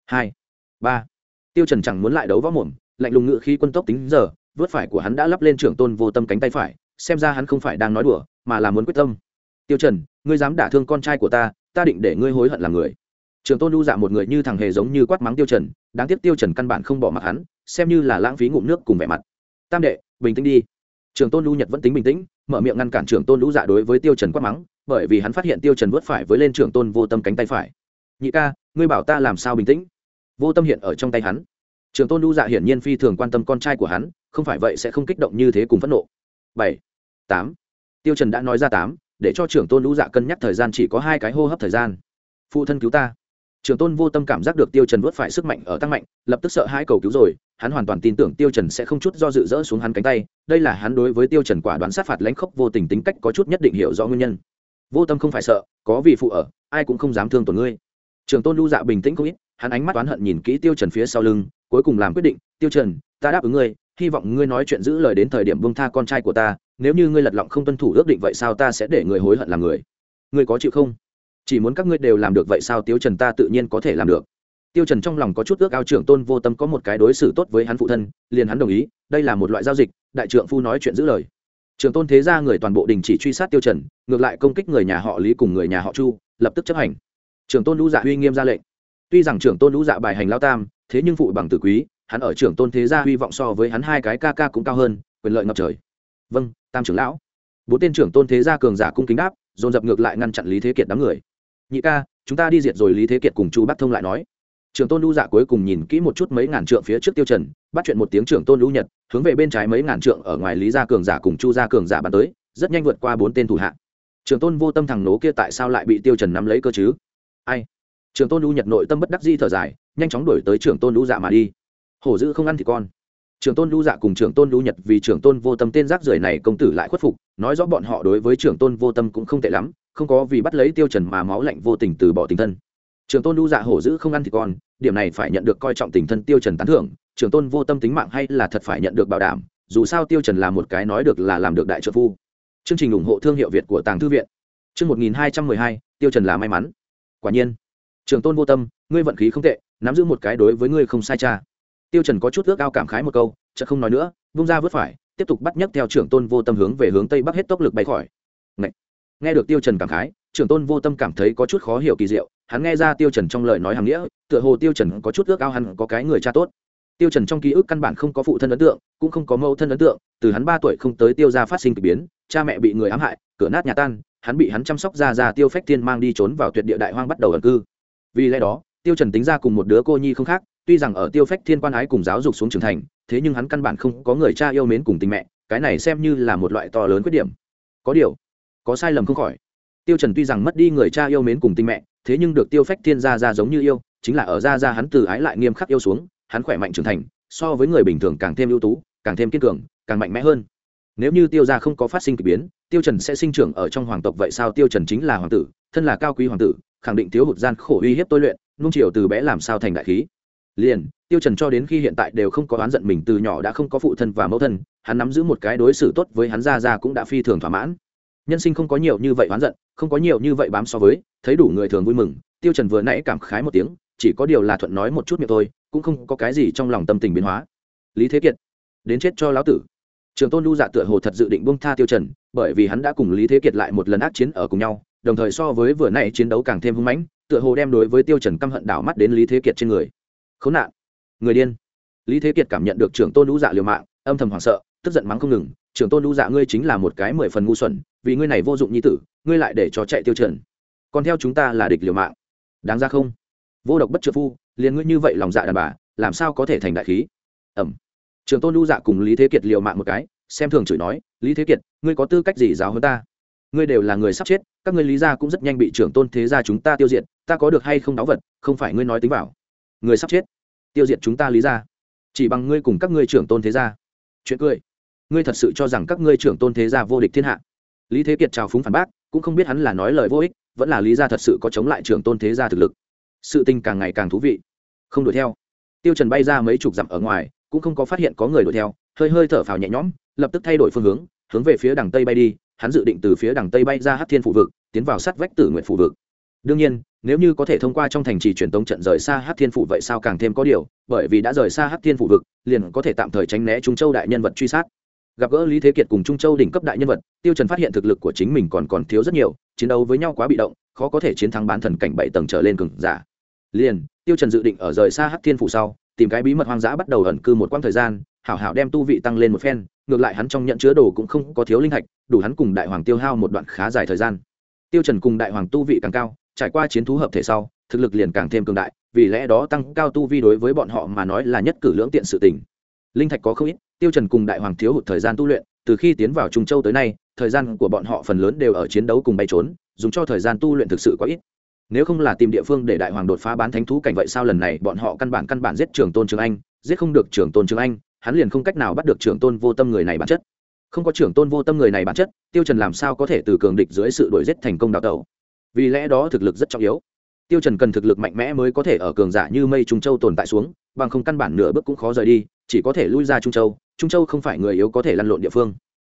Hai, ba, tiêu trần chẳng muốn lại đấu võ mồm, lạnh lùng ngựa khí quân tốc tính giờ, vớt phải của hắn đã lắp lên trưởng tôn vô tâm cánh tay phải, xem ra hắn không phải đang nói đùa, mà là muốn quyết tâm tiêu trần, ngươi dám đả thương con trai của ta ta định để ngươi hối hận làm người. Trường tôn lưu dạ một người như thằng hề giống như quát mắng tiêu trần, đáng tiếc tiêu trần căn bản không bỏ mặc hắn, xem như là lãng phí ngụm nước cùng vẻ mặt. Tam đệ, bình tĩnh đi. Trường tôn lưu nhật vẫn tính bình tĩnh, mở miệng ngăn cản trường tôn Du dạ đối với tiêu trần quát mắng, bởi vì hắn phát hiện tiêu trần vớt phải với lên trường tôn vô tâm cánh tay phải. Nhị ca, ngươi bảo ta làm sao bình tĩnh? Vô tâm hiện ở trong tay hắn. Trường tôn Du dạ hiển nhiên phi thường quan tâm con trai của hắn, không phải vậy sẽ không kích động như thế cùng phẫn nộ. Bảy, tám. Tiêu trần đã nói ra tám để cho trưởng tôn lũ dạ cân nhắc thời gian chỉ có hai cái hô hấp thời gian. Phụ thân cứu ta. Trưởng tôn vô tâm cảm giác được tiêu trần vớt phải sức mạnh ở tăng mạnh, lập tức sợ hai cầu cứu rồi, hắn hoàn toàn tin tưởng tiêu trần sẽ không chút do dự dỡ xuống hắn cánh tay, đây là hắn đối với tiêu trần quả đoán sát phạt lãnh khốc vô tình tính cách có chút nhất định hiểu rõ nguyên nhân. Vô tâm không phải sợ, có vì phụ ở, ai cũng không dám thương tổn ngươi. Trưởng tôn lưu dạ bình tĩnh không ít, hắn ánh mắt oán hận nhìn kỹ tiêu trần phía sau lưng, cuối cùng làm quyết định, tiêu trần, ta đáp ứng ngươi hy vọng ngươi nói chuyện giữ lời đến thời điểm buông tha con trai của ta, nếu như ngươi lật lọng không tuân thủ ước định vậy sao ta sẽ để người hối hận làm người? Ngươi có chịu không? Chỉ muốn các ngươi đều làm được vậy sao tiêu trần ta tự nhiên có thể làm được. Tiêu trần trong lòng có chút ước ao trưởng tôn vô tâm có một cái đối xử tốt với hắn phụ thân, liền hắn đồng ý, đây là một loại giao dịch, đại trưởng phu nói chuyện giữ lời. Trưởng tôn thế gia người toàn bộ đình chỉ truy sát tiêu trần, ngược lại công kích người nhà họ lý cùng người nhà họ chu, lập tức chấp hành. Trưởng tôn lũ dạ uy nghiêm ra lệnh. Tuy rằng trưởng tôn lũ dạ bài hành lao tam, thế nhưng phụ bằng tử quý hắn ở trưởng tôn thế gia hy vọng so với hắn hai cái ca ca cũng cao hơn, quyền lợi ngập trời. Vâng tam trưởng lão. Bốn tên trưởng tôn thế gia cường giả cung kính đáp, dồn dập ngược lại ngăn chặn lý thế kiệt đám người. Nhị ca, chúng ta đi diệt rồi lý thế kiệt cùng chu bắc thông lại nói. Trưởng tôn lưu dạ cuối cùng nhìn kỹ một chút mấy ngàn trượng phía trước tiêu trần, bắt chuyện một tiếng trưởng tôn lưu nhật, hướng về bên trái mấy ngàn trượng ở ngoài lý gia cường giả cùng chu gia cường giả bắn tới, rất nhanh vượt qua bốn tên thủ hạ. Trưởng tôn vô tâm thằng nố kia tại sao lại bị tiêu trần nắm lấy cơ chứ? Ai? Trưởng tôn lưu nhật nội tâm bất đắc di thở dài, nhanh chóng đuổi tới trưởng tôn lưu dạ mà đi hổ dữ không ăn thì con. Trưởng tôn lưu dạ cùng trưởng tôn lưu nhật vì trưởng tôn vô tâm tên rác rưởi này công tử lại khuất phục nói rõ bọn họ đối với trưởng tôn vô tâm cũng không tệ lắm không có vì bắt lấy tiêu trần mà máu lạnh vô tình từ bỏ tình thân. Trưởng tôn lưu dạ hổ dữ không ăn thì con điểm này phải nhận được coi trọng tình thân tiêu trần tán thưởng trưởng tôn vô tâm tính mạng hay là thật phải nhận được bảo đảm dù sao tiêu trần là một cái nói được là làm được đại trợ phu. Chương trình ủng hộ thương hiệu việt của tàng thư viện. Chương 1212, tiêu trần là may mắn. Quả nhiên trưởng tôn vô tâm ngươi vận khí không tệ nắm giữ một cái đối với ngươi không sai cha tiêu trần có chút ước ao cảm khái một câu, chợt không nói nữa, vung ra vứt phải, tiếp tục bắt nhấc theo trưởng tôn vô tâm hướng về hướng tây bắc hết tốc lực bay khỏi. Ngậy. nghe được tiêu trần cảm khái, trưởng tôn vô tâm cảm thấy có chút khó hiểu kỳ diệu, hắn nghe ra tiêu trần trong lời nói hàng nghĩa, tựa hồ tiêu trần có chút ước ao hắn có cái người cha tốt. Tiêu trần trong ký ức căn bản không có phụ thân ấn tượng, cũng không có mẫu thân ấn tượng, từ hắn ba tuổi không tới tiêu gia phát sinh kỳ biến, cha mẹ bị người ám hại, cửa nát nhà tan, hắn bị hắn chăm sóc ra ra tiêu phách thiên mang đi trốn vào tuyệt địa đại hoang bắt đầu ẩn cư. Vì lẽ đó, tiêu trần tính ra cùng một đứa cô nhi không khác tuy rằng ở tiêu phách thiên quan ái cùng giáo dục xuống trưởng thành, thế nhưng hắn căn bản không có người cha yêu mến cùng tình mẹ, cái này xem như là một loại to lớn khuyết điểm. Có điều, có sai lầm không khỏi. Tiêu trần tuy rằng mất đi người cha yêu mến cùng tình mẹ, thế nhưng được tiêu phách thiên gia ra giống như yêu, chính là ở gia gia hắn từ ái lại nghiêm khắc yêu xuống, hắn khỏe mạnh trưởng thành, so với người bình thường càng thêm ưu tú, càng thêm kiên cường, càng mạnh mẽ hơn. Nếu như tiêu gia không có phát sinh kỳ biến, tiêu trần sẽ sinh trưởng ở trong hoàng tộc, vậy sao tiêu trần chính là hoàng tử, thân là cao quý hoàng tử, khẳng định thiếu hụt gian khổ uy hiếp tôi luyện nung chiều từ bé làm sao thành đại khí? Liền, tiêu trần cho đến khi hiện tại đều không có oán giận mình từ nhỏ đã không có phụ thân và mẫu thân, hắn nắm giữ một cái đối xử tốt với hắn ra ra cũng đã phi thường thỏa mãn. Nhân sinh không có nhiều như vậy oán giận, không có nhiều như vậy bám so với, thấy đủ người thường vui mừng, tiêu trần vừa nãy cảm khái một tiếng, chỉ có điều là thuận nói một chút miệng thôi, cũng không có cái gì trong lòng tâm tình biến hóa. Lý thế kiệt, đến chết cho lão tử. Trường tôn lưu dạ tựa hồ thật dự định buông tha tiêu trần, bởi vì hắn đã cùng lý thế kiệt lại một lần ác chiến ở cùng nhau, đồng thời so với vừa nãy chiến đấu càng thêm hung mãnh, tựa hồ đem đối với tiêu trần căm hận đảo mắt đến lý thế kiệt trên người khốn nạn. Người điên. Lý thế kiệt cảm nhận được trưởng tôn lũ dạ liều mạng, âm thầm hoảng sợ, tức giận mắng không ngừng. Trưởng tôn lũ dạ ngươi chính là một cái mười phần ngu xuẩn, vì ngươi này vô dụng nhi tử, ngươi lại để cho chạy tiêu trần. Còn theo chúng ta là địch liều mạng. Đáng ra không? Vô độc bất trợ phu, liền ngươi như vậy lòng dạ đàn bà, làm sao có thể thành đại khí? Ẩm. Trường tôn lũ dạ cùng lý thế kiệt liều mạng một cái, xem thường chửi nói, lý thế kiệt, ngươi có tư cách gì giáo hơn ta? Ngươi đều là người sắp chết, các ngươi lý gia cũng rất nhanh bị trưởng tôn thế gia chúng ta tiêu diệt, ta có được hay không đáo vật, không phải ngươi nói tính bảo? người sắp chết? Tiêu diệt chúng ta lý gia chỉ bằng ngươi cùng các ngươi trưởng tôn thế gia. Chuyện cười. Ngươi thật sự cho rằng các ngươi trưởng tôn thế gia vô địch thiên hạ. Lý thế kiệt chào phúng phản bác, cũng không biết hắn là nói lời vô ích, vẫn là lý gia thật sự có chống lại trưởng tôn thế gia thực lực. Sự tình càng ngày càng thú vị. Không đuổi theo. Tiêu trần bay ra mấy chục dặm ở ngoài, cũng không có phát hiện có người đuổi theo, hơi hơi thở phào nhẹ nhõm, lập tức thay đổi phương hướng hướng về phía đằng tây bay đi, hắn dự định từ phía đằng tây bay ra hắc thiên phủ vực, tiến vào sát vách tử nguyện phủ vực đương nhiên, nếu như có thể thông qua trong thành trì truyền tống trận rời xa hắc thiên phủ vậy sao càng thêm có điều, bởi vì đã rời xa hắc thiên phủ vực, liền có thể tạm thời tránh né trung châu đại nhân vật truy sát. Gặp gỡ lý thế kiệt cùng trung châu đỉnh cấp đại nhân vật, tiêu trần phát hiện thực lực của chính mình còn còn thiếu rất nhiều, chiến đấu với nhau quá bị động, khó có thể chiến thắng bán thần cảnh bảy tầng trở lên cường giả. Liền, tiêu trần dự định ở rời xa hắc thiên phủ sau, tìm cái bí mật hoang dã bắt đầu ẩn cư một quãng thời gian, hảo hảo đem tu vị tăng lên một phen, ngược lại hắn trong nhận chứa đồ cũng không có thiếu linh hạch đủ hắn cùng đại hoàng tiêu hao một đoạn khá dài thời gian. Tiêu trần cùng đại hoàng tu vị càng cao trải qua chiến thú hợp thể sau, thực lực liền càng thêm cường đại, vì lẽ đó tăng cao tu vi đối với bọn họ mà nói là nhất cử lưỡng tiện sự tình. Linh thạch có không ít, tiêu trần cùng đại hoàng thiếu hụt thời gian tu luyện, từ khi tiến vào trung châu tới nay, thời gian của bọn họ phần lớn đều ở chiến đấu cùng bay trốn, dùng cho thời gian tu luyện thực sự quá ít. Nếu không là tìm địa phương để đại hoàng đột phá bán thánh thú cảnh vậy sao lần này bọn họ căn bản căn bản giết trưởng tôn trường anh, giết không được trưởng tôn trường anh, hắn liền không cách nào bắt được trưởng tôn vô tâm người này bản chất. Không có trưởng tôn vô tâm người này bản chất, tiêu trần làm sao có thể từ cường địch dưới sự đuổi giết thành công đào tẩu? Vì lẽ đó thực lực rất trọng yếu. Tiêu trần cần thực lực mạnh mẽ mới có thể ở cường giả như mây trung châu tồn tại xuống, bằng không căn bản nửa bước cũng khó rời đi, chỉ có thể lui ra trung châu trung châu không phải người yếu có thể lăn lộn địa phương.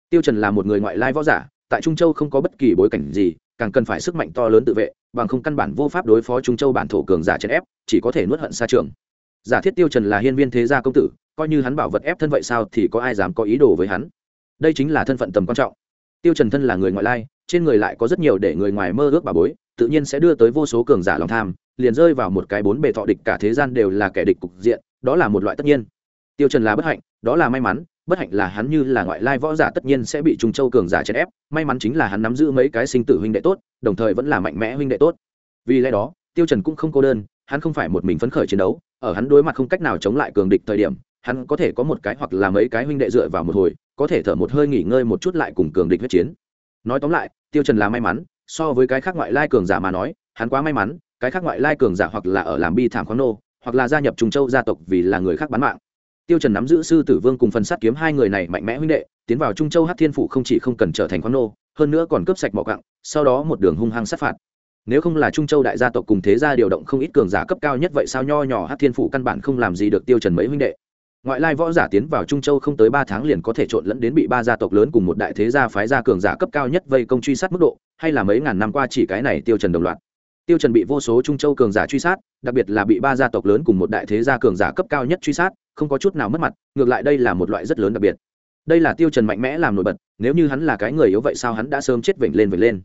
Tiêu trần là một người ngoại lai võ giả, tại trung châu không có bất kỳ bối cảnh gì, càng cần phải sức mạnh to lớn tự vệ, bằng không căn bản vô pháp đối phó trung châu bản thổ cường giả chèn ép, chỉ có thể nuốt hận xa trường. Giả thiết tiêu trần là hiên viên thế gia công tử, coi như hắn bảo vật ép thân vậy sao thì có ai dám có ý đồ với hắn? Đây chính là thân phận tầm quan trọng. Tiêu trần thân là người ngoại lai trên người lại có rất nhiều để người ngoài mơ ước bà bối, tự nhiên sẽ đưa tới vô số cường giả lòng tham, liền rơi vào một cái bốn bề thọ địch cả thế gian đều là kẻ địch cục diện, đó là một loại tất nhiên. Tiêu trần là bất hạnh, đó là may mắn, bất hạnh là hắn như là ngoại lai võ giả tất nhiên sẽ bị trung châu cường giả chèn ép, may mắn chính là hắn nắm giữ mấy cái sinh tử huynh đệ tốt, đồng thời vẫn là mạnh mẽ huynh đệ tốt. Vì lẽ đó, tiêu trần cũng không cô đơn, hắn không phải một mình phấn khởi chiến đấu, ở hắn đối mặt không cách nào chống lại cường địch thời điểm, hắn có thể có một cái hoặc là mấy cái huynh đệ dựa vào một hồi, có thể thở một hơi nghỉ ngơi một chút lại cùng cường địch huyết chiến nói tóm lại, tiêu trần là may mắn, so với cái khác ngoại lai cường giả mà nói, hắn quá may mắn, cái khác ngoại lai cường giả hoặc là ở làm bi thảm khoáng nô, hoặc là gia nhập trung châu gia tộc vì là người khác bán mạng. Tiêu trần nắm giữ sư tử vương cùng phần sát kiếm hai người này mạnh mẽ huynh đệ, tiến vào trung châu hắc thiên phủ không chỉ không cần trở thành khoáng nô, hơn nữa còn cướp sạch mỏ cặng sau đó một đường hung hăng sát phạt. Nếu không là trung châu đại gia tộc cùng thế gia điều động không ít cường giả cấp cao nhất vậy sao nho nhỏ hắc thiên phủ căn bản không làm gì được tiêu trần mấy huynh đệ? Ngoại lai võ giả tiến vào trung châu không tới ba tháng liền có thể trộn lẫn đến bị ba gia tộc lớn cùng một đại thế gia phái gia cường giả cấp cao nhất vây công truy sát mức độ, hay là mấy ngàn năm qua chỉ cái này tiêu trần đồng loạt. Tiêu trần bị vô số trung châu cường giả truy sát, đặc biệt là bị ba gia tộc lớn cùng một đại thế gia cường giả cấp cao nhất truy sát, không có chút nào mất mặt, ngược lại đây là một loại rất lớn đặc biệt. Đây là tiêu trần mạnh mẽ làm nổi bật, nếu như hắn là cái người yếu vậy sao hắn đã sớm chết vểnh lên vểnh lên.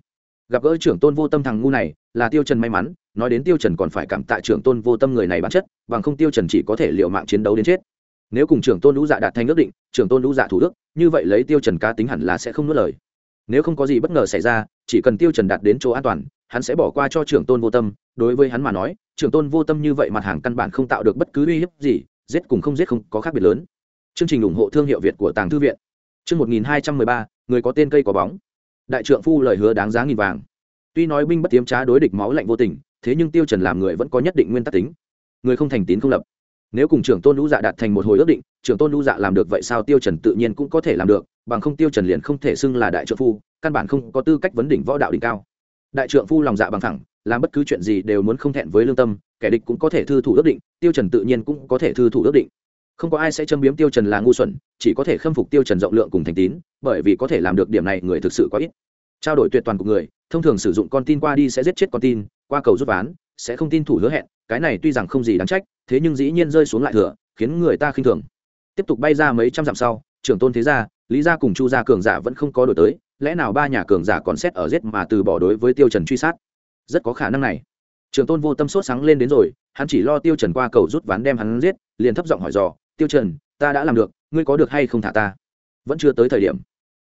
Gặp gỡ trưởng tôn vô tâm thằng ngu này, là tiêu trần may mắn, nói đến tiêu trần còn phải cảm tạ trưởng tôn vô tâm người này bản chất, bằng không tiêu trần chỉ có thể liều mạng chiến đấu đến chết nếu cùng trưởng tôn lũ dạ đạt thành ước định, trưởng tôn lũ dạ thủ đức như vậy lấy tiêu trần cá tính hẳn là sẽ không nuốt lời. Nếu không có gì bất ngờ xảy ra, chỉ cần tiêu trần đạt đến chỗ an toàn, hắn sẽ bỏ qua cho trưởng tôn vô tâm. Đối với hắn mà nói, trưởng tôn vô tâm như vậy mặt hàng căn bản không tạo được bất cứ uy hiếp gì, giết cùng không giết không có khác biệt lớn. Chương trình ủng hộ thương hiệu việt của tàng thư viện. Chương một nghìn hai trăm mười ba, người có tên cây có bóng. Đại trưởng phu lời hứa đáng giá nghìn vàng. Tuy nói binh bất tiếm trá đối địch máu lạnh vô tình, thế nhưng tiêu trần làm người vẫn có nhất định nguyên tắc tính. Người không thành tín không lập nếu cùng trưởng tôn lũ dạ đạt thành một hồi ước định, trưởng tôn lũ dạ làm được vậy sao tiêu trần tự nhiên cũng có thể làm được, bằng không tiêu trần liền không thể xưng là đại trượng phu, căn bản không có tư cách vấn đỉnh võ đạo đỉnh cao. Đại trượng phu lòng dạ bằng thẳng, làm bất cứ chuyện gì đều muốn không thẹn với lương tâm, kẻ địch cũng có thể thư thủ ước định, tiêu trần tự nhiên cũng có thể thư thủ ước định. Không có ai sẽ châm biếm tiêu trần là ngu xuẩn, chỉ có thể khâm phục tiêu trần rộng lượng cùng thành tín, bởi vì có thể làm được điểm này người thực sự quá ít. Trao đổi tuyệt toàn của người, thông thường sử dụng con tin qua đi sẽ giết chết con tin, qua cầu rút ván, sẽ không tin thủ hứa hẹn cái này tuy rằng không gì đáng trách, thế nhưng dĩ nhiên rơi xuống lại thừa, khiến người ta khinh thường. Tiếp tục bay ra mấy trăm dặm sau, trưởng tôn thế gia, lý gia cùng chu gia cường giả vẫn không có đổi tới, lẽ nào ba nhà cường giả còn xét ở giết mà từ bỏ đối với tiêu trần truy sát? Rất có khả năng này. Trưởng tôn vô tâm sốt sáng lên đến rồi, hắn chỉ lo tiêu trần qua cầu rút ván đem hắn giết, liền thấp giọng hỏi dò, tiêu trần, ta đã làm được, ngươi có được hay không thả ta? Vẫn chưa tới thời điểm.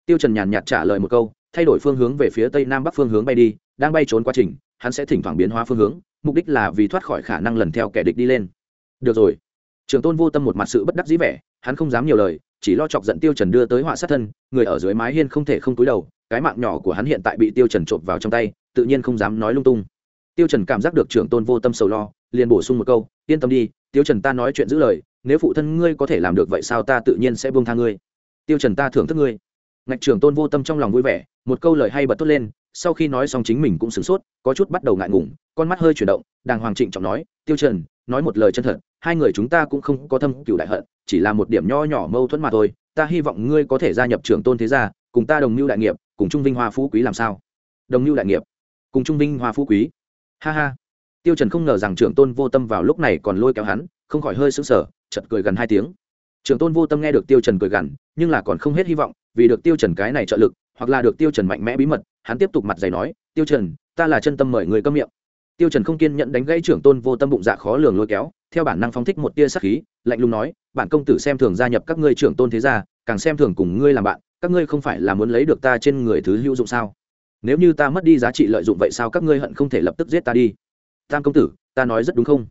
Tiêu trần nhàn nhạt trả lời một câu, thay đổi phương hướng về phía tây nam bắc phương hướng bay đi, đang bay trốn quá trình, hắn sẽ thỉnh thoảng biến hóa phương hướng mục đích là vì thoát khỏi khả năng lần theo kẻ địch đi lên. Được rồi. Trường tôn vô tâm một mặt sự bất đắc dĩ vẻ, hắn không dám nhiều lời, chỉ lo chọc giận tiêu trần đưa tới họa sát thân, người ở dưới mái hiên không thể không túi đầu, cái mạng nhỏ của hắn hiện tại bị tiêu trần trộm vào trong tay, tự nhiên không dám nói lung tung. Tiêu trần cảm giác được trưởng tôn vô tâm sầu lo, liền bổ sung một câu, yên tâm đi, tiêu trần ta nói chuyện giữ lời, nếu phụ thân ngươi có thể làm được vậy sao ta tự nhiên sẽ buông tha ngươi. Tiêu trần ta thưởng thức ngươi. Ngạch trưởng tôn vô tâm trong lòng vui vẻ, một câu lời hay bật tốt lên, sau khi nói xong chính mình cũng sửng sốt, có chút bắt đầu ngại ngùng con mắt hơi chuyển động, đàng hoàng trịnh trọng nói, tiêu trần, nói một lời chân thật, hai người chúng ta cũng không có thâm cửu đại hận, chỉ là một điểm nho nhỏ mâu thuẫn mà thôi. Ta hy vọng ngươi có thể gia nhập trưởng tôn thế gia, cùng ta đồng mưu đại nghiệp, cùng trung vinh hoa phú quý làm sao? Đồng mưu đại nghiệp, cùng trung vinh hoa phú quý. Ha ha. Tiêu trần không ngờ rằng trưởng tôn vô tâm vào lúc này còn lôi kéo hắn, không khỏi hơi sững sờ, chợt cười gần hai tiếng. Trường tôn vô tâm nghe được tiêu trần cười gằn, nhưng là còn không hết hy vọng, vì được tiêu trần cái này trợ lực, hoặc là được tiêu trần mạnh mẽ bí mật, hắn tiếp tục mặt dày nói, tiêu trần, ta là chân tâm mời người câm miệng tiêu trần không kiên nhẫn đánh gãy trưởng tôn vô tâm bụng dạ khó lường lôi kéo, theo bản năng phóng thích một tia sát khí, lạnh lùng nói, bản công tử xem thường gia nhập các ngươi trưởng tôn thế gia, càng xem thường cùng ngươi làm bạn, các ngươi không phải là muốn lấy được ta trên người thứ hữu dụng sao? Nếu như ta mất đi giá trị lợi dụng vậy sao các ngươi hận không thể lập tức giết ta đi? Tam công tử, ta nói rất đúng không?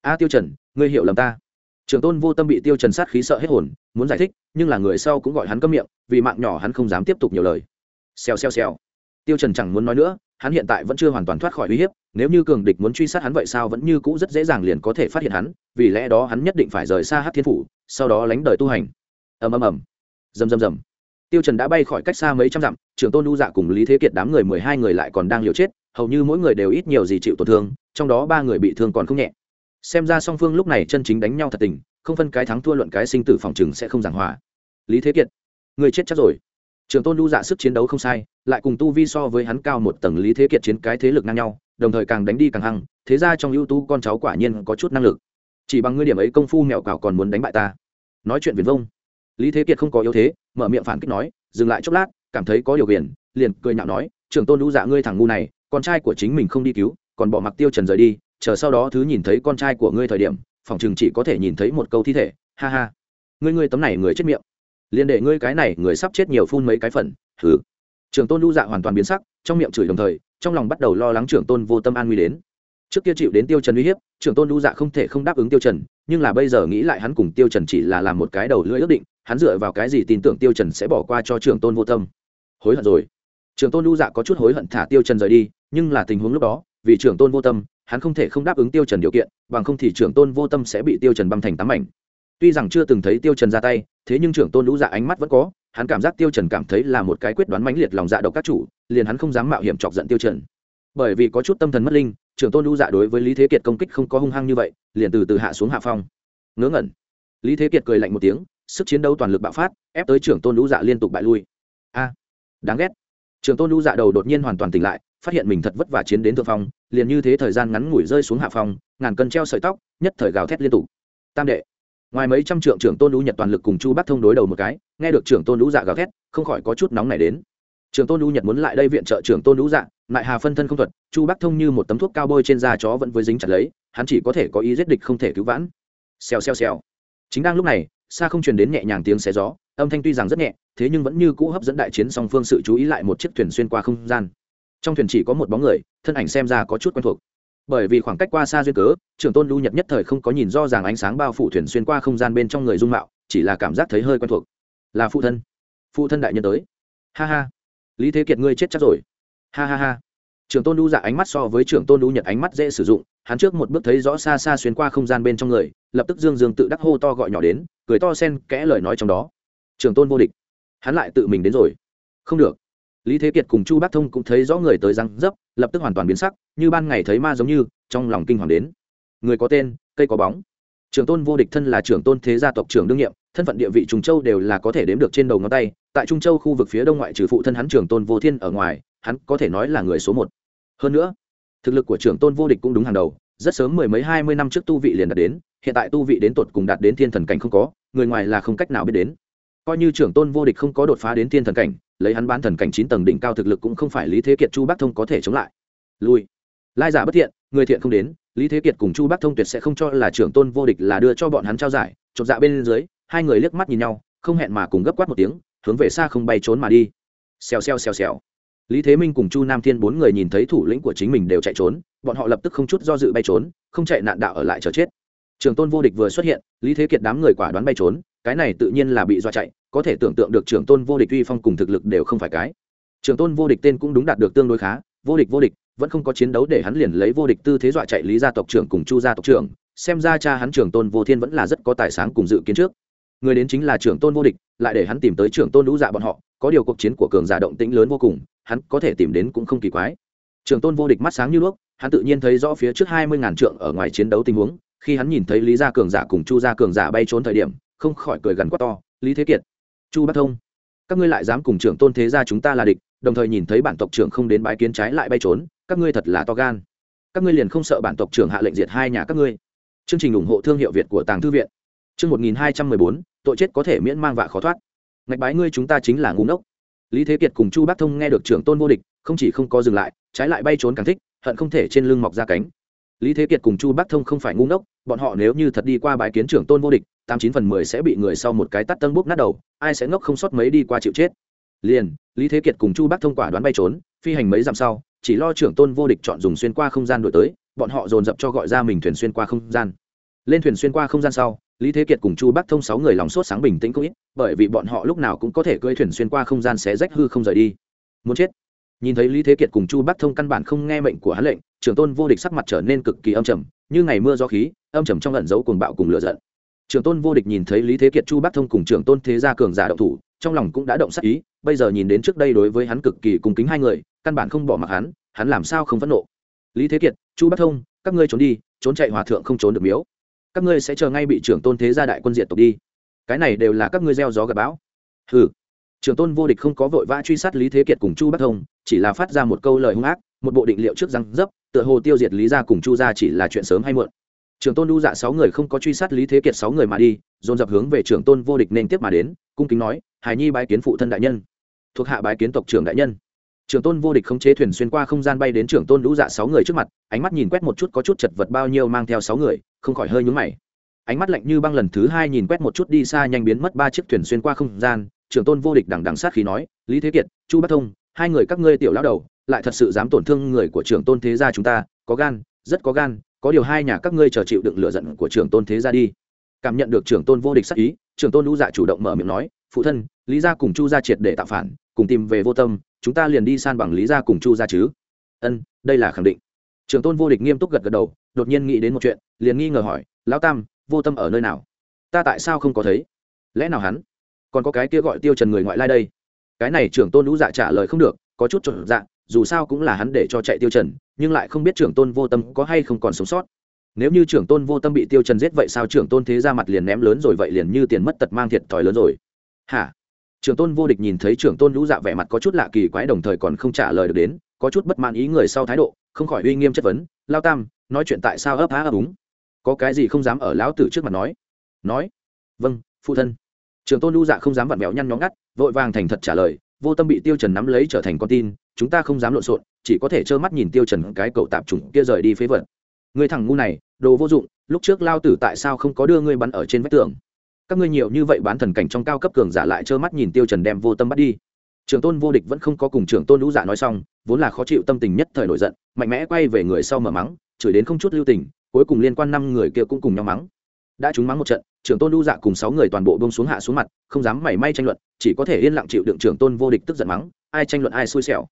A tiêu trần, ngươi hiểu lầm ta. Trưởng tôn vô tâm bị tiêu trần sát khí sợ hết hồn, muốn giải thích, nhưng là người sau cũng gọi hắn cấm miệng, vì mạng nhỏ hắn không dám tiếp tục nhiều lời. Xèo xèo xèo. Tiêu trần chẳng muốn nói nữa, hắn hiện tại vẫn chưa hoàn toàn thoát khỏi uy hiếp nếu như cường địch muốn truy sát hắn vậy sao vẫn như cũ rất dễ dàng liền có thể phát hiện hắn, vì lẽ đó hắn nhất định phải rời xa hát thiên phủ, sau đó lánh đời tu hành. Ầm ầm ầm. Rầm rầm rầm. Tiêu trần đã bay khỏi cách xa mấy trăm dặm, trưởng tôn lưu dạ cùng lý thế kiệt đám người mười hai người lại còn đang liều chết, hầu như mỗi người đều ít nhiều gì chịu tổn thương, trong đó ba người bị thương còn không nhẹ. Xem ra song phương lúc này chân chính đánh nhau thật tình, không phân cái thắng thua luận cái sinh tử phòng chừng sẽ không giảng hòa. Lý thế kiệt, người chết chắc rồi. Trường tôn lưu dạ sức chiến đấu không sai, lại cùng tu vi so với hắn cao một tầng lý thế kiệt chiến cái thế lực ngang nhau đồng thời càng đánh đi càng hăng, thế ra trong ưu tú con cháu quả nhiên có chút năng lực. Chỉ bằng ngươi điểm ấy công phu mẹo cào còn muốn đánh bại ta. Nói chuyện viền vông. Lý thế kiệt không có yếu thế, mở miệng phản kích nói, dừng lại chốc lát, cảm thấy có điều khiển liền cười nhạo nói, trưởng tôn lũ dạ ngươi thằng ngu này, con trai của chính mình không đi cứu, còn bỏ mặc tiêu trần rời đi, chờ sau đó thứ nhìn thấy con trai của ngươi thời điểm, phòng chừng chỉ có thể nhìn thấy một câu thi thể, ha ha. Ngươi ngươi tấm này người chết miệng. Liền để ngươi cái này người sắp chết nhiều phun mấy cái phần thử trưởng tôn lũ dạ hoàn toàn biến sắc, trong miệng chửi đồng thời trong lòng bắt đầu lo lắng trưởng tôn vô tâm an nguy đến. Trước kia chịu đến tiêu trần uy hiếp, trưởng tôn đu dạ không thể không đáp ứng tiêu trần, nhưng là bây giờ nghĩ lại hắn cùng tiêu trần chỉ là làm một cái đầu lưỡi ước định, hắn dựa vào cái gì tin tưởng tiêu trần sẽ bỏ qua cho trưởng tôn vô tâm? Hối hận rồi. Trưởng tôn đu dạ có chút hối hận thả tiêu trần rời đi, nhưng là tình huống lúc đó, vì trưởng tôn vô tâm, hắn không thể không đáp ứng tiêu trần điều kiện, bằng không thì trưởng tôn vô tâm sẽ bị tiêu trần băm thành tám mảnh. Tuy rằng chưa từng thấy tiêu trần ra tay, thế nhưng trưởng tôn đu dạ ánh mắt vẫn có, hắn cảm giác tiêu trần cảm thấy là một cái quyết đoán mãnh liệt lòng dạ độc các chủ liền hắn không dám mạo hiểm chọc giận tiêu trần. Bởi vì có chút tâm thần mất linh, trưởng tôn lũ dạ đối với lý thế kiệt công kích không có hung hăng như vậy, liền từ từ hạ xuống hạ phong. Ngớ ngẩn. Lý thế kiệt cười lạnh một tiếng, sức chiến đấu toàn lực bạo phát, ép tới trưởng tôn lũ dạ liên tục bại lui. A, đáng ghét. Trưởng tôn lũ dạ đầu đột nhiên hoàn toàn tỉnh lại, phát hiện mình thật vất vả chiến đến thượng phong, liền như thế thời gian ngắn ngủi rơi xuống hạ phong, ngàn cân treo sợi tóc, nhất thời gào thét liên tục. Tam đệ. Ngoài mấy trăm trượng trưởng tôn lũ nhật toàn lực cùng chu bắc thông đối đầu một cái, nghe được trưởng tôn lũ dạ gào thét, không khỏi có chút nóng này đến. Trường tôn lũ nhật muốn lại đây viện trợ trưởng tôn lũ dạ lại hà phân thân không thuật, chu bắc thông như một tấm thuốc cao bôi trên da chó vẫn với dính chặt lấy, hắn chỉ có thể có ý giết địch không thể cứu vãn. Xèo xèo xèo. Chính đang lúc này, xa không truyền đến nhẹ nhàng tiếng xé gió, âm thanh tuy rằng rất nhẹ, thế nhưng vẫn như cũ hấp dẫn đại chiến song phương sự chú ý lại một chiếc thuyền xuyên qua không gian. Trong thuyền chỉ có một bóng người, thân ảnh xem ra có chút quen thuộc. Bởi vì khoảng cách qua xa duyên cớ trưởng tôn lưu nhật nhất thời không có nhìn do ràng ánh sáng bao phủ thuyền xuyên qua không gian bên trong người dung mạo, chỉ là cảm giác thấy hơi quen thuộc. Là phụ thân. Phụ thân đại nhân tới. Ha ha lý thế kiệt ngươi chết chắc rồi. Ha ha ha. Trưởng tôn Đu dạ ánh mắt so với trưởng tôn Đu nhật ánh mắt dễ sử dụng, hắn trước một bước thấy rõ xa xa xuyên qua không gian bên trong người, lập tức dương dương tự đắc hô to gọi nhỏ đến, cười to sen kẽ lời nói trong đó. Trường tôn vô địch. Hắn lại tự mình đến rồi. Không được. Lý thế kiệt cùng chu bác thông cũng thấy rõ người tới răng dấp, lập tức hoàn toàn biến sắc, như ban ngày thấy ma giống như, trong lòng kinh hoàng đến. Người có tên, cây có bóng. Trường tôn vô địch thân là trưởng tôn thế gia tộc trưởng đương nhiệm thân phận địa vị trung châu đều là có thể đếm được trên đầu ngón tay, tại trung châu khu vực phía đông ngoại trừ phụ thân hắn trưởng tôn vô thiên ở ngoài, hắn có thể nói là người số một. Hơn nữa, thực lực của trưởng tôn vô địch cũng đúng hàng đầu, rất sớm mười mấy hai mươi năm trước tu vị liền đạt đến, hiện tại tu vị đến tột cùng đạt đến thiên thần cảnh không có, người ngoài là không cách nào biết đến. Coi như trưởng tôn vô địch không có đột phá đến thiên thần cảnh, lấy hắn bán thần cảnh chín tầng đỉnh cao thực lực cũng không phải lý thế kiệt, chu bắc thông có thể chống lại. Lui. Lai giả bất thiện, người thiện không đến, lý thế kiệt cùng chu bắc thông tuyệt sẽ không cho là trưởng tôn vô địch là đưa cho bọn hắn trao giải, chột dạ bên dưới hai người liếc mắt nhìn nhau, không hẹn mà cùng gấp quát một tiếng, hướng về xa không bay trốn mà đi. Xèo xèo xèo xèo. Lý thế minh cùng chu nam thiên bốn người nhìn thấy thủ lĩnh của chính mình đều chạy trốn, bọn họ lập tức không chút do dự bay trốn, không chạy nạn đạo ở lại chờ chết. Trường tôn vô địch vừa xuất hiện, lý thế kiệt đám người quả đoán bay trốn, cái này tự nhiên là bị dọa chạy, có thể tưởng tượng được trường tôn vô địch uy phong cùng thực lực đều không phải cái. Trường tôn vô địch tên cũng đúng đạt được tương đối khá, vô địch vô địch, vẫn không có chiến đấu để hắn liền lấy vô địch tư thế dọa chạy lý gia tộc trưởng cùng chu gia tộc trưởng, xem ra cha hắn trường tôn vô thiên vẫn là rất có tài sáng cùng dự kiến trước người đến chính là trưởng tôn vô địch, lại để hắn tìm tới trưởng tôn lũ dạ bọn họ, có điều cuộc chiến của cường giả động tĩnh lớn vô cùng, hắn có thể tìm đến cũng không kỳ quái. Trưởng tôn vô địch mắt sáng như đuốc, hắn tự nhiên thấy rõ phía trước hai mươi ngàn trượng ở ngoài chiến đấu tình huống, khi hắn nhìn thấy lý gia cường giả cùng chu gia cường giả bay trốn thời điểm, không khỏi cười gần quá to, lý thế kiệt, chu bắc thông, các ngươi lại dám cùng trưởng tôn thế gia chúng ta là địch, đồng thời nhìn thấy bản tộc trưởng không đến bãi kiến trái lại bay trốn, các ngươi thật là to gan. Các ngươi liền không sợ bản tộc trưởng hạ lệnh diệt hai nhà các ngươi. Chương trình ủng hộ thương hiệu việt của tàng thư viện. Chương 1214, tội chết có thể miễn mang vạ khó thoát. Ngạch bái ngươi chúng ta chính là ngu ngốc. Lý Thế Kiệt cùng Chu Bác Thông nghe được trưởng tôn vô địch, không chỉ không có dừng lại, trái lại bay trốn càng thích, hận không thể trên lưng mọc ra cánh. Lý Thế Kiệt cùng Chu Bác Thông không phải ngu ngốc, bọn họ nếu như thật đi qua bái kiến trưởng tôn vô địch, tám chín phần mười sẽ bị người sau một cái tát tân bốc nát đầu, ai sẽ ngốc không sót mấy đi qua chịu chết. Liền, Lý Thế Kiệt cùng Chu Bác Thông quả đoán bay trốn, phi hành mấy dặm sau, chỉ lo trưởng tôn vô địch chọn dùng xuyên qua không gian đuổi tới, bọn họ dồn dập cho gọi ra mình thuyền xuyên qua không gian lên thuyền xuyên qua không gian sau lý thế kiệt cùng chu bắc thông sáu người lòng sốt sáng bình tĩnh cũng ít, bởi vì bọn họ lúc nào cũng có thể cưỡi thuyền xuyên qua không gian xé rách hư không rời đi. Muốn chết. Nhìn thấy lý thế kiệt cùng chu bắc thông căn bản không nghe mệnh của hắn lệnh, trưởng tôn vô địch sắc mặt trở nên cực kỳ âm trầm, như ngày mưa gió khí, âm trầm trong ẩn giấu cuồng bạo cùng lửa giận. Trưởng tôn vô địch nhìn thấy lý thế kiệt, chu bắc thông cùng trưởng tôn thế gia cường giả động thủ, trong lòng cũng đã động sắc ý, bây giờ nhìn đến trước đây đối với hắn cực kỳ cung kính hai người, căn bản không bỏ mặc hắn hắn làm sao không phẫn nộ. Lý thế kiệt, chu bắc thông, các ngươi trốn đi, trốn chạy hòa thượng không trốn được miếu các ngươi sẽ chờ ngay bị trưởng tôn thế gia đại quân diệt tộc đi. Cái này đều là các ngươi gieo gió gặp bão. Ừ trưởng tôn vô địch không có vội vã truy sát lý thế kiệt cùng chu bắc thông, chỉ là phát ra một câu lời hung ác, một bộ định liệu trước răng dấp, tựa hồ tiêu diệt lý gia cùng chu gia chỉ là chuyện sớm hay muộn. Trưởng tôn đu dạ sáu người không có truy sát lý thế kiệt sáu người mà đi, dồn dập hướng về trưởng tôn vô địch nên tiếp mà đến, cung kính nói hài nhi bái kiến phụ thân đại nhân. Thuộc hạ bái kiến tộc trưởng đại nhân. Trưởng tôn vô địch không chế thuyền xuyên qua không gian bay đến trưởng tôn đu dạ sáu người trước mặt, ánh mắt nhìn quét một chút có chút chật vật bao nhiêu mang theo sáu người không khỏi hơi nhúng mày. Ánh mắt lạnh như băng lần thứ hai nhìn quét một chút đi xa nhanh biến mất ba chiếc thuyền xuyên qua không gian, trưởng tôn vô địch đằng đằng sát khí nói, lý thế kiệt, chu bắc thông, hai người các ngươi tiểu lão đầu, lại thật sự dám tổn thương người của trưởng tôn thế gia chúng ta, có gan, rất có gan, có điều hai nhà các ngươi chờ chịu đựng lựa giận của trưởng tôn thế gia đi. Cảm nhận được trưởng tôn vô địch sát ý, trưởng tôn lũ dạ chủ động mở miệng nói, phụ thân, lý gia cùng chu gia triệt để tạo phản, cùng tìm về vô tâm, chúng ta liền đi san bằng lý gia cùng chu gia chứ. Ân, đây là khẳng định. Trưởng tôn vô địch nghiêm túc gật gật đầu, đột nhiên nghĩ đến một chuyện liền nghi ngờ hỏi, lão tam, vô tâm ở nơi nào? Ta tại sao không có thấy? Lẽ nào hắn còn có cái kia gọi tiêu trần người ngoại lai đây? Cái này trưởng tôn lũ dạ trả lời không được, có chút trộn dạ dù sao cũng là hắn để cho chạy tiêu trần, nhưng lại không biết trưởng tôn vô tâm có hay không còn sống sót. Nếu như trưởng tôn vô tâm bị tiêu trần giết vậy sao trưởng tôn thế ra mặt liền ném lớn rồi, vậy liền như tiền mất tật mang thiệt thòi lớn rồi. Hả? Trưởng tôn vô địch nhìn thấy trưởng tôn lũ dạ vẻ mặt có chút lạ kỳ quái, đồng thời còn không trả lời được đến, có chút bất mãn ý người sau thái độ, không khỏi uy nghiêm chất vấn lao tam, nói chuyện tại sao ấp há ấp úng? Có cái gì không dám ở lão tử trước mặt nói? Nói vâng phụ thân. Trưởng tôn lưu dạ không dám vặn vẹo nhăn nhó ngắt, vội vàng thành thật trả lời, vô tâm bị tiêu trần nắm lấy trở thành con tin, chúng ta không dám lộn xộn, chỉ có thể trơ mắt nhìn tiêu trần cái cậu tạp chủng kia rời đi phế vật. Người thằng ngu này, đồ vô dụng, lúc trước lao tử tại sao không có đưa ngươi bắn ở trên vách tường? Các ngươi nhiều như vậy bán thần cảnh trong cao cấp cường giả lại trơ mắt nhìn tiêu trần đem vô tâm bắt đi. Trưởng tôn vô địch vẫn không có cùng trưởng tôn lũ giả dạ nói xong, vốn là khó chịu tâm tình nhất thời nổi giận, mạnh mẽ quay về người sau mở mắng, chửi đến không chút lưu tình cuối cùng liên quan năm người kia cũng cùng nhau mắng. Đã trúng mắng một trận, trưởng tôn lưu dạ cùng sáu người toàn bộ bông xuống hạ xuống mặt, không dám mảy may tranh luận, chỉ có thể yên lặng chịu đựng trưởng tôn vô địch tức giận mắng, ai tranh luận ai xui xẻo.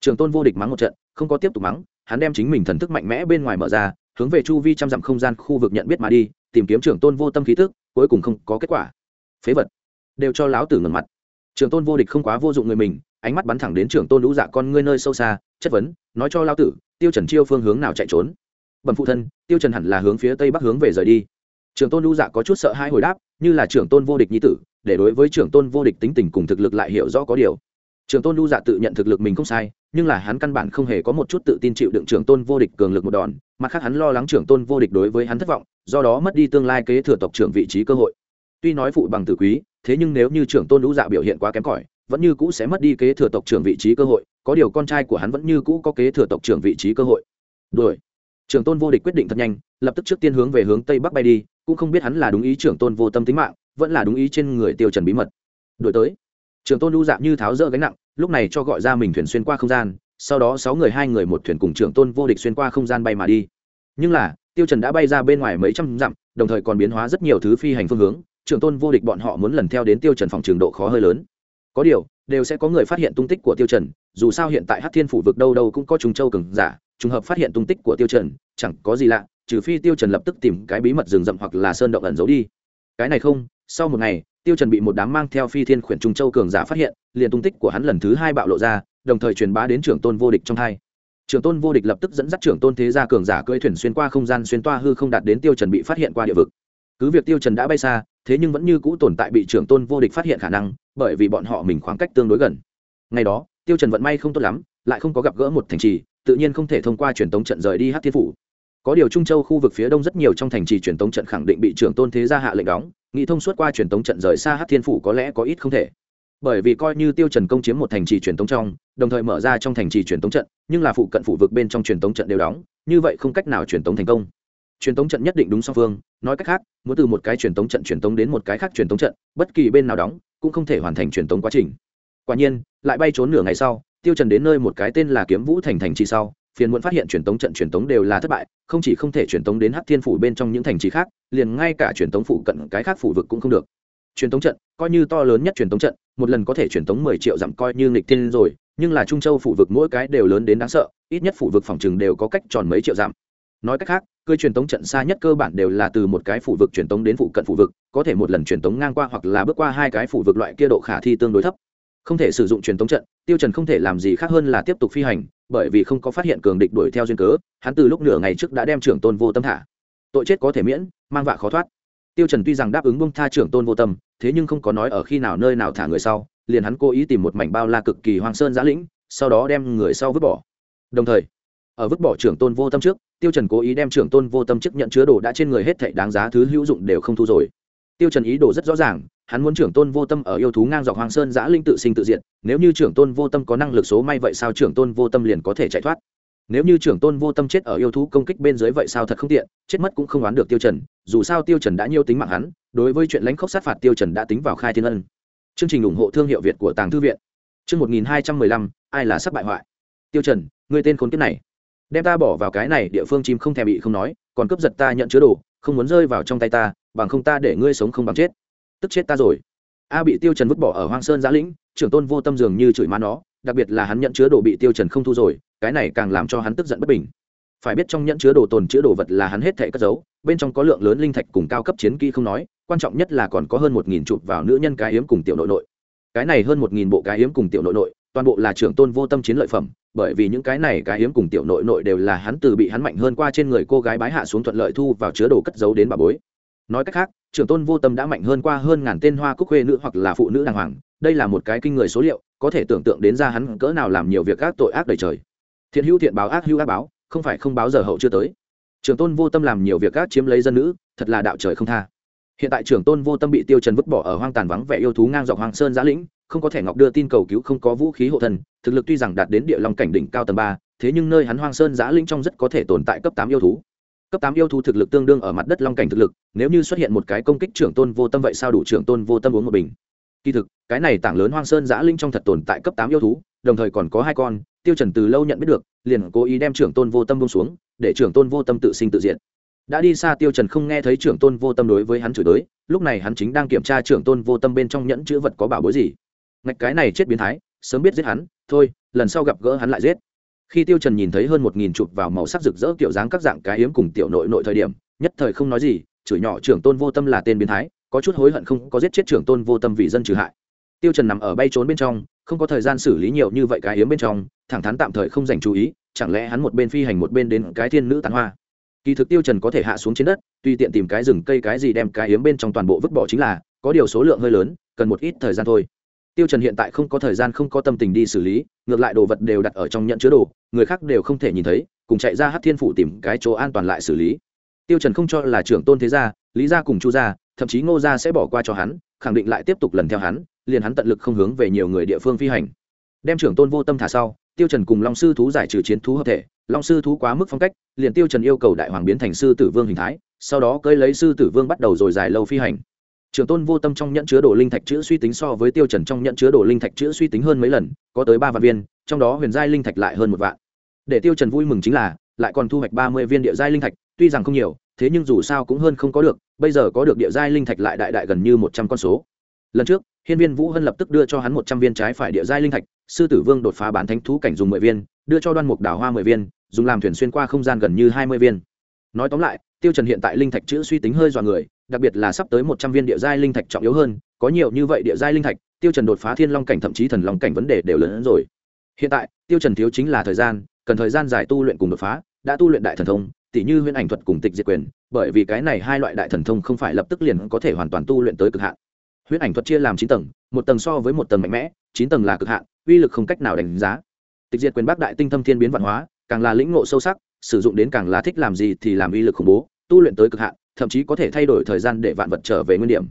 Trưởng tôn vô địch mắng một trận, không có tiếp tục mắng, hắn đem chính mình thần thức mạnh mẽ bên ngoài mở ra, hướng về chu vi trăm dặm không gian khu vực nhận biết mà đi, tìm kiếm trưởng tôn vô tâm khí tức, cuối cùng không có kết quả. Phế vật. Đều cho láo tử ngần mặt. Trưởng tôn vô địch không quá vô dụng người mình, ánh mắt bắn thẳng đến trưởng tôn lũ dạ con ngươi nơi sâu xa, chất vấn, nói cho lao tử, tiêu trần chiêu phương hướng nào chạy trốn bẩm phụ thân, tiêu trần hẳn là hướng phía tây bắc hướng về rời đi. Trưởng tôn lưu dạ có chút sợ hai hồi đáp, như là trưởng tôn vô địch nhi tử, để đối với trưởng tôn vô địch tính tình cùng thực lực lại hiểu rõ có điều. Trưởng tôn lưu dạ tự nhận thực lực mình không sai, nhưng là hắn căn bản không hề có một chút tự tin chịu đựng trưởng tôn vô địch cường lực một đòn, mặt khác hắn lo lắng trưởng tôn vô địch đối với hắn thất vọng, do đó mất đi tương lai kế thừa tộc trưởng vị trí cơ hội. Tuy nói phụ bằng tử quý, thế nhưng nếu như trưởng tôn lưu dạ biểu hiện quá kém cỏi, vẫn như cũ sẽ mất đi kế thừa tộc trưởng vị trí cơ hội, có điều con trai của hắn vẫn như cũ có kế thừa tộc trưởng vị trí cơ hội. Đuổi trưởng tôn vô địch quyết định thật nhanh, lập tức trước tiên hướng về hướng tây bắc bay đi, cũng không biết hắn là đúng ý trưởng tôn vô tâm tính mạng, vẫn là đúng ý trên người tiêu trần bí mật. Đuổi tới. Trưởng tôn lũ dạ như tháo rỡ gánh nặng, lúc này cho gọi ra mình thuyền xuyên qua không gian, sau đó sáu người hai người một thuyền cùng trưởng tôn vô địch xuyên qua không gian bay mà đi. Nhưng là, tiêu trần đã bay ra bên ngoài mấy trăm dặm, đồng thời còn biến hóa rất nhiều thứ phi hành phương hướng, trưởng tôn vô địch bọn họ muốn lần theo đến tiêu trần phòng trường độ khó hơi lớn. Có điều, đều sẽ có người phát hiện tung tích của tiêu trần, dù sao hiện tại hắc thiên phủ vực đâu đâu cũng có trùng châu cường giả trùng hợp phát hiện tung tích của tiêu trần, chẳng có gì lạ, trừ phi tiêu trần lập tức tìm cái bí mật rừng rậm hoặc là sơn động ẩn giấu đi. Cái này không, sau một ngày, tiêu trần bị một đám mang theo phi thiên khuyển Trung châu cường giả phát hiện, liền tung tích của hắn lần thứ hai bạo lộ ra, đồng thời truyền bá đến trưởng tôn vô địch trong hai. Trưởng tôn vô địch lập tức dẫn dắt trưởng tôn thế gia cường giả cưỡi thuyền xuyên qua không gian xuyên toa hư không đạt đến tiêu trần bị phát hiện qua địa vực. Cứ việc tiêu trần đã bay xa, thế nhưng vẫn như cũ tồn tại bị trưởng tôn vô địch phát hiện khả năng, bởi vì bọn họ mình khoảng cách tương đối gần. Ngày đó, tiêu trần vận may không tốt lắm, lại không có gặp gỡ một thành trì tự nhiên không thể thông qua truyền tống trận rời đi Hát thiên phủ có điều trung châu khu vực phía đông rất nhiều trong thành trì truyền tống trận khẳng định bị trưởng tôn thế gia hạ lệnh đóng nghĩ thông suốt qua truyền tống trận rời xa hát thiên phủ có lẽ có ít không thể bởi vì coi như tiêu trần công chiếm một thành trì truyền tống trong đồng thời mở ra trong thành trì truyền tống trận nhưng là phụ cận phụ vực bên trong truyền tống trận đều đóng như vậy không cách nào truyền tống thành công truyền tống trận nhất định đúng song phương nói cách khác muốn từ một cái truyền tống trận truyền tống đến một cái khác truyền tống trận bất kỳ bên nào đóng cũng không thể hoàn thành truyền tống quá trình quả nhiên lại bay trốn nửa ngày sau tiêu trần đến nơi một cái tên là kiếm vũ thành thành trì sau, phiền muộn phát hiện truyền tống trận truyền tống đều là thất bại, không chỉ không thể truyền tống đến hắc thiên phủ bên trong những thành trì khác, liền ngay cả truyền tống phủ cận cái khác phủ vực cũng không được. Truyền tống trận, coi như to lớn nhất truyền tống trận, một lần có thể truyền tống mười triệu dặm coi như nghịch thiên rồi, nhưng là trung châu phủ vực mỗi cái đều lớn đến đáng sợ, ít nhất phủ vực phòng trừng đều có cách tròn mấy triệu dặm. Nói cách khác cơ truyền tống trận xa nhất cơ bản đều là từ một cái phủ vực truyền tống đến phụ cận phủ vực, có thể một lần truyền tống ngang qua hoặc là bước qua hai cái phủ vực loại kia độ khả thi tương đối thấp không thể sử dụng truyền tống trận, tiêu trần không thể làm gì khác hơn là tiếp tục phi hành, bởi vì không có phát hiện cường địch đuổi theo duyên cớ, hắn từ lúc nửa ngày trước đã đem trưởng tôn vô tâm thả. Tội chết có thể miễn, mang vạ khó thoát. Tiêu trần tuy rằng đáp ứng buông tha trưởng tôn vô tâm, thế nhưng không có nói ở khi nào nơi nào thả người sau, liền hắn cố ý tìm một mảnh bao la cực kỳ hoang sơn giã lĩnh, sau đó đem người sau vứt bỏ. Đồng thời, ở vứt bỏ trưởng tôn vô tâm trước, tiêu trần cố ý đem trưởng tôn vô tâm chức nhận chứa đồ đã trên người hết thảy đáng giá thứ hữu dụng đều không thu rồi. Tiêu trần ý đồ rất rõ ràng hắn muốn trưởng tôn vô tâm ở yêu thú ngang dọc hoàng sơn giã linh tự sinh tự diệt, nếu như trưởng tôn vô tâm có năng lực số may vậy sao trưởng tôn vô tâm liền có thể chạy thoát? Nếu như trưởng tôn vô tâm chết ở yêu thú công kích bên dưới vậy sao thật không tiện, chết mất cũng không đoán được tiêu trần, dù sao tiêu trần đã nhiêu tính mạng hắn, đối với chuyện lãnh khốc sát phạt tiêu trần đã tính vào khai thiên ân. Chương trình ủng hộ thương hiệu việt của tàng thư viện. Chương 1215 ai là sắp bại hoại? Tiêu trần, ngươi tên khốn kiếp này. Đem ta bỏ vào cái này, địa phương chim không thèm bị không nói, còn cướp giật ta nhận chứa đồ, không muốn rơi vào trong tay ta, bằng không ta để ngươi sống không bằng chết tức chết ta rồi. A bị tiêu trần vứt bỏ ở hoang sơn giã lĩnh, trưởng tôn vô tâm dường như chửi má nó, đặc biệt là hắn nhận chứa đồ bị tiêu trần không thu rồi, cái này càng làm cho hắn tức giận bất bình. Phải biết trong nhẫn chứa đồ tồn chứa đồ vật là hắn hết thảy cất giấu, bên trong có lượng lớn linh thạch cùng cao cấp chiến kỹ không nói, quan trọng nhất là còn có hơn một nghìn chụp vào nữ nhân cái hiếm cùng tiểu nội nội. Cái này hơn một nghìn bộ cái hiếm cùng tiểu nội nội, toàn bộ là trưởng tôn vô tâm chiến lợi phẩm, bởi vì những cái này cái hiếm cùng tiểu nội nội đều là hắn từ bị hắn mạnh hơn qua trên người cô gái bái hạ xuống thuận lợi thu vào chứa đồ cất giấu đến bà bối nói cách khác, trưởng tôn vô tâm đã mạnh hơn qua hơn ngàn tên hoa cúc khuê nữ hoặc là phụ nữ đàng hoàng, đây là một cái kinh người số liệu, có thể tưởng tượng đến ra hắn cỡ nào làm nhiều việc ác tội ác đầy trời. Thiện hữu thiện báo ác hữu ác báo, không phải không báo giờ hậu chưa tới. Trưởng tôn vô tâm làm nhiều việc ác chiếm lấy dân nữ, thật là đạo trời không tha. Hiện tại trưởng tôn vô tâm bị tiêu trần vứt bỏ ở hoang tàn vắng vẻ yêu thú ngang dọc hoàng sơn giã lĩnh, không có thể ngọc đưa tin cầu cứu, không có vũ khí hộ thần thực lực tuy rằng đạt đến địa long cảnh đỉnh cao tầng ba, thế nhưng nơi hắn hoang sơn giã lĩnh trong rất có thể tồn tại cấp tám yêu thú cấp tám yêu thú thực lực tương đương ở mặt đất long cảnh thực lực, nếu như xuất hiện một cái công kích trưởng tôn vô tâm vậy sao đủ trưởng tôn vô tâm uống một bình? Kỳ thực, cái này tảng lớn hoang sơn giã linh trong thật tồn tại cấp tám yêu thú, đồng thời còn có hai con, tiêu trần từ lâu nhận biết được, liền cố ý đem trưởng tôn vô tâm buông xuống, để trưởng tôn vô tâm tự sinh tự diệt. Đã đi xa tiêu trần không nghe thấy trưởng tôn vô tâm đối với hắn chửi tới lúc này hắn chính đang kiểm tra trưởng tôn vô tâm bên trong nhẫn chữ vật có bảo bối gì. Ngạch cái này chết biến thái, sớm biết giết hắn, thôi, lần sau gặp gỡ hắn lại giết khi tiêu trần nhìn thấy hơn một nghìn chụp vào màu sắc rực rỡ kiểu dáng các dạng cái hiếm cùng tiểu nội nội thời điểm, nhất thời không nói gì, chửi nhỏ trưởng tôn vô tâm là tên biến thái, có chút hối hận không có giết chết trưởng tôn vô tâm vì dân trừ hại. Tiêu trần nằm ở bay trốn bên trong, không có thời gian xử lý nhiều như vậy cái hiếm bên trong, thẳng thắn tạm thời không dành chú ý, chẳng lẽ hắn một bên phi hành một bên đến cái thiên nữ tán hoa. Kỳ thực tiêu trần có thể hạ xuống trên đất, tùy tiện tìm cái rừng cây cái gì đem cái hiếm bên trong toàn bộ vứt bỏ chính là, có điều số lượng hơi lớn, cần một ít thời gian thôi tiêu trần hiện tại không có thời gian, không có tâm tình đi xử lý, ngược lại đồ vật đều đặt ở trong nhận chứa đồ, người khác đều không thể nhìn thấy, cùng chạy ra hắc thiên phủ tìm cái chỗ an toàn lại xử lý. Tiêu trần không cho là trưởng tôn thế gia, lý gia cùng chu gia, thậm chí ngô gia sẽ bỏ qua cho hắn, khẳng định lại tiếp tục lần theo hắn, liền hắn tận lực không hướng về nhiều người địa phương phi hành. Đem trưởng tôn vô tâm thả sau, tiêu trần cùng long sư thú giải trừ chiến thú hợp thể. Long sư thú quá mức phong cách, liền tiêu trần yêu cầu đại hoàng biến thành sư tử vương hình thái, sau đó cưỡi lấy sư tử vương bắt đầu rồi dài lâu phi hành trường tôn vô tâm trong nhận chứa đồ linh thạch chữ suy tính so với tiêu trần trong nhận chứa đồ linh thạch chữ suy tính hơn mấy lần, có tới ba vạn viên, trong đó huyền giai linh thạch lại hơn một vạn. Để tiêu trần vui mừng chính là, lại còn thu hoạch ba mươi viên địa giai linh thạch, tuy rằng không nhiều, thế nhưng dù sao cũng hơn không có được, bây giờ có được địa giai linh thạch lại đại đại gần như một trăm con số. Lần trước, hiên viên vũ hân lập tức đưa cho hắn một trăm viên trái phải địa giai linh thạch, sư tử vương đột phá bán thánh thú cảnh dùng mười viên, đưa cho đoan mục đào hoa mười viên, dùng làm thuyền xuyên qua không gian gần như hai mươi viên. Nói tóm lại, tiêu trần hiện tại linh thạch chữ suy tính hơi dọa người đặc biệt là sắp tới một trăm viên địa giai linh thạch trọng yếu hơn, có nhiều như vậy địa giai linh thạch, tiêu trần đột phá thiên long cảnh thậm chí thần long cảnh vấn đề đều lớn hơn rồi. Hiện tại, tiêu trần thiếu chính là thời gian, cần thời gian dài tu luyện cùng đột phá, đã tu luyện đại thần thông tỷ như huyễn ảnh thuật cùng tịch diệt quyền, bởi vì cái này hai loại đại thần thông không phải lập tức liền có thể hoàn toàn tu luyện tới cực hạn. Huyễn ảnh thuật chia làm chín tầng, một tầng so với một tầng mạnh mẽ, chín tầng là cực hạn, uy lực không cách nào đánh giá. Tịch diệt quyền bác đại tinh thâm thiên biến văn hóa, càng là lĩnh ngộ sâu sắc, sử dụng đến càng là thích làm gì thì làm uy lực khủng bố, tu luyện tới cực hạn thậm chí có thể thay đổi thời gian để vạn vật trở về nguyên điểm.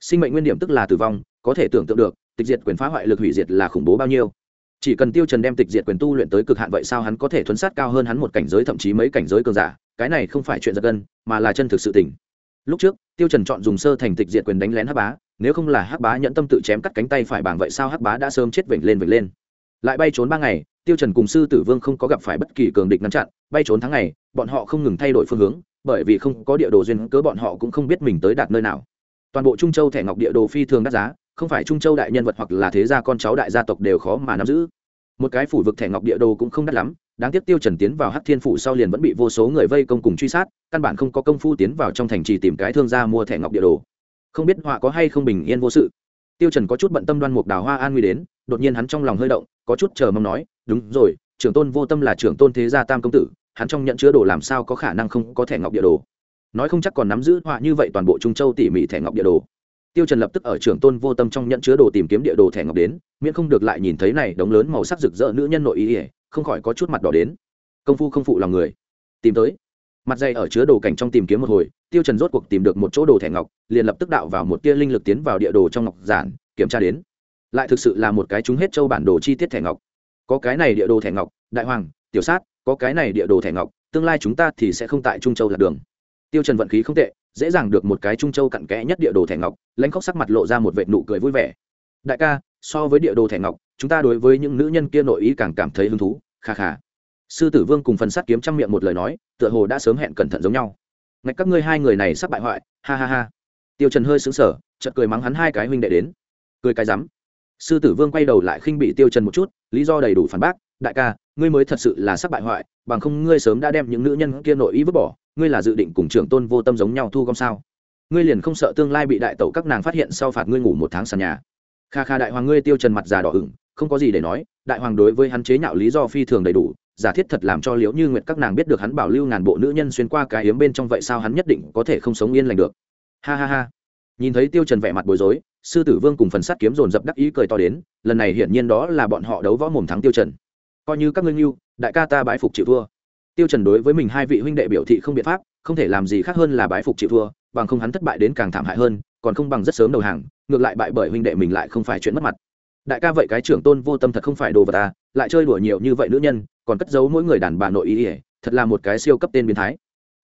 Sinh mệnh nguyên điểm tức là tử vong, có thể tưởng tượng được, tịch diệt quyền phá hoại lực hủy diệt là khủng bố bao nhiêu. Chỉ cần tiêu trần đem tịch diệt quyền tu luyện tới cực hạn vậy sao hắn có thể thuấn sát cao hơn hắn một cảnh giới thậm chí mấy cảnh giới cường giả? Cái này không phải chuyện giật gân, mà là chân thực sự tình. Lúc trước, tiêu trần chọn dùng sơ thành tịch diệt quyền đánh lén hắc bá, nếu không là hắc bá nhẫn tâm tự chém cắt cánh tay phải bảng vậy sao hắc bá đã sớm chết vểnh lên vểnh lên. Lại bay trốn ba ngày, tiêu trần cùng sư tử vương không có gặp phải bất kỳ cường địch ngăn chặn, bay trốn tháng ngày, bọn họ không ngừng thay đổi phương hướng bởi vì không có địa đồ duyên cớ bọn họ cũng không biết mình tới đạt nơi nào. Toàn bộ trung châu thẻ ngọc địa đồ phi thường đắt giá, không phải trung châu đại nhân vật hoặc là thế gia con cháu đại gia tộc đều khó mà nắm giữ. Một cái phủ vực thẻ ngọc địa đồ cũng không đắt lắm, đáng tiếc tiêu trần tiến vào hắc thiên phủ sau liền vẫn bị vô số người vây công cùng truy sát, căn bản không có công phu tiến vào trong thành trì tìm cái thương gia mua thẻ ngọc địa đồ. Không biết họa có hay không bình yên vô sự. Tiêu trần có chút bận tâm đoan mục đào hoa an nguy đến, đột nhiên hắn trong lòng hơi động, có chút chờ mong nói, đúng rồi, trưởng tôn vô tâm là trưởng tôn thế gia tam công tử hắn trong nhận chứa đồ làm sao có khả năng không có thẻ ngọc địa đồ? Nói không chắc còn nắm giữ họa như vậy toàn bộ trung châu tỉ mỉ thẻ ngọc địa đồ. Tiêu trần lập tức ở trưởng tôn vô tâm trong nhận chứa đồ tìm kiếm địa đồ thẻ ngọc đến, miễn không được lại nhìn thấy này đống lớn màu sắc rực rỡ nữ nhân nội ý ỉa không khỏi có chút mặt đỏ đến. Công phu không phụ lòng người. Tìm tới. Mặt dày ở chứa đồ cảnh trong tìm kiếm một hồi, tiêu trần rốt cuộc tìm được một chỗ đồ thẻ ngọc, liền lập tức đạo vào một tia linh lực tiến vào địa đồ trong ngọc giản, kiểm tra đến. Lại thực sự là một cái chúng hết châu bản đồ chi tiết thẻ ngọc. Có cái này địa đồ thẻ ngọc, đại hoàng, tiểu sát có cái này địa đồ thẻ ngọc, tương lai chúng ta thì sẽ không tại trung châu lạc đường. Tiêu trần vận khí không tệ, dễ dàng được một cái trung châu cặn kẽ nhất địa đồ thẻ ngọc, lãnh khóc sắc mặt lộ ra một vệt nụ cười vui vẻ. Đại ca, so với địa đồ thẻ ngọc, chúng ta đối với những nữ nhân kia nội ý càng cảm thấy hứng thú, kha kha. Sư tử vương cùng phần sắt kiếm trăm miệng một lời nói, tựa hồ đã sớm hẹn cẩn thận giống nhau. Ngạch các ngươi hai người này sắp bại hoại, ha ha ha. Tiêu trần hơi sững sờ, chợt cười mắng hắn hai cái huynh đệ đến. Cười cái rắm. Sư tử vương quay đầu lại khinh bị tiêu trần một chút, lý do đầy đủ phản bác đại ca, ngươi mới thật sự là sắp bại hoại, bằng không ngươi sớm đã đem những nữ nhân kia nội ý vứt bỏ, ngươi là dự định cùng trưởng tôn vô tâm giống nhau thu gom sao? Ngươi liền không sợ tương lai bị đại tẩu các nàng phát hiện sau phạt ngươi ngủ một tháng sàn nhà? Kha kha đại hoàng ngươi tiêu trần mặt già đỏ ửng, không có gì để nói, đại hoàng đối với hắn chế nhạo lý do phi thường đầy đủ, giả thiết thật làm cho liễu như nguyệt các nàng biết được hắn bảo lưu ngàn bộ nữ nhân xuyên qua cái yếm bên trong vậy sao hắn nhất định có thể không sống yên lành được. Ha ha ha. Nhìn thấy tiêu trần vẻ mặt bối rối, sư tử vương cùng phần sắt kiếm dồn dập đắc ý cười to đến, lần này hiển nhiên đó là bọn họ đấu võ mồm thắng tiêu trần coi như các ngươi nhưu đại ca ta bái phục chịu thua. Tiêu trần đối với mình hai vị huynh đệ biểu thị không biện pháp, không thể làm gì khác hơn là bái phục chịu thua, bằng không hắn thất bại đến càng thảm hại hơn, còn không bằng rất sớm đầu hàng, ngược lại bại bởi huynh đệ mình lại không phải chuyện mất mặt. Đại ca vậy cái trưởng tôn vô tâm thật không phải đồ vật ta lại chơi đùa nhiều như vậy nữ nhân, còn cất giấu mỗi người đàn bà nội ý ỉa thật là một cái siêu cấp tên biến thái.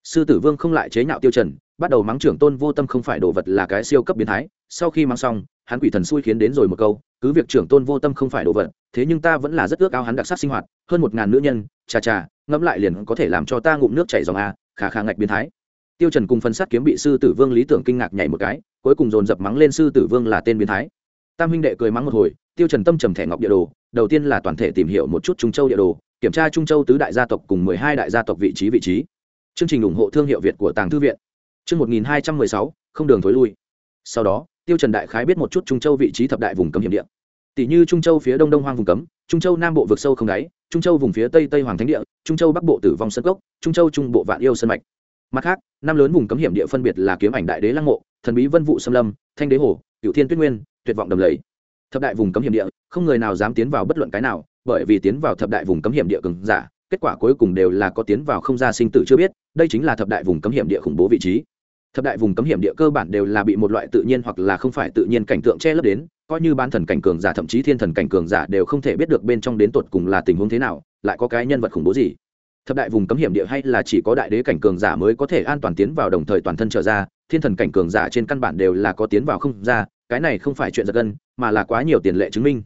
Sư tử vương không lại chế nhạo tiêu trần, bắt đầu mắng trưởng tôn vô tâm không phải đồ vật là cái siêu cấp biến thái, sau khi mắng xong, hắn quỷ thần xui khiến đến rồi một câu cứ việc trưởng tôn vô tâm không phải đồ vật, thế nhưng ta vẫn là rất ước ao hắn đặc sắc sinh hoạt, hơn một ngàn nữ nhân, chà chà, ngẫm lại liền có thể làm cho ta ngụm nước chảy dòng a khả khà ngạch biến thái. Tiêu trần cùng phân sát kiếm bị sư tử vương lý tưởng kinh ngạc nhảy một cái, cuối cùng dồn dập mắng lên sư tử vương là tên biến thái. Tam huynh đệ cười mắng một hồi, tiêu trần tâm trầm thẻ ngọc địa đồ, đầu tiên là toàn thể tìm hiểu một chút trung châu địa đồ, kiểm tra trung châu tứ đại gia tộc cùng mười hai đại gia tộc vị trí vị trí. Chương trình ủng hộ thương hiệu việt của tàng thư viện. Chương một nghìn hai trăm mười sáu, không đường thối lui. Sau đó tiêu trần đại khái biết một chút trung châu vị trí thập đại vùng cấm hiểm địa. Tỷ như trung châu phía đông đông hoang vùng cấm, trung châu nam bộ vực sâu không đáy, trung châu vùng phía tây tây hoàng thánh địa, trung châu bắc bộ tử vong sân cốc, trung châu trung bộ vạn yêu sơn mạch. Mặt khác, năm lớn vùng cấm hiểm địa phân biệt là kiếm ảnh đại đế lăng mộ, thần bí vân vụ xâm lâm, thanh đế hồ, cửu thiên tuyết nguyên, tuyệt vọng đầm lầy. Thập đại vùng cấm hiểm địa, không người nào dám tiến vào bất luận cái nào, bởi vì tiến vào thập đại vùng cấm hiểm địa cường giả, kết quả cuối cùng đều là có tiến vào không ra sinh tử chưa biết, đây chính là thập đại vùng cấm hiểm địa khủng bố vị trí thập đại vùng cấm hiểm địa cơ bản đều là bị một loại tự nhiên hoặc là không phải tự nhiên cảnh tượng che lấp đến, coi như ban thần cảnh cường giả thậm chí thiên thần cảnh cường giả đều không thể biết được bên trong đến tột cùng là tình huống thế nào, lại có cái nhân vật khủng bố gì. Thập đại vùng cấm hiểm địa hay là chỉ có đại đế cảnh cường giả mới có thể an toàn tiến vào đồng thời toàn thân trở ra, thiên thần cảnh cường giả trên căn bản đều là có tiến vào không ra, cái này không phải chuyện giật gân, mà là quá nhiều tiền lệ chứng minh.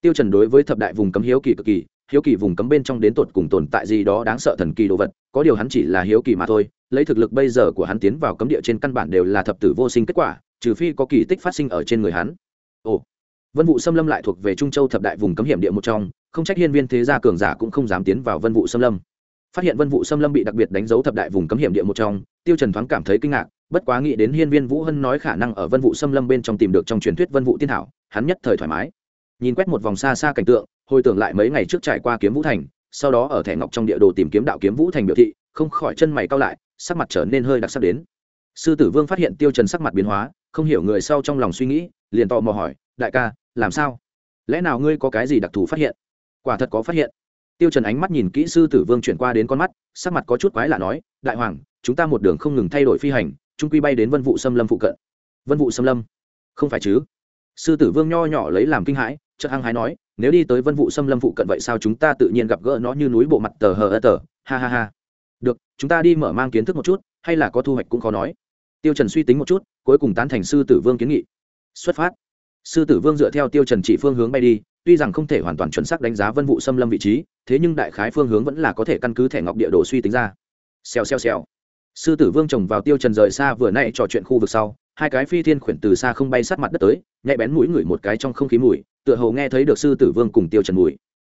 Tiêu trần đối với thập đại vùng cấm hiếu kỳ cực kỳ, hiếu kỳ vùng cấm bên trong đến tột cùng tồn tại gì đó đáng sợ thần kỳ đồ vật, có điều hắn chỉ là hiếu kỳ mà thôi lấy thực lực bây giờ của hắn tiến vào cấm địa trên căn bản đều là thập tử vô sinh kết quả, trừ phi có kỳ tích phát sinh ở trên người hắn. Ồ. Vân vụ xâm lâm lại thuộc về trung châu thập đại vùng cấm hiểm địa một trong, không trách hiên viên thế gia cường giả cũng không dám tiến vào vân vụ xâm lâm. Phát hiện vân vụ xâm lâm bị đặc biệt đánh dấu thập đại vùng cấm hiểm địa một trong, tiêu trần thoáng cảm thấy kinh ngạc, bất quá nghĩ đến hiên viên vũ hân nói khả năng ở vân vụ xâm lâm bên trong tìm được trong truyền thuyết vân vụ tiên hảo, hắn nhất thời thoải mái. Nhìn quét một vòng xa xa cảnh tượng, hồi tưởng lại mấy ngày trước trải qua kiếm vũ thành, sau đó ở thẻ ngọc trong địa đồ tìm kiếm đạo kiếm vũ thành biểu thị, không khỏi chân mày cao lại sắc mặt trở nên hơi đặc sắc đến. Sư tử vương phát hiện tiêu trần sắc mặt biến hóa, không hiểu người sau trong lòng suy nghĩ, liền tò mò hỏi, đại ca, làm sao? Lẽ nào ngươi có cái gì đặc thù phát hiện? Quả thật có phát hiện. Tiêu trần ánh mắt nhìn kỹ sư tử vương chuyển qua đến con mắt, sắc mặt có chút quái lạ nói, đại hoàng, chúng ta một đường không ngừng thay đổi phi hành trung quy bay đến vân vụ xâm lâm phụ cận. Vân vụ xâm lâm? Không phải chứ? Sư tử vương nho nhỏ lấy làm kinh hãi, chợt hăng hái nói, nếu đi tới vân vụ xâm lâm phụ cận vậy sao chúng ta tự nhiên gặp gỡ nó như núi bộ mặt tờ hờ ơ tờ, ha ha ha được, chúng ta đi mở mang kiến thức một chút, hay là có thu hoạch cũng khó nói. Tiêu trần suy tính một chút, cuối cùng tán thành sư tử vương kiến nghị. Xuất phát. Sư tử vương dựa theo tiêu trần chỉ phương hướng bay đi, tuy rằng không thể hoàn toàn chuẩn xác đánh giá vân vụ xâm lâm vị trí, thế nhưng đại khái phương hướng vẫn là có thể căn cứ thẻ ngọc địa đồ suy tính ra. Xèo xèo xèo. Sư tử vương trồng vào tiêu trần rời xa vừa nãy trò chuyện khu vực sau, hai cái phi thiên khuyển từ xa không bay sát mặt đất tới, nhạy bén mũi ngửi một cái trong không khí mùi, tựa hồ nghe thấy được sư tử vương cùng tiêu trần mùi.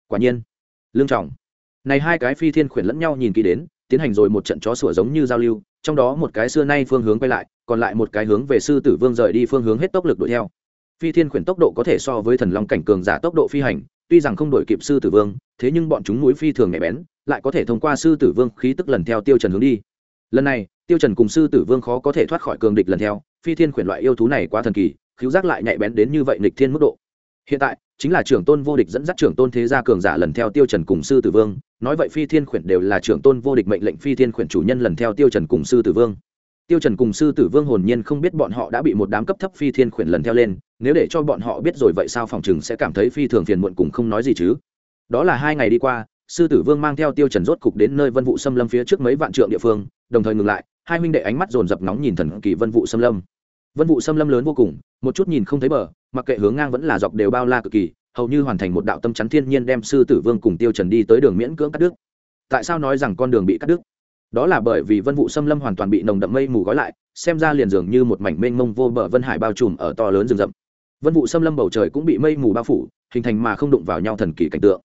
Quả nhiên, lương trọng. Này hai cái phi thiên khuyển lẫn nhau nhìn kỹ đến tiến hành rồi một trận chó sủa giống như giao lưu, trong đó một cái xưa nay phương hướng quay lại, còn lại một cái hướng về sư tử vương rời đi phương hướng hết tốc lực đuổi theo. Phi thiên khuyển tốc độ có thể so với thần long cảnh cường giả tốc độ phi hành, tuy rằng không đổi kịp sư tử vương, thế nhưng bọn chúng núi phi thường nhạy bén, lại có thể thông qua sư tử vương khí tức lần theo tiêu trần hướng đi. Lần này, tiêu trần cùng sư tử vương khó có thể thoát khỏi cường địch lần theo, phi thiên khuyển loại yêu thú này quá thần kỳ, khiếu giác lại nhạy bén đến như vậy nghịch thiên mức độ. Hiện tại, chính là trưởng tôn vô địch dẫn dắt trưởng tôn thế gia cường giả lần theo tiêu trần cùng sư tử vương nói vậy phi thiên khuyển đều là trưởng tôn vô địch mệnh lệnh phi thiên khuyển chủ nhân lần theo tiêu trần cùng sư tử vương. Tiêu trần cùng sư tử vương hồn nhiên không biết bọn họ đã bị một đám cấp thấp phi thiên khuyển lần theo lên, nếu để cho bọn họ biết rồi vậy sao phòng chừng sẽ cảm thấy phi thường phiền muộn cùng không nói gì chứ. Đó là hai ngày đi qua, sư tử vương mang theo tiêu trần rốt cục đến nơi vân vụ xâm lâm phía trước mấy vạn trượng địa phương, đồng thời ngừng lại, hai huynh đệ ánh mắt dồn dập nóng nhìn thần kỳ vân vụ xâm lâm. Vân vụ xâm lâm lớn vô cùng, một chút nhìn không thấy bờ, mặc kệ hướng ngang vẫn là dọc đều bao la cực kỳ hầu như hoàn thành một đạo tâm chắn thiên nhiên đem sư tử vương cùng tiêu trần đi tới đường miễn cưỡng cắt đứt. Tại sao nói rằng con đường bị cắt đứt? Đó là bởi vì vân vụ xâm lâm hoàn toàn bị nồng đậm mây mù gói lại, xem ra liền dường như một mảnh mênh mông vô bờ vân hải bao trùm ở to lớn rừng rậm. Vân vụ xâm lâm bầu trời cũng bị mây mù bao phủ, hình thành mà không đụng vào nhau thần kỳ cảnh tượng.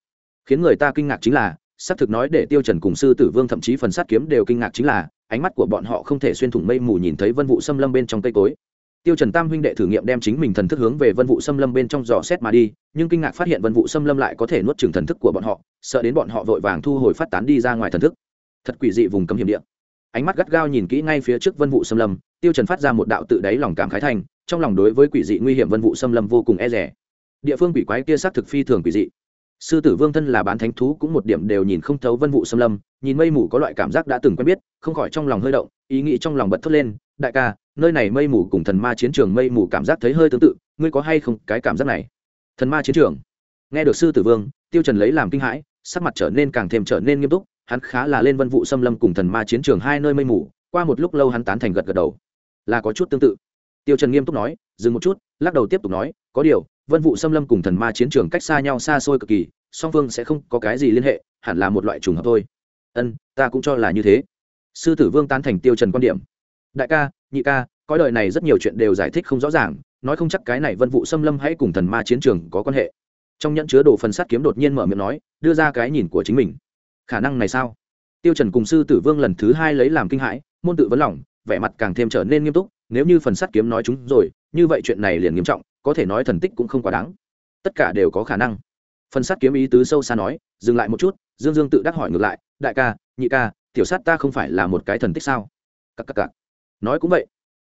Khiến người ta kinh ngạc chính là, xác thực nói để tiêu trần cùng sư tử vương thậm chí phần sát kiếm đều kinh ngạc chính là, ánh mắt của bọn họ không thể xuyên thủng mây mù nhìn thấy vân vụ xâm lâm bên trong cây cối tiêu trần tam huynh đệ thử nghiệm đem chính mình thần thức hướng về vân vụ xâm lâm bên trong dò xét mà đi, nhưng kinh ngạc phát hiện vân vụ xâm lâm lại có thể nuốt chửng thần thức của bọn họ, sợ đến bọn họ vội vàng thu hồi phát tán đi ra ngoài thần thức. Thật quỷ dị vùng cấm hiểm địa. Ánh mắt gắt gao nhìn kỹ ngay phía trước vân vụ xâm lâm, tiêu trần phát ra một đạo tự đáy lòng cảm khái thành, trong lòng đối với quỷ dị nguy hiểm vân vụ xâm lâm vô cùng e dè. địa phương quỷ quái kia xác thực phi thường quỷ dị. Sư tử vương thân là bán thánh thú cũng một điểm đều nhìn không thấu vân vụ xâm lâm, nhìn mây mù có loại cảm giác đã từng quen biết, không khỏi trong lòng hơi động, ý nghĩ trong lòng bật thốt lên, đại ca nơi này mây mù cùng thần ma chiến trường mây mù cảm giác thấy hơi tương tự, ngươi có hay không cái cảm giác này? Thần ma chiến trường. Nghe được sư tử vương, tiêu trần lấy làm kinh hãi, sắc mặt trở nên càng thêm trở nên nghiêm túc, hắn khá là lên vân vụ xâm lâm cùng thần ma chiến trường hai nơi mây mù, qua một lúc lâu hắn tán thành gật gật đầu. Là có chút tương tự. Tiêu trần nghiêm túc nói, dừng một chút, lắc đầu tiếp tục nói, có điều, vân vụ xâm lâm cùng thần ma chiến trường cách xa nhau xa xôi cực kỳ, song phương sẽ không có cái gì liên hệ, hẳn là một loại trùng hợp thôi. Ân, ta cũng cho là như thế. Sư tử vương tán thành tiêu trần quan điểm đại ca, nhị ca có đời này rất nhiều chuyện đều giải thích không rõ ràng, nói không chắc cái này vân vụ xâm lâm hãy cùng thần ma chiến trường có quan hệ. Trong nhẫn chứa đồ phần sắt kiếm đột nhiên mở miệng nói, đưa ra cái nhìn của chính mình. Khả năng này sao? Tiêu trần cùng sư tử vương lần thứ hai lấy làm kinh hãi, môn tự vấn lòng, vẻ mặt càng thêm trở nên nghiêm túc, nếu như phần sắt kiếm nói chúng rồi, như vậy chuyện này liền nghiêm trọng, có thể nói thần tích cũng không quá đáng. Tất cả đều có khả năng. Phần sắt kiếm ý tứ sâu xa nói, dừng lại một chút, dương dương tự đắc hỏi ngược lại, đại ca, nhị ca, tiểu sát ta không phải là một cái thần tích sao? Cắc cắc cắc nói cũng vậy.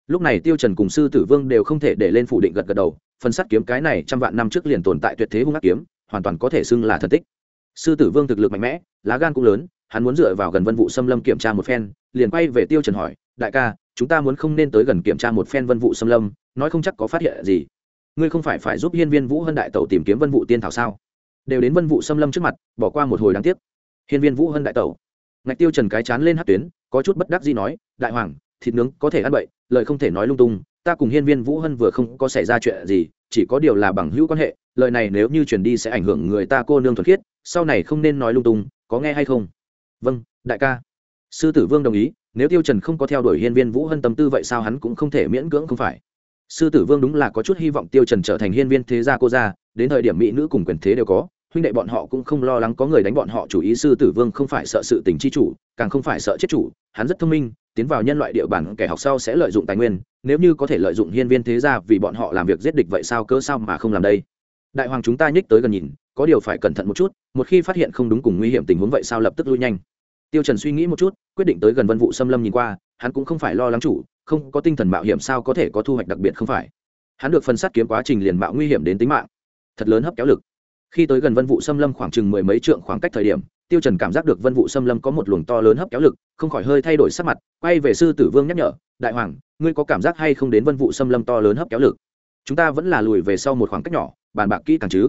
Lúc này tiêu trần cùng sư tử vương đều không thể để lên phủ định gật gật đầu, phần sắt kiếm cái này trăm vạn năm trước liền tồn tại tuyệt thế hung ác kiếm, hoàn toàn có thể xưng là thần tích. Sư tử vương thực lực mạnh mẽ, lá gan cũng lớn, hắn muốn dựa vào gần vân vụ xâm lâm kiểm tra một phen, liền quay về tiêu trần hỏi, đại ca, chúng ta muốn không nên tới gần kiểm tra một phen vân vụ xâm lâm, nói không chắc có phát hiện gì. Ngươi không phải phải giúp hiên viên vũ hân đại tẩu tìm kiếm vân vụ tiên thảo sao? Đều đến vân vụ xâm lâm trước mặt, bỏ qua một hồi đáng tiếc. Hiên viên vũ hân đại tẩu. Ngạch tiêu trần cái chán lên hát tuyến, có chút bất đắc dĩ nói, đại hoàng thịt nướng có thể ăn bậy, lời không thể nói lung tung, ta cùng hiên viên vũ hân vừa không có xảy ra chuyện gì, chỉ có điều là bằng hữu quan hệ, lời này nếu như truyền đi sẽ ảnh hưởng người ta cô nương thuần khiết, sau này không nên nói lung tung, có nghe hay không? Vâng đại ca. Sư tử vương đồng ý, nếu tiêu trần không có theo đuổi hiên viên vũ hân tâm tư vậy sao hắn cũng không thể miễn cưỡng không phải? Sư tử vương đúng là có chút hy vọng tiêu trần trở thành hiên viên thế gia cô gia, đến thời điểm mỹ nữ cùng quyền thế đều có huynh đệ bọn họ cũng không lo lắng có người đánh bọn họ chủ ý sư tử vương không phải sợ sự tình chi chủ, càng không phải sợ chết chủ, hắn rất thông minh, tiến vào nhân loại địa bàn kẻ học sau sẽ lợi dụng tài nguyên, nếu như có thể lợi dụng hiên viên thế gia vì bọn họ làm việc giết địch vậy sao cớ sao mà không làm đây? Đại hoàng chúng ta nhích tới gần nhìn, có điều phải cẩn thận một chút, một khi phát hiện không đúng cùng nguy hiểm tình huống vậy sao lập tức lui nhanh. Tiêu trần suy nghĩ một chút, quyết định tới gần vân vụ xâm lâm nhìn qua, hắn cũng không phải lo lắng chủ, không có tinh thần mạo hiểm sao có thể có thu hoạch đặc biệt không phải. Hắn được phân sát kiếm quá trình liền mạo nguy hiểm đến tính mạng. Thật lớn hấp kéo lực khi tới gần vân vụ xâm lâm khoảng chừng mười mấy trượng khoảng cách thời điểm, tiêu trần cảm giác được vân vụ xâm lâm có một luồng to lớn hấp kéo lực, không khỏi hơi thay đổi sắc mặt, quay về sư tử vương nhắc nhở, đại hoàng, ngươi có cảm giác hay không đến vân vụ xâm lâm to lớn hấp kéo lực? Chúng ta vẫn là lùi về sau một khoảng cách nhỏ, bàn bạc kỹ càng chứ.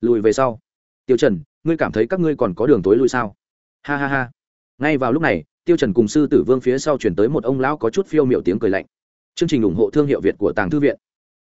Lùi về sau? Tiêu trần, ngươi cảm thấy các ngươi còn có đường tối lui sao? Ha ha ha. Ngay vào lúc này, tiêu trần cùng sư tử vương phía sau chuyển tới một ông lão có chút phiêu miệu tiếng cười lạnh. Chương trình ủng hộ thương hiệu việt của tàng thư viện.